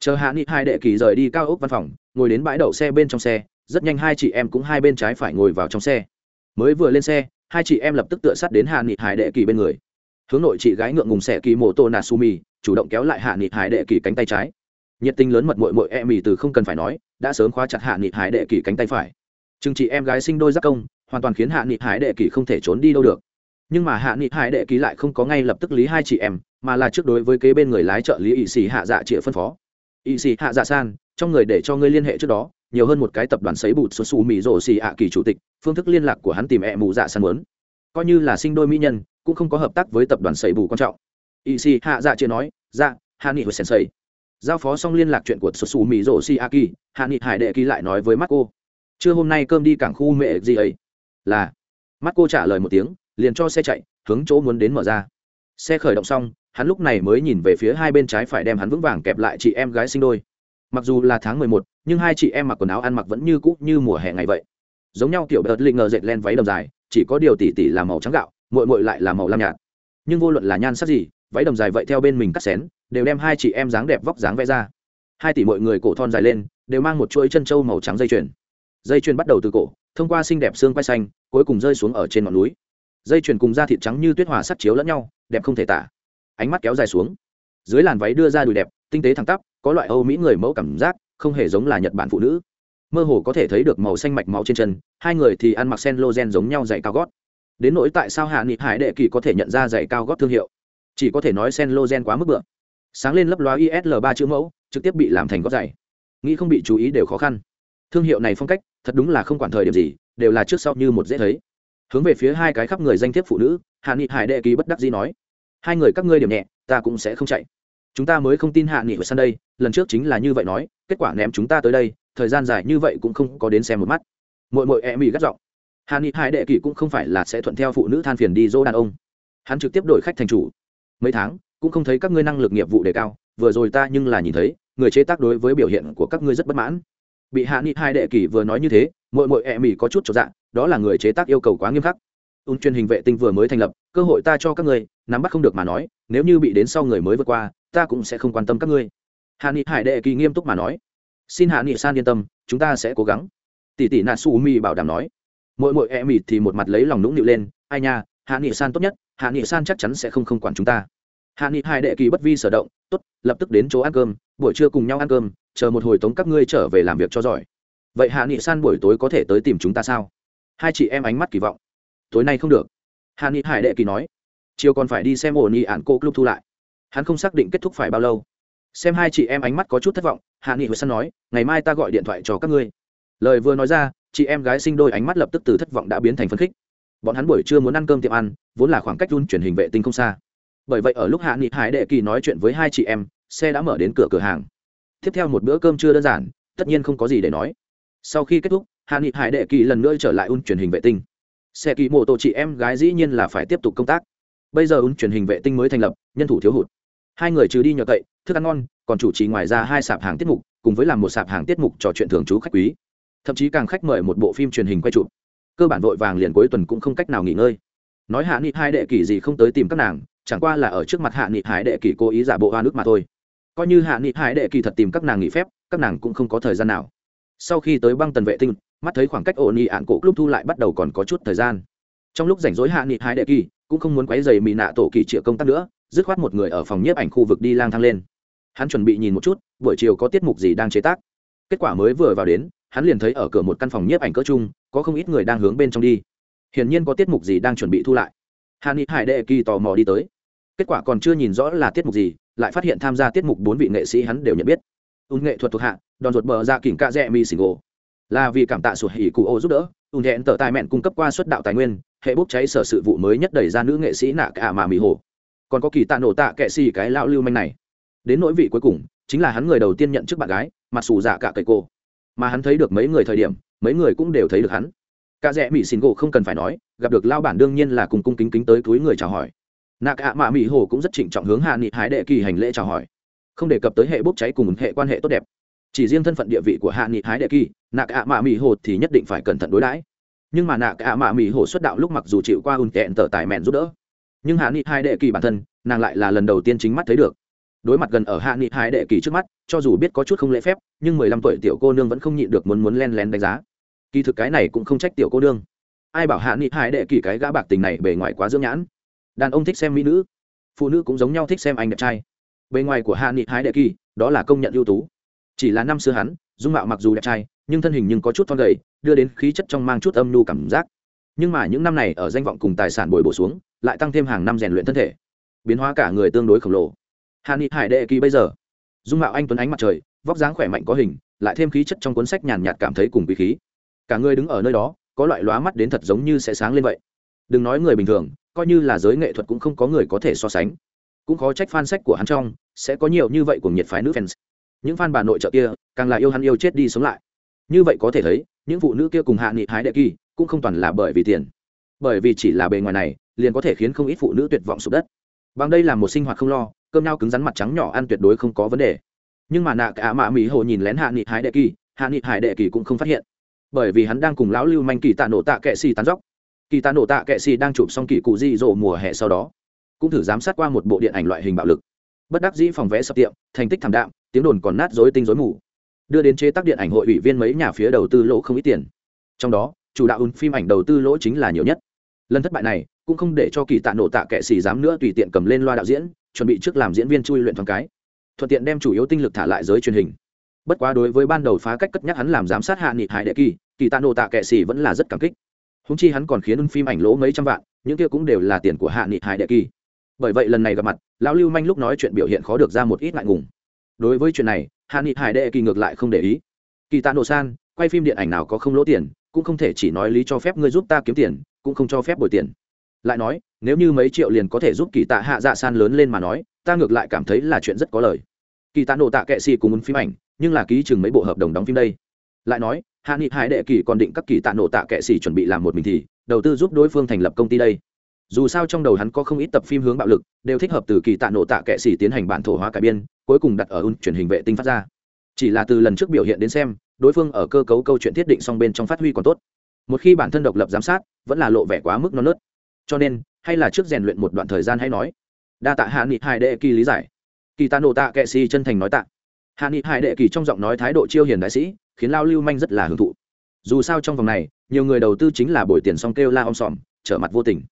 Chờ hạ nghị hải đệ kỳ rời đi cao ốc văn phòng, ngồi đến bãi đậu xe bên trong xe, rất nhanh hai chị em cũng hai bên trái phải ngồi vào trong xe. Mới vừa lên xe, hai chị em lập tức tựa sát đến hạ nghị hải đệ kỳ bên người hướng nội chị gái ngượng ngùng xẻ kỳ mô tô natsumi chủ động kéo lại hạ nghị hải đệ kỳ cánh tay trái. Nhiệt tình lớn mật mội mội e mì từ không cần phải nói, đã sớm khóa chặt hạ nghị hải đệ kỳ cánh tay phải. Chừng chị em gái sinh đôi giác công, hoàn toàn khiến hạ nghị hải đệ kỳ không thể trốn đi đâu được. Nhưng mà hạ nghị hải đệ kỳ lại không có ngay lập tức lý hai chị em, mà là trước đối với kế bên người lái trợ lý ỵ sĩ hạ dạ chịa phân phó. Ỵ sĩ hạ dạ san, trong người để cho ngươi liên hệ trước đó, nhiều hơn một cái tập đoàn sấy bụt xuất xù mỹ rổ xì hạ kỳ chủ tịch, phương thức liên lạc của hắn tìm e mù dạ san muốn. Coi như là sinh đôi mỹ nhân cũng không có hợp tác với tập đoàn sẩy bù quan trọng. Y si hạ dạ chưa nói dạ hạ nghị hồi sensei. Giao phó xong liên lạc chuyện của xuất mỹ rổ si aki hạ nghị hải đệ kỳ lại nói với mắt cô trưa hôm nay cơm đi cảng khu mẹ gì ấy? Là mắt cô trả lời một tiếng, liền cho xe chạy, hướng chỗ muốn đến mở ra. Xe khởi động xong, hắn lúc này mới nhìn về phía hai bên trái phải đem hắn vững vàng kẹp lại chị em gái sinh đôi. Mặc dù là tháng mười một, nhưng hai chị em mặc quần áo ăn mặc vẫn như cũ như mùa hè ngày vậy. Giống nhau kiểu bợt linh ngờ dệt len váy đầm dài, chỉ có điều tỉ tỉ là màu trắng gạo mội mội lại là màu lam nhạt. Nhưng vô luận là nhan sắc gì, váy đầm dài vậy theo bên mình cắt xén, đều đem hai chị em dáng đẹp vóc dáng vẽ ra. Hai tỷ mọi người cổ thon dài lên, đều mang một chuỗi chân trâu màu trắng dây chuyền. Dây chuyền bắt đầu từ cổ, thông qua xinh đẹp xương quai xanh, cuối cùng rơi xuống ở trên ngọn núi. Dây chuyền cùng da thịt trắng như tuyết hòa sắt chiếu lẫn nhau, đẹp không thể tả. Ánh mắt kéo dài xuống. Dưới làn váy đưa ra đùi đẹp, tinh tế thẳng tắp, có loại âu mỹ người mẫu cảm giác, không hề giống là nhật bản phụ nữ. Mơ hồ có thể thấy được màu xanh mạch máu trên chân, hai người thì ăn mặc sen lô gen giống nhau giày cao gót đến nỗi tại sao hạ nghị hải đệ kỳ có thể nhận ra giày cao góp thương hiệu? Chỉ có thể nói sen lô gen quá mức bựa. Sáng lên lấp loa isl ba chữ mẫu, trực tiếp bị làm thành gót giày nghĩ không bị chú ý đều khó khăn. Thương hiệu này phong cách, thật đúng là không quản thời điểm gì, đều là trước sau như một dễ thấy. Hướng về phía hai cái khắp người danh thiếp phụ nữ, hạ nghị hải đệ ký bất đắc dĩ nói, hai người các ngươi điểm nhẹ, ta cũng sẽ không chạy. Chúng ta mới không tin hạ nghị hồi sân đây, lần trước chính là như vậy nói, kết quả ném chúng ta tới đây, thời gian dài như vậy cũng không có đến xem một mắt. Mội mội e mỹ gắt giọng hạ ni hai đệ kỳ cũng không phải là sẽ thuận theo phụ nữ than phiền đi dỗ đàn ông. Hắn trực tiếp đổi khách thành chủ. Mấy tháng cũng không thấy các ngươi năng lực nghiệp vụ đề cao vừa rồi ta nhưng là nhìn thấy người chế tác đối với biểu hiện của các ngươi rất bất mãn. Bị hạ nghị hai đệ kỳ vừa nói như thế mội mội e mỹ có chút cho dạng, đó là người chế tác yêu cầu quá nghiêm khắc. Ung truyền hình vệ tinh vừa mới thành lập cơ hội ta cho các ngươi nắm bắt không được mà nói nếu như bị đến sau người mới vượt qua ta cũng sẽ không quan tâm các ngươi. Hạ nghị hải đệ kỳ nghiêm túc mà nói. Xin hạ nghị san yên tâm chúng ta sẽ cố gắng. Tỷ tỷ nà su mi bảo đảm nói mỗi mỗi e mịt thì một mặt lấy lòng nũng nịu lên, ai nha, hạ nghị san tốt nhất, hạ nghị san chắc chắn sẽ không không quản chúng ta. Hạ nghị hải đệ kỳ bất vi sở động, tốt, lập tức đến chỗ ăn cơm, buổi trưa cùng nhau ăn cơm, chờ một hồi tống các ngươi trở về làm việc cho giỏi. Vậy hạ nghị san buổi tối có thể tới tìm chúng ta sao? Hai chị em ánh mắt kỳ vọng. Tối nay không được. Hạ nghị hải đệ kỳ nói. Chiều còn phải đi xem ổ nghị ạn cô club thu lại. Hắn không xác định kết thúc phải bao lâu. Xem hai chị em ánh mắt có chút thất vọng, hạ nghị hồi San nói, ngày mai ta gọi điện thoại cho các ngươi. Lời vừa nói ra chị em gái sinh đôi ánh mắt lập tức từ thất vọng đã biến thành phấn khích. Bọn hắn buổi trưa muốn ăn cơm tiệm ăn, vốn là khoảng cách run truyền hình vệ tinh không xa. Bởi vậy ở lúc hạ nghị hải đệ kỳ nói chuyện với hai chị em, xe đã mở đến cửa cửa hàng. Tiếp theo một bữa cơm chưa đơn giản, tất nhiên không có gì để nói. Sau khi kết thúc, hạ nghị hải đệ kỳ lần nữa trở lại un truyền hình vệ tinh. Xe kỳ mô tô chị em gái dĩ nhiên là phải tiếp tục công tác. Bây giờ un truyền hình vệ tinh mới thành lập, nhân thủ thiếu hụt. Hai người trừ đi nhờ cậy, thức ăn ngon, còn chủ trì ngoài ra hai sạp hàng tiết mục, cùng với làm một sạp hàng tiết mục trò chuyện thường trú khách quý thậm chí càng khách mời một bộ phim truyền hình quay chụp. Cơ bản vội vàng liền cuối tuần cũng không cách nào nghỉ ngơi. Nói hạ nghị hai đệ kỳ gì không tới tìm các nàng, chẳng qua là ở trước mặt hạ nghị hải đệ kỳ cố ý giả bộ hoa nước mà thôi. Coi như hạ nghị hải đệ kỳ thật tìm các nàng nghỉ phép, các nàng cũng không có thời gian nào. Sau khi tới băng tần vệ tinh, mắt thấy khoảng cách ổn nghị ạn cổ lúc thu lại bắt đầu còn có chút thời gian. Trong lúc rảnh rỗi hạ nghị hải đệ kỳ cũng không muốn quấy giày mì nạ tổ kỳ triệu công tác nữa, dứt khoát một người ở phòng nhiếp ảnh khu vực đi lang thang lên. Hắn chuẩn bị nhìn một chút, buổi chiều có tiết mục gì đang chế tác. Kết quả mới vừa vào đến hắn liền thấy ở cửa một căn phòng nhiếp ảnh cỡ chung, có không ít người đang hướng bên trong đi. Hiển nhiên có tiết mục gì đang chuẩn bị thu lại. Hà ni hải đệ kỳ tò mò đi tới. Kết quả còn chưa nhìn rõ là tiết mục gì, lại phát hiện tham gia tiết mục bốn vị nghệ sĩ hắn đều nhận biết. Ung nghệ thuật thuộc hạ, đòn ruột bờ ra kỉnh cạ rẽ mi xỉn gỗ là vì cảm tạ sụt hỉ cụ ô giúp đỡ ung hẹn tờ tài mẹn cung cấp qua suất đạo tài nguyên, hệ bốc cháy sở sự vụ mới nhất đẩy ra nữ nghệ sĩ nạ cả mà mỹ hồ. Còn có kỳ tạ nổ tạ kệ xì cái lão lưu manh này. Đến nỗi vị cuối cùng, chính là hắn người đầu tiên nhận trước bạn gái mặt xù dạ cả cây cô mà hắn thấy được mấy người thời điểm, mấy người cũng đều thấy được hắn. Cả rẽ mỹ xin gỗ không cần phải nói, gặp được lao bản đương nhiên là cùng cung kính kính tới túi người chào hỏi. Nạc ạ mạ mỹ hồ cũng rất trịnh trọng hướng hạ nghị hái đệ kỳ hành lễ chào hỏi. Không đề cập tới hệ bốc cháy cùng hệ quan hệ tốt đẹp. Chỉ riêng thân phận địa vị của hạ nghị hái đệ kỳ nạc ạ mạ mỹ hồ thì nhất định phải cẩn thận đối đãi. Nhưng mà nạc ạ mạ mỹ hồ xuất đạo lúc mặc dù chịu qua ùn kẹn tờ tài mẹn giúp đỡ. Nhưng hạ nghị hai đệ kỳ bản thân, nàng lại là lần đầu tiên chính mắt thấy được đối mặt gần ở hạ nghị Hải đệ kỳ trước mắt, cho dù biết có chút không lễ phép, nhưng mười lăm tuổi tiểu cô nương vẫn không nhịn được muốn muốn len lén đánh giá. Kỳ thực cái này cũng không trách tiểu cô nương. Ai bảo hạ nghị Hải đệ kỳ cái gã bạc tình này bề ngoài quá dưỡng nhãn? Đàn ông thích xem mỹ nữ, phụ nữ cũng giống nhau thích xem anh đẹp trai. Bề ngoài của hạ nghị Hải đệ kỳ, đó là công nhận ưu tú. Chỉ là năm xưa hắn, dung mạo mặc dù đẹp trai, nhưng thân hình nhưng có chút thon gầy, đưa đến khí chất trong mang chút âm nhu cảm giác. Nhưng mà những năm này ở danh vọng cùng tài sản bồi bổ xuống, lại tăng thêm hàng năm rèn luyện thân thể. Biến hóa cả người tương đối khổng lồ hàn ni hải đệ kỳ bây giờ. Dung mạo anh tuấn ánh mặt trời, vóc dáng khỏe mạnh có hình, lại thêm khí chất trong cuốn sách nhàn nhạt cảm thấy cùng quý khí. Cả người đứng ở nơi đó, có loại lóa mắt đến thật giống như sẽ sáng lên vậy. Đừng nói người bình thường, coi như là giới nghệ thuật cũng không có người có thể so sánh. Cũng khó trách fan sách của hắn trong, sẽ có nhiều như vậy của nhiệt phái nữ fans. Những fan bà nội trợ kia, càng là yêu hắn yêu chết đi sống lại. Như vậy có thể thấy, những phụ nữ kia cùng hạ nghị hái đệ kỳ cũng không toàn là bởi vì tiền. Bởi vì chỉ là bề ngoài này, liền có thể khiến không ít phụ nữ tuyệt vọng sụp đất bằng đây là một sinh hoạt không lo, cơm nhau cứng rắn mặt trắng nhỏ ăn tuyệt đối không có vấn đề. Nhưng mà nạ cả mạ mỹ hồ nhìn lén hạ nghị hải đệ kỳ, hạ nghị hải đệ kỳ cũng không phát hiện. Bởi vì hắn đang cùng lão lưu manh kỳ tạ nổ tạ kệ xì tán dóc. Kỳ tạ nổ tạ kệ xì đang chụp xong kỳ cụ di rộ mùa hè sau đó, cũng thử giám sát qua một bộ điện ảnh loại hình bạo lực. Bất đắc dĩ phòng vẽ sập tiệm, thành tích thảm đạm, tiếng đồn còn nát dối tinh dối mù. Đưa đến chế tác điện ảnh hội ủy viên mấy nhà phía đầu tư lỗ không ít tiền. Trong đó, chủ đạo ứng phim ảnh đầu tư lỗ chính là nhiều nhất. Lần thất bại này cũng không để cho kỳ tạ nổ tạ kệ xì dám nữa tùy tiện cầm lên loa đạo diễn, chuẩn bị trước làm diễn viên chui luyện thoáng cái. Thuận tiện đem chủ yếu tinh lực thả lại giới truyền hình. Bất quá đối với ban đầu phá cách cất nhắc hắn làm giám sát hạ nghị hải đệ kỳ kỳ tạ nổ tạ kệ xì vẫn là rất cảm kích. Húng chi hắn còn khiến phim ảnh lỗ mấy trăm vạn, những kia cũng đều là tiền của hạ nghị hải đệ kỳ. Bởi vậy lần này gặp mặt, lão lưu manh lúc nói chuyện biểu hiện khó được ra một ít ngại ngùng. Đối với chuyện này, hạ nghị hải đệ kỳ ngược lại không để ý. Kỳ tạ nổ san, quay phim điện ảnh nào có không lỗ tiền, cũng không thể chỉ nói lý cho phép ngươi giúp ta kiếm tiền, cũng không cho phép bồi tiền lại nói, nếu như mấy triệu liền có thể giúp kỳ tạ hạ dạ san lớn lên mà nói, ta ngược lại cảm thấy là chuyện rất có lời. Kỳ tạ nổ tạ kệ xì cùng muốn phim ảnh, nhưng là ký chừng mấy bộ hợp đồng đóng phim đây. Lại nói, hạ nghị hải đệ kỳ còn định các kỳ tạ nổ tạ kệ xì chuẩn bị làm một mình thì, đầu tư giúp đối phương thành lập công ty đây. Dù sao trong đầu hắn có không ít tập phim hướng bạo lực, đều thích hợp từ kỳ tạ nổ tạ kệ xì tiến hành bản thổ hóa cải biên, cuối cùng đặt ở un truyền hình vệ tinh phát ra. Chỉ là từ lần trước biểu hiện đến xem, đối phương ở cơ cấu câu chuyện thiết định song bên trong phát huy còn tốt. Một khi bản thân độc lập giám sát, vẫn là lộ vẻ quá mức non nớt cho nên, hay là trước rèn luyện một đoạn thời gian hay nói. Đa tạ hạ nghị hai đệ kỳ lý giải. Kỳ tạ nổ tạ kệ si chân thành nói tạ. Hạ nghị hai đệ kỳ trong giọng nói thái độ chiêu hiền đại sĩ, khiến lao lưu manh rất là hưởng thụ. Dù sao trong vòng này, nhiều người đầu tư chính là bồi tiền xong kêu la om sòm, trở mặt vô tình.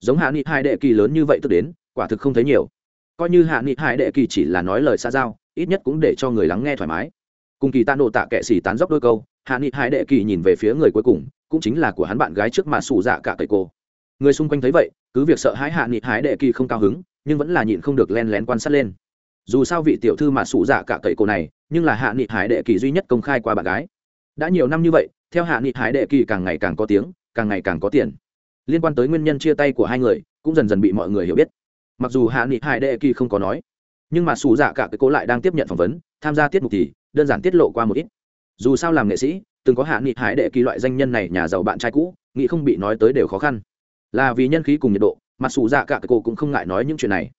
Giống hạ nghị hai đệ kỳ lớn như vậy tức đến, quả thực không thấy nhiều. Coi như hạ nghị hai đệ kỳ chỉ là nói lời xa giao, ít nhất cũng để cho người lắng nghe thoải mái. Cùng kỳ tạ nổ tạ kệ xỉ tán dốc đôi câu, hạ nghị hải đệ kỳ nhìn về phía người cuối cùng, cũng chính là của hắn bạn gái trước mà xù dạ cả cậy cô người xung quanh thấy vậy, cứ việc sợ hãi hạ nghị hải đệ kỳ không cao hứng, nhưng vẫn là nhịn không được len lén quan sát lên. Dù sao vị tiểu thư mà sụ dạ cả cậy cô này, nhưng là hạ nghị hải đệ kỳ duy nhất công khai qua bạn gái. Đã nhiều năm như vậy, theo hạ nghị hải đệ kỳ càng ngày càng có tiếng, càng ngày càng có tiền. Liên quan tới nguyên nhân chia tay của hai người, cũng dần dần bị mọi người hiểu biết. Mặc dù hạ nghị hải đệ kỳ không có nói, nhưng mà xù dạ cả cái cố lại đang tiếp nhận phỏng vấn, tham gia tiết mục thì đơn giản tiết lộ qua một ít. Dù sao làm nghệ sĩ, từng có hạ nghị hải đệ kỳ loại danh nhân này nhà giàu bạn trai cũ, nghĩ không bị nói tới đều khó khăn là vì nhân khí cùng nhiệt độ, mà xù dạ cả cái cô cũng không ngại nói những chuyện này.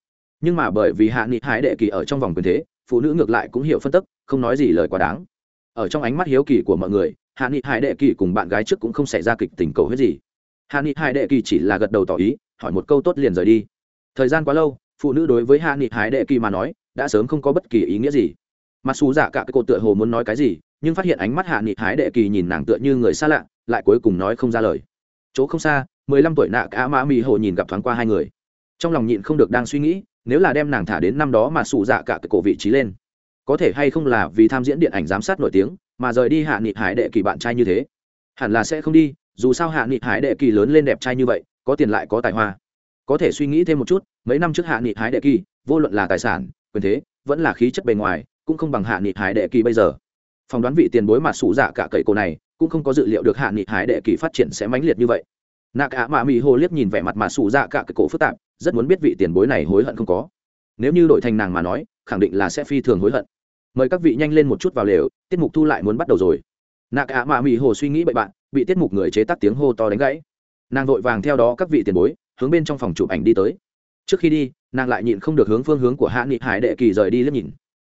Nhưng mà bởi vì hạ nghị hải đệ kỳ ở trong vòng quyền thế, phụ nữ ngược lại cũng hiểu phân tức, không nói gì lời quá đáng. Ở trong ánh mắt hiếu kỳ của mọi người, hạ nghị hải đệ kỳ cùng bạn gái trước cũng không xảy ra kịch tình cầu hết gì. Hạ nghị hải đệ kỳ chỉ là gật đầu tỏ ý, hỏi một câu tốt liền rời đi. Thời gian quá lâu, phụ nữ đối với hạ nghị hải đệ kỳ mà nói, đã sớm không có bất kỳ ý nghĩa gì. Mặc dù giả cả cái cô tựa hồ muốn nói cái gì, nhưng phát hiện ánh mắt hạ nghị hải đệ kỳ nhìn nàng tựa như người xa lạ, lại cuối cùng nói không ra lời. Chỗ không xa mười lăm tuổi nạ cả mã mỹ hồ nhìn gặp thoáng qua hai người. Trong lòng nhịn không được đang suy nghĩ, nếu là đem nàng thả đến năm đó mà sụ dạ cả cái cổ vị trí lên, có thể hay không là vì tham diễn điện ảnh giám sát nổi tiếng, mà rời đi hạ nghị hải đệ kỳ bạn trai như thế. Hẳn là sẽ không đi, dù sao hạ nghị hải đệ kỳ lớn lên đẹp trai như vậy, có tiền lại có tài hoa. Có thể suy nghĩ thêm một chút, mấy năm trước hạ nghị hải đệ kỳ, vô luận là tài sản, quyền thế, vẫn là khí chất bề ngoài, cũng không bằng hạ nghị hải đệ kỳ bây giờ. Phỏng đoán vị tiền bối mà sụ dạ cả cậy cổ này, cũng không có dự liệu được hạ nghị hải đệ kỳ phát triển sẽ mãnh liệt như vậy nạ cả mạ mỹ hồ liếc nhìn vẻ mặt mà sụ dạ cả cái cổ phức tạp, rất muốn biết vị tiền bối này hối hận không có. Nếu như đổi thành nàng mà nói, khẳng định là sẽ phi thường hối hận. Mời các vị nhanh lên một chút vào lều, tiết mục thu lại muốn bắt đầu rồi. Nạ cả mạ mỹ hồ suy nghĩ bậy bạn, bị tiết mục người chế tác tiếng hô to đánh gãy. Nàng vội vàng theo đó các vị tiền bối, hướng bên trong phòng chụp ảnh đi tới. Trước khi đi, nàng lại nhịn không được hướng phương hướng của hạ nghị hải đệ kỳ rời đi liếc nhìn.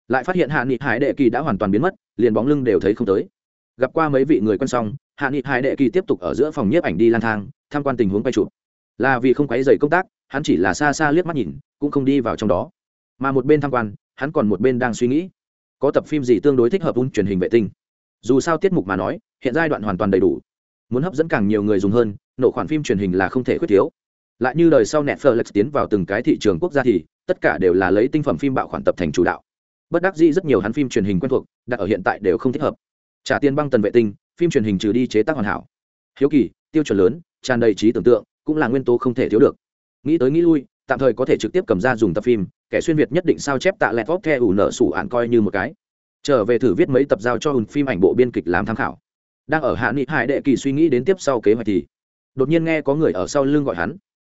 Lại phát hiện hạ nghị hải đệ kỳ đã hoàn toàn biến mất, liền bóng lưng đều thấy không tới gặp qua mấy vị người quen xong, hạ nghị hải đệ kỳ tiếp tục ở giữa phòng nhiếp ảnh đi lang thang, tham quan tình huống quay chụp. Là vì không quấy dày công tác, hắn chỉ là xa xa liếc mắt nhìn, cũng không đi vào trong đó. Mà một bên tham quan, hắn còn một bên đang suy nghĩ, có tập phim gì tương đối thích hợp un truyền hình vệ tinh? Dù sao tiết mục mà nói, hiện giai đoạn hoàn toàn đầy đủ. Muốn hấp dẫn càng nhiều người dùng hơn, nổ khoản phim truyền hình là không thể khuyết thiếu. Lại như đời sau netflix tiến vào từng cái thị trường quốc gia thì, tất cả đều là lấy tinh phẩm phim bạo khoản tập thành chủ đạo. Bất đắc dĩ rất nhiều hắn phim truyền hình quen thuộc, đặt ở hiện tại đều không thích hợp trả tiền băng tần vệ tinh, phim truyền hình trừ đi chế tác hoàn hảo. Hiếu kỳ, tiêu chuẩn lớn, tràn đầy trí tưởng tượng, cũng là nguyên tố không thể thiếu được. Nghĩ tới nghĩ lui, tạm thời có thể trực tiếp cầm ra dùng tập phim, kẻ xuyên việt nhất định sao chép tạ lẹt vóc the ủ nợ sủ ạn coi như một cái. Trở về thử viết mấy tập giao cho ùn phim ảnh bộ biên kịch làm tham khảo. Đang ở hạ nghị hải đệ kỳ suy nghĩ đến tiếp sau kế hoạch thì, đột nhiên nghe có người ở sau lưng gọi hắn.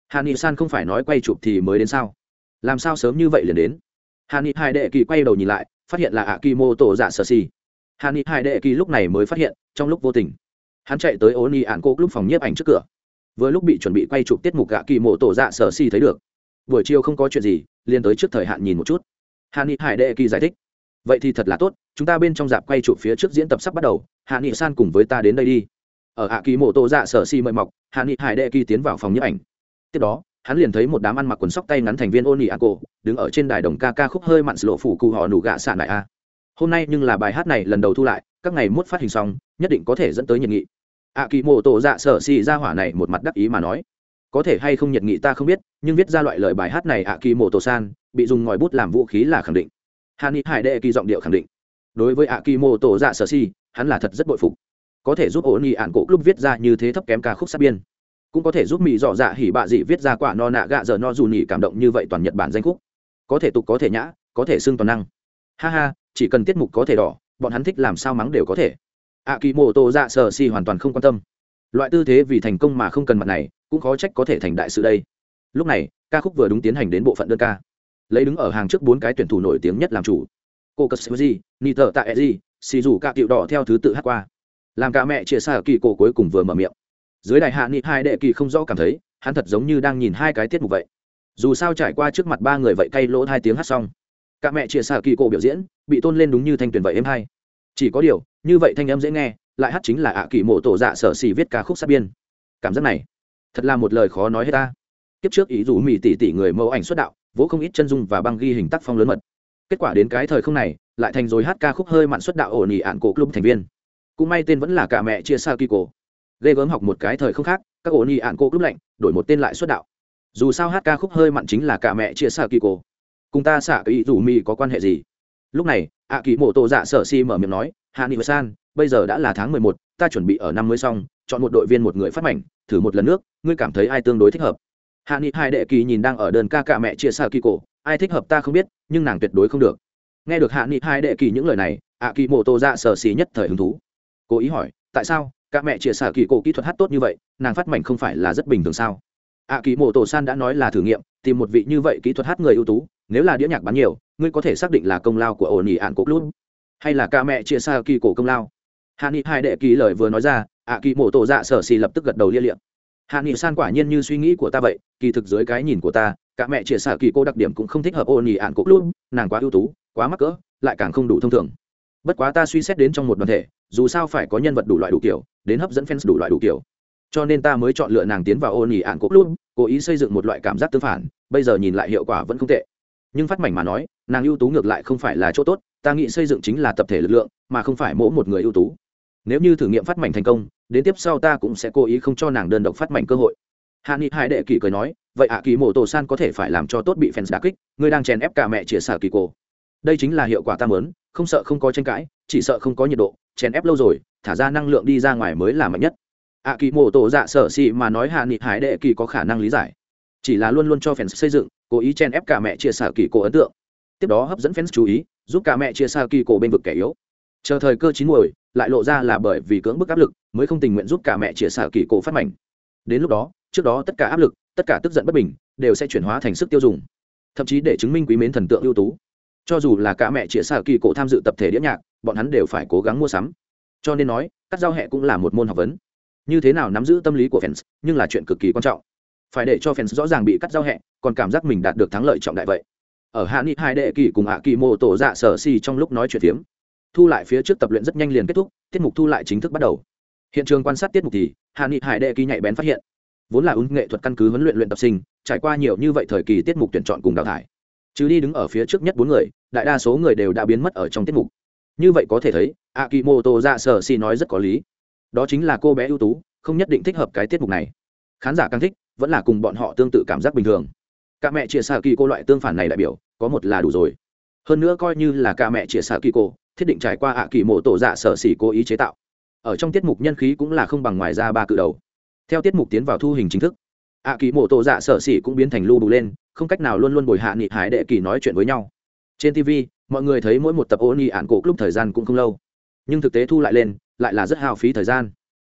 Hạ nghị san không phải nói quay chụp thì mới đến sao? Làm sao sớm như vậy liền đến? Hạ nghị hải đệ kỳ quay đầu nhìn lại, phát hiện là ạ kỳ mô tổ dạ sơ si hà ni hải đệ kỳ lúc này mới phát hiện, trong lúc vô tình, hắn chạy tới ô ni ạn cô lúc phòng nhiếp ảnh trước cửa. Vừa lúc bị chuẩn bị quay chụp tiết mục gạ kỳ mộ tổ dạ sở si thấy được. Buổi chiều không có chuyện gì, liền tới trước thời hạn nhìn một chút. Hà ni hải đệ kỳ giải thích, vậy thì thật là tốt, chúng ta bên trong dạp quay chụp phía trước diễn tập sắp bắt đầu hạ nghị san cùng với ta đến đây đi. Ở hạ kỳ mộ tổ dạ sở si mời mọc hạ nghị hải đệ kỳ tiến vào phòng nhiếp ảnh. Tiếp đó, hắn liền thấy một đám ăn mặc quần sóc tay ngắn thành viên ôn nỉ a cổ đứng ở trên đài đồng ca ca khúc hơi mặn lộ phủ cụ họ nụ gạ xạ nại a hôm nay nhưng là bài hát này lần đầu thu lại, các ngày mốt phát hình xong, nhất định có thể dẫn tới nhiệt nghị. Ạ kỳ mô tổ dạ sở xì ra hỏa này một mặt đắc ý mà nói. Có thể hay không nhiệt nghị ta không biết, nhưng viết ra loại lời bài hát này ạ kỳ mô tổ san bị dùng ngòi bút làm vũ khí là khẳng định. Hà ni hải đệ kỳ giọng điệu khẳng định. Đối với ạ kỳ mô tổ dạ sở xì, hắn là thật rất bội phục. Có thể giúp ổn nghị ạn cổ club viết ra như thế thấp kém ca khúc sát biên. Cũng có thể giúp mỹ dọ dạ hỉ bạ dị viết ra quả no nạ gạ giờ no dù nhỉ cảm động như vậy toàn nhật bản danh khúc. Có thể tục, có thể nhã, có thể xưng toàn năng. Ha ha chỉ cần tiết mục có thể đỏ, bọn hắn thích làm sao mắng đều có thể. Ạ kỳ mô tô dạ sờ si hoàn toàn không quan tâm. Loại tư thế vì thành công mà không cần mặt này, cũng khó trách có thể thành đại sự đây. Lúc này, ca khúc vừa đúng tiến hành đến bộ phận đơn ca. Lấy đứng ở hàng trước bốn cái tuyển thủ nổi tiếng nhất làm chủ. Cô cất sơ ni tờ tại eji xì rủ ca tiệu đỏ theo thứ tự hát qua. Làm cả mẹ chia xa kỳ cổ cuối cùng vừa mở miệng. Dưới đại hạ nghị hai đệ kỳ không rõ cảm thấy, hắn thật giống như đang nhìn hai cái tiết mục vậy. Dù sao trải qua trước mặt ba người vậy cay lỗ hai tiếng hát xong cả mẹ chia sẻ kỳ cổ biểu diễn, bị tôn lên đúng như thanh tuyển vậy em hay. Chỉ có điều, như vậy thanh em dễ nghe, lại hát chính là ạ kỳ mộ tổ dạ sở xì viết ca khúc sát biên. Cảm giác này, thật là một lời khó nói hết ta. Kiếp trước ý dù mỹ tỷ tỷ người mẫu ảnh xuất đạo, vỗ không ít chân dung và băng ghi hình tác phong lớn mật. Kết quả đến cái thời không này, lại thành rồi hát ca khúc hơi mặn xuất đạo ổn ỉ ạn cổ club thành viên. Cũng may tên vẫn là cả mẹ chia xa kỳ cổ. Ghê gớm học một cái thời không khác, các ổn ỉ ạn cổ club lạnh, đổi một tên lại xuất đạo. Dù sao hát ca khúc hơi mặn chính là cả mẹ chia xa kỳ cổ cùng ta xạ ý dù mi có quan hệ gì? Lúc này, ạ kỳ mộ tổ dạ sở si mở miệng nói, hạ nghị san, bây giờ đã là tháng mười một, ta chuẩn bị ở năm mới xong, chọn một đội viên một người phát mảnh, thử một lần nước, ngươi cảm thấy ai tương đối thích hợp? Hạ nghị hai đệ kỳ nhìn đang ở đơn ca cả mẹ chia xa kỳ cổ, ai thích hợp ta không biết, nhưng nàng tuyệt đối không được. Nghe được hạ nghị hai đệ kỳ những lời này, ạ kỳ mô tô dạ sở si nhất thời hứng thú. Cố ý hỏi, tại sao? Các mẹ chia sẻ kỳ cổ kỹ thuật hát tốt như vậy, nàng phát mảnh không phải là rất bình thường sao? Ạ kỳ mô tô san đã nói là thử nghiệm, tìm một vị như vậy kỹ thuật hát người ưu tú nếu là đĩa nhạc bán nhiều, ngươi có thể xác định là công lao của ổn ỉ ạn cục luôn hay là ca mẹ chia sẻ kỳ cổ công lao. Hạ nghị hai đệ kỳ lời vừa nói ra, ạ kỳ mổ tổ dạ sở xì lập tức gật đầu lia liệm hạ nghị san quả nhiên như suy nghĩ của ta vậy, kỳ thực dưới cái nhìn của ta cả mẹ chia sẻ kỳ cô đặc điểm cũng không thích hợp ổn ỉ ạn cục luôn nàng quá ưu tú, quá mắc cỡ, lại càng không đủ thông thường. Bất quá ta suy xét đến trong một đoàn thể, dù sao phải có nhân vật đủ loại đủ kiểu, đến hấp dẫn fans đủ loại đủ kiểu. Cho nên ta mới chọn lựa nàng tiến vào ôn ỉ ạn cốc luôn cố ý xây dựng một loại cảm giác tương phản, bây giờ nhìn lại hiệu quả vẫn không tệ nhưng phát mảnh mà nói, nàng ưu tú ngược lại không phải là chỗ tốt, ta nghĩ xây dựng chính là tập thể lực lượng, mà không phải mỗi một người ưu tú. Nếu như thử nghiệm phát mảnh thành công, đến tiếp sau ta cũng sẽ cố ý không cho nàng đơn độc phát mảnh cơ hội. Hạ nghị hai đệ kỳ cười nói, vậy ạ, kỳ mổ tổ san có thể phải làm cho tốt bị fans đà kích, ngươi đang chèn ép cả mẹ chia sẻ kỳ cổ. Đây chính là hiệu quả ta mớn không sợ không có tranh cãi, chỉ sợ không có nhiệt độ, chèn ép lâu rồi, thả ra năng lượng đi ra ngoài mới là mạnh nhất. Ạ, kỳ mổ tổ dạ sở xị mà nói hạ nghị hải đệ kỳ có khả năng lý giải. Chỉ là luôn luôn cho fans xây dựng cố ý chen ép cả mẹ chia sẻ kỳ cổ ấn tượng. Tiếp đó hấp dẫn fans chú ý, giúp cả mẹ chia sẻ kỳ cổ bên vực kẻ yếu. Chờ thời cơ chín muồi, lại lộ ra là bởi vì cưỡng bức áp lực, mới không tình nguyện giúp cả mẹ chia sẻ kỳ cổ phát mảnh. Đến lúc đó, trước đó tất cả áp lực, tất cả tức giận bất bình, đều sẽ chuyển hóa thành sức tiêu dùng. Thậm chí để chứng minh quý mến thần tượng ưu tú. Cho dù là cả mẹ chia sẻ kỳ cổ tham dự tập thể đĩa nhạc, bọn hắn đều phải cố gắng mua sắm. Cho nên nói, cắt giao hẹ cũng là một môn học vấn. Như thế nào nắm giữ tâm lý của fans, nhưng là chuyện cực kỳ quan trọng phải để cho fans rõ ràng bị cắt giao hẹ, còn cảm giác mình đạt được thắng lợi trọng đại vậy. Ở hạ nghị hai đệ kỳ cùng hạ kỳ mô tổ dạ sở si trong lúc nói chuyện phiếm, thu lại phía trước tập luyện rất nhanh liền kết thúc, tiết mục thu lại chính thức bắt đầu. Hiện trường quan sát tiết mục thì, hạ nghị hải đệ kỳ nhạy bén phát hiện, vốn là ứng nghệ thuật căn cứ huấn luyện luyện tập sinh, trải qua nhiều như vậy thời kỳ tiết mục tuyển chọn cùng đào thải. Chứ đi đứng ở phía trước nhất bốn người, đại đa số người đều đã biến mất ở trong tiết mục. Như vậy có thể thấy a kỳ mô tô ra dạ sở si nói rất có lý. Đó chính là cô bé ưu tú, không nhất định thích hợp cái tiết mục này. Khán giả càng thích vẫn là cùng bọn họ tương tự cảm giác bình thường. Cả mẹ chia sẻ kỳ cô loại tương phản này đại biểu, có một là đủ rồi. Hơn nữa coi như là cả mẹ chia sẻ kỳ cô, thiết định trải qua ạ kỳ mộ tổ dạ sở xỉ cố ý chế tạo. Ở trong tiết mục nhân khí cũng là không bằng ngoài ra ba cự đầu. Theo tiết mục tiến vào thu hình chính thức, ạ kỳ mộ tổ dạ sở xỉ cũng biến thành lưu bù lên, không cách nào luôn luôn bồi hạ nghị hải đệ kỳ nói chuyện với nhau. Trên tv mọi người thấy mỗi một tập ô nhi ạn cổ lúc thời gian cũng không lâu. Nhưng thực tế thu lại lên, lại là rất hao phí thời gian.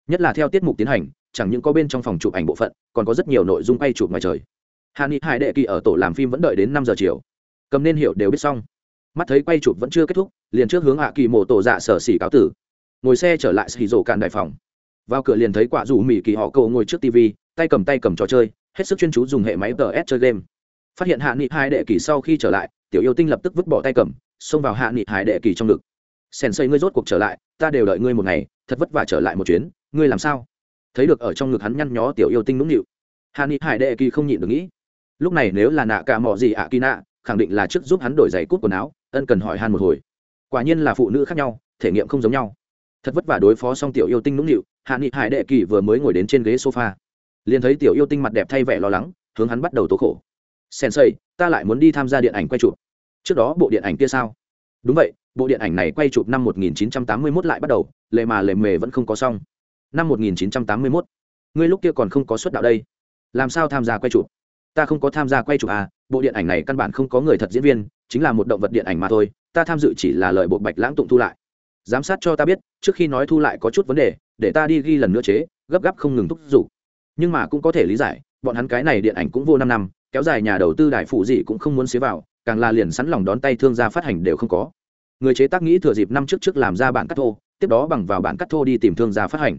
Nhất là theo tiết mục tiến hành chẳng những có bên trong phòng chụp ảnh bộ phận, còn có rất nhiều nội dung quay chụp ngoài trời. Hà ni hải đệ kỳ ở tổ làm phim vẫn đợi đến năm giờ chiều. Cầm nên hiểu đều biết xong. Mắt thấy quay chụp vẫn chưa kết thúc, liền trước hướng hạ kỳ mộ tổ dạ sở xỉ cáo tử. Ngồi xe trở lại xỉ rổ cạn đại phòng. Vào cửa liền thấy quả dù mỹ kỳ họ cậu ngồi trước tv tay cầm tay cầm trò chơi, hết sức chuyên chú dùng hệ máy ts chơi game. Phát hiện hạ nghị hai đệ kỳ sau khi trở lại, tiểu yêu tinh lập tức vứt bỏ tay cầm, xông vào hạ nghị hải đệ kỳ trong ngực. Sèn xây ngươi rốt cuộc trở lại, ta đều đợi ngươi một ngày, thật vất vả trở lại một chuyến, ngươi làm sao? Thấy được ở trong ngực hắn nhăn nhó tiểu yêu tinh nũng nịu. Hà ni hải đệ kỳ không nhịn được nghĩ, lúc này nếu là nạ cả mò gì ạ kỳ nạ, khẳng định là trước giúp hắn đổi giày cút quần áo, ân cần hỏi han một hồi. Quả nhiên là phụ nữ khác nhau, thể nghiệm không giống nhau. Thật vất vả đối phó xong tiểu yêu tinh nũng nịu hạ nghị hải đệ kỳ vừa mới ngồi đến trên ghế sofa, liền thấy tiểu yêu tinh mặt đẹp thay vẻ lo lắng, hướng hắn bắt đầu tố khổ. Sen xây ta lại muốn đi tham gia điện ảnh quay chụp. Trước đó bộ điện ảnh kia sao? Đúng vậy, bộ điện ảnh này quay chụp năm 1981 lại bắt đầu, lệ mà lệ mề vẫn không có xong năm 1981 ngươi lúc kia còn không có xuất đạo đây. Làm sao tham gia quay chụp? Ta không có tham gia quay chụp à bộ điện ảnh này căn bản không có người thật diễn viên, chính là một động vật điện ảnh mà thôi, ta tham dự chỉ là lời bộ bạch lãng tụng thu lại. Giám sát cho ta biết, trước khi nói thu lại có chút vấn đề, để ta đi ghi lần nữa chế, gấp gáp không ngừng thúc giục. Nhưng mà cũng có thể lý giải, bọn hắn cái này điện ảnh cũng vô năm năm, kéo dài nhà đầu tư đại phụ gì cũng không muốn xế vào, càng là liền sẵn lòng đón tay thương gia phát hành đều không có. Người chế tác nghĩ thừa dịp năm trước trước làm ra bản cắt thô, tiếp đó bằng vào bản cắt thô đi tìm thương gia phát hành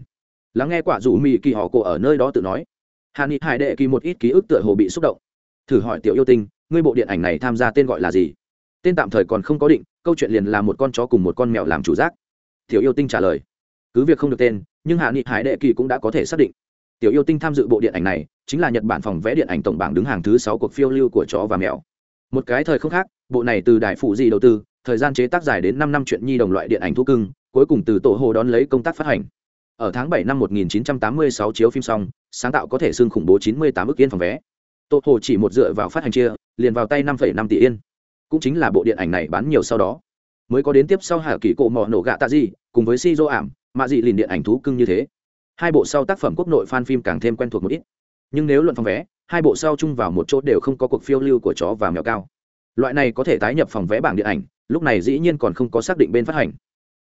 lắng nghe quả dù mỹ kỳ họ cổ ở nơi đó tự nói. Hà ni hải đệ kỳ một ít ký ức tựa hồ bị xúc động. Thử hỏi tiểu yêu tinh, ngươi bộ điện ảnh này tham gia tên gọi là gì? Tên tạm thời còn không có định, câu chuyện liền là một con chó cùng một con mèo làm chủ giác. Tiểu yêu tinh trả lời. Cứ việc không được tên, nhưng hạ nghị hải đệ kỳ cũng đã có thể xác định. Tiểu yêu tinh tham dự bộ điện ảnh này, chính là nhật bản phòng vẽ điện ảnh tổng bảng đứng hàng thứ sáu cuộc phiêu lưu của chó và mèo. Một cái thời không khác, bộ này từ đại phụ gì đầu tư, thời gian chế tác dài đến năm năm chuyện nhi đồng loại điện ảnh thú cưng, cuối cùng từ tổ hồ đón lấy công tác phát hành ở tháng 7 năm 1986 chiếu phim xong sáng tạo có thể xưng khủng bố 98 ức yên phòng vé. Tô hồ chỉ một dựa vào phát hành chia liền vào tay 5,5 tỷ yên. Cũng chính là bộ điện ảnh này bán nhiều sau đó. Mới có đến tiếp sau hạ kỳ cổ mỏ nổ gạ tạ gì cùng với si dô ảm mà dị liền điện ảnh thú cưng như thế. Hai bộ sau tác phẩm quốc nội fan phim càng thêm quen thuộc một ít. Nhưng nếu luận phòng vé hai bộ sau chung vào một chỗ đều không có cuộc phiêu lưu của chó và mèo cao. Loại này có thể tái nhập phòng vé bảng điện ảnh lúc này dĩ nhiên còn không có xác định bên phát hành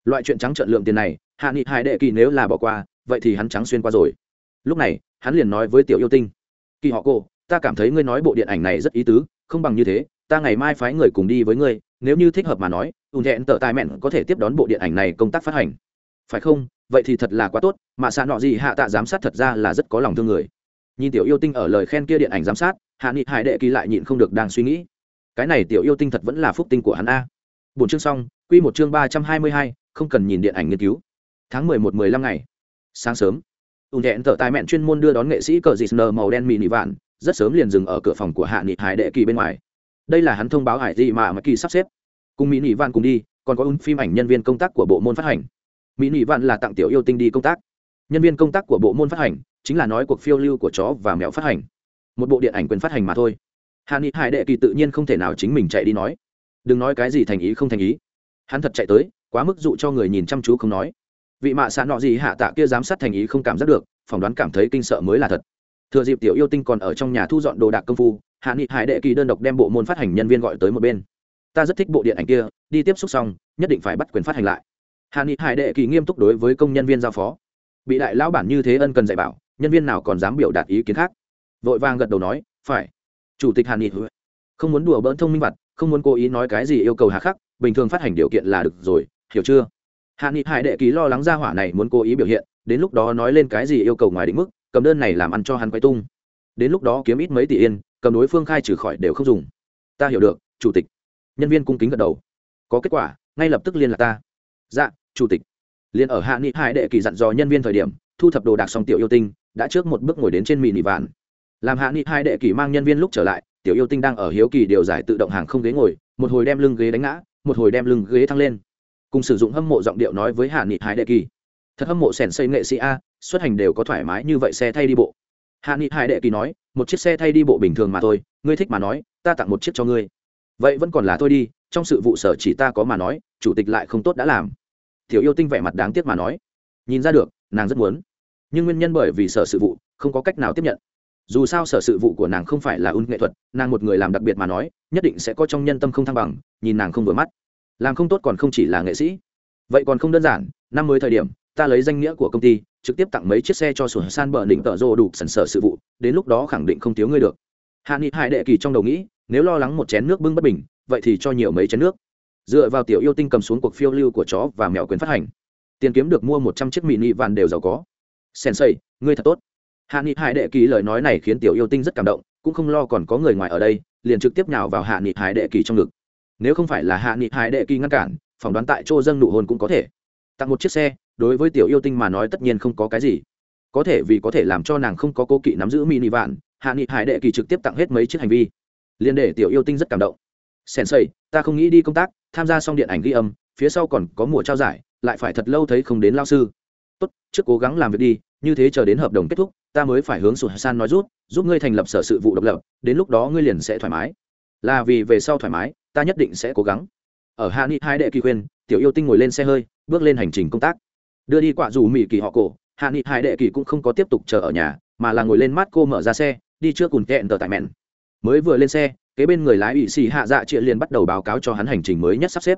loại chuyện trắng trợn lượng tiền này, hạ nghị Hải đệ kỳ nếu là bỏ qua, vậy thì hắn trắng xuyên qua rồi. Lúc này, hắn liền nói với tiểu yêu tinh. Kỳ họ cô, ta cảm thấy ngươi nói bộ điện ảnh này rất ý tứ, không bằng như thế, ta ngày mai phái người cùng đi với ngươi, nếu như thích hợp mà nói, ùn thẹn tở tài mẹn có thể tiếp đón bộ điện ảnh này công tác phát hành. Phải không? Vậy thì thật là quá tốt, mà xạ nọ gì hạ tạ giám sát thật ra là rất có lòng thương người. Nhìn tiểu yêu tinh ở lời khen kia điện ảnh giám sát, hạ nghị hải đệ kỳ lại nhịn không được đang suy nghĩ. Cái này tiểu yêu tinh thật vẫn là phúc tinh của hắn a. Bốn chương xong, quy một chương ba trăm hai mươi hai không cần nhìn điện ảnh nghiên cứu. Tháng mười một, mười lăm ngày. Sáng sớm. Ùn thẹn thợ tài mẹn chuyên môn đưa đón nghệ sĩ cờ dịt nờ màu đen mì nị vạn, rất sớm liền dừng ở cửa phòng của hạ nghị hải đệ kỳ bên ngoài. Đây là hắn thông báo hải gì mà mà kỳ sắp xếp. Cùng mỹ nị vạn cùng đi, còn có un phim ảnh nhân viên công tác của bộ môn phát hành. Mỹ nị vạn là tặng tiểu yêu tinh đi công tác. Nhân viên công tác của bộ môn phát hành chính là nói cuộc phiêu lưu của chó và mèo phát hành. Một bộ điện ảnh quyền phát hành mà thôi. Hạ nghị hải đệ kỳ tự nhiên không thể nào chính mình chạy đi nói. Đừng nói cái gì thành ý không thành ý. Hắn thật chạy tới quá mức dụ cho người nhìn chăm chú không nói. Vị mạ xạ nọ gì hạ tạ kia giám sát thành ý không cảm giác được, phỏng đoán cảm thấy kinh sợ mới là thật. Thừa dịp tiểu yêu tinh còn ở trong nhà thu dọn đồ đạc công phu, hạ nghị hải đệ kỳ đơn độc đem bộ môn phát hành nhân viên gọi tới một bên. Ta rất thích bộ điện ảnh kia, đi tiếp xúc xong, nhất định phải bắt quyền phát hành lại. Hạ nghị hải đệ kỳ nghiêm túc đối với công nhân viên giao phó. Bị đại lão bản như thế ân cần dạy bảo, nhân viên nào còn dám biểu đạt ý kiến khác? Vội vàng gật đầu nói, phải. Chủ tịch hạ nghị không muốn đùa bỡn thông minh vật không muốn cố ý nói cái gì yêu cầu hà khắc, bình thường phát hành điều kiện là được rồi hiểu chưa? Hạ nghị hải đệ ký lo lắng ra hỏa này muốn cố ý biểu hiện, đến lúc đó nói lên cái gì yêu cầu ngoài định mức, cầm đơn này làm ăn cho hắn quay tung. Đến lúc đó kiếm ít mấy tỷ yên, cầm đối phương khai trừ khỏi đều không dùng. Ta hiểu được, chủ tịch. Nhân viên cung kính gật đầu. Có kết quả, ngay lập tức liên lạc ta. Dạ chủ tịch. Liền ở hạ nghị hải đệ kỳ dặn dò nhân viên thời điểm, thu thập đồ đạc xong tiểu yêu tinh, đã trước một bước ngồi đến trên mì nị vạn. Làm hạ nghị hai đệ kỳ mang nhân viên lúc trở lại, tiểu yêu tinh đang ở hiếu kỳ điều giải tự động hàng không ghế ngồi, một hồi đem lưng ghế đánh ngã, một hồi đem lưng ghế thăng lên cùng sử dụng hâm mộ giọng điệu nói với hạ nghị hải đệ kỳ. Thật hâm mộ sèn xây nghệ sĩ a, xuất hành đều có thoải mái như vậy xe thay đi bộ. Hạ nghị hải đệ kỳ nói, một chiếc xe thay đi bộ bình thường mà thôi, ngươi thích mà nói, ta tặng một chiếc cho ngươi. Vậy vẫn còn là thôi đi, trong sự vụ sở chỉ ta có mà nói, chủ tịch lại không tốt đã làm. Tiểu yêu tinh vẻ mặt đáng tiếc mà nói. Nhìn ra được, nàng rất muốn. Nhưng nguyên nhân bởi vì sở sự vụ, không có cách nào tiếp nhận. Dù sao sở sự vụ của nàng không phải là ưng nghệ thuật, nàng một người làm đặc biệt mà nói, nhất định sẽ có trong nhân tâm không thăng bằng, nhìn nàng không vừa mắt làm không tốt còn không chỉ là nghệ sĩ. Vậy còn không đơn giản, năm mới thời điểm, ta lấy danh nghĩa của công ty, trực tiếp tặng mấy chiếc xe cho sổ san bờ đỉnh tợ rô đủ sần sở sự vụ, đến lúc đó khẳng định không thiếu ngươi được. Hạ nghị hải đệ kỳ trong đầu nghĩ, nếu lo lắng một chén nước bưng bất bình, vậy thì cho nhiều mấy chén nước. Dựa vào tiểu yêu tinh cầm xuống cuộc phiêu lưu của chó và mèo quyền phát hành. Tiền kiếm được mua một trăm chiếc mini van đều giàu có. Sensei, ngươi thật tốt. Hạ nghị hải đệ kỳ lời nói này khiến tiểu yêu tinh rất cảm động, cũng không lo còn có người ngoài ở đây, liền trực tiếp nhào vào hạ nghị hải đệ kỳ trong ngực nếu không phải là hạ nghị hải đệ kỳ ngăn cản, phỏng đoán tại chỗ dâng nụ hôn cũng có thể. Tặng một chiếc xe, đối với tiểu yêu tinh mà nói tất nhiên không có cái gì. Có thể vì có thể làm cho nàng không có cố kỵ nắm giữ mini vạn, hạ nghị hải đệ kỳ trực tiếp tặng hết mấy chiếc hành vi. Liền để tiểu yêu tinh rất cảm động. Sensei, ta không nghĩ đi công tác, tham gia xong điện ảnh ghi âm, phía sau còn có mùa trao giải, lại phải thật lâu thấy không đến lao sư. Tốt, trước cố gắng làm việc đi, như thế chờ đến hợp đồng kết thúc, ta mới phải hướng sụt san nói rút giúp ngươi thành lập sở sự vụ độc lập, đến lúc đó ngươi liền sẽ thoải mái. Là vì về sau thoải mái ta nhất định sẽ cố gắng. Ở hạ nghị hai đệ kỳ khuyên, tiểu yêu tinh ngồi lên xe hơi, bước lên hành trình công tác. Đưa đi quả dù mỹ kỳ họ cổ, hạ nghị hai đệ kỳ cũng không có tiếp tục chờ ở nhà, mà là ngồi lên mắt cô mở ra xe, đi trước cùng kẹn tờ tại mẹn. Mới vừa lên xe, kế bên người lái ủy xì hạ dạ triệt liền bắt đầu báo cáo cho hắn hành trình mới nhất sắp xếp.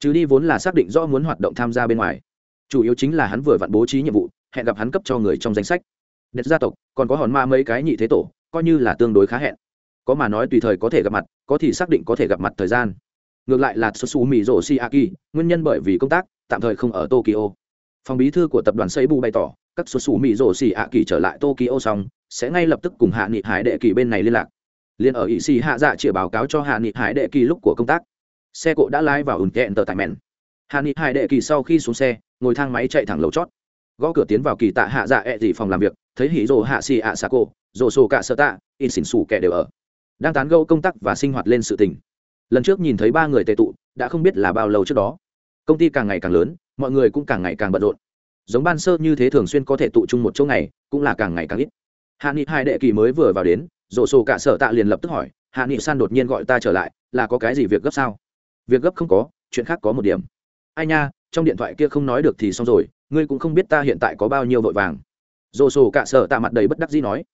Chứ đi vốn là xác định rõ muốn hoạt động tham gia bên ngoài. Chủ yếu chính là hắn vừa vặn bố trí nhiệm vụ, hẹn gặp hắn cấp cho người trong danh sách. Đẹp gia tộc, còn có hòn ma mấy cái nhị thế tổ, coi như là tương đối khá hẹn có mà nói tùy thời có thể gặp mặt, có thì xác định có thể gặp mặt thời gian. Ngược lại là susu mỹ rổ shiaki nguyên nhân bởi vì công tác, tạm thời không ở tokyo. Phòng bí thư của tập đoàn Seibu bày tỏ, các susu mỹ rổ shiaki trở lại tokyo xong, sẽ ngay lập tức cùng hạ nghị hải đệ kỳ bên này liên lạc. Liên ở ỵ xì hạ dạ chỉ báo cáo cho hạ nghị hải đệ kỳ lúc của công tác. Xe cộ đã lái vào ùn kẹn tờ tại mẹn hạ nghị hải đệ kỳ sau khi xuống xe, ngồi thang máy chạy thẳng lầu chót. Gõ cửa tiến vào kỳ tạ hạ dạ ẹ、e、gì phòng làm việc, thấy hỉ rồ hạ xì ạ xà cô rồ sổ cả sơ tạ, in xỉn xù kẻ đều ở đang tán gẫu công tác và sinh hoạt lên sự tình. Lần trước nhìn thấy ba người tệ tụ, đã không biết là bao lâu trước đó. Công ty càng ngày càng lớn, mọi người cũng càng ngày càng bận rộn. Giống ban sơ như thế thường xuyên có thể tụ chung một chỗ ngày, cũng là càng ngày càng ít. Hạ nghị hai đệ kỳ mới vừa vào đến rổ sổ cả sở tạ liền lập tức hỏi, hạ nghị san đột nhiên gọi ta trở lại, là có cái gì việc gấp sao? Việc gấp không có, chuyện khác có một điểm. Ai nha, trong điện thoại kia không nói được thì xong rồi, ngươi cũng không biết ta hiện tại có bao nhiêu vội vàng. Dồ sổ cả sở tạ mặt đầy bất đắc dĩ nói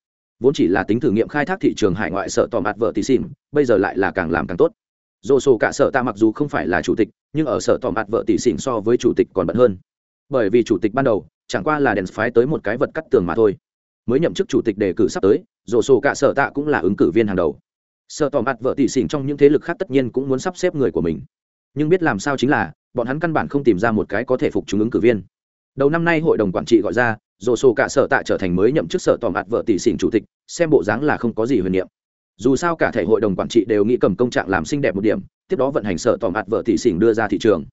vốn chỉ là tính thử nghiệm khai thác thị trường hải ngoại sợ tỏ mặt vợ tỷ xỉn bây giờ lại là càng làm càng tốt. Dồ sổ cả sợ tạ mặc dù không phải là chủ tịch, nhưng ở sở tỏ mặt vợ tỷ xỉn so với chủ tịch còn bận hơn. Bởi vì chủ tịch ban đầu, chẳng qua là đèn phái tới một cái vật cắt tường mà thôi. Mới nhậm chức chủ tịch đề cử sắp tới dồ sổ cả sở tạ cũng là ứng cử viên hàng đầu. Sợ tỏ mặt vợ tỷ xỉn trong những thế lực khác tất nhiên cũng muốn sắp xếp người của mình. Nhưng biết làm sao chính là, bọn hắn căn bản không tìm ra một cái có thể phục chúng ứng cử viên. Đầu năm nay hội đồng quản trị gọi ra dồ sổ cả sở tạ trở thành mới nhậm chức sở tỏ mặt vợ tỷ xỉn chủ tịch, xem bộ dáng là không có gì huyền niệm. Dù sao cả thể hội đồng quản trị đều nghĩ cầm công trạng làm xinh đẹp một điểm, tiếp đó vận hành sở tỏ mặt vợ tỷ xỉn đưa ra thị trường.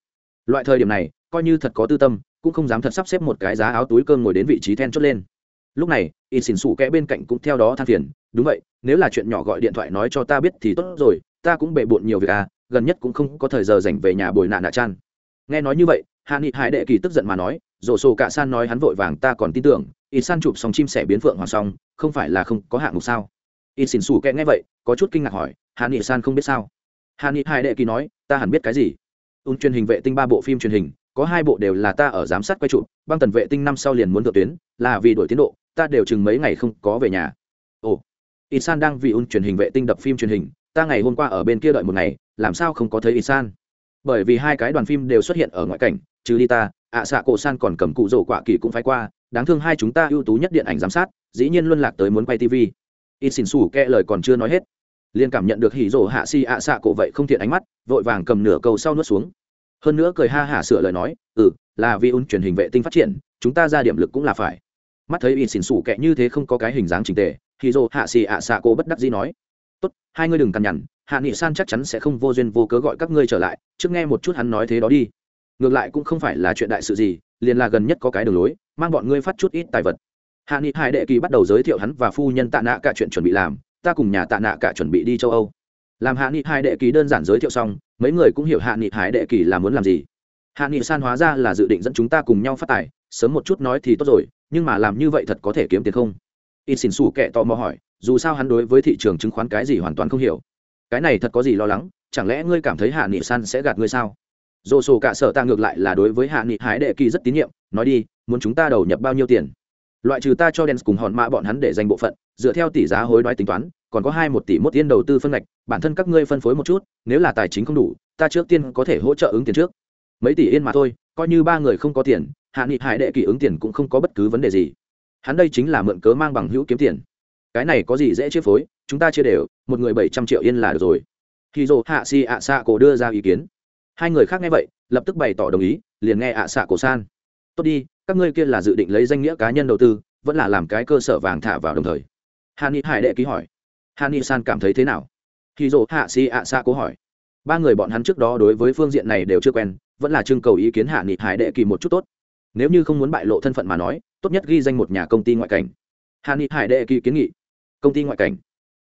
Loại thời điểm này, coi như thật có tư tâm, cũng không dám thật sắp xếp một cái giá áo túi cơm ngồi đến vị trí then chốt lên. Lúc này, y xỉn xủ kẽ bên cạnh cũng theo đó than phiền, đúng vậy, nếu là chuyện nhỏ gọi điện thoại nói cho ta biết thì tốt rồi, ta cũng bề bộn nhiều việc à gần nhất cũng không có thời giờ dành về nhà bồi nạn nạ chan. Nghe nói như vậy, hạ nghị hải đệ kỳ tức giận mà nói rổ sổ cả san nói hắn vội vàng, ta còn tin tưởng ít san chụp xong chim sẻ biến phượng hoàng xong, không phải là không có hạng mục sao? Ít xỉn xù kẹ nghe vậy, có chút kinh ngạc hỏi hạ nghị san không biết sao? Hạ nghị hai đệ kỳ nói, ta hẳn biết cái gì? Ung truyền hình vệ tinh ba bộ phim truyền hình, có hai bộ đều là ta ở giám sát quay chụp. băng tần vệ tinh năm sau liền muốn thượng tuyến, là vì đổi tiến độ, ta đều chừng mấy ngày không có về nhà. Ồ ít san đang vì Ung truyền hình vệ tinh đập phim truyền hình, ta ngày hôm qua ở bên kia đợi một ngày, làm sao không có thấy ít san? Bởi vì hai cái đoàn phim đều xuất hiện ở ngoại cảnh, trừ đi ta ạ xạ cổ san còn cầm cụ rổ quạ kỳ cũng phái qua, đáng thương hai chúng ta ưu tú nhất điện ảnh giám sát, dĩ nhiên luân lạc tới muốn quay tv ít xin xù kệ lời còn chưa nói hết. Liên cảm nhận được hỉ rổ hạ si ạ xạ cổ vậy không thiện ánh mắt, vội vàng cầm nửa câu sau nuốt xuống. Hơn nữa cười ha hả sửa lời nói ừ là vì un truyền hình vệ tinh phát triển, chúng ta ra điểm lực cũng là phải. Mắt thấy ít xin xù kệ như thế không có cái hình dáng trình tề, hỉ rổ hạ si ạ xạ cổ bất đắc dĩ nói, tốt, hai ngươi đừng cằn nhằn, hạ nghị san chắc chắn sẽ không vô duyên vô cớ gọi các ngươi trở lại, trước nghe một chút hắn nói thế đó đi ngược lại cũng không phải là chuyện đại sự gì, liền là gần nhất có cái đường lối, mang bọn ngươi phát chút ít tài vật. Hạ nghị hải đệ kỳ bắt đầu giới thiệu hắn và phu nhân tạ nạ cả chuyện chuẩn bị làm, ta cùng nhà tạ nạ cả chuẩn bị đi châu âu. Làm hạ nghị hải đệ kỳ đơn giản giới thiệu xong, mấy người cũng hiểu hạ nghị hải đệ kỳ là muốn làm gì. Hạ nghị san hóa ra là dự định dẫn chúng ta cùng nhau phát tài, sớm một chút nói thì tốt rồi, nhưng mà làm như vậy thật có thể kiếm tiền không? In xin xù kệ tò mò hỏi, dù sao hắn đối với thị trường chứng khoán cái gì hoàn toàn không hiểu. Cái này thật có gì lo lắng, chẳng lẽ ngươi cảm thấy hạ nghị san sẽ gạt ngươi sao? Dồ sổ cả sở ta ngược lại là đối với hạ nghị hái đệ kỳ rất tín nhiệm, nói đi, muốn chúng ta đầu nhập bao nhiêu tiền? Loại trừ ta cho đen cùng hòn mã bọn hắn để danh bộ phận, dựa theo tỷ giá hối đoái tính toán, còn có hai một tỷ một tiên đầu tư phân ngạch, bản thân các ngươi phân phối một chút, nếu là tài chính không đủ, ta trước tiên có thể hỗ trợ ứng tiền trước. Mấy tỷ yên mà thôi, coi như ba người không có tiền, hạ nghị hải đệ kỳ ứng tiền cũng không có bất cứ vấn đề gì. Hắn đây chính là mượn cớ mang bằng hữu kiếm tiền. Cái này có gì dễ chia phối, chúng ta chia đều, một người bảy trăm triệu yên là được rồi. Khi dồ hạ si ạ xạ cổ đưa ra ý kiến hai người khác nghe vậy, lập tức bày tỏ đồng ý, liền nghe ạ xạ cổ san. Tốt đi, các ngươi kia là dự định lấy danh nghĩa cá nhân đầu tư, vẫn là làm cái cơ sở vàng thả vào đồng thời. Hà ni hải đệ ký hỏi. Hà ni san cảm thấy thế nào? Khi dỗ hạ si ạ xạ cố hỏi. Ba người bọn hắn trước đó đối với phương diện này đều chưa quen, vẫn là trưng cầu ý kiến hạ nghị hải đệ kỳ một chút tốt. Nếu như không muốn bại lộ thân phận mà nói, tốt nhất ghi danh một nhà công ty ngoại cảnh. Hạ nghị hải đệ kỳ kiến nghị. Công ty ngoại cảnh.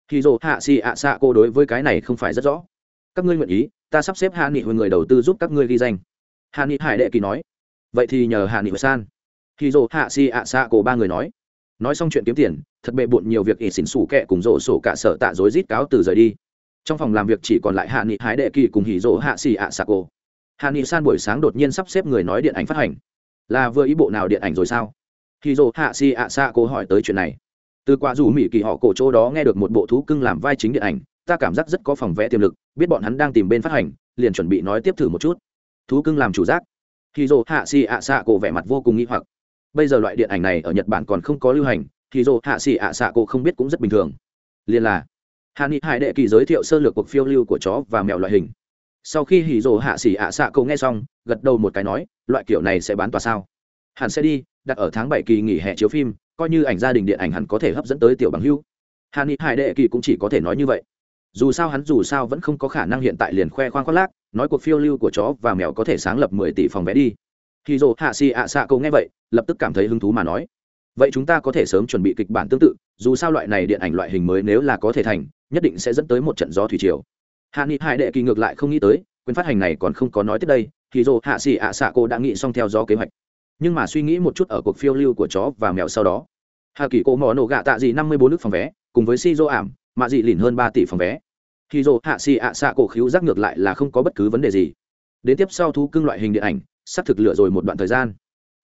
Thì dồ hạ si ạ xạ cô đối với cái này không phải rất rõ. Các ngươi nguyện ý ta sắp xếp hạ nghị hồi người đầu tư giúp các ngươi ghi danh. Hạ nghị hải đệ kỳ nói. Vậy thì nhờ hạ nghị hồi san. Khi dồ hạ si ạ xạ cổ ba người nói. Nói xong chuyện kiếm tiền, thật bệ bộn nhiều việc ỉ xỉn xủ kẹ cùng rộ sổ cả sở tạ dối rít cáo từ rời đi. Trong phòng làm việc chỉ còn lại hạ nghị hải đệ kỳ cùng hỉ rộ hạ xì ạ xạ cổ. Hạ nghị san buổi sáng đột nhiên sắp xếp người nói điện ảnh phát hành. Là vừa ý bộ nào điện ảnh rồi sao? Hỉ rộ hạ xì ạ xạ cổ hỏi tới chuyện này. Từ qua dù mỹ kỳ họ cổ chỗ đó nghe được một bộ thú cưng làm vai chính điện ảnh ta cảm giác rất có phòng vẽ tiềm lực, biết bọn hắn đang tìm bên phát hành, liền chuẩn bị nói tiếp thử một chút. Thú cưng làm chủ giác. Khi dô hạ xì ạ xạ cổ vẻ mặt vô cùng nghi hoặc. Bây giờ loại điện ảnh này ở nhật bản còn không có lưu hành thì dô hạ xì ạ xạ cổ không biết cũng rất bình thường. Liền là hạ nghị hải đệ kỳ giới thiệu sơ lược cuộc phiêu lưu của chó và mèo loại hình. Sau khi hỉ dồ hạ xỉ ạ xạ cổ nghe xong, gật đầu một cái nói, loại kiểu này sẽ bán tòa sao? Hẳn sẽ đi, đặt ở tháng bảy kỳ nghỉ hè chiếu phim, coi như ảnh gia đình điện ảnh hẳn có thể hấp dẫn tới tiểu bằng hưu. Hạ ni hải đệ kỳ cũng chỉ có thể nói như vậy dù sao hắn dù sao vẫn không có khả năng hiện tại liền khoe khoang khoác lác, nói cuộc phiêu lưu của chó và mèo có thể sáng lập mười tỷ phòng vé đi. Khi dồ hạ xì ạ xạ câu nghe vậy, lập tức cảm thấy hứng thú mà nói, vậy chúng ta có thể sớm chuẩn bị kịch bản tương tự, dù sao loại này điện ảnh loại hình mới nếu là có thể thành, nhất định sẽ dẫn tới một trận gió thủy triều. Hạ nghị hải đệ kỳ ngược lại không nghĩ tới, quyền phát hành này còn không có nói tiếp đây thì dồ hạ xì ạ xạ cô đã nghĩ xong theo gió kế hoạch. Nhưng mà suy nghĩ một chút ở cuộc phiêu lưu của chó và mèo sau đó hạ kỳ cô mò nổ gạ tạ gì năm mươi bốn nước phòng vé, cùng với si dô ảm mạ dị lìn hơn ba tỷ phòng vé khi dồ hạ xì ạ xạ cổ khíu giác ngược lại là không có bất cứ vấn đề gì. Đến tiếp sau thú cưng loại hình điện ảnh, sắp thực lựa rồi một đoạn thời gian.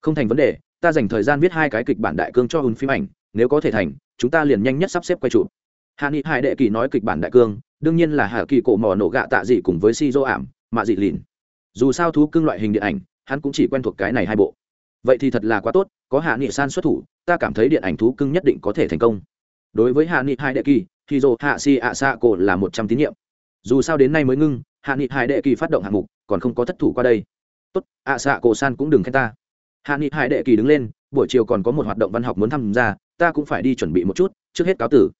Không thành vấn đề, ta dành thời gian viết hai cái kịch bản đại cương cho hùn phim ảnh, nếu có thể thành, chúng ta liền nhanh nhất sắp xếp quay chụp. Hạ nghị hải đệ kỳ nói kịch bản đại cương, đương nhiên là hạ kỳ cổ mò nổ gạ tạ dị cùng với si dô ảm, mạ dị lìn. Dù sao thú cưng loại hình điện ảnh, hắn cũng chỉ quen thuộc cái này hai bộ. Vậy thì thật là quá tốt, có hạ nghị san xuất thủ, ta cảm thấy điện ảnh thú cưng nhất định có thể thành công. Đối với hạ nghị hai đệ kỳ thì dồ hạ si ạ xạ cổ là một trăm tín nhiệm. Dù sao đến nay mới ngưng hạ nghị hải đệ kỳ phát động hạng mục, còn không có thất thủ qua đây. Tốt ạ xạ cổ san cũng đừng khen ta. Hạ nghị hải đệ kỳ đứng lên, buổi chiều còn có một hoạt động văn học muốn tham gia, ta cũng phải đi chuẩn bị một chút, trước hết cáo tử.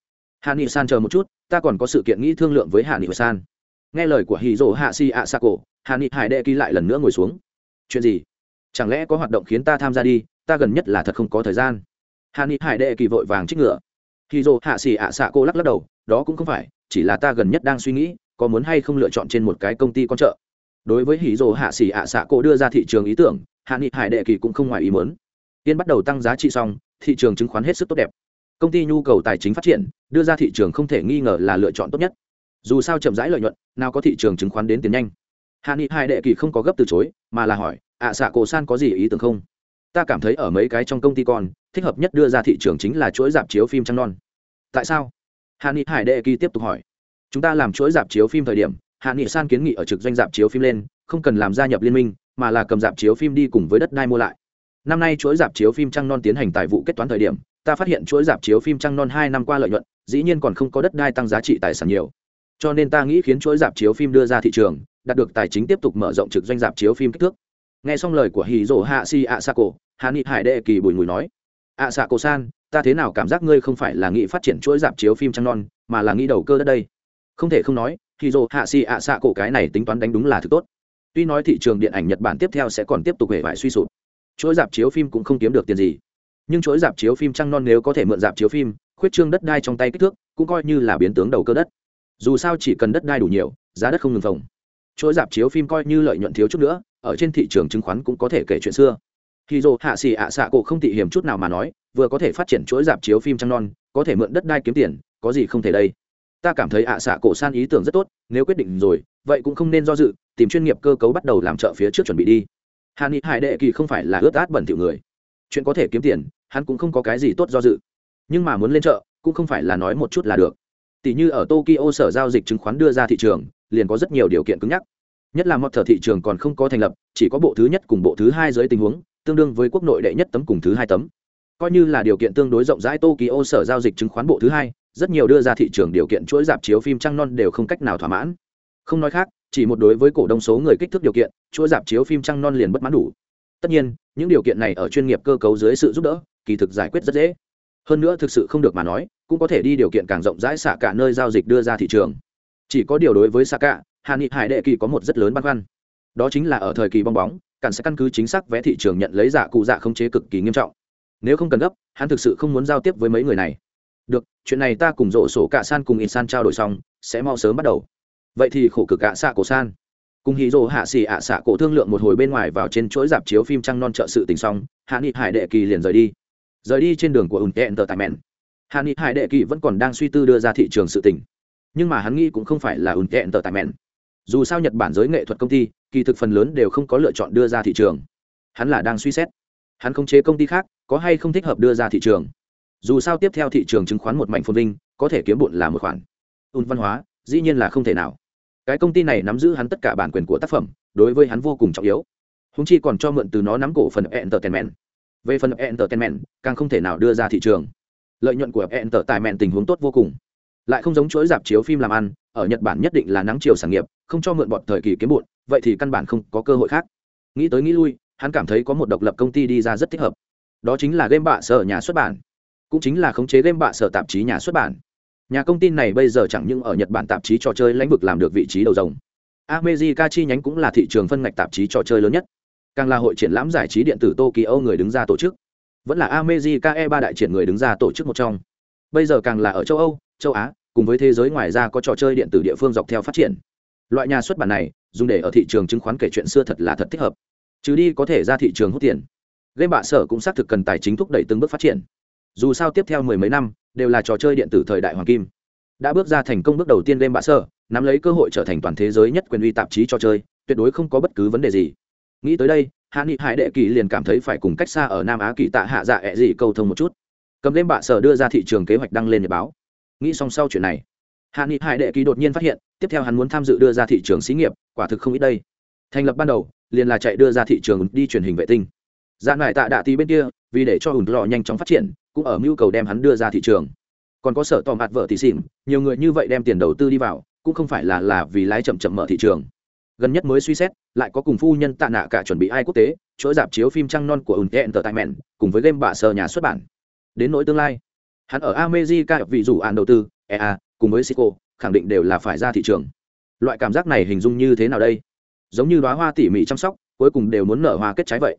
Hạ nghị san chờ một chút, ta còn có sự kiện nghĩ thương lượng với hạ nghị san nghe lời của hì dỗ hạ si ạ xạ cổ hạ nghị hải đệ kỳ lại lần nữa ngồi xuống. Chuyện gì? Chẳng lẽ có hoạt động khiến ta tham gia đi, ta gần nhất là thật không có thời gian. Hạ nghị hải đệ kỳ vội vàng trích ngựa hì dỗ hạ xì ạ xạ cô lắc lắc đầu, đó cũng không phải, chỉ là ta gần nhất đang suy nghĩ, có muốn hay không lựa chọn trên một cái công ty con chợ. Đối với hì dỗ hạ xì ạ xạ cô đưa ra thị trường ý tưởng, hạ nghị hải đệ kỳ cũng không ngoài ý muốn. Tiên bắt đầu tăng giá trị xong, thị trường chứng khoán hết sức tốt đẹp. Công ty nhu cầu tài chính phát triển, đưa ra thị trường không thể nghi ngờ là lựa chọn tốt nhất. Dù sao chậm rãi lợi nhuận, nào có thị trường chứng khoán đến tiền nhanh. Hạ nghị Hải đệ kỳ không có gấp từ chối, mà là hỏi, ạ xạ cổ san có gì ý tưởng không? Ta cảm thấy ở mấy cái trong công ty còn thích hợp nhất đưa ra thị trường chính là chuỗi dạp chiếu phim trăng non. Tại sao? Hạ nghị hải đệ kỳ tiếp tục hỏi. Chúng ta làm chuỗi dạp chiếu phim thời điểm, hạ nghị san kiến nghị ở trực doanh dạp chiếu phim lên, không cần làm gia nhập liên minh, mà là cầm dạp chiếu phim đi cùng với đất đai mua lại. Năm nay chuỗi dạp chiếu phim trăng non tiến hành tài vụ kết toán thời điểm, ta phát hiện chuỗi dạp chiếu phim trăng non hai năm qua lợi nhuận, dĩ nhiên còn không có đất đai tăng giá trị tài sản nhiều. Cho nên ta nghĩ khiến chuỗi dạp chiếu phim đưa ra thị trường, đạt được tài chính tiếp tục mở rộng trực doanh dạp chiếu phim kích thước. Nghe xong lời của hì rỗ hạ si ạ sa cổ hạ nghị hải đệ kỳ bùi mùi nói ạ xạ cổ san, ta thế nào cảm giác ngươi không phải là nghĩ phát triển chuỗi dạp chiếu phim trăng non, mà là nghĩ đầu cơ đất đây? Không thể không nói thì dồ hạ xì ạ xạ cổ cái này tính toán đánh đúng là thứ tốt. Tuy nói thị trường điện ảnh nhật bản tiếp theo sẽ còn tiếp tục hề vải suy sụp, chuỗi dạp chiếu phim cũng không kiếm được tiền gì. Nhưng chuỗi dạp chiếu phim trăng non nếu có thể mượn dạp chiếu phim, khuyết trương đất đai trong tay kích thước, cũng coi như là biến tướng đầu cơ đất. Dù sao chỉ cần đất đai đủ nhiều, giá đất không ngừng phòng chuỗi dạp chiếu phim coi như lợi nhuận thiếu chút nữa, ở trên thị trường chứng khoán cũng có thể kể chuyện xưa khi dồ hạ xì ạ xạ cổ không tị hiểm chút nào mà nói, vừa có thể phát triển chuỗi dạp chiếu phim trăng non, có thể mượn đất đai kiếm tiền, có gì không thể đây. Ta cảm thấy ạ xạ cổ san ý tưởng rất tốt, nếu quyết định rồi, vậy cũng không nên do dự, tìm chuyên nghiệp cơ cấu bắt đầu làm chợ phía trước chuẩn bị đi. Hà ni hải đệ kỳ không phải là ướt át bẩn thỉu người. Chuyện có thể kiếm tiền, hắn cũng không có cái gì tốt do dự. Nhưng mà muốn lên chợ, cũng không phải là nói một chút là được. Tỷ như ở tokyo sở giao dịch chứng khoán đưa ra thị trường, liền có rất nhiều điều kiện cứng nhắc. Nhất là một thờ thị trường còn không có thành lập, chỉ có bộ thứ nhất cùng bộ thứ hai dưới tình huống tương đương với quốc nội đệ nhất tấm cùng thứ hai tấm. Coi như là điều kiện tương đối rộng rãi, tokyo sở giao dịch chứng khoán bộ thứ hai, rất nhiều đưa ra thị trường điều kiện chuỗi dạp chiếu phim trăng non đều không cách nào thỏa mãn. Không nói khác, chỉ một đối với cổ đông số người kích thước điều kiện, chuỗi dạp chiếu phim trăng non liền bất mãn đủ. Tất nhiên, những điều kiện này ở chuyên nghiệp cơ cấu dưới sự giúp đỡ, kỳ thực giải quyết rất dễ. Hơn nữa thực sự không được mà nói, cũng có thể đi điều kiện càng rộng rãi xả cả nơi giao dịch đưa ra thị trường. Chỉ có điều đối với xa cả hà nghị hải đệ kỳ có một rất lớn băn khoăn đó chính là ở thời kỳ bong bóng, cản sẽ căn cứ chính xác vé thị trường nhận lấy giả cụ dạ không chế cực kỳ nghiêm trọng. Nếu không cần gấp, hắn thực sự không muốn giao tiếp với mấy người này. Được, chuyện này ta cùng rộ sổ cả san cùng in san trao đổi xong, sẽ mau sớm bắt đầu. Vậy thì khổ cực cả xạ cổ san. Cùng hí rồ hạ xì ạ xạ cổ thương lượng một hồi bên ngoài vào trên chuỗi dạp chiếu phim trăng non trợ sự tình xong, hạ nghị hải đệ kỳ liền rời đi. Rời đi trên đường của ùn tẹn tờ tài mẹn. Hạ nghị hải đệ kỳ vẫn còn đang suy tư đưa ra thị trường sự tình. Nhưng mà hắn nghĩ cũng không phải là ùn tẹn tờ tài mẹn dù sao nhật bản giới nghệ thuật công ty, kỳ thực phần lớn đều không có lựa chọn đưa ra thị trường. Hắn là đang suy xét, hắn không chế công ty khác, có hay không thích hợp đưa ra thị trường. Dù sao tiếp theo thị trường chứng khoán một mạnh phồn vinh, có thể kiếm bụn là một khoản. Ùn văn hóa, dĩ nhiên là không thể nào. Cái công ty này nắm giữ hắn tất cả bản quyền của tác phẩm, đối với hắn vô cùng trọng yếu. Húng chi còn cho mượn từ nó nắm cổ phần entertainment. Về phần entertainment, càng không thể nào đưa ra thị trường. Lợi nhuận của entertainment tình huống tốt vô cùng lại không giống chuỗi dạp chiếu phim làm ăn, ở nhật bản nhất định là nắng chiều sản nghiệp, không cho mượn bọn thời kỳ kiếm bụn, vậy thì căn bản không có cơ hội khác. Nghĩ tới nghĩ lui, hắn cảm thấy có một độc lập công ty đi ra rất thích hợp. Đó chính là game bạ sở nhà xuất bản, cũng chính là khống chế game bạ sở tạp chí nhà xuất bản. Nhà công ty này bây giờ chẳng những ở nhật bản tạp chí trò chơi lãnh vực làm được vị trí đầu rồng. Amejica chi nhánh cũng là thị trường phân ngạch tạp chí trò chơi lớn nhất. Càng là hội triển lãm giải trí điện tử tokyo người đứng ra tổ chức. Vẫn là amejica e ba đại triển người đứng ra tổ chức một trong. Bây giờ càng là ở châu âu, châu á cùng với thế giới ngoài ra có trò chơi điện tử địa phương dọc theo phát triển. Loại nhà xuất bản này, dùng để ở thị trường chứng khoán kể chuyện xưa thật là thật thích hợp. Chứ đi có thể ra thị trường hút tiền. Game bạ sở cũng xác thực cần tài chính thúc đẩy từng bước phát triển. Dù sao tiếp theo mười mấy năm, đều là trò chơi điện tử thời đại hoàng kim. Đã bước ra thành công bước đầu tiên game bạ sở, nắm lấy cơ hội trở thành toàn thế giới nhất quyền uy tạp chí trò chơi, tuyệt đối không có bất cứ vấn đề gì. Nghĩ tới đây, hạ nghị hải đệ kỳ liền cảm thấy phải cùng cách xa ở nam á kỳ tạ hạ dạ ẹ gì câu thông một chút. Cầm lên bạ sở đưa ra thị trường kế hoạch đăng lên nhật báo nghĩ xong sau chuyện này, hạ nghị hải đệ kỳ đột nhiên phát hiện, tiếp theo hắn muốn tham dự đưa ra thị trường xí nghiệp, quả thực không ít đây. Thành lập ban đầu, liền là chạy đưa ra thị trường đi truyền hình vệ tinh. Dạng lại tạ đạ tí bên kia, vì để cho ủn lò nhanh chóng phát triển, cũng ở mưu cầu đem hắn đưa ra thị trường. Còn có sở tò mặt vợ tỷ xỉn, nhiều người như vậy đem tiền đầu tư đi vào, cũng không phải là là vì lái chậm chậm mở thị trường. Gần nhất mới suy xét, lại có cùng phu nhân tạ nạ cả chuẩn bị ai quốc tế chỗ dạp chiếu phim trăng non của ùn tệ mẹn cùng với game bạ sờ nhà xuất bản. Đến nỗi tương lai hắn ở america vì dù án đầu tư ea cùng với sico khẳng định đều là phải ra thị trường. Loại cảm giác này hình dung như thế nào đây? Giống như đóa hoa tỉ mỉ chăm sóc, cuối cùng đều muốn nở hoa kết trái vậy.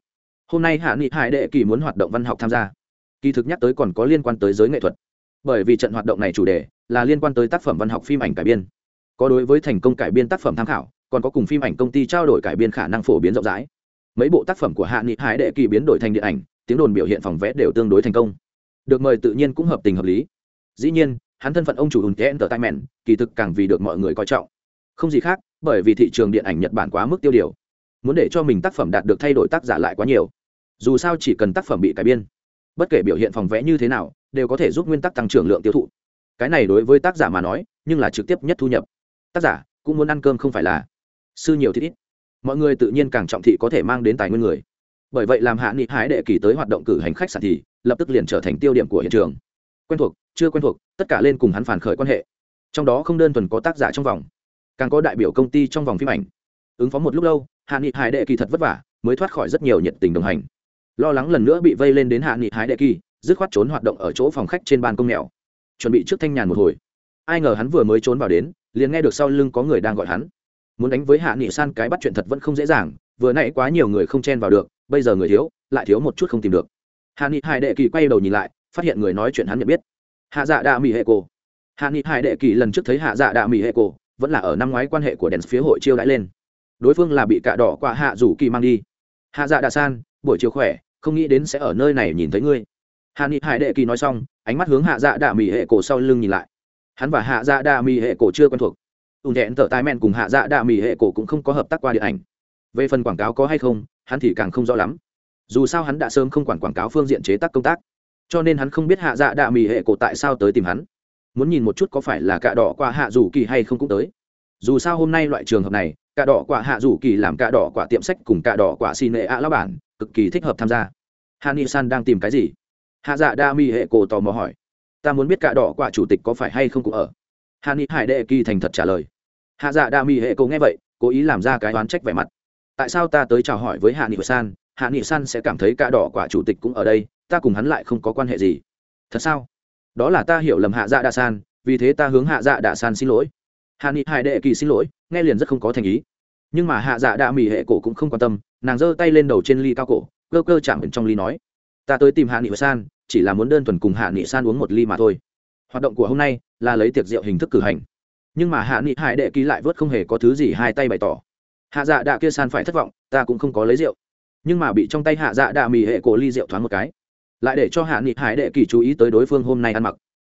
Hôm nay hạ nghị hải đệ kỳ muốn hoạt động văn học tham gia. Kỳ thực nhắc tới còn có liên quan tới giới nghệ thuật. Bởi vì trận hoạt động này chủ đề là liên quan tới tác phẩm văn học phim ảnh cải biên. Có đối với thành công cải biên tác phẩm tham khảo, còn có cùng phim ảnh công ty trao đổi cải biên khả năng phổ biến rộng rãi. Mấy bộ tác phẩm của hạ nghị hải đệ kỳ biến đổi thành điện ảnh, tiếng đồn biểu hiện phòng vẽ đều tương đối thành công được mời tự nhiên cũng hợp tình hợp lý. Dĩ nhiên, hắn thân phận ông chủ hùng tn tờ tai mẹn, kỳ thực càng vì được mọi người coi trọng. Không gì khác, bởi vì thị trường điện ảnh nhật bản quá mức tiêu điều. Muốn để cho mình tác phẩm đạt được thay đổi tác giả lại quá nhiều. Dù sao chỉ cần tác phẩm bị cải biên, bất kể biểu hiện phòng vẽ như thế nào, đều có thể giúp nguyên tắc tăng trưởng lượng tiêu thụ. Cái này đối với tác giả mà nói, nhưng là trực tiếp nhất thu nhập. Tác giả cũng muốn ăn cơm không phải là sư nhiều thì ít. Mọi người tự nhiên càng trọng thị có thể mang đến tài nguyên người bởi vậy làm hạ nghị hái đệ kỳ tới hoạt động cử hành khách sạn thì, lập tức liền trở thành tiêu điểm của hiện trường. Quen thuộc, chưa quen thuộc, tất cả lên cùng hắn phản khởi quan hệ. Trong đó không đơn thuần có tác giả trong vòng, càng có đại biểu công ty trong vòng phim ảnh. Ứng phó một lúc lâu, hạ nghị hải đệ kỳ thật vất vả, mới thoát khỏi rất nhiều nhiệt tình đồng hành. Lo lắng lần nữa bị vây lên đến hạ nghị hải đệ kỳ, dứt khoát trốn hoạt động ở chỗ phòng khách trên ban công mèo chuẩn bị trước thanh nhàn một hồi. Ai ngờ hắn vừa mới trốn vào đến, liền nghe được sau lưng có người đang gọi hắn. Muốn đánh với hạ nghị san cái bắt chuyện thật vẫn không dễ dàng, vừa nãy quá nhiều người không chen vào được bây giờ người thiếu, lại thiếu một chút không tìm được. Hạ nghị hải đệ kỳ quay đầu nhìn lại, phát hiện người nói chuyện hắn nhận biết. Hạ dạ đạ mỹ hệ cổ. Hạ nghị hải đệ kỳ lần trước thấy hạ dạ đạ mỹ hệ cổ, vẫn là ở năm ngoái quan hệ của đèn phía hội chiêu đãi lên. Đối phương là bị cạ đỏ qua hạ rủ kỳ mang đi. Hạ dạ đạ san, buổi chiều khỏe, không nghĩ đến sẽ ở nơi này nhìn thấy ngươi. Hạ nghị hải đệ kỳ nói xong, ánh mắt hướng hạ dạ đạ mỹ hệ cổ sau lưng nhìn lại. Hắn và hạ dạ đạ mỹ hệ cổ chưa quen thuộc. Ùn thẹn tở tai men cùng hạ dạ đạ mỹ hệ cổ cũng không có hợp tác qua điện ảnh. Về phần quảng cáo có hay không hắn thì càng không rõ lắm. Dù sao hắn đã sớm không quản quảng cáo phương diện chế tác công tác, cho nên hắn không biết hạ dạ đạ mì hệ cổ tại sao tới tìm hắn. Muốn nhìn một chút có phải là cạ đỏ qua hạ dù kỳ hay không cũng tới. Dù sao hôm nay loại trường hợp này, cạ đỏ quả hạ dù kỳ làm cạ đỏ quả tiệm sách cùng cạ đỏ quả xin nệ ạ lao bản, cực kỳ thích hợp tham gia. Hạ nghị san đang tìm cái gì? Hạ dạ đa mi hệ cổ tò mò hỏi. Ta muốn biết cạ đỏ quả chủ tịch có phải hay không cũng ở. Hạ nghị hải đệ kỳ thành thật trả lời. Hạ dạ đa mi hệ cổ nghe vậy, cố ý làm ra cái oán trách vẻ mặt tại sao ta tới chào hỏi với hạ nghị san? Hạ nghị san sẽ cảm thấy cạ đỏ quả chủ tịch cũng ở đây, ta cùng hắn lại không có quan hệ gì. Thật sao? Đó là ta hiểu lầm hạ dạ đa san, vì thế ta hướng hạ dạ đa san xin lỗi. Hạ nghị hải đệ kỳ xin lỗi, nghe liền rất không có thành ý. Nhưng mà hạ dạ đa mỹ hệ cổ cũng không quan tâm, nàng giơ tay lên đầu trên ly cao cổ, cơ cơ chạm bên trong ly nói, ta tới tìm hạ nghị san, chỉ là muốn đơn thuần cùng hạ nghị san uống một ly mà thôi. Hoạt động của hôm nay là lấy tiệc rượu hình thức cử hành. Nhưng mà hạ nghị hải đệ kỳ lại vớt không hề có thứ gì hai tay bày tỏ hạ dạ đạ kia san phải thất vọng, ta cũng không có lấy rượu. Nhưng mà bị trong tay hạ dạ đạ mì hệ cổ ly rượu thoáng một cái, lại để cho hạ nghị hải đệ kỳ chú ý tới đối phương hôm nay ăn mặc.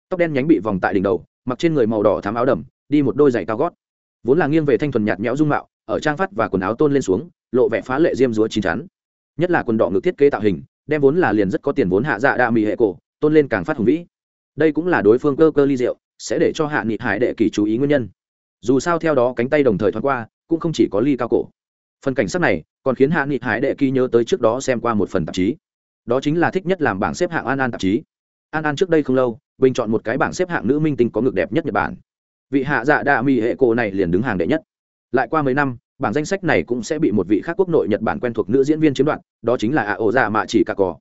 Tóc đen nhánh bị vòng tại đỉnh đầu, mặc trên người màu đỏ thám áo đầm, đi một đôi giày cao gót. Vốn là nghiêng về thanh thuần nhạt nhẽo dung mạo, ở trang phát và quần áo tôn lên xuống, lộ vẻ phá lệ diêm dúa chín chắn. Nhất là quần đỏ ngực thiết kế tạo hình, đem vốn là liền rất có tiền vốn hạ dạ đa mì hệ cổ, tôn lên càng phát hùng vĩ. Đây cũng là đối phương cơ cơ ly rượu, sẽ để cho hạ nghị hải đệ kỳ chú ý nguyên nhân. Dù sao theo đó cánh tay đồng thời thoáng qua cũng không chỉ có ly cao cổ. Phần cảnh sát này còn khiến hạ nghị hải đệ kỳ nhớ tới trước đó xem qua một phần tạp chí. Đó chính là thích nhất làm bảng xếp hạng an an tạp chí. An an trước đây không lâu, bình chọn một cái bảng xếp hạng nữ minh tinh có ngực đẹp nhất nhật bản. Vị hạ dạ đa mỹ hệ cổ này liền đứng hàng đệ nhất. Lại qua mấy năm, bảng danh sách này cũng sẽ bị một vị khác quốc nội nhật bản quen thuộc nữ diễn viên chiếm đoạt, đó chính là ạ ổ dạ mạ chỉ cả cò.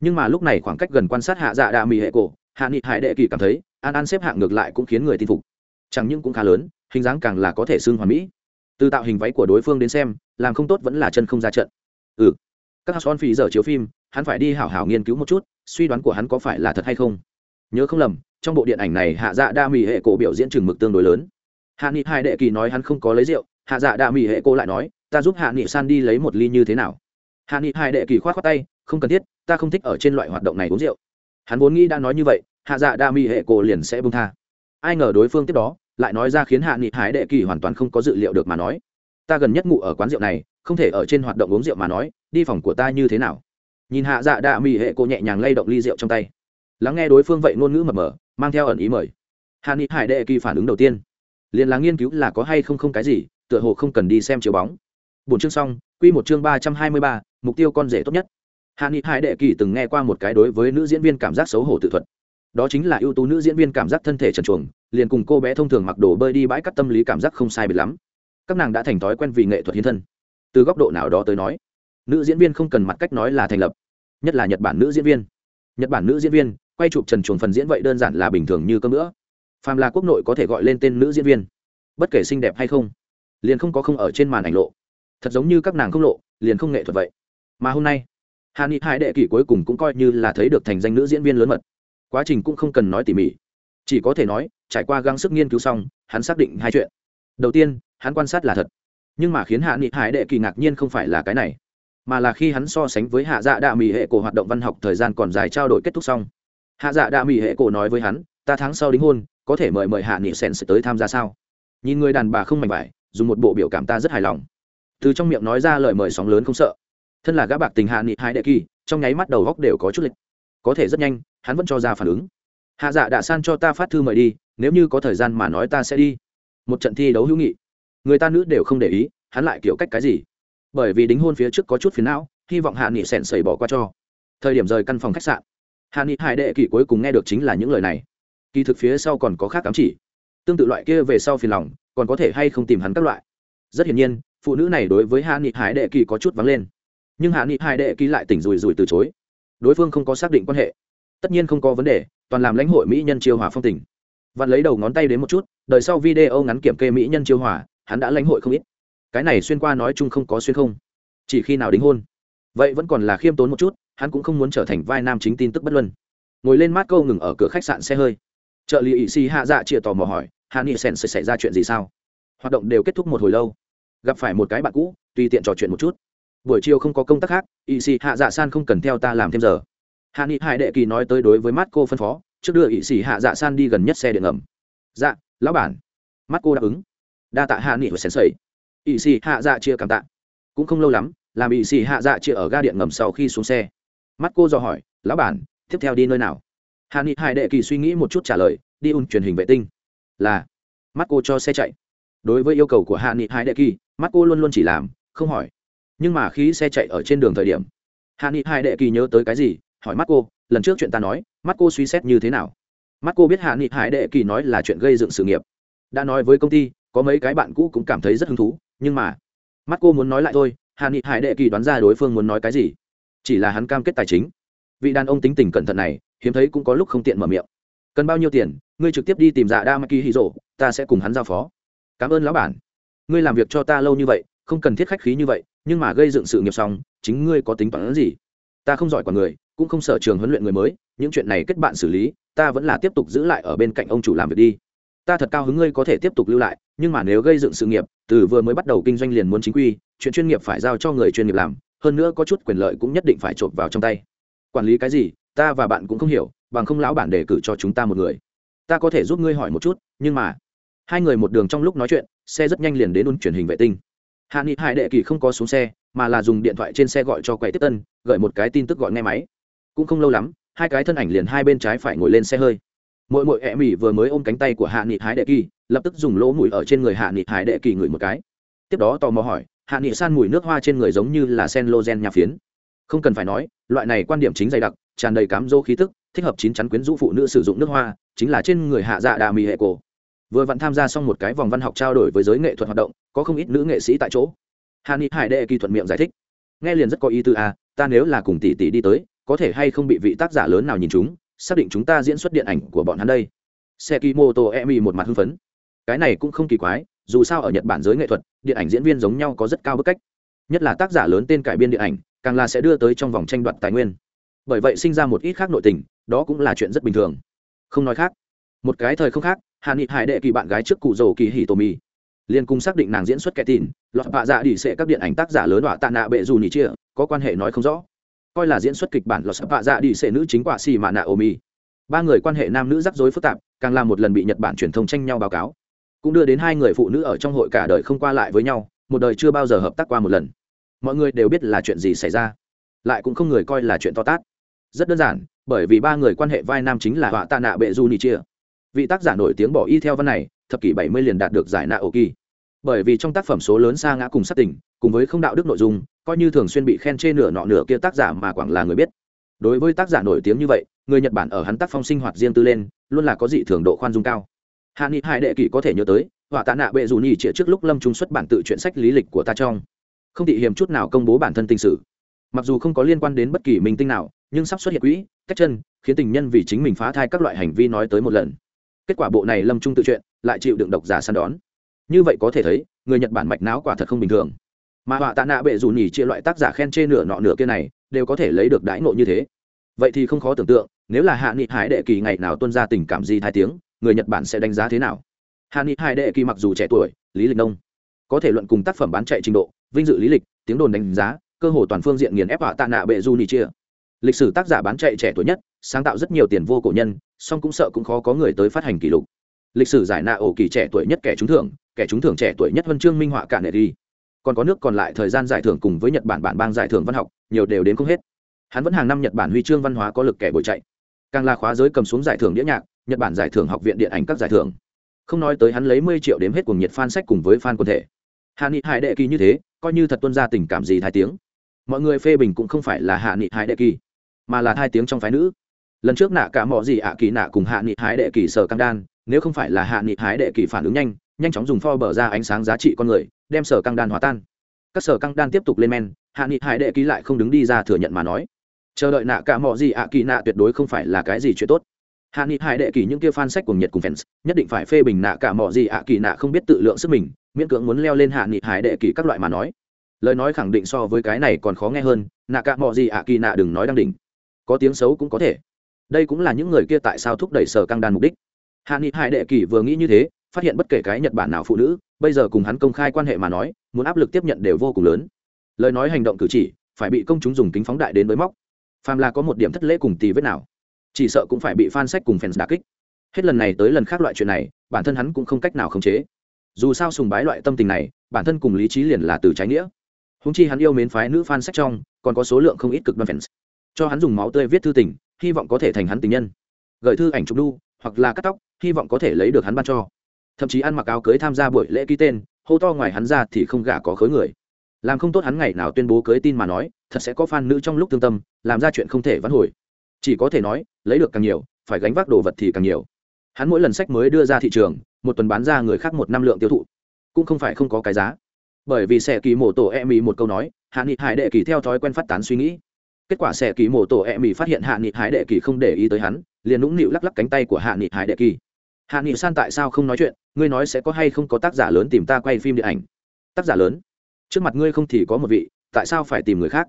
Nhưng mà lúc này khoảng cách gần quan sát hạ dạ đa mỹ hệ cổ, hạ nghị hải đệ kỳ cảm thấy an an xếp hạng ngược lại cũng khiến người tin phục. Chẳng những cũng khá lớn, hình dáng càng là có thể xưng hoàn mỹ từ tạo hình váy của đối phương đến xem, làm không tốt vẫn là chân không ra trận. Ừ. Các hạt son phì giờ chiếu phim, hắn phải đi hảo hảo nghiên cứu một chút, suy đoán của hắn có phải là thật hay không. Nhớ không lầm, trong bộ điện ảnh này hạ dạ đa mỹ hệ cổ biểu diễn chừng mực tương đối lớn. Hạ nghị hai đệ kỳ nói hắn không có lấy rượu, hạ dạ đa mỹ hệ cô lại nói, ta giúp hạ nghị san đi lấy một ly như thế nào? Hạ nghị hai đệ kỳ k h o á t khoác tay, không cần thiết, ta không thích ở trên loại hoạt động này uống rượu. Hắn vốn nghĩ đã nói như vậy, hạ dạ đa mỹ hệ cô liền sẽ bông tha. Ai ngờ đối phương tiếp đó lại nói ra khiến hạ nghị hải đệ kỳ hoàn toàn không có dự liệu được mà nói. Ta gần nhất ngủ ở quán rượu này, không thể ở trên hoạt động uống rượu mà nói, đi phòng của ta như thế nào? Nhìn hạ dạ đạ mỹ hệ cô nhẹ nhàng lay động ly rượu trong tay. Lắng nghe đối phương vậy ngôn ngữ mập mờ, mang theo ẩn ý mời. Hạ nghị hải đệ kỳ phản ứng đầu tiên. Liền là nghiên cứu là có hay không không cái gì, tựa hồ không cần đi xem chiếu bóng. Bốn chương xong, quy một chương ba trăm hai mươi ba, mục tiêu con rể tốt nhất. Hạ nghị hải đệ kỳ từng nghe qua một cái đối với nữ diễn viên cảm giác xấu hổ tự thuật. Đó chính là ưu tú nữ diễn viên cảm giác thân thể trần truồng liền cùng cô bé thông thường mặc đồ bơi đi bãi cắt tâm lý cảm giác không sai biệt lắm. Các nàng đã thành thói quen vì nghệ thuật hiến thân. Từ góc độ nào đó tới nói, nữ diễn viên không cần mặt cách nói là thành lập, nhất là nhật bản nữ diễn viên. Nhật bản nữ diễn viên, quay chụp trần chuồng phần diễn vậy đơn giản là bình thường như cơm nữa phàm là quốc nội có thể gọi lên tên nữ diễn viên, bất kể xinh đẹp hay không, liền không có không ở trên màn ảnh lộ. Thật giống như các nàng không lộ, liền không nghệ thuật vậy. Mà hôm nay hà ni hai đệ kỷ cuối cùng cũng coi như là thấy được thành danh nữ diễn viên lớn mật. Quá trình cũng không cần nói tỉ mỉ. Chỉ có thể nói trải qua gắng sức nghiên cứu xong, hắn xác định hai chuyện. Đầu tiên, hắn quan sát là thật. Nhưng mà khiến hạ nghị hải đệ kỳ ngạc nhiên không phải là cái này, mà là khi hắn so sánh với hạ dạ đạ mỹ hệ cổ hoạt động văn học thời gian còn dài trao đổi kết thúc xong. Hạ dạ đạ mỹ hệ cổ nói với hắn, ta tháng sau đính hôn, có thể mời mời hạ nghị sèn sẽ tới tham gia sao? Nhìn người đàn bà không mạnh vải, dùng một bộ biểu cảm ta rất hài lòng. Từ trong miệng nói ra lời mời sóng lớn không sợ. Thân là gã bạc tình hạ nghị hai đệ kỳ, trong nháy mắt đầu góc đều có chút lịch. Có thể rất nhanh, hắn vẫn cho ra phản ứng. Hạ dạ đã san cho ta phát thư mời đi nếu như có thời gian mà nói ta sẽ đi. Một trận thi đấu hữu nghị. Người ta nữ đều không để ý, hắn lại kiểu cách cái gì? Bởi vì đính hôn phía trước có chút phiền não, hy vọng hạ nghị sẻn sẩy bỏ qua cho. Thời điểm rời căn phòng khách sạn, hạ nghị hải đệ kỳ cuối cùng nghe được chính là những lời này. Kỳ thực phía sau còn có khác cám chỉ. Tương tự loại kia về sau phiền lòng, còn có thể hay không tìm hắn các loại. Rất hiển nhiên, phụ nữ này đối với hạ nghị hải đệ kỳ có chút vắng lên. Nhưng hạ nghị hải đệ kỳ lại tỉnh rùi rùi từ chối. Đối phương không có xác định quan hệ. Tất nhiên không có vấn đề, toàn làm lãnh hội mỹ nhân chiêu hòa phong tình vặn lấy đầu ngón tay đến một chút đời sau video ngắn kiểm kê mỹ nhân chiêu hỏa, hắn đã lãnh hội không ít. Cái này xuyên qua nói chung không có xuyên không. Chỉ khi nào đính hôn. Vậy vẫn còn là khiêm tốn một chút hắn cũng không muốn trở thành vai nam chính tin tức bất luân. Ngồi lên mát câu ngừng ở cửa khách sạn xe hơi. Trợ lý ỵ sĩ hạ dạ chia tò mò hỏi hạ nghị sen sẽ xảy ra chuyện gì sao? Hoạt động đều kết thúc một hồi lâu. Gặp phải một cái bạn cũ tùy tiện trò chuyện một chút. Buổi chiều không có công tác khác ỵ sĩ hạ dạ san không cần theo ta làm thêm giờ. Hạ nghị hải đệ kỳ nói tới đối với mát cô phân phó trước đưa ỵ sĩ hạ dạ san đi gần nhất xe điện ngầm. Dạ lão bản. Mắt cô đáp ứng. Đa tạ hạ nghị và sèn sầy. Ỵ sĩ hạ dạ chia cảm tạ. Cũng không lâu lắm, làm ỵ sĩ hạ dạ chia ở ga điện ngầm sau khi xuống xe. Mắt cô dò hỏi, lão bản, tiếp theo đi nơi nào? Hạ nghị hải đệ kỳ suy nghĩ một chút trả lời, đi un truyền hình vệ tinh. Là. Mắt cô cho xe chạy. Đối với yêu cầu của hạ nghị hải đệ kỳ, mắt cô luôn luôn chỉ làm, không hỏi. Nhưng mà khi xe chạy ở trên đường thời điểm, hạ nghị hải đệ kỳ nhớ tới cái gì, hỏi mắt cô, lần trước chuyện ta nói mắt cô suy xét như thế nào? Mắt cô biết hạ nghị hải đệ kỳ nói là chuyện gây dựng sự nghiệp. Đã nói với công ty, có mấy cái bạn cũ cũng cảm thấy rất hứng thú, nhưng mà mắt cô muốn nói lại thôi, hạ nghị hải đệ kỳ đoán ra đối phương muốn nói cái gì? Chỉ là hắn cam kết tài chính. Vị đàn ông tính tình cẩn thận này, hiếm thấy cũng có lúc không tiện mở miệng. Cần bao nhiêu tiền, ngươi trực tiếp đi tìm dạ đa maki hì rộ ta sẽ cùng hắn giao phó. Cảm ơn lão bản. Ngươi làm việc cho ta lâu như vậy, không cần thiết khách khí như vậy, nhưng mà gây dựng sự nghiệp xong, chính ngươi có tính toán gì? Ta không giỏi quản người, cũng không sở trường huấn luyện người mới những chuyện này kết bạn xử lý, ta vẫn là tiếp tục giữ lại ở bên cạnh ông chủ làm việc đi. Ta thật cao hứng ngươi có thể tiếp tục lưu lại, nhưng mà nếu gây dựng sự nghiệp, từ vừa mới bắt đầu kinh doanh liền muốn chính quy, chuyện chuyên nghiệp phải giao cho người chuyên nghiệp làm, hơn nữa có chút quyền lợi cũng nhất định phải chộp vào trong tay. Quản lý cái gì, ta và bạn cũng không hiểu, bằng không lão bản đề cử cho chúng ta một người. Ta có thể giúp ngươi hỏi một chút, nhưng mà hai người một đường trong lúc nói chuyện, xe rất nhanh liền đến un truyền hình vệ tinh. Hạ nghị hải đệ kỳ không có xuống xe, mà là dùng điện thoại trên xe gọi cho quầy tiếp tân, gửi một cái tin tức gọi nghe máy. Cũng không lâu lắm hai cái thân ảnh liền hai bên trái phải ngồi lên xe hơi. Mỗi mỗi ẹ mỉ vừa mới ôm cánh tay của hạ nghị hái đệ kỳ, lập tức dùng lỗ mũi ở trên người hạ nghị hái đệ kỳ ngửi một cái. Tiếp đó tò mò hỏi, hạ nghị san mùi nước hoa trên người giống như là sen lô gen nhà phiến. Không cần phải nói, loại này quan điểm chính dày đặc, tràn đầy cám dỗ khí tức, thích hợp chín chắn quyến rũ phụ nữ sử dụng nước hoa, chính là trên người hạ dạ đà mì hệ cổ. Vừa vặn tham gia xong một cái vòng văn học trao đổi với giới nghệ thuật hoạt động, có không ít nữ nghệ sĩ tại chỗ. Hạ nghị hải đệ kỳ thuận miệng giải thích, nghe liền rất có ý tư à ta nếu là cùng tỷ tỷ đi tới có thể hay không bị vị tác giả lớn nào nhìn chúng, xác định chúng ta diễn xuất điện ảnh của bọn hắn đây. Sekimoto emi một mặt hưng phấn. Cái này cũng không kỳ quái, dù sao ở nhật bản giới nghệ thuật, điện ảnh diễn viên giống nhau có rất cao bức cách. Nhất là tác giả lớn tên cải biên điện ảnh, càng là sẽ đưa tới trong vòng tranh đoạt tài nguyên. Bởi vậy sinh ra một ít khác nội tình, đó cũng là chuyện rất bình thường. Không nói khác. Một cái thời không khác hà nghị hải đệ kỳ bạn gái trước cụ rồ kỳ hì tô mi liên cung xác định nàng diễn xuất kẻ tin lọt bạ dạ đi sẽ các điện ảnh tác giả lớn đọa tạ nạ bệ dù nhỉ chia, có quan hệ nói không rõ coi là diễn xuất kịch bản lọt bạ dạ đi xệ nữ chính quả xì mạ nạ ô mi ba người quan hệ nam nữ rắc rối phức tạp, càng là một lần bị nhật bản truyền thông tranh nhau báo cáo. Cũng đưa đến hai người phụ nữ ở trong hội cả đời không qua lại với nhau, một đời chưa bao giờ hợp tác qua một lần. Mọi người đều biết là chuyện gì xảy ra, lại cũng không người coi là chuyện to tát. Rất đơn giản, bởi vì ba người quan hệ vai nam chính là họa tạ nạ bệ du ni chia. Vị tác giả nổi tiếng bỏ y theo văn này, thập kỷ bảy mươi liền đạt được giải nạ ổ kỳ bởi vì trong tác phẩm số lớn xa ngã cùng sát tỉnh cùng với không đạo đức nội dung, coi như thường xuyên bị khen chê nửa nọ nửa kia tác giả mà quảng là người biết. Đối với tác giả nổi tiếng như vậy, người nhật bản ở hắn tác phong sinh hoạt riêng tư lên, luôn là có dị thường độ khoan dung cao. Hạ nghị hai đệ kỷ có thể nhớ tới, họa tạ nạ bệ dù nhì trịa trước lúc lâm trung xuất bản tự truyện sách lý lịch của ta trong. Không thị hiểm chút nào công bố bản thân tình sử. Mặc dù không có liên quan đến bất kỳ minh tinh nào, nhưng sắp xuất hiện quỹ, cách chân, khiến tình nhân vì chính mình phá thai các loại hành vi nói tới một lần. Kết quả bộ này lâm trung tự truyện, lại chịu đựng độc giả săn đón như vậy có thể thấy, người nhật bản mạch não quả thật không bình thường. Mà họa tạ nạ bệ dù nhỉ chia loại tác giả khen chê nửa nọ nửa kia này, đều có thể lấy được đãi nộ như thế. Vậy thì không khó tưởng tượng, nếu là hạ nghị hải đệ kỳ ngày nào tuân ra tình cảm gì thai tiếng, người nhật bản sẽ đánh giá thế nào? Hạ nghị hải đệ kỳ mặc dù trẻ tuổi, lý lịch nông, có thể luận cùng tác phẩm bán chạy trình độ, vinh dự lý lịch, tiếng đồn đánh giá, cơ hồ toàn phương diện nghiền ép họa tạ nạ bệ du nhì chia lịch sử tác giả bán chạy trẻ tuổi nhất, sáng tạo rất nhiều tiền vô cổ nhân, song cũng sợ cũng khó có người tới phát hành kỷ lục. Lịch sử giải nạ ổ kỳ trẻ tuổi nhất kẻ trúng thưởng kẻ trúng thưởng trẻ tuổi nhất huân chương minh họa cả nệ đi. Còn có nước còn lại thời gian giải thưởng cùng với nhật bản bản bang giải thưởng văn học, nhiều đều đến không hết. Hắn vẫn hàng năm nhật bản huy chương văn hóa có lực kẻ bồi chạy. Càng là khóa giới cầm xuống giải thưởng đĩa nhạc, nhật bản giải thưởng học viện điện ảnh các giải thưởng. Không nói tới hắn lấy mười triệu đếm hết cùng nhiệt fan sách cùng với fan quần thể. Hạ nghị hải đệ kỳ như thế, coi như thật tuân ra tình cảm gì thái tiếng. Mọi người phê bình cũng không phải là hạ nghị hải đệ kỳ, mà là hai tiếng trong phái nữ. Lần trước nạ cả mọi gì ạ kỳ nạ cùng hạ nghị hải đệ kỳ sở căng đan, nếu không phải là hạ nghị hải đệ kỳ phản ứng nhanh nhanh chóng dùng pho bở ra ánh sáng giá trị con người, đem sở căng đan hóa tan. Các sở căng đan tiếp tục lên men, hạ nghị hải đệ ký lại không đứng đi ra thừa nhận mà nói. Chờ đợi nạ cả mọi gì ạ kỳ nạ tuyệt đối không phải là cái gì chuyện tốt. Hạ nghị hải đệ kỳ những kia fan sách cùng nhiệt cùng fans, nhất định phải phê bình nạ cả mọi gì ạ kỳ nạ không biết tự lượng sức mình, miễn cưỡng muốn leo lên hạ nghị hải đệ kỳ các loại mà nói. Lời nói khẳng định so với cái này còn khó nghe hơn, nạ cả mọi gì ạ kỳ nạ đừng nói đang đỉnh. Có tiếng xấu cũng có thể. Đây cũng là những người kia tại sao thúc đẩy sở căng đan mục đích. Hạ nghị hải đệ kỳ vừa nghĩ như thế phát hiện bất kể cái nhật bản nào phụ nữ, bây giờ cùng hắn công khai quan hệ mà nói, muốn áp lực tiếp nhận đều vô cùng lớn. Lời nói hành động cử chỉ, phải bị công chúng dùng kính phóng đại đến với móc. Phàm là có một điểm thất lễ cùng tì vết nào, chỉ sợ cũng phải bị fan sách cùng fans đà kích. Hết lần này tới lần khác loại chuyện này, bản thân hắn cũng không cách nào khống chế. Dù sao sùng bái loại tâm tình này, bản thân cùng lý trí liền là từ trái nghĩa. Húng chi hắn yêu mến phái nữ fan sách trong, còn có số lượng không ít cực đoan fans. Cho hắn dùng máu tươi viết thư tình, hy vọng có thể thành hắn tình nhân. Gửi thư ảnh trục đu hoặc là cắt tóc, hy vọng có thể lấy được hắn ban cho thậm chí ăn mặc áo cưới tham gia buổi lễ ký tên, hô to ngoài hắn ra thì không gả có khối người. Làm không tốt hắn ngày nào tuyên bố cưới tin mà nói, thật sẽ có fan nữ trong lúc thương tâm, làm ra chuyện không thể vãn hồi. Chỉ có thể nói, lấy được càng nhiều, phải gánh vác đồ vật thì càng nhiều. Hắn mỗi lần sách mới đưa ra thị trường, một tuần bán ra người khác một năm lượng tiêu thụ, cũng không phải không có cái giá. Bởi vì sẽ kỳ mổ tổ e mỹ một câu nói, hạ nghị hải đệ kỳ theo thói quen phát tán suy nghĩ. Kết quả sẽ kỳ mổ tổ e mỹ phát hiện hạ nghị hải đệ kỳ không để ý tới hắn, liền nũng nịu lắc lắc cánh tay của hạ nghị hải đệ kỳ hạ nghị san tại sao không nói chuyện? Ngươi nói sẽ có hay không có tác giả lớn tìm ta quay phim điện ảnh? Tác giả lớn? Trước mặt ngươi không thì có một vị, tại sao phải tìm người khác?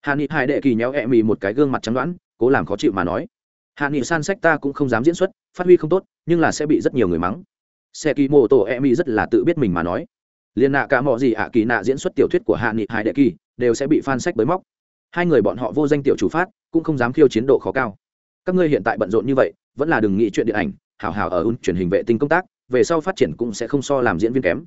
Hạ nghị hải đệ kỳ nhéo e mì một cái gương mặt trắng đoán, cố làm khó chịu mà nói. Hạ nghị san sách ta cũng không dám diễn xuất, phát huy không tốt, nhưng là sẽ bị rất nhiều người mắng. Xe kỳ mô tổ e mi rất là tự biết mình mà nói. Liên nạ cả mọi gì ạ kỳ nạ diễn xuất tiểu thuyết của hạ nghị hải đệ kỳ, đều sẽ bị fan sách bới móc. Hai người bọn họ vô danh tiểu chủ phát, cũng không dám khiêu chiến độ khó cao. Các ngươi hiện tại bận rộn như vậy, vẫn là đừng nghĩ chuyện điện ảnh hảo hảo ở un truyền hình vệ tinh công tác, về sau phát triển cũng sẽ không so làm diễn viên kém.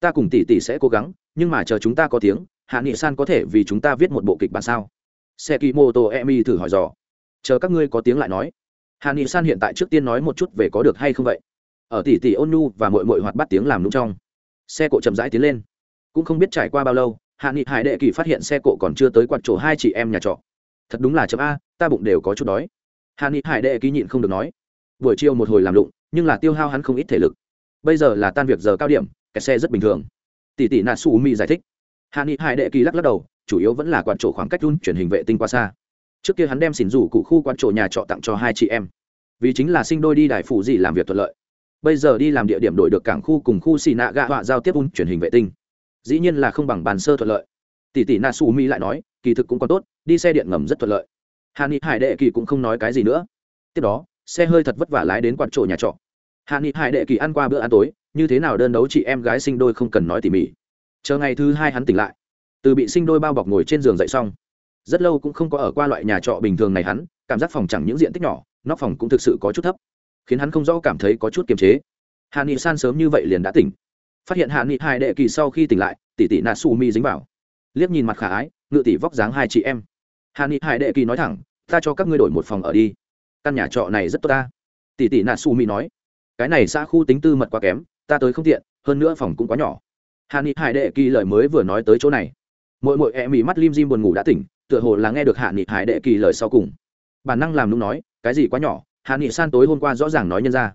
Ta cùng tỷ tỷ sẽ cố gắng, nhưng mà chờ chúng ta có tiếng, hạ nghị san có thể vì chúng ta viết một bộ kịch bản sao? Xe kỳ mô tô emi thử hỏi dò. Chờ các ngươi có tiếng lại nói. Hạ nghị san hiện tại trước tiên nói một chút về có được hay không vậy. Ở tỷ tỷ ôn nhu và mội mội hoạt bắt tiếng làm nung trong. Xe cộ chậm rãi tiến lên. Cũng không biết trải qua bao lâu, hạ nghị hải đệ kỳ phát hiện xe cộ còn chưa tới quạt chỗ hai chị em nhà trọ. Thật đúng là chậm a, ta bụng đều có chút đói. Hạ nghị hải đệ kỳ nhịn không được nói buổi chiều một hồi làm lụng, nhưng là tiêu hao hắn không ít thể lực. Bây giờ là tan việc giờ cao điểm kẹt xe rất bình thường. Tỷ tỷ nạ su mi giải thích. Hạ nghị hải đệ kỳ lắc lắc đầu, chủ yếu vẫn là quạt chỗ khoảng cách run chuyển hình vệ tinh qua xa. Trước kia hắn đem xỉn rủ cụ khu quạt chỗ nhà trọ tặng cho hai chị em. Vì chính là sinh đôi đi đại phủ gì làm việc thuận lợi. Bây giờ đi làm địa điểm đổi được cảng khu cùng khu xì nạ gạ họa giao tiếp un chuyển hình vệ tinh. Dĩ nhiên là không bằng bàn sơ thuận lợi. Tỷ tỷ nà su mi lại nói, kỳ thực cũng còn tốt, đi xe điện ngầm rất thuận lợi. Hà ni hải đệ kỳ cũng không nói cái gì nữa. Tiếp đó xe hơi thật vất vả lái đến quạt chỗ nhà trọ. Hạ nghị hải đệ kỳ ăn qua bữa ăn tối, như thế nào đơn đấu chị em gái sinh đôi không cần nói tỉ mỉ. Chờ ngày thứ hai hắn tỉnh lại. Từ bị sinh đôi bao bọc ngồi trên giường dậy xong. Rất lâu cũng không có ở qua loại nhà trọ bình thường này hắn, cảm giác phòng chẳng những diện tích nhỏ, nóc phòng cũng thực sự có chút thấp, khiến hắn không rõ cảm thấy có chút kiềm chế. Hạ nghị san sớm như vậy liền đã tỉnh. Phát hiện hạ nghị hải đệ kỳ sau khi tỉnh lại, tỷ tỷ nạ su mi dính vào. Liếc nhìn mặt khả ái, ngự tỷ vóc dáng hai chị em. Hạ nghị hải đệ kỳ nói thẳng, ta cho các ngươi đổi một phòng ở đi căn nhà trọ này rất tốt ta. Tỷ tỷ nạ su mỹ nói, cái này xa khu tính tư mật quá kém, ta tới không tiện, hơn nữa phòng cũng quá nhỏ. Hà ni hải đệ kỳ lời mới vừa nói tới chỗ này. Mỗi mỗi e mỹ mắt lim dim buồn ngủ đã tỉnh, tựa hồ là nghe được hạ nghị hải đệ kỳ lời sau cùng. Bản năng làm nung nói, cái gì quá nhỏ hạ nghị san tối hôm qua rõ ràng nói nhân ra.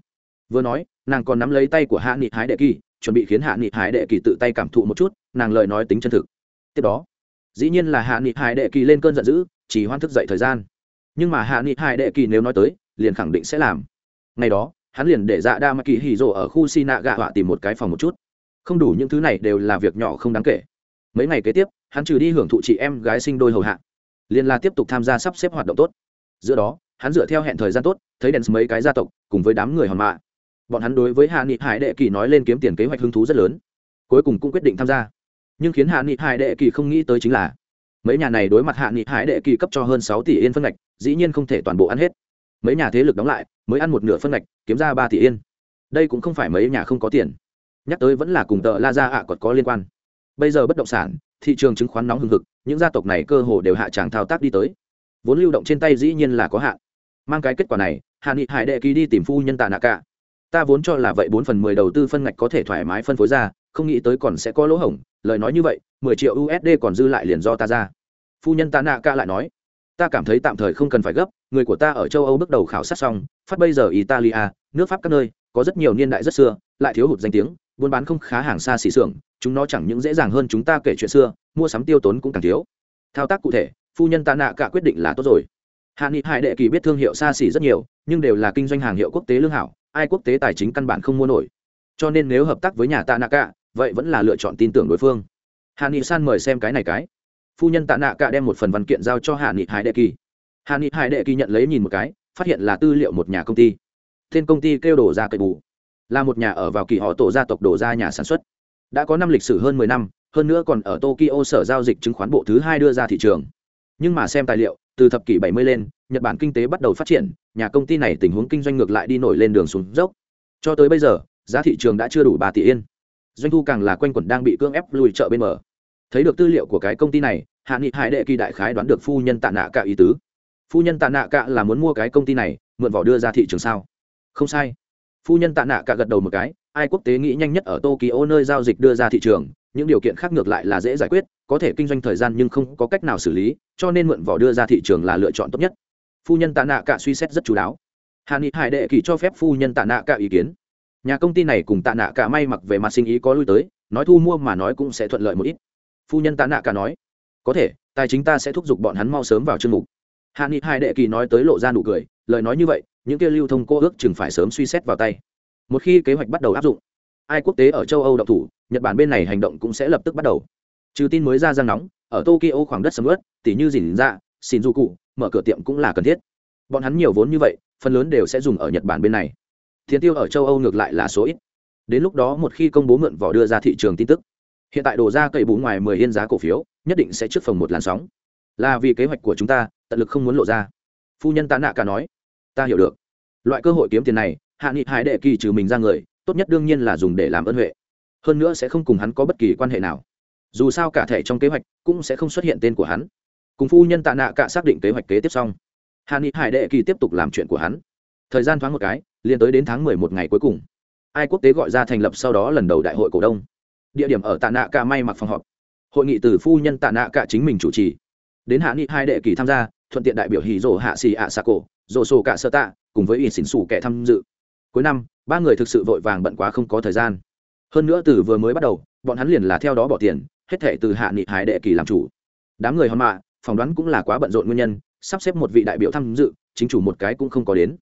Vừa nói, nàng còn nắm lấy tay của hạ nghị hải đệ kỳ, chuẩn bị khiến hạ nghị hải đệ kỳ tự tay cảm thụ một chút, nàng lời nói tính chân thực. Tiếp đó, dĩ nhiên là hạ nghị hải đệ kỳ lên cơn giận dữ, chỉ hoan thức dậy thời gian nhưng mà hạ nghị hải đệ kỳ nếu nói tới, liền khẳng định sẽ làm. Ngày đó, hắn liền để dạ đa mắc kỳ hì rồ ở khu si nạ gạ họa tìm một cái phòng một chút. Không đủ những thứ này đều là việc nhỏ không đáng kể. Mấy ngày kế tiếp, hắn trừ đi hưởng thụ chị em gái sinh đôi hầu hạ, liền là tiếp tục tham gia sắp xếp hoạt động tốt. Giữa đó, hắn dựa theo hẹn thời gian tốt, thấy đèn mấy cái gia tộc, cùng với đám người hòn mạ. Bọn hắn đối với hạ nghị hải đệ kỳ nói lên kiếm tiền kế hoạch hứng thú rất lớn, cuối cùng cũng quyết định tham gia. Nhưng khiến hạ nghị hải đệ kỳ không nghĩ tới chính là mấy nhà này đối mặt hạ nghị hải đệ kỳ cấp cho hơn sáu tỷ yên phân ngạch, dĩ nhiên không thể toàn bộ ăn hết. Mấy nhà thế lực đóng lại, mới ăn một nửa phân ngạch, kiếm ra ba tỷ yên. Đây cũng không phải mấy nhà không có tiền. Nhắc tới vẫn là cùng tợ la gia ạ còn có liên quan. Bây giờ bất động sản, thị trường chứng khoán nóng hừng hực, những gia tộc này cơ hồ đều hạ tràng thao tác đi tới. Vốn lưu động trên tay dĩ nhiên là có hạn. Mang cái kết quả này, hạ nghị hải đệ kỳ đi tìm phu nhân tạ nạ cả. Ta vốn cho là vậy bốn phần mười đầu tư phân ngạch có thể thoải mái phân phối ra không nghĩ tới còn sẽ có lỗ hổng, lời nói như vậy, mười triệu usd còn dư lại liền do ta ra. Phu nhân ta nạ ca lại nói, ta cảm thấy tạm thời không cần phải gấp, người của ta ở châu âu bước đầu khảo sát xong, phát bây giờ italia, nước pháp các nơi, có rất nhiều niên đại rất xưa, lại thiếu hụt danh tiếng, buôn bán không khá hàng xa xỉ xưởng, chúng nó chẳng những dễ dàng hơn chúng ta kể chuyện xưa, mua sắm tiêu tốn cũng càng thiếu. Thao tác cụ thể, phu nhân ta nạ cả quyết định là tốt rồi. Hạ nghị hải đệ kỳ biết thương hiệu xa xỉ rất nhiều, nhưng đều là kinh doanh hàng hiệu quốc tế lương hảo, ai quốc tế tài chính căn bản không mua nổi. Cho nên nếu hợp tác với nhà ta nạ cả vậy vẫn là lựa chọn tin tưởng đối phương. Hạ nghị san mời xem cái này cái. Phu nhân tạ nạ cả đem một phần văn kiện giao cho hạ nghị hải đệ kỳ. Hạ nghị hải đệ kỳ nhận lấy nhìn một cái, phát hiện là tư liệu một nhà công ty. Tên công ty kêu đổ ra cây bù. Là một nhà ở vào kỳ họ tổ gia tộc đổ ra nhà sản xuất. Đã có năm lịch sử hơn mười năm, hơn nữa còn ở tokyo sở giao dịch chứng khoán bộ thứ hai đưa ra thị trường. Nhưng mà xem tài liệu, từ thập kỷ bảy mươi lên, nhật bản kinh tế bắt đầu phát triển, nhà công ty này tình huống kinh doanh ngược lại đi nổi lên đường xuống dốc. Cho tới bây giờ, giá thị trường đã chưa đủ ba tỷ yên doanh thu càng là quanh quẩn đang bị cưỡng ép lùi chợ bên mở thấy được tư liệu của cái công ty này, hạ nghị hải đệ kỳ đại khái đoán được phu nhân tạ nạ cả ý tứ. Phu nhân tạ nạ cả là muốn mua cái công ty này, mượn vỏ đưa ra thị trường sao? Không sai. Phu nhân tạ nạ cả gật đầu một cái, ai quốc tế nghĩ nhanh nhất ở tokyo nơi giao dịch đưa ra thị trường, những điều kiện khác ngược lại là dễ giải quyết, có thể kinh doanh thời gian nhưng không có cách nào xử lý, cho nên mượn vỏ đưa ra thị trường là lựa chọn tốt nhất. Phu nhân tạ nạ cả suy xét rất chú đáo. Hạ nghị hải đệ kỳ cho phép phu nhân tạ nạ cả ý kiến nhà công ty này cùng tạ nạ cả may mặc về mặt sinh ý có lui tới, nói thu mua mà nói cũng sẽ thuận lợi một ít. Phu nhân tạ nạ cả nói, có thể, tài chính ta sẽ thúc giục bọn hắn mau sớm vào chương mục. Hạ nghị hai đệ kỳ nói tới lộ ra nụ cười, lời nói như vậy, những kia lưu thông cô ước chừng phải sớm suy xét vào tay. Một khi kế hoạch bắt đầu áp dụng, ai quốc tế ở châu âu độc thủ, nhật bản bên này hành động cũng sẽ lập tức bắt đầu. Trừ tin mới ra răng nóng, ở tokyo khoảng đất sầm ướt, tỉ như dìn ra xin du cụ mở cửa tiệm cũng là cần thiết. Bọn hắn nhiều vốn như vậy, phần lớn đều sẽ dùng ở nhật bản bên này tiền tiêu ở châu âu ngược lại là số ít. Đến lúc đó một khi công bố mượn vỏ đưa ra thị trường tin tức, hiện tại đổ ra cậy bú ngoài mười yên giá cổ phiếu, nhất định sẽ trước phòng một làn sóng. Là vì kế hoạch của chúng ta, tận lực không muốn lộ ra. Phu nhân tạ nạ cả nói, ta hiểu được. Loại cơ hội kiếm tiền này, hạ nghị hải đệ kỳ trừ mình ra người, tốt nhất đương nhiên là dùng để làm ơn huệ. Hơn nữa sẽ không cùng hắn có bất kỳ quan hệ nào. Dù sao cả thể trong kế hoạch cũng sẽ không xuất hiện tên của hắn. Cùng phu nhân tạ nạ cả xác định kế hoạch kế tiếp xong, hạ nghị hải đệ kỳ tiếp tục làm chuyện của hắn. Thời gian thoáng một cái liền tới đến tháng mười một ngày cuối cùng. Ai quốc tế gọi ra thành lập sau đó lần đầu đại hội cổ đông. Địa điểm ở tạ nạ cả may mặc phòng họp. Hội nghị từ phu nhân tạ nạ cả chính mình chủ trì. Đến hạ nghị hai đệ kỳ tham gia, thuận tiện đại biểu hỉ rồ hạ xì ạ xà cổ, rồ sổ cả sơ tạ, cùng với ỷ xỉn sủ kẻ tham dự. Cuối năm, ba người thực sự vội vàng bận quá không có thời gian. Hơn nữa từ vừa mới bắt đầu, bọn hắn liền là theo đó bỏ tiền, hết thảy từ hạ nghị hải đệ kỳ làm chủ. Đám người hòn mạ, phỏng đoán cũng là quá bận rộn nguyên nhân, sắp xếp một vị đại biểu tham dự, chính chủ một cái cũng không có đến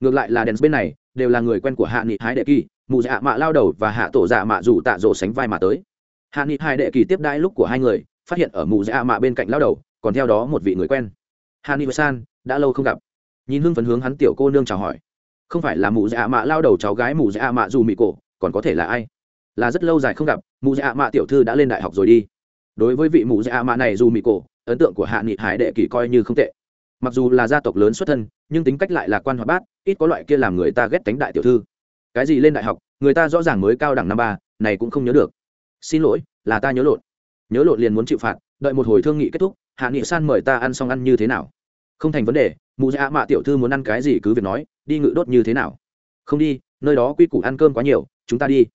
ngược lại là đèn bên này, đều là người quen của hạ nghị hải đệ kỳ mụ dạ mạ lao đầu và hạ tổ dạ mạ dù tạ rộ sánh vai mà tới. Hạ nghị hải đệ kỳ tiếp đãi lúc của hai người, phát hiện ở mụ dạ mạ bên cạnh lao đầu, còn theo đó một vị người quen. Hạ nghị san, đã lâu không gặp. Nhìn hưng phấn hướng hắn tiểu cô nương chào hỏi. Không phải là mụ dạ mạ lao đầu cháu gái mụ dạ mạ dù mị cổ, còn có thể là ai? Là rất lâu dài không gặp mụ dạ mạ tiểu thư đã lên đại học rồi đi. Đối với vị mụ dạ mạ này dù mị cổ, ấn tượng của hạ nghị hải đệ kỳ coi như không tệ mặc dù là gia tộc lớn xuất thân, nhưng tính cách lại là quan hoạt bát, ít có loại kia làm người ta ghét tánh đại tiểu thư. Cái gì lên đại học, người ta rõ ràng mới cao đẳng năm ba, này cũng không nhớ được. Xin lỗi, là ta nhớ lộn. Nhớ lộn liền muốn chịu phạt, đợi một hồi thương nghị kết thúc, hạ nghị san mời ta ăn xong ăn như thế nào? Không thành vấn đề, mụ dạ mạ tiểu thư muốn ăn cái gì cứ việc nói, đi ngự đốt như thế nào? Không đi, nơi đó quy củ ăn cơm quá nhiều, chúng ta đi.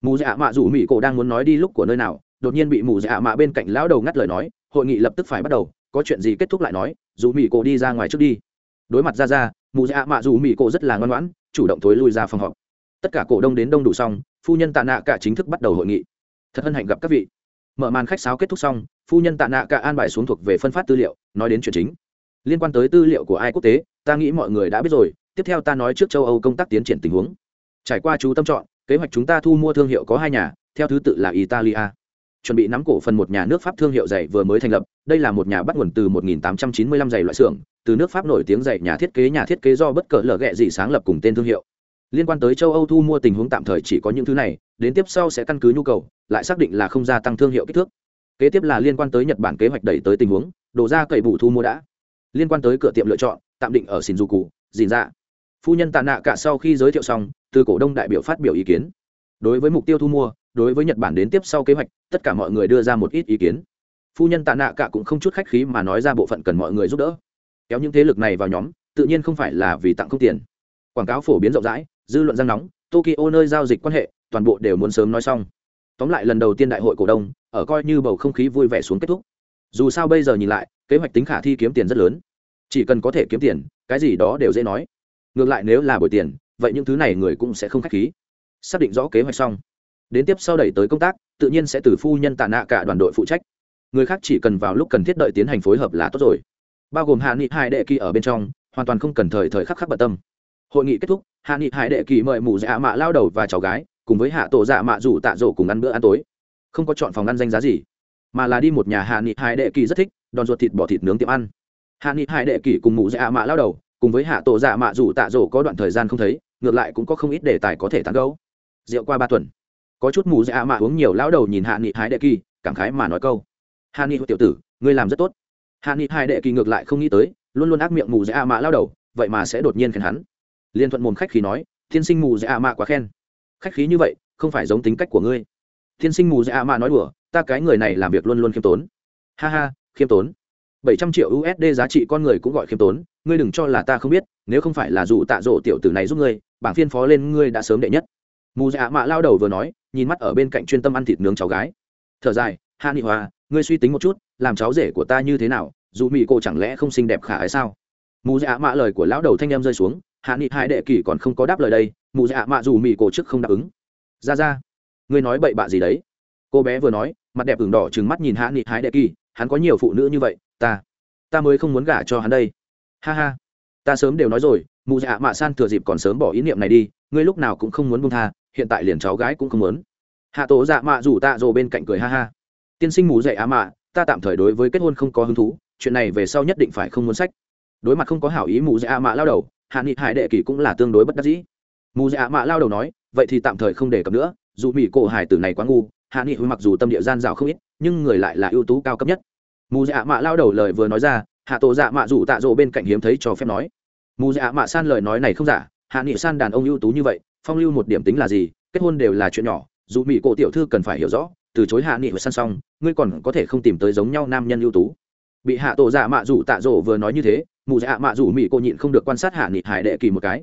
Mụ dạ mạ rủ mỹ cổ đang muốn nói đi lúc của nơi nào, đột nhiên bị mụ dạ mạ bên cạnh lão đầu ngắt lời nói, hội nghị lập tức phải bắt đầu, có chuyện gì kết thúc lại nói dù mỹ cổ đi ra ngoài trước đi. Đối mặt ra ra mụ dạ mạ dù mỹ cổ rất là ngoan ngoãn, chủ động thối lui ra phòng họp. Tất cả cổ đông đến đông đủ xong, phu nhân tạ nạ cả chính thức bắt đầu hội nghị. Thật hân hạnh gặp các vị. Mở màn khách sáo kết thúc xong, phu nhân tạ nạ cả an bài xuống thuộc về phân phát tư liệu, nói đến chuyện chính. Liên quan tới tư liệu của ai quốc tế, ta nghĩ mọi người đã biết rồi, tiếp theo ta nói trước châu âu công tác tiến triển tình huống. Trải qua chú tâm chọn, kế hoạch chúng ta thu mua thương hiệu có hai nhà, theo thứ tự là italia chuẩn bị nắm cổ phần một nhà nước pháp thương hiệu giày vừa mới thành lập, đây là một nhà bắt nguồn từ 1895 giày loại xưởng, từ nước pháp nổi tiếng giày nhà thiết kế, nhà thiết kế do bất cỡ lở ghẹ gì sáng lập cùng tên thương hiệu. Liên quan tới châu âu thu mua tình huống tạm thời chỉ có những thứ này, đến tiếp sau sẽ căn cứ nhu cầu, lại xác định là không gia tăng thương hiệu kích thước. Kế tiếp là liên quan tới nhật bản kế hoạch đẩy tới tình huống đổ ra cậy bù thu mua đã. Liên quan tới cửa tiệm lựa chọn, tạm định ở shinjuku dìn ra phu nhân tạ nạ cả sau khi giới thiệu xong, từ cổ đông đại biểu phát biểu ý kiến. Đối với mục tiêu thu mua đối với nhật bản đến tiếp sau kế hoạch, tất cả mọi người đưa ra một ít ý kiến. Phu nhân tạ nạ cả cũng không chút khách khí mà nói ra bộ phận cần mọi người giúp đỡ. Kéo những thế lực này vào nhóm, tự nhiên không phải là vì tặng không tiền. Quảng cáo phổ biến rộng rãi, dư luận răng nóng, tokyo nơi giao dịch quan hệ, toàn bộ đều muốn sớm nói xong. Tóm lại lần đầu tiên đại hội cổ đông, ở coi như bầu không khí vui vẻ xuống kết thúc. Dù sao bây giờ nhìn lại, kế hoạch tính khả thi kiếm tiền rất lớn. Chỉ cần có thể kiếm tiền, cái gì đó đều dễ nói. Ngược lại nếu là bồi tiền, vậy những thứ này người cũng sẽ không k h á c h khí. Xác định rõ kế hoạch xong đến tiếp sau đẩy tới công tác, tự nhiên sẽ từ phu nhân tạ nạ cả đoàn đội phụ trách. Người khác chỉ cần vào lúc cần thiết đợi tiến hành phối hợp là tốt rồi. Bao gồm hạ nghị hai đệ kỳ ở bên trong, hoàn toàn không cần thời thời khắc khắc bận tâm. Hội nghị kết thúc, hạ nghị hai đệ kỳ mời mụ dạ mạ lao đầu và cháu gái, cùng với hạ tổ dạ mạ rủ tạ rổ cùng ăn bữa ăn tối. Không có chọn phòng ăn danh giá gì, mà là đi một nhà hạ nghị hai đệ kỳ rất thích, đòn ruột thịt bỏ thịt nướng tiệm ăn. Hạ nghị hai đệ kỳ cùng mụ dạ mạ lao đầu, cùng với hạ tổ dạ mạ rủ tạ rổ có đoạn thời gian không thấy, ngược lại cũng có không ít đề tài có thể tán gấu rượu qua ba tuần có chút mù dạ mạ uống nhiều lão đầu nhìn hạ nghị hai đệ kỳ, cảm khái mà nói câu. Hạ nghị tiểu tử, ngươi làm rất tốt. Hạ nghị hai đệ kỳ ngược lại không nghĩ tới, luôn luôn ác miệng mù dạ mạ lao đầu, vậy mà sẽ đột nhiên khen hắn. Liên thuận mồm khách khí nói, thiên sinh mù dạ mạ quá khen. Khách khí như vậy, không phải giống tính cách của ngươi. Thiên sinh mù dạ mạ nói đùa, ta cái người này làm việc luôn luôn khiêm tốn. Ha ha, khiêm tốn. Bảy trăm triệu usd giá trị con người cũng gọi khiêm tốn, ngươi đừng cho là ta không biết, nếu không phải là dù tạ rộ tiểu tử này giúp ngươi, bảng phiên phó lên ngươi đã sớm đệ nhất mù dạ mạ lao đầu vừa nói, nhìn mắt ở bên cạnh chuyên tâm ăn thịt nướng cháu gái. Thở dài hạ nghị hòa, ngươi suy tính một chút, làm cháu rể của ta như thế nào, dù mỹ cô chẳng lẽ không xinh đẹp khả ái sao? Mù dạ mạ lời của lão đầu thanh em rơi xuống hạ nghị hai đệ kỳ còn không có đáp lời đây, mù dạ mạ dù mỹ cô trước không đáp ứng. Ra ra, ngươi nói bậy bạ gì đấy? Cô bé vừa nói, mặt đẹp ửng đỏ trừng mắt nhìn hạ nghị hai đệ kỳ hắn có nhiều phụ nữ như vậy, ta ta mới không muốn gả cho hắn đây. Ha ha, ta sớm đều nói rồi, mù dạ mạ san thừa dịp còn sớm bỏ ý niệm này đi, ngươi lúc nào cũng không muốn buông tha hiện tại liền cháu gái cũng không muốn. Hạ tổ dạ mạ rủ tạ rồ bên cạnh cười ha ha. Tiên sinh mù dạy á mạ, ta tạm thời đối với kết hôn không có hứng thú, chuyện này về sau nhất định phải không muốn sách. Đối mặt không có hảo ý mù dạy mạ lao đầu, hạ nghị hải đệ kỳ cũng là tương đối bất đắc dĩ. Mù dạy mạ lao đầu nói, vậy thì tạm thời không đề cập nữa, dù mỹ cổ hải tử này quá ngu, hạ nghị mặc dù tâm địa gian dảo không ít, nhưng người lại là ưu tú cao cấp nhất. Mù dạ mạ lao đầu lời vừa nói ra, hạ tổ dạ mạ rủ tạ rộ bên cạnh hiếm thấy cho phép nói. Mù dạ mạ san lời nói này không giả, hạ nghị san đàn ông ưu tú như vậy phong lưu một điểm tính là gì, kết hôn đều là chuyện nhỏ, dù mỹ cổ tiểu thư cần phải hiểu rõ, từ chối hạ nghị và san xong, ngươi còn có thể không tìm tới giống nhau nam nhân ưu tú. Bị hạ tổ dạ mạ rủ tạ rổ vừa nói như thế mù dạ mạ rủ mỹ cô nhịn không được quan sát hạ nghị hải đệ kỳ một cái.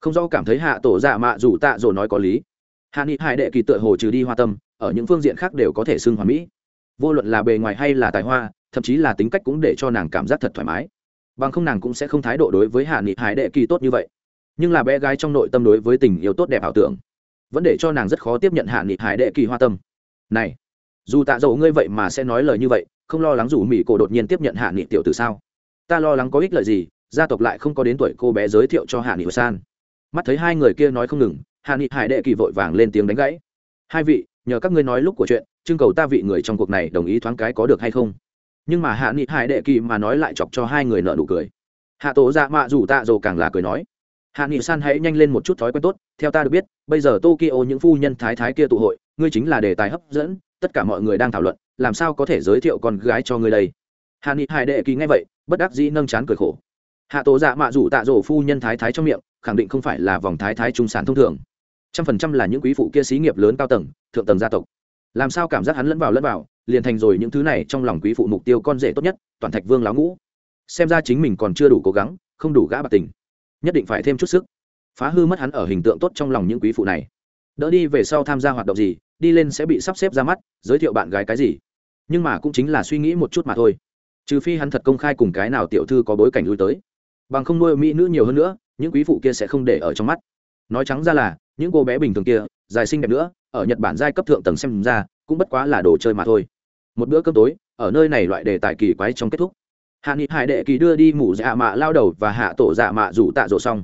Không do cảm thấy hạ tổ dạ mạ rủ tạ rổ nói có lý. Hạ nghị hải đệ kỳ tựa hồ trừ đi hoa tâm, ở những phương diện khác đều có thể xưng hòa mỹ. Vô luận là bề ngoài hay là tài hoa, thậm chí là tính cách cũng để cho nàng cảm giác thật thoải mái. Bằng không nàng cũng sẽ không thái độ đối với hạ nghị hải đệ kỳ tốt như vậy nhưng là bé gái trong nội tâm đối với tình yêu tốt đẹp ảo tưởng, vẫn để cho nàng rất khó tiếp nhận hạ nghị hải đệ kỳ hoa tâm. Này, dù tạ dầu ngươi vậy mà sẽ nói lời như vậy, không lo lắng dù mỹ cổ đột nhiên tiếp nhận hạ nghị tiểu từ sao? Ta lo lắng có ích lợi gì, gia tộc lại không có đến tuổi cô bé giới thiệu cho hạ nghị san. Mắt thấy hai người kia nói không ngừng, hạ nghị hải đệ kỳ vội vàng lên tiếng đánh gãy. Hai vị, nhờ các ngươi nói lúc của chuyện trưng cầu ta vị người trong cuộc này đồng ý thoáng cái có được hay không? Nhưng mà hạ nghị hải đệ kỳ mà nói lại chọc cho hai người nợ nụ cười. Hạ tổ dạ mạ dù tạ dầu càng là cười nói hạ nghị san hãy nhanh lên một chút thói quen tốt, theo ta được biết, bây giờ tokyo những phu nhân thái thái kia tụ hội, ngươi chính là đề tài hấp dẫn, tất cả mọi người đang thảo luận, làm sao có thể giới thiệu con gái cho ngươi đây? Hạ nghị hải đệ kỳ nghe vậy, bất đắc dĩ nâng chán cười khổ. Hạ tổ dạ mạ rủ tạ rổ phu nhân thái thái trong miệng, khẳng định không phải là vòng thái thái trung sản thông thường. Trăm phần trăm là những quý phụ kia xí nghiệp lớn cao tầng, thượng tầng gia tộc. Làm sao cảm giác hắn lẫn vào lẫn vào, liền thành rồi những thứ này trong lòng quý phụ mục tiêu con rể tốt nhất, toàn thạch vương láo ngũ. Xem ra chính mình còn chưa đủ cố gắng, không đủ gã bạc tình nhất định phải thêm chút sức. Phá hư mất hắn ở hình tượng tốt trong lòng những quý phụ này. Đỡ đi về sau tham gia hoạt động gì, đi lên sẽ bị sắp xếp ra mắt, giới thiệu bạn gái cái gì. Nhưng mà cũng chính là suy nghĩ một chút mà thôi. Trừ phi hắn thật công khai cùng cái nào tiểu thư có bối cảnh lui tới. Bằng không nuôi mỹ nữ nhiều hơn nữa, những quý phụ kia sẽ không để ở trong mắt. Nói trắng ra là, những cô bé bình thường kia, dài xinh đẹp nữa, ở nhật bản giai cấp thượng tầng xem ra, cũng bất quá là đồ chơi mà thôi. Một bữa cơm tối, ở nơi này loại đề tài kỳ quái trong kết thúc hạ nghị hải đệ kỳ đưa đi mủ dạ mạ lao đầu và hạ tổ dạ mạ rủ tạ rộ xong.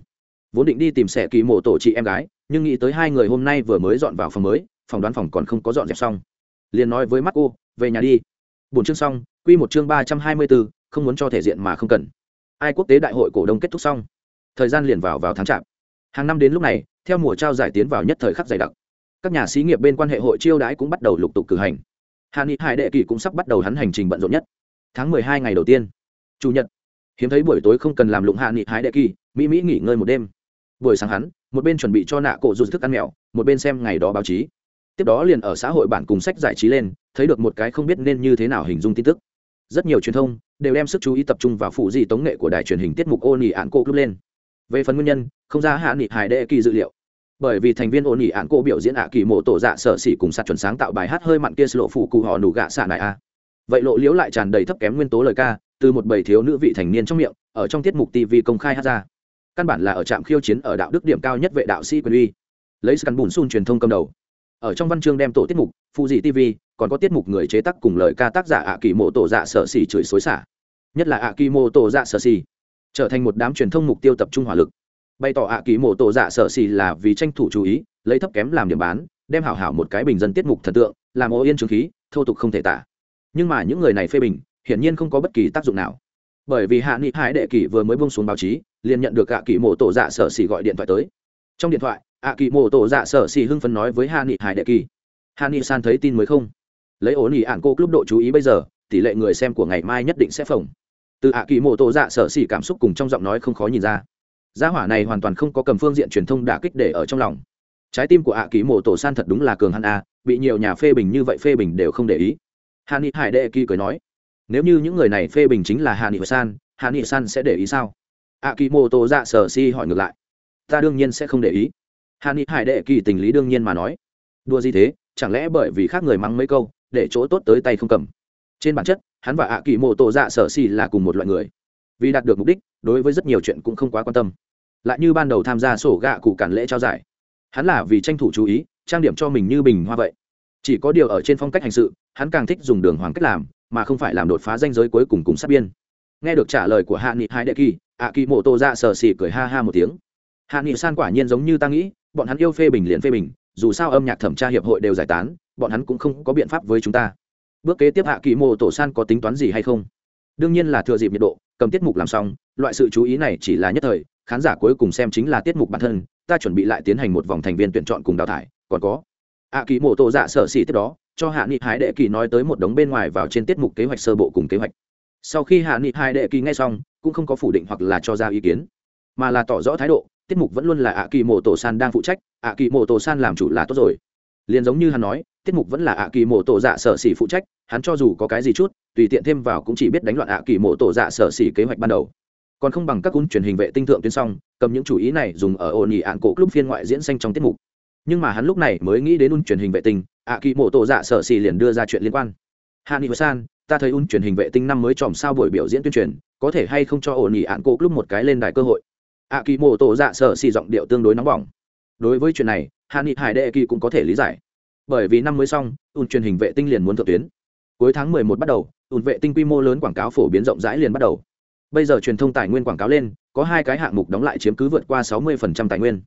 Vốn định đi tìm xẻ kỳ mộ tổ chị em gái, nhưng nghĩ tới hai người hôm nay vừa mới dọn vào phòng mới, phòng đoán phòng còn không có dọn dẹp xong. Liền nói với mắt cô, về nhà đi. Bốn chương xong, quy một chương ba trăm hai mươi bốn không muốn cho thể diện mà không cần. Ai quốc tế đại hội cổ đông kết thúc xong. Thời gian liền vào vào tháng chạp. Hàng năm đến lúc này, theo mùa trao giải tiến vào nhất thời khắc dày đặc. Các nhà xí nghiệp bên quan hệ hội chiêu đãi cũng bắt đầu lục tục cử hành. Hạ nghị hải đệ kỳ cũng sắp bắt đầu hắn hành trình bận rộn nhất. Tháng mười hai ngày đầu tiên chủ nhật. Hiếm thấy buổi tối không cần làm lụng hạ nghị hái đệ kỳ, mỹ mỹ nghỉ ngơi một đêm. Buổi sáng hắn, một bên chuẩn bị cho nạ cổ dù thức ăn mèo một bên xem ngày đó báo chí. Tiếp đó liền ở xã hội bản cùng sách giải trí lên, thấy được một cái không biết nên như thế nào hình dung tin tức. Rất nhiều truyền thông đều đem sức chú ý tập trung vào phụ di tống nghệ của đài truyền hình tiết mục ô nỉ ạn cô club lên. Về phần nguyên nhân, không ra hạ nghị hải đệ kỳ dự liệu. Bởi vì thành viên ô nỉ ạn cô biểu diễn ạ kỳ mộ tổ dạ sở xỉ cùng sạt chuẩn sáng tạo bài hát hơi mặn kia lộ phụ cụ họ nủ gạ xạ này a. Vậy lộ liễu lại tràn đầy thấp kém nguyên tố lời ca từ một bầy thiếu nữ vị thành niên trong miệng, ở trong tiết mục tv công khai hát ra. Căn bản là ở trạm khiêu chiến ở đạo đức điểm cao nhất vệ đạo sĩ quyền uy. Lấy scan bùn xun truyền thông cầm đầu. Ở trong văn chương đem tổ tiết mục phụ dị tv còn có tiết mục người chế tác cùng lời ca tác giả ạ kỳ mộ tổ dạ sở xỉ chửi xối xả. Nhất là ạ kỳ mộ tổ dạ sở xỉ trở thành một đám truyền thông mục tiêu tập trung hỏa lực. Bày tỏ ạ kỳ mộ tổ dạ sở xỉ là vì tranh thủ chú ý, lấy thấp kém làm điểm bán, đem hảo hảo một cái bình dân tiết mục thần tượng, làm ô yên trường khí, thô tục không thể tả. Nhưng mà những người này phê bình hiển nhiên không có bất kỳ tác dụng nào. Bởi vì hạ nghị hải đệ kỳ vừa mới bông xuống báo chí, liền nhận được ạ kỳ mộ tổ dạ sở xỉ gọi điện thoại tới. Trong điện thoại, ạ kỳ mộ tổ dạ sở xỉ hưng phấn nói với hạ nghị hải đệ kỳ hạ nghị san thấy tin mới không? Lấy ổn ỉ ạn cô club độ chú ý bây giờ, tỷ lệ người xem của ngày mai nhất định sẽ phồng. Từ ạ kỳ mộ tổ dạ sở xỉ cảm xúc cùng trong giọng nói không khó nhìn ra. Gia hỏa này hoàn toàn không có cầm phương diện truyền thông đả kích để ở trong lòng. Trái tim của ạ kỳ mộ tổ san thật đúng là cường hắn a, bị nhiều nhà phê bình như vậy phê bình đều không để ý. Hạ nghị hải đệ kỳ cười nói nếu như những người này phê bình chính là hạ nghị san, hạ nghị san sẽ để ý sao? Ạ kỳ Mô Tô dạ sở si hỏi ngược lại. Ta đương nhiên sẽ không để ý. Hạ nghị hải đệ kỳ tình lý đương nhiên mà nói. Đua gì thế? Chẳng lẽ bởi vì khác người mắng mấy câu, để chỗ tốt tới tay không cầm? Trên bản chất, hắn và ạ kỳ Mô Tô dạ sở si là cùng một loại người. Vì đạt được mục đích, đối với rất nhiều chuyện cũng không quá quan tâm. Lại như ban đầu tham gia sổ gạ cụ cản lễ trao giải. Hắn là vì tranh thủ chú ý, trang điểm cho mình như bình hoa vậy. Chỉ có điều ở trên phong cách hành sự, hắn càng thích dùng đường hoàng cách làm mà không phải làm đột phá danh giới cuối cùng cùng sát biên. Nghe được trả lời của hạ nghị hai đệ kỳ ạ kỳ mộ tô ra sờ xì cười ha ha một tiếng. Hạ nghị san quả nhiên giống như ta nghĩ, bọn hắn yêu phê bình liền phê bình, dù sao âm nhạc thẩm tra hiệp hội đều giải tán, bọn hắn cũng không có biện pháp với chúng ta. Bước kế tiếp hạ kỳ mộ tổ san có tính toán gì hay không? Đương nhiên là thừa dịp nhiệt độ, cầm tiết mục làm xong, loại sự chú ý này chỉ là nhất thời, khán giả cuối cùng xem chính là tiết mục bản thân, ta chuẩn bị lại tiến hành một vòng thành viên tuyển chọn cùng đào thải, còn có. Ạ kỳ mộ tổ dạ sở xỉ tiếp đó cho hạ nghị hải đệ kỳ nói tới một đống bên ngoài vào trên tiết mục kế hoạch sơ bộ cùng kế hoạch. Sau khi hạ nghị hải đệ kỳ nghe xong, cũng không có phủ định hoặc là cho ra ý kiến, mà là tỏ rõ thái độ, tiết mục vẫn luôn là ạ kỳ mộ tổ san đang phụ trách ạ kỳ mộ tổ san làm chủ là tốt rồi. Liền giống như hắn nói, tiết mục vẫn là ạ kỳ mộ tổ dạ sở xỉ phụ trách, hắn cho dù có cái gì chút, tùy tiện thêm vào cũng chỉ biết đánh loạn ạ kỳ mộ tổ dạ sở xỉ kế hoạch ban đầu. Còn không bằng các cuốn truyền hình vệ tinh thượng tuyến xong, cầm những chủ ý này dùng ở ổn ỉ ạn cổ club phiên ngoại diễn xanh trong tiết mục. Nhưng mà hắn lúc này mới nghĩ đến un truyền hình vệ tinh ạ kỳ mộ tổ dạ sở xì liền đưa ra chuyện liên quan. Hạ nghị san, ta thấy un truyền hình vệ tinh năm mới tròm sao buổi biểu diễn tuyên truyền, có thể hay không cho ổn ỉ ạn cô lúc một cái lên đài cơ hội. Ạ kỳ mộ tổ dạ sở xì giọng điệu tương đối nóng bỏng. Đối với chuyện này, hạ nghị hải đệ kỳ cũng có thể lý giải. Bởi vì năm mới xong, un truyền hình vệ tinh liền muốn thượng tuyến. Cuối tháng 11 bắt đầu, un vệ tinh quy mô lớn quảng cáo phổ biến rộng rãi liền bắt đầu. Bây giờ truyền thông tài nguyên quảng cáo lên, có hai cái hạng mục đóng lại chiếm cứ vượt qua 60% tài nguyên.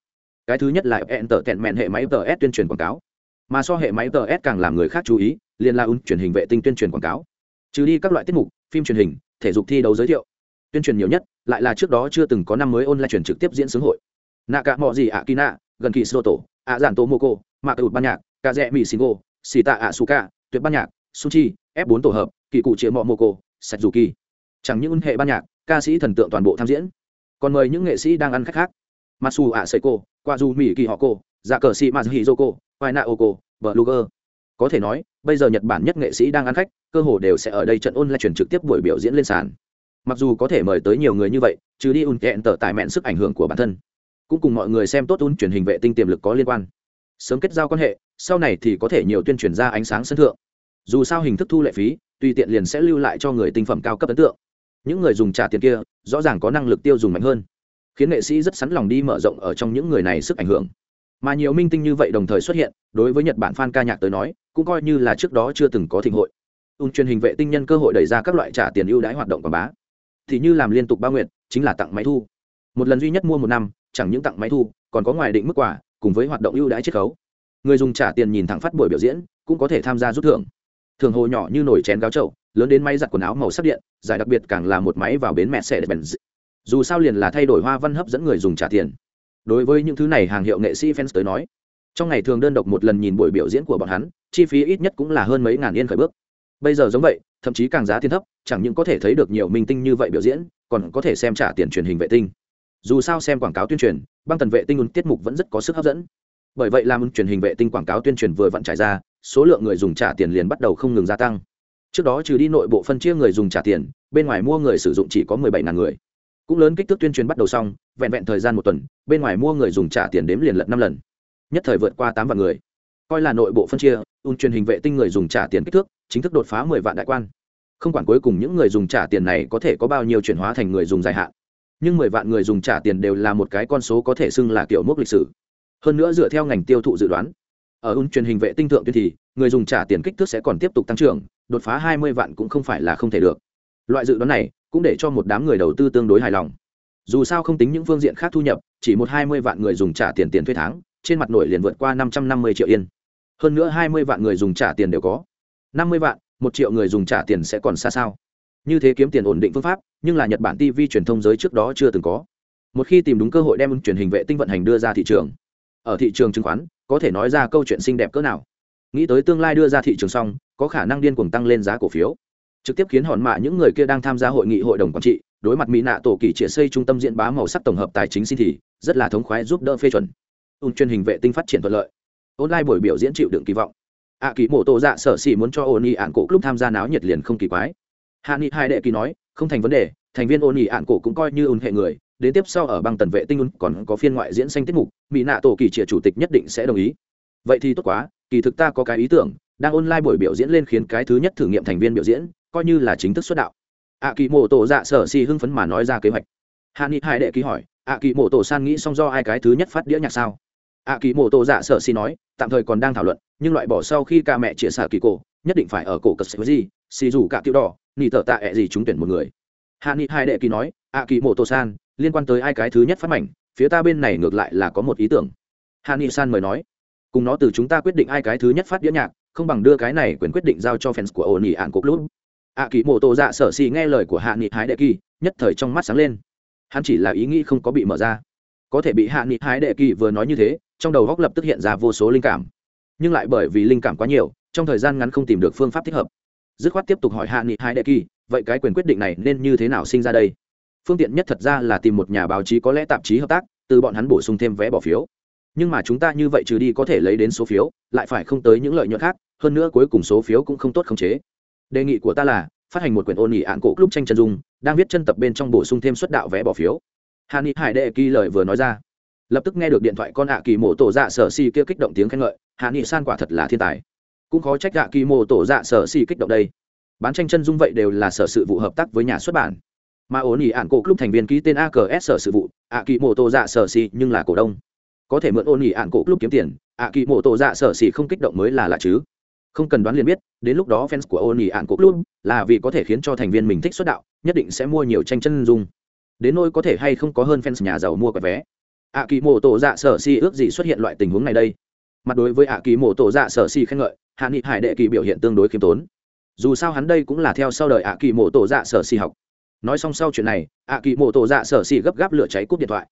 Cái thứ nhất là Enter tờ tẹn mẹn hệ máy tờ s tuyên truyền quảng cáo mà so hệ máy tờ s càng làm người khác chú ý liền là un truyền hình vệ tinh tuyên truyền quảng cáo. Trừ đi các loại tiết mục phim truyền hình thể dục thi đấu giới thiệu. Tuyên truyền nhiều nhất lại là trước đó chưa từng có năm mới online truyền trực tiếp diễn xướng hội. Nạ cả mọi gì ạ kina gần kỳ sô tổ ạ giản tô mô cô mạ tụt ban nhạc ca rẽ mỹ sinh cô, xì tạ ạ su ca tuyệt ban nhạc suchi f 4 tổ hợp kỳ cụ chĩa mọ mô cô sạch dù kỳ chẳng những hệ ban nhạc ca sĩ thần tượng toàn bộ tham diễn. Còn mời những nghệ sĩ đang ăn khách khác. Masu ạ seiko qua du mỹ kỳ họ cô dạ cờ sĩ mazuhi joko vai na oko blogger. Có thể nói, bây giờ nhật bản nhất nghệ sĩ đang ăn khách, cơ hồ đều sẽ ở đây trận ôn lại chuyển trực tiếp buổi biểu diễn lên sàn. Mặc dù có thể mời tới nhiều người như vậy trừ đi ùn kẹn tở tại mẹn sức ảnh hưởng của bản thân. Cũng cùng mọi người xem tốt ùn truyền hình vệ tinh tiềm lực có liên quan. Sớm kết giao quan hệ, sau này thì có thể nhiều tuyên truyền ra ánh sáng sân thượng. Dù sao hình thức thu lệ phí, tùy tiện liền sẽ lưu lại cho người tinh phẩm cao cấp ấn tượng. Những người dùng trả tiền kia, rõ ràng có năng lực tiêu dùng mạnh hơn. Khiến nghệ sĩ rất sẵn lòng đi mở rộng ở trong những người này sức ảnh hưởng mà nhiều minh tinh như vậy đồng thời xuất hiện, đối với nhật bản fan ca nhạc tới nói, cũng coi như là trước đó chưa từng có thịnh hội. Ung truyền hình vệ tinh nhân cơ hội đẩy ra các loại trả tiền ưu đãi hoạt động quảng bá. Thì như làm liên tục ba nguyện chính là tặng máy thu. Một lần duy nhất mua một năm, chẳng những tặng máy thu, còn có ngoài định mức quả cùng với hoạt động ưu đãi chiết khấu. Người dùng trả tiền nhìn thẳng phát buổi biểu diễn, cũng có thể tham gia rút thưởng. Thường hồ nhỏ như nồi chén gáo trậu lớn đến máy giặt quần áo màu sắc điện, giải đặc biệt càng là một máy vào bến mẹ xe để bèn dù sao liền là thay đổi hoa văn hấp dẫn người dùng trả tiền đối với những thứ này hàng hiệu nghệ sĩ fans tới nói. Trong ngày thường đơn độc một lần nhìn buổi biểu diễn của bọn hắn, chi phí ít nhất cũng là hơn mấy ngàn yên khởi bước. Bây giờ giống vậy, thậm chí càng giá tiền thấp, chẳng những có thể thấy được nhiều minh tinh như vậy biểu diễn, còn có thể xem trả tiền truyền hình vệ tinh. Dù sao xem quảng cáo tuyên truyền, băng tần vệ tinh ứng tiết mục vẫn rất có sức hấp dẫn. Bởi vậy làm truyền hình vệ tinh quảng cáo tuyên truyền vừa vặn trải ra, số lượng người dùng trả tiền liền bắt đầu không ngừng gia tăng. Trước đó trừ đi nội bộ phân chia người dùng trả tiền, bên ngoài mua người sử dụng chỉ có mười bảy ngàn người. Cũng lớn kích thước tuyên truyền bắt đầu xong vẹn vẹn thời gian một tuần, bên ngoài mua người dùng trả tiền đếm liền lận năm lần. Nhất thời vượt qua tám vạn người. Coi là nội bộ phân chia, un truyền hình vệ tinh người dùng trả tiền kích thước, chính thức đột phá mười vạn đại quan. Không quản cuối cùng những người dùng trả tiền này có thể có bao nhiêu chuyển hóa thành người dùng dài hạn, nhưng mười vạn người dùng trả tiền đều là một cái con số có thể xưng là kiểu mốc lịch sử. Hơn nữa dựa theo ngành tiêu thụ dự đoán, ở un truyền hình vệ tinh thượng tuyên thì, người dùng trả tiền kích thước sẽ còn tiếp tục tăng trưởng, đột phá hai mươi vạn cũng không phải là không thể được. Loại dự đoán này cũng để cho một đám người đầu tư tương đối hài lòng dù sao không tính những phương diện khác thu nhập, chỉ một hai mươi vạn người dùng trả tiền tiền thuê tháng, trên mặt nổi liền vượt qua năm trăm năm mươi triệu yên. Hơn nữa hai mươi vạn người dùng trả tiền đều có. Năm mươi vạn, một triệu người dùng trả tiền sẽ còn xa sao? Như thế kiếm tiền ổn định phương pháp, nhưng là nhật bản tv truyền thông giới trước đó chưa từng có. Một khi tìm đúng cơ hội đem truyền hình vệ tinh vận hành đưa ra thị trường, ở thị trường chứng khoán, có thể nói ra câu chuyện xinh đẹp cỡ nào. Nghĩ tới tương lai đưa ra thị trường xong, có khả năng điên cuồng tăng lên giá cổ phiếu trực tiếp khiến hòn mạ những người kia đang tham gia hội nghị hội đồng quản trị đối mặt mỹ nạ tổ kỳ triển xây trung tâm diễn bá màu sắc tổng hợp tài chính xin thì rất là thống khoái giúp đỡ phê chuẩn. Ung truyền hình vệ tinh phát triển thuận lợi. Online buổi biểu diễn chịu đựng kỳ vọng. Ạ à, kỳ mộ tổ dạ sở xỉ muốn cho ôn ỉ ạn cổ club tham gia náo nhiệt liền không kỳ quái. Hạ nghị hai đệ kỳ nói không thành vấn đề thành viên ôn ỉ ạn cổ cũng coi như ôn hệ người đến tiếp sau ở băng tần vệ tinh ôn còn có phiên ngoại diễn xanh tiết mục mỹ nạ tổ kỳ trịa chủ tịch nhất định sẽ đồng ý. Vậy thì tốt quá kỳ thực ta có cái ý tưởng đang online buổi biểu diễn lên khiến cái thứ nhất thử nghiệm thành viên biểu diễn coi như là chính thức xuất đạo. Ạ kỳ mộ tổ dạ sở xì hưng phấn mà nói ra kế hoạch. Hạ nghị hai đệ ký hỏi ạ kỳ mộ tổ san nghĩ xong do ai cái thứ nhất phát đĩa nhạc sao? Ạ kỳ mộ tổ dạ sở xì nói, tạm thời còn đang thảo luận, nhưng loại bỏ sau khi ca mẹ chia sẻ kỳ cổ, nhất định phải ở cổ cất sẽ gì, xì dù cả tiểu đỏ nỉ tờ tạ ẹ gì chúng tuyển một người. Hạ nghị hai đệ kỳ nói ạ kỳ mộ tổ san, liên quan tới ai cái thứ nhất phát mảnh, phía ta bên này ngược lại là có một ý tưởng. Hạ nghị san mời nói, cùng nó từ chúng ta quyết định ai cái thứ nhất phát đĩa nhạc, không bằng đưa cái này quyền quyết định giao cho fans của ổn ỉ ạn cục lúc ạ kỳ mộ Tô dạ sở xì nghe lời của hạ nghị hái đệ kỳ, nhất thời trong mắt sáng lên. Hắn chỉ là ý nghĩ không có bị mở ra. Có thể bị hạ nghị hái đệ kỳ vừa nói như thế, trong đầu góc lập tức hiện ra vô số linh cảm. Nhưng lại bởi vì linh cảm quá nhiều, trong thời gian ngắn không tìm được phương pháp thích hợp. Dứt khoát tiếp tục hỏi hạ nghị hái đệ kỳ, vậy cái quyền quyết định này nên như thế nào sinh ra đây? Phương tiện nhất thật ra là tìm một nhà báo chí có lẽ tạp chí hợp tác, từ bọn hắn bổ sung thêm vé bỏ phiếu. Nhưng mà chúng ta như vậy trừ đi có thể lấy đến số phiếu, lại phải không tới những lợi nhuận khác, hơn nữa cuối cùng số phiếu cũng không tốt khống chế đề nghị của ta là, phát hành một quyển ôn nhị ạn cổ lúc tranh chân dung, đang viết chân tập bên trong bổ sung thêm suất đạo vé bỏ phiếu. Hà ni hải đệ kỳ lời vừa nói ra. Lập tức nghe được điện thoại con hạ kỳ mộ tổ dạ sở si kia kích động tiếng khen ngợi hạ nghị san quả thật là thiên tài. Cũng khó trách hạ kỳ mộ tổ dạ sở si kích động đây. Bán tranh chân dung vậy đều là sở sự vụ hợp tác với nhà xuất bản. Mà ổn ỉ ạn cổ club thành viên ký tên aks sở sự vụ hạ kỳ mộ tổ dạ sở si nhưng là cổ đông. Có thể mượn ôn ỉ ạn cổ club kiếm tiền hạ kỳ mộ tổ dạ sở si không kích động mới là lạ chứ không cần đoán liền biết, đến lúc đó fans của ôn ỉ ạn cục luôn là vì có thể khiến cho thành viên mình thích xuất đạo, nhất định sẽ mua nhiều tranh chân dung. Đến nỗi có thể hay không có hơn fans nhà giàu mua quẹt vé. Ạ kỳ mộ tổ dạ sở si ước gì xuất hiện loại tình huống này đây? Mặt đối với ạ kỳ mộ tổ dạ sở si khen ngợi, hạ nghị hải đệ kỳ biểu hiện tương đối khiêm tốn. Dù sao hắn đây cũng là theo sau đời ạ kỳ mộ tổ dạ sở si học. Nói xong sau chuyện này ạ kỳ mộ tổ dạ sở si gấp gáp lửa cháy cúp điện thoại.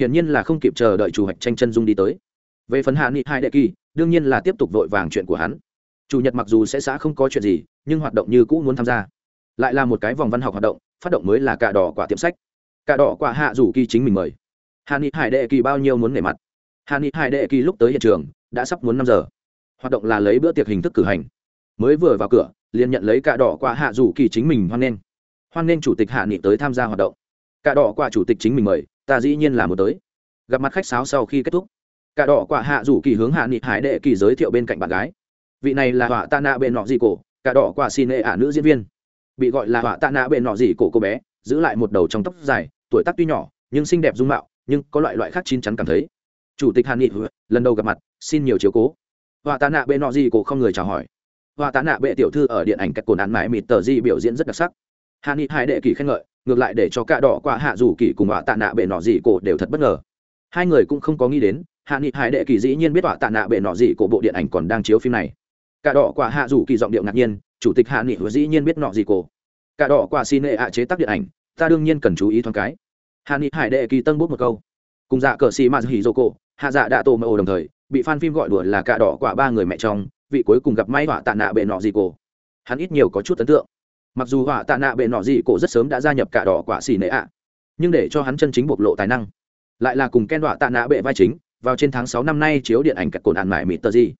Hiển nhiên là không kịp chờ đợi chủ hạch tranh chân dung đi tới. Về phần hạ nghị hải đệ kỳ, đương nhiên là tiếp tục vội vàng chuyện của hắn chủ nhật mặc dù sẽ xã không có chuyện gì, nhưng hoạt động như cũ muốn tham gia. Lại là một cái vòng văn học hoạt động, phát động mới là cả đỏ quả tiệm sách. Cả đỏ quả hạ rủ kỳ chính mình mời. Hà ni hải đệ kỳ bao nhiêu muốn nể mặt. Hà ni hải đệ kỳ lúc tới hiện trường, đã sắp muốn năm giờ. Hoạt động là lấy bữa tiệc hình thức cử hành. Mới vừa vào cửa, liền nhận lấy cả đỏ quả hạ rủ kỳ chính mình hoan nghênh. Hoan nghênh chủ tịch hạ nghị tới tham gia hoạt động. Cả đỏ quả chủ tịch chính mình mời, ta dĩ nhiên là một tới. Gặp mặt khách sáo sau khi kết thúc cả đỏ quả hạ rủ kỳ hướng hạ nghị hải đệ kỳ giới thiệu bên cạnh bạn gái vị này là họa tạ nạ bệ nọ gì cổ, cả đỏ quả xin ệ ả nữ diễn viên. Bị gọi là họa tạ nạ bệ nọ gì cổ cô bé, giữ lại một đầu trong tóc dài, tuổi tác tuy nhỏ, nhưng xinh đẹp dung mạo, nhưng có loại loại khác chín chắn cảm thấy. Chủ tịch hàn nghị, lần đầu gặp mặt, xin nhiều chiếu cố. Họa tạ nạ bệ nọ gì cổ không người chào hỏi. Họa tạ nạ bệ tiểu thư ở điện ảnh cách cồn án mãi mịt tờ di biểu diễn rất đặc sắc. Hàn nghị hai đệ kỳ khen ngợi, ngược lại để cho cả đỏ quả hạ rủ kỳ cùng họa tạ nạ bệ nọ gì cổ đều thật bất ngờ. Hai người cũng không có nghĩ đến hạ nghị hải đệ kỳ dĩ nhiên biết họa tạ nạ bệ nọ gì cổ bộ điện ảnh còn đang chiếu phim này cả đỏ quả hạ rủ kỳ giọng điệu ngạc nhiên chủ tịch hạ nghị dĩ nhiên biết nọ gì cổ. Cả đỏ quả xin nệ hạ chế tác điện ảnh ta đương nhiên cần chú ý thoáng cái. Hạ nghị hải đệ kỳ tân bút một câu. Cùng dạ cờ xì ma hì dô cổ hạ dạ đạ tổ mơ đồng thời bị fan phim gọi đùa là cả đỏ quả ba người mẹ chồng, vị cuối cùng gặp may họa tạ nạ bệ nọ gì cổ. Hắn ít nhiều có chút ấn tượng. Mặc dù họa tạ nạ bệ nọ gì cổ rất sớm đã gia nhập cả đỏ quả xì nệ ạ nhưng để cho hắn chân chính bộc lộ tài năng lại là cùng ken đọa tạ nạ bệ vai chính vào trên tháng sáu năm nay chiếu điện ảnh cặp cồn ạn mải mịt tờ gì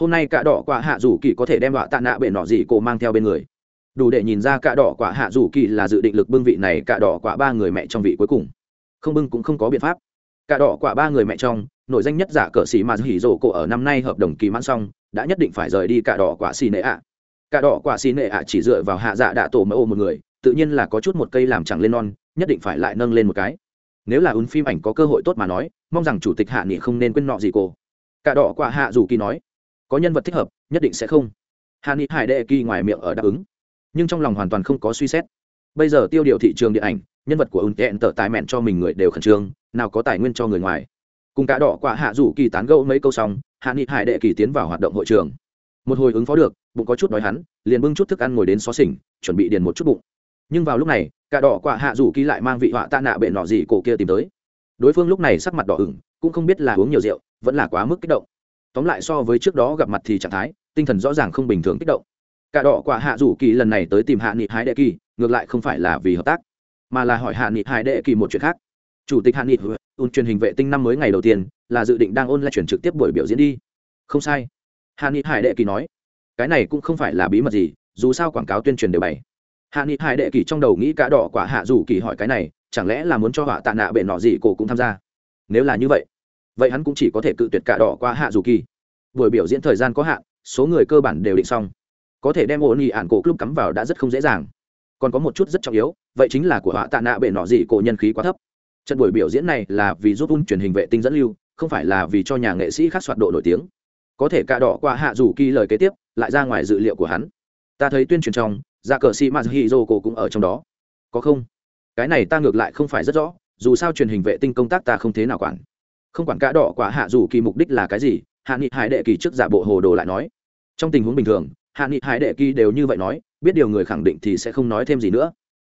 hôm nay cả đỏ quả hạ rủ kỳ có thể đem đọa tạ nạ bệ nọ gì cô mang theo bên người. Đủ để nhìn ra cả đỏ quả hạ rủ kỳ là dự định lực bưng vị này cả đỏ quả ba người mẹ trong vị cuối cùng. Không bưng cũng không có biện pháp. Cả đỏ quả ba người mẹ trong, nội danh nhất giả cờ sĩ mà hỉ rổ cổ ở năm nay hợp đồng kỳ mãn xong, đã nhất định phải rời đi cả đỏ quả xì nệ ạ. Cả đỏ quả xì nệ ạ chỉ dựa vào hạ dạ đạ tổ mẫu một người, tự nhiên là có chút một cây làm chẳng lên non, nhất định phải lại nâng lên một cái. Nếu là un phim ảnh có cơ hội tốt mà nói, mong rằng chủ tịch hạ nghị không nên quên nọ gì cô. Cả đỏ quả hạ dù kỳ nói có nhân vật thích hợp, nhất định sẽ không. Hà ni hải đệ kỳ ngoài miệng ở đáp ứng, nhưng trong lòng hoàn toàn không có suy xét. Bây giờ tiêu điều thị trường điện ảnh, nhân vật của ứng tẹn tở tài mẹn cho mình người đều khẩn trương, nào có tài nguyên cho người ngoài. Cùng cả đỏ quả hạ rủ kỳ tán gẫu mấy câu xong hạ nghị hải đệ kỳ tiến vào hoạt động hội trường. Một hồi ứng phó được, bụng có chút đói hắn, liền bưng chút thức ăn ngồi đến xó xỉnh, chuẩn bị điền một chút bụng. Nhưng vào lúc này, cả đỏ quả hạ rủ kỳ lại mang vị họa tạ nạ bệ nọ gì cổ kia tìm tới. Đối phương lúc này sắc mặt đỏ ửng, cũng không biết là uống nhiều rượu, vẫn là quá mức kích động tóm lại so với trước đó gặp mặt thì trạng thái, tinh thần rõ ràng không bình thường kích động. Cả đỏ quả hạ rủ kỳ lần này tới tìm hạ nghị hái đệ kỳ, ngược lại không phải là vì hợp tác, mà là hỏi hạ nghị hải đệ kỳ một chuyện khác. Chủ tịch hạ nghị un truyền hình vệ tinh năm mới ngày đầu tiên, là dự định đang ôn lại chuyển trực tiếp buổi biểu diễn đi. Không sai. Hạ nghị hải đệ kỳ nói, cái này cũng không phải là bí mật gì, dù sao quảng cáo tuyên truyền đều bày. Hạ nghị hải đệ kỳ trong đầu nghĩ cả đỏ quả hạ rủ kỳ hỏi cái này, chẳng lẽ là muốn cho họa tạ nạ bệ nọ gì cổ cũng tham gia? Nếu là như vậy vậy hắn cũng chỉ có thể cự tuyệt cả đỏ qua hạ dù kỳ. Buổi biểu diễn thời gian có hạn, số người cơ bản đều định xong. Có thể đem ổn nghị ạn cổ club cắm vào đã rất không dễ dàng. Còn có một chút rất trọng yếu, vậy chính là của họa tạ nạ bệ nọ gì cổ nhân khí quá thấp. Trận buổi biểu diễn này là vì giúp un truyền hình vệ tinh dẫn lưu, không phải là vì cho nhà nghệ sĩ khác soạt độ nổi tiếng. Có thể cả đỏ qua hạ dù kỳ lời kế tiếp, lại ra ngoài dự liệu của hắn. Ta thấy tuyên truyền trong ra cờ si mazhiro cổ cũng ở trong đó. Có không? Cái này ta ngược lại không phải rất rõ, dù sao truyền hình vệ tinh công tác ta không thế nào quản không quản cá đỏ quả hạ dù kỳ mục đích là cái gì, hạ nghị hải đệ kỳ trước giả bộ hồ đồ lại nói. Trong tình huống bình thường, hạ nghị hải đệ kỳ đều như vậy nói, biết điều người khẳng định thì sẽ không nói thêm gì nữa.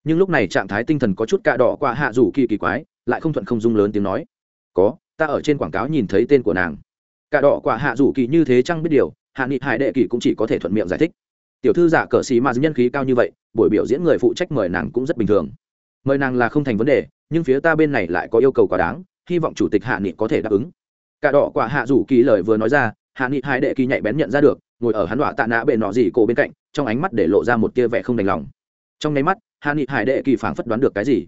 Nhưng lúc này trạng thái tinh thần có chút cạ đỏ qua hạ dù kỳ kỳ quái, lại không thuận không dung lớn tiếng nói. Có, ta ở trên quảng cáo nhìn thấy tên của nàng. Cạ đỏ quả hạ dù kỳ như thế chăng biết điều, hạ nghị hải đệ kỳ cũng chỉ có thể thuận miệng giải thích. Tiểu thư giả cờ xì mà nhân khí cao như vậy, buổi biểu diễn người phụ trách mời nàng cũng rất bình thường. Mời nàng là không thành vấn đề, nhưng phía ta bên này lại có yêu cầu quá đáng hy vọng chủ tịch hạ nghị có thể đáp ứng. Cả đỏ quả hạ rủ kỳ lời vừa nói ra, hạ nghị hai đệ kỳ nhạy bén nhận ra được, ngồi ở hắn đọa tạ nã bệ nọ gì cổ bên cạnh, trong ánh mắt để lộ ra một tia vẻ không đành lòng. Trong nháy mắt, hạ nghị hải đệ kỳ phảng phất đoán được cái gì?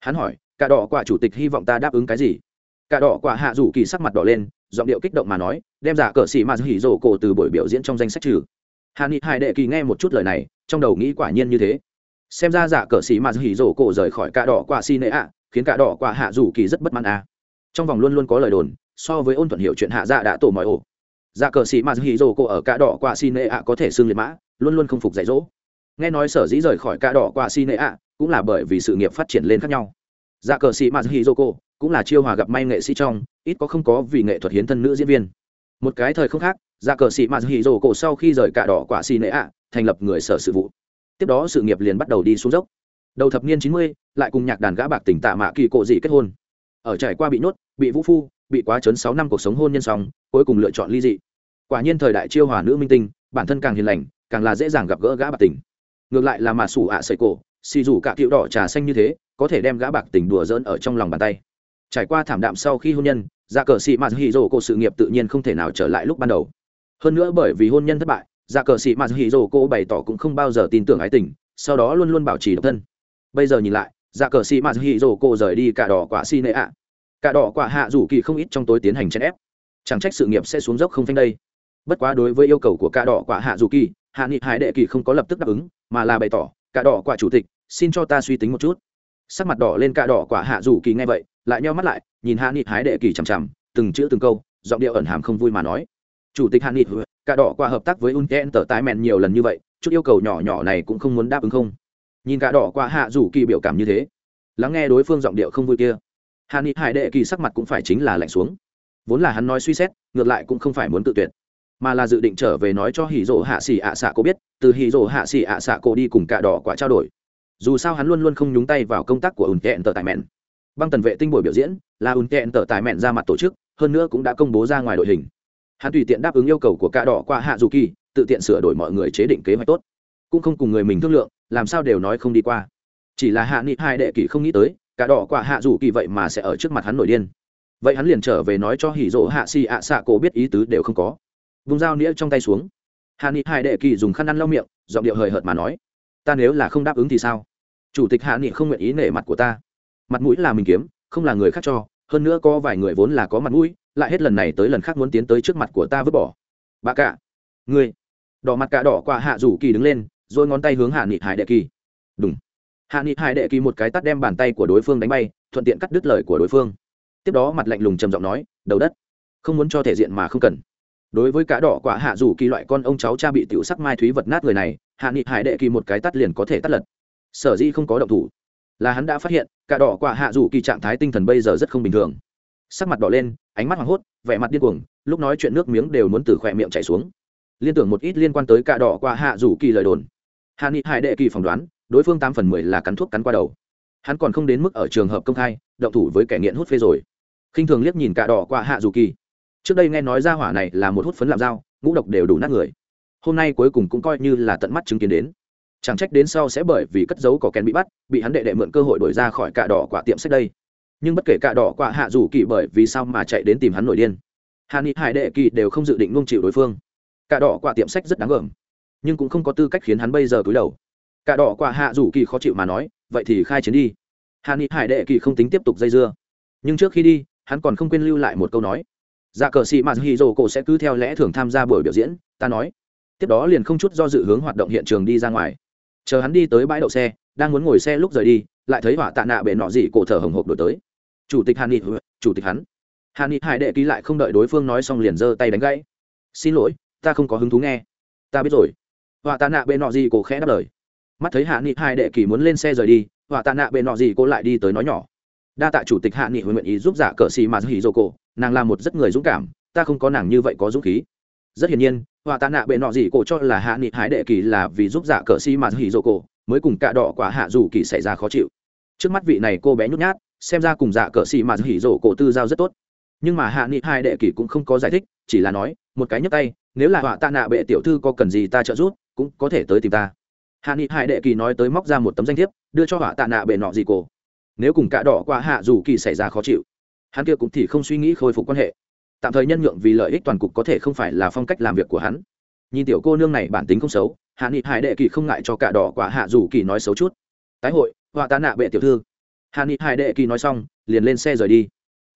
Hắn hỏi, cả đỏ quả chủ tịch hy vọng ta đáp ứng cái gì? Cả đỏ quả hạ rủ kỳ sắc mặt đỏ lên, giọng điệu kích động mà nói, đem giả cờ xì mà hỉ rổ cổ từ buổi biểu diễn trong danh sách trừ. Hạ nghị hải đệ kỳ nghe một chút lời này, trong đầu nghĩ quả nhiên như thế. Xem ra giả cờ xì mà hỉ rổ cổ rời khỏi cả đỏ quả xi nệ ạ, khiến cả đỏ quả hạ rủ kỳ rất bất mãn à trong vòng luôn luôn có lời đồn, so với ôn thuận hiệu chuyện hạ dạ đã tổ mọi ổ. Dạ cờ sĩ mà hì dô cô ở cả đỏ quả xi nệ ạ có thể xưng liệt mã, luôn luôn không phục dạy dỗ. Nghe nói sở dĩ rời khỏi cả đỏ quả xi nệ ạ cũng là bởi vì sự nghiệp phát triển lên khác nhau. Dạ cờ sĩ mà hì dô cô cũng là chiêu hòa gặp may nghệ sĩ trong, ít có không có vì nghệ thuật hiến thân nữ diễn viên. Một cái thời không khác dạ cờ sĩ mà hì dô cô sau khi rời cả đỏ quả xi nệ ạ, thành lập người sở sự vụ. Tiếp đó sự nghiệp liền bắt đầu đi xuống dốc. Đầu thập niên chín mươi, lại cùng nhạc đàn gã bạc tỉnh tạ mạ kỳ cộ dị kết hôn ở trải qua bị nhốt, bị vũ phu, bị quá chấn sáu năm cuộc sống hôn nhân xong, cuối cùng lựa chọn ly dị. Quả nhiên thời đại chiêu hòa nữ minh tinh, bản thân càng hiền lành, càng là dễ dàng gặp gỡ gã bạc tình. Ngược lại là mà sủ ạ sợi cổ, xì rủ cả cựu đỏ trà xanh như thế, có thể đem gã bạc tình đùa dỡn ở trong lòng bàn tay. Trải qua thảm đạm sau khi hôn nhân dạ cờ sĩ mà hì rồ cổ sự nghiệp tự nhiên không thể nào trở lại lúc ban đầu. Hơn nữa bởi vì hôn nhân thất bại dạ cờ sĩ mà hì rồ cô bày tỏ cũng không bao giờ tin tưởng ái tình, sau đó luôn luôn bảo trì độc thân. Bây giờ nhìn lại dạ cờ sĩ mà hì rồ cô rời đi cả đỏ quả xi nệ ạ. Cả đỏ quả hạ rủ kỳ không ít trong tối tiến hành chèn ép. Chẳng trách sự nghiệp sẽ xuống dốc không phanh đây. Bất quá đối với yêu cầu của cả đỏ quả hạ rủ kỳ, hạ nghị hải đệ kỳ không có lập tức đáp ứng, mà là bày tỏ, cả đỏ quả chủ tịch, xin cho ta suy tính một chút. Sắc mặt đỏ lên cả đỏ quả hạ rủ kỳ nghe vậy, lại nheo mắt lại, nhìn hạ nghị hải đệ kỳ chằm chằm, từng chữ từng câu, giọng điệu ẩn hàm không vui mà nói, chủ tịch hạ nghị, cả đỏ quả hợp tác với unten tờ tái mèn nhiều lần như vậy, chút yêu cầu nhỏ nhỏ này cũng không muốn đáp ứng không? Nhìn cả đỏ qua hạ rủ kỳ biểu cảm như thế. Lắng nghe đối phương giọng điệu không vui kia. Hà ni hải đệ kỳ sắc mặt cũng phải chính là lạnh xuống. Vốn là hắn nói suy xét, ngược lại cũng không phải muốn tự tuyệt. Mà là dự định trở về nói cho hỉ rỗ hạ xỉ ạ xạ cô biết, từ hỉ rỗ hạ xỉ ạ xạ cô đi cùng cả đỏ quả trao đổi. Dù sao hắn luôn luôn không nhúng tay vào công tác của ùn kẹn tờ tài mẹn. Băng tần vệ tinh buổi biểu diễn, là ùn kẹn tờ tài mẹn ra mặt tổ chức, hơn nữa cũng đã công bố ra ngoài đội hình. Hắn tùy tiện đáp ứng yêu cầu của cả đỏ qua hạ dù kỳ, tự tiện sửa đổi mọi người chế định kế hoạch tốt cũng không cùng người mình thương lượng, làm sao đều nói không đi qua. Chỉ là hạ nghị hai đệ kỷ không nghĩ tới, cả đỏ quả hạ dù kỳ vậy mà sẽ ở trước mặt hắn nổi điên. Vậy hắn liền trở về nói cho hỉ rỗ hạ xì ạ xạ cổ biết ý tứ đều không có. Vùng dao nĩa trong tay xuống. Hạ nghị hai đệ kỳ dùng khăn ăn lau miệng, giọng điệu hời hợt mà nói, ta nếu là không đáp ứng thì sao? Chủ tịch hạ nghị không nguyện ý nể mặt của ta. Mặt mũi là mình kiếm, không là người khác cho, hơn nữa có vài người vốn là có mặt mũi, lại hết lần này tới lần khác muốn tiến tới trước mặt của ta vứt bỏ. Bà cả ngươi. Đỏ mặt cả đỏ qua hạ rủ kỳ đứng lên rồi ngón tay hướng hạ nghị hải đệ kỳ. Đúng hạ nghị hải đệ kỳ một cái tắt đem bàn tay của đối phương đánh bay, thuận tiện cắt đứt lời của đối phương. Tiếp đó mặt lạnh lùng trầm giọng nói, đầu đất, không muốn cho thể diện mà không cần. Đối với cá đỏ quả hạ rủ kỳ loại con ông cháu cha bị tiểu sắc mai thúy vật nát người này, hạ nghị hải đệ kỳ một cái tắt liền có thể tắt lật. Sở dĩ không có động thủ, là hắn đã phát hiện cả đỏ quả hạ rủ kỳ trạng thái tinh thần bây giờ rất không bình thường. Sắc mặt đỏ lên, ánh mắt hoảng hốt, vẻ mặt điên cuồng, lúc nói chuyện nước miếng đều muốn từ khỏe miệng chảy xuống. Liên tưởng một ít liên quan tới cả đỏ quả hạ rủ kỳ lời đồn hạ nghị hải đệ kỳ phỏng đoán, đối phương tám phần mười là cắn thuốc cắn qua đầu. Hắn còn không đến mức ở trường hợp công khai, động thủ với kẻ nghiện hút phê rồi. Khinh thường liếc nhìn cạ đỏ quả hạ rủ kỳ. Trước đây nghe nói ra hỏa này là một hút phấn làm dao, ngũ độc đều đủ nát người. Hôm nay cuối cùng cũng coi như là tận mắt chứng kiến đến. Chẳng trách đến sau sẽ bởi vì cất dấu có kèn bị bắt, bị hắn đệ đệ mượn cơ hội đổi ra khỏi cạ đỏ quả tiệm sách đây. Nhưng bất kể cạ đỏ quả hạ rủ kỳ bởi vì sao mà chạy đến tìm hắn nổi điên. Hà ni hải đệ kỳ đều không dự định nung chịu đối phương. Cạ đỏ quả tiệm sách rất đáng gờm nhưng cũng không có tư cách khiến hắn bây giờ cúi đầu. Cả đỏ quả hạ rủ kỳ khó chịu mà nói, vậy thì khai chiến đi. Hạ nghị hải đệ kỳ không tính tiếp tục dây dưa. Nhưng trước khi đi, hắn còn không quên lưu lại một câu nói. Dạ cờ sĩ mà hi dô cổ sẽ cứ theo lẽ thường tham gia buổi biểu diễn, ta nói. Tiếp đó liền không chút do dự hướng hoạt động hiện trường đi ra ngoài. Chờ hắn đi tới bãi đậu xe, đang muốn ngồi xe lúc rời đi, lại thấy hỏa tạ nạ bệ nọ gì cổ thở hồng hộc đổi tới. Chủ tịch hàn nghị chủ tịch hắn. Hàn nghị hải đệ ký lại không đợi đối phương nói xong liền giơ tay đánh gãy. Xin lỗi, ta không có hứng thú nghe. Ta biết rồi họa tạ nạ bệ nọ gì cô khẽ đáp lời. Mắt thấy hạ nghị hai đệ kỳ muốn lên xe rời đi, họa tạ nạ bệ nọ gì cô lại đi tới nói nhỏ. Đa tạ chủ tịch hạ nghị huệ nguyện ý giúp giả cờ xì mà hỉ dô cổ, nàng là một rất người dũng cảm, ta không có nàng như vậy có dũng khí. Rất hiển nhiên, họa tạ nạ bệ nọ gì cổ cho là hạ nghị Hai đệ kỳ là vì giúp giả cờ xì mà hỉ dô cổ, mới cùng cạ đỏ quả hạ dù kỳ xảy ra khó chịu. Trước mắt vị này cô bé nhút nhát, xem ra cùng dạ cờ xì mà hỉ dô cổ tư giao rất tốt. Nhưng mà hạ nghị hai đệ kỳ cũng không có giải thích, chỉ là nói, một cái nhấp tay, nếu là họa tạ nạ bệ tiểu thư có cần gì ta trợ giúp cũng có thể tới tìm ta. Hạ nghị hải đệ kỳ nói tới móc ra một tấm danh thiếp, đưa cho họa tạ nạ bệ nọ gì cổ. Nếu cùng cạ đỏ qua hạ dù kỳ xảy ra khó chịu, hắn kia cũng thì không suy nghĩ khôi phục quan hệ. Tạm thời nhân nhượng vì lợi ích toàn cục có thể không phải là phong cách làm việc của hắn. Nhìn tiểu cô nương này bản tính không xấu, hạ nghị hải đệ kỳ không ngại cho cả đỏ quả hạ dù kỳ nói xấu chút. Tái hội, họa tạ nạ bệ tiểu thư. Hạ nghị hải đệ kỳ nói xong, liền lên xe rời đi.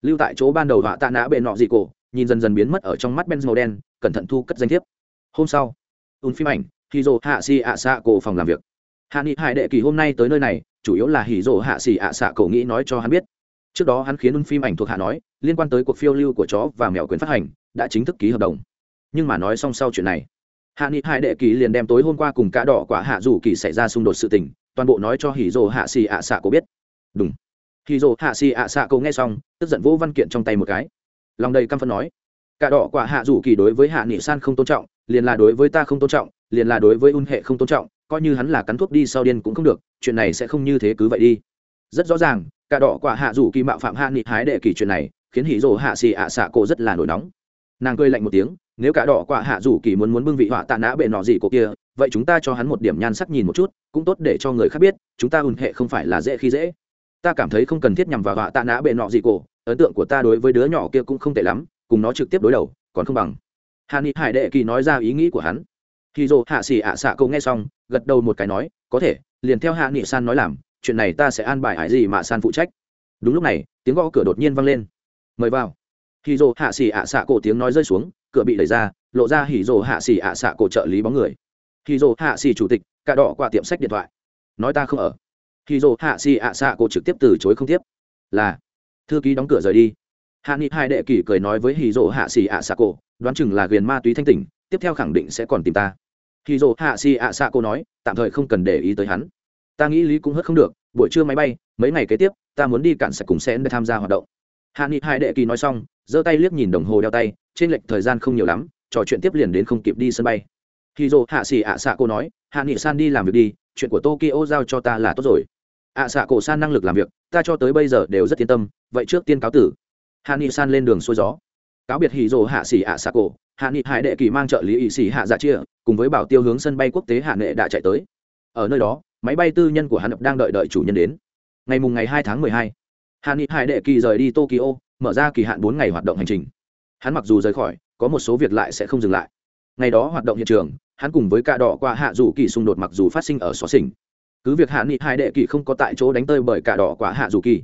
Lưu tại chỗ ban đầu họa tạ nạ bệ nọ dị cổ, nhìn dần dần biến mất ở trong mắt benz màu đen, cẩn thận thu cất danh thiếp. Hôm sau, ùn phim ảnh hì dồ hạ xì ạ xạ cổ phòng làm việc. Hạ nghị hải đệ kỳ hôm nay tới nơi này, chủ yếu là hì dồ hạ xì ạ xạ cổ nghĩ nói cho hắn biết. Trước đó hắn khiến un phim ảnh thuộc hạ nói, liên quan tới cuộc phiêu lưu của chó và mèo quyền phát hành, đã chính thức ký hợp đồng. Nhưng mà nói xong sau chuyện này, hạ nghị hai đệ kỳ liền đem tối hôm qua cùng cá đỏ quả hạ dù kỳ xảy ra xung đột sự tình, toàn bộ nói cho hỉ dồ hạ xì ạ xạ cổ biết. Đúng. Hỉ dồ hạ xì ạ xạ cổ nghe xong, tức giận vỗ văn kiện trong tay một cái. Lòng đầy căm phân nói cả đỏ quả hạ dù kỳ đối với hạ nghị san không tôn trọng liền là đối với ta không tôn trọng, liền là đối với un hệ không tôn trọng, coi như hắn là cắn thuốc đi sau điên cũng không được, chuyện này sẽ không như thế cứ vậy đi. Rất rõ ràng, cả đỏ quả hạ rủ kỳ mạo phạm hạ nghị hái đệ kỳ chuyện này, khiến hỉ rồ hạ xì ạ xạ cổ rất là nổi nóng. Nàng cười lạnh một tiếng, nếu cả đỏ quả hạ rủ kỳ muốn muốn bưng vị họa tạ nã bệ nọ gì cổ kia, vậy chúng ta cho hắn một điểm nhan sắc nhìn một chút, cũng tốt để cho người khác biết, chúng ta un hệ không phải là dễ khi dễ. Ta cảm thấy không cần thiết nhằm vào họa tạ nã bệ nọ gì cổ, ấn tượng của ta đối với đứa nhỏ kia cũng không tệ lắm, cùng nó trực tiếp đối đầu, còn không bằng hạ nghị hải đệ kỳ nói ra ý nghĩ của hắn. Khi dồ hạ xỉ ạ xạ câu nghe xong, gật đầu một cái nói, có thể, liền theo hạ nghị san nói làm, chuyện này ta sẽ an bài hải gì mà san phụ trách. Đúng lúc này, tiếng gõ cửa đột nhiên vang lên. Mời vào. Khi dồ hạ xỉ ạ xạ cổ tiếng nói rơi xuống, cửa bị đẩy ra, lộ ra hỉ dồ hạ xỉ ạ xạ cổ trợ lý bóng người. Khi dồ hạ xỉ chủ tịch, cả đỏ qua tiệm sách điện thoại. Nói ta không ở. Khi dồ hạ xỉ ạ xạ cổ trực tiếp từ chối không tiếp. Là, thư ký đóng cửa rời đi hạ nghị hai đệ kỷ cười nói với hì dỗ hạ xì ạ xạ cổ, đoán chừng là ghiền ma túy thanh tỉnh, tiếp theo khẳng định sẽ còn tìm ta. Hì dỗ hạ xì ạ xạ cổ nói, tạm thời không cần để ý tới hắn. Ta nghĩ lý cũng hất không được, buổi trưa máy bay, mấy ngày kế tiếp, ta muốn đi cạn sạch cùng sẽ để tham gia hoạt động. Hạ nghị hai đệ kỳ nói xong, giơ tay liếc nhìn đồng hồ đeo tay, trên lệch thời gian không nhiều lắm, trò chuyện tiếp liền đến không kịp đi sân bay. Hì dỗ hạ xì ạ xạ cổ nói, hạ nghị san đi làm việc đi, chuyện của tokyo giao cho ta là tốt rồi. Ạ xạ cổ san năng lực làm việc, ta cho tới bây giờ đều rất yên tâm, vậy trước tiên cáo tử hạ nghị san lên đường xuôi gió. Cáo biệt hì rồ hạ xỉ ạ xạ cổ hạ nghị hải đệ kỳ mang trợ lý ỵ xỉ hạ dạ chia, cùng với bảo tiêu hướng sân bay quốc tế hạ nghệ đã chạy tới. Ở nơi đó, máy bay tư nhân của hắn đang đợi đợi chủ nhân đến. Ngày mùng ngày hai tháng mười hai hạ nghị hải đệ kỳ rời đi tokyo, mở ra kỳ hạn bốn ngày hoạt động hành trình. Hắn mặc dù rời khỏi, có một số việc lại sẽ không dừng lại. Ngày đó hoạt động hiện trường, hắn cùng với cả đỏ qua hạ dù kỳ xung đột mặc dù phát sinh ở xóa xỉnh. Cứ việc hạ nghị hai đệ kỳ không có tại chỗ đánh tơi bởi cả đỏ quả hạ dù kỳ,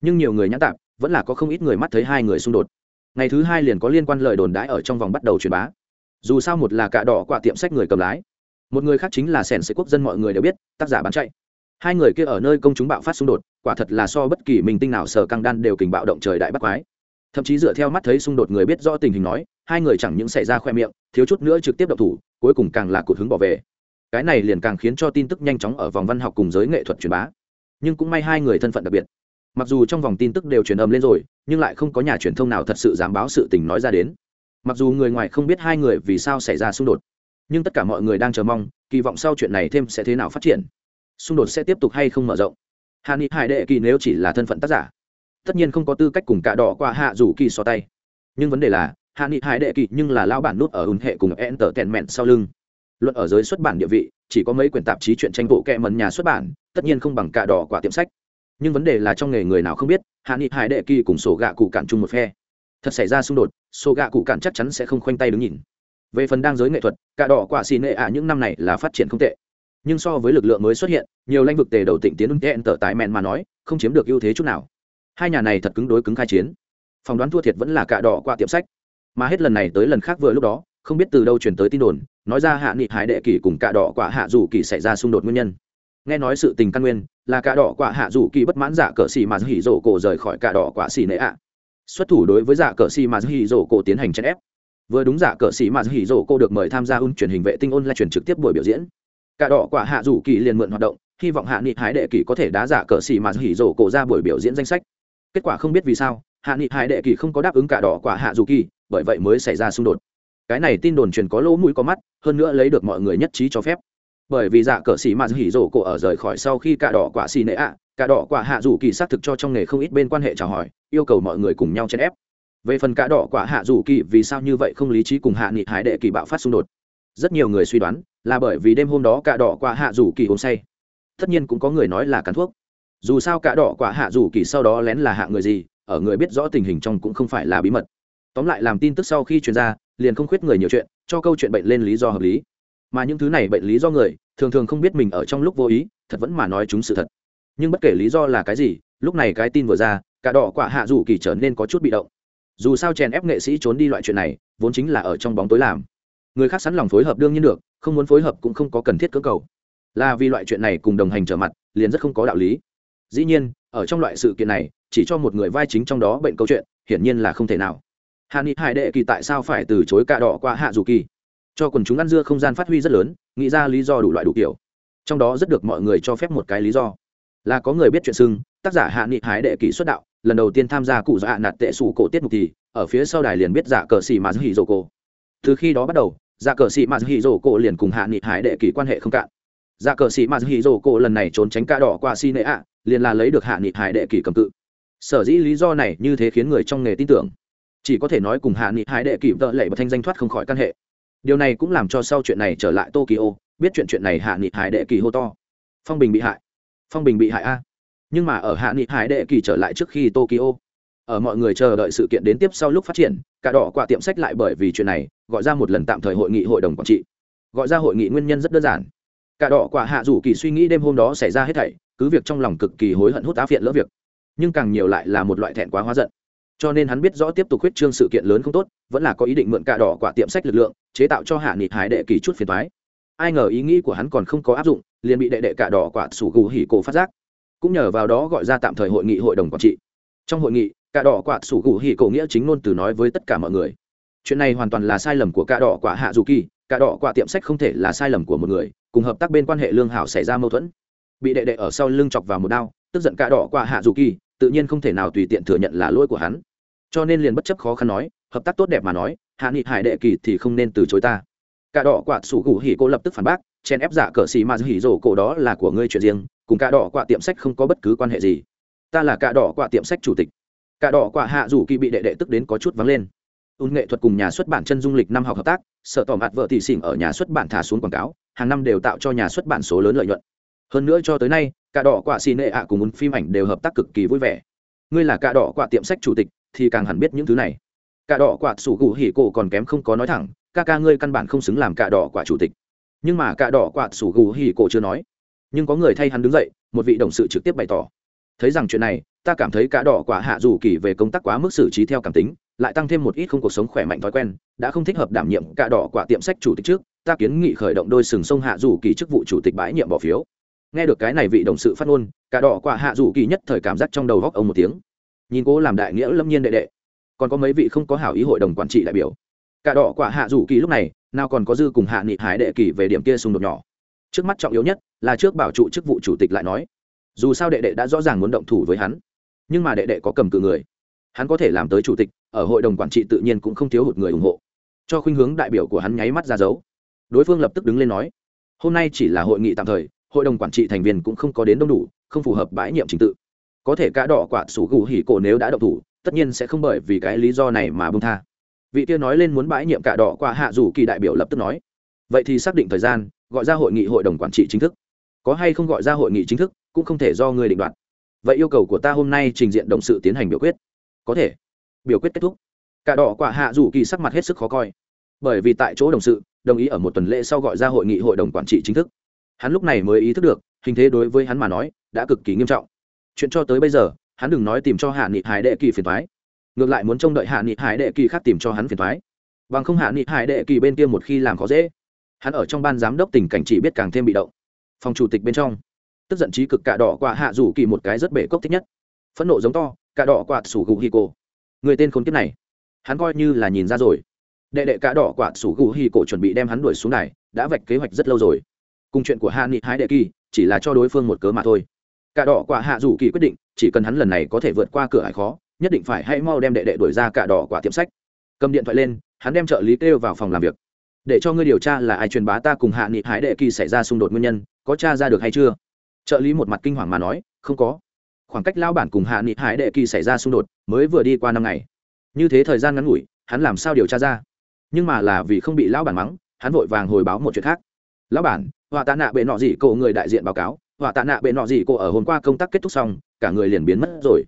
nhưng nhiều người nhãn tạp vẫn là có không ít người mắt thấy hai người xung đột. Ngày thứ hai liền có liên quan lời đồn đãi ở trong vòng bắt đầu truyền bá. Dù sao một là cạ đỏ quả tiệm sách người cầm lái, một người khác chính là sèn sĩ quốc dân mọi người đều biết, tác giả bán chạy. Hai người kia ở nơi công chúng bạo phát xung đột, quả thật là so bất kỳ mình tinh nào sở căng đan đều kình bạo động trời đại bắt quái. Thậm chí dựa theo mắt thấy xung đột người biết rõ tình hình nói, hai người chẳng những xảy ra khoe miệng, thiếu chút nữa trực tiếp độc thủ, cuối cùng càng là cụt hứng bỏ về. Cái này liền càng khiến cho tin tức nhanh chóng ở vòng văn học cùng giới nghệ thuật truyền bá. Nhưng cũng may hai người thân phận đặc biệt mặc dù trong vòng tin tức đều truyền âm lên rồi, nhưng lại không có nhà truyền thông nào thật sự dám báo sự tình nói ra đến. Mặc dù người ngoài không biết hai người vì sao xảy ra xung đột, nhưng tất cả mọi người đang chờ mong, kỳ vọng sau chuyện này thêm sẽ thế nào phát triển. Xung đột sẽ tiếp tục hay không mở rộng? Hạ nghị hải đệ kỳ nếu chỉ là thân phận tác giả, tất nhiên không có tư cách cùng cả đỏ qua hạ rủ kỳ so tay. Nhưng vấn đề là hạ nghị hải đệ kỳ nhưng là lao bản nút ở ùn hệ cùng enter tèn mẹn sau lưng. Luận ở giới xuất bản địa vị, chỉ có mấy quyển tạp chí chuyện tranh bộ kẹ mần nhà xuất bản, tất nhiên không bằng cả đỏ quả tiệm sách nhưng vấn đề là trong nghề người nào không biết, hạ nghị hải đệ kỳ cùng sổ gạ cụ cản chung một phe. Thật xảy ra xung đột, sổ gạ cụ cản chắc chắn sẽ không khoanh tay đứng nhìn. Về phần đang giới nghệ thuật, cả đỏ quả xì nệ ạ những năm này là phát triển không tệ. Nhưng so với lực lượng mới xuất hiện, nhiều lãnh vực tề đầu tịnh tiến ứng tệ tờ tái mẹn mà nói, không chiếm được ưu thế chút nào. Hai nhà này thật cứng đối cứng khai chiến. Phỏng đoán thua thiệt vẫn là cả đỏ qua tiệm sách. Mà hết lần này tới lần khác vừa lúc đó, không biết từ đâu truyền tới tin đồn, nói ra hạ nghị hải đệ kỳ cùng cả đỏ quả hạ dù kỳ xảy ra xung đột nguyên nhân nghe nói sự tình căn nguyên, là cả đỏ quả hạ dù kỳ bất mãn giả cờ xì mà hỉ rổ cổ rời khỏi cả đỏ quả xì nệ ạ. Xuất thủ đối với giả cờ xì mà hỉ rổ cổ tiến hành chèn ép. Vừa đúng giả cờ xì mà hỉ rổ cổ được mời tham gia un truyền hình vệ tinh ôn lại truyền trực tiếp buổi biểu diễn. Cả đỏ quả hạ dù kỳ liền mượn hoạt động, hy vọng hạ nghị hái đệ kỳ có thể đá giả cờ xì mà hỉ rổ cổ ra buổi biểu diễn danh sách. Kết quả không biết vì sao, hạ nghị hái đệ kỳ không có đáp ứng cả đỏ quả hạ dù kỳ, bởi vậy mới xảy ra xung đột. Cái này tin đồn truyền có lỗ mũi có mắt, hơn nữa lấy được mọi người nhất trí cho phép bởi vì dạ cờ xì mà hỉ rổ cổ ở rời khỏi sau khi cả đỏ quả xì nệ ạ, cả đỏ quả hạ dù kỳ xác thực cho trong nghề không ít bên quan hệ chào hỏi, yêu cầu mọi người cùng nhau chèn ép. Về phần cả đỏ quả hạ dù kỳ, vì sao như vậy không lý trí cùng hạ nghị hải đệ kỳ bạo phát xung đột? Rất nhiều người suy đoán là bởi vì đêm hôm đó cả đỏ quả hạ dù kỳ uống say. Tất nhiên cũng có người nói là cắn thuốc. Dù sao cả đỏ quả hạ dù kỳ sau đó lén là hạ người gì, ở người biết rõ tình hình trong cũng không phải là bí mật. Tóm lại làm tin tức sau khi truyền ra, liền không khuyết người nhiều chuyện, cho câu chuyện bệnh lên lý do hợp lý mà những thứ này bệnh lý do người, thường thường không biết mình ở trong lúc vô ý, thật vẫn mà nói chúng sự thật. Nhưng bất kể lý do là cái gì, lúc này cái tin vừa ra, cả đỏ quả hạ dù kỳ trở nên có chút bị động. Dù sao chèn ép nghệ sĩ trốn đi loại chuyện này, vốn chính là ở trong bóng tối làm. Người khác sẵn lòng phối hợp đương nhiên được, không muốn phối hợp cũng không có cần thiết cơ cầu. Là vì loại chuyện này cùng đồng hành trở mặt, liền rất không có đạo lý. Dĩ nhiên, ở trong loại sự kiện này, chỉ cho một người vai chính trong đó bệnh câu chuyện, hiển nhiên là không thể nào. Hà ni hải đệ kỳ tại sao phải từ chối cả đỏ qua hạ dù kỳ? Cho quần chúng ăn dưa không gian phát huy rất lớn, nghĩ ra lý do đủ loại đủ kiểu. Trong đó rất được mọi người cho phép một cái lý do. Là có người biết chuyện xưng, tác giả hạ nghị hải đệ kỷ xuất đạo, lần đầu tiên tham gia cụ dạ nạt tệ sủ cổ tiết mục thì, ở phía sau đài liền biết giả cờ xì mà hỉ rổ cổ. Từ khi đó bắt đầu giả cờ xì mà hỉ rổ cổ liền cùng hạ nghị hải đệ kỷ quan hệ không cạn. Giả cờ xì mà hỉ rổ cổ lần này trốn tránh ca đỏ qua xi nệ ạ, liền là lấy được hạ nghị hải đệ kỷ cầm cự. Sở dĩ lý do này như thế khiến người trong nghề tin tưởng. Chỉ có thể nói cùng hạ nghị hải đệ kỷ vợ lệ và thanh danh thoát không khỏi căn hệ điều này cũng làm cho sau chuyện này trở lại tokyo, biết chuyện chuyện này hạ nghị hải đệ kỳ hô to. Phong bình bị hại. Phong bình bị hại a. Nhưng mà ở hạ nghị hải đệ kỳ trở lại trước khi tokyo, ở mọi người chờ đợi sự kiện đến tiếp sau lúc phát triển, cả đỏ quả tiệm sách lại bởi vì chuyện này, gọi ra một lần tạm thời hội nghị hội đồng quản trị. Gọi ra hội nghị nguyên nhân rất đơn giản. Cả đỏ quả hạ rủ kỳ suy nghĩ đêm hôm đó xảy ra hết thảy, cứ việc trong lòng cực kỳ hối hận hút á phiện lỡ việc, nhưng càng nhiều lại là một loại thẹn quá hóa giận cho nên hắn biết rõ tiếp tục huyết trương sự kiện lớn không tốt, vẫn là có ý định mượn cạ đỏ quả tiệm sách lực lượng, chế tạo cho hạ nghị hải đệ kỳ chút phiền thoái ai ngờ ý nghĩ của hắn còn không có áp dụng, liền bị đệ đệ cạ đỏ quả sủ gù hỉ cổ phát giác. Cũng nhờ vào đó gọi ra tạm thời hội nghị hội đồng quản trị. Trong hội nghị, cạ đỏ quả sủ gù hỉ cổ nghĩa chính ngôn từ nói với tất cả mọi người. Chuyện này hoàn toàn là sai lầm của cạ đỏ quả hạ dù kỳ, cạ đỏ quả tiệm sách không thể là sai lầm của một người, cùng hợp tác bên quan hệ lương hảo xảy ra mâu thuẫn. Bị đệ đệ ở sau lưng chọc vào một đao, tức giận cạ đỏ quả hạ dù kỳ tự nhiên không thể nào tùy tiện thừa nhận là lỗi của hắn. Cho nên liền bất chấp khó khăn nói, hợp tác tốt đẹp mà nói, hạ nghị hải đệ kỳ thì không nên từ chối ta. Cả đỏ quạt sủ gù hỉ cô lập tức phản bác chen ép giả cờ xì mà hỉ rổ cổ đó là của ngươi chuyện riêng, cùng cả đỏ quạ tiệm sách không có bất cứ quan hệ gì. Ta là cả đỏ quạ tiệm sách chủ tịch. Cả đỏ quạ hạ dù kỳ bị đệ đệ tức đến có chút vắng lên. Ùn nghệ thuật cùng nhà xuất bản chân dung lịch năm học hợp tác sợ tỏ mặt vợ thị xỉn ở nhà xuất bản thả xuống quảng cáo, hàng năm đều tạo cho nhà xuất bản số lớn lợi nhuận. Hơn nữa cho tới nay cả đỏ quả xì nệ ạ cùng muốn phim ảnh đều hợp tác cực kỳ vui vẻ. Ngươi là cả đỏ quả tiệm sách chủ tịch, thì càng hẳn biết những thứ này. Cả đỏ quả sủ gù hỉ cổ còn kém không có nói thẳng, ca ca ngươi căn bản không xứng làm cả đỏ quả chủ tịch. Nhưng mà cả đỏ quả sủ gù hỉ cổ chưa nói. Nhưng có người thay hắn đứng dậy, một vị đồng sự trực tiếp bày tỏ. Thấy rằng chuyện này, ta cảm thấy cả đỏ quả hạ dù kỳ về công tác quá mức xử trí theo cảm tính, lại tăng thêm một ít không cuộc sống khỏe mạnh thói quen, đã không thích hợp đảm nhiệm cả đỏ quả tiệm sách chủ tịch trước, ta kiến nghị khởi động đôi sừng sông hạ dù kỳ chức vụ chủ tịch bãi nhiệm bỏ phiếu nghe được cái này vị đồng sự phát ngôn, cả đỏ quả hạ dù kỳ nhất thời cảm giác trong đầu góc ông một tiếng. Nhìn cố làm đại nghĩa lâm nhiên đệ đệ. Còn có mấy vị không có hảo ý hội đồng quản trị đại biểu. Cả đỏ quả hạ dù kỳ lúc này, nào còn có dư cùng hạ nghị hải đệ kỳ về điểm kia xung đột nhỏ. Trước mắt trọng yếu nhất là trước bảo trụ chức vụ chủ tịch lại nói, dù sao đệ đệ đã rõ ràng muốn động thủ với hắn, nhưng mà đệ đệ có cầm cự người. Hắn có thể làm tới chủ tịch, ở hội đồng quản trị tự nhiên cũng không thiếu hụt người ủng hộ. Cho khuynh hướng đại biểu của hắn nháy mắt ra dấu. Đối phương lập tức đứng lên nói, hôm nay chỉ là hội nghị tạm thời hội đồng quản trị thành viên cũng không có đến đông đủ, không phù hợp bãi nhiệm trình tự. Có thể cá đỏ quả sủ gù hỉ cổ nếu đã động thủ, tất nhiên sẽ không bởi vì cái lý do này mà bông tha. Vị kia nói lên muốn bãi nhiệm cả đỏ qua hạ dù kỳ đại biểu lập tức nói. Vậy thì xác định thời gian, gọi ra hội nghị hội đồng quản trị chính thức. Có hay không gọi ra hội nghị chính thức, cũng không thể do người định đoạt. Vậy yêu cầu của ta hôm nay trình diện động sự tiến hành biểu quyết. Có thể. Biểu quyết kết thúc. Cả đỏ quả hạ dù kỳ sắc mặt hết sức khó coi. Bởi vì tại chỗ đồng sự, đồng ý ở một tuần lễ sau gọi ra hội nghị hội đồng quản trị chính thức hắn lúc này mới ý thức được, hình thế đối với hắn mà nói, đã cực kỳ nghiêm trọng. Chuyện cho tới bây giờ, hắn đừng nói tìm cho hạ nghị hải đệ kỳ phiền thoái ngược lại muốn trông đợi hạ nghị hải đệ kỳ khác tìm cho hắn phiền thoái bằng không hạ nghị hải đệ kỳ bên kia một khi làm khó dễ, hắn ở trong ban giám đốc tình cảnh chỉ biết càng thêm bị động. Phòng chủ tịch bên trong, tức giận trí cực cạ đỏ quả hạ rủ kỳ một cái rất bể cốc thích nhất. Phẫn nộ giống to, cạ đỏ quả sủ gù hi cổ. Người tên khốn kiếp này, hắn coi như là nhìn ra rồi. Đệ đệ cạ đỏ quả sủ gù hi cổ chuẩn bị đem hắn đuổi xuống này, đã vạch kế hoạch rất lâu rồi cùng chuyện của hạ nghị hái đệ kỳ, chỉ là cho đối phương một cớ mà thôi. Cả đỏ quả hạ rủ kỳ quyết định, chỉ cần hắn lần này có thể vượt qua cửa hải khó, nhất định phải hãy mau đem đệ đệ đuổi ra cả đỏ quả tiệm sách. Cầm điện thoại lên, hắn đem trợ lý kêu vào phòng làm việc. Để cho ngươi điều tra là ai truyền bá ta cùng hạ nghị hải đệ kỳ xảy ra xung đột nguyên nhân, có t r a ra được hay chưa? Trợ lý một mặt kinh hoàng mà nói, không có. Khoảng cách lao bản cùng hạ nghị hải đệ kỳ xảy ra xung đột, mới vừa đi qua năm ngày. Như thế thời gian ngắn ngủi, hắn làm sao điều tra ra? Nhưng mà là vì không bị lão bản mắng, hắn vội vàng hồi báo một chuyện khác. Lão bản họa tạ nạ bệ nọ gì cổ người đại diện báo cáo. Họa tạ nạ bệ nọ gì cô ở hôm qua công tác kết thúc xong, cả người liền biến mất rồi.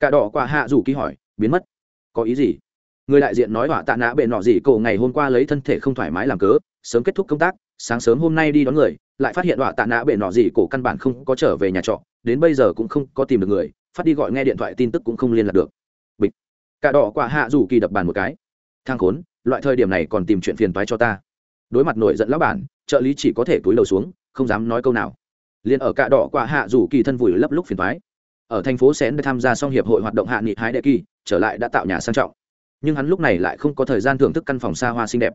Cả đỏ quả hạ rủ ký hỏi, biến mất? Có ý gì? Người đại diện nói họa tạ nạ bệ nọ gì cổ ngày hôm qua lấy thân thể không thoải mái làm cớ, sớm kết thúc công tác, sáng sớm hôm nay đi đón người, lại phát hiện họa tạ nạ bệ nọ gì cổ căn bản không có trở về nhà trọ, đến bây giờ cũng không có tìm được người, phát đi gọi nghe điện thoại tin tức cũng không liên lạc được. Bịch. Cả đỏ quả hạ rủ kỳ đập bàn một cái. Thang khốn, loại thời điểm này còn tìm chuyện phiền toái cho ta. Đối mặt nổi giận lão bản trợ lý chỉ có thể túi lầu xuống, không dám nói câu nào. Liền ở cạ đỏ quả hạ rủ kỳ thân vùi lấp lúc phiền thoái ở thành phố xén đã tham gia xong hiệp hội hoạt động hạ nghị hái đệ kỳ, trở lại đã tạo nhà sang trọng. Nhưng hắn lúc này lại không có thời gian thưởng thức căn phòng xa hoa xinh đẹp.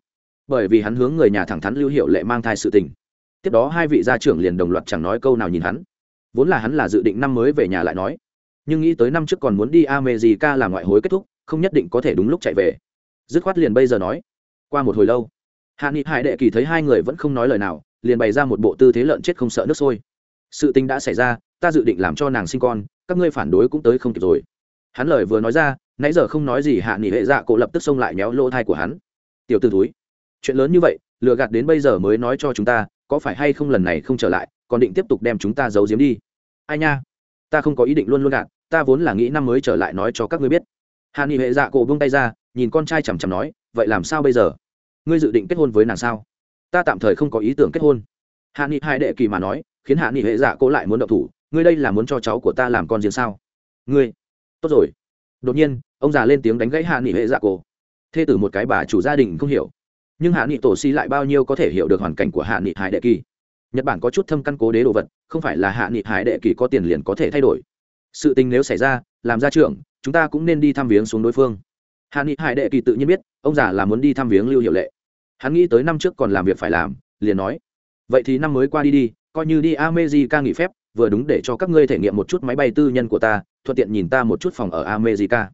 Bởi vì hắn hướng người nhà thẳng thắn lưu hiệu lệ mang thai sự tình. Tiếp đó hai vị gia trưởng liền đồng loạt chẳng nói câu nào nhìn hắn. Vốn là hắn là dự định năm mới về nhà lại nói. Nhưng nghĩ tới năm trước còn muốn đi america làm ngoại hối kết thúc, không nhất định có thể đúng lúc chạy về. Dứt khoát liền bây giờ nói. Qua một hồi lâu hạ nghị hải đệ kỳ thấy hai người vẫn không nói lời nào, liền bày ra một bộ tư thế lợn chết không sợ nước sôi. Sự tình đã xảy ra, ta dự định làm cho nàng sinh con, các ngươi phản đối cũng tới không kịp rồi. Hắn lời vừa nói ra, nãy giờ không nói gì hạ nghị hệ dạ cổ lập tức xông lại méo lỗ thai của hắn. Tiểu t túi chuyện lớn như vậy, lừa gạt đến bây giờ mới nói cho chúng ta, có phải hay không lần này không trở lại, còn định tiếp tục đem chúng ta giấu giếm đi? Ai nha, ta không có ý định luôn luôn gạt, ta vốn là nghĩ năm mới trở lại nói cho các ngươi biết. Hạ nghị hệ dạ cổ buông tay ra, nhìn con trai chằm chằm nói, vậy làm sao bây giờ? Ngươi dự định kết hôn với nàng sao? Ta tạm thời không có ý tưởng kết hôn. Hạ nghị hai đệ kỳ mà nói, khiến hạ nghị hệ dạ Cố lại muốn động thủ, ngươi đây là muốn cho cháu của ta làm con riêng sao? Ngươi. Tốt rồi. Đột nhiên, ông già lên tiếng đánh gãy hạ nghị hệ dạ Cố. thê tử một cái bà chủ gia đình không hiểu. Nhưng hạ nghị tổ si lại bao nhiêu có thể hiểu được hoàn cảnh của hạ nghị hải đệ kỳ? Nhật bản có chút thâm căn cố đế đồ vật, không phải là hạ nghị hải đệ kỳ có tiền liền có thể thay đổi. Sự tình nếu xảy ra, làm ra trưởng, chúng ta cũng nên đi thăm viếng xuống đối phương. Hạ nghị hải đệ kỳ tự nhiên biết, ông già là muốn đi thăm viếng lưu hiệu lệ hắn nghĩ tới năm trước còn làm việc phải làm, liền nói, vậy thì năm mới qua đi đi, coi như đi amejica nghỉ phép, vừa đúng để cho các ngươi thể nghiệm một chút máy bay tư nhân của ta, thuận tiện nhìn ta một chút phòng ở amejica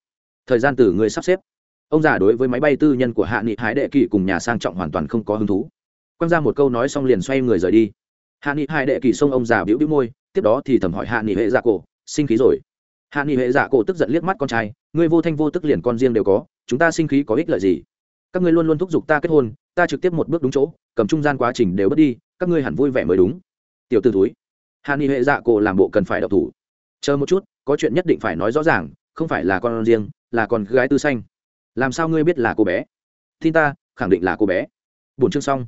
thời gian từ ngươi sắp xếp. Ông già đối với máy bay tư nhân của hạ nghị hải đệ kỳ cùng nhà sang trọng hoàn toàn không có hứng thú. Quăng ra một câu nói xong liền xoay người rời đi. Hạ nghị hải đệ kỳ xông ông già bĩu bĩu môi, tiếp đó thì thầm hỏi hạ nghị hệ dạ cổ, sinh khí rồi? Hạ nghị hệ dạ cổ tức giận liếc mắt con trai, ngươi vô thanh vô tức liền con riêng đều có, chúng ta sinh khí có ích lợi gì? Các ngươi luôn luôn thúc giục ta kết hôn ta trực tiếp một bước đúng chỗ, cầm trung gian quá trình đều bớt đi, các ngươi hẳn vui vẻ mới đúng. Tiểu t ử túi hàn ni hệ dạ cổ làm bộ cần phải đậu thủ. Chờ một chút, có chuyện nhất định phải nói rõ ràng, không phải là con riêng, là con gái tư xanh làm sao ngươi biết là cô bé? Tin ta, khẳng định là cô bé. Bốn chương xong.